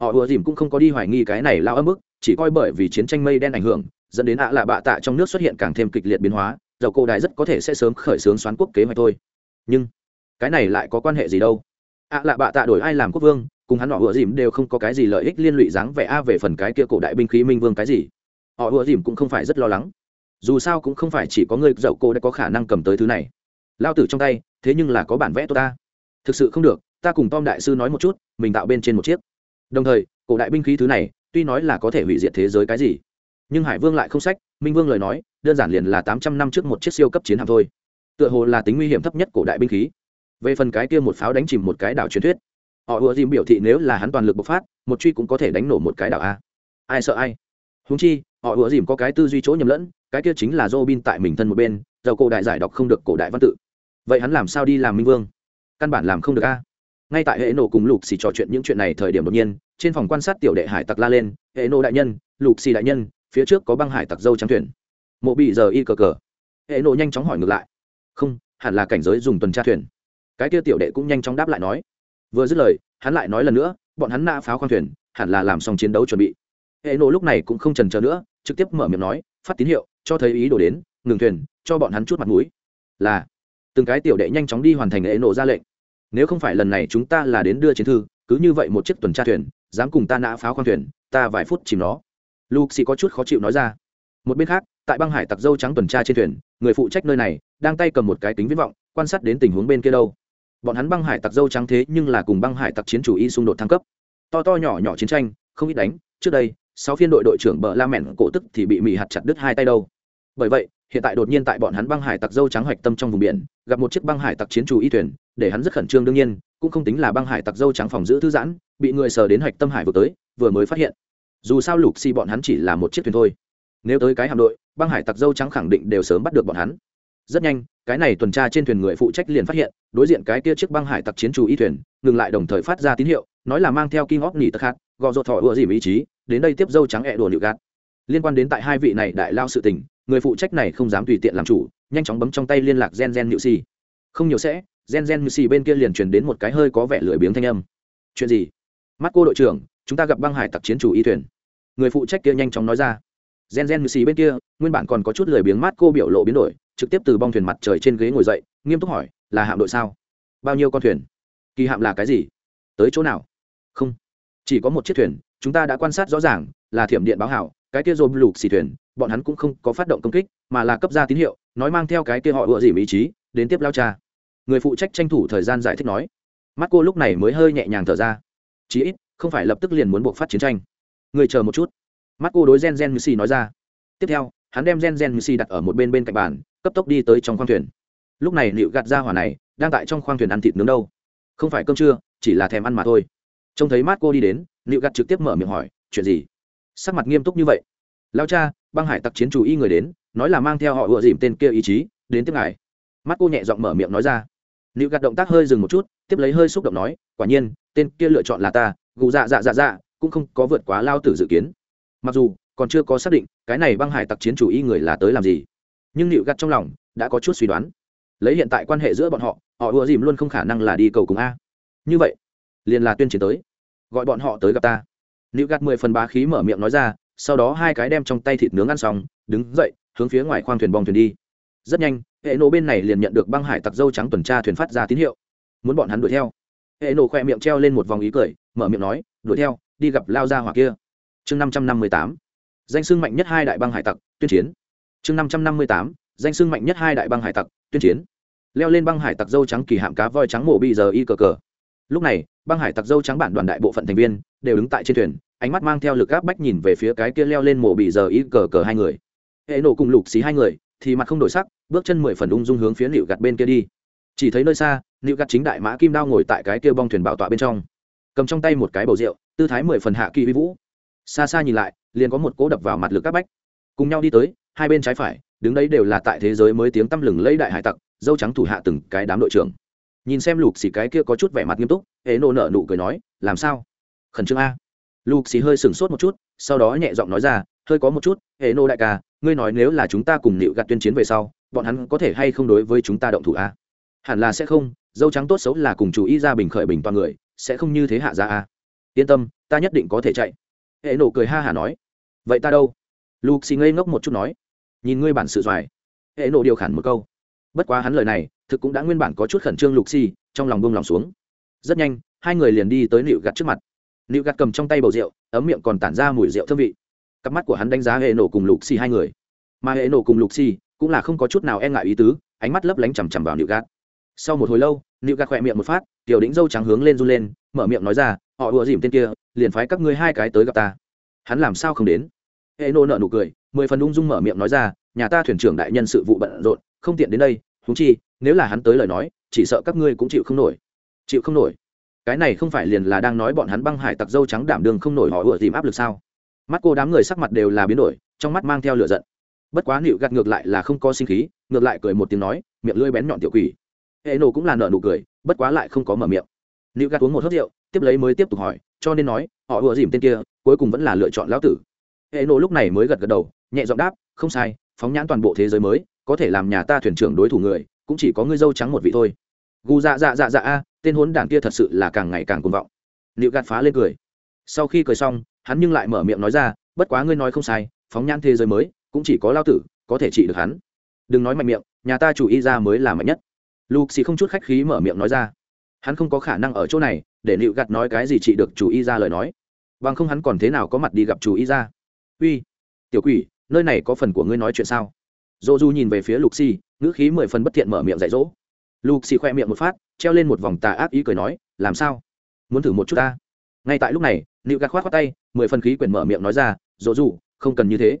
Họ ùa dìm cũng không có đi hoài nghi cái này lao ấm ức, chỉ coi bởi vì chiến tranh mây đen ảnh hưởng, dẫn đến ạ lạ bạ tạ trong nước xuất hiện càng thêm kịch liệt biến hóa dầu cổ đại rất có thể sẽ sớm khởi xướng xoán quốc kế hoạch thôi. Nhưng, cái này lại có quan hệ gì đâu? Ạ lạ bạ tạ đổi ai làm quốc vương, cùng hắn họ ùa dìm đều không có cái gì lợi ích liên lụy dáng vẻ a về phần cái kia cổ đại binh khí minh vương cái gì. Họ ùa dìm cũng không phải rất lo lắng dù sao cũng không phải chỉ có người dậu cô đã có khả năng cầm tới thứ này. Lao tử trong tay, thế nhưng là có bản vẽ tốt ta. Thực sự không được, ta cùng tom đại sư nói một chút, mình tạo bên trên một chiếc. Đồng thời, cổ đại binh khí thứ này, tuy nói là có thể hủy diệt thế giới cái gì, nhưng hải vương lại không sách, minh vương lời nói, đơn giản liền là tám trăm năm trước một chiếc siêu cấp chiến hạm thôi. Tựa hồ là tính nguy hiểm thấp nhất cổ đại binh khí. Về phần cái kia một pháo đánh chìm một cái đảo truyền thuyết, họ ùa dìm biểu thị nếu là hắn toàn lực bộc phát, một truy cũng có thể đánh nổ một cái đảo a. Ai sợ ai? Húng chi họ ủa dìm có cái tư duy chỗ nhầm lẫn, cái kia chính là dô bin tại mình thân một bên dầu cổ đại giải đọc không được cổ đại văn tự. Vậy hắn làm sao đi làm minh vương? Căn bản làm không được a. Ngay tại hệ nổ cùng lục xì trò chuyện những chuyện này thời điểm đột nhiên, trên phòng quan sát tiểu đệ hải tặc la lên, hệ nổ đại nhân, lục xì đại nhân, phía trước có băng hải tặc dâu trắng thuyền. Mộ bị giờ y cờ cờ. Hệ nộ nhanh chóng hỏi ngược lại. Không, hẳn là cảnh giới dùng tuần tra thuyền. Cái kia tiểu đệ cũng nhanh chóng đáp lại nói. Vừa dứt lời, hắn lại nói lần nữa, bọn hắn nã pháo khoang thuyền, hẳn là làm xong chiến đấu chuẩn bị. Hệ nộ lúc này cũng không trần trờ nữa trực tiếp mở miệng nói, phát tín hiệu, cho thấy ý đồ đến, ngừng thuyền, cho bọn hắn chút mặt mũi. Là, từng cái tiểu đệ nhanh chóng đi hoàn thành lễ nổ ra lệnh. Nếu không phải lần này chúng ta là đến đưa chiến thư, cứ như vậy một chiếc tuần tra thuyền, dám cùng ta nã pháo khoang thuyền, ta vài phút chìm nó. Luke có chút khó chịu nói ra. Một bên khác, tại băng hải tặc dâu trắng tuần tra trên thuyền, người phụ trách nơi này, đang tay cầm một cái kính viễn vọng, quan sát đến tình huống bên kia đâu. Bọn hắn băng hải tặc dâu trắng thế nhưng là cùng băng hải tặc chiến chủ y xung đột thăng cấp. To to nhỏ nhỏ chiến tranh, không ít đánh, trước đây sáu phiên đội đội trưởng bờ la mẹn cổ tức thì bị mì hạt chặt đứt hai tay đâu. Bởi vậy, hiện tại đột nhiên tại bọn hắn băng hải tặc dâu trắng hoạch tâm trong vùng biển, gặp một chiếc băng hải tặc chiến chủ y thuyền, để hắn rất khẩn trương đương nhiên, cũng không tính là băng hải tặc dâu trắng phòng giữ thư giãn, bị người sờ đến hoạch tâm hải vừa tới, vừa mới phát hiện. Dù sao lục xì bọn hắn chỉ là một chiếc thuyền thôi. Nếu tới cái hạm đội, băng hải tặc dâu trắng khẳng định đều sớm bắt được bọn hắn. Rất nhanh, cái này tuần tra trên thuyền người phụ trách liền phát hiện, đối diện cái kia chiếc băng hải tặc chiến chủ y thuyền, ngừng lại đồng thời phát ra tín hiệu, nói là mang theo kinh óc nỉ tật khát, gò rột thỏ ựa dìm ý chí đến đây tiếp dâu trắng ẹ đùa nịu gạt. Liên quan đến tại hai vị này đại lao sự tình, người phụ trách này không dám tùy tiện làm chủ, nhanh chóng bấm trong tay liên lạc gen gen nhự xì không nhiều sẽ, gen gen nhự xì bên kia liền truyền đến một cái hơi có vẻ lười biếng thanh âm. Chuyện gì? Mắt cô đội trưởng, chúng ta gặp băng hải tặc chiến chủ y thuyền. Người phụ trách kia nhanh chóng nói ra. Gen gen như xì bên kia, nguyên bản còn có chút lười biếng mắt cô biểu lộ biến đổi, trực tiếp từ bong thuyền mặt trời trên ghế ngồi dậy, nghiêm túc hỏi, là hạm đội sao? Bao nhiêu con thuyền? Kỳ hạm là cái gì? Tới chỗ nào? Không, chỉ có một chiếc thuyền chúng ta đã quan sát rõ ràng là thiểm điện báo hảo, cái kia dồn lục xì thuyền, bọn hắn cũng không có phát động công kích, mà là cấp ra tín hiệu, nói mang theo cái kia họ ựa dìm ý chí, đến tiếp lao cha. Người phụ trách tranh thủ thời gian giải thích nói. Mắt cô lúc này mới hơi nhẹ nhàng thở ra. Chí ít, không phải lập tức liền muốn buộc phát chiến tranh. Người chờ một chút. Mắt cô đối gen gen như xì nói ra. Tiếp theo, hắn đem gen gen như xì đặt ở một bên bên cạnh bàn, cấp tốc đi tới trong khoang thuyền. Lúc này liệu gạt ra hỏa này, đang tại trong khoang thuyền ăn thịt nướng đâu. Không phải cơm trưa, chỉ là thèm ăn mà thôi trông thấy mát cô đi đến liệu gạt trực tiếp mở miệng hỏi, chuyện gì? Sắc mặt nghiêm túc như vậy. Lao cha, băng hải tặc chiến chủ y người đến, nói là mang theo họ ựa dìm tên kia ý chí, đến tiếp ngài. Mắt cô nhẹ giọng mở miệng nói ra. Liệu gạt động tác hơi dừng một chút, tiếp lấy hơi xúc động nói, quả nhiên, tên kia lựa chọn là ta, gù dạ dạ dạ dạ cũng không có vượt quá lao tử dự kiến. Mặc dù, còn chưa có xác định, cái này băng hải tặc chiến chủ y người là tới làm gì. Nhưng liệu gạt trong lòng, đã có chút suy đoán. Lấy hiện tại quan hệ giữa bọn họ họ ựa dìm luôn không khả năng là đi cầu cùng a. Như vậy liền là tuyên chiến tới. Gọi bọn họ tới gặp ta. Nữ gạt mười phần bá khí mở miệng nói ra, sau đó hai cái đem trong tay thịt nướng ăn xong, đứng dậy, hướng phía ngoài khoang thuyền bong thuyền đi. Rất nhanh, hệ nổ bên này liền nhận được băng hải tặc dâu trắng tuần tra thuyền phát ra tín hiệu. Muốn bọn hắn đuổi theo. Hệ nổ khỏe miệng treo lên một vòng ý cười, mở miệng nói, đuổi theo, đi gặp lao ra hỏa kia. Chương năm trăm năm mươi tám, danh sưng mạnh nhất hai đại băng hải tặc, tuyên chiến. Chương năm trăm năm mươi tám, danh sưng mạnh nhất hai đại băng hải tặc, tuyên chiến. Leo lên băng hải tặc dâu trắng kỳ hạm cá voi trắng mổ bị giờ y cờ cờ lúc này, băng hải tặc dâu trắng bản đoàn đại bộ phận thành viên đều đứng tại trên thuyền, ánh mắt mang theo lực áp bách nhìn về phía cái kia leo lên mổ bị giờ y cờ cờ hai người. Hệ nổ cùng lục xí hai người thì mặt không đổi sắc, bước chân mười phần ung dung hướng phía nịu gặt bên kia đi. Chỉ thấy nơi xa, nịu gặt chính đại mã kim đao ngồi tại cái kia bong thuyền bảo tọa bên trong. Cầm trong tay một cái bầu rượu, tư thái mười phần hạ kỳ vi vũ. Xa xa nhìn lại, liền có một cỗ đập vào mặt lực áp bách. Cùng nhau đi tới, hai bên trái phải, đứng đấy đều là tại thế giới mới tiếng tăm lừng lấy đại hải tặc, dâu trắng thủ hạ từng cái đám đội trưởng nhìn xem lục xì cái kia có chút vẻ mặt nghiêm túc ế nô nở nụ cười nói, làm sao? Khẩn trương a. Lục xì hơi sừng sốt một chút, sau đó nhẹ giọng nói ra, hơi có một chút ế nô đại ca, ngươi nói nếu là chúng ta cùng nịu gạt tuyên chiến về sau, bọn hắn có thể hay không đối với chúng ta động thủ a? Hẳn là sẽ không, dâu trắng tốt xấu là cùng chủ ý ra bình khởi bình toàn người, sẽ không như thế hạ ra a. Yên tâm, ta nhất định có thể chạy. Hệ nổ cười ha hả nói. Vậy ta đâu? Lục xì ngây ngốc một chút nói. Nhìn ngươi bản sự doài hệ nổ điều khản một câu bất quá hắn lời này, thực cũng đã nguyên bản có chút khẩn trương lục xì trong lòng bông lòng xuống. Rất nhanh, hai người liền đi tới nịu gặt trước mặt. Nịu gặt cầm trong tay bầu rượu, ấm miệng còn tản ra mùi rượu thơm vị. Cặp mắt của hắn đánh giá hệ nổ cùng lục xì hai người. Mà hệ nổ cùng lục xì cũng là không có chút nào e ngại ý tứ, ánh mắt lấp lánh chằm chằm vào nịu gạt. Sau một hồi lâu, nịu gạt khỏe miệng một phát, tiểu đĩnh dâu trắng hướng lên run lên, mở miệng nói ra, họ ùa dìm tên kia, liền phái các ngươi hai cái tới gặp ta. Hắn làm sao không đến? Hệ nô nợ nụ cười, mười phần ung dung mở miệng nói ra, nhà ta thuyền trưởng đại nhân sự vụ bận rộn không tiện đến đây húng chi, nếu là hắn tới lời nói, chỉ sợ các ngươi cũng chịu không nổi. Chịu không nổi? Cái này không phải liền là đang nói bọn hắn băng hải tặc dâu trắng đảm đường không nổi họ ủa tìm áp lực sao? Mắt cô đám người sắc mặt đều là biến đổi, trong mắt mang theo lửa giận. Bất quá nịu gạt ngược lại là không có sinh khí, ngược lại cười một tiếng nói, miệng lưỡi bén nhọn tiểu quỷ. Hệ nổ cũng là nợ nụ cười, bất quá lại không có mở miệng. Nịu gạt uống một hớt rượu, tiếp lấy mới tiếp tục hỏi, cho nên nói, họ ủa dìm tên kia, cuối cùng vẫn là lựa chọn lão tử. Hệ nổ lúc này mới gật gật đầu, nhẹ giọng đáp, không sai, phóng nhãn toàn bộ thế giới mới có thể làm nhà ta thuyền trưởng đối thủ người, cũng chỉ có ngươi dâu trắng một vị thôi. Gu dạ dạ dạ dạ a, tên hốn đảng kia thật sự là càng ngày càng cuồng vọng. Liệu gạt phá lên cười. Sau khi cười xong, hắn nhưng lại mở miệng nói ra, bất quá ngươi nói không sai, phóng nhãn thế giới mới, cũng chỉ có lao tử có thể trị được hắn. Đừng nói mạnh miệng, nhà ta chủ y ra mới là mạnh nhất. Lục xì không chút khách khí mở miệng nói ra. Hắn không có khả năng ở chỗ này, để liệu gạt nói cái gì trị được chủ y ra lời nói. Bằng không hắn còn thế nào có mặt đi gặp chủ y ra uy, tiểu quỷ, nơi này có phần của ngươi nói chuyện sao? Dô du nhìn về phía lục xì ngữ khí mười phần bất thiện mở miệng dạy dỗ. Lục xì khoe miệng một phát, treo lên một vòng tà ác ý cười nói, làm sao? Muốn thử một chút ta? Ngay tại lúc này nịu gạt khoát khoát tay, mười phần khí quyển mở miệng nói ra dỗ du, không cần như thế.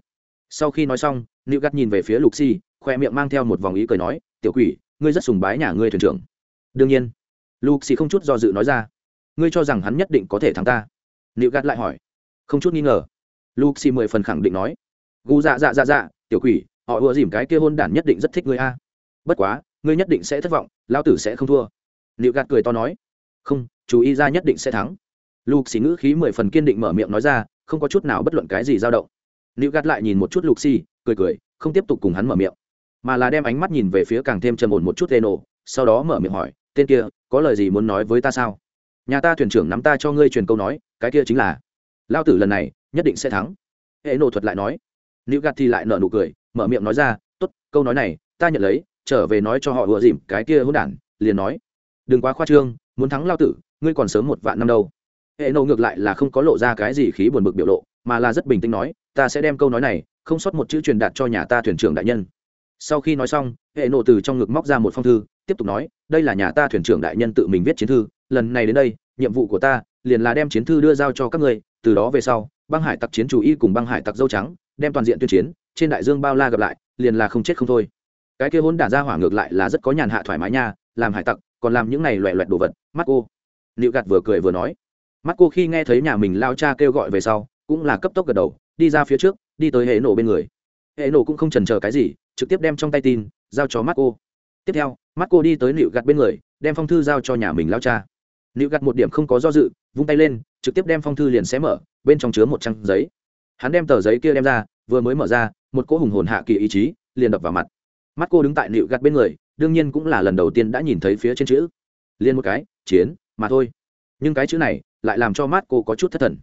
Sau khi nói xong nịu gạt nhìn về phía lục xì khoe miệng mang theo một vòng ý cười nói, tiểu quỷ, ngươi rất sùng bái nhà ngươi thuyền trưởng. Đương nhiên. Lục xì không chút do dự nói ra, ngươi cho rằng hắn nhất định có thể thắng ta? Nịu gạt lại hỏi. Không chút nghi ngờ. Lục xì mười phần khẳng định nói. Gu dạ dạ dạ dạ tiểu quỷ họ ùa dìm cái kia hôn đản nhất định rất thích ngươi a. Bất quá, ngươi nhất định sẽ thất vọng lao tử sẽ không thua. Liệu gạt cười to nói. Không, chú ý ra nhất định sẽ thắng. Lục xì ngữ khí mười phần kiên định mở miệng nói ra, không có chút nào bất luận cái gì dao động. Liệu gạt lại nhìn một chút lục xì, cười cười, không tiếp tục cùng hắn mở miệng. Mà là đem ánh mắt nhìn về phía càng thêm trầm ổn một chút lê nổ sau đó mở miệng hỏi, tên kia, có lời gì muốn nói với ta sao? Nhà ta thuyền trưởng nắm ta cho ngươi truyền câu nói, cái kia chính là lao tử lần này, nhất định sẽ thắng. Hệ nổ thuật lại nói. Nữ gạt thì lại nở nụ cười mở miệng nói ra, tốt, câu nói này, ta nhận lấy, trở về nói cho họ ùa dìm cái kia hôn đản, liền nói, đừng quá khoa trương, muốn thắng lao tử, ngươi còn sớm một vạn năm đâu. Hệ nổ ngược lại là không có lộ ra cái gì khí buồn bực biểu lộ, mà là rất bình tĩnh nói, ta sẽ đem câu nói này, không sót một chữ truyền đạt cho nhà ta thuyền trưởng đại nhân. Sau khi nói xong, hệ nộ từ trong ngực móc ra một phong thư, tiếp tục nói, đây là nhà ta thuyền trưởng đại nhân tự mình viết chiến thư, lần này đến đây, nhiệm vụ của ta liền là đem chiến thư đưa giao cho các ngươi, từ đó về sau, băng hải tặc chiến chủ y cùng băng hải tặc dâu trắng đem toàn diện tuyên chiến, trên đại dương bao la gặp lại, liền là không chết không thôi. Cái kia hôn đản ra hỏa ngược lại là rất có nhàn hạ thoải mái nha, làm hải tặc, còn làm những này loẹ loẹt đồ vật. Mắt cô liệu gạt vừa cười vừa nói. Mắt cô khi nghe thấy nhà mình lao cha kêu gọi về sau, cũng là cấp tốc gật đầu, đi ra phía trước, đi tới hệ nổ bên người. Hệ nổ cũng không trần chờ cái gì, trực tiếp đem trong tay tin, giao cho mắt cô tiếp theo mắt cô đi tới liệu gạt bên người, đem phong thư giao cho nhà mình lao cha. Liệu gạt một điểm không có do dự, vung tay lên, trực tiếp đem phong thư liền xé mở, bên trong chứa một trang giấy hắn đem tờ giấy kia đem ra, vừa mới mở ra, một cỗ hùng hồn hạ kỳ ý chí liền đập vào mặt. Mắt cô đứng tại nịu gạt bên người, đương nhiên cũng là lần đầu tiên đã nhìn thấy phía trên chữ. Liên một cái, chiến, mà thôi. Nhưng cái chữ này lại làm cho mắt cô có chút thất thần.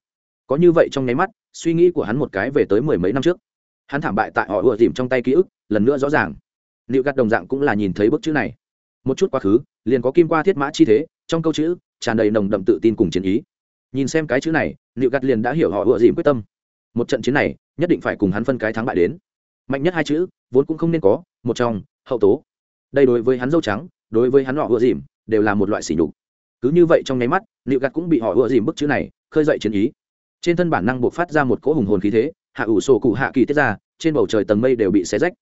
Có như vậy trong nháy mắt, suy nghĩ của hắn một cái về tới mười mấy năm trước. Hắn thảm bại tại họ ùa dìm trong tay ký ức, lần nữa rõ ràng. Nịu gạt đồng dạng cũng là nhìn thấy bức chữ này. Một chút quá khứ, liền có kim qua thiết mã chi thế, trong câu chữ tràn đầy nồng đậm tự tin cùng chiến ý. Nhìn xem cái chữ này, nịu gạt liền đã hiểu họ ùa dìm quyết tâm một trận chiến này nhất định phải cùng hắn phân cái thắng bại đến. Mạnh nhất hai chữ, vốn cũng không nên có, một trong, hậu tố. Đây đối với hắn dâu trắng, đối với hắn họ ưa dìm, đều là một loại sỉ nhục. Cứ như vậy trong nháy mắt, liệu gạt cũng bị họ ưa dìm bức chữ này, khơi dậy chiến ý. Trên thân bản năng buộc phát ra một cỗ hùng hồn khí thế, hạ ủ sổ cụ hạ kỳ tiết ra, trên bầu trời tầng mây đều bị xé rách.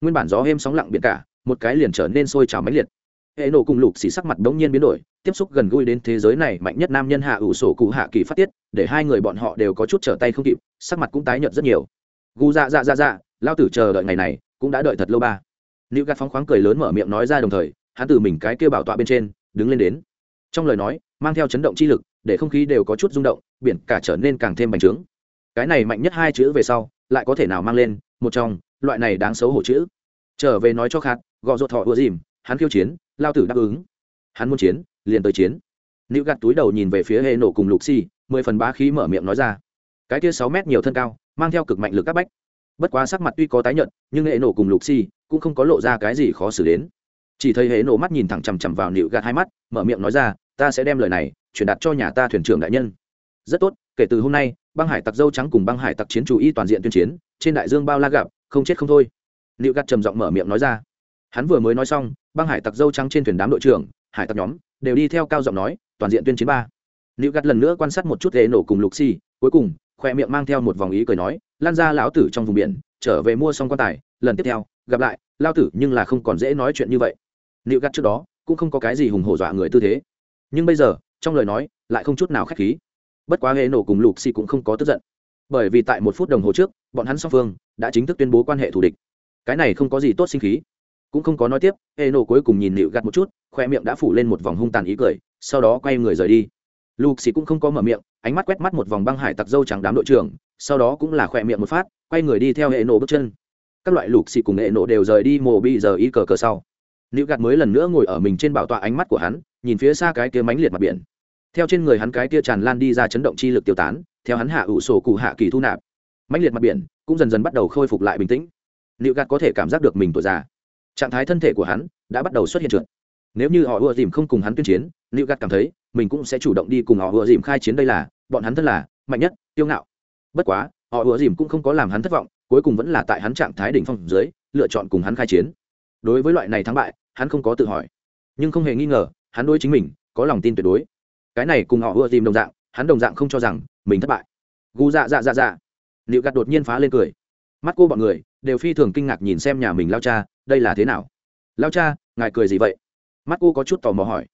Nguyên bản gió êm sóng lặng biển cả, một cái liền trở nên sôi trào mãnh liệt hệ nổ cùng lục xì sắc mặt đống nhiên biến đổi, tiếp xúc gần gũi đến thế giới này mạnh nhất nam nhân hạ ủ sổ cụ hạ kỳ phát tiết, để hai người bọn họ đều có chút trở tay không kịp, sắc mặt cũng tái nhợt rất nhiều. Gu dạ dạ dạ dạ lao tử chờ đợi ngày này, cũng đã đợi thật lâu ba. Nữ gạt phóng khoáng cười lớn mở miệng nói ra đồng thời, hắn từ mình cái kêu bảo tọa bên trên, đứng lên đến. Trong lời nói, mang theo chấn động chi lực, để không khí đều có chút rung động, biển cả trở nên càng thêm bành trướng. Cái này mạnh nhất hai chữ về sau, lại có thể nào mang lên, một trong, loại này đáng xấu hổ chữ. Trở về nói cho khát gọ ruột thọ ùa dìm hắn khiêu chiến, lao tử đáp ứng. Hắn muốn chiến, liền tới chiến. Nữ gạt túi đầu nhìn về phía hệ nổ cùng lục xi, mười phần bá khí mở miệng nói ra. Cái kia sáu mét nhiều thân cao, mang theo cực mạnh lực các bách. Bất quá sắc mặt tuy có tái nhợt, nhưng hệ nổ cùng lục xi cũng không có lộ ra cái gì khó xử đến. Chỉ thấy hệ nổ mắt nhìn thẳng chằm chằm vào nịu gạt hai mắt, mở miệng nói ra, ta sẽ đem lời này truyền đạt cho nhà ta thuyền trưởng đại nhân. Rất tốt, kể từ hôm nay, băng hải tặc dâu trắng cùng băng hải tặc chiến chủ y toàn diện tuyên chiến, trên đại dương bao la gặp, không chết không thôi. Liệu gạt trầm giọng mở miệng nói ra. Hắn vừa mới nói xong băng hải tặc dâu trắng trên thuyền đám đội trưởng, hải tặc nhóm, đều đi theo cao giọng nói, toàn diện tuyên chiến ba. Liệu gắt lần nữa quan sát một chút ghế nổ cùng lục xi cuối cùng, khoe miệng mang theo một vòng ý cười nói, lan ra lão tử trong vùng biển, trở về mua xong quan tài, lần tiếp theo, gặp lại, lao tử nhưng là không còn dễ nói chuyện như vậy. Liệu gắt trước đó, cũng không có cái gì hùng hổ dọa người tư thế. Nhưng bây giờ, trong lời nói, lại không chút nào k h á c h khí. Bất quá ghế nổ cùng lục xì cũng không có tức giận. Bởi vì tại một phút đồng hồ trước, bọn hắn song phương, đã chính thức tuyên bố quan hệ thù địch. Cái này không có gì tốt sinh khí cũng không có nói tiếp hệ nổ cuối cùng nhìn nịu gặt một chút khoe miệng đã phủ lên một vòng hung tàn ý cười sau đó quay người rời đi lục xì cũng không có mở miệng ánh mắt quét mắt một vòng băng hải tặc dâu trắng đám đội trưởng sau đó cũng là khoe miệng một phát quay người đi theo hệ nổ bước chân các loại lục xì cùng hệ nổ đều rời đi mồ bị giờ ý cờ cờ sau nịu gạt mới lần nữa ngồi ở mình trên bảo tọa ánh mắt của hắn, nhìn phía xa cái kia mánh liệt mặt biển. Theo trên người hắn cái kia tràn lan đi ra chấn động chi lực tiêu tán, theo hắn hạ ủ sổ cụ hạ kỳ thu nạp, mánh liệt mặt biển cũng dần dần bắt đầu khôi phục lại bình tĩnh. Nữu gạt có thể cảm giác được mình tuổi già. Trạng thái thân thể của hắn đã bắt đầu xuất hiện trượt. Nếu như họ ưa dìm không cùng hắn tuyên chiến, liệu gạt cảm thấy mình cũng sẽ chủ động đi cùng họ ưa dìm khai chiến đây là, bọn hắn thân là mạnh nhất, tiêu ngạo. Bất quá, họ ưa dìm cũng không có làm hắn thất vọng, cuối cùng vẫn là tại hắn trạng thái đỉnh phong dưới, lựa chọn cùng hắn khai chiến. Đối với loại này thắng bại hắn không có tự hỏi. Nhưng không hề nghi ngờ hắn đối chính mình có lòng tin tuyệt đối. Cái này cùng họ ưa Dìm đồng dạng hắn đồng dạng không cho rằng mình thất bại. Gu dạ dạ dạ dạ. Liệu gạt đột nhiên phá lên cười. Mắt cô bọn người đều phi thường kinh ngạc nhìn xem nhà mình lao cha đây là thế nào? Lao cha ngài cười gì vậy? Mắt cô có chút tò mò hỏi.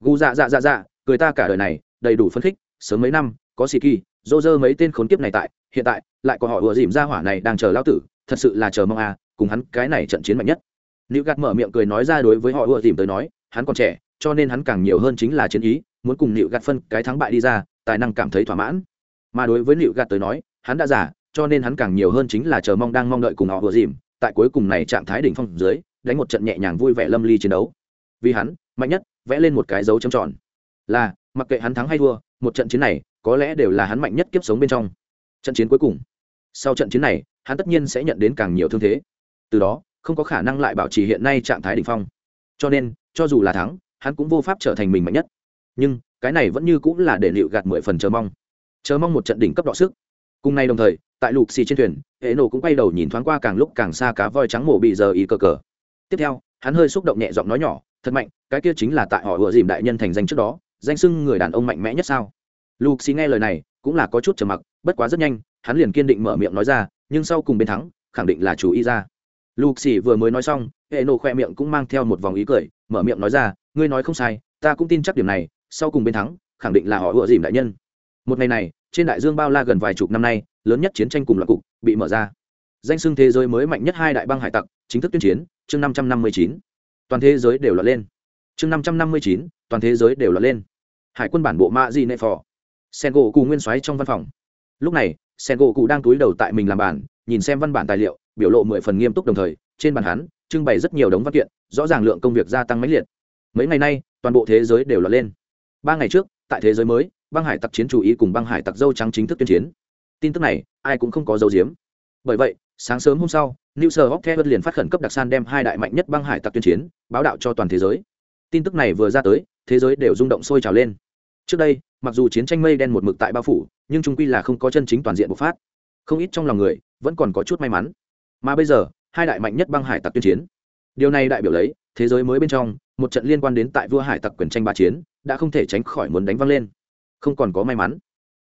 Gu dạ dạ dạ dạ cười ta cả đời này đầy đủ phấn khích sớm mấy năm có xì kỳ dô dơ mấy tên khốn kiếp này tại hiện tại lại có họ ùa dìm ra hỏa này đang chờ lao tử thật sự là chờ mong à cùng hắn cái này trận chiến mạnh nhất. Nữ Gạt mở miệng cười nói ra đối với họ ùa dìm tới nói, hắn còn trẻ, cho nên hắn càng nhiều hơn chính là chiến ý, muốn cùng Lưu Gạt phân cái thắng bại đi ra, tài năng cảm thấy thỏa mãn. Mà đối với Lưu Gạt tới nói, hắn đã già, cho nên hắn càng nhiều hơn chính là chờ mong đang mong đợi cùng họ vừa dìm, tại cuối cùng này trạng thái đỉnh phong dưới, đánh một trận nhẹ nhàng vui vẻ lâm ly chiến đấu. Vì hắn, mạnh nhất, vẽ lên một cái dấu trầm tròn. Là, mặc kệ hắn thắng hay thua, một trận chiến này, có lẽ đều là hắn mạnh nhất kiếp sống bên trong. Trận chiến cuối cùng. Sau trận chiến này, hắn tất nhiên sẽ nhận đến càng nhiều thương thế. Từ đó, không có khả năng lại bảo trì hiện nay trạng thái đ ỉ n h phong cho nên cho dù là thắng hắn cũng vô pháp trở thành mình mạnh nhất nhưng cái này vẫn như cũng là để liệu gạt mười phần chờ mong chờ mong một trận đỉnh cấp đọ sức cùng nay đồng thời tại lục xì trên thuyền, hệ nổ cũng quay đầu nhìn thoáng qua càng lúc càng xa cá voi trắng mổ bị giờ ý cờ cờ. Tiếp theo, hắn hơi xúc động nhẹ giọng nói nhỏ, thật mạnh, cái kia chính là tại họ vừa dìm đại nhân thành danh trước đó, danh sưng người đàn ông mạnh mẽ nhất sao? Lục xì nghe lời này, cũng là có chút trầm mặc, bất quá rất nhanh, hắn liền kiên định mở miệng nói ra, nhưng sau cùng bên thắng, khẳng định là chủ ý ra. Lục xì vừa mới nói xong, hệ nổ khoe miệng cũng mang theo một vòng ý cười, mở miệng nói ra, ngươi nói không sai, ta cũng tin chắc điểm này, sau cùng bên thắng, khẳng định là họ ựa dìm đại nhân. Một ngày này, trên đại dương bao la gần vài chục năm nay lớn nhất chiến tranh cùng loạt cục bị mở ra. Danh xưng thế giới mới mạnh nhất hai đại băng hải tặc chính thức tuyên chiến, chương năm trăm năm mươi chín. Toàn thế giới đều lọt lên. Chương năm trăm năm mươi chín, toàn thế giới đều lọt lên. Hải quân bản bộ mạ di nệ phò. Sen gỗ cụ nguyên xoáy trong văn phòng. Lúc này, sen gỗ cụ đang túi đầu tại mình làm bản nhìn xem văn bản tài liệu, biểu lộ mười phần nghiêm túc đồng thời, trên bàn hắn trưng bày rất nhiều đống văn kiện, rõ ràng lượng công việc gia tăng mấy liệt. Mấy ngày nay, toàn bộ thế giới đều lọt lên. Ba ngày trước, tại thế giới mới, băng hải tặc chiến chủ ý cùng băng hải tặc dâu trắng chính thức tuyên chiến tin tức này, ai cũng không có dấu diếm bởi vậy, sáng sớm hôm sau, new sir hopkins liền phát khẩn cấp đặc san đem hai đại mạnh nhất băng hải tặc tuyên chiến, báo đạo cho toàn thế giới. Tin tức này vừa ra tới, thế giới đều rung động sôi trào lên. Trước đây, mặc dù chiến tranh mây đen một mực tại bao phủ, nhưng trung quy là không có chân chính toàn diện bộc phát. Không ít trong lòng người, vẫn còn có chút may mắn. Mà bây giờ, hai đại mạnh nhất băng hải tặc tuyên chiến. Điều này đại biểu lấy, thế giới mới bên trong, một trận liên quan đến tại vua hải tặc quyền tranh ba chiến, đã không thể tránh khỏi muốn đánh văng lên. Không còn có may mắn.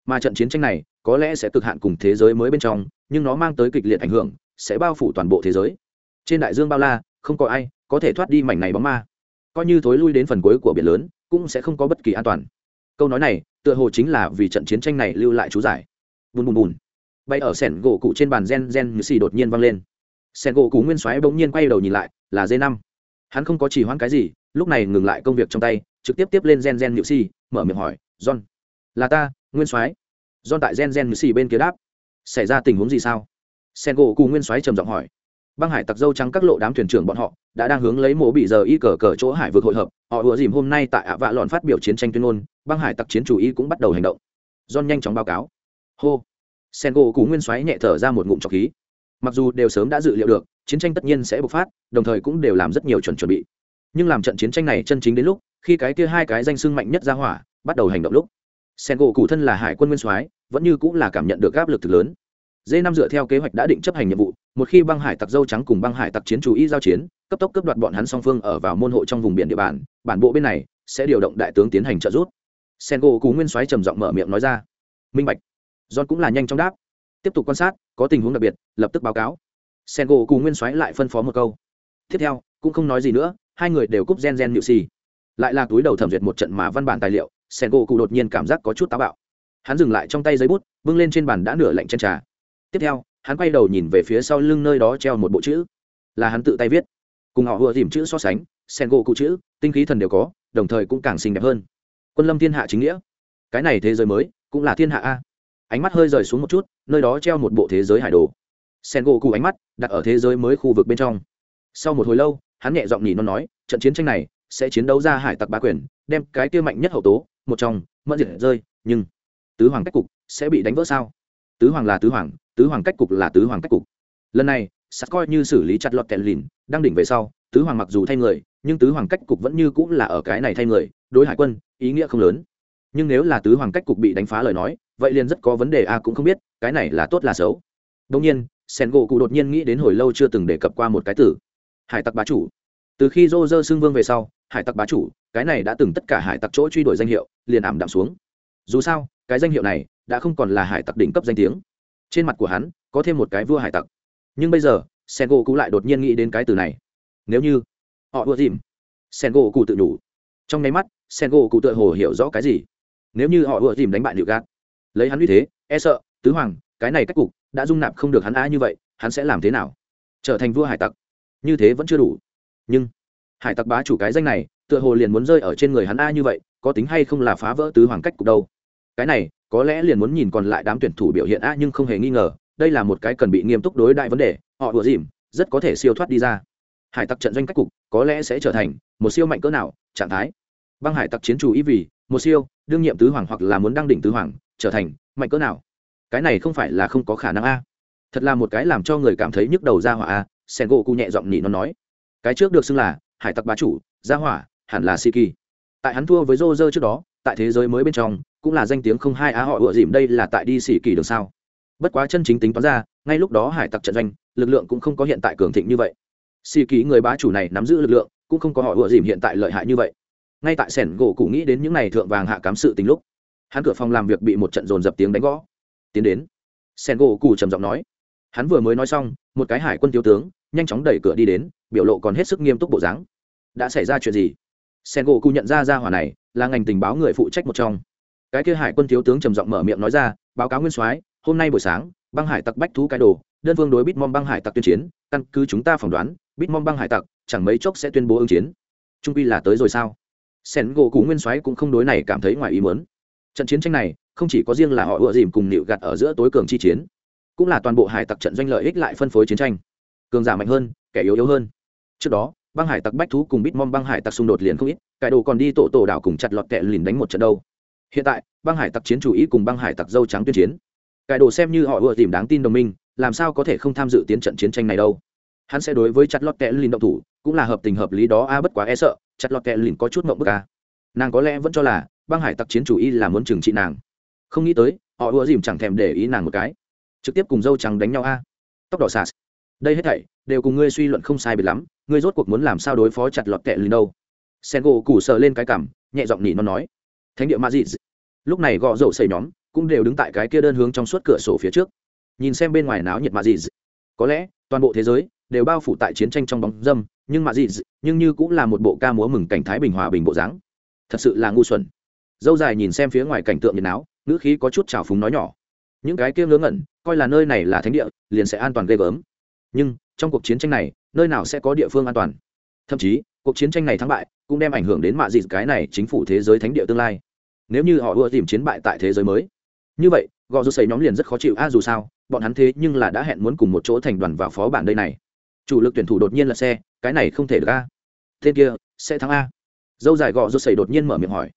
Mà trận chiến tranh này có lẽ sẽ cực hạn cùng thế giới mới bên trong, nhưng nó mang tới kịch liệt ảnh hưởng, sẽ bao phủ toàn bộ thế giới. Trên đại dương bao la, không có ai có thể thoát đi mảnh này bóng ma. Coi như thối lui đến phần cuối của biển lớn, cũng sẽ không có bất kỳ an toàn. Câu nói này, tựa hồ chính là vì trận chiến tranh này lưu lại chú giải. Bùn bùn bùn. Bay ở sẻn gỗ cụ trên bàn gen gen như xì đột nhiên văng lên. Sẻn gỗ cụ nguyên xoáy bỗng nhiên quay đầu nhìn lại, là dây năm. Hắn không có chỉ hoãn cái gì, lúc này ngừng lại công việc trong tay, trực tiếp tiếp lên gen gen nhự xì, mở miệng hỏi, john, là ta, nguyên soái? John tại gen gen xì bên kia đáp. Xảy ra tình huống gì sao? Sen gỗ cù nguyên xoáy trầm giọng hỏi. Băng hải tặc dâu trắng các lộ đám thuyền trưởng bọn họ đã đang hướng lấy mổ bị giờ y cờ cờ chỗ hải vực hội hợp. Họ ùa dìm hôm nay tại ạ vạ lọn phát biểu chiến tranh tuyên ngôn, băng hải tặc chiến chủ y cũng bắt đầu hành động. John nhanh chóng báo cáo. Hô. Sen gỗ cụ nguyên xoáy nhẹ thở ra một ngụm trọc khí. Mặc dù đều sớm đã dự liệu được, chiến tranh tất nhiên sẽ bộc phát, đồng thời cũng đều làm rất nhiều chuẩn chuẩn bị. Nhưng làm trận chiến tranh này chân chính đến lúc, khi cái kia hai cái danh sưng mạnh nhất ra hỏa bắt đầu hành động lúc sen gỗ cụ thân là hải quân nguyên soái, vẫn như cũng là cảm nhận được áp lực thực lớn. D năm dựa theo kế hoạch đã định chấp hành nhiệm vụ, một khi băng hải tặc dâu trắng cùng băng hải tặc chiến chủ y giao chiến, cấp tốc cấp đoạt bọn hắn song phương ở vào môn hộ trong vùng biển địa bàn, bản bộ bên này sẽ điều động đại tướng tiến hành trợ giúp. Sen gỗ cụ nguyên soái trầm giọng mở miệng nói ra. Minh bạch. John cũng là nhanh chóng đáp. Tiếp tục quan sát, có tình huống đặc biệt, lập tức báo cáo. Sen gỗ cụ nguyên soái lại phân phó một câu. Tiếp theo, cũng không nói gì nữa, hai người đều cúp gen gen nhự xì. Lại là túi đầu thẩm duyệt một trận mà văn bản tài liệu sen gỗ cụ đột nhiên cảm giác có chút táo bạo. Hắn dừng lại trong tay giấy bút, bưng lên trên bàn đã nửa lạnh chân trà. Tiếp theo, hắn quay đầu nhìn về phía sau lưng nơi đó treo một bộ chữ. Là hắn tự tay viết. Cùng họ vừa tìm chữ so sánh sen gỗ cụ chữ, tinh khí thần đều có, đồng thời cũng càng xinh đẹp hơn. Quân lâm thiên hạ chính nghĩa. Cái này thế giới mới, cũng là thiên hạ a. Ánh mắt hơi rời xuống một chút, nơi đó treo một bộ thế giới hải đồ. Sen gỗ cụ ánh mắt đặt ở thế giới mới khu vực bên trong. Sau một hồi lâu, hắn nhẹ giọng nhỉ nó nói, trận chiến tranh này sẽ chiến đấu ra hải tặc bá quyền, đem cái kia mạnh nhất hậu tố một trong, mẫn diệt rơi, nhưng tứ hoàng cách cục sẽ bị đánh vỡ sao? Tứ hoàng là tứ hoàng tứ hoàng cách cục là tứ hoàng cách cục. Lần này, sắt coi như xử lý chặt lọt kẹt lìn, đang đỉnh về sau, tứ hoàng mặc dù thay người, nhưng tứ hoàng cách cục vẫn như cũng là ở cái này thay người, đối hải quân, ý nghĩa không lớn. Nhưng nếu là tứ hoàng cách cục bị đánh phá lời nói, vậy liền rất có vấn đề a, cũng không biết, cái này là tốt là xấu. Đông nhiên sen gỗ cụ đột nhiên nghĩ đến hồi lâu chưa từng đề cập qua một cái tử hải tặc bá chủ. Từ khi rô rơ xưng vương về sau, hải tặc bá chủ cái này đã từng tất cả hải tặc chỗ truy đuổi danh hiệu, liền ảm đạm xuống. Dù sao, cái danh hiệu này đã không còn là hải tặc đỉnh cấp danh tiếng. Trên mặt của hắn, có thêm một cái vua hải tặc. Nhưng bây giờ sen gỗ cụ lại đột nhiên nghĩ đến cái từ này. Nếu như họ ưa dìm sen gỗ cụ tự đủ trong nháy mắt sen gỗ cụ tự hồ hiểu rõ cái gì. Nếu như họ ưa dìm đánh bại liệu gạt lấy hắn uy thế e sợ, tứ hoàng, cái này cách cục đã dung nạp không được hắn á như vậy, hắn sẽ làm thế nào? Trở thành vua hải tặc. Như thế vẫn chưa đủ. Nhưng, hải tặc bá chủ cái danh này tựa hồ liền muốn rơi ở trên người hắn a như vậy, có tính hay không là phá vỡ tứ hoàng cách cục đâu? Cái này, có lẽ liền muốn nhìn còn lại đám tuyển thủ biểu hiện a nhưng không hề nghi ngờ, đây là một cái cần bị nghiêm túc đối đại vấn đề, họ đùa dìm, rất có thể siêu thoát đi ra. Hải tặc trận doanh cách cục, có lẽ sẽ trở thành một siêu mạnh cỡ nào, trạng thái. Băng hải tặc chiến chủ ý vì một siêu, đương nhiệm tứ hoàng hoặc là muốn đăng đỉnh tứ hoàng, trở thành mạnh cỡ nào. Cái này không phải là không có khả năng a. Thật là một cái làm cho người cảm thấy nhức đầu ra hỏa a sen gỗ cụ nhẹ giọng nhị nó nói. Cái trước được xưng là hải tặc bá chủ, gia hỏa hẳn là si kỳ tại hắn thua với rô rơ trước đó, tại thế giới mới bên trong, cũng là danh tiếng không hai á họ ựa dìm đây là tại đi xỉ kỳ đường sao? Bất quá chân chính tính toán ra, ngay lúc đó hải tặc trận doanh, lực lượng cũng không có hiện tại cường thịnh như vậy. Xỉ kỳ người bá chủ này nắm giữ lực lượng, cũng không có họ ựa dìm hiện tại lợi hại như vậy. Ngay tại sẻn gỗ cụ nghĩ đến những này thượng vàng hạ cám sự tình lúc, hắn cửa phòng làm việc bị một trận dồn dập tiếng đánh gõ. Tiến đến, sẻn gỗ cụ trầm giọng nói. Hắn vừa mới nói xong, một cái hải quân thiếu tướng, nhanh chóng đẩy cửa đi đến, biểu lộ còn hết sức nghiêm túc bộ dáng. Đã xảy ra chuyện gì? Sen gỗ cụ nhận ra ra hỏa này, là ngành tình báo người phụ trách một trong. Cái kia hải quân thiếu tướng trầm giọng mở miệng nói ra, báo cáo nguyên soái, hôm nay buổi sáng, băng hải tặc bách thú cái đồ, đơn phương đối bitmom băng hải tặc tuyên chiến, căn cứ chúng ta phỏng đoán, bitmom băng hải tặc chẳng mấy chốc sẽ tuyên bố ứng chiến. Trung quy là tới rồi sao? Sen gỗ cụ nguyên soái cũng không đối này cảm thấy ngoài ý muốn. Trận chiến tranh này, không chỉ có riêng là họ ựa dìm cùng nịu gặt ở giữa tối cường chi chiến, cũng là toàn bộ hải tặc trận doanh lợi ích lại phân phối chiến tranh. Cường giả mạnh hơn, kẻ yếu yếu hơn. Trước đó băng hải tặc bách thú cùng bitmom băng hải tặc xung đột liền không ít cải đồ còn đi tổ tổ đảo cùng chặt lọt kẹ lìn đánh một trận đâu. Hiện tại, băng hải tặc chiến chủ ý cùng băng hải tặc dâu trắng tuyên chiến. Cải đồ xem như họ vừa tìm đáng tin đồng minh, làm sao có thể không tham dự tiến trận chiến tranh này đâu. Hắn sẽ đối với chặt lọt kẹ lìn động thủ, cũng là hợp tình hợp lý đó, a, bất quá e sợ, chặt lọt kẹ lìn có chút mộng bức, a. Nàng có lẽ vẫn cho là, băng hải tặc chiến chủ ý là muốn trừng trị nàng. Không nghĩ tới, họ ùa dìm chẳng thèm để ý nàng một cái. Trực tiếp cùng dâu trắng đánh nhau, a. Tóc đỏ sạt. Đây hết thảy đều cùng ngươi suy luận không sai biệt lắm, ngươi rốt cuộc muốn làm sao đối phó chặt lọt kẹ lìn đâu? Sen gỗ củ sờ lên cái cảm, nhẹ giọng nỉ nó nói. Thánh địa ma dị. Lúc này gõ rổ xây nhóm cũng đều đứng tại cái kia đơn hướng trong suốt cửa sổ phía trước. Nhìn xem bên ngoài náo nhiệt ma dị. Có lẽ, toàn bộ thế giới đều bao phủ tại chiến tranh trong bóng dâm, nhưng ma dị, nhưng như cũng là một bộ ca múa mừng cảnh thái bình hòa bình bộ dáng. Thật sự là ngu xuẩn. Dâu dài nhìn xem phía ngoài cảnh tượng nhiệt náo, ngữ khí có chút trào phúng nói nhỏ. Những cái kia ngớ ngẩn, coi là nơi này là thánh địa, liền sẽ an toàn ghê gớm nhưng, trong cuộc chiến tranh này, nơi nào sẽ có địa phương an toàn? Thậm chí, cuộc chiến tranh này thắng bại cũng đem ảnh hưởng đến mạ dịt cái này chính phủ thế giới thánh địa tương lai. Nếu như họ ưa tìm chiến bại tại thế giới mới, như vậy, gò rút xây nhóm liền rất khó chịu. A, dù sao, bọn hắn thế nhưng là đã hẹn muốn cùng một chỗ thành đoàn vào phó bản đây này. Chủ lực tuyển thủ đột nhiên là xe, cái này không thể được a. Tên kia, sẽ thắng a. Dâu dài gò rút xấy đột nhiên mở miệng hỏi.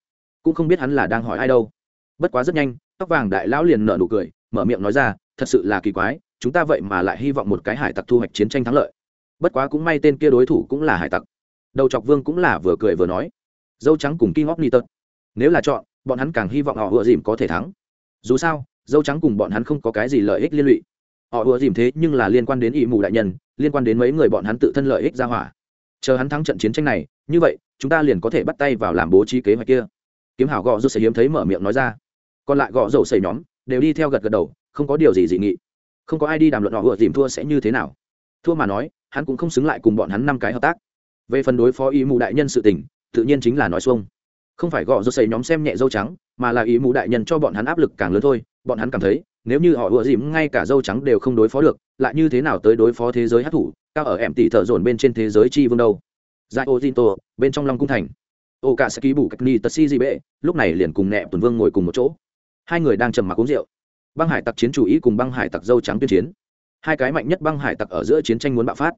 Cũng không biết hắn là đang hỏi ai đâu. Bất quá rất nhanh, tóc vàng đại lão liền nở nụ cười, mở miệng nói ra, thật sự là kỳ quái chúng ta vậy mà lại hy vọng một cái hải tặc thu hoạch chiến tranh thắng lợi. Bất quá cũng may tên kia đối thủ cũng là hải tặc. Đầu chọc vương cũng là vừa cười vừa nói. Dâu trắng cùng kinh ngóc ni tật nếu là chọn, bọn hắn càng hy vọng họ ựa dìm có thể thắng. Dù sao, dâu trắng cùng bọn hắn không có cái gì lợi ích liên lụy. Họ ựa dìm thế nhưng là liên quan đến ỵ mù đại nhân, liên quan đến mấy người bọn hắn tự thân lợi ích ra hỏa. Chờ hắn thắng trận chiến tranh này, như vậy, chúng ta liền có thể bắt tay vào làm bố trí kế hoạch kia. Kiếm hảo gọ rút sẽ hiếm thấy mở miệng nói ra. Còn lại gọ dầu xây nhóm, đều đi theo gật gật đầu, không có điều gì dị nghị không có ai đi đàm luận họ vừa dìm thua sẽ như thế nào. Thua mà nói, hắn cũng không xứng lại cùng bọn hắn năm cái hợp tác. Về phần đối phó ý mù đại nhân sự tình, tự nhiên chính là nói xuông. Không phải gõ rốt xây nhóm xem nhẹ dâu trắng, mà là ý mù đại nhân cho bọn hắn áp lực càng lớn thôi. Bọn hắn cảm thấy, nếu như họ ùa dìm ngay cả dâu trắng đều không đối phó được, lại như thế nào tới đối phó thế giới hát thủ, cao ở em tỷ thợ dồn bên trên thế giới chi vương đâu. Dạy ô tinto bên trong long cung thành. Ô cả sẽ ký bù cách ni tật si gì bệ, lúc này liền cùng nẹ tuần vương ngồi cùng một chỗ. Hai người đang trầm mặc uống rượu băng hải tặc chiến chủ ý cùng băng hải tặc dâu trắng tuyên chiến. Hai cái mạnh nhất băng hải tặc ở giữa chiến tranh muốn bạo phát.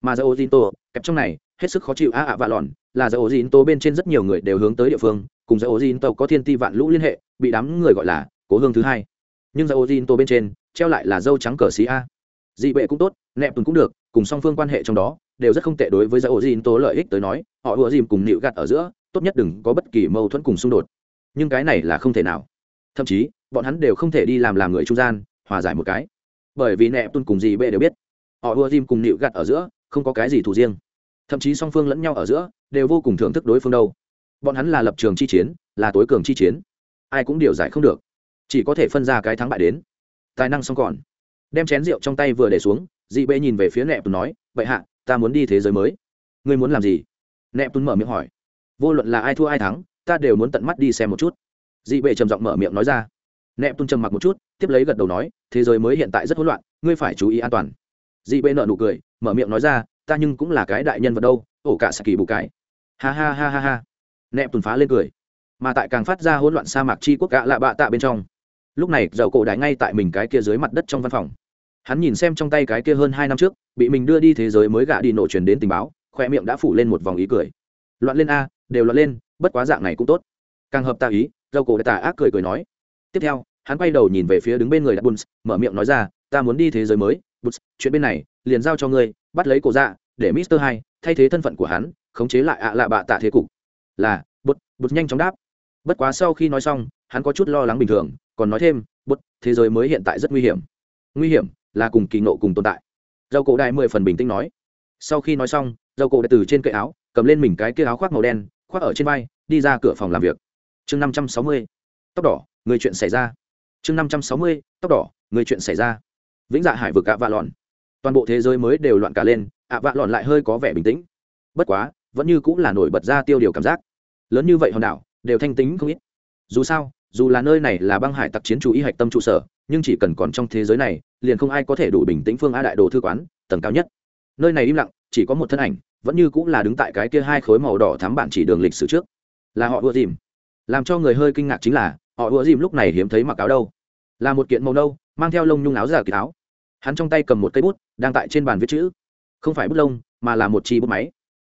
Mà dầu ô kẹp trong này, hết sức khó chịu. A ạ vạ lòn, là dầu ô bên trên rất nhiều người đều hướng tới địa phương, cùng dầu ô có thiên ti vạn lũ liên hệ, bị đám người gọi là cố hương thứ hai. Nhưng dầu ô bên trên, treo lại là dâu trắng cờ xí a. Dị bệ cũng tốt nẹp tùn cũng được, cùng song phương quan hệ trong đó, đều rất không tệ đối với dầu ô lợi ích tới nói, họ ùa dìm cùng nịu gạt ở giữa, tốt nhất đừng có bất kỳ mâu thuẫn cùng xung đột. Nhưng cái này là không thể nào thậm chí, bọn hắn đều không thể đi làm làm người trung gian, hòa giải một cái. Bởi vì nẹp tuân cùng dị bệ đều biết, họ ưa dìm cùng nịu gạt ở giữa, không có cái gì thủ riêng. Thậm chí song phương lẫn nhau ở giữa, đều vô cùng thưởng thức đối phương đâu. Bọn hắn là lập trường chi chiến, là tối cường chi chiến. Ai cũng điều giải không được. Chỉ có thể phân ra cái thắng bại đến. Tài năng xong còn. Đem chén rượu trong tay vừa để xuống, dị bệ nhìn về phía nẹp tùn nói vậy hạ, ta muốn đi thế giới mới. Ngươi muốn làm gì? Nẹp tùn mở miệng hỏi. Vô luận là ai thua ai thắng, ta đều muốn tận mắt đi xem một chút dị bệ trầm giọng mở miệng nói ra. Nẹp tung trầm mặc một chút, tiếp lấy gật đầu nói, thế giới mới hiện tại rất hỗn loạn, ngươi phải chú ý an toàn. Dị bệ nợ nụ cười, mở miệng nói ra, ta nhưng cũng là cái đại nhân vật đâu, ổ cả sa kỳ bù cái. Ha ha ha ha ha. Nẹp tuần phá lên cười. Mà tại càng phát ra hỗn loạn sa mạc chi quốc gạ lạ bạ tạ bên trong. Lúc này dầu cổ đại ngay tại mình cái kia dưới mặt đất trong văn phòng. Hắn nhìn xem trong tay cái kia hơn hai năm trước, bị mình đưa đi thế giới mới gạ đi nổ truyền đến tình báo khoe miệng đã phủ lên một vòng ý cười. Loạn lên a, đều loạn lên, bất quá dạng này cũng tốt. Càng hợp ta ý dầu cổ đại tà ác cười cười nói. Tiếp theo, hắn quay đầu nhìn về phía đứng bên người đặt bùns, mở miệng nói ra, ta muốn đi thế giới mới. Bùns, chuyện bên này, liền giao cho ngươi, bắt lấy cổ dạ để mister hai thay thế thân phận của hắn, khống chế lại ạ à lạ bạ tạ thế cục. Là bút bút nhanh chóng đáp. Bất quá sau khi nói xong, hắn có chút lo lắng bình thường, còn nói thêm bút thế giới mới hiện tại rất nguy hiểm. Nguy hiểm là cùng kỳ nộ cùng tồn tại. Dầu cổ đại mười phần bình tĩnh nói. Sau khi nói xong dầu cổ đại từ trên cậy áo, cầm lên mình cái kia áo khoác màu đen, khoác ở trên vai, đi ra cửa phòng làm việc chương năm trăm sáu mươi, tóc đỏ, người chuyện xảy ra. Chương năm trăm sáu mươi, tóc đỏ, người chuyện xảy ra. Vĩnh dạ hải vực ạ vạ lòn. Toàn bộ thế giới mới đều loạn cả lên, ạ vạ lòn lại hơi có vẻ bình tĩnh. Bất quá, vẫn như cũng là nổi bật ra tiêu điều cảm giác. Lớn như vậy hòn đảo, đều thanh tính không ít. Dù sao, dù là nơi này là băng hải tặc chiến chủ y hạch tâm trụ sở, nhưng chỉ cần còn trong thế giới này, liền không ai có thể đủ bình tĩnh phương a đại đồ thư quán, tầng cao nhất. Nơi này im lặng, chỉ có một thân ảnh, vẫn như cũng là đứng tại cái kia hai khối màu đỏ thám bản chỉ đường lịch sử trước. Là họ ưa dìm làm cho người hơi kinh ngạc chính là, họ ưa dìm lúc này hiếm thấy mặc áo đâu. Là một kiện màu nâu, mang theo lông nhung áo giả kỳ áo. Hắn trong tay cầm một cây bút, đang tại trên bàn viết chữ. Không phải bút lông, mà là một chi bút máy.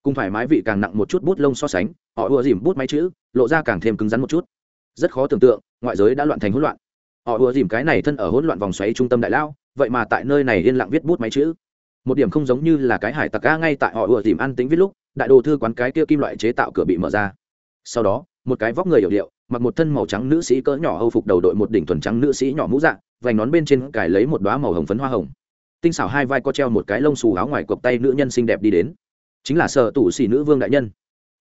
Cùng phải mái vị càng nặng một chút bút lông so sánh, họ ưa dìm bút máy chữ, lộ ra càng thêm cứng rắn một chút. Rất khó tưởng tượng, ngoại giới đã loạn thành hỗn loạn. Họ ưa dìm cái này thân ở hỗn loạn vòng xoáy trung tâm đại lao, vậy mà tại nơi này yên lặng viết bút máy chữ. Một điểm không giống như là cái hải tặc ga ngay tại họ ưa dìm ăn tính viết lúc, đại đồ thư quán cái kia kim loại chế tạo cửa bị mở ra. Sau đó một cái vóc người hiểu điệu, mặc một thân màu trắng nữ sĩ cỡ nhỏ âu phục đầu đội một đỉnh thuần trắng nữ sĩ nhỏ mũ dạng vành nón bên trên cài lấy một đoá màu hồng phấn hoa hồng. Tinh xảo hai vai có treo một cái lông xù áo ngoài cộc tay nữ nhân xinh đẹp đi đến. Chính là sở tủ xỉ nữ vương đại nhân.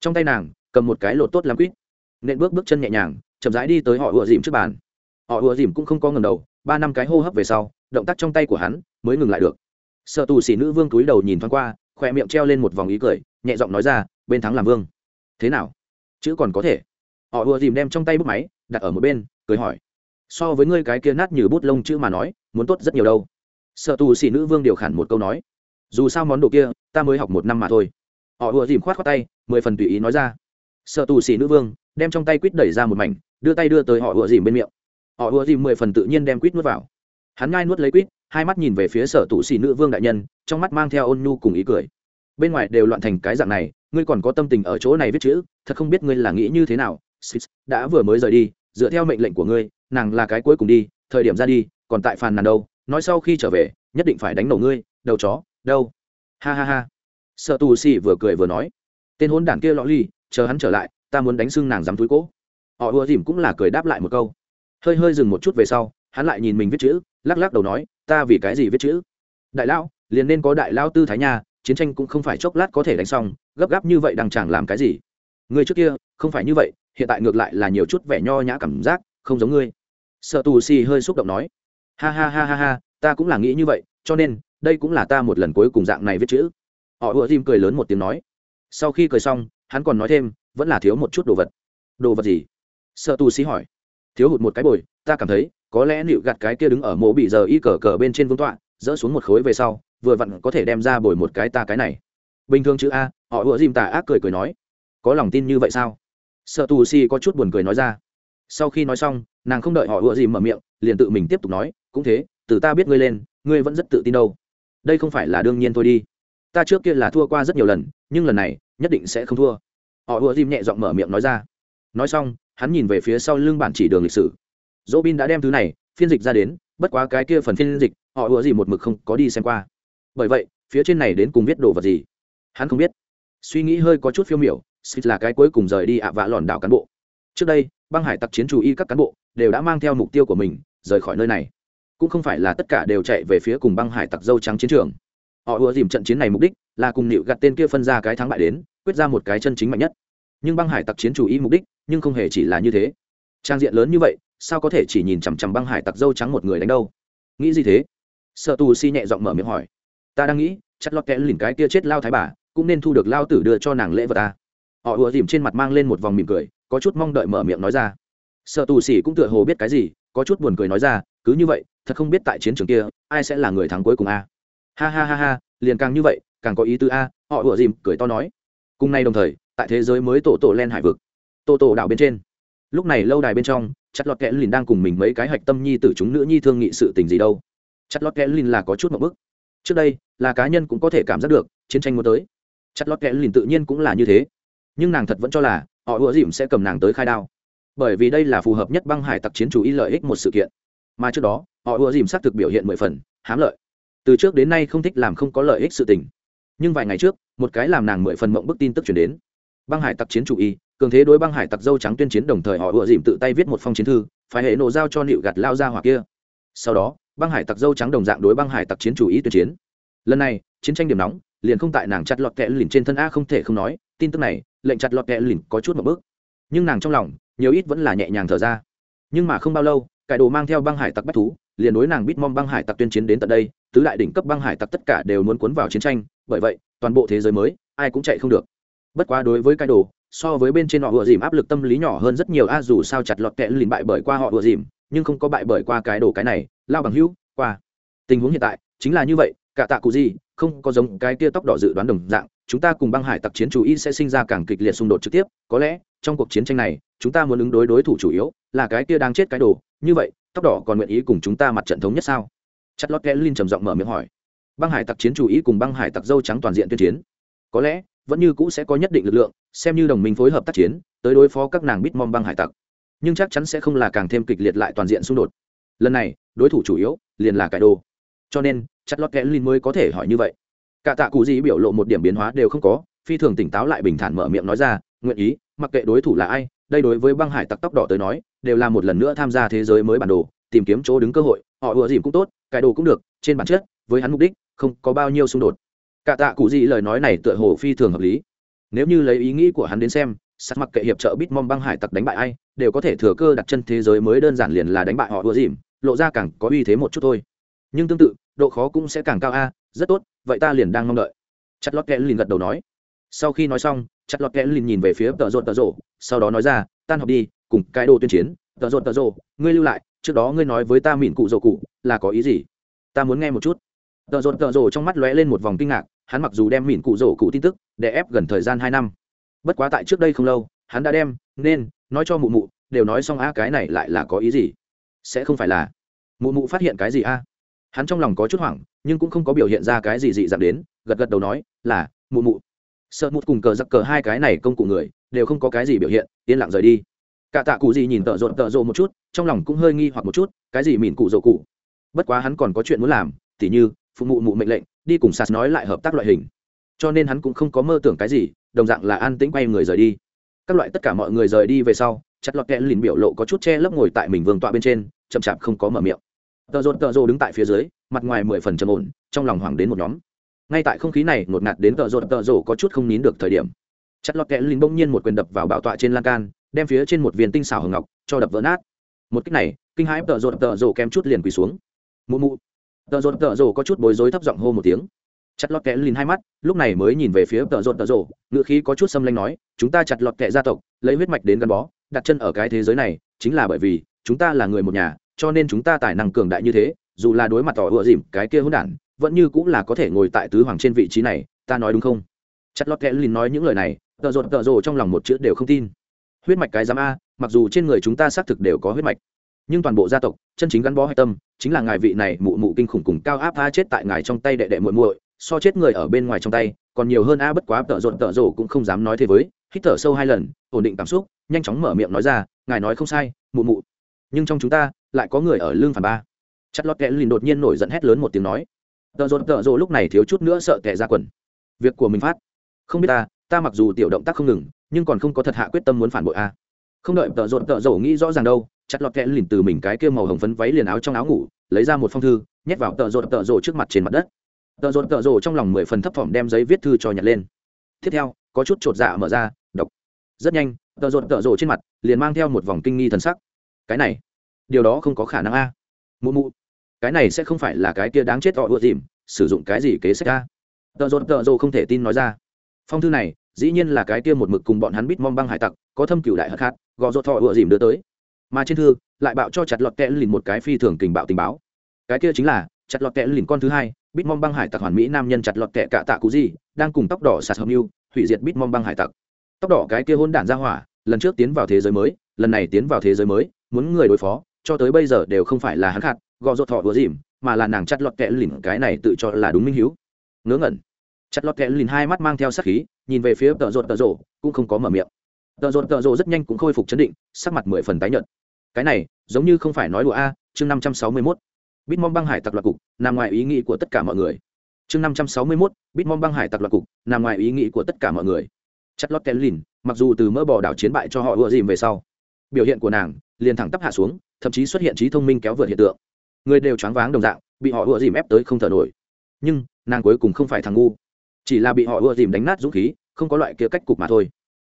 Trong tay nàng, cầm một cái lột tốt làm quýt. Nên bước bước chân nhẹ nhàng, chậm rãi đi tới họ ùa dìm trước bàn. Họ ùa dìm cũng không có ngầm đầu, ba năm cái hô hấp về sau, động tác trong tay của hắn mới ngừng lại được. Sợ tù xỉ nữ vương túi đầu nhìn thoáng qua khỏe miệng treo lên một vòng ý cười, nhẹ giọng nói ra, bên thắng làm vương. Thế nào? Chữ còn có thể họ ùa dìm đem trong tay bút máy, đặt ở một bên, cười hỏi. So với ngươi cái kia nát như bút lông chữ mà nói, muốn tốt rất nhiều đâu. Sợ tù xỉ nữ vương điều khản một câu nói. Dù sao món đồ kia, ta mới học một năm mà thôi. Họ ùa dìm khoát khoát tay, mười phần tùy ý nói ra. Sợ tù xỉ nữ vương, đem trong tay quýt đẩy ra một mảnh, đưa tay đưa tới họ ùa dìm bên miệng. Họ ùa dìm mười phần tự nhiên đem quýt nuốt vào. Hắn ngai nuốt lấy quýt, hai mắt nhìn về phía sở tù xỉ nữ vương đại nhân, trong mắt mang theo ôn nhu cùng ý cười. Bên ngoài đều loạn thành cái dạng này, ngươi còn có tâm tình ở chỗ này viết chữ, thật không biết ngươi là nghĩ như thế nào Six, đã vừa mới rời đi dựa theo mệnh lệnh của ngươi nàng là cái cuối cùng đi thời điểm ra đi còn tại phàn nàn đâu nói sau khi trở về nhất định phải đánh nổ ngươi đầu chó đâu. Ha ha ha. Sợ tu sĩ vừa cười vừa nói. Tên hỗn đản kia lọ ly chờ hắn trở lại ta muốn đánh sưng nàng dám túi cỗ họ ùa dìm cũng là cười đáp lại một câu. Hơi hơi dừng một chút về sau hắn lại nhìn mình viết chữ lắc lắc đầu nói ta vì cái gì viết chữ? Đại lão liền nên có đại lao tư thái nha chiến tranh cũng không phải chốc lát có thể đánh xong gấp gáp như vậy đằng chẳng làm cái gì? Ngươi trước kia không phải như vậy hiện tại ngược lại là nhiều chút vẻ nho nhã cảm giác, không giống ngươi. Sợ tù xì hơi xúc động nói. Ha ha ha ha ha, ta cũng là nghĩ như vậy, cho nên, đây cũng là ta một lần cuối cùng dạng này viết chữ. Họ ùa dìm cười lớn một tiếng nói. Sau khi cười xong, hắn còn nói thêm, vẫn là thiếu một chút đồ vật. Đồ vật gì? Sợ tù xì hỏi. Thiếu hụt một cái bồi, ta cảm thấy, có lẽ nịu gặt cái kia đứng ở mộ bị giờ y cờ cờ bên trên vương tọa, dỡ xuống một khối về sau, vừa vặn có thể đem ra bồi một cái ta cái này. Bình thường chữ a, họ ùa dìm tà ác cười cười nói. Có lòng tin như vậy sao? Sợ tù si có chút buồn cười nói ra. Sau khi nói xong, nàng không đợi họ ựa gì mở miệng, liền tự mình tiếp tục nói, cũng thế, từ ta biết ngươi lên, ngươi vẫn rất tự tin đâu. Đây không phải là đương nhiên thôi đi. Ta trước kia là thua qua rất nhiều lần, nhưng lần này, nhất định sẽ không thua. Họ ựa dìm nhẹ giọng mở miệng nói ra. Nói xong, hắn nhìn về phía sau lưng bản chỉ đường lịch sử. Dỗ bin đã đem thứ này, phiên dịch ra đến, bất quá cái kia phần phiên dịch, họ ựa gì một mực không có đi xem qua. Bởi vậy, phía trên này đến cùng viết đồ vật gì? Hắn không biết. Suy nghĩ hơi có chút phiêu miểu Sith là cái cuối cùng rời đi ạ vạ lòn đảo cán bộ. Trước đây, băng hải tặc chiến chủ y các cán bộ đều đã mang theo mục tiêu của mình, rời khỏi nơi này. Cũng không phải là tất cả đều chạy về phía cùng băng hải tặc dâu trắng chiến trường. Họ ưa dìm trận chiến này mục đích là cùng nịu gặt tên kia phân ra cái thắng bại đến, quyết ra một cái chân chính mạnh nhất. Nhưng băng hải tặc chiến chủ y mục đích, nhưng không hề chỉ là như thế. Trang diện lớn như vậy, sao có thể chỉ nhìn chằm chằm băng hải tặc dâu trắng một người đánh đâu? Nghĩ gì thế? Sở tù si nhẹ giọng mở miệng hỏi. Ta đang nghĩ, chắc lọt kẽ lỉnh cái kia chết lao thái bà, cũng nên thu được lao tử đưa cho nàng lễ vật ta họ ùa dìm trên mặt mang lên một vòng mỉm cười, có chút mong đợi mở miệng nói ra. Sợ tù xỉ cũng tựa hồ biết cái gì, có chút buồn cười nói ra, cứ như vậy, thật không biết tại chiến trường kia, ai sẽ là người thắng cuối cùng a? Ha ha ha ha, liền càng như vậy, càng có ý tứ a, họ ùa dìm cười to nói. Cùng nay đồng thời, tại thế giới mới tổ tổ len hải vực, tổ tổ đảo bên trên. Lúc này lâu đài bên trong, chặt lọt kẽ lìn đang cùng mình mấy cái hạch tâm nhi t ử chúng nữ nhi thương nghị sự tình gì đâu. Chặt lọt kẽ lìn là có chút một bức. Trước đây, là cá nhân cũng có thể cảm giác được, chiến tranh muốn tới. Chặt lọt kẽ lìn tự nhiên cũng là như thế nhưng nàng thật vẫn cho là họ ủa dìm sẽ cầm nàng tới khai đao. Bởi vì đây là phù hợp nhất băng hải tặc chiến chủ y lợi ích một sự kiện. Mà trước đó, họ ủa dìm xác thực biểu hiện mười phần hám lợi. Từ trước đến nay không thích làm không có lợi ích sự tình. Nhưng vài ngày trước, một cái làm nàng mười phần mộng bức tin tức chuyển đến. Băng hải tặc chiến chủ y, cường thế đối băng hải tặc dâu trắng tuyên chiến đồng thời họ ủa dìm tự tay viết một phong chiến thư phải hệ nổ giao cho nịu gạt lao ra hoặc kia. Sau đó, băng hải tặc dâu trắng đồng dạng đối băng hải tặc chiến chủ ý tuyên chiến. Lần này, chiến tranh điểm nóng, liền không tại nàng chặt lọt kẽ lìn trên thân a không thể không nói, tin tức này lệnh chặt lọt kẹ lìn có chút một bước. Nhưng nàng trong lòng, nhiều ít vẫn là nhẹ nhàng thở ra. Nhưng mà không bao lâu cải đồ mang theo băng hải tặc bách thú, liền đối nàng bitmom băng hải tặc tuyên chiến đến tận đây, tứ đại đỉnh cấp băng hải tặc tất cả đều muốn cuốn vào chiến tranh, bởi vậy, toàn bộ thế giới mới, ai cũng chạy không được. Bất quá đối với cái đồ, so với bên trên họ vừa dìm áp lực tâm lý nhỏ hơn rất nhiều, a, dù sao chặt lọt kẹ lìn bại bởi qua họ vừa dìm, nhưng không có bại bởi qua cái đồ cái này, lao bằng hữu, qua. Tình huống hiện tại, chính là như vậy, cả tạ cụ gì, không có giống cái kia tóc đỏ dự đoán đồng dạng chúng ta cùng băng hải tặc chiến chủ y sẽ sinh ra càng kịch liệt xung đột trực tiếp, có lẽ, trong cuộc chiến tranh này, chúng ta muốn ứng đối đối thủ chủ yếu là cái kia đang chết cái đồ, như vậy, tóc đỏ còn nguyện ý cùng chúng ta mặt trận thống nhất sao? Chất lót kẽ linh trầm giọng mở miệng hỏi. Băng hải tặc chiến chủ ý cùng băng hải tặc dâu trắng toàn diện tuyên chiến. Có lẽ, vẫn như cũ sẽ có nhất định lực lượng, xem như đồng minh phối hợp tác chiến, tới đối phó các nàng bitmom băng hải tặc. Nhưng chắc chắn sẽ không là càng thêm kịch liệt lại toàn diện xung đột. Lần này, đối thủ chủ yếu liền là cải đồ. Cho nên chất lót kẽ linh mới có thể hỏi như vậy cả tạ cụ gì biểu lộ một điểm biến hóa đều không có, phi thường tỉnh táo lại bình thản mở miệng nói ra, nguyện ý, mặc kệ đối thủ là ai, đây đối với băng hải tặc tóc đỏ tới nói, đều là một lần nữa tham gia thế giới mới bản đồ, tìm kiếm chỗ đứng cơ hội, họ ùa dìm cũng tốt cải đồ cũng được, trên bản chất, với hắn mục đích, không có bao nhiêu xung đột. Cả tạ cụ gì lời nói này tựa hồ phi thường hợp lý. Nếu như lấy ý nghĩ của hắn đến xem sắc mặc kệ hiệp trợ bitmom băng hải tặc đánh bại ai, đều có thể thừa cơ đặt chân thế giới mới đơn giản liền là đánh bại họ ùa dìm, lộ ra càng có uy thế một chút thôi. Nhưng tương tự, độ khó cũng sẽ càng cao a rất tốt, vậy ta liền đang mong đợi. Chặt lót kẽ liền gật đầu nói. Sau khi nói xong, chặt lọt kẽ liền nhìn về phía tợ rột tợ rộ sau đó nói ra, tan học đi, cùng cái đồ tuyên chiến. Tợ rột tợ rộ ngươi lưu lại, trước đó ngươi nói với ta mỉn cụ rộ cụ, là có ý gì? Ta muốn nghe một chút. Tợ rột tợ rộ trong mắt lóe lên một vòng kinh ngạc, hắn mặc dù đem mỉn cụ rộ cụ tin tức để ép gần thời gian hai năm. Bất quá tại trước đây không lâu, hắn đã đem, nên, nói cho mụ mụ, đều nói xong a cái này lại là có ý gì? Sẽ không phải là, mụ mụ phát hiện cái gì a hắn trong lòng có chút hoảng nhưng cũng không có biểu hiện ra cái gì dị dạng đến, gật gật đầu nói, là, mụ mụ. Sợ mụt cùng cờ giặc cờ hai cái này công cụ người, đều không có cái gì biểu hiện, yên lặng rời đi. Cả tạ cụ gì nhìn tợ rộn tợ rộ một chút, trong lòng cũng hơi nghi hoặc một chút, cái gì mìn cụ rộ cụ. Bất quá hắn còn có chuyện muốn làm, tỉ như, phụ mụ mụ mệnh lệnh, đi cùng sas nói lại hợp tác loại hình. Cho nên hắn cũng không có mơ tưởng cái gì, đồng dạng là an tĩnh quay người rời đi. Các loại tất cả mọi người rời đi về sau, chặt lọt kẽ lìn biểu lộ có chút che lấp ngồi tại mình vương tọa bên trên, chậm chạp không có mở miệng. Tợ rộn tợ rộ đứng tại phía dưới mặt ngoài mười phần trầm ổn, trong lòng hoảng đến một nhóm. Ngay tại không khí này ngột ngạt đến tợ rột tợ rổ có chút không nín được thời điểm. Chặt lọt kẽ linh bỗng nhiên một quyền đập vào bảo tọa trên lan can, đem phía trên một viên tinh xảo hồng ngọc cho đập vỡ nát. Một cách này, kinh hãi tợ rột tợ rổ kém chút liền quỳ xuống. Mụ mụ. Tợ rột tợ rổ có chút bối rối thấp giọng hô một tiếng. Chặt lọt kẽ lìn hai mắt, lúc này mới nhìn về phía tợ rột tợ rổ ngự khí có chút xâm lanh nói, chúng ta chặt lọt kẽ gia tộc, lấy huyết mạch đến gắn bó, đặt chân ở cái thế giới này, chính là bởi vì chúng ta là người một nhà, cho nên chúng ta tài năng cường đại như thế dù là đối mặt tỏ ựa dìm, cái kia hỗn đản, vẫn như cũng là có thể ngồi tại tứ hoàng trên vị trí này, ta nói đúng không? Chặt lọt kẽ lìn nói những lời này, tợ rộn tợ rồ trong lòng một chữ đều không tin. Huyết mạch cái giám a, mặc dù trên người chúng ta xác thực đều có huyết mạch, nhưng toàn bộ gia tộc, chân chính gắn bó hạch tâm, chính là ngài vị này mụ mụ kinh khủng cùng cao áp a chết tại ngài trong tay đệ đệ muội muội, so chết người ở bên ngoài trong tay, còn nhiều hơn a bất quá tợ rộn tợ rồ cũng không dám nói thế với, hít thở sâu hai lần, ổn định cảm xúc, nhanh chóng mở miệng nói ra, ngài nói không sai, mụ mụ, nhưng trong chúng ta lại có người ở lương phản ba chặt lọt kẽ lìn đột nhiên nổi giận hét lớn một tiếng nói. Tợ rộn, tợ rộ lúc này thiếu chút nữa sợ kẻ ra quần. Việc của mình phát. Không biết ta ta mặc dù tiểu động tác không ngừng, nhưng còn không có thật hạ quyết tâm muốn phản bội a. Không đợi tợ rộn, tợ rộ nghĩ rõ ràng đâu, chặt lọt kẽ lìn từ mình cái kia màu hồng phấn váy liền áo trong áo ngủ, lấy ra một phong thư, nhét vào tợ rộn, tợ rộ trước mặt trên mặt đất. Tợ rộn, tợ rộ trong lòng mười phần thấp thỏm đem giấy viết thư cho nhặt lên. Tiếp theo, có chút chột dạ mở ra, đọc. Rất nhanh, tợ rộn, tợ rộ trên mặt liền mang theo một vòng kinh nghi thần sắc. Cái này, điều đó không có khả năng a. Mụ mụ cái này sẽ không phải là cái kia đáng chết họ ưa dìm, sử dụng cái gì kế sách a tợ rộn tợ rộ không thể tin nói ra. Phong thư này, dĩ nhiên là cái kia một mực cùng bọn hắn bít mong băng hải tặc, có thâm cửu đại hắc khát gò rột thọ ưa dìm đưa tới. Mà trên thư, lại bạo cho chặt lọt kẽ lìn một cái phi thường kình bạo tình báo. Cái kia chính là, chặt lọt kẽ lìn con thứ hai, bít mong băng hải tặc hoàn mỹ nam nhân chặt lọt kẽ cạ tạ cú gì, đang cùng tóc đỏ sạt hợp mưu, hủy diệt bít mong băng hải tặc. Tóc đỏ cái kia hôn đản ra hỏa, lần trước tiến vào thế giới mới, lần này tiến vào thế giới mới, muốn người đối phó, cho tới bây giờ đều không phải là hắn khát gò rột thọ ựa dìm, mà là nàng chặt lọt kẽ lìn, cái này tự cho là đúng minh hiếu. Ngớ ngẩn. Chặt lọt kẽ lìn hai mắt mang theo sắc khí, nhìn về phía tợ rột tợ rộ cũng không có mở miệng. Tợ rột tợ rộ rất nhanh cũng khôi phục chấn định, sắc mặt mười phần tái nhợt. Cái này, giống như không phải nói đùa a, chương năm trăm sáu mươi mốt. Bitmom băng hải tặc loạt cục, nằm ngoài ý nghĩ của tất cả mọi người. Chương năm trăm sáu mươi mốt, bitmom băng hải tặc loạt cục, nằm ngoài ý nghĩ của tất cả mọi người. Chất lót kén lìn, mặc dù từ mỡ bỏ đảo chiến bại cho họ ùa dìm về sau, biểu hiện của nàng liền thẳng tắp hạ xuống, thậm chí xuất hiện trí thông minh kéo vượt hiện tượng người đều choáng váng đồng dạng, bị họ ùa dìm ép tới không thở nổi. Nhưng, nàng cuối cùng không phải thằng ngu. Chỉ là bị họ ùa dìm đánh nát dũng khí, không có loại kia cách cục mà thôi.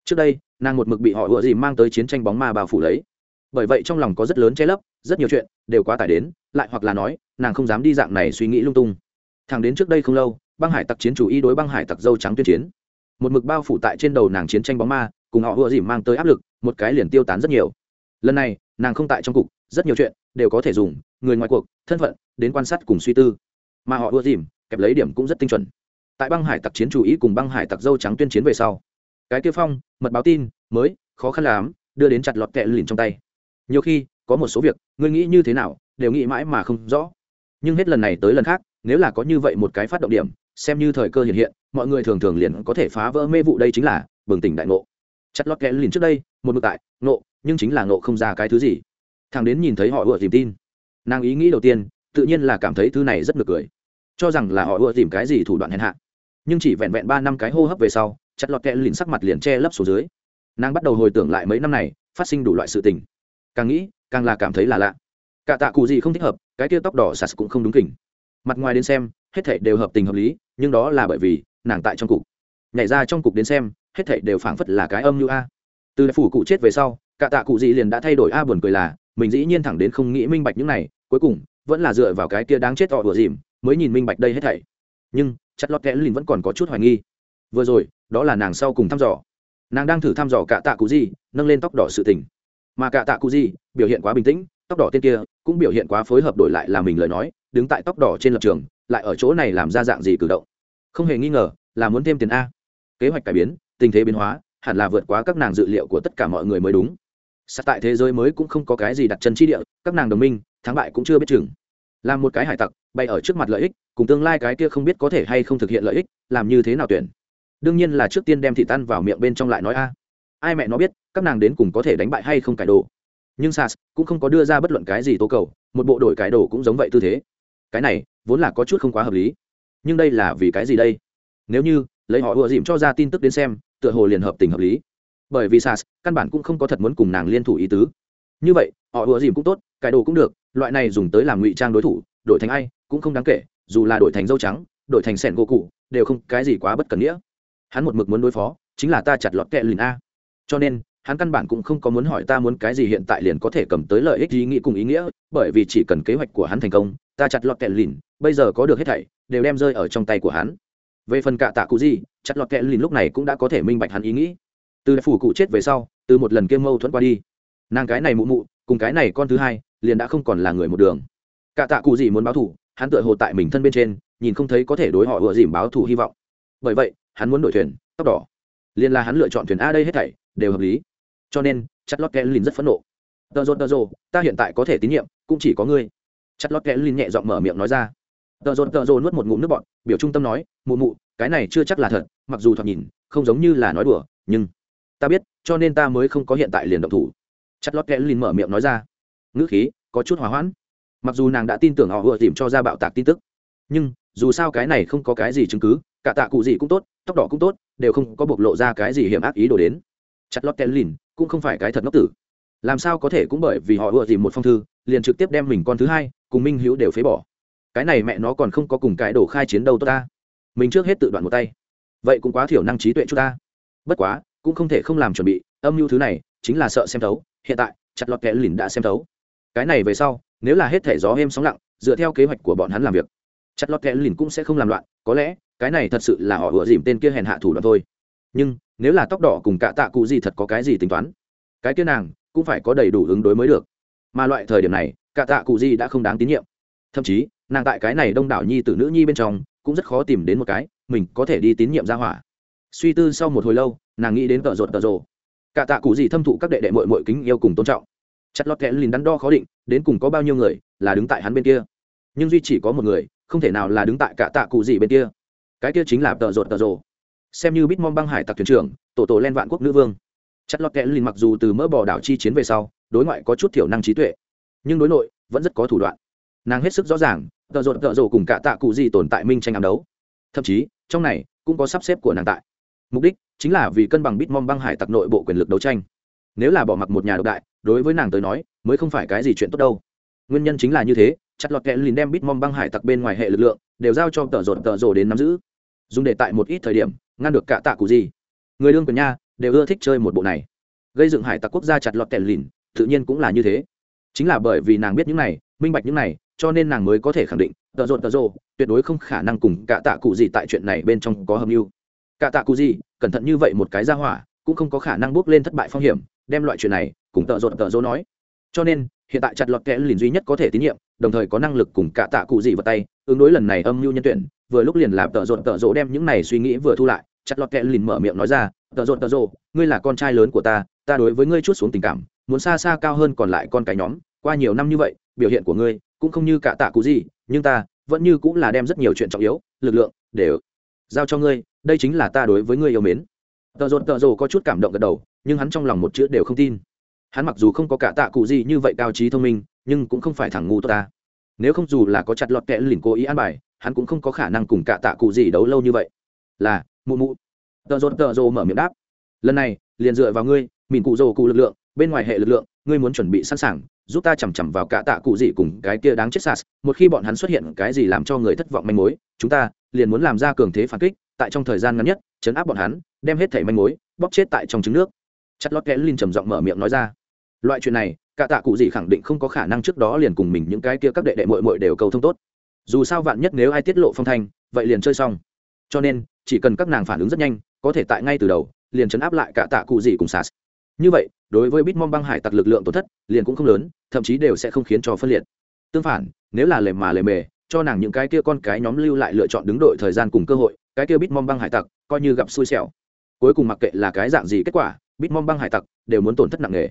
Trước đây, nàng một mực bị họ ùa dìm mang tới chiến tranh bóng ma bao phủ lấy. Bởi vậy trong lòng có rất lớn che lấp, rất nhiều chuyện đều quá tải đến, lại hoặc là nói, nàng không dám đi dạng này suy nghĩ lung tung. Thằng đến trước đây không lâu, băng hải tặc chiến chủ y đối băng hải tặc dâu trắng tuyên chiến. Một mực bao phủ tại trên đầu nàng chiến tranh bóng ma, cùng họ ùa dìm mang tới áp lực, một cái liền tiêu tán rất nhiều. Lần này, nàng không tại trong cục, rất nhiều chuyện đều có thể dùng người ngoài cuộc, thân phận, đến quan sát cùng suy tư. Mà họ ưa dìm, kẹp lấy điểm cũng rất tinh chuẩn. Tại băng hải tặc chiến chủ ý cùng băng hải tặc dâu trắng tuyên chiến về sau, cái tiêu phong, mật báo tin, mới, khó khăn lắm, đưa đến chặt lọt kẹ lìn trong tay. Nhiều khi, có một số việc, ngươi nghĩ như thế nào, đều nghĩ mãi mà không rõ. Nhưng hết lần này tới lần khác, nếu là có như vậy một cái phát động điểm, xem như thời cơ hiện hiện, mọi người thường thường liền có thể phá vỡ mê vụ đây chính là, bừng tỉnh đại ngộ. Chặt lọt kẹ lìn trước đây, một mực tại, ngộ, nhưng chính là ngộ không ra cái thứ gì. Thằng đến nhìn thấy họ vừa tìm tin nàng ý nghĩ đầu tiên, tự nhiên là cảm thấy thứ này rất ngược cười. Cho rằng là họ ưa tìm cái gì thủ đoạn hèn hạ. Nhưng chỉ vẹn vẹn ba năm cái hô hấp về sau, chặt lọt kẹ lìn sắc mặt liền che lấp xuống dưới. Nàng bắt đầu hồi tưởng lại mấy năm này, phát sinh đủ loại sự tình. Càng nghĩ, càng là cảm thấy là lạ. Cả tạ cụ gì không thích hợp, cái kia tóc đỏ sạt cũng không đúng kỉnh mặt ngoài đến xem, hết thảy đều hợp tình hợp lý, nhưng đó là bởi vì, nàng tại trong cục. Nhảy ra trong cục đến xem, hết thảy đều phảng phất là cái âm như a. Từ phủ cụ chết về sau, cả tạ cụ gì liền đã thay đổi a buồn cười là, mình dĩ nhiên thẳng đến không nghĩ minh bạch những này cuối cùng, vẫn là dựa vào cái kia đáng chết họ vừa dìm, mới nhìn minh bạch đây hết thảy. Nhưng chất lót kẽ lìn vẫn còn có chút hoài nghi. Vừa rồi, đó là nàng sau cùng thăm dò. Nàng đang thử thăm dò cả tạ cụ gì, nâng lên tóc đỏ sự tình. Mà cả tạ cụ gì, biểu hiện quá bình tĩnh, tóc đỏ tên kia, cũng biểu hiện quá phối hợp đổi lại là mình lời nói, đứng tại tóc đỏ trên lập trường, lại ở chỗ này làm ra dạng gì cử động. Không hề nghi ngờ, là muốn thêm tiền a. Kế hoạch cải biến, tình thế biến hóa, hẳn là vượt quá các nàng dự liệu của tất cả mọi người mới đúng. Sát tại thế giới mới cũng không có cái gì đặt chân chi địa, các nàng đồng minh thắng bại cũng chưa biết chừng. Làm một cái hải tặc, bay ở trước mặt lợi ích, cùng tương lai cái kia không biết có thể hay không thực hiện lợi ích, làm như thế nào tuyển? Đương nhiên là trước tiên đem thị tan vào miệng bên trong lại nói a. Ai mẹ nó biết, các nàng đến cùng có thể đánh bại hay không cải đồ. Nhưng sas cũng không có đưa ra bất luận cái gì tố cầu, một bộ đổi cải đồ cũng giống vậy tư thế. Cái này, vốn là có chút không quá hợp lý. Nhưng đây là vì cái gì đây? Nếu như, lấy họ ùa dìm cho ra tin tức đến xem, tựa hồ liền hợp tình hợp lý. Bởi vì sas căn bản cũng không có thật muốn cùng nàng liên thủ ý tứ. Như vậy, họ ùa dìm cũng tốt cải đồ cũng được, loại này dùng tới làm ngụy trang đối thủ, đổi thành ai cũng không đáng kể, dù là đổi thành dâu trắng, đổi thành sẻn gỗ cụ đều không cái gì quá bất cần nghĩa. Hắn một mực muốn đối phó, chính là ta chặt lọt kẹ lìn a. Cho nên, hắn căn bản cũng không có muốn hỏi ta muốn cái gì hiện tại liền có thể cầm tới lợi ích ý nghĩ cùng ý nghĩa, bởi vì chỉ cần kế hoạch của hắn thành công, ta chặt lọt kẹ lìn, bây giờ có được hết thảy, đều đem rơi ở trong tay của hắn. Về phần cạ tạ cụ gì, chặt lọt kẹ lìn lúc này cũng đã có thể minh bạch hắn ý nghĩ. Từ phủ cụ chết về sau, từ một lần kiêm mâu thuẫn qua đi. Nàng cái này mụ mụ cùng cái này con thứ hai liền đã không còn là người một đường. Cả tạ cụ gì muốn báo thủ hắn tựa hồ tại mình thân bên trên nhìn không thấy có thể đối họ vừa dìm báo thủ hy vọng. Bởi vậy hắn muốn đổi thuyền tóc đỏ liền là hắn lựa chọn thuyền a đây hết thảy đều hợp lý. Cho nên chặt lót kẽ lìn rất phẫn nộ. Tờ rô tờ rô ta hiện tại có thể tín nhiệm cũng chỉ có ngươi. Chặt lót kẽ lìn nhẹ giọng mở miệng nói ra. Tờ rô tờ rô nuốt một ngụm nước bọt, biểu trung tâm nói mụ mụ cái này chưa chắc là thật mặc dù thoạt nhìn không giống như là nói đùa nhưng ta biết cho nên ta mới không có hiện tại liền động thủ chặt lót kẽ lìn mở miệng nói ra. Ngữ khí có chút hòa hoãn. Mặc dù nàng đã tin tưởng họ vừa tìm cho ra bạo tạc tin tức, nhưng dù sao cái này không có cái gì chứng cứ, cả tạ cụ gì cũng tốt, tóc đỏ cũng tốt, đều không có bộc lộ ra cái gì hiểm ác ý đồ đến. Chặt lót lìn cũng không phải cái thật ngốc tử. Làm sao có thể cũng bởi vì họ ưa tìm một phong thư, liền trực tiếp đem mình con thứ hai cùng minh hữu đều phế bỏ. Cái này mẹ nó còn không có cùng cái đổ khai chiến đâu tốt ta. Mình trước hết tự đoạn một tay. Vậy cũng quá thiểu năng trí tuệ chúng ta. Bất quá, cũng không thể không làm chuẩn bị, âm mưu thứ này chính là sợ xem thấu hiện tại, chặt lọt kẽ lìn đã xem thấu. Cái này về sau, nếu là hết thể gió êm sóng lặng, dựa theo kế hoạch của bọn hắn làm việc, chặt lọt kẽ lìn cũng sẽ không làm loạn, có lẽ, cái này thật sự là họ ủa dìm tên kia hèn hạ thủ đoạn thôi. Nhưng, nếu là tóc đỏ cùng cả tạ cụ gì thật có cái gì tính toán, cái kia nàng cũng phải có đầy đủ ứng đối mới được. Mà loại thời điểm này, cả tạ cụ gì đã không đáng tín nhiệm. Thậm chí, nàng tại cái này đông đảo nhi tử nữ nhi bên trong cũng rất khó tìm đến một cái mình có thể đi tín nhiệm ra hỏa. Suy tư sau một hồi lâu, nàng nghĩ đến tợ rột tợ rồ cả tạ cụ gì thâm thụ các đệ đệ mội mội kính yêu cùng tôn trọng. Chặt lọt kẽ lìn đắn đo khó định, đến cùng có bao nhiêu người là đứng tại hắn bên kia. Nhưng duy chỉ có một người, không thể nào là đứng tại cả tạ cụ gì bên kia. Cái kia chính là tợ rột tợ rồ. Xem như bitmom băng hải tặc thuyền trưởng, tổ tổ len vạn quốc nữ vương. Chất lót kẽ lìn mặc dù từ mỡ bỏ đảo chi chiến về sau, đối ngoại có chút thiểu năng trí tuệ, nhưng đối nội vẫn rất có thủ đoạn. Nàng hết sức rõ ràng, tợ rột tợ rồ cùng cả tạ cụ gì tồn tại minh tranh ám đấu. Thậm chí, trong này cũng có sắp xếp của nàng tại mục đích chính là vì cân bằng bitmom băng hải tặc nội bộ quyền lực đấu tranh. Nếu là bỏ mặc một nhà độc đại, đối với nàng tới nói, mới không phải cái gì chuyện tốt đâu. Nguyên nhân chính là như thế, chặt lọt kẽ lìn đem bitmom băng hải tặc bên ngoài hệ lực lượng đều giao cho tợ rột tợ rồ đến nắm giữ. Dùng để tại một ít thời điểm, ngăn được cả tạ cụ gì. Người đương quyền nha, đều ưa thích chơi một bộ này. Gây dựng hải tặc quốc gia chặt lọt kẻ lìn tự nhiên cũng là như thế. Chính là bởi vì nàng biết những này, minh bạch những này, cho nên nàng mới có thể khẳng định, tợ rộn tợ rộ tuyệt đối không khả năng cùng cả tạ cụ gì tại chuyện này bên trong có hầm mưu cả tạ cụ gì cẩn thận như vậy một cái ra hỏa cũng không có khả năng bước lên thất bại phong hiểm đem loại chuyện này cùng tợ rộn tợ rộ nói. Cho nên hiện tại chặt lọt kẽ lìn duy nhất có thể tín nhiệm đồng thời có năng lực cùng cả tạ cụ gì vào tay ứng đối lần này âm mưu nhân tuyển vừa lúc liền làm tợ rộn tợ rỗ đem những này suy nghĩ vừa thu lại chặt lọt kẽ lìn mở miệng nói ra tợ rộn tợ rỗ, ngươi là con trai lớn của ta ta đối với ngươi chút xuống tình cảm muốn xa xa cao hơn còn lại con cái nhóm qua nhiều năm như vậy biểu hiện của ngươi cũng không như cả tạ cụ gì nhưng ta vẫn như cũng là đem rất nhiều chuyện trọng yếu lực lượng để giao cho ngươi đây chính là ta đối với ngươi yêu mến. Tợ rột, tợ rồ có chút cảm động gật đầu, nhưng hắn trong lòng một chữ đều không tin. Hắn mặc dù không có cả tạ cụ gì như vậy cao trí thông minh, nhưng cũng không phải thằng ngu tốt ta. Nếu không dù là có chặt lọt kẽ lìn cố ý an bài, hắn cũng không có khả năng cùng cả tạ cụ gì đấu lâu như vậy. Là, mụ mụ. Tợ rột, tợ rồ mở miệng đáp. Lần này, liền dựa vào ngươi mìn cụ rồ cụ lực lượng, bên ngoài hệ lực lượng, ngươi muốn chuẩn bị sẵn sàng, giúp ta chằm chằm vào cả tạ cụ gì cùng cái kia đáng chết sas. Một khi bọn hắn xuất hiện cái gì làm cho người thất vọng manh mối, chúng ta liền muốn làm ra cường thế phản kích tại trong thời gian ngắn nhất, chấn áp bọn hắn, đem hết thẻ manh mối, bóp chết tại trong trứng nước. Chất lót kẽ linh trầm giọng mở miệng nói ra. Loại chuyện này, cả tạ cụ gì khẳng định không có khả năng trước đó liền cùng mình những cái kia các đệ đệ mội mội đều cầu thông tốt. Dù sao vạn nhất nếu ai tiết lộ phong thanh, vậy liền chơi xong. Cho nên, chỉ cần các nàng phản ứng rất nhanh, có thể tại ngay từ đầu, liền chấn áp lại cả tạ cụ gì cùng sas. Như vậy, đối với bitmom băng hải tặc lực lượng tổn thất, liền cũng không lớn, thậm chí đều sẽ không khiến cho phân liệt. Tương phản, nếu là lề mà lề mề cho nàng những cái kia con cái nhóm lưu lại lựa chọn đứng đội thời gian cùng cơ hội, cái kia bitmom băng hải tặc coi như gặp xui xẻo. Cuối cùng mặc kệ là cái dạng gì kết quả bitmom băng hải tặc đều muốn tổn thất nặng nề.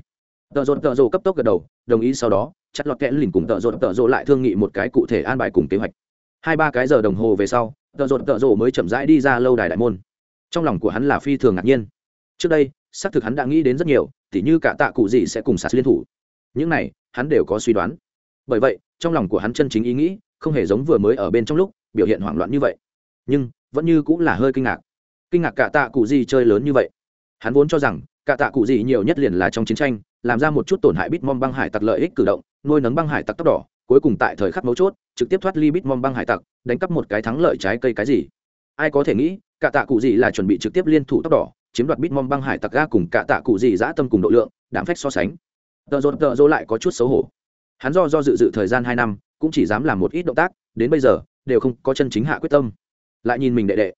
Tợ rộn tợ rộ cấp tốc gật đầu, đồng ý sau đó, chặt lọt kẽ lìn cùng tợ rộn tợ rộ lại thương nghị một cái cụ thể an bài cùng kế hoạch. Hai ba cái giờ đồng hồ về sau, tợ rộn tợ rộ mới chậm rãi đi ra lâu đài đại môn. Trong lòng của hắn là phi thường ngạc nhiên. Trước đây, xác thực hắn đã nghĩ đến rất nhiều, tỉ như cả tạ cụ gì sẽ cùng sạt liên thủ. Những này, hắn đều có suy đoán. Bởi vậy, trong lòng của hắn chân chính ý nghĩ không hề giống vừa mới ở bên trong lúc biểu hiện hoảng loạn như vậy. Nhưng, vẫn như cũng là hơi kinh ngạc. Kinh ngạc cả tạ cụ gì chơi lớn như vậy. Hắn vốn cho rằng, cả tạ cụ gì nhiều nhất liền là trong chiến tranh, làm ra một chút tổn hại bitmom băng hải tặc lợi ích cử động, nuôi nấng băng hải tặc tóc đỏ cuối cùng tại thời khắc mấu chốt, trực tiếp thoát ly bitmom băng hải tặc, đánh cắp một cái thắng lợi trái cây cái gì. Ai có thể nghĩ, cả tạ cụ gì là chuẩn bị trực tiếp liên thủ tóc đỏ chiếm đoạt bitmom băng hải tặc ga cùng cả tạ cụ gì dã tâm cùng độ lượng đảm phách so sánh. Tợ rột tợ rô lại có chút xấu hổ. Hắn do do dự dự thời gian hai năm cũng chỉ dám làm một ít động tác, đến bây giờ, đều không có chân chính hạ quyết tâm. Lại nhìn mình đệ đệ.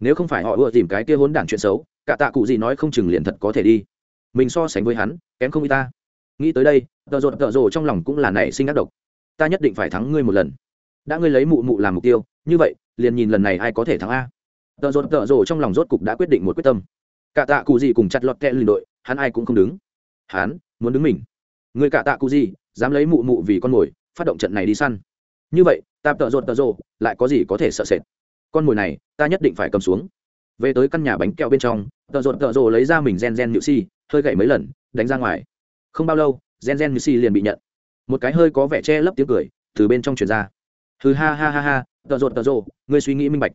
Nếu không phải họ ưa tìm cái kia hốn đản chuyện xấu, cả tạ cụ gì nói không chừng liền thật có thể đi. Mình so sánh với hắn, kém không y ta. Nghĩ tới đây, tợ rột tợ rồ trong lòng cũng là nảy sinh ác độc. Ta nhất định phải thắng ngươi một lần. Đã ngươi lấy mụ mụ làm mục tiêu, như vậy, liền nhìn lần này ai có thể thắng a. Tợ rột tợ rồ trong lòng rốt cục đã quyết định một quyết tâm. Cả tạ cụ gì cùng chặt lọt kẹ lìn đội, hắn ai cũng không đứng. Hắn, muốn đứng mình. Người cả tạ cụ gì, dám lấy mụ mụ vì con mồi phát động trận này đi săn. Như vậy, ta tợ rột tợ rộ lại có gì có thể sợ sệt? Con mồi này, ta nhất định phải cầm xuống. Về tới căn nhà bánh kẹo bên trong, tợ rột tợ rộ lấy ra mình gen gen nhự si hơi gậy mấy lần, đánh ra ngoài. Không bao lâu, gen gen nhự si liền bị nhận. Một cái hơi có vẻ che lấp tiếng cười, từ bên trong truyền ra. Hừ ha ha ha ha, tợ rột tợ rộ ngươi suy nghĩ minh bạch.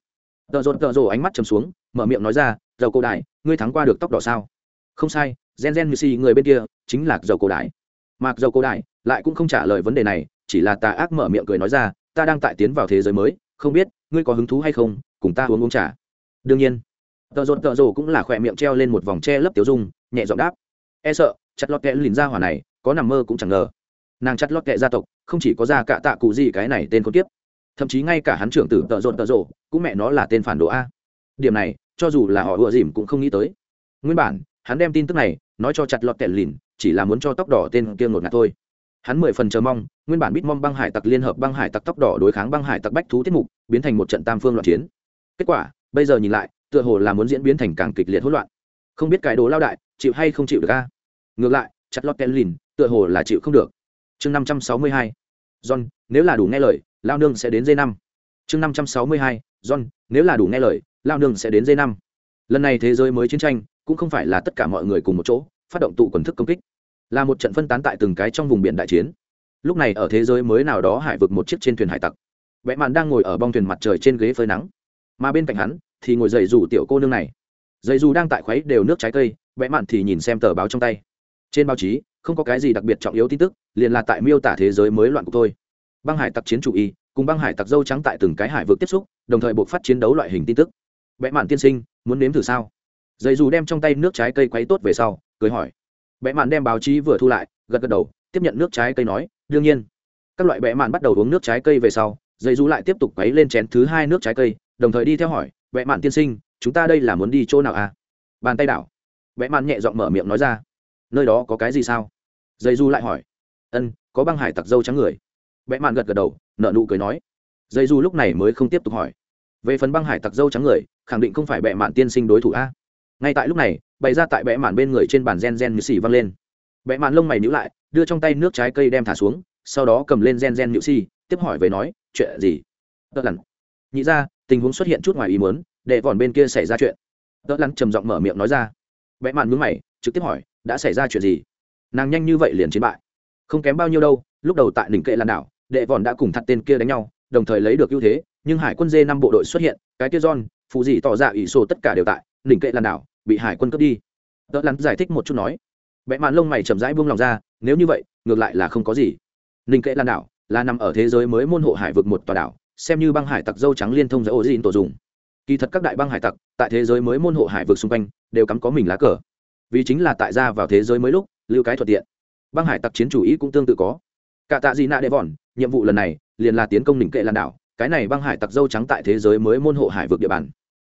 Tợ rột tợ rộ ánh mắt chầm xuống, mở miệng nói ra, dầu cổ đại, ngươi thắng qua được tóc đỏ sao? Không sai, gen gen như si người bên kia chính là dầu cổ đại. Mặc dầu cổ đại, lại cũng không trả lời vấn đề này chỉ là tà ác mở miệng cười nói ra, ta đang tại tiến vào thế giới mới, không biết, ngươi có hứng thú hay không, cùng ta uống uống trà. Đương nhiên. Tợ rột tợ rồ cũng là khỏe miệng treo lên một vòng tre lấp tiểu dung, nhẹ giọng đáp. E sợ, chặt lọt kẹ lìn ra hỏa này, có nằm mơ cũng chẳng ngờ. Nàng chặt lọt kẹ gia tộc, không chỉ có ra cả tạ cụ gì cái này tên con tiếp thậm chí ngay cả hắn trưởng tử tợ rộn tợ rồ, cũng mẹ nó là tên phản đồ a. Điểm này, cho dù là họ ựa dìm cũng không nghĩ tới. Nguyên bản, hắn đem tin tức này nói cho chặt lọt kẹ lìn, chỉ là muốn cho tóc đỏ tên kia ngột ngạt thôi hắn mười phần chờ mong, nguyên bản bít mong băng hải tặc liên hợp băng hải tặc tóc đỏ đối kháng băng hải tặc bách thú tiết mục, biến thành một trận tam phương loạn chiến. Kết quả, bây giờ nhìn lại, tựa hồ là muốn diễn biến thành càng kịch liệt hỗn loạn. Không biết cái đồ lao đại, chịu hay không chịu được a? Ngược lại, chặt lọt ken lìn, tựa hồ là chịu không được. Chương năm trăm sáu mươi hai, john, nếu là đủ nghe lời, lao nương sẽ đến dây năm. Chương năm trăm sáu mươi hai, john, nếu là đủ nghe lời, lao nương sẽ đến dây năm. Lần này thế giới mới chiến tranh, cũng không phải là tất cả mọi người cùng một chỗ, phát động tụ quần thức công kích là một trận phân tán tại từng cái trong vùng biển đại chiến. Lúc này ở thế giới mới nào đó hải vực một chiếc trên thuyền hải tặc. Vẽ mạn đang ngồi ở bong thuyền mặt trời trên ghế phơi nắng. Mà bên cạnh hắn thì ngồi dậy rủ tiểu cô nương này. Dậy dù đang tại khuấy đều nước trái cây, vẽ mạn thì nhìn xem tờ báo trong tay. Trên báo chí, không có cái gì đặc biệt trọng yếu tin tức, liền là tại miêu tả thế giới mới loạn cục thôi. Băng hải tặc chiến chủ y cùng băng hải tặc dâu trắng tại từng cái hải vực tiếp xúc, đồng thời buộc phát chiến đấu loại hình tin tức. Vẽ mạn tiên sinh, muốn nếm thử sao? Dậy dù đem trong tay nước trái cây quấy tốt về sau, cười hỏi bẽ mạn đem báo chí vừa thu lại, gật gật đầu, tiếp nhận nước trái cây nói, đương nhiên. Các loại bẽ mạn bắt đầu uống nước trái cây về sau dây dù lại tiếp tục quấy lên chén thứ hai nước trái cây, đồng thời đi theo hỏi, bẽ mạn tiên sinh, chúng ta đây là muốn đi chỗ nào à? Bàn tay đảo. Bẽ mạn nhẹ giọng mở miệng nói ra, nơi đó có cái gì sao? Dây du lại hỏi, ân, có băng hải tặc dâu trắng người. Bẽ mạn gật gật đầu nợ nụ cười nói dây du lúc này mới không tiếp tục hỏi. Về phần băng hải tặc dâu trắng người, khẳng định không phải bệ mạn tiên sinh đối thủ a ngay tại lúc này, bày ra tại bẽ mạn bên người trên bàn gen gen nhự xì văng lên. Bẽ mạn lông mày nhữ lại, đưa trong tay nước trái cây đem thả xuống, sau đó cầm lên gen gen nhự xì, tiếp hỏi về nói, chuyện gì? Tớ lặn nhị ra, tình huống xuất hiện chút ngoài ý muốn, để vòn bên kia xảy ra chuyện. Tớ lặn trầm giọng mở miệng nói ra. Bẽ mạn mướn mày, trực tiếp hỏi, đã xảy ra chuyện gì? Nàng nhanh như vậy liền chiến bại. Không kém bao nhiêu đâu, lúc đầu tại đỉnh kệ lan đảo, đệ vòn đã cùng thật tên kia đánh nhau, đồng thời lấy được ưu thế, nhưng hải quân dê năm bộ đội xuất hiện, cái kia john phụ gì tỏ dạ ra ủy sổ tất cả đều tại đỉnh kệ lan đảo bị hải quân cướp đi. Đỡ lắn giải thích một chút nói vẽ mạn lông mày chậm rãi buông lòng ra, nếu như vậy, ngược lại là không có gì. Ninh kệ lan đảo, là nằm ở thế giới mới môn hộ hải vực một tòa đảo, xem như băng hải tặc dâu trắng liên thông giữa ô dìn tổ dùng. Kỳ thật các đại băng hải tặc, tại thế giới mới môn hộ hải vực xung quanh, đều cắm có mình lá cờ. Vì chính là tại ra vào thế giới mới lúc, lưu cái thuận tiện. Băng hải tặc chiến chủ ý cũng tương tự có. Cả tạ gì nạ đệ vòn, nhiệm vụ lần này, liền là tiến công đỉnh kệ lan đảo, cái này băng hải tặc dâu trắng tại thế giới mới môn hộ hải vực địa bàn.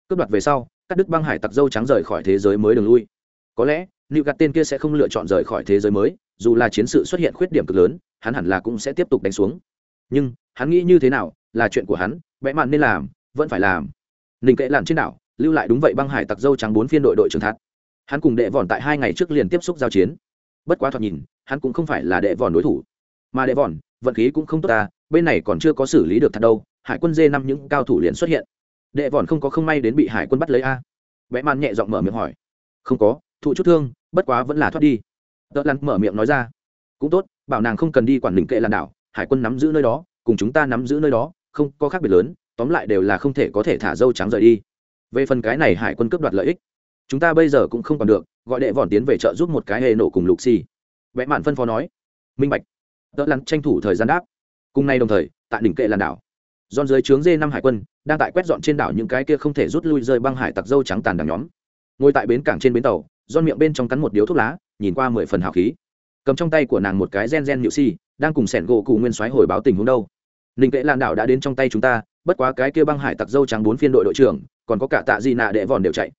Cướp đoạt về sau cắt đứt băng hải tặc dâu trắng rời khỏi thế giới mới đường lui. Có lẽ nữ gạt tên kia sẽ không lựa chọn rời khỏi thế giới mới, dù là chiến sự xuất hiện khuyết điểm cực lớn, hắn hẳn là cũng sẽ tiếp tục đánh xuống. Nhưng, hắn nghĩ như thế nào, là chuyện của hắn, vẽ mạn nên làm, vẫn phải làm. Ninh kệ làm trên đảo, lưu lại đúng vậy băng hải tặc dâu trắng bốn phiên đội đội trưởng thắt hắn cùng đệ vòn tại hai ngày trước liền tiếp xúc giao chiến. Bất quá thoạt nhìn, hắn cũng không phải là đệ vòn đối thủ. Mà đệ vòn, vận khí cũng không tốt ta, bên này còn chưa có xử lý được thật đâu, hải quân dê năm những cao thủ liền xuất hiện đệ vòn không có không may đến bị hải quân bắt lấy a. Vẽ man nhẹ giọng mở miệng hỏi. Không có, thụ chút thương, bất quá vẫn là thoát đi. Tợ lăn mở miệng nói ra. Cũng tốt, bảo nàng không cần đi quản lĩnh kệ làn đảo, hải quân nắm giữ nơi đó, cùng chúng ta nắm giữ nơi đó, không có khác biệt lớn, tóm lại đều là không thể có thể thả dâu trắng rời đi. Về phần cái này hải quân cướp đoạt lợi ích, chúng ta bây giờ cũng không còn được, gọi đệ vòn tiến về chợ giúp một cái hề nổ cùng lục xì. Vẽ mạn phân phó nói. Minh bạch. Tợ lặn tranh thủ thời gian đáp. Cùng nay đồng thời, tại đỉnh kệ làn đảo giòn dưới trướng dê năm hải quân, đang tại quét dọn trên đảo những cái kia không thể rút lui rơi băng hải tặc dâu trắng tàn đằng nhóm. Ngồi tại bến cảng trên bến tàu, giòn miệng bên trong cắn một điếu thuốc lá, nhìn qua mười phần hào khí. Cầm trong tay của nàng một cái gen gen nhự si, đang cùng sẹn gỗ cụ nguyên soái hồi báo tình huống đâu. Ninh kệ lan đảo đã đến trong tay chúng ta, bất quá cái kia băng hải tặc dâu trắng bốn phiên đội đội trưởng, còn có cả tạ gì nạ đệ vòn đều chạy.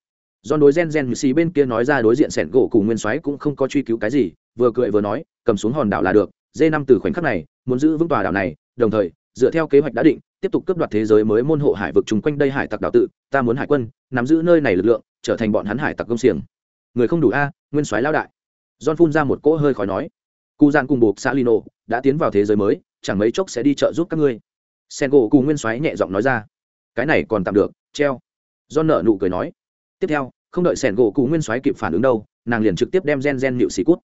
Giòn đối gen gen nhự si bên kia nói ra đối diện sẹn gỗ cụ nguyên soái cũng không có truy cứu cái gì, vừa cười vừa nói, cầm xuống hòn đảo là được, Dê năm từ khoảnh khắc này, muốn giữ vững tòa đảo này, đồng thời, dựa theo kế hoạch đã định tiếp tục cướp đoạt thế giới mới môn hộ hải vực chung quanh đây hải tặc đảo tự, ta muốn hải quân, nắm giữ nơi này lực lượng, trở thành bọn hắn hải tặc công xiềng. Người không đủ a, nguyên soái lao đại. John phun ra một cỗ hơi khói nói. Cụ gian cùng buộc xã lino đã tiến vào thế giới mới, chẳng mấy chốc sẽ đi chợ giúp các ngươi. Sen gỗ cùng nguyên soái nhẹ giọng nói ra. Cái này còn tạm được, treo. John nợ nụ cười nói. Tiếp theo, không đợi sẻn gỗ cụ nguyên soái kịp phản ứng đâu, nàng liền trực tiếp đem gen gen nhịu xì cút.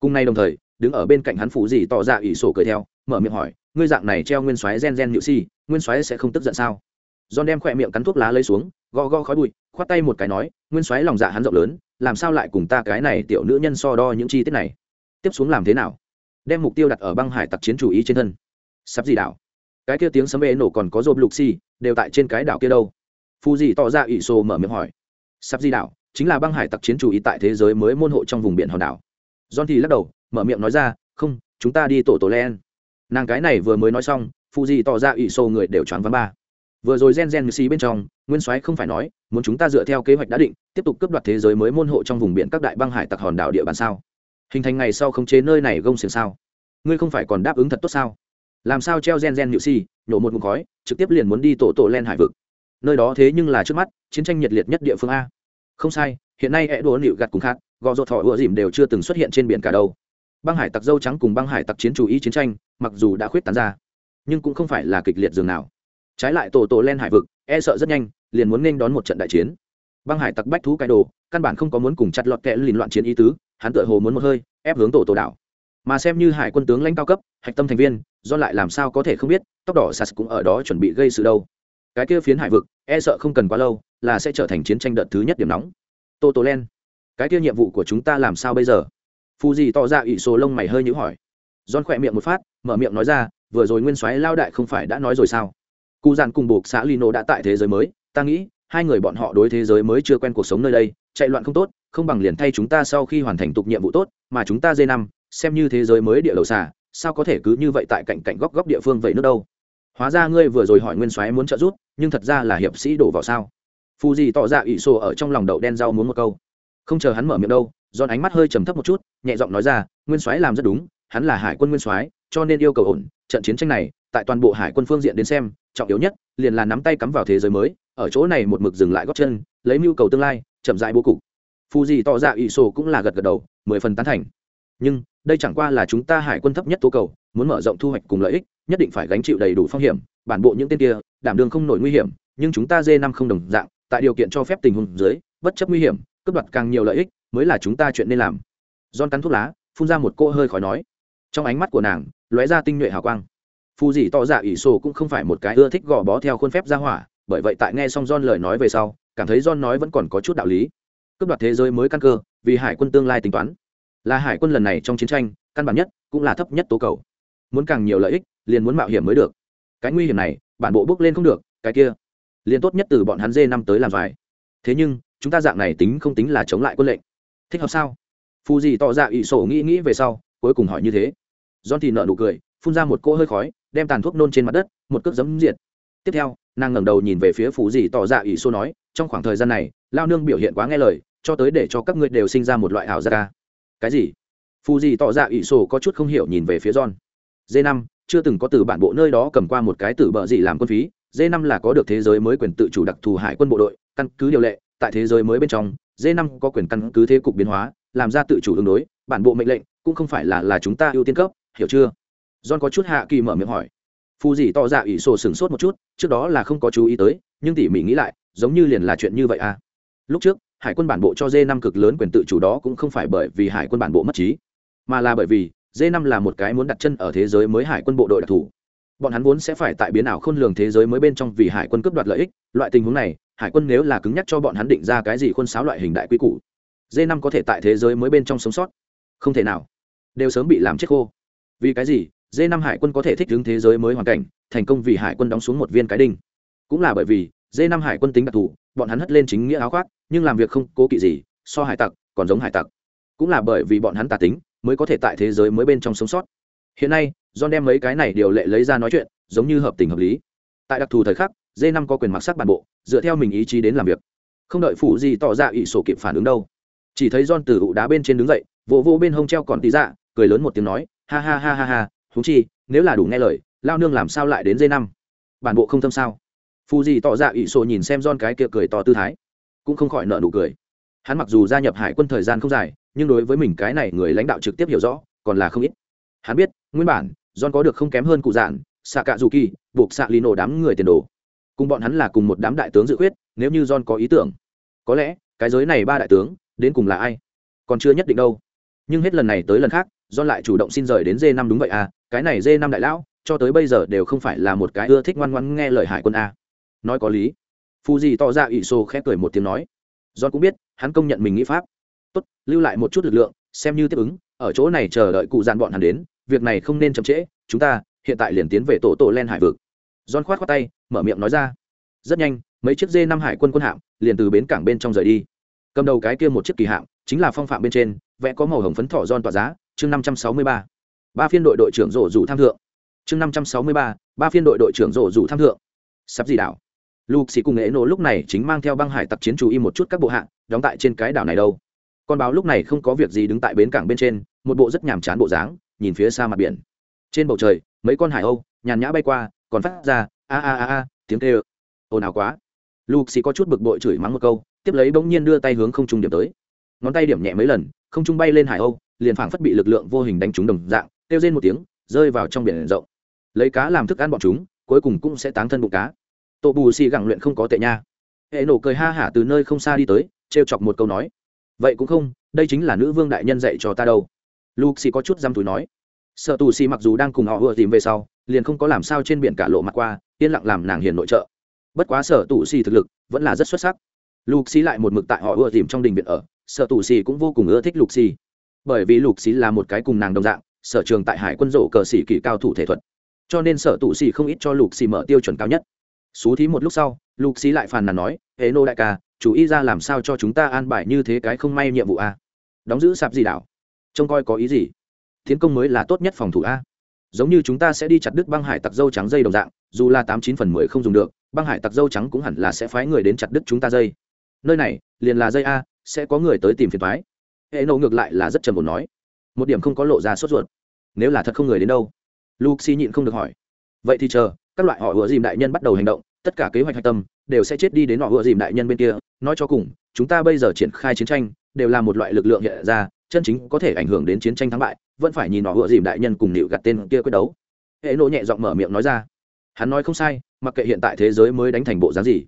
Cùng nay đồng thời, đứng ở bên cạnh hắn phụ gì tỏ ra ủy sổ cười theo, mở miệng hỏi ngươi dạng này treo nguyên xoáy gen gen nhự si, nguyên xoáy sẽ không tức giận sao? John đem khỏe miệng cắn thuốc lá lấy xuống gò gò khói bụi, khoát tay một cái nói, nguyên xoáy lòng dạ hắn rộng lớn, làm sao lại cùng ta cái này tiểu nữ nhân so đo những chi tiết này? Tiếp xuống làm thế nào? Đem mục tiêu đặt ở băng hải tặc chiến chủ ý trên thân. Sắp gì đảo? Cái kia tiếng sấm ê nổ còn có rộp lục xi đều tại trên cái đảo kia đâu? Phù gì tỏ ra ỷ sô mở miệng hỏi. Sắp gì đảo? Chính là băng hải tặc chiến chủ ý tại thế giới mới môn hộ trong vùng biển hòn đảo. John thì lắc đầu, mở miệng nói ra, không, chúng ta đi tổ tổ len nàng cái này vừa mới nói xong, phụ gì tỏ ra ủy sô người đều choáng vắng ba. Vừa rồi gen gen xì bên trong, nguyên soái không phải nói, muốn chúng ta dựa theo kế hoạch đã định, tiếp tục cướp đoạt thế giới mới môn hộ trong vùng biển các đại băng hải tặc hòn đảo địa bàn sao? Hình thành ngày sau không chế nơi này gông xiềng sao? Ngươi không phải còn đáp ứng thật tốt sao? Làm sao treo gen gen nhự xì, nhổ một mục khói, trực tiếp liền muốn đi tổ tổ len hải vực? Nơi đó thế nhưng là trước mắt, chiến tranh nhiệt liệt nhất địa phương a. Không sai, hiện nay hẹ đồ nịu gặt cùng khác, gò rột thỏ ựa dìm đều chưa từng xuất hiện trên biển cả đâu băng hải tặc dâu trắng cùng băng hải tặc chiến chủ ý chiến tranh, mặc dù đã khuyết tán ra, nhưng cũng không phải là kịch liệt dường nào. Trái lại tổ tổ len hải vực e sợ rất nhanh, liền muốn nên đón một trận đại chiến. Băng hải tặc bách thú cái đồ, căn bản không có muốn cùng chặt lọt kẽ lìn loạn chiến ý tứ, hắn tựa hồ muốn một hơi, ép hướng tổ tổ đảo. Mà xem như hải quân tướng lãnh cao cấp, hạch tâm thành viên, do lại làm sao có thể không biết, tóc đỏ sas cũng ở đó chuẩn bị gây sự đâu. Cái kia phiến hải vực e sợ không cần quá lâu, là sẽ trở thành chiến tranh đợt thứ nhất điểm nóng. Tổ tổ len cái kia nhiệm vụ của chúng ta làm sao bây giờ? Phù gì tỏ ra ỷ số lông mày hơi nhữ hỏi. Don khỏe miệng một phát, mở miệng nói ra, vừa rồi nguyên soái lao đại không phải đã nói rồi sao? Cụ dàn cùng buộc xã lino đã tại thế giới mới, ta nghĩ, hai người bọn họ đối thế giới mới chưa quen cuộc sống nơi đây, chạy loạn không tốt, không bằng liền thay chúng ta sau khi hoàn thành tục nhiệm vụ tốt, mà chúng ta dê năm, xem như thế giới mới địa đầu xà, sao có thể cứ như vậy tại cạnh cạnh góc góc địa phương vậy nữa đâu? Hóa ra ngươi vừa rồi hỏi nguyên soái muốn trợ giúp, nhưng thật ra là hiệp sĩ đổ vào sao? Phù gì tỏ ra ỷ sổ ở trong lòng đậu đen rau muốn một câu. Không chờ hắn mở miệng đâu giòn ánh mắt hơi trầm thấp một chút, nhẹ giọng nói ra, nguyên soái làm rất đúng, hắn là hải quân nguyên soái, cho nên yêu cầu ổn, trận chiến tranh này, tại toàn bộ hải quân phương diện đến xem, trọng yếu nhất, liền là nắm tay cắm vào thế giới mới, ở chỗ này một mực dừng lại gót chân, lấy mưu cầu tương lai, chậm dại bố cục. Phù gì tỏ ra ỷ sổ cũng là gật gật đầu, mười phần tán thành. Nhưng, đây chẳng qua là chúng ta hải quân thấp nhất tố cầu, muốn mở rộng thu hoạch cùng lợi ích, nhất định phải gánh chịu đầy đủ phong hiểm, bản bộ những tên kia, đảm đường không nổi nguy hiểm, nhưng chúng ta dê năm không đồng dạng, tại điều kiện cho phép tình huống dưới, bất chấp nguy hiểm, cướp đoạt càng nhiều lợi ích mới là chúng ta chuyện nên làm. Don cắn thuốc lá, phun ra một cỗ hơi khói nói. Trong ánh mắt của nàng, lóe ra tinh nhuệ hào quang. Phù dì tỏ dạ ỷ sổ cũng không phải một cái ưa thích gò bó theo khuôn phép ra hỏa, bởi vậy tại nghe xong don lời nói về sau, cảm thấy don nói vẫn còn có chút đạo lý. Cướp đoạt thế giới mới căn cơ, vì hải quân tương lai tính toán. Là hải quân lần này trong chiến tranh, căn bản nhất cũng là thấp nhất tố cầu. Muốn càng nhiều lợi ích, liền muốn mạo hiểm mới được. Cái nguy hiểm này, bản bộ bước lên không được, cái kia, liền tốt nhất từ bọn hắn dê năm tới làm vải thế nhưng, chúng ta dạng này tính không tính là chống lại quân lệnh thích hợp sao? Phù gì tỏ ra ỷ sổ nghĩ nghĩ về sau, cuối cùng hỏi như thế. John thì nợ nụ cười, phun ra một cỗ hơi khói, đem tàn thuốc nôn trên mặt đất, một cước giấm diệt. Tiếp theo, nàng ngẩng đầu nhìn về phía phù gì tỏ ra ỷ sổ nói, trong khoảng thời gian này, lao nương biểu hiện quá nghe lời, cho tới để cho các ngươi đều sinh ra một loại ảo gia ca. Cái gì? Phù gì tỏ ra ỷ sổ có chút không hiểu nhìn về phía john. D năm, chưa từng có từ bản bộ nơi đó cầm qua một cái từ bợ gì làm quân phí. D năm là có được thế giới mới quyền tự chủ đặc thù hải quân bộ đội, căn cứ điều lệ, tại thế giới mới bên trong d năm có quyền căn cứ thế cục biến hóa, làm ra tự chủ ứng đối, bản bộ mệnh lệnh cũng không phải là là chúng ta ưu tiên cấp, hiểu chưa? John có chút hạ kỳ mở miệng hỏi. Phù dì tỏ ra ỷ sổ sửng sốt một chút, trước đó là không có chú ý tới, nhưng tỉ mỉ nghĩ lại, giống như liền là chuyện như vậy à? Lúc trước, hải quân bản bộ cho d năm cực lớn quyền tự chủ đó cũng không phải bởi vì hải quân bản bộ mất trí, mà là bởi vì d năm là một cái muốn đặt chân ở thế giới mới hải quân bộ đội đặc thù. Bọn hắn vốn sẽ phải tại biến ảo khôn lường thế giới mới bên trong vì hải quân cướp đoạt lợi ích, loại tình huống này hải quân nếu là cứng nhắc cho bọn hắn định ra cái gì khuôn sáo loại hình đại quy củ d năm có thể tại thế giới mới bên trong sống sót. Không thể nào. Đều sớm bị làm chết khô. Vì cái gì d năm hải quân có thể thích ứng thế giới mới hoàn cảnh, thành công vì hải quân đóng xuống một viên cái đinh. Cũng là bởi vì d năm hải quân tính đặc thù, bọn hắn hất lên chính nghĩa áo khoác, nhưng làm việc không cố kỵ gì, so hải tặc, còn giống hải tặc. Cũng là bởi vì bọn hắn tà tính, mới có thể tại thế giới mới bên trong sống sót. Hiện nay, john đem mấy cái này điều lệ lấy ra nói chuyện, giống như hợp tình hợp lý. Tại đặc thù thời khắc d năm có quyền mặc sắc bản bộ dựa theo mình ý chí đến làm việc. Không đợi phụ gì tỏ ra ỷ sổ kịp phản ứng đâu. Chỉ thấy john từ ụ đá bên trên đứng dậy, vỗ vỗ bên hông treo còn tí dạ cười lớn một tiếng nói, ha ha ha ha ha thú chi, nếu là đủ nghe lời, lao nương làm sao lại đến dây năm? Bản bộ không thâm sao? Phụ gì tỏ ra ỷ sổ nhìn xem John cái kia cười to tư thái, cũng không khỏi nợ nụ cười. Hắn mặc dù gia nhập hải quân thời gian không dài, nhưng đối với mình cái này người lãnh đạo trực tiếp hiểu rõ, còn là không ít. Hắn biết, nguyên bản, John có được không kém hơn cụ dạn xạ cạ dù kỳ buộc xạ lì nổ đám người tiền đồ cùng bọn hắn là cùng một đám đại tướng dự khuyết, nếu như John có ý tưởng, có lẽ cái giới này ba đại tướng đến cùng là ai? Còn chưa nhất định đâu. Nhưng hết lần này tới lần khác, John lại chủ động xin rời đến d năm đúng vậy à cái này d năm đại lão, cho tới bây giờ đều không phải là một cái ưa thích ngoan ngoãn nghe lời hải quân a nói có lý. Phù gì tỏ ra ỷ xô khẽ cười một tiếng nói. John cũng biết, hắn công nhận mình nghĩ pháp. Tốt, lưu lại một chút lực lượng, xem như tiếp ứng, ở chỗ này chờ đợi cụ dàn bọn hắn đến, việc này không nên chậm trễ, chúng ta hiện tại liền tiến về tổ tổ len hải vực john khoát khoát tay, mở miệng nói ra. Rất nhanh, mấy chiếc dê năm hải quân quân hạm liền từ bến cảng bên trong rời đi. Cầm đầu cái kia một chiếc kỳ hạm chính là phong phạm bên trên, vẽ có màu hồng phấn thỏ John tỏa giá, chương năm trăm sáu mươi ba. Ba phiên đội đội trưởng rổ rủ tham thượng. Chương năm trăm sáu mươi ba ba phiên đội đội trưởng rổ rủ tham thượng. Sắp gì đảo? Lục sĩ cùng nghệ nổ lúc này chính mang theo băng hải tặc chiến chú ý một chút các bộ hạ, đóng tại trên cái đảo này đâu. Con báo lúc này không có việc gì đứng tại bến cảng bên trên, một bộ rất nhàm chán bộ dáng, nhìn phía xa mặt biển. Trên bầu trời, mấy con hải âu, nhàn nhã bay qua còn phát ra, a a a a, tiếng kêu. Ồn ào quá. Lục xì có chút bực bội chửi mắng một câu, tiếp lấy bỗng nhiên đưa tay hướng không trung điểm tới. Ngón tay điểm nhẹ mấy lần, không trung bay lên hải âu, liền phảng phất bị lực lượng vô hình đánh trúng đồng dạng, kêu rên một tiếng, rơi vào trong biển rộng. Lấy cá làm thức ăn bọn chúng, cuối cùng cũng sẽ táng thân bụng cá. Tổ bù xì gẳng luyện không có tệ nha. Hệ nổ cười ha hả từ nơi không xa đi tới, trêu chọc một câu nói. Vậy cũng không, đây chính là nữ vương đại nhân dạy cho ta đâu. Lục xì có chút dăm túi nói. Sợ tù xì mặc dù đang cùng họ vừa tìm về sau liền không có làm sao trên biển cả lộ mặt qua, yên lặng làm nàng hiền nội trợ. Bất quá sở tù xì thực lực vẫn là rất xuất sắc. Lục xì lại một mực tại họ ưa tìm trong đình viện ở, sở tù xì cũng vô cùng ưa thích lục xì bởi vì lục xì là một cái cùng nàng đồng dạng, sở trường tại hải quân rộ cờ xì kỳ cao thủ thể thuật. Cho nên sở tù xì không ít cho lục xì mở tiêu chuẩn cao nhất. Xú thí một lúc sau, lục xì lại phàn nàn nói hệ nô đại ca, chú ý ra làm sao cho chúng ta an bài như thế cái không may nhiệm vụ a? Đóng giữ sạp gì đảo? Trông coi có ý gì? Tiến công mới là tốt nhất phòng thủ a giống như chúng ta sẽ đi chặt đứt băng hải tặc dâu trắng dây đồng dạng, dù là tám chín phần mười không dùng được, băng hải tặc dâu trắng cũng hẳn là sẽ phái người đến chặt đứt chúng ta dây. Nơi này, liền là dây a, sẽ có người tới tìm phiền thoái hệ nộ ngược lại là rất trầm ổn nói. Một điểm không có lộ ra sốt ruột. Nếu là thật không người đến đâu? Luxi nhịn không được hỏi. Vậy thì chờ, các loại họ vừa dìm đại nhân bắt đầu hành động, tất cả kế hoạch hạch tâm đều sẽ chết đi đến họ vừa dìm đại nhân bên kia. Nói cho cùng, chúng ta bây giờ triển khai chiến tranh, đều là một loại lực lượng hiện ra chân chính có thể ảnh hưởng đến chiến tranh thắng bại, vẫn phải nhìn họ ủa dìm đại nhân cùng nịu gặt tên kia quyết đấu. Hệ nộ nhẹ giọng mở miệng nói ra. Hắn nói không sai, mặc kệ hiện tại thế giới mới đánh thành bộ dáng gì,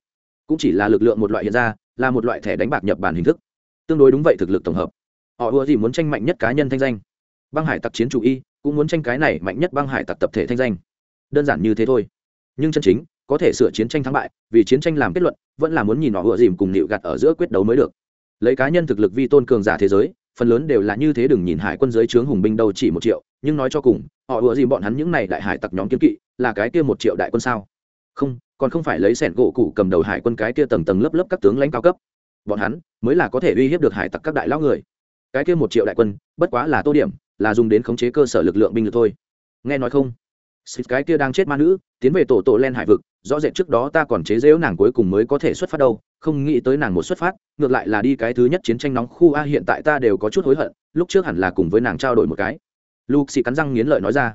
cũng chỉ là lực lượng một loại hiện ra, là một loại thẻ đánh bạc nhập bản hình thức. Tương đối đúng vậy thực lực tổng hợp. Họ ùa gì muốn tranh mạnh nhất cá nhân thanh danh. Băng hải tặc chiến chủ y cũng muốn tranh cái này mạnh nhất băng hải tặc tập thể thanh danh. Đơn giản như thế thôi. Nhưng chân chính, có thể sửa chiến tranh thắng bại, vì chiến tranh làm kết luận, vẫn là muốn nhìn họ ùa dìm cùng nịu gặt ở giữa quyết đấu mới được. Lấy cá nhân thực lực vi tôn cường giả thế giới phần lớn đều là như thế, đừng nhìn hải quân giới trướng hùng binh đâu chỉ một triệu, nhưng nói cho cùng, họ ủa gì bọn hắn những này đại hải tặc nhóm kiếm kỵ, là cái kia một triệu đại quân sao? Không, còn không phải lấy sẻn gỗ cụ cầm đầu hải quân cái kia tầng tầng lớp lớp các tướng lãnh cao cấp. Bọn hắn mới là có thể uy hiếp được hải tặc các đại lão người. Cái kia một triệu đại quân, bất quá là tô điểm, là dùng đến khống chế cơ sở lực lượng binh lực thôi. Nghe nói không? Xịt cái kia đang chết ma nữ, tiến về tổ tổ len hải vực, rõ rệt trước đó ta còn chế giễu nàng cuối cùng mới có thể xuất phát đâu, không nghĩ tới nàng một xuất phát, ngược lại là đi cái thứ nhất chiến tranh nóng khu a, hiện tại ta đều có chút hối hận, lúc trước hẳn là cùng với nàng trao đổi một cái. Luke xị cắn răng nghiến lợi nói ra.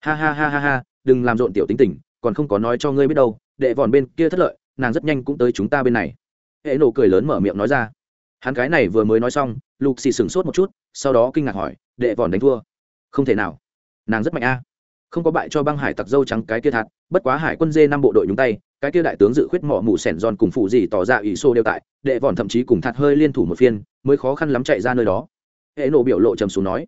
Ha ha ha ha ha, đừng làm rộn tiểu tính tình, còn không có nói cho ngươi biết đâu, đệ vòn bên kia thất lợi, nàng rất nhanh cũng tới chúng ta bên này. Hệ nổ cười lớn mở miệng nói ra. Hắn cái này vừa mới nói xong Luke xì sửng sốt một chút, sau đó kinh ngạc hỏi, đệ vòn đánh thua. Không thể nào. Nàng rất mạnh a không có bại cho băng hải tặc dâu trắng cái kia thạt, bất quá hải quân dê năm bộ đội nhúng tay, cái kia đại tướng dự khuyết mỏ mù sẻn giòn cùng phụ gì tỏ ra ủy xô đều tại, đệ vòn thậm chí cùng thạt hơi liên thủ một phiên, mới khó khăn lắm chạy ra nơi đó. Hệ nổ biểu lộ trầm xuống nói,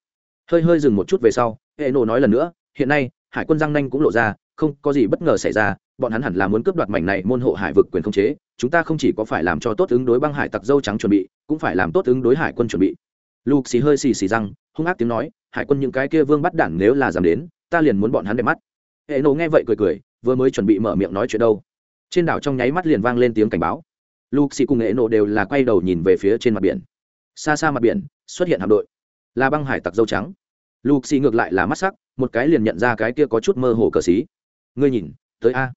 hơi hơi dừng một chút về sau, hệ nổ nói lần nữa, hiện nay, hải quân giang nanh cũng lộ ra, không có gì bất ngờ xảy ra, bọn hắn hẳn là muốn cướp đoạt mảnh này môn hộ hải vực quyền không chế, chúng ta không chỉ có phải làm cho tốt ứng đối băng hải tặc dâu trắng chuẩn bị, cũng phải làm tốt ứng đối hải quân chuẩn bị. Lục xì hơi xì xì răng, hung ác tiếng nói, hải quân những cái kia vương bắt đản nếu là dám đến ta liền muốn bọn hắn đẹp mắt. Hệ nổ nghe vậy cười cười, vừa mới chuẩn bị mở miệng nói chuyện đâu. Trên đảo trong nháy mắt liền vang lên tiếng cảnh báo. Lục xì cùng hệ nổ đều là quay đầu nhìn về phía trên mặt biển. Xa xa mặt biển, xuất hiện hạm đội. Là băng hải tặc dâu trắng. Lục xì ngược lại là mắt sắc, một cái liền nhận ra cái kia có chút mơ hồ cờ xí. Ngươi nhìn, tới a.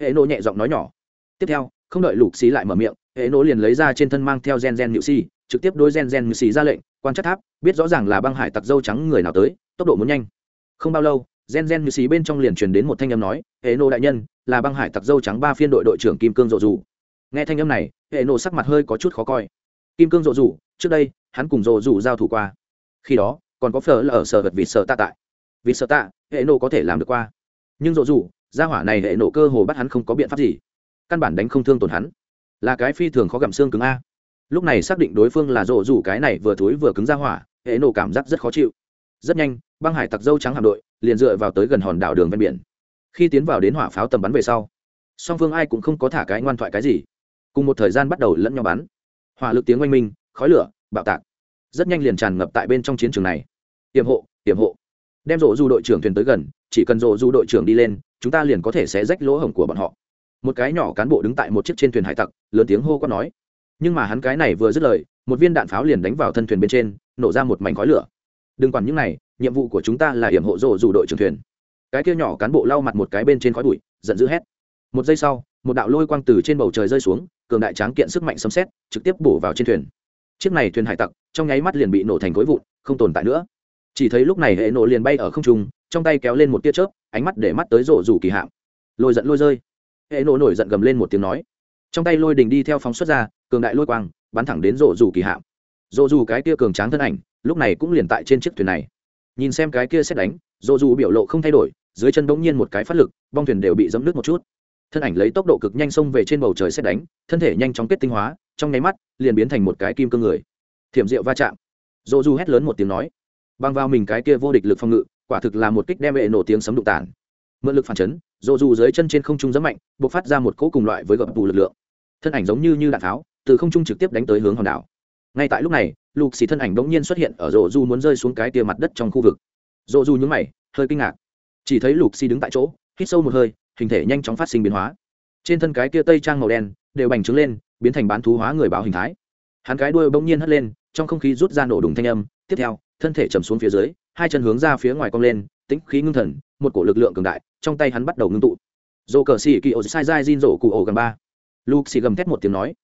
Hệ nổ nhẹ giọng nói nhỏ. Tiếp theo, không đợi lục xì lại mở miệng, hệ nổ liền lấy ra trên thân mang theo gen gen nhự xì trực tiếp đôi gen gen nhự xì ra lệnh, quan chắc tháp, biết rõ ràng là băng hải tặc dâu trắng người nào tới, tốc độ muốn nhanh. Không bao lâu gen gen như xì bên trong liền truyền đến một thanh âm nói hệ nô đại nhân, là băng hải tặc dâu trắng ba phiên đội đội trưởng kim cương rộ rủ nghe thanh âm này hệ nô sắc mặt hơi có chút khó coi. Kim cương rộ rủ trước đây, hắn cùng rộ rủ giao thủ qua. Khi đó, còn có phở là ở sở vật vì sợ tạ tại. Vì sợ tạ hệ nô có thể làm được qua. Nhưng rộ rủ gia hỏa này hệ nô cơ hồ bắt hắn không có biện pháp gì. Căn bản đánh không thương tổn hắn. Là cái phi thường khó gặm xương cứng a. Lúc này xác định đối phương là rộ rủ cái này vừa thối vừa cứng ra hỏa hệ nổ cảm giác rất khó chịu. Rất nhanh băng hải tặc dâu trắng hạm đội liền dựa vào tới gần hòn đảo đường ven biển. Khi tiến vào đến hỏa pháo tầm bắn về sau, song phương ai cũng không có thả cái ngoan thoại cái gì. Cùng một thời gian bắt đầu lẫn nhau bắn. Hỏa lực tiếng oanh minh, khói lửa, bạo tạc, rất nhanh liền tràn ngập tại bên trong chiến trường này. Tiềm hộ tiềm hộ. Đem rộ du đội trưởng thuyền tới gần, chỉ cần rộ du đội trưởng đi lên, chúng ta liền có thể xé rách lỗ hổng của bọn họ. Một cái nhỏ cán bộ đứng tại một chiếc trên thuyền hải tặc, lớn tiếng hô quát nói. Nhưng mà hắn cái này vừa dứt lời, một viên đạn pháo liền đánh vào thân thuyền bên trên, nổ ra một mảnh khói lửa đừng quản những này, nhiệm vụ của chúng ta là hiểm hộ rổ dù đội trưởng thuyền. Cái kia nhỏ cán bộ lau mặt một cái bên trên khói bụi, giận dữ hét. Một giây sau, một đạo lôi quang từ trên bầu trời rơi xuống, cường đại tráng kiện sức mạnh sấm xét, trực tiếp bổ vào trên thuyền. Chiếc này thuyền hải tặc, trong nháy mắt liền bị nổ thành khối vụn, không tồn tại nữa. Chỉ thấy lúc này hệ nổ liền bay ở không trung, trong tay kéo lên một tia chớp, ánh mắt để mắt tới rổ rủ kỳ hạm. Lôi giận lôi rơi. Hệ nổ nổi giận gầm lên một tiếng nói. Trong tay lôi đình đi theo phóng xuất ra, cường đại lôi quang, bắn thẳng đến rổ rủ kỳ hạm. Rổ rủ cái tia cường tráng thân ảnh lúc này cũng liền tại trên chiếc thuyền này. Nhìn xem cái kia xét đánh rộ dù biểu lộ không thay đổi, dưới chân bỗng nhiên một cái phát lực, bong thuyền đều bị dẫm nước một chút. Thân ảnh lấy tốc độ cực nhanh xông về trên bầu trời xét đánh, thân thể nhanh chóng kết tinh hóa, trong nháy mắt, liền biến thành một cái kim cương người. Thiểm rượu va chạm. Dỗ dù hét lớn một tiếng nói, băng vào mình cái kia vô địch lực phòng ngự, quả thực là một kích đem vệ nổ tiếng sấm đụng tàn. Mượn lực phản chấn dỗ dù dưới chân trên không trung rất mạnh b ộ c phát ra một cỗ cùng loại với gập bù lực lượng. Thân ảnh giống như như đạn tháo, từ không trung trực tiếp đánh tới hướng hòn đảo. Ngay tại lúc này lục xì thân ảnh đ n g nhiên xuất hiện ở rộ du muốn rơi xuống cái tia mặt đất trong khu vực. Rộ du nhúng mày, hơi kinh ngạc. Chỉ thấy lục xì đứng tại chỗ, hít sâu một hơi, hình thể nhanh chóng phát sinh biến hóa. Trên thân cái tia tây trang màu đen đều bành trướng lên, biến thành bán thú hóa người báo hình thái. Hắn cái đuôi bỗng nhiên hất lên, trong không khí rút ra nổ đùng thanh âm. Tiếp theo, thân thể chầm xuống phía dưới, hai chân hướng ra phía ngoài cong lên, tĩnh khí ngưng thần, một cổ lực lượng cường đại, trong tay hắn bắt đầu ngưng tụ. Dồ cờ xì kỳ ô sai dai diên rổ cụ ổ gần ba. Lục xì gầm thét một tiếng nói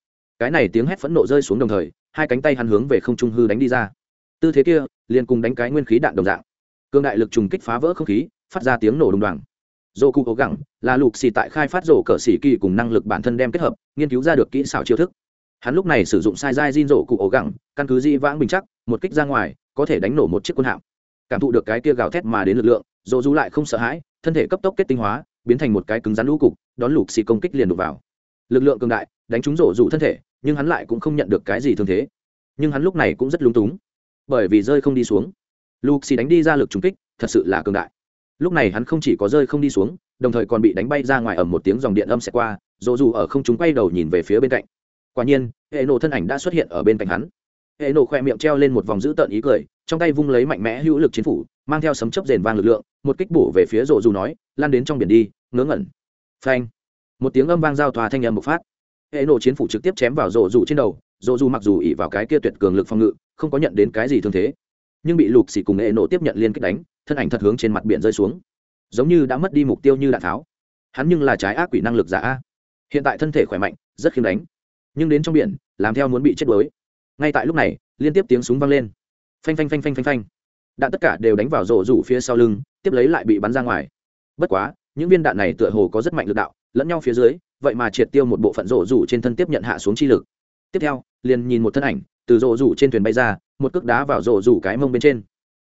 cái này tiếng hét phẫn nộ rơi xuống đồng thời, hai cánh tay hắn hướng về không trung hư đánh đi ra. Tư thế kia, liền cùng đánh cái nguyên khí đạn đồng dạng. Cương đại lực trùng kích phá vỡ không khí, phát ra tiếng nổ đồng đoàn dô cụ cố gẳng là lục xì tại khai phát rổ cờ xì kỳ cùng năng lực bản thân đem kết hợp, nghiên cứu ra được kỹ xảo chiêu thức. Hắn lúc này sử dụng sai dai diên rổ cụ ổ gẳng căn cứ di vãng bình chắc, một kích ra ngoài, có thể đánh nổ một chiếc quân hạm. Cảm thụ được cái kia gào thét mà đến lực lượng, dô du lại không sợ hãi, thân thể cấp tốc kết tinh hóa, biến thành một cái cứng rắn lũ cục, đón lục xì công kích liền đục vào. Lực lượng cường đại, đánh trúng rổ rủ thân thể nhưng hắn lại cũng không nhận được cái gì thương thế. Nhưng hắn lúc này cũng rất lúng túng, bởi vì rơi không đi xuống. Lục xì đánh đi ra lực trúng kích, thật sự là cường đại. Lúc này hắn không chỉ có rơi không đi xuống, đồng thời còn bị đánh bay ra ngoài ở một tiếng dòng điện âm xẹt qua, dỗ dù ở không chúng quay đầu nhìn về phía bên cạnh. Quả nhiên hệ nổ thân ảnh đã xuất hiện ở bên cạnh hắn. Hệ nổ khoe miệng treo lên một vòng dữ tợn ý cười, trong tay vung lấy mạnh mẽ hữu lực chiến phủ, mang theo sấm chấp rền vang lực lượng, một kích bổ về phía rộ dù nói, lan đến trong biển đi, ngớ ngẩn. Phanh. Một tiếng âm vang giao thoa thanh âm bộc phát hệ nổ chiến phủ trực tiếp chém vào rộ rủ trên đầu, rộ rủ mặc dù ỉ vào cái kia tuyệt cường lực phòng ngự, không có nhận đến cái gì thương thế, nhưng bị lục xì cùng hệ nổ tiếp nhận liên kết đánh, thân ảnh thật hướng trên mặt biển rơi xuống. Giống như đã mất đi mục tiêu như đạn tháo. Hắn nhưng là trái ác quỷ năng lực giả hiện tại thân thể khỏe mạnh, rất khiêm đánh. Nhưng đến trong biển, làm theo muốn bị chết đuối. Ngay tại lúc này, liên tiếp tiếng súng vang lên. Phanh phanh phanh phanh phanh phanh. Đạn tất cả đều đánh vào rổ rủ phía sau lưng, tiếp lấy lại bị bắn ra ngoài. Bất quá, những viên đạn này tựa hồ có rất mạnh lực đạo, lẫn nhau phía dưới vậy mà triệt tiêu một bộ phận rổ rủ trên thân tiếp nhận hạ xuống chi lực. Tiếp theo, liền nhìn một thân ảnh, từ rổ rủ trên thuyền bay ra, một cước đá vào rổ rủ cái mông bên trên.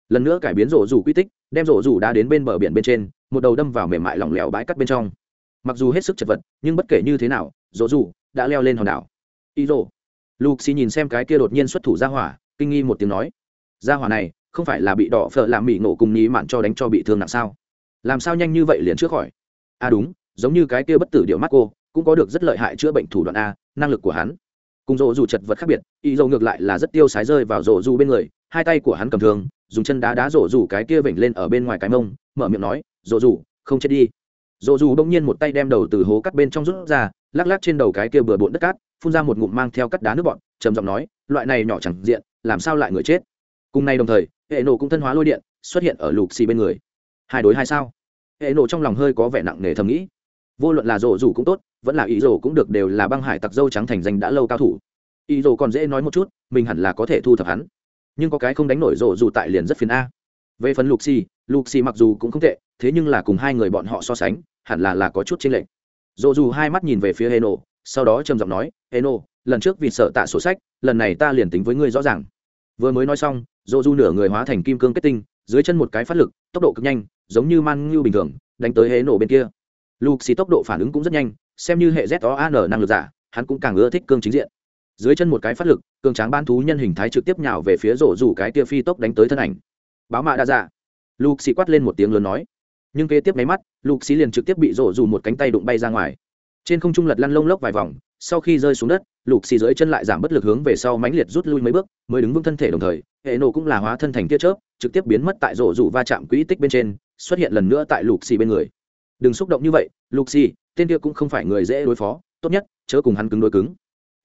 Lần nữa cải biến rổ rủ quy tích, đem rổ rủ đá đến bên bờ biển bên trên, một đầu đâm vào mềm mại lỏng lẻo bãi cắt bên trong. Mặc dù hết sức chật vật, nhưng bất kể như thế nào, rổ rủ đã leo lên hòn đảo. Y rổ. Luxi nhìn xem cái kia đột nhiên xuất thủ ra hỏa, kinh nghi một tiếng nói, ra hỏa này, không phải là bị đỏ phở làm mỹ nổ cùng ní mạn cho đánh cho bị thương nặng sao? Làm sao nhanh như vậy liền trước khỏi? À đúng, giống như cái kia bất tử điệu mắt cô cũng có được rất lợi hại chữa bệnh thủ đoạn a, năng lực của hắn. Cùng rộ dù chật vật khác biệt, y dầu ngược lại là rất tiêu sái rơi vào rộ dù bên người, hai tay của hắn cầm thường dùng chân đá đá rộ dù cái kia vểnh lên ở bên ngoài cái mông, mở miệng nói rộ dù không chết đi. Rộ dù đông nhiên một tay đem đầu từ hố cắt bên trong rút ra, lắc lắc trên đầu cái kia bừa bộn đất cát, phun ra một ngụm mang theo cắt đá nước bọn trầm giọng nói, loại này nhỏ chẳng diện, làm sao lại người chết? Cùng nay đồng thời, hệ nổ cũng thân hóa lôi điện, xuất hiện ở lục xì bên người. Hai đối hai sao? Hệ nổ trong lòng hơi có vẻ nặng nề thầm nghĩ. Vô luận là rổ rủ cũng tốt vẫn là ý rồ cũng được đều là băng hải tặc dâu trắng thành danh đã lâu cao thủ. Ý rồ còn dễ nói một chút, mình hẳn là có thể thu thập hắn. Nhưng có cái không đánh nổi rồ dù tại liền rất phiền a. Về phần lục xì lục xì mặc dù cũng không tệ, thế nhưng là cùng hai người bọn họ so sánh, hẳn là là có chút chênh lệch. Rồ dù hai mắt nhìn về phía hê nổ sau đó trầm giọng nói hê nổ lần trước vì sợ tạ sổ sách, lần này ta liền tính với ngươi rõ ràng. Vừa mới nói xong, rồ dù nửa người hóa thành kim cương kết tinh, dưới chân một cái phát lực, tốc độ cực nhanh, giống như man ngưu bình thường, đánh tới hê nổ bên kia. Lục xì tốc độ phản ứng cũng rất nhanh xem như hệ z o an năng lực giả, hắn cũng càng ưa thích cương chính diện. Dưới chân một cái phát lực, cường tráng ban thú nhân hình thái trực tiếp nhào về phía rổ rủ cái kia phi tốc đánh tới thân ảnh. Báo mạ đã ra lục xì quát lên một tiếng lớn nói. Nhưng kế tiếp máy mắt, lục xì liền trực tiếp bị rổ rủ một cánh tay đụng bay ra ngoài. Trên không trung lật lăn lông lốc vài vòng, sau khi rơi xuống đất, lục xì dưới chân lại giảm bất lực hướng về sau mãnh liệt rút lui mấy bước, mới đứng vững thân thể đồng thời, hệ nổ cũng là hóa thân thành tia chớp, trực tiếp biến mất tại rổ rủ va chạm quỹ tích bên trên, xuất hiện lần nữa tại lục xì bên người. Đừng xúc động như vậy, lục xì tên kia cũng không phải người dễ đối phó, tốt nhất, chớ cùng hắn cứng đối cứng.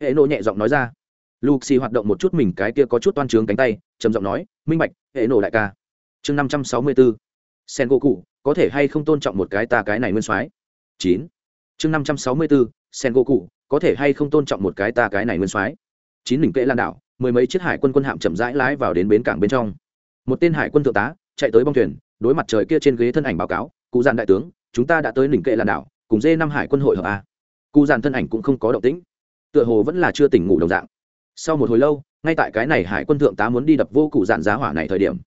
Hệ nổ nhẹ giọng nói ra. Lục xì hoạt động một chút mình, cái kia có chút toan trướng cánh tay, trầm giọng nói, minh bạch, hệ nổ đại ca. Chương năm trăm sáu mươi bốn sen gỗ cụ có thể hay không tôn trọng một cái ta cái này nguyên soái? Chín. Chương năm trăm sáu mươi bốn sen gỗ cụ có thể hay không tôn trọng một cái ta cái này nguyên soái? Chín đỉnh kệ lan đảo, mười mấy chiếc hải quân quân hạm chậm rãi lái vào đến bến cảng bên trong. Một tên hải quân thượng tá, chạy tới bong thuyền, đối mặt trời kia trên ghế thân ảnh báo cáo, cụ giàn đại tướng, chúng ta đã tới đỉnh kệ lan đảo cùng dê năm hải quân hội hợp a. Cụ dàn thân ảnh cũng không có động tĩnh, tựa hồ vẫn là chưa tỉnh ngủ đồng dạng. Sau một hồi lâu, ngay tại cái này hải quân thượng tá muốn đi đập vô cụ dàn giá hỏa này thời điểm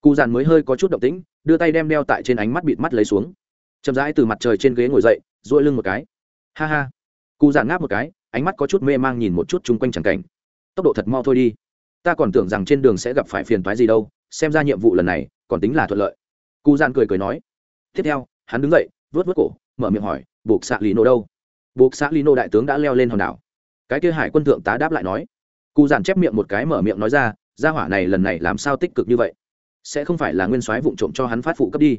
cụ dàn mới hơi có chút động tĩnh, đưa tay đem đeo tại trên ánh mắt bịt mắt lấy xuống. Chậm rãi từ mặt trời trên ghế ngồi dậy, duỗi lưng một cái. Ha ha. Cụ giản ngáp một cái, ánh mắt có chút mê mang nhìn một chút chung quanh chẳng cảnh. Tốc độ thật mau thôi đi. Ta còn tưởng rằng trên đường sẽ gặp phải phiền toái gì đâu, xem ra nhiệm vụ lần này còn tính là thuận lợi. Cụ giản cười cười nói. Tiếp theo, hắn đứng dậy vớt vớt cổ, mở miệng hỏi buộc xạ lì nô đâu? Buộc xạ lì nô đại tướng đã leo lên hòn đảo. Cái kia hải quân thượng tá đáp lại nói. Cụ giản chép miệng một cái mở miệng nói ra, gia hỏa này lần này làm sao tích cực như vậy? Sẽ không phải là nguyên soái vụng trộm cho hắn phát phụ cấp đi.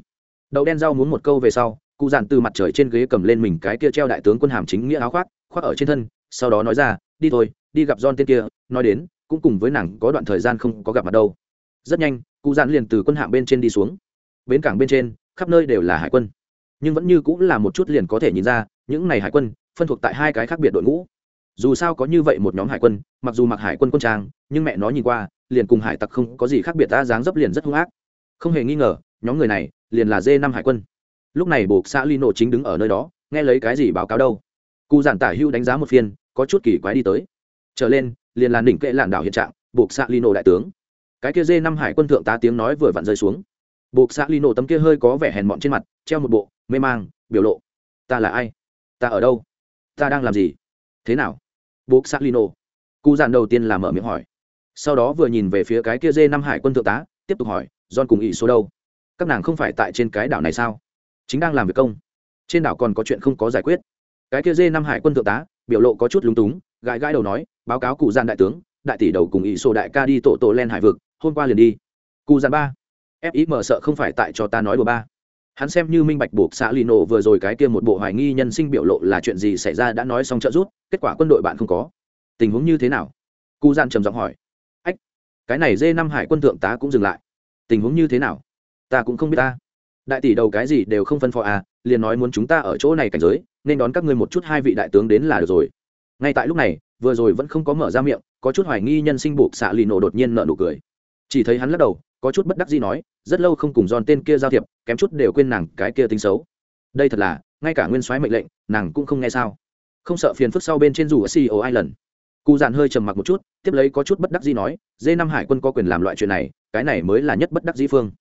Đậu đen rau muốn một câu về sau, cụ giản từ mặt trời trên ghế cầm lên mình cái kia treo đại tướng quân hàm chính nghĩa áo khoác khoác ở trên thân, sau đó nói ra, đi thôi, đi gặp john tên kia, nói đến, cũng cùng với nàng có đoạn thời gian không có gặp mặt đâu. Rất nhanh, cụ giản liền từ quân hạm bên trên đi xuống. Bến cảng bên trên, khắp nơi đều là hải quân nhưng vẫn như cũng là một chút liền có thể nhìn ra, những này hải quân phân thuộc tại hai cái khác biệt đội ngũ. Dù sao có như vậy một nhóm hải quân, mặc dù mặc hải quân quân trang, nhưng mẹ nó nhìn qua, liền cùng hải tặc không có gì khác biệt ta dáng dấp liền rất hung ác. Không hề nghi ngờ, nhóm người này liền là d năm hải quân. Lúc này buộc xã lino chính đứng ở nơi đó, nghe lấy cái gì báo cáo đâu. Cụ giản tả hưu đánh giá một phiên, có chút kỳ quái đi tới. Trở lên, liền là đỉnh kệ lạn đảo hiện trạng, buộc xã lino đại tướng. Cái kia d năm hải quân thượng tá tiếng nói vừa vặn rơi xuống buộc xã lino tấm kia hơi có vẻ hèn mọn trên mặt, treo một bộ, mê mang, biểu lộ. Ta là ai? Ta ở đâu? Ta đang làm gì? Thế nào? Buộc xã lino cụ giản đầu tiên là mở miệng hỏi. Sau đó vừa nhìn về phía cái kia dê năm hải quân thượng tá, tiếp tục hỏi, john cùng ỷ số đâu? Các nàng không phải tại trên cái đảo này sao? Chính đang làm việc công. Trên đảo còn có chuyện không có giải quyết. Cái kia dê năm hải quân thượng tá, biểu lộ có chút lúng túng, gãi gãi đầu nói, báo cáo cụ gian đại tướng, đại tỷ đầu cùng ỷ số đại ca đi tổ tổ len hải vực, hôm qua liền đi. Cụ gian ba fim sợ không phải tại cho ta nói đùa ba. Hắn xem như minh bạch buộc xã lì nổ vừa rồi cái kia một bộ hoài nghi nhân sinh biểu lộ là chuyện gì xảy ra đã nói xong trợ rút kết quả quân đội bạn không có. Tình huống như thế nào? Cụ gian trầm giọng hỏi. Ách, cái này dê năm hải quân thượng tá cũng dừng lại. Tình huống như thế nào? Ta cũng không biết ta. Đại tỷ đầu cái gì đều không phân phó à liền nói muốn chúng ta ở chỗ này cảnh giới, nên đón các ngươi một chút hai vị đại tướng đến là được rồi. Ngay tại lúc này, vừa rồi vẫn không có mở ra miệng, có chút hoài nghi nhân sinh buộc xạ lì nổ đột nhiên nợ nụ cười. Chỉ thấy hắn lắc đầu có chút bất đắc gì nói, rất lâu không cùng giòn tên kia giao thiệp, kém chút đều quên nàng cái kia tính xấu. Đây thật là, ngay cả nguyên soái mệnh lệnh, nàng cũng không nghe sao? Không sợ phiền phức sau bên trên dù ở ceo island. Cụ dạn hơi trầm mặc một chút, tiếp lấy có chút bất đắc dĩ nói, dê năm hải quân có quyền làm loại chuyện này, cái này mới là nhất bất đắc dĩ phương.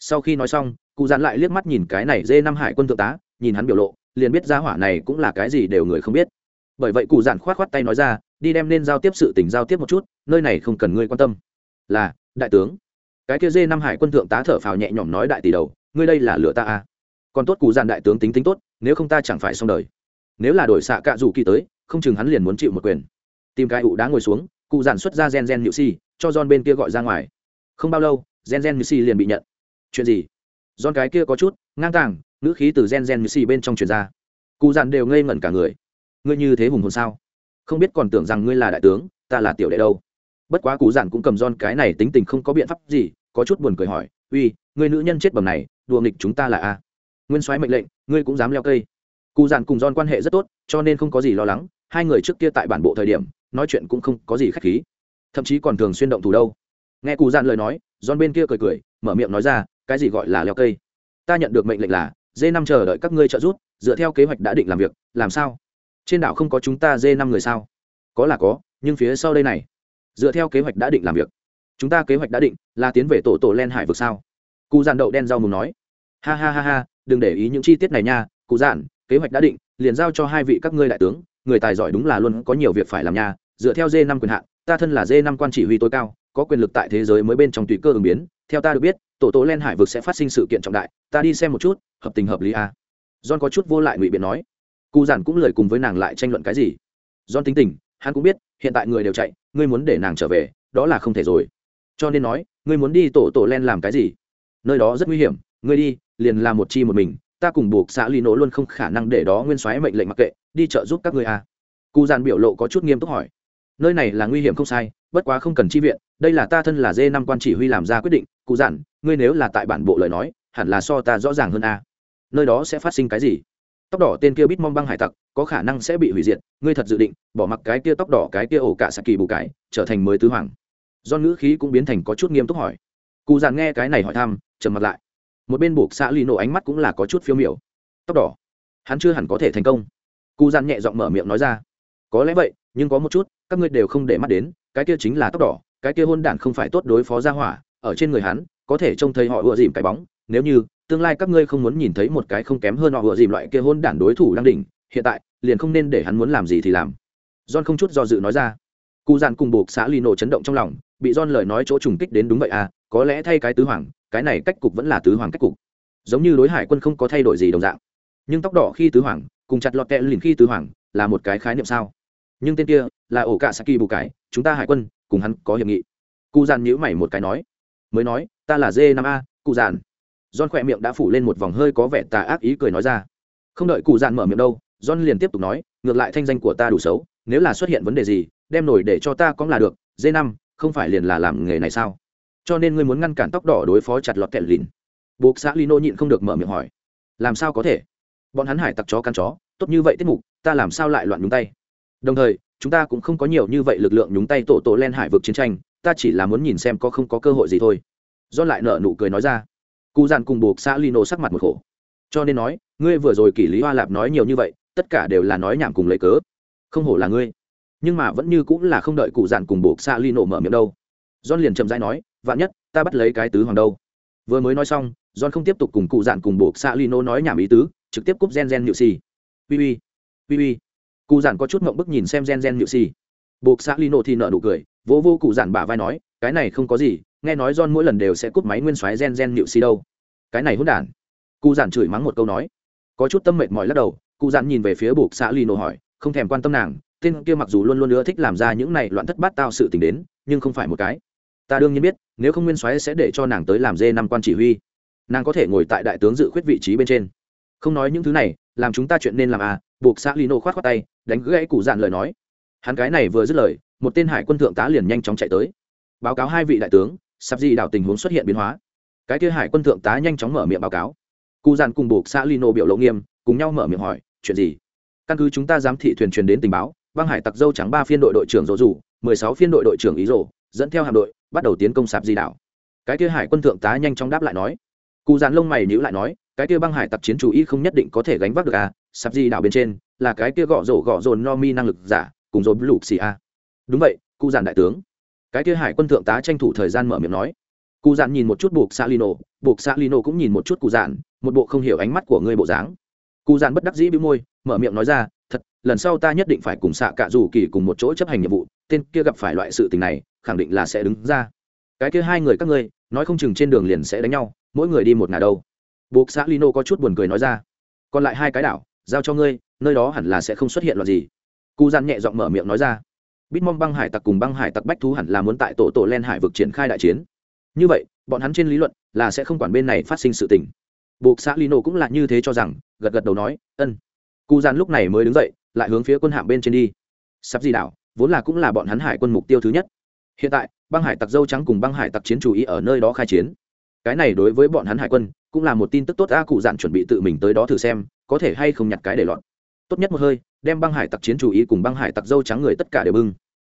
Sau khi nói xong cụ dạn lại liếc mắt nhìn cái này dê năm hải quân thượng tá, nhìn hắn biểu lộ, liền biết ra hỏa này cũng là cái gì đều người không biết. Bởi vậy cụ dạn khoát khoát tay nói ra, đi đem nên giao tiếp sự tình giao tiếp một chút, nơi này không cần ngươi quan tâm. Là, đại tướng cái kia dê năm hải quân thượng tá thở phào nhẹ nhõm nói đại tỷ đầu, ngươi đây là lửa ta à. còn tốt cụ dạn đại tướng tính tính tốt, nếu không ta chẳng phải xong đời. Nếu là đổi xạ cạ dù kỳ tới, không chừng hắn liền muốn chịu một quyền. Tìm cái ụ đá ngồi xuống cụ giản xuất ra gen gen nhự si, cho john bên kia gọi ra ngoài. Không bao lâu, gen gen nhự si liền bị nhận. Chuyện gì? John cái kia có chút, ngang tàng, ngữ khí từ gen gen nhự si bên trong truyền ra. Cụ giản đều ngây ngẩn cả người. Ngươi như thế hùng hồn sao? Không biết còn tưởng rằng ngươi là đại tướng, ta là tiểu đệ đâu bất quá cụ giản cũng cầm Don cái này tính tình không có biện pháp gì, có chút buồn cười hỏi, uy, người nữ nhân chết bầm này, đùa nghịch chúng ta là a? Nguyên soái mệnh lệnh, ngươi cũng dám leo cây. Cụ giản cùng Don quan hệ rất tốt, cho nên không có gì lo lắng, hai người trước kia tại bản bộ thời điểm, nói chuyện cũng không có gì khách khí. Thậm chí còn thường xuyên động thủ đâu. Nghe cụ giản lời nói giòn bên kia cười cười, mở miệng nói ra, cái gì gọi là leo cây? Ta nhận được mệnh lệnh là, dê năm chờ đợi các ngươi trợ giúp, dựa theo kế hoạch đã định làm việc, làm sao? Trên đảo không có chúng ta dê năm người sao? Có là có, nhưng phía sau đây này dựa theo kế hoạch đã định làm việc. Chúng ta kế hoạch đã định là tiến về tổ tổ len hải vực sao? Cụ giản đậu đen rau mùng nói. Ha ha ha ha đừng để ý những chi tiết này nha cụ giản, kế hoạch đã định liền giao cho hai vị các ngươi đại tướng người tài giỏi đúng là luôn có nhiều việc phải làm nha dựa theo d năm quyền hạn ta thân là d năm quan chỉ huy tối cao có quyền lực tại thế giới mới bên trong tùy cơ ứng biến theo ta được biết tổ tổ len hải vực sẽ phát sinh sự kiện trọng đại ta đi xem một chút hợp tình hợp lý à. john có chút vô lại ngụy biện nói. Cụ giản cũng lời cùng với nàng lại tranh luận cái gì. John tính tình hắn cũng biết hiện tại người đều chạy ngươi muốn để nàng trở về, đó là không thể rồi. Cho nên nói, ngươi muốn đi tổ tổ len làm cái gì? Nơi đó rất nguy hiểm, ngươi đi, liền làm một chi một mình, ta cùng buộc xã ly nổ luôn không khả năng để đó nguyên soái mệnh lệnh mặc kệ, đi trợ giúp các ngươi à. cụ giàn biểu lộ có chút nghiêm túc hỏi. Nơi này là nguy hiểm không sai, bất quá không cần chi viện, đây là ta thân là dê năm quan chỉ huy làm ra quyết định. Cụ giản ngươi nếu là tại bản bộ lời nói, hẳn là so ta rõ ràng hơn a nơi đó sẽ phát sinh cái gì? Tóc đỏ tên kia bít mong băng hải tặc có khả năng sẽ bị hủy diệt, ngươi thật dự định, bỏ mặc cái kia tóc đỏ, cái kia ổ cả sạc kỳ bù cải, trở thành mới tứ hoàng. Do ngữ khí cũng biến thành có chút nghiêm túc hỏi. Cụ giản nghe cái này hỏi thăm, trầm mặt lại. Một bên buộc xã ly nổ ánh mắt cũng là có chút phiêu miểu. Tóc đỏ. Hắn chưa hẳn có thể thành công. Cụ giản nhẹ giọng mở miệng nói ra. Có lẽ vậy, nhưng có một chút, các ngươi đều không để mắt đến, cái kia chính là tóc đỏ, cái kia hôn đản không phải tốt đối phó ra hỏa, ở trên người hắn, có thể trông thấy họ ựa dìm cái bóng, nếu như, tương lai các ngươi không muốn nhìn thấy một cái không kém hơn họ ựa dìm loại kia hôn đản đối thủ đang đỉnh, hiện tại liền không nên để hắn muốn làm gì thì làm. John không chút do dự nói ra. Cụ dàn cùng buộc xã lì nổ chấn động trong lòng, bị john lời nói chỗ trùng kích đến đúng vậy à có lẽ thay cái tứ hoàng, cái này cách cục vẫn là tứ hoàng cách cục. Giống như đối hải quân không có thay đổi gì đồng dạng. Nhưng tóc đỏ khi tứ hoàng, cùng chặt lọt kẹ liền khi tứ hoàng, là một cái khái niệm sao? Nhưng tên kia, là ổ cả saki bù cái chúng ta hải quân, cùng hắn có hiệp nghị. Cụ Dàn nhữ mày một cái nói. Mới nói, ta là d năm a, cụ Dàn. john khỏe miệng đã phủ lên một vòng hơi có vẻ tà ác ý cười nói ra. Không đợi cụ Dàn mở miệng đâu john liền tiếp tục nói, ngược lại thanh danh của ta đủ xấu, nếu là xuất hiện vấn đề gì, đem nổi để cho ta có là được d năm, không phải liền là làm nghề này sao? Cho nên ngươi muốn ngăn cản tóc đỏ đối phó chặt lọt kẹt lìn. Buộc xã lino nhịn không được mở miệng hỏi, làm sao có thể? Bọn hắn hải tặc chó căn chó, tốt như vậy tiết mục, ta làm sao lại loạn nhúng tay? Đồng thời, chúng ta cũng không có nhiều như vậy lực lượng nhúng tay tổ tổ len hải vực chiến tranh, ta chỉ là muốn nhìn xem có không có cơ hội gì thôi. Do lại nợ nụ cười nói ra. Cụ dàn cùng buộc xã lino sắc mặt một khổ. Cho nên nói, ngươi vừa rồi kỷ lý hoa lạp nói nhiều như vậy tất cả đều là nói nhảm cùng lấy cớ. Không hổ là ngươi. Nhưng mà vẫn như cũng là không đợi cụ dạn cùng buộc xa ly nổ mở miệng đâu. John liền chậm rãi nói, vạn nhất, ta bắt lấy cái tứ hoàng đâu. Vừa mới nói xong, john không tiếp tục cùng cụ dạn cùng buộc xa ly nổ nói nhảm ý tứ, trực tiếp cúp gen gen nhự xì. Ui ui ui ui cụ dạn có chút ngộng bức nhìn xem gen gen nhự xì. Buộc xa ly nổ thì nợ nụ cười, vỗ vô cụ dạn bả vai nói, cái này không có gì, nghe nói John mỗi lần đều sẽ cúp máy nguyên soái gen gen nhự xì đâu. Cái này hỗn đản. Cụ dạn chửi mắng một câu nói. Có chút tâm mệt mỏi lắc đầu cụ Dặn nhìn về phía buộc xã lino hỏi, không thèm quan tâm nàng, tên kia mặc dù luôn luôn ưa thích làm ra những này loạn thất bát tao sự tình đến, nhưng không phải một cái. Ta đương nhiên biết, nếu không nguyên soái sẽ để cho nàng tới làm dê năm quan chỉ huy. Nàng có thể ngồi tại đại tướng dự khuyết vị trí bên trên. Không nói những thứ này, làm chúng ta chuyện nên làm à buộc xã lino khoát khoát tay, đánh gãy cụ Dặn lời nói. Hắn cái này vừa dứt lời, một tên hải quân thượng tá liền nhanh chóng chạy tới. Báo cáo hai vị đại tướng, sắp di đảo tình huống xuất hiện biến hóa. Cái kia hải quân thượng tá nhanh chóng mở miệng báo cáo. Cụ Dặn cùng buộc xã lino biểu lộ nghiêm cùng nhau mở miệng hỏi, chuyện gì? Căn cứ chúng ta giám thị thuyền truyền đến tình báo, băng hải tặc dâu trắng ba phiên đội đội trưởng rỗ rủ mười sáu phiên đội đội trưởng ý rổ dẫn theo hạm đội, bắt đầu tiến công sạp di đảo. Cái kia hải quân thượng tá nhanh chóng đáp lại nói. Cụ dàn lông mày nhữ lại nói, cái kia băng hải tặc chiến chủ ý không nhất định có thể gánh vác được à sạp di đảo bên trên là cái kia gõ rổ gõ rồn no mi năng lực giả, cùng rồi lục xì a. Đúng vậy cụ dàn đại tướng. Cái kia hải quân thượng tá tranh thủ thời gian mở miệng nói. Cụ dàn nhìn một chút buộc xa lino buộc xa lino cũng nhìn một chút cụ dàn một bộ không hiểu ánh mắt của ngươi bộ dáng cụ dạn bất đắc dĩ bĩu môi, mở miệng nói ra, thật, lần sau ta nhất định phải cùng xạ cả dù kỳ cùng một chỗ chấp hành nhiệm vụ, tên kia gặp phải loại sự tình này, khẳng định là sẽ đứng ra. Cái kia hai người các ngươi, nói không chừng trên đường liền sẽ đánh nhau, mỗi người đi một ngả đâu buộc xã lino có chút buồn cười nói ra, còn lại hai cái đảo, giao cho ngươi, nơi đó hẳn là sẽ không xuất hiện loạt gì. Cụ gian nhẹ giọng mở miệng nói ra, bitmom băng hải tặc cùng băng hải tặc bách thú hẳn là muốn tại tổ tổ len hải vực triển khai đại chiến. Như vậy, bọn hắn trên lý luận là sẽ không quản bên này phát sinh sự tình buộc xã lino cũng là như thế cho rằng, gật gật đầu nói, ân. Cụ gian lúc này mới đứng dậy, lại hướng phía quân hạm bên trên đi. Sắp di đảo, vốn là cũng là bọn hắn hải quân mục tiêu thứ nhất. Hiện tại, băng hải tặc dâu trắng cùng băng hải tặc chiến chủ ý ở nơi đó khai chiến. Cái này đối với bọn hắn hải quân, cũng là một tin tức tốt a cụ dạn chuẩn bị tự mình tới đó thử xem, có thể hay không nhặt cái để lọt. Tốt nhất một hơi, đem băng hải tặc chiến chủ ý cùng băng hải tặc dâu trắng người tất cả đều bưng.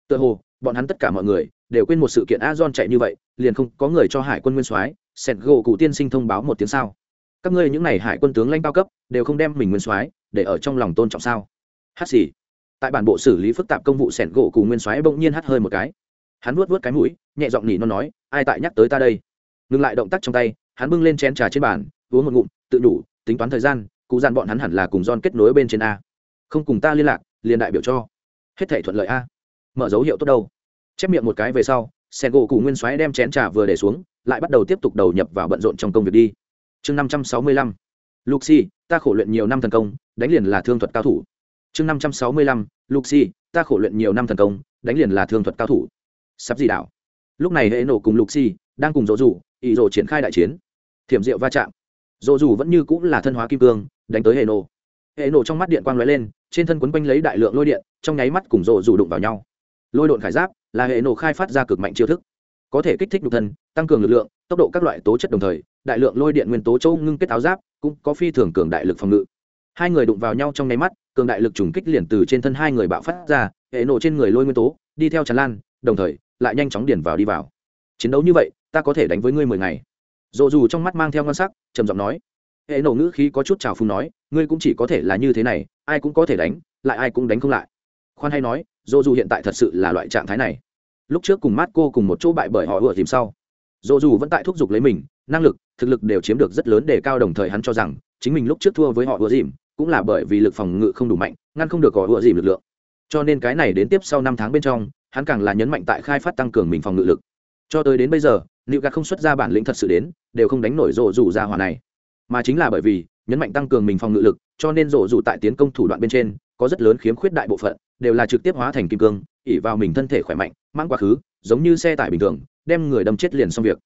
Tự hồ, bọn hắn tất cả mọi người, đều quên một sự kiện a don chạy như vậy, liền không có người cho hải quân nguyên soái. Sẹt gỗ cụ tiên sinh thông báo một tiếng sao các ngươi những n à y hải quân tướng lãnh cao cấp, đều không đem mình nguyên soái để ở trong lòng tôn trọng sao? Hát xì. Tại bản bộ xử lý phức tạp công vụ sẻn gỗ cùng nguyên soái bỗng nhiên hắt hơi một cái. Hắn vuốt vuốt cái mũi, nhẹ giọng nhỉ nó nói, ai tại nhắc tới ta đây? Ngừng lại động tác trong tay, hắn bưng lên chén trà trên bàn, uống một ngụm, tự đủ, tính toán thời gian, cụ dàn bọn hắn hẳn là cùng don kết nối bên trên a. Không cùng ta liên lạc, liền đại biểu cho. Hết thể thuận lợi a. Mở dấu hiệu tốt đâu. Chép miệng một cái về sau sen gỗ cụ nguyên soái đem chén trà vừa để xuống, lại bắt đầu tiếp tục đầu nhập vào bận rộn trong công việc đi chương năm trăm sáu mươi lăm. Luxi ta khổ luyện nhiều năm thần công, đánh liền là thương thuật cao thủ. Chương năm trăm sáu mươi lăm. Luxi ta khổ luyện nhiều năm thần công, đánh liền là thương thuật cao thủ. Sắp gì đảo? Lúc này hệ nổ cùng luxi đang cùng dỗ dù ý rồ triển khai đại chiến. Thiểm diệu va chạm. Dỗ dù vẫn như cũng là thân hóa kim cương, đánh tới hệ nổ. Hệ nổ trong mắt điện quang lóe lên, trên thân quấn quanh lấy đại lượng lôi điện, trong nháy mắt cùng dỗ dù đụng vào nhau. Lôi độn khải giáp là hệ nổ khai phát ra cực mạnh chiêu thức. Có thể kích thích nhục thân, tăng cường lực lượng, tốc độ các loại tố chất đồng thời đại lượng lôi điện nguyên tố châu ngưng kết áo giáp, cũng có phi thường cường đại lực phòng ngự. Hai người đụng vào nhau trong nháy mắt, cường đại lực trùng kích liền từ trên thân hai người bạo phát ra, hệ nổ trên người lôi nguyên tố, đi theo tràn lan, đồng thời, lại nhanh chóng điền vào đi vào. Chiến đấu như vậy, ta có thể đánh với ngươi mười ngày. Dồ dù trong mắt mang theo ngon sắc, trầm giọng nói. Hệ nổ ngữ khí có chút trào phung nói, ngươi cũng chỉ có thể là như thế này, ai cũng có thể đánh, lại ai cũng đánh không lại. Khoan hay nói dồ dù hiện tại thật sự là loại trạng thái này. Lúc trước cùng mát cô cùng một chỗ bại bởi họ ủa tìm sau. Dồ dù vẫn tại thúc giục lấy mình năng lực, thực lực đều chiếm được rất lớn để cao đồng thời hắn cho rằng, chính mình lúc trước thua với họ vừa dìm, cũng là bởi vì lực phòng ngự không đủ mạnh, ngăn không được họ vừa dìm lực lượng. Cho nên cái này đến tiếp sau năm tháng bên trong, hắn càng là nhấn mạnh tại khai phát tăng cường mình phòng ngự lực. Cho tới đến bây giờ liệu gạt không xuất ra bản lĩnh thật sự đến, đều không đánh nổi rộ rủ ra hòa này. Mà chính là bởi vì, nhấn mạnh tăng cường mình phòng ngự lực, cho nên rộ rủ tại tiến công thủ đoạn bên trên, có rất lớn khiếm khuyết đại bộ phận, đều là trực tiếp hóa thành kim cương ỉ vào mình thân thể khỏe mạnh mang quá khứ, giống như xe tải bình thường, đem người đâm chết liền xong việc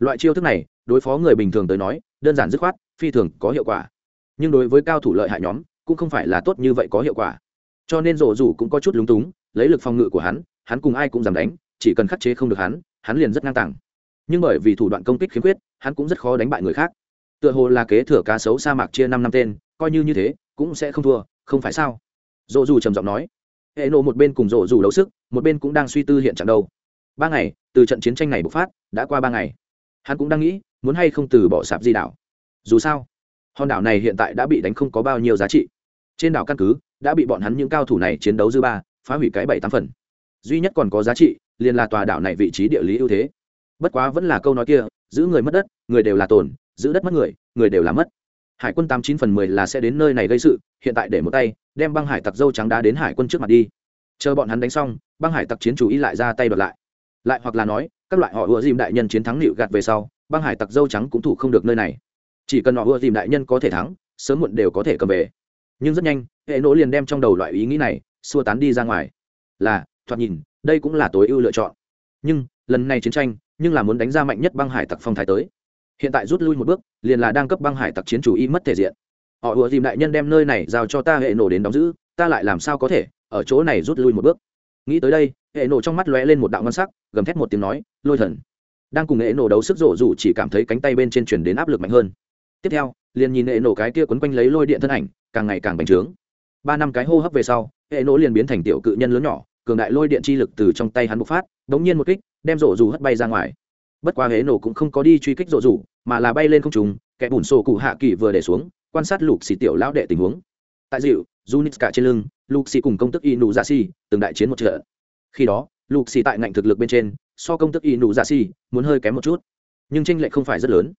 loại chiêu thức này, đối phó người bình thường tới nói, đơn giản dứt khoát, phi thường có hiệu quả. Nhưng đối với cao thủ lợi hại nhóm, cũng không phải là tốt như vậy có hiệu quả. Cho nên rổ rủ cũng có chút lúng túng, lấy lực phòng ngự của hắn hắn cùng ai cũng dám đánh, chỉ cần khắc chế không được hắn hắn liền rất ngang tàng. Nhưng bởi vì thủ đoạn công kích khiếm khuyết, hắn cũng rất khó đánh bại người khác. Tựa hồ là kế thừa cá sấu sa mạc chia năm năm tên, coi như như thế, cũng sẽ không thua, không phải sao? Dỗ rủ trầm giọng nói. Hệ nộ một bên cùng dỗ rủ đấu sức, một bên cũng đang suy tư hiện trạng đâu. Ba ngày, từ trận chiến tranh này bộc phát, đã qua ba ngày hắn cũng đang nghĩ, muốn hay không từ bỏ sạp di đảo. Dù sao, hòn đảo này hiện tại đã bị đánh không có bao nhiêu giá trị. Trên đảo căn cứ, đã bị bọn hắn những cao thủ này chiến đấu dư ba, phá hủy cái bảy tám phần. Duy nhất còn có giá trị, liền là tòa đảo này vị trí địa lý ưu thế. Bất quá vẫn là câu nói kia, giữ người mất đất, người đều là tồn, giữ đất mất người người đều là mất. Hải quân tám chín phần mười là sẽ đến nơi này gây sự, hiện tại để một tay, đem băng hải tặc dâu trắng đá đến hải quân trước mặt đi. Chờ bọn hắn đánh xong, băng hải tặc chiến chủ ý lại ra tay đoạt lại. Lại hoặc là nói các loại họ ùa dìm đại nhân chiến thắng nịu gạt về sau, băng hải tặc dâu trắng cũng thủ không được nơi này. Chỉ cần họ ùa dìm đại nhân có thể thắng, sớm muộn đều có thể cầm về. Nhưng rất nhanh, hệ nỗ liền đem trong đầu loại ý nghĩ này, xua tán đi ra ngoài. Là, thoạt nhìn, đây cũng là tối ưu lựa chọn. Nhưng, lần này chiến tranh, nhưng là muốn đánh ra mạnh nhất băng hải tặc phong thái tới. Hiện tại rút lui một bước, liền là đang cấp băng hải tặc chiến chủ y mất thể diện. Họ ùa dìm đại nhân đem nơi này giao cho ta hệ nổ đến đóng giữ, ta lại làm sao có thể, ở chỗ này rút lui một bước? Nghĩ tới đây, hệ nổ trong mắt lóe lên một đạo ngân sắc, gầm thét một tiếng nói, lôi thần. Đang cùng hệ nổ đấu sức rộ rủ chỉ cảm thấy cánh tay bên trên chuyển đến áp lực mạnh hơn. Tiếp theo, liền nhìn hệ nổ cái kia quấn quanh lấy lôi điện thân ảnh, càng ngày càng bành trướng. Ba năm cái hô hấp về sau, hệ nổ liền biến thành tiểu cự nhân lớn nhỏ, cường đại lôi điện chi lực từ trong tay hắn bộc phát, đống nhiên một kích, đem rộ rủ hất bay ra ngoài. Bất quá hệ nổ cũng không có đi truy kích rộ rủ, mà là bay lên không trùng kẻ bùn sổ cụ hạ kỳ vừa để xuống, quan sát lục xì tiểu lão đệ tình huống. Tại dịu junix cả trên lưng lục xì cùng công tức y nụ dạ xì từng đại chiến một trận. Khi đó, lục xì tại ngạnh thực lực bên trên, so công tức y nụ dạ xì muốn hơi kém một chút, nhưng tranh lệch không phải rất lớn.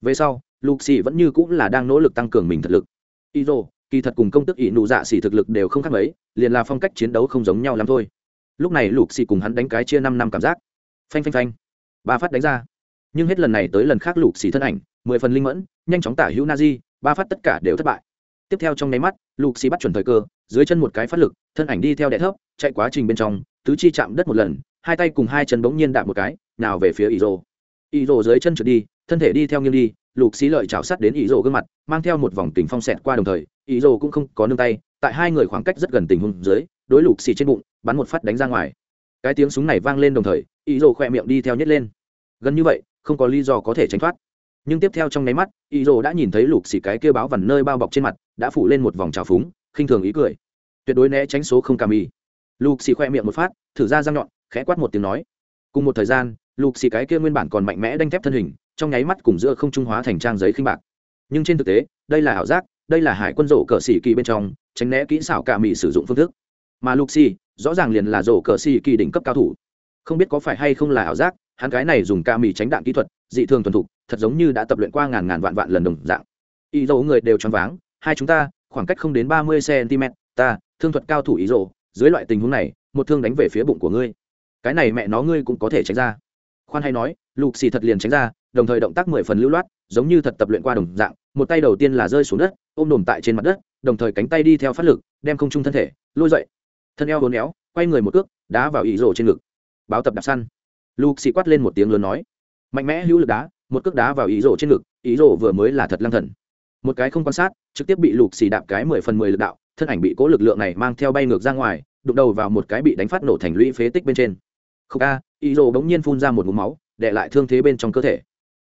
Về sau, lục xì vẫn như cũng là đang nỗ lực tăng cường mình thực lực. Y rô kỳ thật cùng công tức y nụ dạ xì thực lực đều không khác mấy, liền là phong cách chiến đấu không giống nhau lắm thôi. Lúc này lục xì cùng hắn đánh cái chia năm năm cảm giác. Phanh phanh phanh. Ba phát đánh ra. Nhưng hết lần này tới lần khác lục xì thân ảnh, mười phần linh mẫn, nhanh chóng tả hữu na di ba phát tất cả đều thất bại tiếp theo trong nháy mắt, lục xì bắt chuẩn thời cơ, dưới chân một cái phát lực, thân ảnh đi theo đẻ thấp, chạy quá trình bên trong, tứ chi chạm đất một lần, hai tay cùng hai chân bỗng nhiên đạp một cái, nào về phía ý rồ ý rồ dưới chân trượt đi, thân thể đi theo nghiêng đi, lục xí lợi chảo sắt đến ý rồ gương mặt, mang theo một vòng tình phong xẹt qua đồng thời ý rồ cũng không có nương tay, tại hai người khoảng cách rất gần tình huống dưới, đối lục xì trên bụng, bắn một phát đánh ra ngoài. Cái tiếng súng này vang lên đồng thời ý rồ khỏe miệng đi theo nhét lên. Gần như vậy, không có lý do có thể tránh thoát nhưng tiếp theo trong nháy mắt, y rồ đã nhìn thấy lục xì cái kia báo vằn nơi bao bọc trên mặt, đã phủ lên một vòng trào phúng, khinh thường ý cười. Tuyệt đối né tránh số không cam y. Lục xì khoe miệng một phát, thử ra răng nhọn, khẽ quát một tiếng nói. Cùng một thời gian, lục xì cái kia nguyên bản còn mạnh mẽ đanh thép thân hình, trong nháy mắt cùng giữa không trung hóa thành trang giấy khinh bạc. Nhưng trên thực tế, đây là ảo giác, đây là hải quân rổ cờ xì kỳ bên trong, tránh né kỹ xảo cả mì sử dụng phương thức. Mà lục xì, rõ ràng liền là rổ cờ xì kỳ đỉnh cấp cao thủ. Không biết có phải hay không là ảo giác, hắn cái này dùng ca mì tránh đạn kỹ thuật, dị thường thuần thục thật giống như đã tập luyện qua ngàn ngàn vạn vạn lần đồng dạng. Ý dỗ người đều choáng váng, hai chúng ta, khoảng cách không đến ba mươi cm, ta, thương thuật cao thủ ý dỗ dưới loại tình huống này, một thương đánh về phía bụng của ngươi. Cái này mẹ nó ngươi cũng có thể tránh ra. Khoan hay nói, lục xì thật liền tránh ra, đồng thời động tác mười phần lưu loát, giống như thật tập luyện qua đồng dạng, một tay đầu tiên là rơi xuống đất, ôm đồm tại trên mặt đất, đồng thời cánh tay đi theo phát lực, đem không trung thân thể, lôi dậy. Thân eo uốn éo, quay người một cước, đá vào ý rồ trên ngực. Báo tập đạp săn. Lục xì quát lên một tiếng lớn nói, mạnh mẽ hữu lực đá một cước đá vào ý rổ trên ngực, ý rổ vừa mới là thật lăng thần. Một cái không quan sát, trực tiếp bị lục xì đạp cái mười phần mười lực đạo, thân ảnh bị cố lực lượng này mang theo bay ngược ra ngoài, đụng đầu vào một cái bị đánh phát nổ thành lũy phế tích bên trên. Không a, ý rổ bỗng nhiên phun ra một mũ máu, để lại thương thế bên trong cơ thể.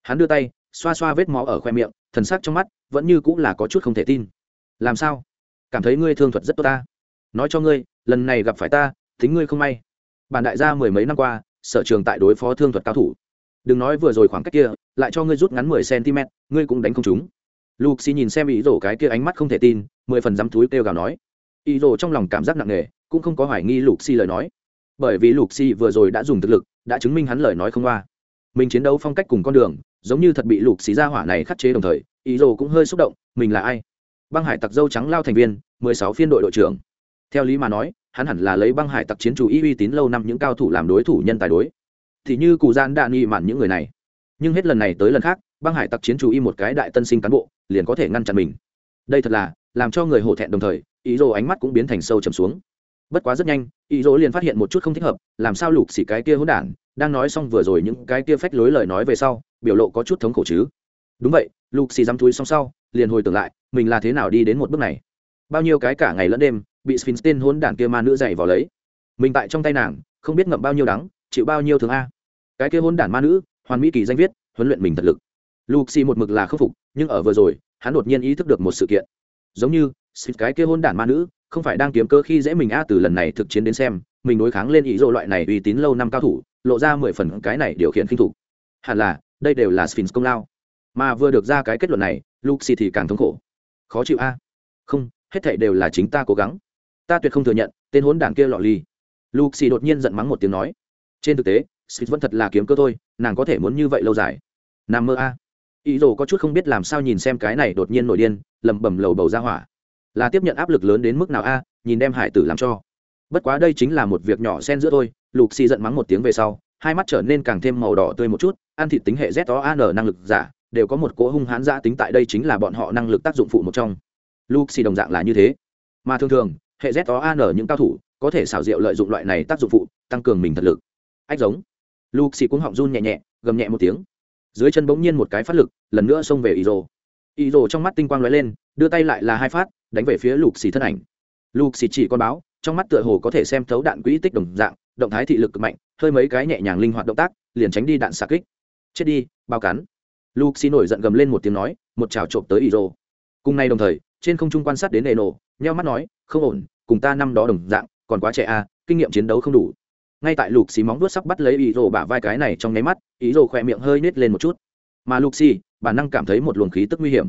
Hắn đưa tay, xoa xoa vết máu ở khoe miệng, thần sắc trong mắt vẫn như cũng là có chút không thể tin. Làm sao? Cảm thấy ngươi thương thuật rất tốt ta. Nói cho ngươi, lần này gặp phải ta, tính ngươi không may. Bản đại gia mười mấy năm qua, sở trường tại đối phó thương thuật cao thủ đừng nói vừa rồi khoảng cách kia, lại cho ngươi rút ngắn mười cm ngươi cũng đánh không chúng lục xì nhìn xem ý rổ cái kia ánh mắt không thể tin, mười phần dám túi kêu gào nói. Ý rổ trong lòng cảm giác nặng nề, cũng không có hoài nghi lục xì lời nói. Bởi vì lục xì vừa rồi đã dùng thực lực, đã chứng minh hắn lời nói không qua. Mình chiến đấu phong cách cùng con đường, giống như thật bị lục xì ra hỏa này khắc chế đồng thời, ý rổ cũng hơi xúc động, mình là ai? Băng hải tặc dâu trắng lao thành viên, mười sáu phiên đội đội trưởng. Theo lý mà nói, hắn hẳn là lấy băng hải tặc chiến chủ y uy tín lâu năm những cao thủ làm đối thủ nhân tài đối thì như cụ gian đạn nghi mạn những người này. Nhưng hết lần này tới lần khác, băng hải tặc chiến chủ y một cái đại tân sinh cán bộ, liền có thể ngăn chặn mình. Đây thật là, làm cho người hổ thẹn đồng thời, ý rồ ánh mắt cũng biến thành sâu trầm xuống. Bất quá rất nhanh, ý rồ liền phát hiện một chút không thích hợp, làm sao lục xỉ cái kia hỗn đản, đang nói xong vừa rồi những cái kia phách lối lời nói về sau, biểu lộ có chút thống khổ chứ. Đúng vậy, lục xỉ dám túi xong sau, liền hồi tưởng lại, mình là thế nào đi đến một bước này. Bao nhiêu cái cả ngày lẫn đêm, bị sphinx tên đản kia ma nữ dày vào lấy. Mình tại trong tay nàng, không biết ngậm bao nhiêu đắng chịu bao nhiêu thương a? Cái kia hôn đản ma nữ, hoàn mỹ kỳ danh viết, huấn luyện mình thật lực. Lucy một mực là khâm phục, nhưng ở vừa rồi, hắn đột nhiên ý thức được một sự kiện. Giống như xịt cái kia hôn đản ma nữ, không phải đang kiếm cơ khi dễ mình a, từ lần này thực chiến đến xem, mình đối kháng lên ý dỗ loại này uy tín lâu năm cao thủ, lộ ra mười phần cái này điều khiển khinh thủ. Hẳn là, đây đều là sphinx công lao. Mà vừa được ra cái kết luận này luxi thì càng thống khổ. Khó chịu a. Không, hết thảy đều là chính ta cố gắng. Ta tuyệt không thừa nhận, tên hốn đảng kia lọ ly luxi đột nhiên giận mắng một tiếng nói trên thực tế sphinx vẫn thật là kiếm cơ thôi, nàng có thể muốn như vậy lâu dài. Nằm mơ a. Ý đồ có chút không biết làm sao nhìn xem cái này đột nhiên nổi điên, lẩm bẩm lầu bầu ra hỏa. Là tiếp nhận áp lực lớn đến mức nào a, nhìn đem hải tử làm cho. Bất quá đây chính là một việc nhỏ xen giữa tôi lục xì giận mắng một tiếng về sau, hai mắt trở nên càng thêm màu đỏ tươi một chút, ăn thịt tính hệ z o an năng lực giả, đều có một cỗ hung hãn giã tính tại đây chính là bọn họ năng lực tác dụng phụ một trong. Lục xì đồng dạng là như thế. Mà thường thường, hệ z o an những cao thủ, có thể xảo diệu lợi dụng loại này tác dụng phụ, tăng cường mình thật lực ách giống. Lục xì cũng họng run nhẹ nhẹ gầm nhẹ một tiếng. Dưới chân bỗng nhiên một cái phát lực lần nữa xông về ý rồ ý rồ trong mắt tinh quang lóe lên đưa tay lại là hai phát đánh về phía lục xì thân ảnh. Lục xì chỉ con báo trong mắt tựa hồ có thể xem thấu đạn quỹ tích đồng dạng động thái thị lực cực mạnh hơi mấy cái nhẹ nhàng linh hoạt động tác liền tránh đi đạn xà kích. Chết đi bao cắn. Lục xì nổi giận gầm lên một tiếng nói một chảo trộm tới ý rồ cùng nay đồng thời trên không trung quan sát đến nề nổ nheo mắt nói không ổn cùng ta năm đó đồng dạng còn quá trẻ à, kinh nghiệm chiến đấu không đủ ngay tại lục xì móng vuốt sắp bắt lấy ý rồ bả vai cái này trong nháy mắt, ý rồ khỏe miệng hơi nết lên một chút. Mà lục xì, bản năng cảm thấy một luồng khí tức nguy hiểm.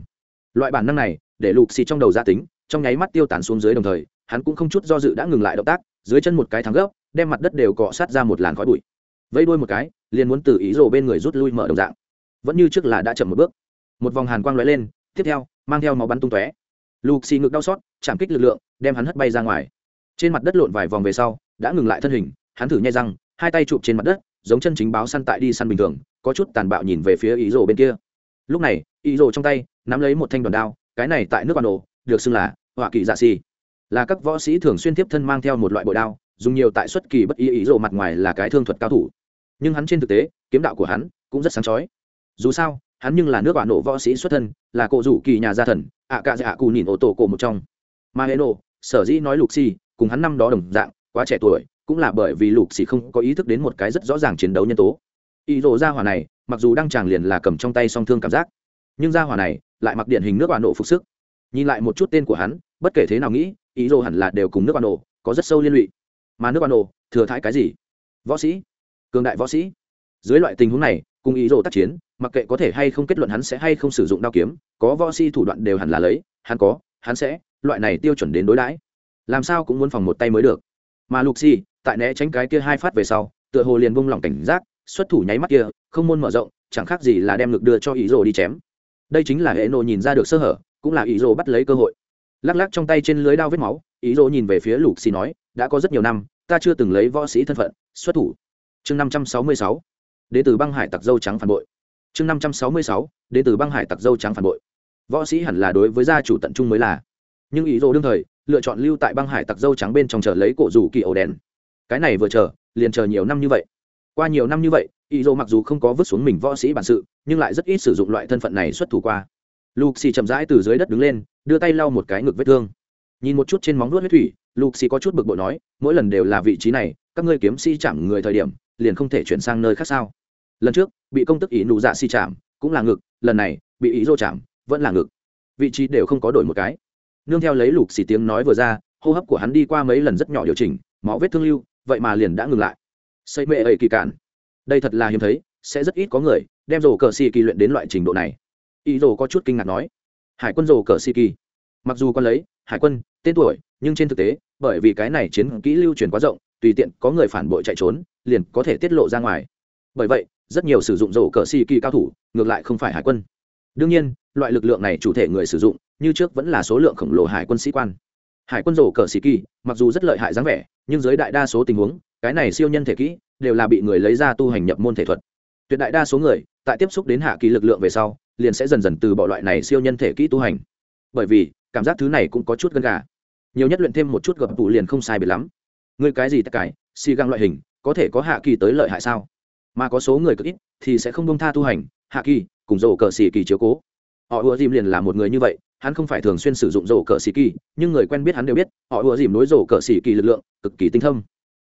Loại bản năng này, để lục xì trong đầu gia tính, trong nháy mắt tiêu tán xuống dưới đồng thời, hắn cũng không chút do dự đã ngừng lại động tác, dưới chân một cái thắng gấp, đem mặt đất đều cọ sát ra một làn khói bụi. Vẫy đuôi một cái, liền muốn từ ý rồ bên người rút lui mở đồng dạng. Vẫn như trước là đã chậm một bước. Một vòng hàn quang lóe lên, tiếp theo, mang theo máu bắn tung tóe. Lục xì ngực đau xót, chạm kích lực lượng, đem hắn hất bay ra ngoài. Trên mặt đất lộn vài vòng về sau, đã ngừng lại thân hình hắn thử nhai răng, hai tay chụp trên mặt đất, giống chân chính báo săn tại đi săn bình thường, có chút tàn bạo nhìn về phía ý rồ bên kia. Lúc này, ý rồ trong tay, nắm lấy một thanh đoàn đao, cái này tại nước bản đồ được xưng là họa kỳ dạ xì. Là các võ sĩ thường xuyên tiếp thân mang theo một loại bội đao, dùng nhiều tại xuất kỳ bất ý ý rồ mặt ngoài là cái thương thuật cao thủ. Nhưng hắn trên thực tế, kiếm đạo của hắn cũng rất sáng chói. Dù sao, hắn nhưng là nước bản nổ võ sĩ xuất thân, là cộ rủ kỳ nhà gia thần, ạ cạ dạ cù nhìn ô tổ cổ một trong. Mà hệ nổ sở dĩ nói lục xì cùng hắn năm đó đồng dạng, quá trẻ tuổi cũng là bởi vì lục xì không có ý thức đến một cái rất rõ ràng chiến đấu nhân tố. Ý đồ ra hỏa này, mặc dù đang tràng liền là cầm trong tay song thương cảm giác, nhưng ra hỏa này lại mặc điện hình nước bản nổ phục sức. Nhìn lại một chút tên của hắn, bất kể thế nào nghĩ, ý đồ hẳn là đều cùng nước bản nổ có rất sâu liên lụy. Mà nước bản nổ thừa thãi cái gì? Võ sĩ, cường đại võ sĩ. Dưới loại tình huống này, cùng ý đồ tác chiến, mặc kệ có thể hay không kết luận hắn sẽ hay không sử dụng đao kiếm, có võ sĩ thủ đoạn đều hẳn là lấy, hắn có, hắn sẽ, loại này tiêu chuẩn đến đối đãi. Làm sao cũng muốn phòng một tay mới được. Mà lục xì tại né tránh cái kia hai phát về sau, tựa hồ liền bung lỏng cảnh giác, xuất thủ nháy mắt kia, không môn mở rộng, chẳng khác gì là đem ngực đưa cho ý rồ đi chém. Đây chính là hệ nộ nhìn ra được sơ hở, cũng là ý rồ bắt lấy cơ hội. Lắc lắc trong tay trên lưới đao vết máu ý rồ nhìn về phía lục xì nói, đã có rất nhiều năm, ta chưa từng lấy võ sĩ thân phận, xuất thủ. Chương năm trăm sáu mươi sáu đến từ băng hải tặc dâu trắng phản bội. Chương năm trăm sáu mươi sáu đến từ băng hải tặc dâu trắng phản bội. Võ sĩ hẳn là đối với gia chủ tận trung mới là. Nhưng ý rồ đương thời, lựa chọn lưu tại băng hải tặc dâu trắng bên trong chờ lấy cổ rủ kỳ ổ đèn cái này vừa chờ, liền chờ nhiều năm như vậy. Qua nhiều năm như vậy ý rồ mặc dù không có vứt xuống mình võ sĩ bản sự, nhưng lại rất ít sử dụng loại thân phận này xuất thủ qua. Lục xì chậm rãi từ dưới đất đứng lên, đưa tay lau một cái ngực vết thương. Nhìn một chút trên móng nuốt huyết thủy lục xì có chút bực bội nói, mỗi lần đều là vị trí này, các ngươi kiếm si chạm người thời điểm, liền không thể chuyển sang nơi khác sao? Lần trước, bị công tức ý nụ dạ si chạm, cũng là ngực, lần này, bị ý rô chạm, vẫn là ngực. Vị trí đều không có đổi một cái. Nương theo lấy lục xì tiếng nói vừa ra, hô hấp của hắn đi qua mấy lần rất nhỏ điều chỉnh, máu vết thương lưu vậy mà liền đã ngừng lại. Xây mệ ấy kỳ cản. Đây thật là hiếm thấy, sẽ rất ít có người đem rổ cờ xì kỳ luyện đến loại trình độ này. Ý rổ có chút kinh ngạc nói, hải quân rổ cờ xì kỳ. Mặc dù con lấy, hải quân, tên tuổi, nhưng trên thực tế, bởi vì cái này chiến kỹ lưu truyền quá rộng, tùy tiện có người phản bội chạy trốn, liền có thể tiết lộ ra ngoài. Bởi vậy, rất nhiều sử dụng rổ cờ xì kỳ cao thủ, ngược lại không phải hải quân. Đương nhiên, loại lực lượng này chủ thể người sử dụng, như trước vẫn là số lượng khổng lồ hải quân sĩ quan hải quân rổ cờ xì kỳ, mặc dù rất lợi hại dáng vẻ, nhưng dưới đại đa số tình huống, cái này siêu nhân thể kỹ đều là bị người lấy ra tu hành nhập môn thể thuật. Tuyệt đại đa số người, tại tiếp xúc đến hạ kỳ lực lượng về sau, liền sẽ dần dần từ bỏ loại này siêu nhân thể kỹ tu hành. Bởi vì, cảm giác thứ này cũng có chút gần gà. Nhiều nhất luyện thêm một chút gập tụ liền không sai biệt lắm. Người cái gì tất cải xì găng loại hình, có thể có hạ kỳ tới lợi hại sao? Mà có số người cực ít, thì sẽ không bông tha tu hành, hạ kỳ cùng rổ cờ xì kỳ chiếu cố. Họ ùa dìm liền là một người như vậy hắn không phải thường xuyên sử dụng rổ cờ xì kỳ, nhưng người quen biết hắn đều biết, họ ùa dìm nối rổ cờ xì kỳ lực lượng, cực kỳ tinh thâm.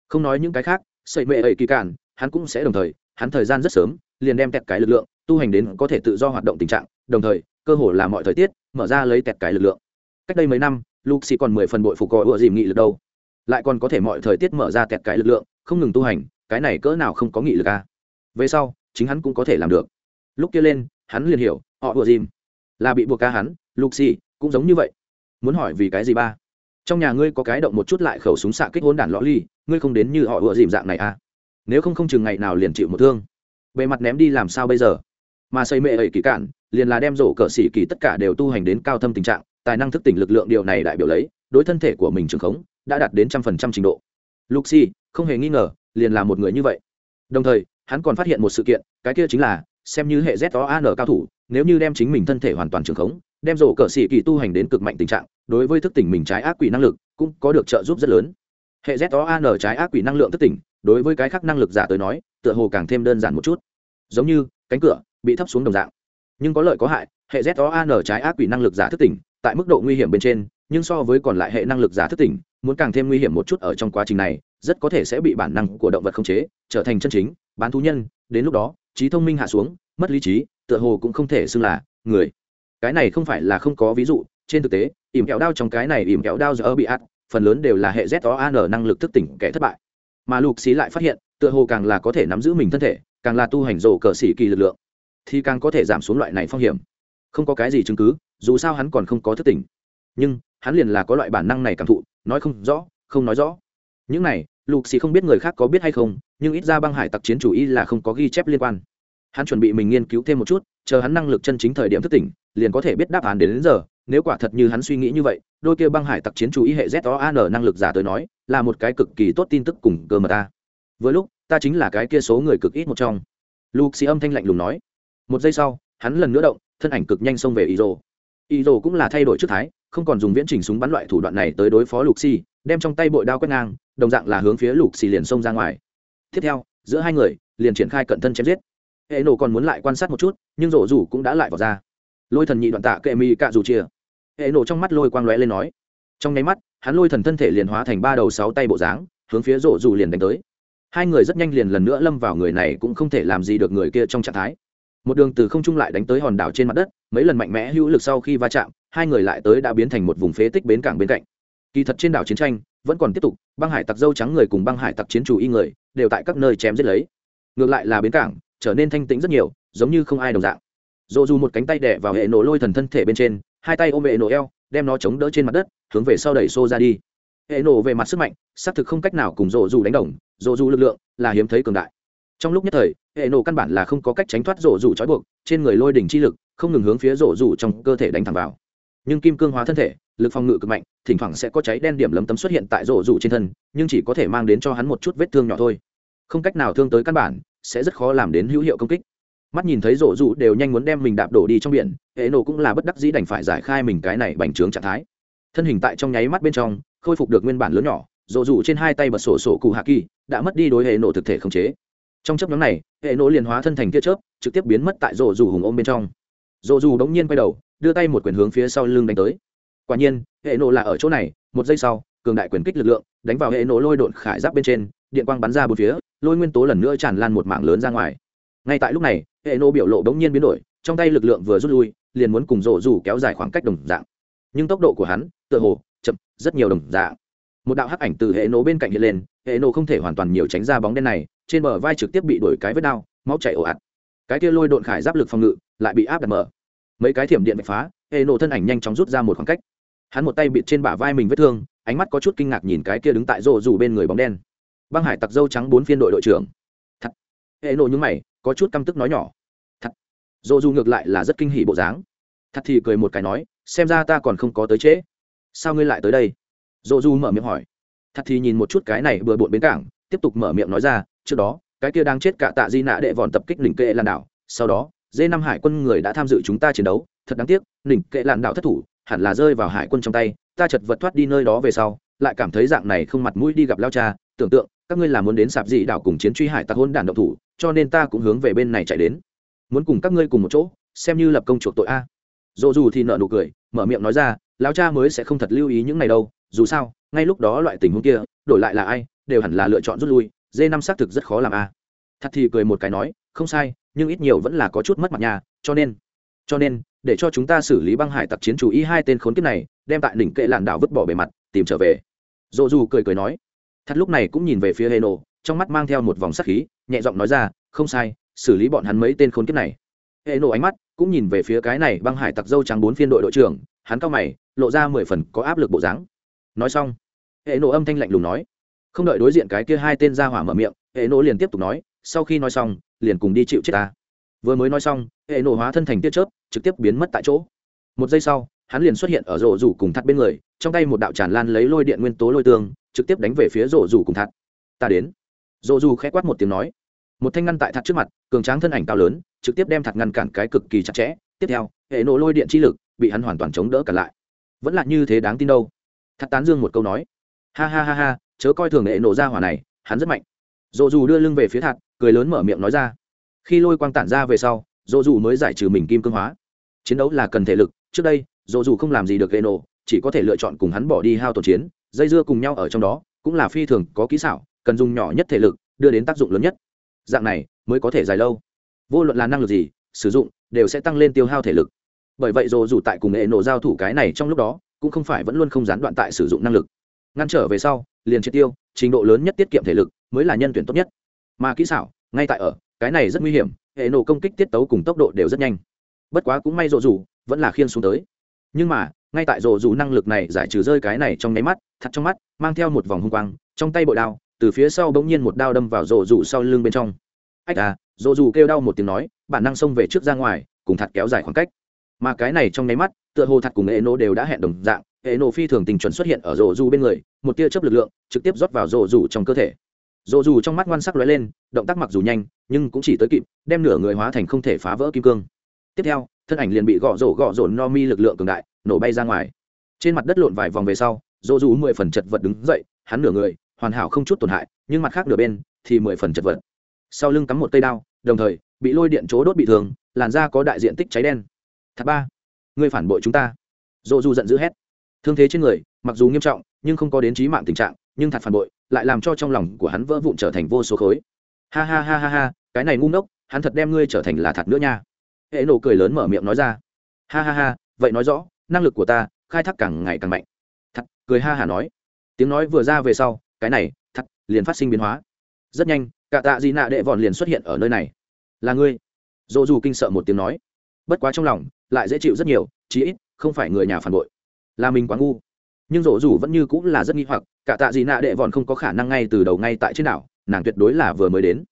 Không nói những cái khác, sợi mệ ấy kỳ cản, hắn cũng sẽ đồng thời, hắn thời gian rất sớm, liền đem tẹt cái lực lượng, tu hành đến có thể tự do hoạt động tình trạng, đồng thời, cơ hồ là mọi thời tiết, mở ra lấy tẹt cái lực lượng. Cách đây mấy năm luxi còn mười phần bội phục gọi ùa dìm nghị lực đâu. Lại còn có thể mọi thời tiết mở ra tẹt cái lực lượng, không ngừng tu hành, cái này cỡ nào không có nghị lực à? Về sau, chính hắn cũng có thể làm được. Lúc kia lên, hắn liền hiểu, họ ùa dìm là bị buộc ca hắn luxi cũng giống như vậy. Muốn hỏi vì cái gì ba? Trong nhà ngươi có cái động một chút lại khẩu súng xạ kích hôn đản lõ ly, ngươi không đến như họ ùa dìm dạng này à? Nếu không không chừng ngày nào liền chịu một thương. Bề mặt ném đi làm sao bây giờ? Mà xây mệ ấy kỳ cản liền là đem rổ cờ xỉ kỳ tất cả đều tu hành đến cao thâm tình trạng, tài năng thức tỉnh lực lượng điều này đại biểu lấy, đối thân thể của mình trường khống, đã đạt đến trăm phần trăm trình độ. Luxi không hề nghi ngờ, liền là một người như vậy. Đồng thời, hắn còn phát hiện một sự kiện, cái kia chính là, xem như hệ z o an cao thủ, nếu như đem chính mình thân thể hoàn toàn trường khống đem rổ cờ xỉ kỳ tu hành đến cực mạnh tình trạng, đối với thức tỉnh mình trái ác quỷ năng lực cũng có được trợ giúp rất lớn. Hệ z o an trái ác quỷ năng lượng thức tỉnh, đối với cái khác năng lực giả tới nói, tựa hồ càng thêm đơn giản một chút. Giống như, cánh cửa bị thấp xuống đồng dạng. Nhưng có lợi có hại, hệ z o an trái ác quỷ năng lực giả thức tỉnh, tại mức độ nguy hiểm bên trên, nhưng so với còn lại hệ năng lực giả thức tỉnh, muốn càng thêm nguy hiểm một chút ở trong quá trình này, rất có thể sẽ bị bản năng của động vật khống chế, trở thành chân chính, bán thú nhân, đến lúc đó, trí thông minh hạ xuống, mất lý trí, tựa hồ cũng không thể xưng là người cái này không phải là không có ví dụ, trên thực tế, ỉm kẹo đao trong cái này ỉm kẹo đao giờ bị ạt, phần lớn đều là hệ z o an năng lực thức tỉnh kẻ thất bại. Mà lục xí lại phát hiện, tựa hồ càng là có thể nắm giữ mình thân thể, càng là tu hành rổ cờ xỉ kỳ lực lượng, thì càng có thể giảm xuống loại này phong hiểm. Không có cái gì chứng cứ, dù sao hắn còn không có thức tỉnh. Nhưng, hắn liền là có loại bản năng này cảm thụ, nói không rõ, không nói rõ. Những này, lục xì không biết người khác có biết hay không, nhưng ít ra băng hải tặc chiến chủ y là không có ghi chép liên quan. Hắn chuẩn bị mình nghiên cứu thêm một chút, chờ hắn năng lực chân chính thời điểm thức tỉnh liền có thể biết đáp án đến, đến giờ nếu quả thật như hắn suy nghĩ như vậy đôi kia băng hải tặc chiến chủ ý hệ z o an năng lực giả tới nói là một cái cực kỳ tốt tin tức cùng cơ mà ta. Với lúc ta chính là cái kia số người cực ít một trong. Lục xì âm thanh lạnh lùng nói. Một giây sau hắn lần nữa động thân ảnh cực nhanh xông về ý rồ ý rồ cũng là thay đổi trước thái không còn dùng viễn trình súng bắn loại thủ đoạn này tới đối phó lục xì đem trong tay bội đao quét ngang đồng dạng là hướng phía lục xì liền xông ra ngoài. Tiếp theo giữa hai người liền triển khai cận thân chém giết. Hệ nổ còn muốn lại quan sát một chút nhưng rổ rủ cũng đã lại vào ra lôi thần nhị đoạn tạ kệ mi cạ dù chia. Hệ nổ trong mắt lôi quang lóe lên nói. Trong nháy mắt, hắn lôi thần thân thể liền hóa thành ba đầu sáu tay bộ dáng, hướng phía rổ rủ liền đánh tới. Hai người rất nhanh liền lần nữa lâm vào người này cũng không thể làm gì được người kia trong trạng thái. Một đường từ không trung lại đánh tới hòn đảo trên mặt đất, mấy lần mạnh mẽ hữu lực sau khi va chạm, hai người lại tới đã biến thành một vùng phế tích bến cảng bên cạnh. Kỳ thật trên đảo chiến tranh vẫn còn tiếp tục, băng hải tặc dâu trắng người cùng băng hải tặc chiến chủ y người đều tại các nơi chém giết lấy. Ngược lại là bến cảng trở nên thanh tĩnh rất nhiều, giống như không ai đồng dạng dồ dù một cánh tay đẻ vào hệ nổ lôi thần thân thể bên trên, hai tay ôm hệ nổ eo, đem nó chống đỡ trên mặt đất, hướng về sau đẩy xô ra đi. Hệ nổ về mặt sức mạnh, xác thực không cách nào cùng dồ dù đánh đồng dồ dù lực lượng là hiếm thấy cường đại. Trong lúc nhất thời, hệ nổ căn bản là không có cách tránh thoát dồ dù trói buộc, trên người lôi đỉnh chi lực, không ngừng hướng phía dồ dù trong cơ thể đánh thẳng vào. Nhưng kim cương hóa thân thể, lực phòng ngự cực mạnh, thỉnh thoảng sẽ có cháy đen điểm lấm tấm xuất hiện tại rổ rủ trên thân, nhưng chỉ có thể mang đến cho hắn một chút vết thương nhỏ thôi. Không cách nào thương tới căn bản, sẽ rất khó làm đến hữu hiệu công kích mắt nhìn thấy rổ rụ đều nhanh muốn đem mình đạp đổ đi trong biển, hệ nổ cũng là bất đắc dĩ đành phải giải khai mình cái này bành trướng trạng thái. Thân hình tại trong nháy mắt bên trong, khôi phục được nguyên bản lớn nhỏ rổ rụ trên hai tay bật sổ sổ cụ hạ kỳ, đã mất đi đối hệ nổ thực thể khống chế. Trong chấp nhóm này, hệ nổ liền hóa thân thành tia chớp, trực tiếp biến mất tại rổ rủ hùng ôm bên trong. Rổ rủ đống nhiên quay đầu, đưa tay một quyền hướng phía sau lưng đánh tới. Quả nhiên, hệ nổ là ở chỗ này, một giây sau, cường đại quyền kích lực lượng đánh vào hệ nổ lôi độn khải giáp bên trên, điện quang bắn ra bốn phía, lôi nguyên tố lần nữa tràn lan một mảng lớn ra ngoài. Ngay tại lúc này hệ nổ biểu lộ đống nhiên biến đổi, trong tay lực lượng vừa rút lui, liền muốn cùng rổ rủ kéo dài khoảng cách đồng dạng. Nhưng tốc độ của hắn, tựa hồ, chậm, rất nhiều đồng dạng. Một đạo hắc ảnh từ hệ nổ bên cạnh hiện lên hệ nổ không thể hoàn toàn nhiều tránh ra bóng đen này, trên bờ vai trực tiếp bị đổi cái vết đao máu chảy ồ ạt. Cái kia lôi độn khải giáp lực phòng ngự, lại bị áp đặt mở. Mấy cái thiểm điện bạch phá hệ nổ thân ảnh nhanh chóng rút ra một khoảng cách. Hắn một tay bịt trên bả vai mình vết thương, ánh mắt có chút kinh ngạc nhìn cái kia đứng tại rộ rủ bên người bóng đen. Băng hải tặc dâu trắng bốn phiên đội đội trưởng. Thật. Hệ nổ nhúng mày có chút căm tức nói nhỏ. Thật. Rộ dù ngược lại là rất kinh hỉ bộ dáng. Thật thì cười một cái nói, xem ra ta còn không có tới trễ. Sao ngươi lại tới đây? Rộ dù mở miệng hỏi. Thật thì nhìn một chút cái này vừa bộn bến cảng, tiếp tục mở miệng nói ra, trước đó, cái kia đang chết cả tạ di nạ đệ vòn tập kích đỉnh kệ làn đảo, sau đó, dê năm hải quân người đã tham dự chúng ta chiến đấu, thật đáng tiếc, đỉnh kệ làn đảo thất thủ, hẳn là rơi vào hải quân trong tay, ta chật vật thoát đi nơi đó về sau, lại cảm thấy dạng này không mặt mũi đi gặp lao cha, tưởng tượng, các ngươi là muốn đến sạp dị đảo cùng chiến truy hải tặc hôn đản độc thủ cho nên ta cũng hướng về bên này chạy đến. Muốn cùng các ngươi cùng một chỗ, xem như lập công chuộc tội a. Dồ dù thì nợ nụ cười, mở miệng nói ra, lão cha mới sẽ không thật lưu ý những này đâu, dù sao, ngay lúc đó loại tình huống kia, đổi lại là ai, đều hẳn là lựa chọn rút lui, dê năm xác thực rất khó làm a. Thật thì cười một cái nói, không sai, nhưng ít nhiều vẫn là có chút mất mặt nhà cho nên cho nên, để cho chúng ta xử lý băng hải tặc chiến chủ y hai tên khốn kiếp này, đem tại đỉnh kệ làn đảo vứt bỏ bề mặt, tìm trở về. Dồ dù cười cười nói. Thật lúc này cũng nhìn về phía hê nổ trong mắt mang theo một vòng sắc khí nhẹ giọng nói ra, không sai, xử lý bọn hắn mấy tên khốn kiếp này. Hệ nổ ánh mắt cũng nhìn về phía cái này băng hải tặc dâu trắng bốn phiên đội đội trưởng, hắn cao mày, lộ ra mười phần có áp lực bộ dáng. Nói xong, hệ nổ âm thanh lạnh lùng nói, không đợi đối diện cái kia hai tên ra hỏa mở miệng, hệ nổ liền tiếp tục nói, sau khi nói xong, liền cùng đi chịu chết ta. Vừa mới nói xong, hệ nổ hóa thân thành tia chớp, trực tiếp biến mất tại chỗ. Một giây sau, hắn liền xuất hiện ở rổ rủ cùng thắt bên người, trong tay một đạo tràn lan lấy lôi điện nguyên tố lôi tương, trực tiếp đánh về phía rổ rủ cùng thắt. Ta đến rổ dù khẽ quát một tiếng nói. Một thanh ngăn tại thắt trước mặt, cường tráng thân ảnh cao lớn, trực tiếp đem thắt ngăn cản cái cực kỳ chặt chẽ. Tiếp theo, hệ nổ lôi điện chi lực bị hắn hoàn toàn chống đỡ cả lại. Vẫn là như thế đáng tin đâu. Thắt tán dương một câu nói. Ha ha ha ha, chớ coi thường hệ nổ ra hỏa này, hắn rất mạnh. Dồ dù đưa lưng về phía thạt cười lớn mở miệng nói ra. Khi lôi quang tản ra về sau dồ dù mới giải trừ mình kim cương hóa. Chiến đấu là cần thể lực, trước đây dồ dù không làm gì được hệ nổ, chỉ có thể lựa chọn cùng hắn bỏ đi hao tổn chiến, dây dưa cùng nhau ở trong đó, cũng là phi thường có kỹ xảo cần dùng nhỏ nhất thể lực, đưa đến tác dụng lớn nhất. Dạng này mới có thể dài lâu. Vô luận là năng lực gì, sử dụng đều sẽ tăng lên tiêu hao thể lực. Bởi vậy dù dù tại cùng hệ nổ giao thủ cái này trong lúc đó, cũng không phải vẫn luôn không gián đoạn tại sử dụng năng lực. Ngăn trở về sau, liền triệt tiêu, trình độ lớn nhất tiết kiệm thể lực mới là nhân tuyển tốt nhất. Mà kỹ xảo, ngay tại ở, cái này rất nguy hiểm, hệ nổ công kích tiết tấu cùng tốc độ đều rất nhanh. Bất quá cũng may rộ rủ vẫn là khiên xuống tới. Nhưng mà, ngay tại rộ rủ năng lực này giải trừ rơi cái này trong nháy mắt, thật trong mắt, mang theo một vòng hung quang, trong tay bội đao từ phía sau bỗng nhiên một đao đâm vào rổ rủ sau lưng bên trong. Ách à rổ rủ kêu đau một tiếng nói, bản năng xông về trước ra ngoài, cùng thật kéo dài khoảng cách. Mà cái này trong nháy mắt, tựa hồ thật cùng hệ nổ đều đã hẹn đồng dạng hệ nổ phi thường tình chuẩn xuất hiện ở rổ rủ bên người, một tia chớp lực lượng trực tiếp rót vào rổ rủ trong cơ thể. Rổ rủ trong mắt ngoan sắc lóe lên, động tác mặc dù nhanh, nhưng cũng chỉ tới kịp, đem nửa người hóa thành không thể phá vỡ kim cương. Tiếp theo, thân ảnh liền bị gõ rổ gõ rổ no mi lực lượng cường đại, nổ bay ra ngoài. Trên mặt đất lộn vài vòng về sau rộ dù mười phần chật vật đứng dậy, hắn nửa người hoàn hảo không chút tổn hại, nhưng mặt khác nửa bên thì mười phần chật vật. Sau lưng cắm một cây đao, đồng thời bị lôi điện chỗ đốt bị thương, làn da có đại diện tích cháy đen. Thật ba người phản bội chúng ta. Dỗ dù giận dữ hét. Thương thế trên người, mặc dù nghiêm trọng, nhưng không có đến trí mạng tình trạng, nhưng thật phản bội lại làm cho trong lòng của hắn vỡ vụn trở thành vô số khối. Ha ha ha ha ha, cái này ngu ngốc, hắn thật đem ngươi trở thành là thật nữa nha. Hệ nổ cười lớn mở miệng nói ra. Ha ha ha, vậy nói rõ, năng lực của ta khai thác càng ngày càng mạnh. Thật cười ha hả nói. Tiếng nói vừa ra về sau cái này, thật, liền phát sinh biến hóa. Rất nhanh, cả tạ di nạ đệ vòn liền xuất hiện ở nơi này. Là ngươi. Dỗ dù kinh sợ một tiếng nói. Bất quá trong lòng, lại dễ chịu rất nhiều, chí ít, không phải người nhà phản bội. Là mình quá ngu. Nhưng dỗ dù vẫn như cũng là rất nghi hoặc, cả tạ di nạ đệ vòn không có khả năng ngay từ đầu ngay tại trên đảo, nàng tuyệt đối là vừa mới đến.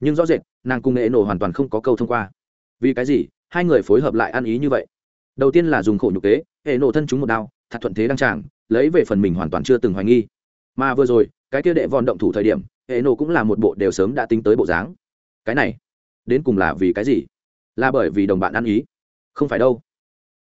Nhưng rõ rệt, nàng cùng nghệ nổ hoàn toàn không có câu thông qua. Vì cái gì, hai người phối hợp lại ăn ý như vậy? Đầu tiên là dùng khổ nhục kế hệ nổ thân chúng một đao, thật thuận thế đăng tràng, lấy về phần mình hoàn toàn chưa từng hoài nghi mà vừa rồi, cái kia đệ vòn động thủ thời điểm hệ nổ cũng là một bộ đều sớm đã tính tới bộ dáng. Cái này, đến cùng là vì cái gì? Là bởi vì đồng bạn ăn ý. Không phải đâu.